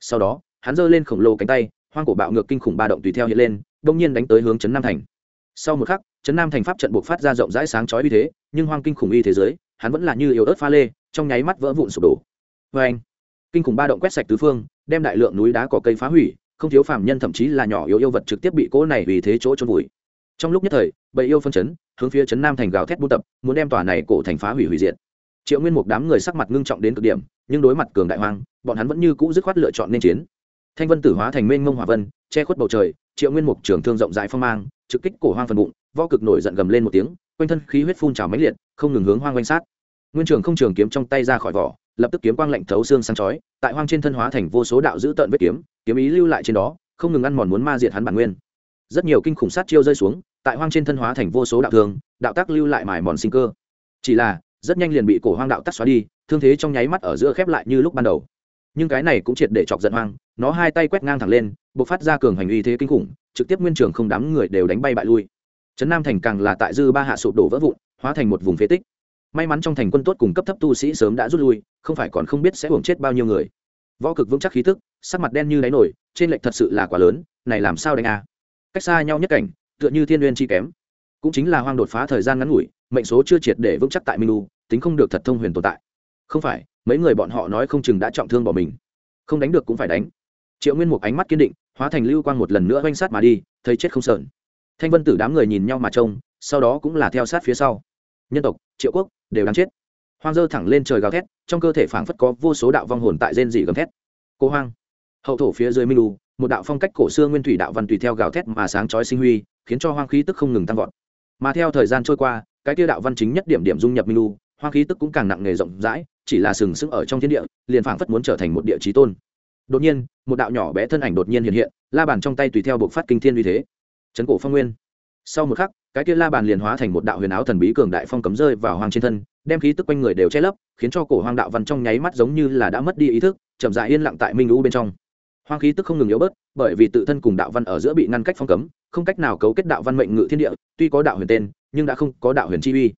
Sau đó, hắn giơ lên khổng lồ cánh tay hoang cổ bạo ngược kinh khủng ba động tùy theo hiện lên đông nhiên đánh tới hướng trấn nam thành. Sau một khắc, trấn nam thành pháp trận buộc phát ra rộng rãi sáng chói uy thế, nhưng hoang kinh khủng uy thế giới hắn vẫn là như yếu ớt pha lê, trong nháy mắt vỡ vụn sụp đổ. Vê anh kinh khủng ba động quét sạch tứ phương, đem đại lượng núi đá cỏ cây phá hủy, không thiếu phàm nhân thậm chí là nhỏ yếu yêu vật trực tiếp bị cỗ này vì thế chỗ trôn vùi. Trong lúc nhất thời, bầy yêu phân chấn, hướng phía trấn nam thành gào thét buôn tập, muốn đem tòa này cổ thành phá hủy hủy diệt. Triệu nguyên một đám người sắc mặt ngưng trọng đến cực điểm, nhưng đối mặt cường đại hoang, bọn hắn vẫn như cũ dứt khoát lựa chọn nên chiến thanh vân tử hóa thành mênh mông hỏa vân, che khuất bầu trời, triệu nguyên mục trường thương rộng rãi phong mang, trực kích cổ hoang phần bụng, vo cực nổi giận gầm lên một tiếng, quanh thân khí huyết phun trào máy liệt, không ngừng hướng hoang quanh sát. Nguyên trường không trường kiếm trong tay ra khỏi vỏ, lập tức kiếm quang lạnh thấu xương sáng chói, tại hoang trên thân hóa thành vô số đạo dữ tợn vết kiếm kiếm ý lưu lại trên đó, không ngừng ăn mòn muốn ma diệt hắn bản nguyên. Rất nhiều kinh khủng sát chiêu rơi xuống, tại hoang trên thân hóa thành vô số đạo thương, đạo tác lưu lại mải mòn sinh cơ. Chỉ là, rất nhanh liền bị cổ hoang đạo tắc xóa đi, thương thế trong nháy mắt ở giữa khép lại như lúc ban đầu nhưng cái này cũng triệt để chọc giận hoang, nó hai tay quét ngang thẳng lên b ộ c phát ra cường hành uy thế kinh khủng, trực tiếp nguyên trường không đám người đều đánh bay bại lui. Trấn nam thành càng là tại dư ba hạ sụp đổ vỡ vụn, hóa thành một vùng phế tích. May mắn trong thành quân tốt cùng cấp thấp tu sĩ sớm đã rút lui, không phải còn không biết sẽ hưởng chết bao nhiêu người. Võ cực vững chắc khí thức sắc mặt đen như đáy nổi, trên lệnh thật sự là quá lớn, này làm sao đánh a? À? cách xa nhau nhất cảnh, tựa như thiên n chi kém. Cũng chính là hoang đột phá thời gian ngắn ngủi, mệnh số chưa triệt để vững chắc tại minh lu tính không được thật thông huyền tồn tại. Không phải mấy người bọn họ nói không chừng đã trọng thương bỏ mình. Không đánh được cũng phải đánh. Triệu nguyên một ánh mắt kiên định, hóa thành lưu quang một lần nữa oanh sát mà đi, thấy chết không sợn thanh vân tử đám người nhìn nhau mà trông, sau đó cũng là theo sát phía sau. Nhân tộc, triệu quốc, đều đáng chết. Hoang dơ thẳng lên trời gào thét, trong cơ thể phảng phất có vô số đạo vong hồn tại rên dị gầm thét. Cô hoang, hậu thổ phía dưới minh lu một đạo phong cách cổ xưa nguyên thủy đạo văn tùy theo gào thét mà sáng chói sinh huy, khiến cho hoang khí tức không ngừng tăng vọt. Mà theo thời gian trôi qua, cái tiêu đạo văn chính nhất điểm điểm dung nhập minh lu hoang khí tức cũng càng nặng nề rộng rãi chỉ là sừng sững ở trong thiên địa, liền phảng phất muốn trở thành một địa chí tôn. Đột nhiên, một đạo nhỏ bé thân ảnh đột nhiên hiện hiện, la bàn trong tay tùy theo buộc phát kinh thiên uy thế. Chấn cổ phong nguyên. Sau một khắc, cái kia la bàn liền hóa thành một đạo huyền áo thần bí cường đại phong cấm rơi vào hoàng trên thân, đem khí tức quanh người đều che lấp, khiến cho cổ hoang đạo văn trong nháy mắt giống như là đã mất đi ý thức, chậm dại yên lặng tại minh lũ bên trong. Hoang khí tức không ngừng yếu bớt, bởi vì tự thân cùng đạo văn ở giữa bị ngăn cách phong cấm, không cách nào cấu kết đạo văn mệnh ngự thiên địa, tuy có đạo huyền tên, nhưng đã không có đạo huyền chi uy.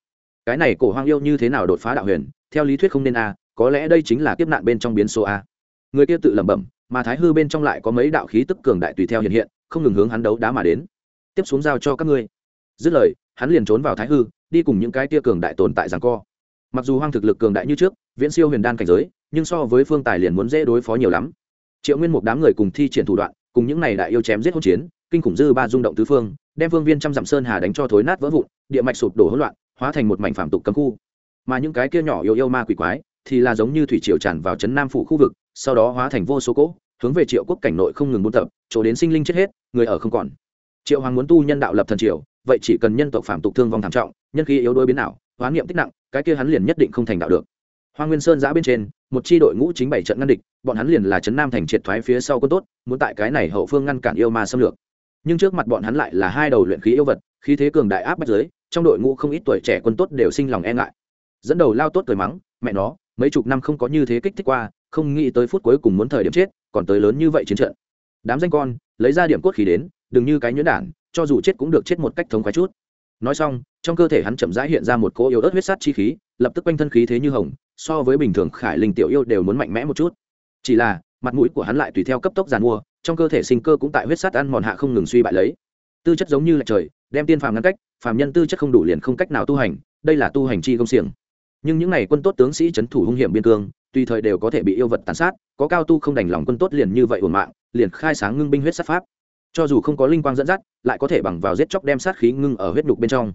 Cái này cổ hoang yêu như thế nào đột phá đạo huyền theo lý thuyết không nên a, có lẽ đây chính là kiếp nạn bên trong biến số a. Người kia tự lẩm bẩm, mà thái hư bên trong lại có mấy đạo khí tức cường đại tùy theo hiện hiện, không ngừng hướng hắn đấu đá mà đến. Tiếp xuống giao cho các ngươi. Dứt lời, hắn liền trốn vào thái hư, đi cùng những cái tia cường đại tồn tại rằng co. Mặc dù hoang thực lực cường đại như trước, viễn siêu huyền đan cảnh giới, nhưng so với phương tài liền muốn dễ đối phó nhiều lắm. Triệu nguyên một đám người cùng thi triển thủ đoạn, cùng những này đại yêu chém giết hỗn chiến, kinh khủng dư ba rung động tứ phương, đem phương viên trăm dặm sơn hà đánh cho thối nát vỡ vụn, địa mạch sụp đổ hỗn loạn, hóa thành một mảnh phạm tục cấm khu mà những cái kia nhỏ yêu yêu ma quỷ quái thì là giống như thủy triều tràn vào trấn nam phủ khu vực, sau đó hóa thành vô số cỗ, hướng về triệu quốc cảnh nội không ngừng buôn tập, chỗ đến sinh linh chết hết, người ở không còn. Triệu hoàng muốn tu nhân đạo lập thần triều, vậy chỉ cần nhân tộc phạm tục thương vong thảm trọng, nhân khí yếu đuối biến nào hóa niệm tích nặng, cái kia hắn liền nhất định không thành đạo được. Hoa nguyên sơn giã bên trên, một chi đội ngũ chính bảy trận ngăn địch, bọn hắn liền là trấn nam thành triệt thoái phía sau quân tốt, muốn tại cái này hậu phương ngăn cản yêu ma xâm lược. Nhưng trước mặt bọn hắn lại là hai đầu luyện khí yêu vật, khí thế cường đại áp bách giới, trong đội ngũ không ít tuổi trẻ quân tốt đều sinh lòng e ngại dẫn đầu lao tốt cười mắng, mẹ nó, mấy chục năm không có như thế kích thích qua, không nghĩ tới phút cuối cùng muốn thời điểm chết, còn tới lớn như vậy chiến trận. Đám danh con, lấy ra điểm cốt khí đến, đừng như cái nhuyễn đản, cho dù chết cũng được chết một cách thống khoái chút. Nói xong, trong cơ thể hắn chậm rãi hiện ra một cỗ yếu ớt huyết sát chi khí, lập tức quanh thân khí thế như hồng, so với bình thường khải linh tiểu yêu đều muốn mạnh mẽ một chút. Chỉ là, mặt mũi của hắn lại tùy theo cấp tốc giàn mua, trong cơ thể sinh cơ cũng tại huyết sát ăn mòn hạ không ngừng suy bại lấy. Tư chất giống như là trời, đem tiên phàm ngăn cách, phàm nhân tư chất không đủ liền không cách nào tu hành, đây là tu hành chi công xiềng nhưng những n à y quân tốt tướng sĩ c h ấ n thủ hung hiểm biên cương, tùy thời đều có thể bị yêu vật tàn sát, có cao tu không đành lòng quân tốt liền như vậy ổn mạng, liền khai sáng ngưng binh huyết sát pháp. Cho dù không có linh quang dẫn dắt, lại có thể bằng vào giết chóc đem sát khí ngưng ở huyết đục bên trong.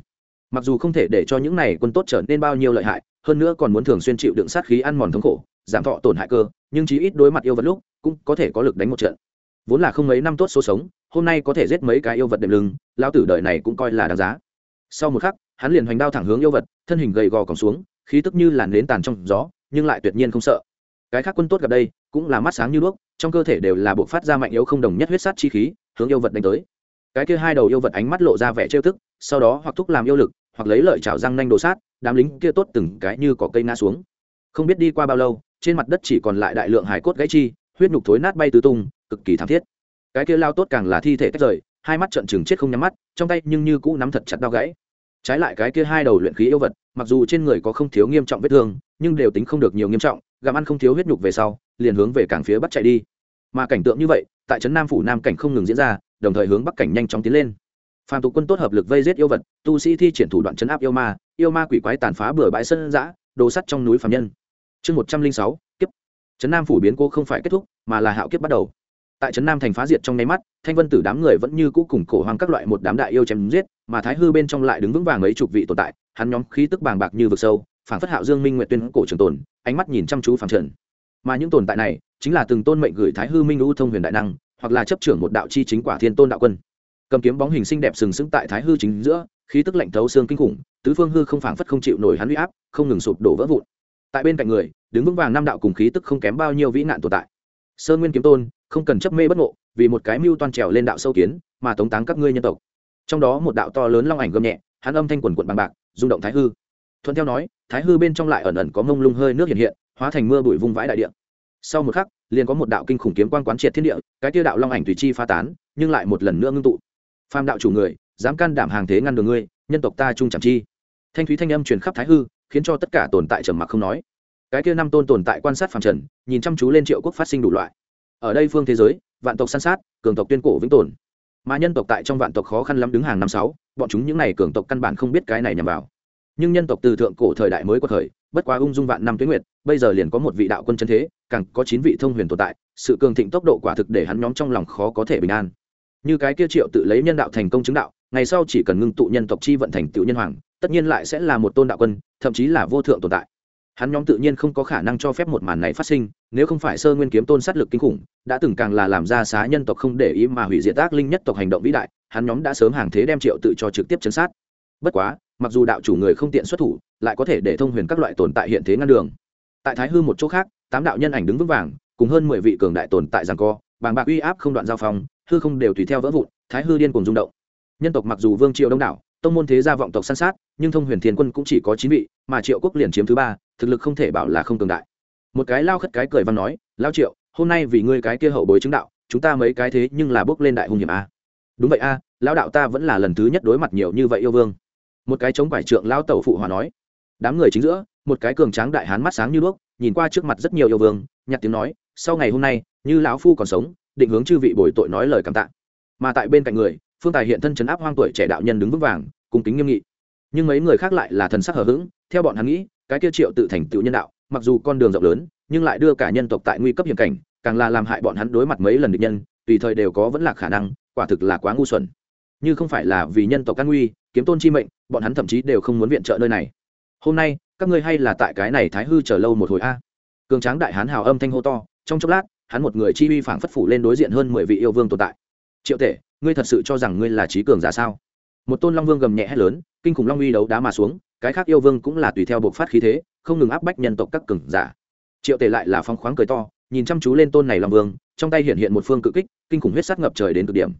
Mặc dù không thể để cho những n à y quân tốt trở nên bao nhiêu lợi hại, hơn nữa còn muốn thường xuyên chịu đựng sát khí ăn mòn thống khổ, giảm thọ tổn hại cơ, nhưng chí ít đối mặt yêu vật lúc, cũng có thể có lực đánh một trận. Vốn là không mấy năm tốt số sống, hôm nay có thể giết mấy cái yêu vật đệm lưng lao tử đời này cũng coi là đáng giá. Sau một khắc, hắn liền hoành đao thẳng hướng yêu vật, thân hình gầy gò còng xuống khí tức như làn nến tàn trong gió, nhưng lại tuyệt nhiên không sợ. Cái khác quân tốt gặp đây, cũng là mắt sáng như đuốc, trong cơ thể đều là buộc phát ra mạnh yếu không đồng nhất huyết sát chi khí, hướng yêu vật đánh tới. Cái kia hai đầu yêu vật ánh mắt lộ ra vẻ trêu tức, sau đó hoặc thúc làm yêu lực, hoặc lấy lợi chảo răng nanh đồ sát, đám lính kia tốt từng cái như có cây ngã xuống. Không biết đi qua bao lâu, trên mặt đất chỉ còn lại đại lượng hải cốt gãy chi, huyết nhục thối nát bay tứ tung, cực kỳ thảm thiết. Cái kia lao tốt càng là thi thể tách rời, hai mắt trợn trừng chết không nhắm mắt, trong tay nhưng như cũ nắm thật chặt đau gãy trái lại cái kia hai đầu luyện khí yêu vật, mặc dù trên người có không thiếu nghiêm trọng vết thương, nhưng đều tính không được nhiều nghiêm trọng, gặm ăn không thiếu huyết nhục về sau, liền hướng về cảng phía bắt chạy đi. Mà cảnh tượng như vậy, tại trấn nam phủ nam cảnh không ngừng diễn ra, đồng thời hướng bắc cảnh nhanh chóng tiến lên. Phàm tục quân tốt hợp lực vây giết yêu vật, tu sĩ thi triển thủ đoạn chấn áp yêu ma yêu ma quỷ quái tàn phá bừa bãi sân giã đồ sắt trong núi phạm nhân. Chương một trăm linh sáu, kiếp. Trấn nam phủ biến cô không phải kết thúc, mà là hạo kiếp bắt đầu tại trấn nam thành phá diệt trong nháy mắt, thanh vân tử đám người vẫn như cũ cùng cổ hoang các loại một đám đại yêu chém giết, mà thái hư bên trong lại đứng vững vàng ấy chục vị tồn tại, hắn nhóm khí tức bàng bạc như vực sâu phản phất hạo dương minh nguyện tuyên cổ trường tồn, ánh mắt nhìn chăm chú phản trần. Mà những tồn tại này, chính là từng tôn mệnh gửi thái hư minh U thông huyền đại năng, hoặc là chấp trưởng một đạo chi chính quả thiên tôn đạo quân. Cầm kiếm bóng hình xinh đẹp sừng sững tại thái hư chính giữa, khí tức lạnh thấu xương kinh khủng, tứ phương hư không phảng phất không chịu nổi hắn uy áp, không ngừng sụp đổ vỡ vụn. Tại bên cạnh người, đứng vững vàng năm đạo cùng khí tức không kém bao nhiêu vĩ nạn tồn tại. Sơn nguyên kiếm tôn không cần chấp mê bất ngộ, vì một cái mưu toan trèo lên đạo sâu kiến, mà tống táng các ngươi nhân tộc. Trong đó một đạo to lớn long ảnh gầm nhẹ, hắn âm thanh quần quận bằng bạc, rung động thái hư. Thuận theo nói, thái hư bên trong lại ẩn ẩn có mông lung hơi nước hiện hiện, hóa thành mưa bụi vung vãi đại địa. Sau một khắc, liền có một đạo kinh khủng kiếm quan quán triệt thiên địa, cái tiêu đạo long ảnh tùy chi pha tán, nhưng lại một lần nữa ngưng tụ. Phàm đạo chủ người, dám can đảm hàng thế ngăn đường ngươi, nhân tộc ta chung chẳng chi. Thanh thúy thanh âm truyền khắp thái hư, khiến cho tất cả tồn tại trầm mặc không nói. Cái kia năm tôn tồn tại quan sát phàm trần, nhìn chăm chú lên triệu quốc phát sinh đủ loại ở đây phương thế giới, vạn tộc san sát, cường tộc tuyên cổ vĩnh tồn. Mà nhân tộc tại trong vạn tộc khó khăn lắm đứng hàng năm sáu, bọn chúng những n à y cường tộc căn bản không biết cái này nhằm vào. Nhưng nhân tộc từ thượng cổ thời đại mới có thời, bất quá ung dung vạn năm tuyến nguyệt, bây giờ liền có một vị đạo quân chân thế, càng có chín vị thông huyền tồn tại, sự cường thịnh tốc độ quả thực để hắn nhóm trong lòng khó có thể bình an. Như cái kia triệu tự lấy nhân đạo thành công chứng đạo, ngày sau chỉ cần ngưng tụ nhân tộc chi vận thành tựu nhân hoàng, tất nhiên lại sẽ là một tôn đạo quân, thậm chí là vô thượng tồn tại hắn nhóm tự nhiên không có khả năng cho phép một màn này phát sinh, nếu không phải sơ nguyên kiếm tôn sát lực kinh khủng, đã từng càng là làm ra xá nhân tộc không để ý mà hủy diệt ác linh nhất tộc hành động vĩ đại, hắn nhóm đã sớm hàng thế đem triệu tự cho trực tiếp chấn sát. Bất quá, mặc dù đạo chủ người không tiện xuất thủ, lại có thể để thông huyền các loại tồn tại hiện thế ngăn đường. Tại thái hư một chỗ khác, tám đạo nhân ảnh đứng vững vàng, cùng hơn mười vị cường đại tồn tại rằng co, bàng bạc uy áp không đoạn giao phong, hư không đều tùy theo vỡ vụn, thái hư điên cùng rung động. Nhân tộc mặc dù vương triệu đông đảo tông môn thế gia vọng tộc săn sát, nhưng thông huyền thiên quân cũng chỉ có chín vị, mà triệu quốc liền chiếm thứ ba, thực lực không thể bảo là không cường đại. Một cái lao khất cái cười văn nói, lao triệu, hôm nay vì ngươi cái kia hậu bối chứng đạo, chúng ta mấy cái thế nhưng là bước lên đại hung hiểm a. Đúng vậy a, lão đạo ta vẫn là lần thứ nhất đối mặt nhiều như vậy yêu vương. Một cái chống quải trượng lao tẩu phụ hòa nói. Đám người chính giữa, một cái cường tráng đại hán mắt sáng như đuốc, nhìn qua trước mặt rất nhiều yêu vương, nhặt tiếng nói, sau ngày hôm nay, như lão phu còn sống, định hướng chư vị bồi tội nói lời cảm tạ. Mà tại bên cạnh người phương tài hiện thân chấn áp hoang tuổi trẻ đạo nhân đứng vững vàng, cung kính nghiêm nghị. Nhưng mấy người khác lại là thần sắc hờ hững, theo bọn hắn nghĩ, cái kia triệu tự thành tựu nhân đạo, mặc dù con đường rộng lớn, nhưng lại đưa cả nhân tộc tại nguy cấp hiểm cảnh, càng là làm hại bọn hắn đối mặt mấy lần địch nhân, tùy thời đều có vẫn là khả năng, quả thực là quá ngu xuẩn. Như không phải là vì nhân tộc căn nguy, kiếm tôn chi mệnh, bọn hắn thậm chí đều không muốn viện trợ nơi này. Hôm nay, các ngươi hay là tại cái này thái hư chờ lâu một hồi a. Cường tráng đại hán hào âm thanh hô to, trong chốc lát, hắn một người chi uy phảng phất phủ lên đối diện hơn mười vị yêu vương tồn tại. Triệu tể ngươi thật sự cho rằng ngươi là trí cường giả sao? Một tôn long vương gầm nhẹ hét lớn, kinh khủng long uy đấu đá mà xuống, cái khác yêu vương cũng là tùy theo bộc phát khí thế, không ngừng áp bách nhân tộc các cường giả. Triệu tể lại là phong khoáng cười to, nhìn chăm chú lên tôn này long vương, trong tay hiện hiện một phương cự kích, kinh khủng huyết sắc ngập trời đến cực điểm.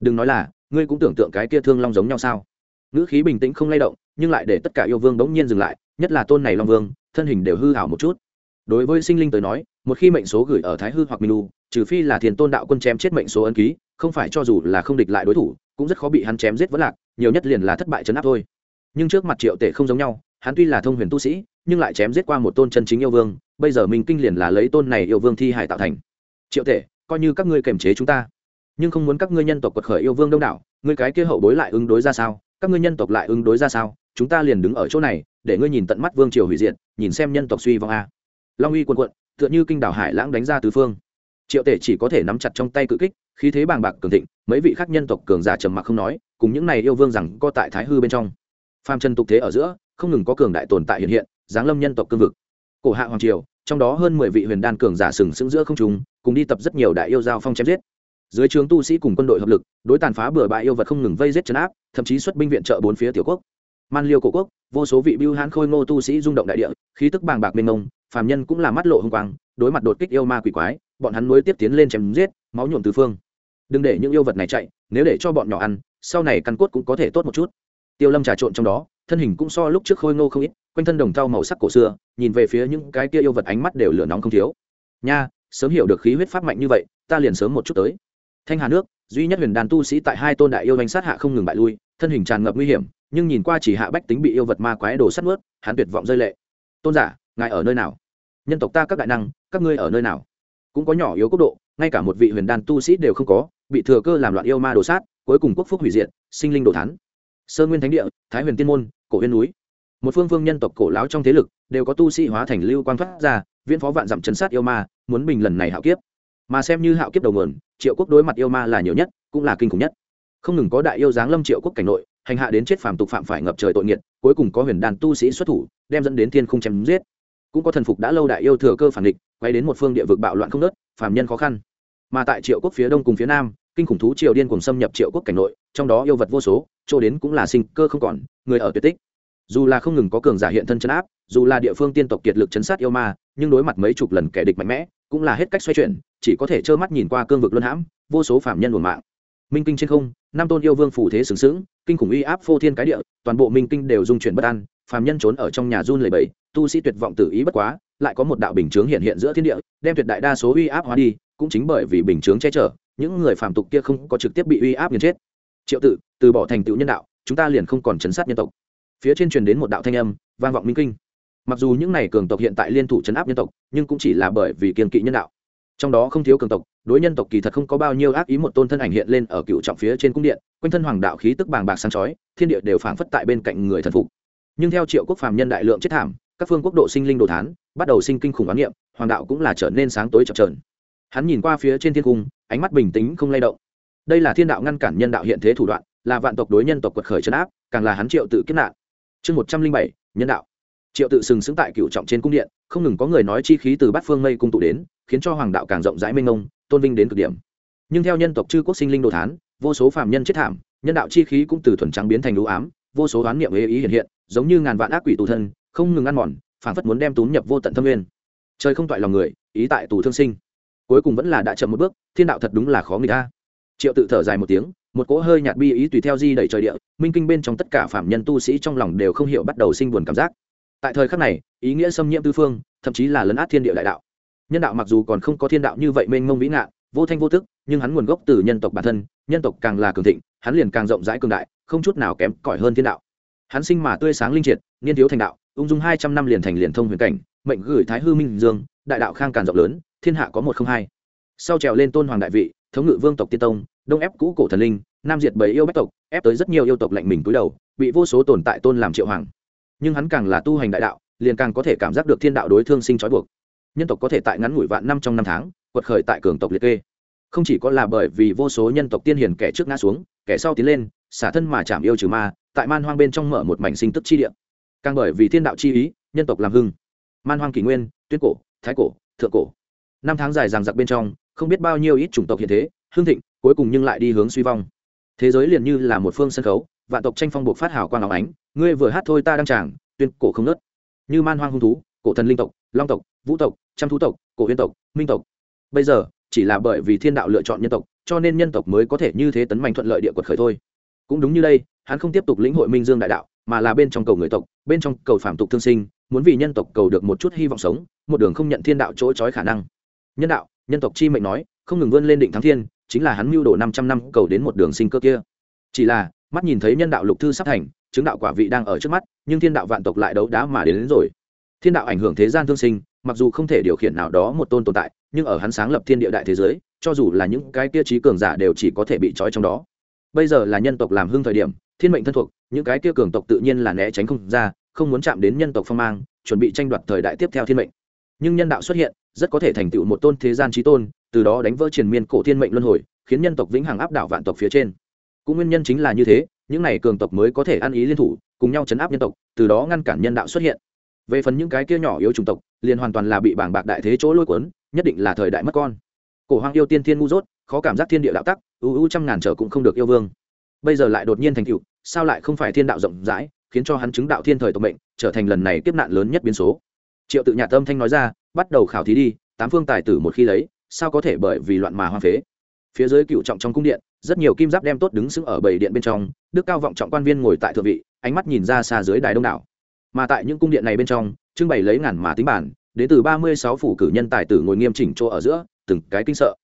Đừng nói là, ngươi cũng tưởng tượng cái kia thương long giống nhau sao? Ngữ khí bình tĩnh không lay động, nhưng lại để tất cả yêu vương bỗng nhiên dừng lại, nhất là tôn này long vương, thân hình đều hư hảo một chút đối với sinh linh tới nói, một khi mệnh số gửi ở thái hư hoặc minh lu trừ phi là thiền tôn đạo quân chém chết mệnh số ấn ký, không phải cho dù là không địch lại đối thủ, cũng rất khó bị hắn chém giết vẫn lạc, nhiều nhất liền là thất bại chấn áp thôi. Nhưng trước mặt triệu tể không giống nhau, hắn tuy là thông huyền tu sĩ, nhưng lại chém giết qua một tôn chân chính yêu vương, bây giờ mình kinh liền là lấy tôn này yêu vương thi hải tạo thành. Triệu tể, coi như các ngươi kềm chế chúng ta, nhưng không muốn các ngươi nhân tộc quật khởi yêu vương đông đảo, ngươi cái kia hậu bối lại ứng đối ra sao? Các ngươi nhân tộc lại ứng đối ra sao? Chúng ta liền đứng ở chỗ này, để ngươi nhìn tận mắt vương triều hủy diệt, nhìn xem nhân tộc suy vong a long uy quần quận, tựa như kinh đảo hải lãng đánh ra tứ phương. Triệu tể chỉ có thể nắm chặt trong tay cự kích, khí thế bàng bạc cường thịnh, mấy vị khác nhân tộc cường giả trầm mặc không nói, cùng những này yêu vương rằng co tại thái hư bên trong. Phàm trần tục thế ở giữa, không ngừng có cường đại tồn tại hiện hiện, giáng lâm nhân tộc cương vực. Cổ hạ hoàng triều, trong đó hơn mười vị huyền đan cường giả sừng sững giữa không trung, cùng đi tập rất nhiều đại yêu giao phong chém giết. Dưới trướng tu sĩ cùng quân đội hợp lực, đối tàn phá bừa bãi yêu vật không ngừng vây giết chấn áp, thậm chí xuất binh viện trợ bốn phía tiểu quốc. Man liêu cổ quốc, vô số vị bưu hán khôi ngô tu sĩ rung động đại địa, khí tức bàng bạc mênh mông phàm nhân cũng là mắt lộ hung quang, đối mặt đột kích yêu ma quỷ quái, bọn hắn nối tiếp tiến lên chém giết, máu nhuộm tứ phương. Đừng để những yêu vật này chạy, nếu để cho bọn nhỏ ăn, sau này căn cốt cũng có thể tốt một chút. Tiêu lâm trà trộn trong đó, thân hình cũng so lúc trước khôi ngô không ít, quanh thân đồng thau màu sắc cổ xưa, nhìn về phía những cái kia yêu vật ánh mắt đều lửa nóng không thiếu. Nha, sớm hiểu được khí huyết pháp mạnh như vậy, ta liền sớm một chút tới. Thanh hà nước, duy nhất huyền đàn tu sĩ tại hai tôn đại yêu danh sát hạ không ngừng bại lui, thân hình tràn ngập nguy hiểm, nhưng nhìn qua chỉ hạ bách tính bị yêu vật ma quái đồ sắt ướt hắn tuyệt vọng rơi lệ. Tôn giả, ngài ở nơi nào? Nhân tộc ta các đại năng, các ngươi ở nơi nào? Cũng có nhỏ yếu quốc độ, ngay cả một vị huyền đan tu sĩ đều không có, bị thừa cơ làm loạn yêu ma đồ sát, cuối cùng quốc phúc hủy diệt, sinh linh đồ thán. Sơn nguyên thánh địa, thái huyền tiên môn, cổ huyền núi. Một phương phương nhân tộc cổ láo trong thế lực đều có tu sĩ hóa thành lưu quang thoát ra, viễn phó vạn dặm chấn sát yêu ma, muốn bình lần này hạo kiếp. Mà xem như hạo kiếp đầu nguồn, triệu quốc đối mặt yêu ma là nhiều nhất, cũng là kinh khủng nhất. Không ngừng có đại yêu giáng lâm triệu quốc cảnh nội, hành hạ đến chết phàm tục phạm phải ngập trời tội nghiệt, cuối cùng có huyền đàn tu sĩ xuất thủ, đem dẫn đến thiên không chém giết cũng có thần phục đã lâu đại yêu thừa cơ phản địch, quay đến một phương địa vực bạo loạn không nớt phàm nhân khó khăn. Mà tại triệu quốc phía đông cùng phía nam, kinh khủng thú triều điên cùng xâm nhập triệu quốc cảnh nội, trong đó yêu vật vô số, chỗ đến cũng là sinh cơ không còn, người ở tuyệt tích. Dù là không ngừng có cường giả hiện thân chấn áp, dù là địa phương tiên tộc kiệt lực chấn sát yêu ma, nhưng đối mặt mấy chục lần kẻ địch mạnh mẽ, cũng là hết cách xoay chuyển, chỉ có thể trơ mắt nhìn qua cương vực luân hãm, vô số phạm nhân buồn mạng minh kinh trên không, năm tôn yêu vương phủ thế sừng sững, kinh khủng uy áp phô thiên cái địa, toàn bộ minh kinh đều dung chuyển bất an, phàm nhân trốn ở trong nhà run lầy bẫy tu sĩ tuyệt vọng tự ý bất quá, lại có một đạo bình chướng hiện hiện giữa thiên địa, đem tuyệt đại đa số uy áp hóa đi, cũng chính bởi vì bình chướng che chở, những người phàm tục kia không có trực tiếp bị uy áp nghiền chết. Triệu tự, từ bỏ thành tựu nhân đạo, chúng ta liền không còn chấn sát nhân tộc. Phía trên truyền đến một đạo thanh âm, vang vọng minh kinh. Mặc dù những này cường tộc hiện tại liên thủ chấn áp nhân tộc, nhưng cũng chỉ là bởi vì kiên kỵ nhân đạo trong đó không thiếu cường tộc, đối nhân tộc kỳ thật không có bao nhiêu ác ý một tôn thân ảnh hiện lên ở cựu trọng phía trên cung điện, quanh thân hoàng đạo khí tức bàng bạc sáng chói, thiên địa đều phảng phất tại bên cạnh người thần phục. Nhưng theo triệu quốc phàm nhân đại lượng chết thảm, các phương quốc độ sinh linh đồ thán, bắt đầu sinh kinh khủng oán niệm, hoàng đạo cũng là trở nên sáng tối chập trờn hắn nhìn qua phía trên thiên cung, ánh mắt bình tĩnh không lay động. Đây là thiên đạo ngăn cản nhân đạo hiện thế thủ đoạn, là vạn tộc đối nhân tộc quật khởi chấn áp, càng là hắn triệu tự kiếp nạn. Chương một trăm linh bảy, nhân đạo triệu tự sừng sững tại cựu trọng trên cung điện, không ngừng có người nói chi khí từ bát phương mây cung tụ đến, khiến cho hoàng đạo càng rộng rãi mênh mông, tôn vinh đến cực điểm. Nhưng theo nhân tộc chư quốc sinh linh đồ thán, vô số phạm nhân chết thảm, nhân đạo chi khí cũng từ thuần trắng biến thành lũ ám, vô số đoán niệm ế ý hiện hiện, giống như ngàn vạn ác quỷ tù thân, không ngừng ăn mòn phản phất muốn đem túm nhập vô tận thâm nguyên. Trời không toại lòng người, ý tại tù thương sinh. Cuối cùng vẫn là đã chậm một bước, thiên đạo thật đúng là khó người ta triệu tự thở dài một tiếng, một cỗ hơi nhạt bi ý tùy theo di đẩy trời địa, minh kinh bên trong tất cả phạm nhân tu sĩ trong lòng đều không hiểu bắt đầu sinh buồn cảm giác tại thời khắc này, ý nghĩa xâm nhiễm tư phương, thậm chí là lấn át thiên địa đại đạo. Nhân đạo mặc dù còn không có thiên đạo như vậy mênh mông vĩ ngạn, vô thanh vô tức, nhưng hắn nguồn gốc từ nhân tộc bản thân, nhân tộc càng là cường thịnh, hắn liền càng rộng rãi cường đại, không chút nào kém cỏi hơn thiên đạo. Hắn sinh mà tươi sáng linh triệt, niên thiếu thành đạo, ung dung hai trăm năm liền thành liền thông huyền cảnh, mệnh gửi thái hư minh dương, đại đạo khang càng rộng lớn, thiên hạ có một không hai. Sau trèo lên tôn hoàng đại vị, thống ngự vương tộc tiên tông, đông ép cũ cổ thần linh, nam diệt bầy yêu bách tộc, ép tới rất nhiều yêu tộc lạnh mình cúi đầu, bị vô số tồn tại tôn làm triệu hoàng nhưng hắn càng là tu hành đại đạo, liền càng có thể cảm giác được thiên đạo đối thương sinh trói buộc. Nhân tộc có thể tại ngắn ngủi vạn năm trong năm tháng, quật khởi tại cường tộc liệt kê. Không chỉ có là bởi vì vô số nhân tộc tiên hiền kẻ trước ngã xuống, kẻ sau tiến lên, xả thân mà chạm yêu trừ ma, tại man hoang bên trong mở một mảnh sinh tức chi địa. Càng bởi vì thiên đạo chi ý, nhân tộc làm hưng. Man hoang kỷ nguyên tuyết cổ, thái cổ, thượng cổ. Năm tháng dài ràng giặc bên trong, không biết bao nhiêu ít chủng tộc hiện thế hương thịnh, cuối cùng nhưng lại đi hướng suy vong. Thế giới liền như là một phương sân khấu, vạn tộc tranh phong buộc phát hào quang áo ánh ngươi vừa hát thôi ta đang chàng tuyên cổ không nớt. Như man hoang hung thú, cổ thần linh tộc, long tộc, vũ tộc, trăm thú tộc, cổ huyên tộc, minh tộc. Bây giờ, chỉ là bởi vì thiên đạo lựa chọn nhân tộc, cho nên nhân tộc mới có thể như thế tấn mạnh thuận lợi địa quật khởi thôi. Cũng đúng như đây, hắn không tiếp tục lĩnh hội minh dương đại đạo, mà là bên trong cầu người tộc, bên trong cầu phạm tục thương sinh, muốn vì nhân tộc cầu được một chút hy vọng sống, một đường không nhận thiên đạo chỗ trói khả năng. Nhân đạo, nhân tộc chi mệnh nói, không ngừng vươn lên định thắng thiên, chính là hắn mưu đồ năm trăm năm cầu đến một đường sinh cơ kia. Chỉ là, mắt nhìn thấy nhân đạo lục thư sắp thành chứng đạo quả vị đang ở trước mắt nhưng thiên đạo vạn tộc lại đấu đá mà đến, đến rồi. Thiên đạo ảnh hưởng thế gian thương sinh mặc dù không thể điều khiển nào đó một tôn tồn tại nhưng ở hắn sáng lập thiên địa đại thế giới cho dù là những cái kia trí cường giả đều chỉ có thể bị trói trong đó. Bây giờ là nhân tộc làm hưng thời điểm thiên mệnh thân thuộc những cái kia cường tộc tự nhiên là né tránh không ra không muốn chạm đến nhân tộc phong mang chuẩn bị tranh đoạt thời đại tiếp theo thiên mệnh. Nhưng nhân đạo xuất hiện rất có thể thành tựu một tôn thế gian trí tôn từ đó đánh vỡ triền miên cổ thiên mệnh luân hồi khiến nhân tộc vĩnh hằng áp đảo vạn tộc phía trên. Cũng nguyên nhân chính là như thế những này cường tộc mới có thể ăn ý liên thủ, cùng nhau chấn áp nhân tộc, từ đó ngăn cản nhân đạo xuất hiện. Về phần những cái kia nhỏ yếu chủng tộc, liền hoàn toàn là bị bảng bạc đại thế chỗ lôi cuốn, nhất định là thời đại mất con. Cổ hoang yêu tiên thiên ngu dốt, khó cảm giác thiên địa đạo tắc ưu ưu trăm ngàn trở cũng không được yêu vương. Bây giờ lại đột nhiên thành cựu sao lại không phải thiên đạo rộng rãi, khiến cho hắn chứng đạo thiên thời tộc mệnh, trở thành lần này kiếp nạn lớn nhất biến số. Triệu tự nhà tâm thanh nói ra, bắt đầu khảo thí đi, tám phương tài tử một khi lấy, sao có thể bởi vì loạn mà hoang phế? Phía dưới cựu trọng trong cung điện rất nhiều kim giáp đem tốt đứng sững ở bảy điện bên trong, đức cao vọng trọng quan viên ngồi tại thượng vị, ánh mắt nhìn ra xa dưới đài đông đảo. Mà tại những cung điện này bên trong, trưng bày lấy ngàn mà tính bản, đến từ ba mươi sáu phủ cử nhân tài tử ngồi nghiêm chỉnh chỗ ở giữa, từng cái kinh sợ.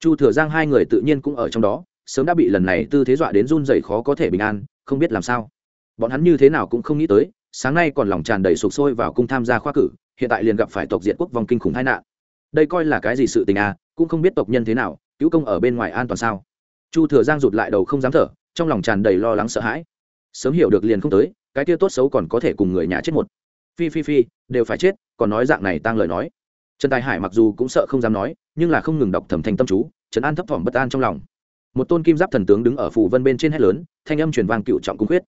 Chu thừa giang hai người tự nhiên cũng ở trong đó, sớm đã bị lần này tư thế dọa đến run rẩy khó có thể bình an, không biết làm sao. Bọn hắn như thế nào cũng không nghĩ tới, sáng nay còn lòng tràn đầy sục sôi vào cung tham gia khoa cử, hiện tại liền gặp phải tộc diện quốc vòng kinh khủng tai nạn. Đây coi là cái gì sự tình à cũng không biết tộc nhân thế nào, cứu công ở bên ngoài an toàn sao? Chu thừa giang rụt lại đầu không dám thở, trong lòng tràn đầy lo lắng sợ hãi. Sớm hiểu được liền không tới, cái kia tốt xấu còn có thể cùng người nhà chết một. Phi phi phi, đều phải chết, còn nói dạng này tăng lời nói. Trần tài hải mặc dù cũng sợ không dám nói, nhưng là không ngừng đọc thầm thành tâm chú, trấn an thấp thỏm bất an trong lòng. Một tôn kim giáp thần tướng đứng ở phủ vân bên trên hết lớn, thanh âm truyền vang cựu trọng cung quyết.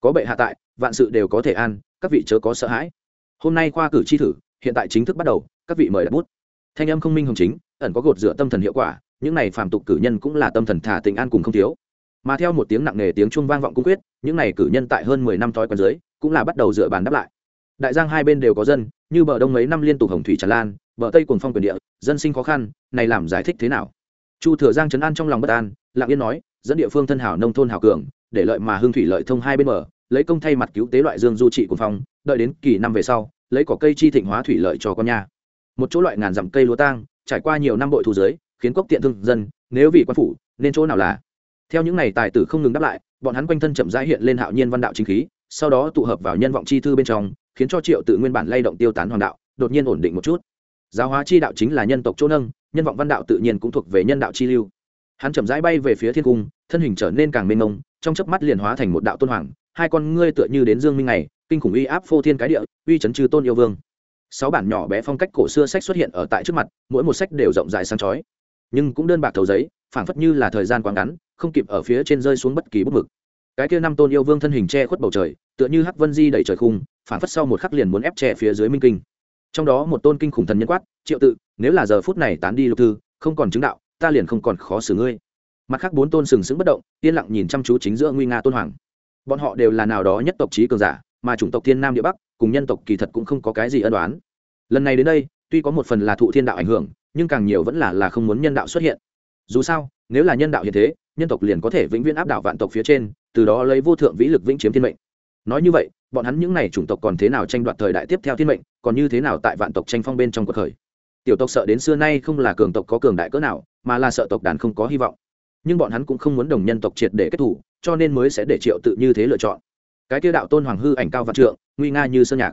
Có bệ hạ tại, vạn sự đều có thể an, các vị chớ có sợ hãi. Hôm nay khoa cử chi thử, hiện tại chính thức bắt đầu, các vị mời đặt bút. Thanh âm không minh hồng chính, ẩn có gột rửa tâm thần hiệu quả những này phàm tục cử nhân cũng là tâm thần thả tình an cùng không thiếu. Mà theo một tiếng nặng nề tiếng chuông vang vọng cung quyết, những này cử nhân tại hơn mười năm thói quen dưới, cũng là bắt đầu dựa bàn đáp lại. Đại giang hai bên đều có dân, như bờ đông mấy năm liên tục hồng thủy tràn lan, bờ tây cùng phong quyền địa, dân sinh khó khăn, này làm giải thích thế nào? Chu thừa giang trấn an trong lòng bất an, lặng yên nói, dẫn địa phương thân hảo nông thôn hảo cường, để lợi mà hương thủy lợi thông hai bên bờ, lấy công thay mặt cứu tế loại dương du trị cùng phong, đợi đến kỳ năm về sau, lấy cỏ cây chi thịnh hóa thủy lợi cho con nhà. một chỗ loại ngàn dặm cây lúa tang, trải qua nhiều năm bội thu giới khiến cốc tiện thương dân, nếu vì quan phủ, nên chỗ nào là? Theo những này tài tử không ngừng đáp lại, bọn hắn quanh thân chậm rãi hiện lên hạo nhiên văn đạo chính khí, sau đó tụ hợp vào nhân vọng chi thư bên trong, khiến cho triệu tự nguyên bản lay động tiêu tán hoàng đạo, đột nhiên ổn định một chút. Giáo hóa chi đạo chính là nhân tộc chỗ nâng, nhân vọng văn đạo tự nhiên cũng thuộc về nhân đạo chi lưu. Hắn chậm rãi bay về phía thiên cung, thân hình trở nên càng mênh mông, trong chớp mắt liền hóa thành một đạo tôn hoàng, hai con ngươi tựa như đến dương minh này kinh khủng uy áp phô thiên cái địa, uy chấn trừ tôn yêu vương. Sáu bản nhỏ bé phong cách cổ xưa sách xuất hiện ở tại trước mặt, mỗi một sách đều rộng dài sáng chói nhưng cũng đơn bạc thầu giấy, phảng phất như là thời gian quá ngắn, không kịp ở phía trên rơi xuống bất kỳ bút mực. Cái kia năm tôn yêu vương thân hình che khuất bầu trời, tựa như hắc vân di đẩy trời khung, phảng phất sau một khắc liền muốn ép trẻ phía dưới minh kinh. Trong đó một tôn kinh khủng thần nhân quát, triệu tự, nếu là giờ phút này tán đi lục thư, không còn chứng đạo, ta liền không còn khó xử ngươi. Mặt khác bốn tôn sừng sững bất động, yên lặng nhìn chăm chú chính giữa nguy nga tôn hoàng. Bọn họ đều là nào đó nhất tộc trí cường giả, mà chủng tộc thiên nam địa bắc, cùng nhân tộc kỳ thật cũng không có cái gì ân đoán lần này đến đây, tuy có một phần là thụ thiên đạo ảnh hưởng nhưng càng nhiều vẫn là là không muốn nhân đạo xuất hiện. Dù sao, nếu là nhân đạo hiện thế, nhân tộc liền có thể vĩnh viễn áp đảo vạn tộc phía trên, từ đó lấy vô thượng vĩ lực vĩnh chiếm thiên mệnh. Nói như vậy, bọn hắn những n à y chủng tộc còn thế nào tranh đoạt thời đại tiếp theo thiên mệnh, còn như thế nào tại vạn tộc tranh phong bên trong cuộc khởi. Tiểu tộc sợ đến xưa nay không là cường tộc có cường đại cỡ nào, mà là sợ tộc đàn không có hy vọng. Nhưng bọn hắn cũng không muốn đồng nhân tộc triệt để kết thủ cho nên mới sẽ để triệu tự như thế lựa chọn. Cái tiêu đạo tôn hoàng hư ảnh cao vạn trượng, nguy nga như sơn nhạc.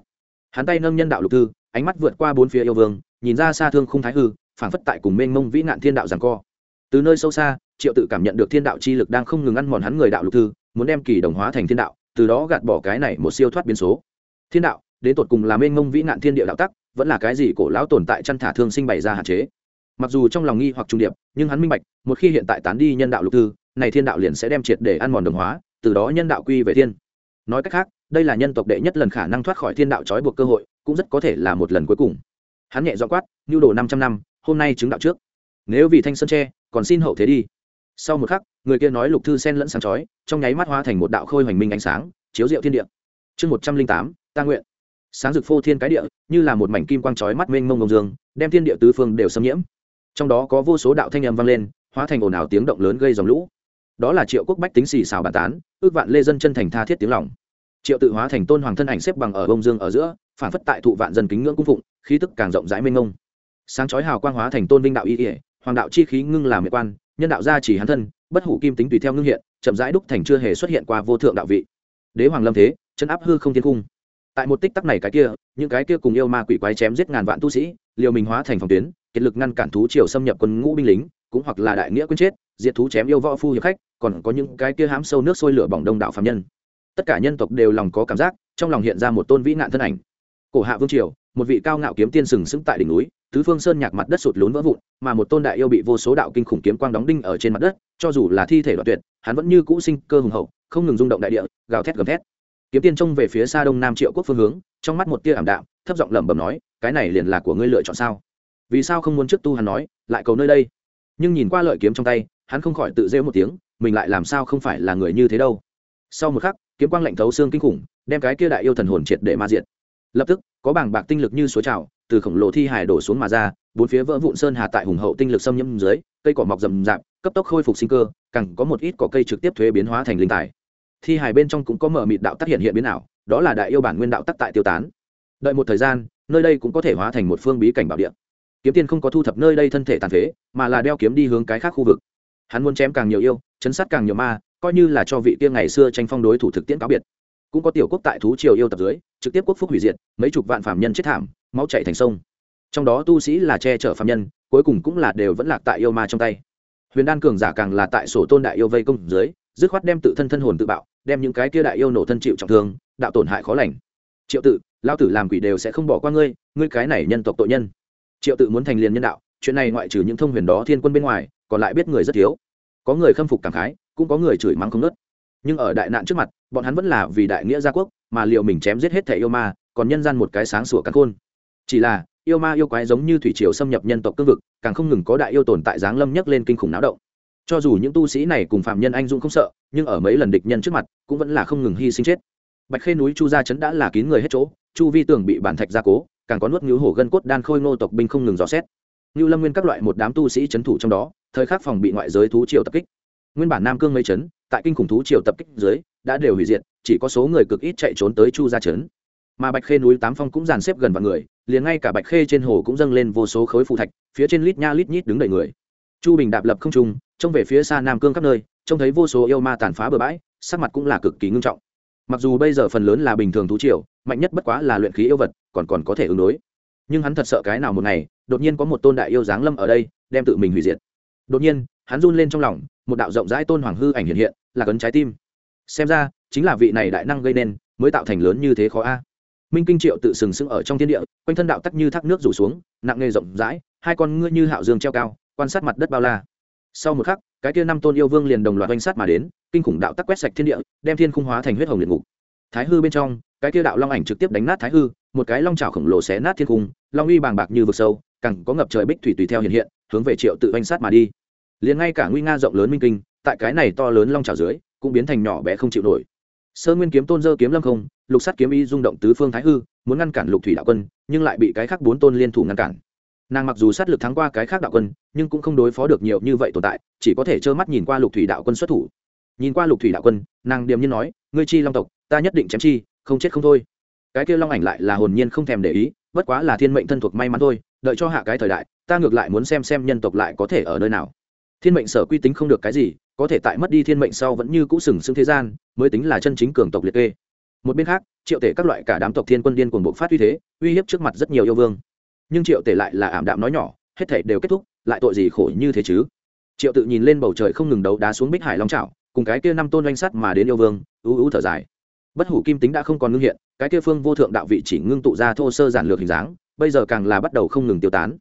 Hắn tay nâng nhân đạo lục thư, ánh mắt vượt qua bốn phía yêu vương, nhìn ra xa thương không thái hư phảng phất tại cùng mênh mông vĩ nạn thiên đạo giằng co. Từ nơi sâu xa, triệu tự cảm nhận được thiên đạo chi lực đang không ngừng ăn mòn hắn người đạo lục thư, muốn đem kỳ đồng hóa thành thiên đạo, từ đó gạt bỏ cái này một siêu thoát biến số. Thiên đạo, đến tột cùng là mênh mông vĩ nạn thiên địa đạo tắc, vẫn là cái gì cổ lão tồn tại chăn thả thương sinh bày ra hạn chế? Mặc dù trong lòng nghi hoặc trung điệp, nhưng hắn minh bạch, một khi hiện tại tán đi nhân đạo lục thư, này thiên đạo liền sẽ đem triệt để ăn mòn đồng hóa, từ đó nhân đạo quy về thiên. Nói cách khác, đây là nhân tộc đệ nhất lần khả năng thoát khỏi thiên đạo trói buộc cơ hội, cũng rất có thể là một lần cuối cùng. Hắn nhẹ dọ quát nhu đồ năm trăm năm hôm nay chứng đạo trước. Nếu vì thanh sơn tre còn xin hậu thế đi. Sau một khắc, người kia nói lục thư sen lẫn sáng chói, trong nháy mắt hóa thành một đạo khôi hoành minh ánh sáng, chiếu diệu thiên địa. Chương một trăm linh tám, ta nguyện. Sáng rực phô thiên cái địa, như là một mảnh kim quang chói mắt mênh mông ngông dương, đem thiên địa tứ phương đều xâm nhiễm. Trong đó có vô số đạo thanh âm vang lên, hóa thành ồn ào tiếng động lớn gây dòng lũ. Đó là triệu quốc bách tính xì xào bàn tán, ước vạn lê dân chân thành tha thiết tiếng lòng. Triệu tự hóa thành tôn hoàng thân ảnh xếp bằng ở bông dương ở giữa, phản phất tại thụ vạn dân kính ngưỡng cung phụng, khí tức càng rộng rãi mênh mông sáng chói hào quang hóa thành tôn vinh đạo y ỉa, hoàng đạo chi khí ngưng làm mỹ quan, nhân đạo gia chỉ hắn thân, bất hủ kim tính tùy theo ngưng hiện, chậm rãi đúc thành chưa hề xuất hiện qua vô thượng đạo vị. Đế hoàng lâm thế, chân áp hư không thiên cung. Tại một tích tắc này cái kia, những cái kia cùng yêu ma quỷ quái chém giết ngàn vạn tu sĩ, liều mình hóa thành phòng tuyến, kiệt lực ngăn cản thú triều xâm nhập quân ngũ binh lính, cũng hoặc là đại nghĩa quân chết, diệt thú chém yêu võ phu hiệp khách, còn có những cái kia hám sâu nước sôi lửa bỏng đông đạo phạm nhân. Tất cả nhân tộc đều lòng có cảm giác, trong lòng hiện ra một tôn vĩ nạn thân ảnh. Cổ hạ vương triều, một vị cao ngạo kiếm tiên sừng sững tại đỉnh núi tứ phương sơn nhạc mặt đất sụt lún vỡ vụn, mà một tôn đại yêu bị vô số đạo kinh khủng kiếm quang đóng đinh ở trên mặt đất, cho dù là thi thể đoạn tuyệt, hắn vẫn như cũ sinh cơ hùng hậu, không ngừng rung động đại địa, gào thét gầm thét. Kiếm tiên trông về phía xa đông nam triệu quốc phương hướng, trong mắt một tia ảm đạm, thấp giọng lẩm bẩm nói, cái này liền là của ngươi lựa chọn sao? Vì sao không muốn trước tu hắn nói, lại cầu nơi đây? Nhưng nhìn qua lợi kiếm trong tay, hắn không khỏi tự rêu một tiếng, mình lại làm sao không phải là người như thế đâu? Sau một khắc, kiếm quang lạnh thấu xương kinh khủng, đem cái kia đại yêu thần hồn triệt để ma diệt. Lập tức, có bảng bạc tinh lực như suối trào từ khổng lồ thi hải đổ xuống mà ra, bốn phía vỡ vụn sơn hà tại hùng hậu tinh lực xâm nhiễm dưới, cây cỏ mọc rầm rạp, cấp tốc khôi phục sinh cơ, càng có một ít cỏ cây trực tiếp thuế biến hóa thành linh tài. Thi hải bên trong cũng có mở mịt đạo tác hiện hiện biến ảo, đó là đại yêu bản nguyên đạo tắc tại tiêu tán. Đợi một thời gian, nơi đây cũng có thể hóa thành một phương bí cảnh bảo địa. Kiếm tiên không có thu thập nơi đây thân thể tàn phế, mà là đeo kiếm đi hướng cái khác khu vực. Hắn muốn chém càng nhiều yêu, chấn sát càng nhiều ma, coi như là cho vị tiên ngày xưa tranh phong đối thủ thực tiễn cáo biệt. Cũng có tiểu quốc tại thú triều yêu tập dưới, trực tiếp quốc phúc hủy diệt, mấy chục vạn phạm nhân chết thảm máu chảy thành sông. Trong đó tu sĩ là che chở phạm nhân, cuối cùng cũng là đều vẫn lạc tại yêu ma trong tay. Huyền đan cường giả càng là tại sổ tôn đại yêu vây công dưới, dứt khoát đem tự thân thân hồn tự bạo, đem những cái kia đại yêu nổ thân chịu trọng thương, đạo tổn hại khó lành. Triệu tự lao tử làm quỷ đều sẽ không bỏ qua ngươi ngươi cái này nhân tộc tội nhân. Triệu tự muốn thành liền nhân đạo, chuyện này ngoại trừ những thông huyền đó thiên quân bên ngoài, còn lại biết người rất thiếu. Có người khâm phục cảm khái, cũng có người chửi mắng không nớt nhưng ở đại nạn trước mặt, bọn hắn vẫn là vì đại nghĩa gia quốc, mà liệu mình chém giết hết thẻ yêu ma, còn nhân gian một cái sáng sủa cắn khôn chỉ là, yêu ma yêu quái giống như thủy triều xâm nhập nhân tộc cương vực, càng không ngừng có đại yêu tồn tại giáng lâm nhấc lên kinh khủng náo động. Cho dù những tu sĩ này cùng phạm nhân anh dũng không sợ, nhưng ở mấy lần địch nhân trước mặt, cũng vẫn là không ngừng hy sinh chết. Bạch khê núi chu gia chấn đã là kín người hết chỗ, chu vi tường bị bản thạch gia cố, càng có nuốt ngữ hổ gân cốt đan khôi ngô tộc binh không ngừng dò xét. Như lâm nguyên các loại một đám tu sĩ trấn thủ trong đó, thời khắc phòng bị ngoại giới thú triều tập kích. Nguyên bản nam cương mấy trấn, tại kinh khủng thú triều tập kích dưới, đã đều hủy diệt, chỉ có số người cực ít chạy trốn tới chu gia trấn mà bạch khê núi tám phong cũng dàn xếp gần vào người, liền ngay cả bạch khê trên hồ cũng dâng lên vô số khối phù thạch, phía trên lít nha lít nhít đứng đầy người. Chu bình đạp lập không trung, trông về phía xa nam cương khắp nơi, trông thấy vô số yêu ma tàn phá bừa bãi, sắc mặt cũng là cực kỳ ngưng trọng. Mặc dù bây giờ phần lớn là bình thường thú triều, mạnh nhất bất quá là luyện khí yêu vật, còn còn có thể ứng đối. Nhưng hắn thật sợ cái nào một ngày, đột nhiên có một tôn đại yêu giáng lâm ở đây, đem tự mình hủy diệt. Đột nhiên, hắn run lên trong lòng, một đạo rộng rãi tôn hoàng hư ảnh hiện hiện, là cấn trái tim. Xem ra, chính là vị này đại năng gây nên, mới tạo thành lớn như thế khó a minh kinh triệu tự sừng sững ở trong thiên địa, quanh thân đạo tắc như thác nước rủ xuống, nặng nghề rộng rãi, hai con ngươi như hạo dương treo cao, quan sát mặt đất bao la. Sau một khắc, cái kia năm tôn yêu vương liền đồng loạt oanh sát mà đến, kinh khủng đạo tắc quét sạch thiên địa, đem thiên khung hóa thành huyết hồng liệt ngục. Thái hư bên trong, cái kia đạo long ảnh trực tiếp đánh nát thái hư, một cái long trào khổng lồ xé nát thiên cung long uy bàng bạc như vực sâu cẳng có ngập trời bích thủy tùy theo hiện hiện, hướng về triệu tự oanh sát mà đi. Liền ngay cả nguy nga rộng lớn minh kinh, tại cái này to lớn long trào dưới, cũng biến thành nhỏ bé không chịu nổi sơ nguyên kiếm tôn dơ kiếm lâm không, lục sắt kiếm y rung động tứ phương thái hư, muốn ngăn cản lục thủy đạo quân, nhưng lại bị cái khác bốn tôn liên thủ ngăn cản. Nàng mặc dù sát lực thắng qua cái khác đạo quân, nhưng cũng không đối phó được nhiều như vậy tồn tại, chỉ có thể trơ mắt nhìn qua lục thủy đạo quân xuất thủ. Nhìn qua lục thủy đạo quân, nàng điềm nhiên nói, ngươi chi long tộc, ta nhất định chém chi, không chết không thôi. Cái kia long ảnh lại là hồn nhiên không thèm để ý, bất quá là thiên mệnh thân thuộc may mắn thôi, đợi cho hạ cái thời đại, ta ngược lại muốn xem xem nhân tộc lại có thể ở nơi nào thiên mệnh sở quy tính không được cái gì, có thể tại mất đi thiên mệnh sau vẫn như cũ sừng sững thế gian, mới tính là chân chính cường tộc liệt kê. Một bên khác, triệu tể các loại cả đám tộc thiên quân điên cuồng bộ phát uy thế, uy hiếp trước mặt rất nhiều yêu vương. Nhưng triệu tể lại là ảm đạm nói nhỏ, hết thể đều kết thúc, lại tội gì khổ như thế chứ? Triệu tự nhìn lên bầu trời không ngừng đấu đá xuống bích hải long trào cùng cái kia năm tôn doanh sắt mà đến yêu vương ưu ưu thở dài. Bất hủ kim tính đã không còn ngưng hiện, cái kia phương vô thượng đạo vị chỉ ngưng tụ ra thô sơ giản lược hình dáng, bây giờ càng là bắt đầu không ngừng tiêu tán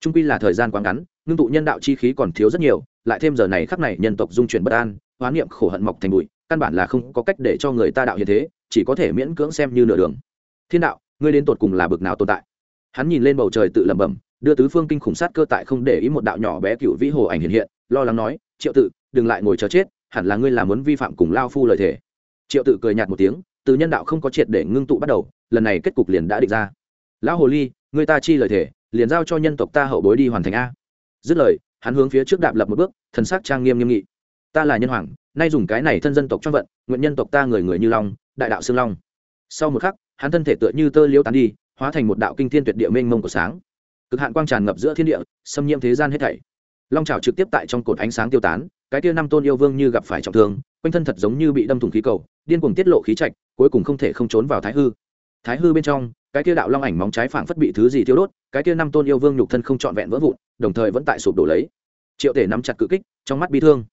trung quy là thời gian quá ngắn, ngưng tụ nhân đạo chi khí còn thiếu rất nhiều, lại thêm giờ này khắc này nhân tộc dung chuyển bất an hoán niệm khổ hận mọc thành bụi, căn bản là không có cách để cho người ta đạo như thế, chỉ có thể miễn cưỡng xem như nửa đường. Thiên đạo, ngươi đến tột cùng là bực nào tồn tại? Hắn nhìn lên bầu trời tự lẩm bẩm, đưa tứ phương kinh khủng sát cơ tại không để ý một đạo nhỏ bé cựu vĩ hồ ảnh hiện hiện, lo lắng nói, triệu tự, đừng lại ngồi chờ chết, hẳn là ngươi là muốn vi phạm cùng lao phu lời thề. Triệu tự cười nhạt một tiếng, từ nhân đạo không có triệt để ngưng tụ bắt đầu, lần này kết cục liền đã định ra. Lão hồ ly người ta chi lời thề liền giao cho nhân tộc ta hậu bối đi hoàn thành a. Dứt lời, hắn hướng phía trước đạp lập một bước, thần sắc trang nghiêm nghiêm nghị. Ta là nhân hoàng, nay dùng cái này thân dân tộc trong vận, nguyện nhân tộc ta người người như long, đại đạo xương long. Sau một khắc, hắn thân thể tựa như tơ liễu tán đi, hóa thành một đạo kinh thiên tuyệt địa mênh mông của sáng. Cực hạn quang tràn ngập giữa thiên địa, xâm nhiễm thế gian hết thảy. Long trào trực tiếp tại trong cột ánh sáng tiêu tán, cái kia năm tôn yêu vương như gặp phải trọng thương, quanh thân thật giống như bị đâm thủng khí cầu, điên cuồng tiết lộ khí trạch, cuối cùng không thể không trốn vào thái hư thái hư bên trong, cái kia đạo long ảnh móng trái phảng phất bị thứ gì thiêu đốt, cái kia năm tôn yêu vương nhục thân không trọn vẹn vỡ vụn, đồng thời vẫn tại sụp đổ lấy. Triệu tể nắm chặt cự kích, trong mắt bi thương.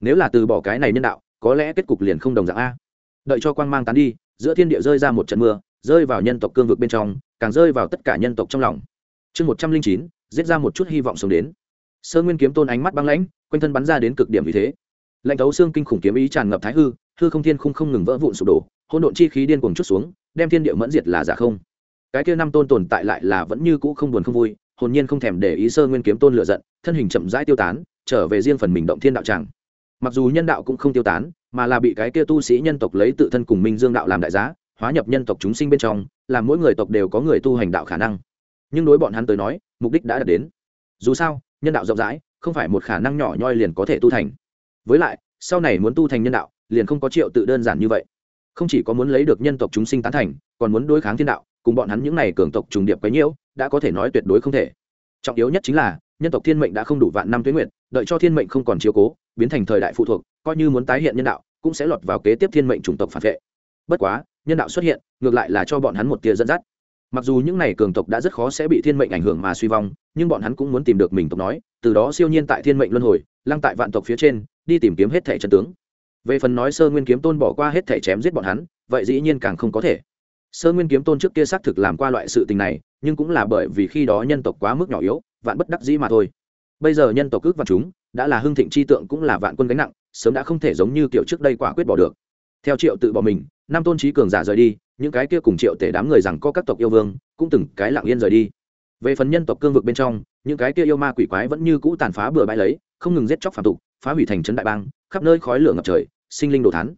Nếu là từ bỏ cái này nhân đạo, có lẽ kết cục liền không đồng dạng a. Đợi cho quang mang tán đi, giữa thiên địa rơi ra một trận mưa, rơi vào nhân tộc cương vực bên trong, càng rơi vào tất cả nhân tộc trong lòng. Chương một trăm linh chín, giết ra một chút hy vọng sống đến. Sơ nguyên kiếm tôn ánh mắt băng lãnh, quanh thân bắn ra đến cực điểm vì thế. Lạnh thấu xương kinh khủng kiếm ý tràn ngập thái hư hư không thiên không không ngừng vỡ vụn sụp đổ hỗn độn chi khí điên cuồng chút xuống, đem thiên địa mẫn diệt là giả không. Cái kia năm tôn tồn tại lại là vẫn như cũ không buồn không vui, hồn nhiên không thèm để ý sơ nguyên kiếm tôn lựa giận, thân hình chậm rãi tiêu tán, trở về riêng phần mình động thiên đạo tràng. Mặc dù nhân đạo cũng không tiêu tán, mà là bị cái kia tu sĩ nhân tộc lấy tự thân cùng minh dương đạo làm đại giá, hóa nhập nhân tộc chúng sinh bên trong, làm mỗi người tộc đều có người tu hành đạo khả năng. Nhưng đối bọn hắn tới nói, mục đích đã đạt đến. Dù sao, nhân đạo rộng rãi, không phải một khả năng nhỏ nhoi liền có thể tu thành. Với lại, sau này muốn tu thành nhân đạo, liền không có triệu tự đơn giản như vậy không chỉ có muốn lấy được nhân tộc chúng sinh tán thành, còn muốn đối kháng thiên đạo, cùng bọn hắn những n à y cường tộc trùng điệp quấy nhiễu, đã có thể nói tuyệt đối không thể. Trọng yếu nhất chính là, nhân tộc thiên mệnh đã không đủ vạn năm tuyến nguyện đợi cho thiên mệnh không còn chiếu cố, biến thành thời đại phụ thuộc, coi như muốn tái hiện nhân đạo, cũng sẽ lọt vào kế tiếp thiên mệnh chủng tộc phản vệ. Bất quá, nhân đạo xuất hiện, ngược lại là cho bọn hắn một tia dẫn dắt. Mặc dù những n à y cường tộc đã rất khó sẽ bị thiên mệnh ảnh hưởng mà suy vong, nhưng bọn hắn cũng muốn tìm được mình tộc nói, từ đó siêu nhiên tại thiên mệnh luân hồi, lăng tại vạn tộc phía trên, đi tìm kiếm hết thẻ chân tướng về phần nói sơ nguyên kiếm tôn bỏ qua hết thẻ chém giết bọn hắn, vậy dĩ nhiên càng không có thể. Sơ nguyên kiếm tôn trước kia xác thực làm qua loại sự tình này, nhưng cũng là bởi vì khi đó nhân tộc quá mức nhỏ yếu, vạn bất đắc dĩ mà thôi. Bây giờ nhân tộc ước và chúng, đã là hưng thịnh chi tượng cũng là vạn quân gánh nặng, sớm đã không thể giống như kiểu trước đây quả quyết bỏ được. Theo triệu tự bỏ mình, năm tôn trí cường giả rời đi, những cái kia cùng triệu tể đám người rằng có các tộc yêu vương, cũng từng cái lặng yên rời đi. Về phần nhân tộc cương vực bên trong, những cái kia yêu ma quỷ quái vẫn như cũ tàn phá bừa bãi lấy, không ngừng giết chóc phản tục phá hủy thành trấn đại bang, khắp nơi khói lửa ngập trời, sinh linh đồ thán.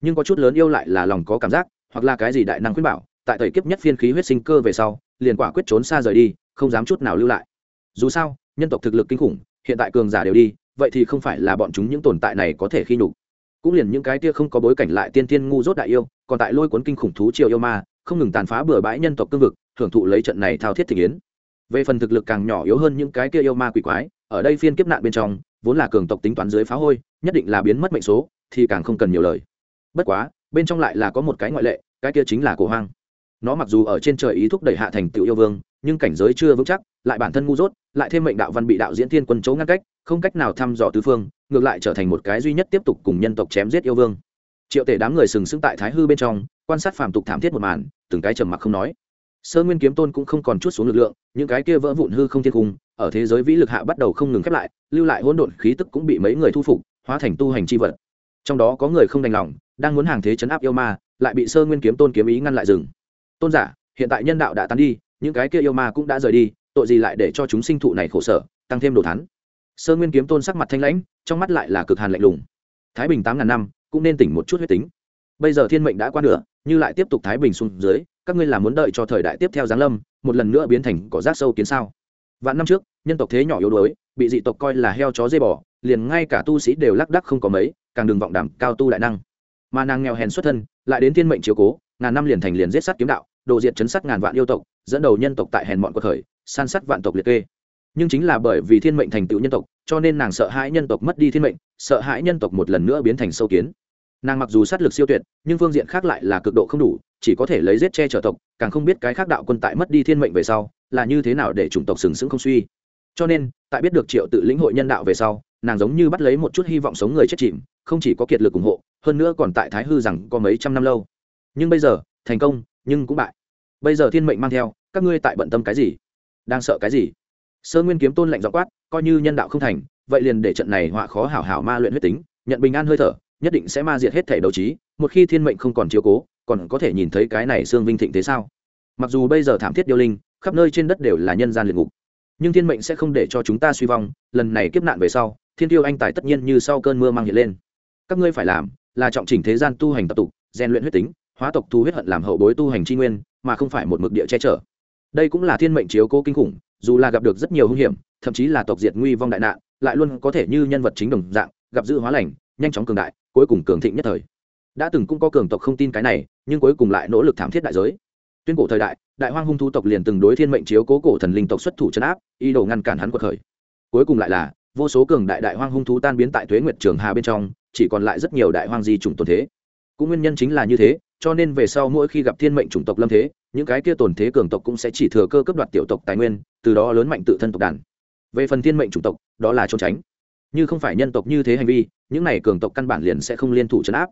Nhưng có chút lớn yêu lại là lòng có cảm giác, hoặc là cái gì đại năng khuyên bảo, tại thời kiếp nhất phiên khí huyết sinh cơ về sau, liền quả quyết trốn xa rời đi, không dám chút nào lưu lại. Dù sao, nhân tộc thực lực kinh khủng, hiện tại cường giả đều đi, vậy thì không phải là bọn chúng những tồn tại này có thể khi nhục. Cũng liền những cái kia không có bối cảnh lại tiên tiên ngu dốt đại yêu, còn tại lôi cuốn kinh khủng thú triều yêu ma, không ngừng tàn phá bừa bãi nhân tộc cương vực, hưởng thụ lấy trận này thao thiết thị yến. Về phần thực lực càng nhỏ yếu hơn những cái kia yêu ma quỷ quái, ở đây phiên kiếp nạn bên trong vốn là cường tộc tính toán dưới phá hôi, nhất định là biến mất mệnh số, thì càng không cần nhiều lời. Bất quá, bên trong lại là có một cái ngoại lệ, cái kia chính là cổ hoang. Nó mặc dù ở trên trời ý thúc đẩy hạ thành tựu yêu vương, nhưng cảnh giới chưa vững chắc, lại bản thân ngu dốt, lại thêm mệnh đạo văn bị đạo diễn thiên quân chấu ngăn cách, không cách nào thăm dò tứ phương, ngược lại trở thành một cái duy nhất tiếp tục cùng nhân tộc chém giết yêu vương. Triệu tể đám người sừng sững tại thái hư bên trong, quan sát phàm tục thảm thiết một màn, từng cái trầm mặc không nói sơ nguyên kiếm tôn cũng không còn chút xuống lực lượng, những cái kia vỡ vụn hư không thiên cung, ở thế giới vĩ lực hạ bắt đầu không ngừng khép lại, lưu lại hỗn độn khí tức cũng bị mấy người thu phục, hóa thành tu hành chi vật. Trong đó có người không đành lòng, đang muốn hàng thế chấn áp yêu ma, lại bị sơ nguyên kiếm tôn kiếm ý ngăn lại rừng tôn giả, hiện tại nhân đạo đã tán đi, những cái kia yêu ma cũng đã rời đi, tội gì lại để cho chúng sinh thụ này khổ sở, tăng thêm đồ thắn sơ nguyên kiếm tôn sắc mặt thanh lãnh, trong mắt lại là cực hàn lạnh lùng. Thái bình tám ngàn năm, cũng nên tỉnh một chút huyết tính. Bây giờ thiên mệnh đã qua nửa như lại tiếp tục thái bình xuống dưới, các ngươi là muốn đợi cho thời đại tiếp theo giáng lâm, một lần nữa biến thành cỏ rác sâu kiến sao? Vạn năm trước, nhân tộc thế nhỏ yếu đuối, bị dị tộc coi là heo chó dây bò, liền ngay cả tu sĩ đều lắc đắc không có mấy, càng đừng vọng đảm cao tu đại năng. Mà nàng nghèo hèn xuất thân, lại đến thiên mệnh chiếu cố, ngàn năm liền thành liền giết sát kiếm đạo, đồ diệt chấn sát ngàn vạn yêu tộc, dẫn đầu nhân tộc tại hèn mọn cuộc khởi, san sát vạn tộc liệt kê. Nhưng chính là bởi vì thiên mệnh thành tựu nhân tộc, cho nên nàng sợ hãi nhân tộc mất đi thiên mệnh, sợ hãi nhân tộc một lần nữa biến thành sâu kiến nàng mặc dù sát lực siêu tuyệt, nhưng phương diện khác lại là cực độ không đủ, chỉ có thể lấy giết che chở tộc, càng không biết cái khác đạo quân tại mất đi thiên mệnh về sau, là như thế nào để chủng tộc sừng sững không suy. Cho nên, tại biết được triệu tự lĩnh hội nhân đạo về sau, nàng giống như bắt lấy một chút hy vọng sống người chết chìm, không chỉ có kiệt lực ủng hộ, hơn nữa còn tại thái hư rằng có mấy trăm năm lâu. Nhưng bây giờ, thành công, nhưng cũng bại. Bây giờ thiên mệnh mang theo, các ngươi tại bận tâm cái gì? Đang sợ cái gì? Sơ nguyên kiếm tôn lạnh dọ quát, coi như nhân đạo không thành, vậy liền để trận này họa khó hảo hảo ma luyện huyết tính, nhận bình an hơi thở nhất định sẽ ma diệt hết thể đấu trí, một khi thiên mệnh không còn chiếu cố, còn có thể nhìn thấy cái này xương vinh thịnh thế sao? Mặc dù bây giờ thảm thiết điêu linh, khắp nơi trên đất đều là nhân gian liệt ngục, nhưng thiên mệnh sẽ không để cho chúng ta suy vong, lần này kiếp nạn về sau, thiên tiêu anh tài tất nhiên như sau cơn mưa mang hiện lên. Các ngươi phải làm là trọng chỉnh thế gian tu hành tập tục, rèn luyện huyết tính, hóa tộc thu huyết hận làm hậu bối tu hành tri nguyên, mà không phải một mực địa che chở. Đây cũng là thiên mệnh chiếu cố kinh khủng, dù là gặp được rất nhiều hung hiểm, thậm chí là tộc diệt nguy vong đại nạn, lại luôn có thể như nhân vật chính đồng dạng, gặp dự hóa lành nhanh chóng cường đại, cuối cùng cường thịnh nhất thời. Đã từng cũng có cường tộc không tin cái này, nhưng cuối cùng lại nỗ lực thảm thiết đại giới. Tuyên cổ thời đại đại hoang hung thu tộc liền từng đối thiên mệnh chiếu cố cổ thần linh tộc xuất thủ chấn áp, ý đồ ngăn cản hắn quật khởi. Cuối cùng lại là, vô số cường đại đại hoang hung thú tan biến tại thuế nguyệt trường hà bên trong, chỉ còn lại rất nhiều đại hoang di chủng tồn thế. Cũng nguyên nhân chính là như thế, cho nên về sau mỗi khi gặp thiên mệnh chủng tộc lâm thế, những cái kia tồn thế cường tộc cũng sẽ chỉ thừa cơ cấp đoạt tiểu tộc tài nguyên, từ đó lớn mạnh tự thân tộc đàn. Về phần thiên mệnh chủng tộc, đó là trốn tránh như không phải nhân tộc như thế hành vi, những này cường tộc căn bản liền sẽ không liên thủ chấn áp.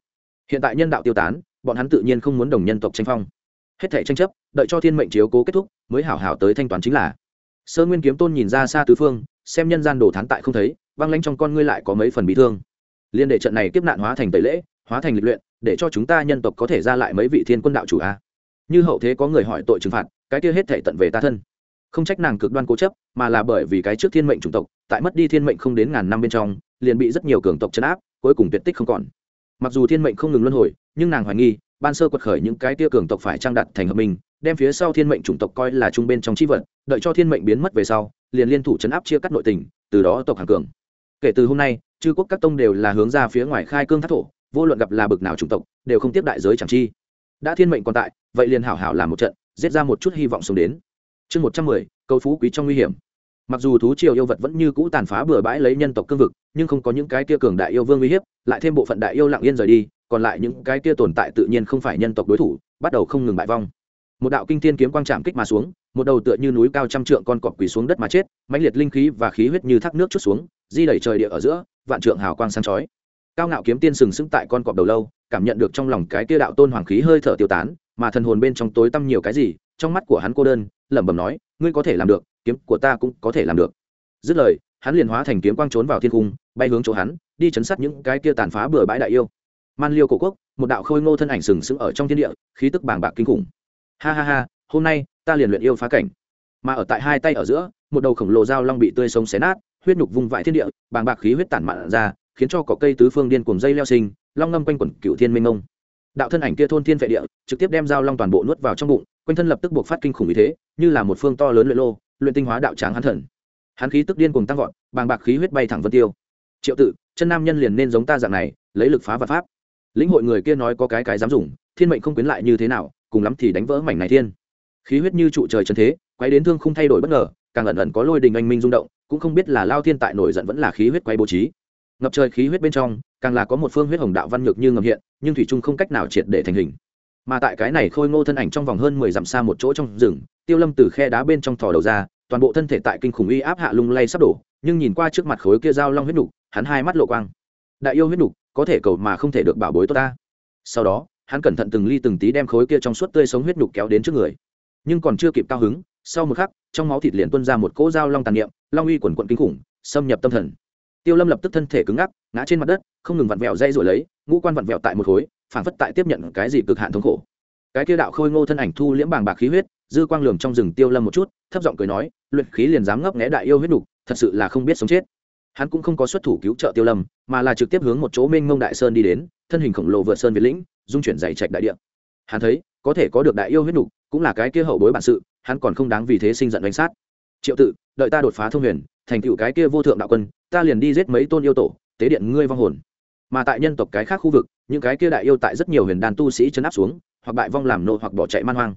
Hiện tại nhân đạo tiêu tán, bọn hắn tự nhiên không muốn đồng nhân tộc tranh phong. Hết thể tranh chấp, đợi cho thiên mệnh chiếu cố kết thúc, mới hảo hảo tới thanh toán chính là. Sơ nguyên kiếm tôn nhìn ra xa tứ phương, xem nhân gian đồ thán tại không thấy băng lanh trong con ngươi lại có mấy phần bị thương. Liên đệ trận này kiếp nạn hóa thành tẩy lễ, hóa thành lịch luyện, để cho chúng ta nhân tộc có thể ra lại mấy vị thiên quân đạo chủ a. Như hậu thế có người hỏi tội trừng phạt, cái kia hết thể tận về ta thân không trách nàng cực đoan cố chấp, mà là bởi vì cái trước thiên mệnh chủng tộc, tại mất đi thiên mệnh không đến ngàn năm bên trong, liền bị rất nhiều cường tộc chấn áp, cuối cùng tuyệt tích không còn. Mặc dù thiên mệnh không ngừng luân hồi, nhưng nàng hoài nghi, ban sơ quật khởi những cái tia cường tộc phải trang đặt thành hợp mình, đem phía sau thiên mệnh chủng tộc coi là trung bên trong chi vật, đợi cho thiên mệnh biến mất về sau, liền liên thủ chấn áp chia cắt nội tình, từ đó tộc hàng cường. Kể từ hôm nay, chư quốc các tông đều là hướng ra phía ngoài khai cương thác thổ, vô luận gặp là bực nào chủng tộc, đều không tiếp đại giới chẳng chi. Đã thiên mệnh còn tại, vậy liền hảo hảo làm một trận, giết ra một chút hy vọng sống đến chương một trăm mười cầu phú quý trong nguy hiểm. Mặc dù thú triều yêu vật vẫn như cũ tàn phá bừa bãi lấy nhân tộc cương vực, nhưng không có những cái kia cường đại yêu vương uy hiếp, lại thêm bộ phận đại yêu lặng yên rời đi, còn lại những cái kia tồn tại tự nhiên không phải nhân tộc đối thủ, bắt đầu không ngừng bại vong. Một đạo kinh thiên kiếm quang chạm kích mà xuống, một đầu tựa như núi cao trăm trượng con cọp quỳ xuống đất mà chết, mãnh liệt linh khí và khí huyết như thác nước chút xuống, di đẩy trời địa ở giữa, vạn trượng hào quang sáng chói. Cao ngạo kiếm tiên sừng sững tại con cọp đầu lâu, cảm nhận được trong lòng cái kia đạo tôn hoàng khí hơi thở tiêu tán, mà thần hồn bên trong tối tăm nhiều cái gì trong mắt của hắn cô đơn, lẩm bẩm nói, ngươi có thể làm được, kiếm của ta cũng có thể làm được. Dứt lời, hắn liền hóa thành kiếm quang trốn vào thiên cung, bay hướng chỗ hắn, đi chấn sát những cái kia tàn phá bừa bãi đại yêu. Man liêu cổ quốc, một đạo khôi ngô thân ảnh sừng sững ở trong thiên địa, khí tức bàng bạc kinh khủng. Ha ha ha, hôm nay ta liền luyện yêu phá cảnh. Mà ở tại hai tay ở giữa, một đầu khổng lồ dao long bị tươi sống xé nát, huyết nhục vung vãi thiên địa, bàng bạc khí huyết tản mạn ra, khiến cho cỏ cây tứ phương điên cuồng dây leo sinh, long ngâm quanh quẩn cựu thiên minh ngông đạo thân ảnh kia thôn thiên vệ địa, trực tiếp đem dao long toàn bộ nuốt vào trong bụng quanh thân lập tức buộc phát kinh khủng như thế, như là một phương to lớn luyện lô, luyện tinh hóa đạo tráng hắn thần. Hắn khí tức điên cùng tăng vọt, bàng bạc khí huyết bay thẳng vân tiêu. Triệu tự chân nam nhân liền nên giống ta dạng này, lấy lực phá vật pháp. Lĩnh hội người kia nói có cái cái dám dùng, thiên mệnh không quyến lại như thế nào, cùng lắm thì đánh vỡ mảnh này thiên. Khí huyết như trụ trời chân thế, quay đến thương không thay đổi bất ngờ, càng ẩn ẩn có lôi đình anh minh rung động, cũng không biết là lao thiên tại nổi giận vẫn là khí huyết quay bố trí. Ngập trời khí huyết bên trong, càng là có một phương huyết hồng đạo văn nhược như ngầm hiện, nhưng thủy trung không cách nào triệt để thành hình mà tại cái này khôi ngô thân ảnh trong vòng hơn mười dặm xa một chỗ trong rừng, tiêu lâm từ khe đá bên trong thò đầu ra, toàn bộ thân thể tại kinh khủng uy áp hạ lung lay sắp đổ, nhưng nhìn qua trước mặt khối kia dao long huyết nục, hắn hai mắt lộ quang. Đại yêu huyết nục, có thể cầu mà không thể được bảo bối tốt ta. Sau đó, hắn cẩn thận từng ly từng tí đem khối kia trong suốt tươi sống huyết nục kéo đến trước người. Nhưng còn chưa kịp cao hứng, sau một khắc, trong máu thịt liền tuôn ra một cỗ dao long tàn niệm, long uy quần quận kinh khủng, xâm nhập tâm thần. Tiêu lâm lập tức thân thể cứng ngắc, ngã trên mặt đất, không ngừng vặn vẹo dây rồi lấy, ngũ quan vặn vẹo tại một khối phản phất tại tiếp nhận cái gì cực hạn thống khổ. Cái kia đạo khôi ngô thân ảnh thu liễm bàng bạc khí huyết, dư quang lường trong rừng tiêu lâm một chút, thấp giọng cười nói, luyện khí liền dám ngấp nghé đại yêu huyết đục thật sự là không biết sống chết. Hắn cũng không có xuất thủ cứu trợ tiêu lâm, mà là trực tiếp hướng một chỗ mênh mông đại sơn đi đến, thân hình khổng lồ vượt sơn việt lĩnh, dung chuyển dày trạch đại địa. Hắn thấy, có thể có được đại yêu huyết đục cũng là cái kia hậu bối bản sự, hắn còn không đáng vì thế sinh giận đánh sát. Triệu tự, đợi ta đột phá thông huyền, thành tựu cái kia vô thượng đạo quân, ta liền đi giết mấy tôn yêu tổ, tế điện ngươi vong hồn mà tại nhân tộc cái khác khu vực, những cái kia đại yêu tại rất nhiều huyền đan tu sĩ chấn áp xuống, hoặc bại vong làm nô hoặc bỏ chạy man hoang.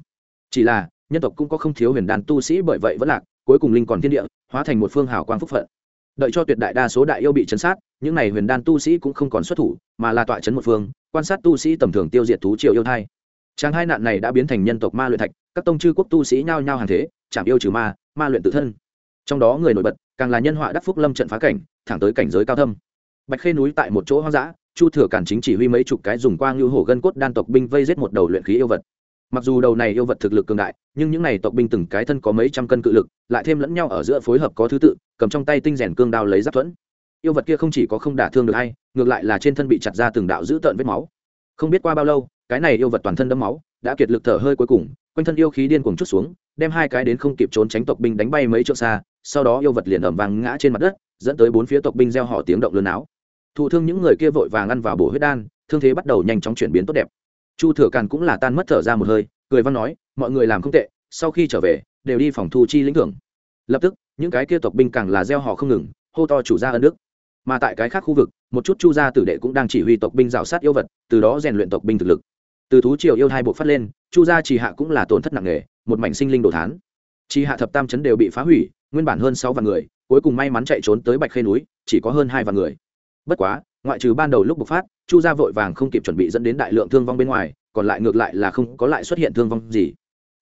Chỉ là, nhân tộc cũng có không thiếu huyền đan tu sĩ bởi vậy vẫn lạc, cuối cùng linh còn thiên địa, hóa thành một phương hào quang phúc phận. Đợi cho tuyệt đại đa số đại yêu bị chấn sát, những n à y huyền đan tu sĩ cũng không còn xuất thủ, mà là tọa chấn một phương, quan sát tu sĩ tầm thường tiêu diệt thú triều yêu thai. Trang hai nạn này đã biến thành nhân tộc ma luyện thạch, các tông chư quốc tu sĩ nhao nhao hàng thế chạm yêu trừ ma ma luyện tự thân. Trong đó người nổi bật, càng là nhân họa đắc phúc lâm trận phá cảnh, thẳng tới cảnh giới cao thâm bạch khê núi tại một chỗ hoang dã, chu thừa cản chính chỉ huy mấy chục cái dùng quang như hổ gân cốt đan tộc binh vây giết một đầu luyện khí yêu vật. Mặc dù đầu này yêu vật thực lực cường đại, nhưng những n à y tộc binh từng cái thân có mấy trăm cân cự lực, lại thêm lẫn nhau ở giữa phối hợp có thứ tự, cầm trong tay tinh rèn cương đao lấy giáp thuẫn. Yêu vật kia không chỉ có không đả thương được hay ngược lại là trên thân bị chặt ra từng đạo giữ tợn vết máu. Không biết qua bao lâu, cái này yêu vật toàn thân đẫm máu, đã kiệt lực thở hơi cuối cùng, quanh thân yêu khí điên cuồng chút xuống, đem hai cái đến không kịp trốn tránh tộc binh đánh bay mấy chỗ xa, sau đó yêu vật liền ẩm vàng ngã trên mặt đất, dẫn tới bốn phía tộc binh gieo họ tiếng động lớn áo thụ thương những người kia vội vàng ăn vào bổ huyết đan, thương thế bắt đầu nhanh chóng chuyển biến tốt đẹp. Chu thừa càn cũng là tan mất thở ra một hơi, cười văn nói, mọi người làm không tệ, sau khi trở về, đều đi phòng thu chi lĩnh thưởng. Lập tức, những cái kia tộc binh càng là gieo họ không ngừng, hô to chủ gia ân đức. Mà tại cái khác khu vực, một chút chu gia tử đệ cũng đang chỉ huy tộc binh rào sát yêu vật, từ đó rèn luyện tộc binh thực lực. Từ thú triều yêu hai bộ phát lên, chu gia trì hạ cũng là tổn thất nặng nề, một mảnh sinh linh đồ thán. Trì hạ thập tam chấn đều bị phá hủy, nguyên bản hơn sáu vạn người, cuối cùng may mắn chạy trốn tới bạch khê núi, chỉ có hơn hai vạn người bất quá, ngoại trừ ban đầu lúc bộc phát, chu gia vội vàng không kịp chuẩn bị dẫn đến đại lượng thương vong bên ngoài, còn lại ngược lại là không có lại xuất hiện thương vong gì.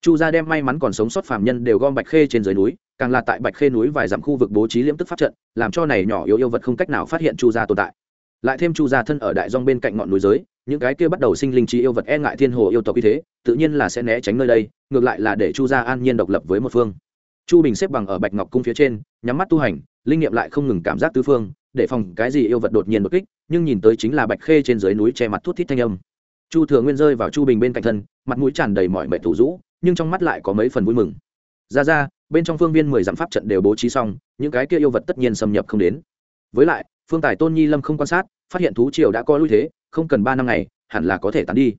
Chu gia đem may mắn còn sống sót phàm nhân đều gom bạch khê trên dưới núi, càng là tại bạch khê núi vài dặm khu vực bố trí liễm tức pháp trận, làm cho này nhỏ yếu yêu vật không cách nào phát hiện chu gia tồn tại. Lại thêm chu gia thân ở đại dong bên cạnh ngọn núi giới, những cái kia bắt đầu sinh linh trí yêu vật e ngại thiên hồ yêu tộc như thế, tự nhiên là sẽ né tránh nơi đây, ngược lại là để chu gia an nhiên độc lập với một phương. Chu bình xếp bằng ở bạch ngọc cung phía trên, nhắm mắt tu hành, linh nghiệm lại không ngừng cảm giác tư phương để phòng cái gì yêu vật đột nhiên đột kích, nhưng nhìn tới chính là bạch khê trên dưới núi che mặt thút thít thanh âm. Chu thừa nguyên rơi vào chu bình bên cạnh thân, mặt mũi tràn đầy mọi mệnh thủ rũ, nhưng trong mắt lại có mấy phần vui mừng. Ra ra, bên trong phương viên mười dặm pháp trận đều bố trí xong, những cái kia yêu vật tất nhiên xâm nhập không đến. Với lại, phương tài tôn nhi lâm không quan sát, phát hiện thú triều đã coi lui thế, không cần ba năm ngày, hẳn là có thể tán đi.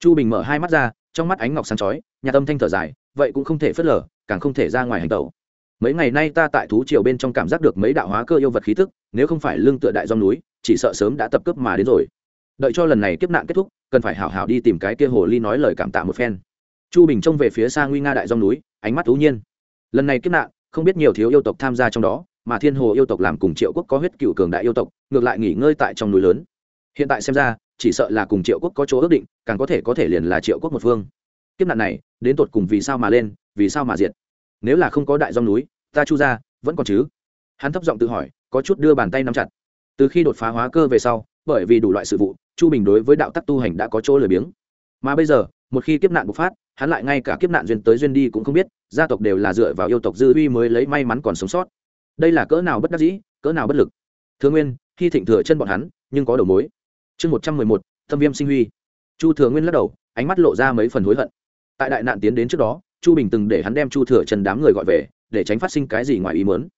Chu bình mở hai mắt ra, trong mắt ánh ngọc sáng chói, nhà tâm thanh thở dài, vậy cũng không thể phớt lờ, càng không thể ra ngoài hành tẩu mấy ngày nay ta tại thú triều bên trong cảm giác được mấy đạo hóa cơ yêu vật khí tức, nếu không phải lương tựa đại dòng núi, chỉ sợ sớm đã tập cướp mà đến rồi. Đợi cho lần này kiếp nạn kết thúc, cần phải hảo hảo đi tìm cái kia hồ ly nói lời cảm tạ một phen. Chu bình trông về phía xa nguy nga đại dòng núi, ánh mắt thú nhiên. Lần này kiếp nạn, không biết nhiều thiếu yêu tộc tham gia trong đó, mà thiên hồ yêu tộc làm cùng triệu quốc có huyết cựu cường đại yêu tộc, ngược lại nghỉ ngơi tại trong núi lớn. Hiện tại xem ra, chỉ sợ là cùng triệu quốc có chỗ ước định, càng có thể có thể liền là triệu quốc một phương. Kiếp nạn này, đến tột cùng vì sao mà lên, vì sao mà diệt? Nếu là không có đại dòng núi, ta chu ra, vẫn còn chứ? Hắn thấp giọng tự hỏi, có chút đưa bàn tay nắm chặt. Từ khi đột phá hóa cơ về sau, bởi vì đủ loại sự vụ, chu bình đối với đạo tắc tu hành đã có chỗ lười biếng. Mà bây giờ, một khi kiếp nạn bộc phát, hắn lại ngay cả kiếp nạn duyên tới duyên đi cũng không biết, gia tộc đều là dựa vào yêu tộc dư uy mới lấy may mắn còn sống sót. Đây là cỡ nào bất đắc dĩ, cỡ nào bất lực. Thương nguyên, khi thịnh thừa chân bọn hắn, nhưng có đầu mối. Chương một trăm mười một, thâm viêm sinh huy. Chu thừa nguyên lắc đầu, ánh mắt lộ ra mấy phần hối hận. Tại đại nạn tiến đến trước đó chu bình từng để hắn đem chu thừa Trần đám người gọi về, để tránh phát sinh cái gì ngoài ý mớn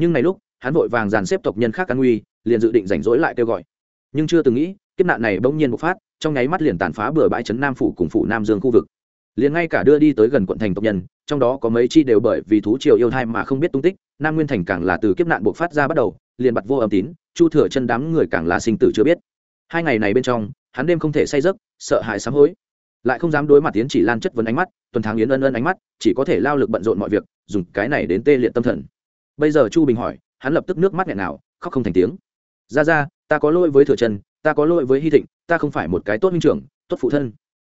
nhưng này lúc, hắn vội vàng dàn xếp tộc nhân khác an nguy, liền dự định rảnh rỗi lại kêu gọi. Nhưng chưa từng nghĩ, kiếp nạn này bỗng nhiên bộc phát, trong nháy mắt liền tàn phá bừa bãi trấn nam phủ cùng phủ nam dương khu vực. Liền ngay cả đưa đi tới gần quận thành tộc nhân, trong đó có mấy chi đều bởi vì thú triều yêu thai mà không biết tung tích, nam nguyên thành càng là từ kiếp nạn bộc phát ra bắt đầu, liền bặt vô âm tín, chu thừa chân đám người càng là sinh tử chưa biết. Hai ngày này bên trong, hắn đêm không thể say giấc, sợ hãi sám hối lại không dám đối mặt tiến chỉ lan chất vấn ánh mắt, tuần tháng yến ân ân ánh mắt, chỉ có thể lao lực bận rộn mọi việc, dùng cái này đến tê liệt tâm thần. Bây giờ chu bình hỏi, hắn lập tức nước mắt nghẹn nào, khóc không thành tiếng. Ra ra, ta có lỗi với thừa chân, ta có lỗi với hy thịnh, ta không phải một cái tốt minh trưởng, tốt phụ thân.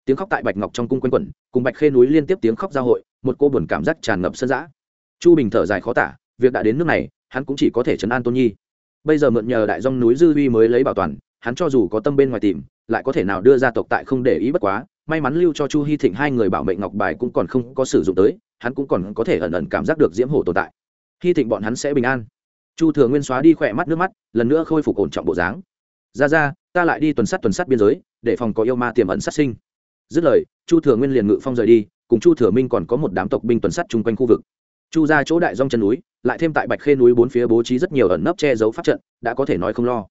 Tiếng khóc tại bạch ngọc trong cung quanh quẩn, cùng bạch khê núi liên tiếp tiếng khóc giao hội, một cô buồn cảm giác tràn ngập sân giã chu bình thở dài khó tả, việc đã đến nước này, hắn cũng chỉ có thể chấn an tôn nhi. Bây giờ mượn nhờ đại dông núi dư huy mới lấy bảo toàn, hắn cho dù có tâm bên ngoài tìm, lại có thể nào đưa ra tộc tại không để ý bất quá may mắn lưu cho chu hy thịnh hai người bảo mệnh ngọc bài cũng còn không có sử dụng tới, hắn cũng còn có thể ẩn ẩn cảm giác được diễm hổ tồn tại. Hy thịnh bọn hắn sẽ bình an. Chu thừa nguyên xóa đi khỏe mắt nước mắt, lần nữa khôi phục ổn trọng bộ dáng. Ra ra, ta lại đi tuần sắt tuần sắt biên giới, để phòng có yêu ma tiềm ẩn sát sinh. Dứt lời, chu thừa nguyên liền ngự phong rời đi, cùng chu thừa minh còn có một đám tộc binh tuần sắt chung quanh khu vực. Chu ra chỗ đại dong chân núi, lại thêm tại bạch khê núi bốn phía bố trí rất nhiều ẩn nấp che giấu pháp trận, đã có thể nói không lo.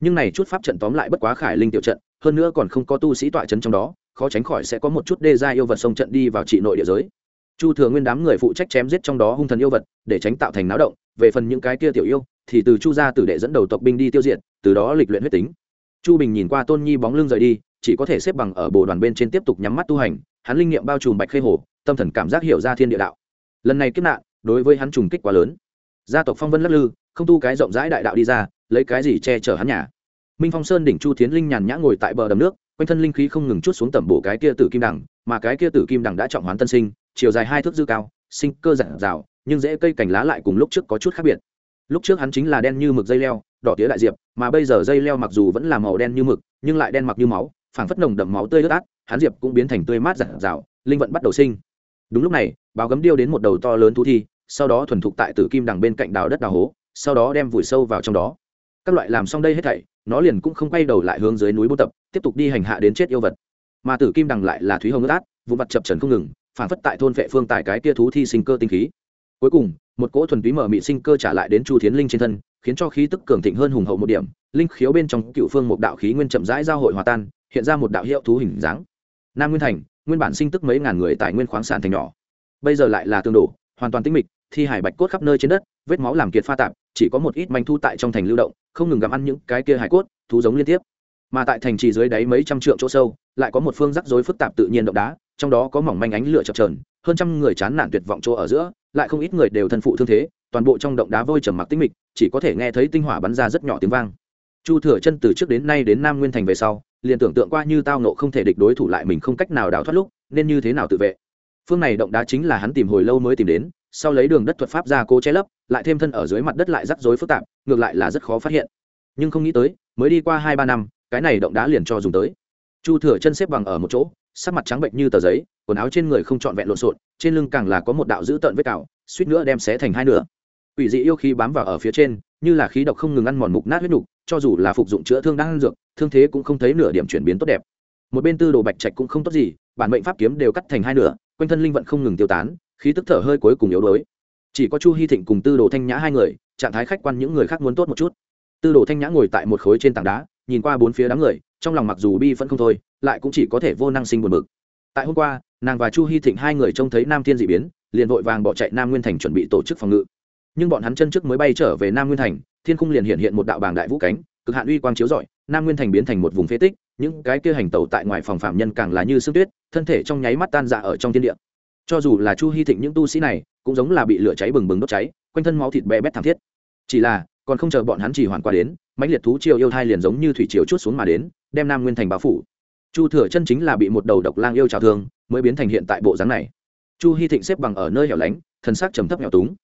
Nhưng này chút pháp trận tóm lại bất quá khải linh tiểu trận, hơn nữa còn không có tu sĩ tọa trấn trong đó khó tránh khỏi sẽ có một chút đê gia yêu vật sông trận đi vào trị nội địa giới. Chu thừa nguyên đám người phụ trách chém giết trong đó hung thần yêu vật, để tránh tạo thành náo động. Về phần những cái kia tiểu yêu, thì từ chu gia tử đệ dẫn đầu tộc binh đi tiêu diệt, từ đó lịch luyện huyết tính. Chu bình nhìn qua tôn nhi bóng lưng rời đi, chỉ có thể xếp bằng ở bồ đoàn bên trên tiếp tục nhắm mắt tu hành. Hắn linh nghiệm bao trùm bạch khê hồ, tâm thần cảm giác hiểu ra thiên địa đạo. Lần này kiếp nạn, đối với hắn trùng kích quá lớn. Gia tộc phong vân lắc lư, không tu cái rộng rãi đại đạo đi ra, lấy cái gì che chở hắn nhà? Minh phong sơn đỉnh chu tiến linh nhàn nhã ngồi tại bờ đầm nước quanh thân linh khí không ngừng chút xuống tẩm bổ cái kia tử kim đằng, mà cái kia tử kim đằng đã trọng hoán tân sinh, chiều dài hai thước dư cao, sinh cơ giản rào nhưng dễ cây cành lá lại cùng lúc trước có chút khác biệt. Lúc trước hắn chính là đen như mực dây leo, đỏ tía đại diệp, mà bây giờ dây leo mặc dù vẫn là màu đen như mực, nhưng lại đen mặc như máu, phảng phất nồng đậm máu tươi ướt át, hắn diệp cũng biến thành tươi mát giản rào linh vận bắt đầu sinh. Đúng lúc này, báo gấm điêu đến một đầu to lớn thú thi, sau đó thuần thục tại tử kim đằng bên cạnh đào đất đào hố, sau đó đem vùi sâu vào trong đó. Các loại làm xong đây hết thảy nó liền cũng không quay đầu lại hướng dưới núi buôn tập, tiếp tục đi hành hạ đến chết yêu vật. Mà tử kim đằng lại là thúy hồng ướt át vụ mặt chập trần không ngừng, phản phất tại thôn vệ phương tại cái kia thú thi sinh cơ tinh khí. Cuối cùng, một cỗ thuần túy mở mị sinh cơ trả lại đến chu thiến linh trên thân, khiến cho khí tức cường thịnh hơn hùng hậu một điểm, linh khiếu bên trong cựu phương một đạo khí nguyên chậm rãi giao hội hòa tan, hiện ra một đạo hiệu thú hình dáng. Nam nguyên thành, nguyên bản sinh tức mấy ngàn người tại nguyên khoáng sản thành nhỏ. Bây giờ lại là tương đổ, hoàn toàn tinh mịch thi hải bạch cốt khắp nơi trên đất, vết máu làm kiệt pha tạp, chỉ có một ít manh thu tại trong thành lưu động, không ngừng gặm ăn những cái kia hải cốt, thú giống liên tiếp. Mà tại thành trì dưới đáy mấy trăm trượng chỗ sâu, lại có một phương rắc rối phức tạp tự nhiên động đá, trong đó có mỏng manh ánh lửa chập trờn hơn trăm người chán nản tuyệt vọng chỗ ở giữa, lại không ít người đều thân phụ thương thế, toàn bộ trong động đá vôi trầm mặc tinh mịch, chỉ có thể nghe thấy tinh hỏa bắn ra rất nhỏ tiếng vang. Chu thừa chân từ trước đến nay đến nam nguyên thành về sau, liền tưởng tượng qua như tao nộ không thể địch đối thủ lại mình không cách nào đào thoát lúc, nên như thế nào tự vệ. Phương này động đá chính là hắn tìm hồi lâu mới tìm đến sau lấy đường đất thuật pháp ra cố che lấp, lại thêm thân ở dưới mặt đất lại rắc rối phức tạp, ngược lại là rất khó phát hiện. Nhưng không nghĩ tới, mới đi qua hai ba năm, cái này động đá liền cho dùng tới. Chu thừa chân xếp bằng ở một chỗ, sắc mặt trắng bệnh như tờ giấy, quần áo trên người không trọn vẹn lộn xộn, trên lưng càng là có một đạo dữ tợn vết cào, suýt nữa đem xé thành hai nửa. Ủy dị yêu khí bám vào ở phía trên, như là khí độc không ngừng ăn mòn mục nát huyết nục, cho dù là phục dụng chữa thương đang ăn dược, thương thế cũng không thấy nửa điểm chuyển biến tốt đẹp. Một bên tư đồ bạch trạch cũng không tốt gì, bản mệnh pháp kiếm đều cắt thành hai nửa, quanh thân linh vận không ngừng tiêu tán khí tức thở hơi cuối cùng yếu đuối. Chỉ có chu hy thịnh cùng tư đồ thanh nhã hai người, trạng thái khách quan những người khác muốn tốt một chút. Tư đồ thanh nhã ngồi tại một khối trên tảng đá, nhìn qua bốn phía đám người, trong lòng mặc dù bi vẫn không thôi, lại cũng chỉ có thể vô năng sinh buồn bực. Tại hôm qua, nàng và chu hy thịnh hai người trông thấy nam thiên d ị biến, liền vội vàng bỏ chạy nam nguyên thành chuẩn bị tổ chức phòng ngự. Nhưng bọn hắn chân trước mới bay trở về nam nguyên thành, thiên cung liền hiện hiện một đạo bàng đại vũ cánh, cực hạn uy quang chiếu rọi, nam nguyên thành biến thành một vùng phế tích, những cái kia hành tẩu tại ngoài phòng phạm nhân càng là như sương tuyết, thân thể trong nháy mắt tan dạ ở trong thiên địa cho dù là chu hy thịnh những tu sĩ này, cũng giống là bị lửa cháy bừng bừng đốt cháy, quanh thân máu thịt bé bét thảm thiết. Chỉ là, còn không chờ bọn hắn chỉ hoàn qua đến, mãnh liệt thú triều yêu thai liền giống như thủy chiều chút xuống mà đến, đem nam nguyên thành bao phủ. Chu thừa chân chính là bị một đầu độc lang yêu trào thương, mới biến thành hiện tại bộ dáng này. Chu hy thịnh xếp bằng ở nơi hẻo lánh thân xác trầm thấp nghèo túng.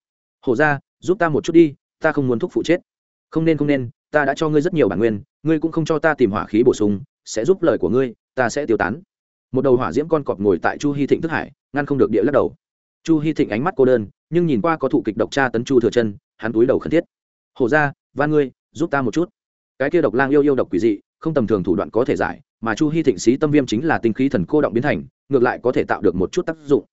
Hổ ra giúp ta một chút đi, ta không muốn thúc phụ chết. Không nên không nên, ta đã cho ngươi rất nhiều bản nguyên, ngươi cũng không cho ta tìm hỏa khí bổ sung, sẽ giúp lời của ngươi, ta sẽ tiêu tán một đầu hỏa diễm con cọp ngồi tại chu hy thịnh thức hải, ngăn không được địa lắc đầu. Chu hy thịnh ánh mắt cô đơn, nhưng nhìn qua có thụ kịch độc tra tấn chu thừa chân, hắn túi đầu khẩn thiết. Hổ ra van ngươi, giúp ta một chút. Cái kia độc lang yêu yêu độc quỷ dị, không tầm thường thủ đoạn có thể giải, mà chu hy thịnh xí tâm viêm chính là tinh khí thần cô động biến thành, ngược lại có thể tạo được một chút tác dụng.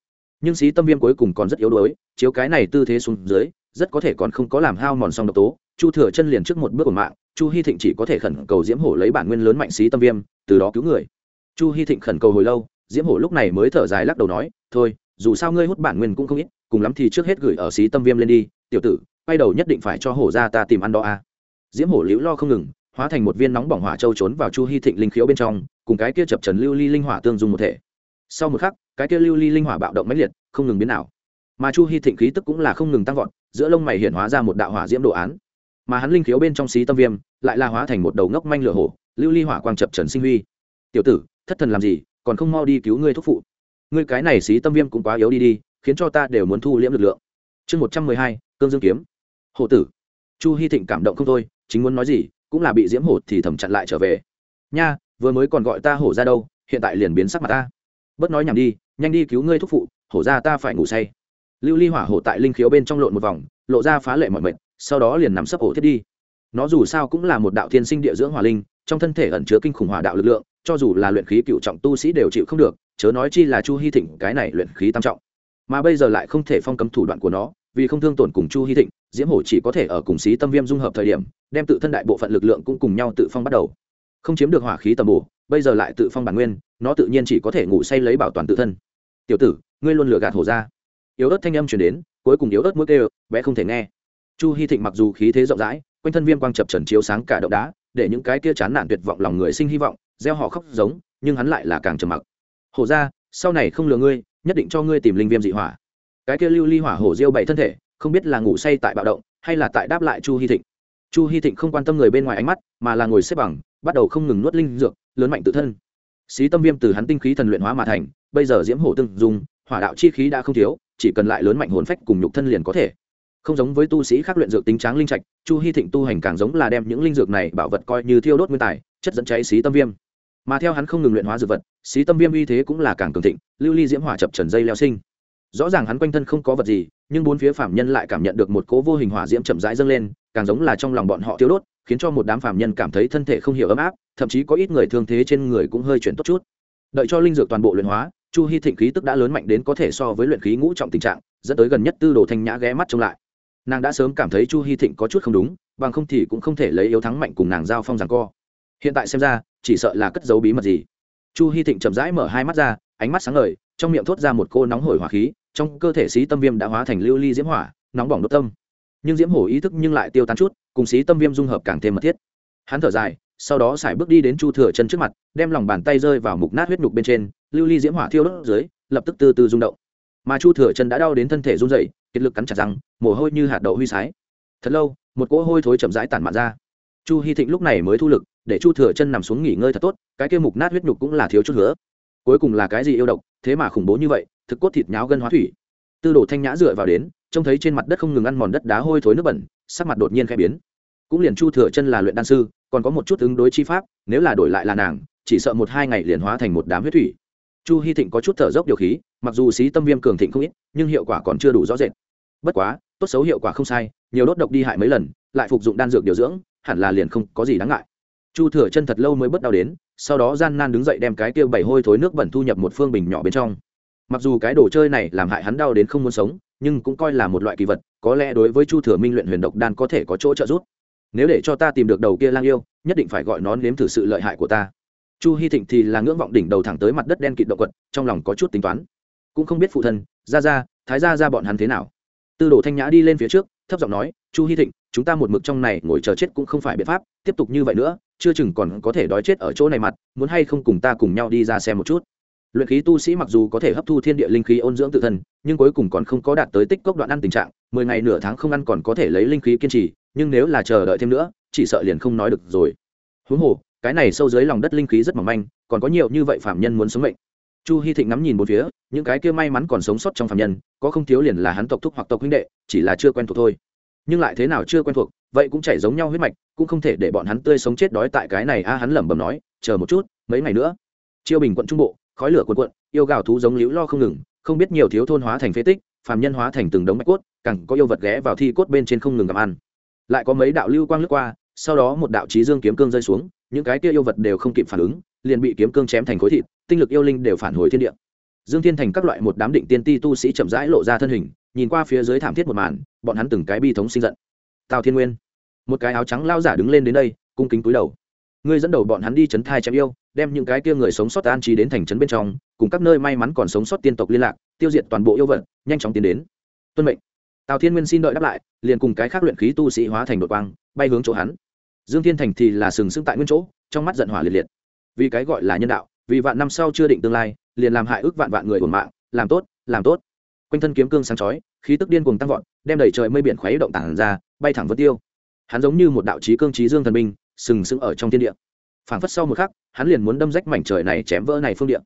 Nhưng xí tâm viêm cuối cùng còn rất yếu đuối, chiếu cái này tư thế xuống dưới, rất có thể còn không có làm hao mòn xong độc tố. Chu thừa chân liền trước một bước của mạng, chu hy thịnh chỉ có thể khẩn cầu diễm hổ lấy bản nguyên lớn mạnh xí tâm viêm, từ đó cứu người chu hy thịnh khẩn cầu hồi lâu, diễm hổ lúc này mới thở dài lắc đầu nói, thôi, dù sao ngươi hút bản nguyên cũng không ít, cùng lắm thì trước hết gửi ở xí tâm viêm lên đi, tiểu tử, quay đầu nhất định phải cho hổ ra ta tìm ăn đó a à. diễm hổ liễu lo không ngừng, hóa thành một viên nóng bỏng hỏa châu trốn vào chu hy thịnh linh khiếu bên trong, cùng cái kia chập trần lưu ly linh hỏa tương dung một thể. Sau một khắc, cái kia lưu ly linh hỏa bạo động mãnh liệt, không ngừng biến nào mà chu hy thịnh khí tức cũng là không ngừng tăng vọt, giữa lông mày hiện hóa ra một đạo hỏa diễm đồ án. Mà hắn linh khiếu bên trong xí tâm viêm, lại là hóa thành một đầu ngốc manh lửa hổ, lưu ly hỏa quang chập trần sinh huy. Tiểu tử thất thần làm gì, còn không mau đi cứu ngươi thúc phụ. Ngươi cái này xí tâm viêm cũng quá yếu đi đi, khiến cho ta đều muốn thu liễm lực lượng. Chương một trăm mười hai, cương dương kiếm. Hộ tử. Chu hy thịnh cảm động không thôi, chính muốn nói gì, cũng là bị diễm hổ thì thầm chặn lại trở về. Nha, vừa mới còn gọi ta hổ ra đâu, hiện tại liền biến sắc mặt ta. Bớt nói nhảm đi, nhanh đi cứu ngươi thúc phụ, hổ ra ta phải ngủ say. Lưu ly hỏa hổ tại linh khiếu bên trong lộn một vòng, lộ ra phá lệ mọi mệnh sau đó liền nằm sấp hổ thiết đi. Nó dù sao cũng là một đạo thiên sinh địa dưỡng hỏa linh, trong thân thể ẩn chứa kinh khủng hỏa đạo lực lượng cho dù là luyện khí cựu trọng tu sĩ đều chịu không được, chớ nói chi là chu hy thịnh, cái này luyện khí tam trọng. Mà bây giờ lại không thể phong cấm thủ đoạn của nó, vì không thương tổn cùng chu hy thịnh, diễm hổ chỉ có thể ở cùng xí tâm viêm dung hợp thời điểm, đem tự thân đại bộ phận lực lượng cũng cùng nhau tự phong bắt đầu. Không chiếm được hỏa khí tầm bổ, bây giờ lại tự phong bản nguyên, nó tự nhiên chỉ có thể ngủ say lấy bảo toàn tự thân. Tiểu tử, ngươi luôn lừa gạt hổ ra. Yếu ớt thanh âm chuyển đến, cuối cùng yếu ớt mũi kêu, bé không thể nghe. Chu hy thịnh mặc dù khí thế rộng rãi, quanh thân viêm quang chập trần chiếu sáng cả động đá để những cái kia chán nản tuyệt vọng lòng người sinh hy vọng gieo họ khóc giống, nhưng hắn lại là càng trầm mặc. Hổ ra sau này không lừa ngươi, nhất định cho ngươi tìm linh viêm dị hỏa. Cái kia lưu ly hỏa hổ diêu bảy thân thể, không biết là ngủ say tại bạo động, hay là tại đáp lại chu hy thịnh. Chu hy thịnh không quan tâm người bên ngoài ánh mắt, mà là ngồi xếp bằng, bắt đầu không ngừng nuốt linh dược, lớn mạnh tự thân. Xí tâm viêm từ hắn tinh khí thần luyện hóa mà thành, bây giờ diễm hổ tương dùng hỏa đạo chi khí đã không thiếu, chỉ cần lại lớn mạnh hồn phách cùng nhục thân liền có thể. Không giống với tu sĩ khác luyện dược tính tráng linh trạch, chu hy thịnh tu hành càng giống là đem những linh dược này bảo vật coi như thiêu đốt nguyên tài, chất dẫn cháy xí tâm viêm mà theo hắn không ngừng luyện hóa dược vật, xí tâm viêm uy thế cũng là càng cường thịnh, lưu ly diễm hỏa chập trần dây leo sinh. Rõ ràng hắn quanh thân không có vật gì, nhưng bốn phía phạm nhân lại cảm nhận được một cố vô hình hỏa diễm chậm rãi dâng lên, càng giống là trong lòng bọn họ thiếu đốt, khiến cho một đám phạm nhân cảm thấy thân thể không hiểu ấm áp, thậm chí có ít người thương thế trên người cũng hơi chuyển tốt chút. Đợi cho linh dược toàn bộ luyện hóa, chu hy thịnh khí tức đã lớn mạnh đến có thể so với luyện khí ngũ trọng tình trạng, dẫn tới gần nhất tư đồ thanh nhã ghé mắt trông lại. Nàng đã sớm cảm thấy chu hy thịnh có chút không đúng, bằng không thì cũng không thể lấy yếu thắng mạnh cùng nàng giao phong rằng co. Hiện tại xem ra chỉ sợ là cất giấu bí mật gì. Chu hy thịnh chậm rãi mở hai mắt ra, ánh mắt sáng ngời, trong miệng thốt ra một cô nóng hổi hỏa khí, trong cơ thể xí tâm viêm đã hóa thành lưu ly diễm hỏa, nóng bỏng đốt tâm. Nhưng diễm hổ ý thức nhưng lại tiêu tán chút, cùng xí tâm viêm dung hợp càng thêm mật thiết. Hắn thở dài, sau đó xài bước đi đến chu thừa chân trước mặt, đem lòng bàn tay rơi vào mục nát huyết nhục bên trên, lưu ly diễm hỏa thiêu đốt dưới, lập tức từ từ rung động. Mà chu thừa chân đã đau đến thân thể run dậy kiệt lực cắn chặt răng, mồ hôi như hạt đậu huy sái. Thật lâu, một cỗ hôi thối chậm rãi tản mạn ra. Chu hy thịnh lúc này mới thu lực để chu thừa chân nằm xuống nghỉ ngơi thật tốt, cái kia mục nát huyết nhục cũng là thiếu chút nữa. Cuối cùng là cái gì yêu độc, thế mà khủng bố như vậy, thực cốt thịt nháo gân hóa thủy. Tư đồ thanh nhã dựa vào đến, trông thấy trên mặt đất không ngừng ăn mòn đất đá hôi thối nước bẩn, sắc mặt đột nhiên khẽ biến. Cũng liền chu thừa chân là luyện đan sư, còn có một chút ứng đối chi pháp, nếu là đổi lại là nàng, chỉ sợ một hai ngày liền hóa thành một đám huyết thủy. Chu hy thịnh có chút thở dốc điều khí, mặc dù xí tâm viêm cường thịnh không ít, nhưng hiệu quả còn chưa đủ rõ rệt. Bất quá, tốt xấu hiệu quả không sai, nhiều đốt độc đi hại mấy lần, lại phục dụng đan dược điều dưỡng, hẳn là liền không có gì đáng ngại chu thừa chân thật lâu mới bất đau đến, sau đó gian nan đứng dậy đem cái kia bảy hôi thối nước bẩn thu nhập một phương bình nhỏ bên trong. Mặc dù cái đồ chơi này làm hại hắn đau đến không muốn sống, nhưng cũng coi là một loại kỳ vật, có lẽ đối với chu thừa minh luyện huyền độc đan có thể có chỗ trợ giúp. Nếu để cho ta tìm được đầu kia lang yêu, nhất định phải gọi nó nếm thử sự lợi hại của ta. Chu hy thịnh thì là ngưỡng vọng đỉnh đầu thẳng tới mặt đất đen kịt động quật, trong lòng có chút tính toán. Cũng không biết phụ thân ra ra thái ra ra bọn hắn thế nào? Tư đồ thanh nhã đi lên phía trước thấp giọng nói, chu hy thịnh, chúng ta một mực trong này ngồi chờ chết cũng không phải biện pháp, tiếp tục như vậy nữa, chưa chừng còn có thể đói chết ở chỗ này mặt, muốn hay không cùng ta cùng nhau đi ra xem một chút. Luyện khí tu sĩ mặc dù có thể hấp thu thiên địa linh khí ôn dưỡng tự thân, nhưng cuối cùng còn không có đạt tới tích cốc đoạn ăn tình trạng, mười ngày nửa tháng không ăn còn có thể lấy linh khí kiên trì, nhưng nếu là chờ đợi thêm nữa, chỉ sợ liền không nói được rồi. Huống hồ, cái này sâu dưới lòng đất linh khí rất mỏng manh, còn có nhiều như vậy phạm nhân muốn sống mệnh chu hy thịnh ngắm nhìn một phía, những cái kia may mắn còn sống sót trong phạm nhân, có không thiếu liền là hắn tộc thúc hoặc tộc huynh đệ, chỉ là chưa quen thuộc thôi. Nhưng lại thế nào chưa quen thuộc, vậy cũng chảy giống nhau huyết mạch, cũng không thể để bọn hắn tươi sống chết đói tại cái này a, hắn lẩm bẩm nói, chờ một chút, mấy ngày nữa. Chiêu bình quận trung bộ, khói lửa cuộn cuộn, yêu gào thú giống liễu lo không ngừng, không biết nhiều thiếu thôn hóa thành phế tích, phàm nhân hóa thành từng đống mạch cốt, càng có yêu vật ghé vào thi cốt bên trên không ngừng gặm ăn. Lại có mấy đạo lưu quang lướt qua, sau đó một đạo trí dương kiếm cương rơi xuống, những cái kia yêu vật đều không kịp phản ứng liền bị kiếm cương chém thành khối thịt, tinh lực yêu linh đều phản hồi thiên địa. Dương thiên thành các loại một đám định tiên ti tu sĩ chậm rãi lộ ra thân hình, nhìn qua phía dưới thảm thiết một màn, bọn hắn từng cái bi thống sinh giận. Tào thiên nguyên, một cái áo trắng lao giả đứng lên đến đây, cung kính cúi đầu. Ngươi dẫn đầu bọn hắn đi chấn thai chém yêu, đem những cái kia người sống sót an trí đến thành trấn bên trong, cùng các nơi may mắn còn sống sót tiên tộc liên lạc, tiêu diệt toàn bộ yêu vật, nhanh chóng tiến đến. Tuân mệnh. Tào thiên nguyên xin đợi đáp lại, liền cùng cái khác luyện khí tu sĩ hóa thành đội quang, bay hướng chỗ hắn. Dương thiên thành thì là sừng sững tại nguyên chỗ, trong mắt giận hỏa liệt liệt vì cái gọi là nhân đạo, vì vạn năm sau chưa định tương lai, liền làm hại ước vạn vạn người ổn mạng, làm tốt làm tốt. Quanh thân kiếm cương sáng chói, khí tức điên cuồng tăng vọt, đem đẩy trời mây biển khuấy động tảng ra, bay thẳng vân tiêu. Hắn giống như một đạo chí cương trí dương thần minh sừng sững ở trong thiên địa. Phảng phất sau một khắc, hắn liền muốn đâm rách mảnh trời này chém vỡ này phương địa.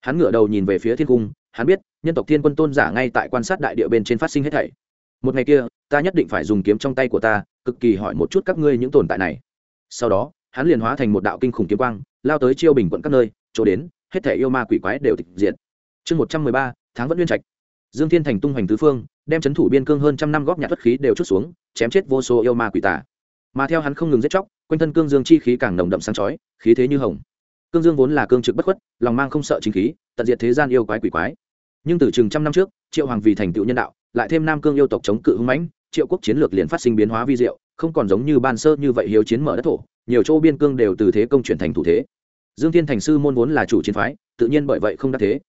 Hắn ngửa đầu nhìn về phía thiên cung, hắn biết, nhân tộc thiên quân tôn giả ngay tại quan sát đại địa bên trên phát sinh hết thảy. Một ngày kia, ta nhất định phải dùng kiếm trong tay của ta, cực kỳ hỏi một chút các ngươi những tồn tại này. Sau đó, hắn liền hóa thành một đạo kinh khủng kiếm quang lao tới chiêu bình quận các nơi, chỗ đến, hết thể yêu ma quỷ quái đều tịch diệt. Chương một trăm mười ba, tháng vẫn liên trạch. Dương thiên thành tung hoành tứ phương, đem c h ấ n thủ biên cương hơn trăm năm góp nhặt bất khí đều chút xuống, chém chết vô số yêu ma quỷ tả mà theo hắn không ngừng giết chóc, quanh thân cương dương chi khí càng nồng đậm sáng chói, khí thế như hồng. Cương dương vốn là cương trực bất khuất, lòng mang không sợ chính khí, tận diệt thế gian yêu quái quỷ quái. Nhưng từ chừng trăm năm trước, triệu hoàng vì thành tựu nhân đạo, lại thêm nam cương yêu tộc chống cự hưng mãnh, triệu quốc chiến lược liền phát sinh biến hóa vi diệu, không còn giống như ban sơ như vậy hiếu chiến mở đất thổ, nhiều chỗ biên cương đều từ thế công chuyển thành thủ thế dương thiên thành sư môn vốn là chủ chiến phái, tự nhiên bởi vậy không đắc thế.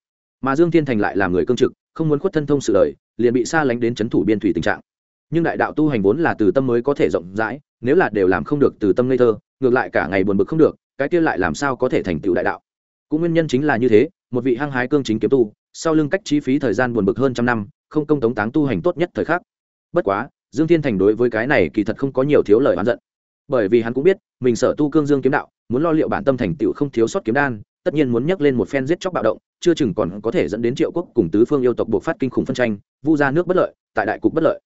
Mà dương thiên thành lại là người cương trực, không muốn khuất thân thông sự đời, liền bị xa lánh đến c h ấ n thủ biên thủy tình trạng. Nhưng đại đạo tu hành vốn là từ tâm mới có thể rộng rãi, nếu là đều làm không được từ tâm ngây thơ, ngược lại cả ngày buồn bực không được, cái kia lại làm sao có thể thành tựu đại đạo? Cũng nguyên nhân chính là như thế, một vị hăng hái cương chính kiếm tu, sau lưng cách chi phí thời gian buồn bực hơn trăm năm, không công tống táng tu hành tốt nhất thời khắc. Bất quá, dương thiên thành đối với cái này kỳ thật không có nhiều thiếu lời oán giận. Bởi vì hắn cũng biết, mình sở tu cương dương kiếm đạo muốn lo liệu bản tâm thành tựu không thiếu sót kiếm đan, tất nhiên muốn nhắc lên một phen giết chóc bạo động, chưa chừng còn có thể dẫn đến triệu quốc cùng tứ phương yêu tộc buộc phát kinh khủng phân tranh, vu ra nước bất lợi, tại đại cục bất lợi.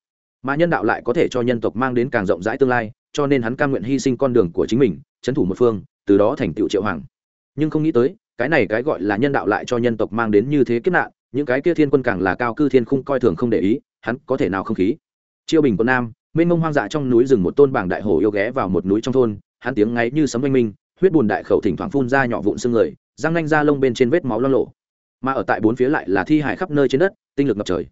Mà nhân đạo lại có thể cho nhân tộc mang đến càng rộng rãi tương lai, cho nên hắn cam nguyện hy sinh con đường của chính mình trấn thủ một phương, từ đó thành tựu triệu hoàng. Nhưng không nghĩ tới, cái này cái gọi là nhân đạo lại cho nhân tộc mang đến như thế kiếp nạn, những cái kia thiên quân càng là cao cư thiên khung coi thường không để ý, hắn có thể nào không khí? Chiêu bình quân nam, mênh mông hoang dã trong núi rừng một tôn bảng đại hổ yêu ghé vào một núi trong thôn, hắn tiếng ngáy như sấm oanh minh huyết bùn đại khẩu thỉnh thoảng phun ra nhỏ vụn xương người, răng nanh ra lông bên trên vết máu lo lộ. Mà ở tại bốn phía lại là thi hải khắp nơi trên đất, tinh lực ngập trời.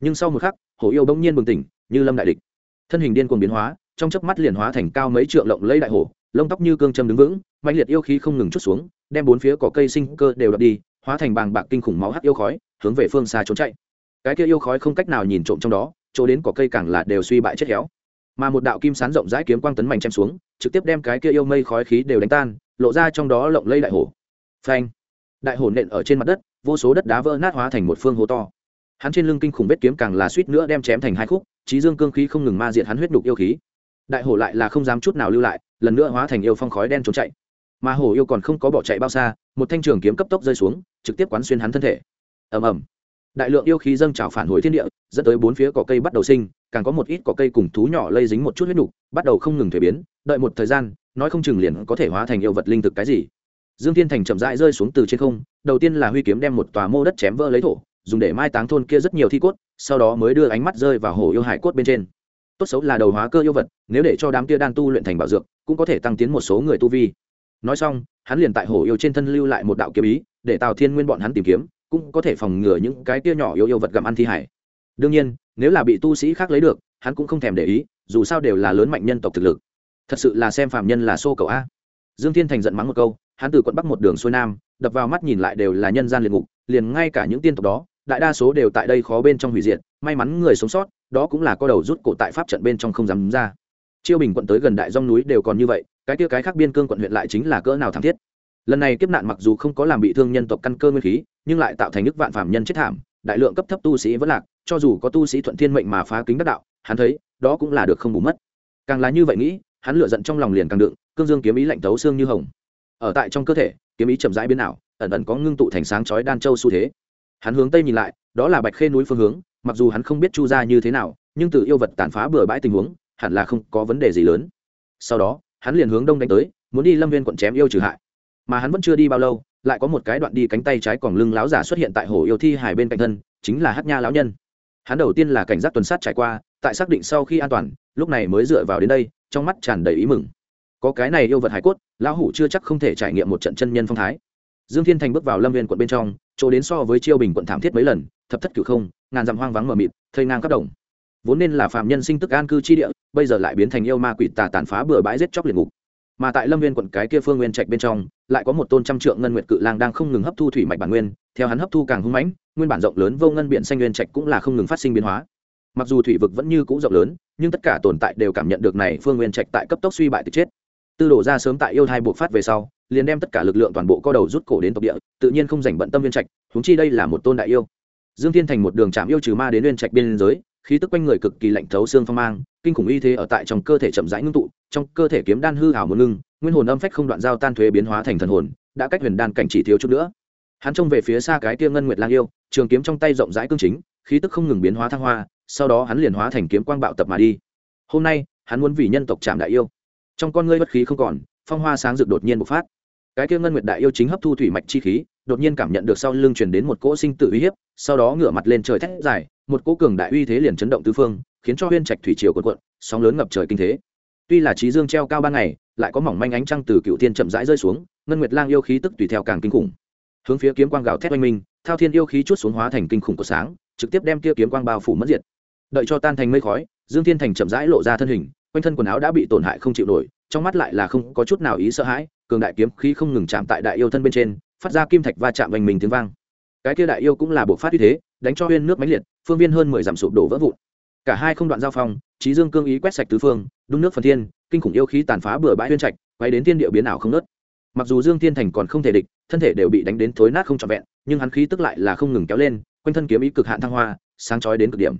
Nhưng sau một khắc, hổ yêu bỗng nhiên bừng tỉnh, như lâm đại địch. Thân hình điên cuồng biến hóa, trong chớp mắt liền hóa thành cao mấy trượng lộng lấy đại hổ, lông tóc như cương châm đứng vững mạnh liệt yêu khí không ngừng chút xuống, đem bốn phía cỏ cây sinh cơ đều đập đi, hóa thành bàng bạc kinh khủng máu hắc yêu khói, hướng về phương xa trốn chạy. Cái kia yêu khói không cách nào nhìn trộm trong đó, chỗ đến cỏ cây càng là đều suy bại chết héo. Mà một đạo kim sán rộng rãi kiếm quang tấn mạnh chém xuống trực tiếp đem cái kia yêu mây khói khí đều đánh tan lộ ra trong đó lộng lây đại hổ. Phanh! Đại hổ nện ở trên mặt đất vô số đất đá vỡ nát hóa thành một phương hố to. Hắn trên lưng kinh khủng vết kiếm càng là suýt nữa đem chém thành hai khúc trí dương cương khí không ngừng ma diệt hắn huyết đục yêu khí. Đại hổ lại là không dám chút nào lưu lại lần nữa hóa thành yêu phong khói đen trốn chạy. Mà hổ yêu còn không có bỏ chạy bao xa một thanh trường kiếm cấp tốc rơi xuống trực tiếp quán xuyên hắn thân thể. Ầm ầm. Đại lượng yêu khí dâng trào phản hồi thiên địa dẫn tới bốn phía cỏ cây bắt đầu sinh càng có một ít cỏ cây cùng thú nhỏ lây dính một chút huyết đục, bắt đầu không ngừng thuế biến đợi một thời gian, nói không chừng liền có thể hóa thành yêu vật linh thực cái gì. Dương thiên thành chậm rãi rơi xuống từ trên không, đầu tiên là huy kiếm đem một tòa mô đất chém vỡ lấy thổ, dùng để mai táng thôn kia rất nhiều thi cốt, sau đó mới đưa ánh mắt rơi vào hồ yêu hải cốt bên trên. Tốt xấu là đầu hóa cơ yêu vật, nếu để cho đám kia đan tu luyện thành bảo dược, cũng có thể tăng tiến một số người tu vi. Nói xong, hắn liền tại hồ yêu trên thân lưu lại một đạo kiếm ý, để tào thiên nguyên bọn hắn tìm kiếm, cũng có thể phòng ngừa những cái kia nhỏ yêu yêu vật gặm ăn thi hải. Đương nhiên, nếu là bị tu sĩ khác lấy được, hắn cũng không thèm để ý, dù sao đều là lớn mạnh nhân tộc thực lực thật sự là xem phạm nhân là xô cầu a. Dương thiên thành giận mắng một câu, hắn từ quận bắc một đường xuôi nam, đập vào mắt nhìn lại đều là nhân gian liệt ngục, liền ngay cả những tiên tộc đó, đại đa số đều tại đây khó bên trong hủy diệt, may mắn người sống sót, đó cũng là có đầu rút cổ tại pháp trận bên trong không dám ra. Chiêu bình quận tới gần đại dông núi đều còn như vậy, cái kia cái khác biên cương quận huyện lại chính là cỡ nào thảm thiết. Lần này kiếp nạn mặc dù không có làm bị thương nhân tộc căn cơ nguyên khí, nhưng lại tạo thành nước vạn phạm nhân chết thảm, đại lượng cấp thấp tu sĩ vẫn lạc, cho dù có tu sĩ thuận thiên mệnh mà phá kính đắc đạo, hắn thấy, đó cũng là được không bù mất. Càng là như vậy nghĩ hắn lựa giận trong lòng liền càng đựng, cương dương kiếm ý lạnh tấu xương như hồng. Ở tại trong cơ thể, kiếm ý chậm rãi biến ảo, ẩn ẩn có ngưng tụ thành sáng chói đan châu xu thế. Hắn hướng tây nhìn lại, đó là bạch khê núi phương hướng, mặc dù hắn không biết chu ra như thế nào, nhưng từ yêu vật tàn phá bừa bãi tình huống, hẳn là không có vấn đề gì lớn. Sau đó, hắn liền hướng đông đánh tới, muốn đi lâm viên quận chém yêu trừ hại. Mà hắn vẫn chưa đi bao lâu, lại có một cái đoạn đi cánh tay trái còn lưng láo giả xuất hiện tại hồ yêu thi hải bên cạnh thân, chính là hát nha lão nhân. Hắn đầu tiên là cảnh giác tuần sát trải qua, tại xác định sau khi an toàn, lúc này mới dựa vào đến đây trong mắt tràn đầy ý mừng. Có cái này yêu vật hải cốt, lão hủ chưa chắc không thể trải nghiệm một trận chân nhân phong thái. Dương thiên thành bước vào lâm viên quận bên trong, chỗ đến so với chiêu bình quận thảm thiết mấy lần, thập thất cửu không, ngàn dặm hoang vắng mờ mịt, thây ngang các đồng. Vốn nên là phạm nhân sinh tức an cư chi địa, bây giờ lại biến thành yêu ma quỷ tà tàn phá bừa bãi giết chóc liệt ngục. Mà tại lâm viên quận cái kia phương nguyên trạch bên trong, lại có một tôn trăm trượng ngân nguyệt cự lang đang không ngừng hấp thu thủy mạch bản nguyên, theo hắn hấp thu càng hung mãnh, nguyên bản rộng lớn vô ngân biển xanh nguyên trạch cũng là không ngừng phát sinh biến hóa. Mặc dù thủy vực vẫn như cũ rộng lớn nhưng tất cả tồn tại đều cảm nhận được này phương nguyên trạch tại cấp tốc suy bại từ chết. Tư đổ ra sớm tại yêu thai buộc phát về sau, liền đem tất cả lực lượng toàn bộ co đầu rút cổ đến tộc địa, tự nhiên không dành bận tâm nguyên trạch húng chi đây là một tôn đại yêu. Dương thiên thành một đường chạm yêu trừ ma đến nguyên trạch biên giới, khí tức quanh người cực kỳ lạnh thấu xương phong mang, kinh khủng y thế ở tại trong cơ thể chậm rãi ngưng tụ, trong cơ thể kiếm đan hư ảo một ngưng, nguyên hồn âm phách không đoạn giao tan thuế biến hóa thành thần hồn, đã cách huyền đan cảnh chỉ thiếu chút nữa. Hắn trông về phía xa cái tia ngân nguyệt lang yêu, trường kiếm trong tay rộng rãi cương chính, khí tức không ngừng biến hóa thăng hoa sau đó hắn liền hóa thành kiếm quang bạo tập mà đi. Hôm nay, hắn muốn vì nhân tộc chạm đại yêu. Trong con ngươi bất khí không còn, phong hoa sáng rực đột nhiên bộc phát. Cái kia ngân nguyệt đại yêu chính hấp thu thủy mạch chi khí, đột nhiên cảm nhận được sau lưng truyền đến một cỗ sinh tử uy hiếp, sau đó ngửa mặt lên trời thét dài, một cỗ cường đại uy thế liền chấn động tứ phương, khiến cho huyên trạch thủy triều cuộn cuộn, sóng lớn ngập trời kinh thế. Tuy là trí dương treo cao ban ngày, lại có mỏng manh ánh trăng từ cựu thiên chậm rãi rơi xuống, ngân nguyệt lang yêu khí tức tùy theo càng kinh khủng. Hướng phía kiếm quang gào thét oanh minh, thao thiên yêu khí chút xuống hóa thành kinh khủng của sáng, trực tiếp đem kia kiếm quang bao phủ mất diệt đợi cho tan thành mây khói, dương thiên thành chậm rãi lộ ra thân hình, quanh thân quần áo đã bị tổn hại không chịu nổi, trong mắt lại là không có chút nào ý sợ hãi, cường đại kiếm khí không ngừng chạm tại đại yêu thân bên trên, phát ra kim thạch va chạm vành mình tiếng vang. Cái kia đại yêu cũng là bộ phát uy thế, đánh cho huyên nước máy liệt, phương viên hơn mười dặm sụp đổ vỡ vụn. Cả hai không đoạn giao phong trí dương cương ý quét sạch tứ phương đun nước phần thiên, kinh khủng yêu khí tàn phá bừa bãi huyên trạch, quay đến thiên địa biến ảo không nớt mặc dù dương thiên thành còn không thể địch, thân thể đều bị đánh đến thối nát không trọn vẹn, nhưng hắn khí tức lại là không ngừng kéo lên, quanh thân kiếm ý cực hạn thăng hoa, sáng chói đến cực điểm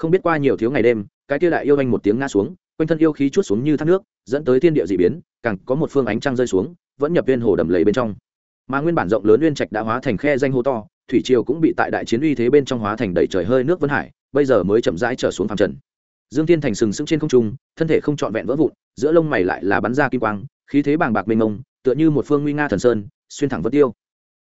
không biết qua nhiều thiếu ngày đêm, cái kia đại yêu anh một tiếng ngã xuống, quanh thân yêu khí chút xuống như thác nước, dẫn tới thiên địa dị biến, càng có một phương ánh trăng rơi xuống, vẫn nhập viên hồ đầm lầy bên trong. Mà nguyên bản rộng lớn uyên trạch đã hóa thành khe danh hô to, thủy triều cũng bị tại đại chiến uy thế bên trong hóa thành đầy trời hơi nước vân hải, bây giờ mới chậm rãi trở xuống phàm trần. Dương tiên thành sừng sững trên không trung, thân thể không trọn vẹn vỡ vụn, giữa lông mày lại là bắn ra kim quang, khí thế bàng bạc mênh mông, tựa như một phương nguy nga thần sơn, xuyên thẳng vân tiêu.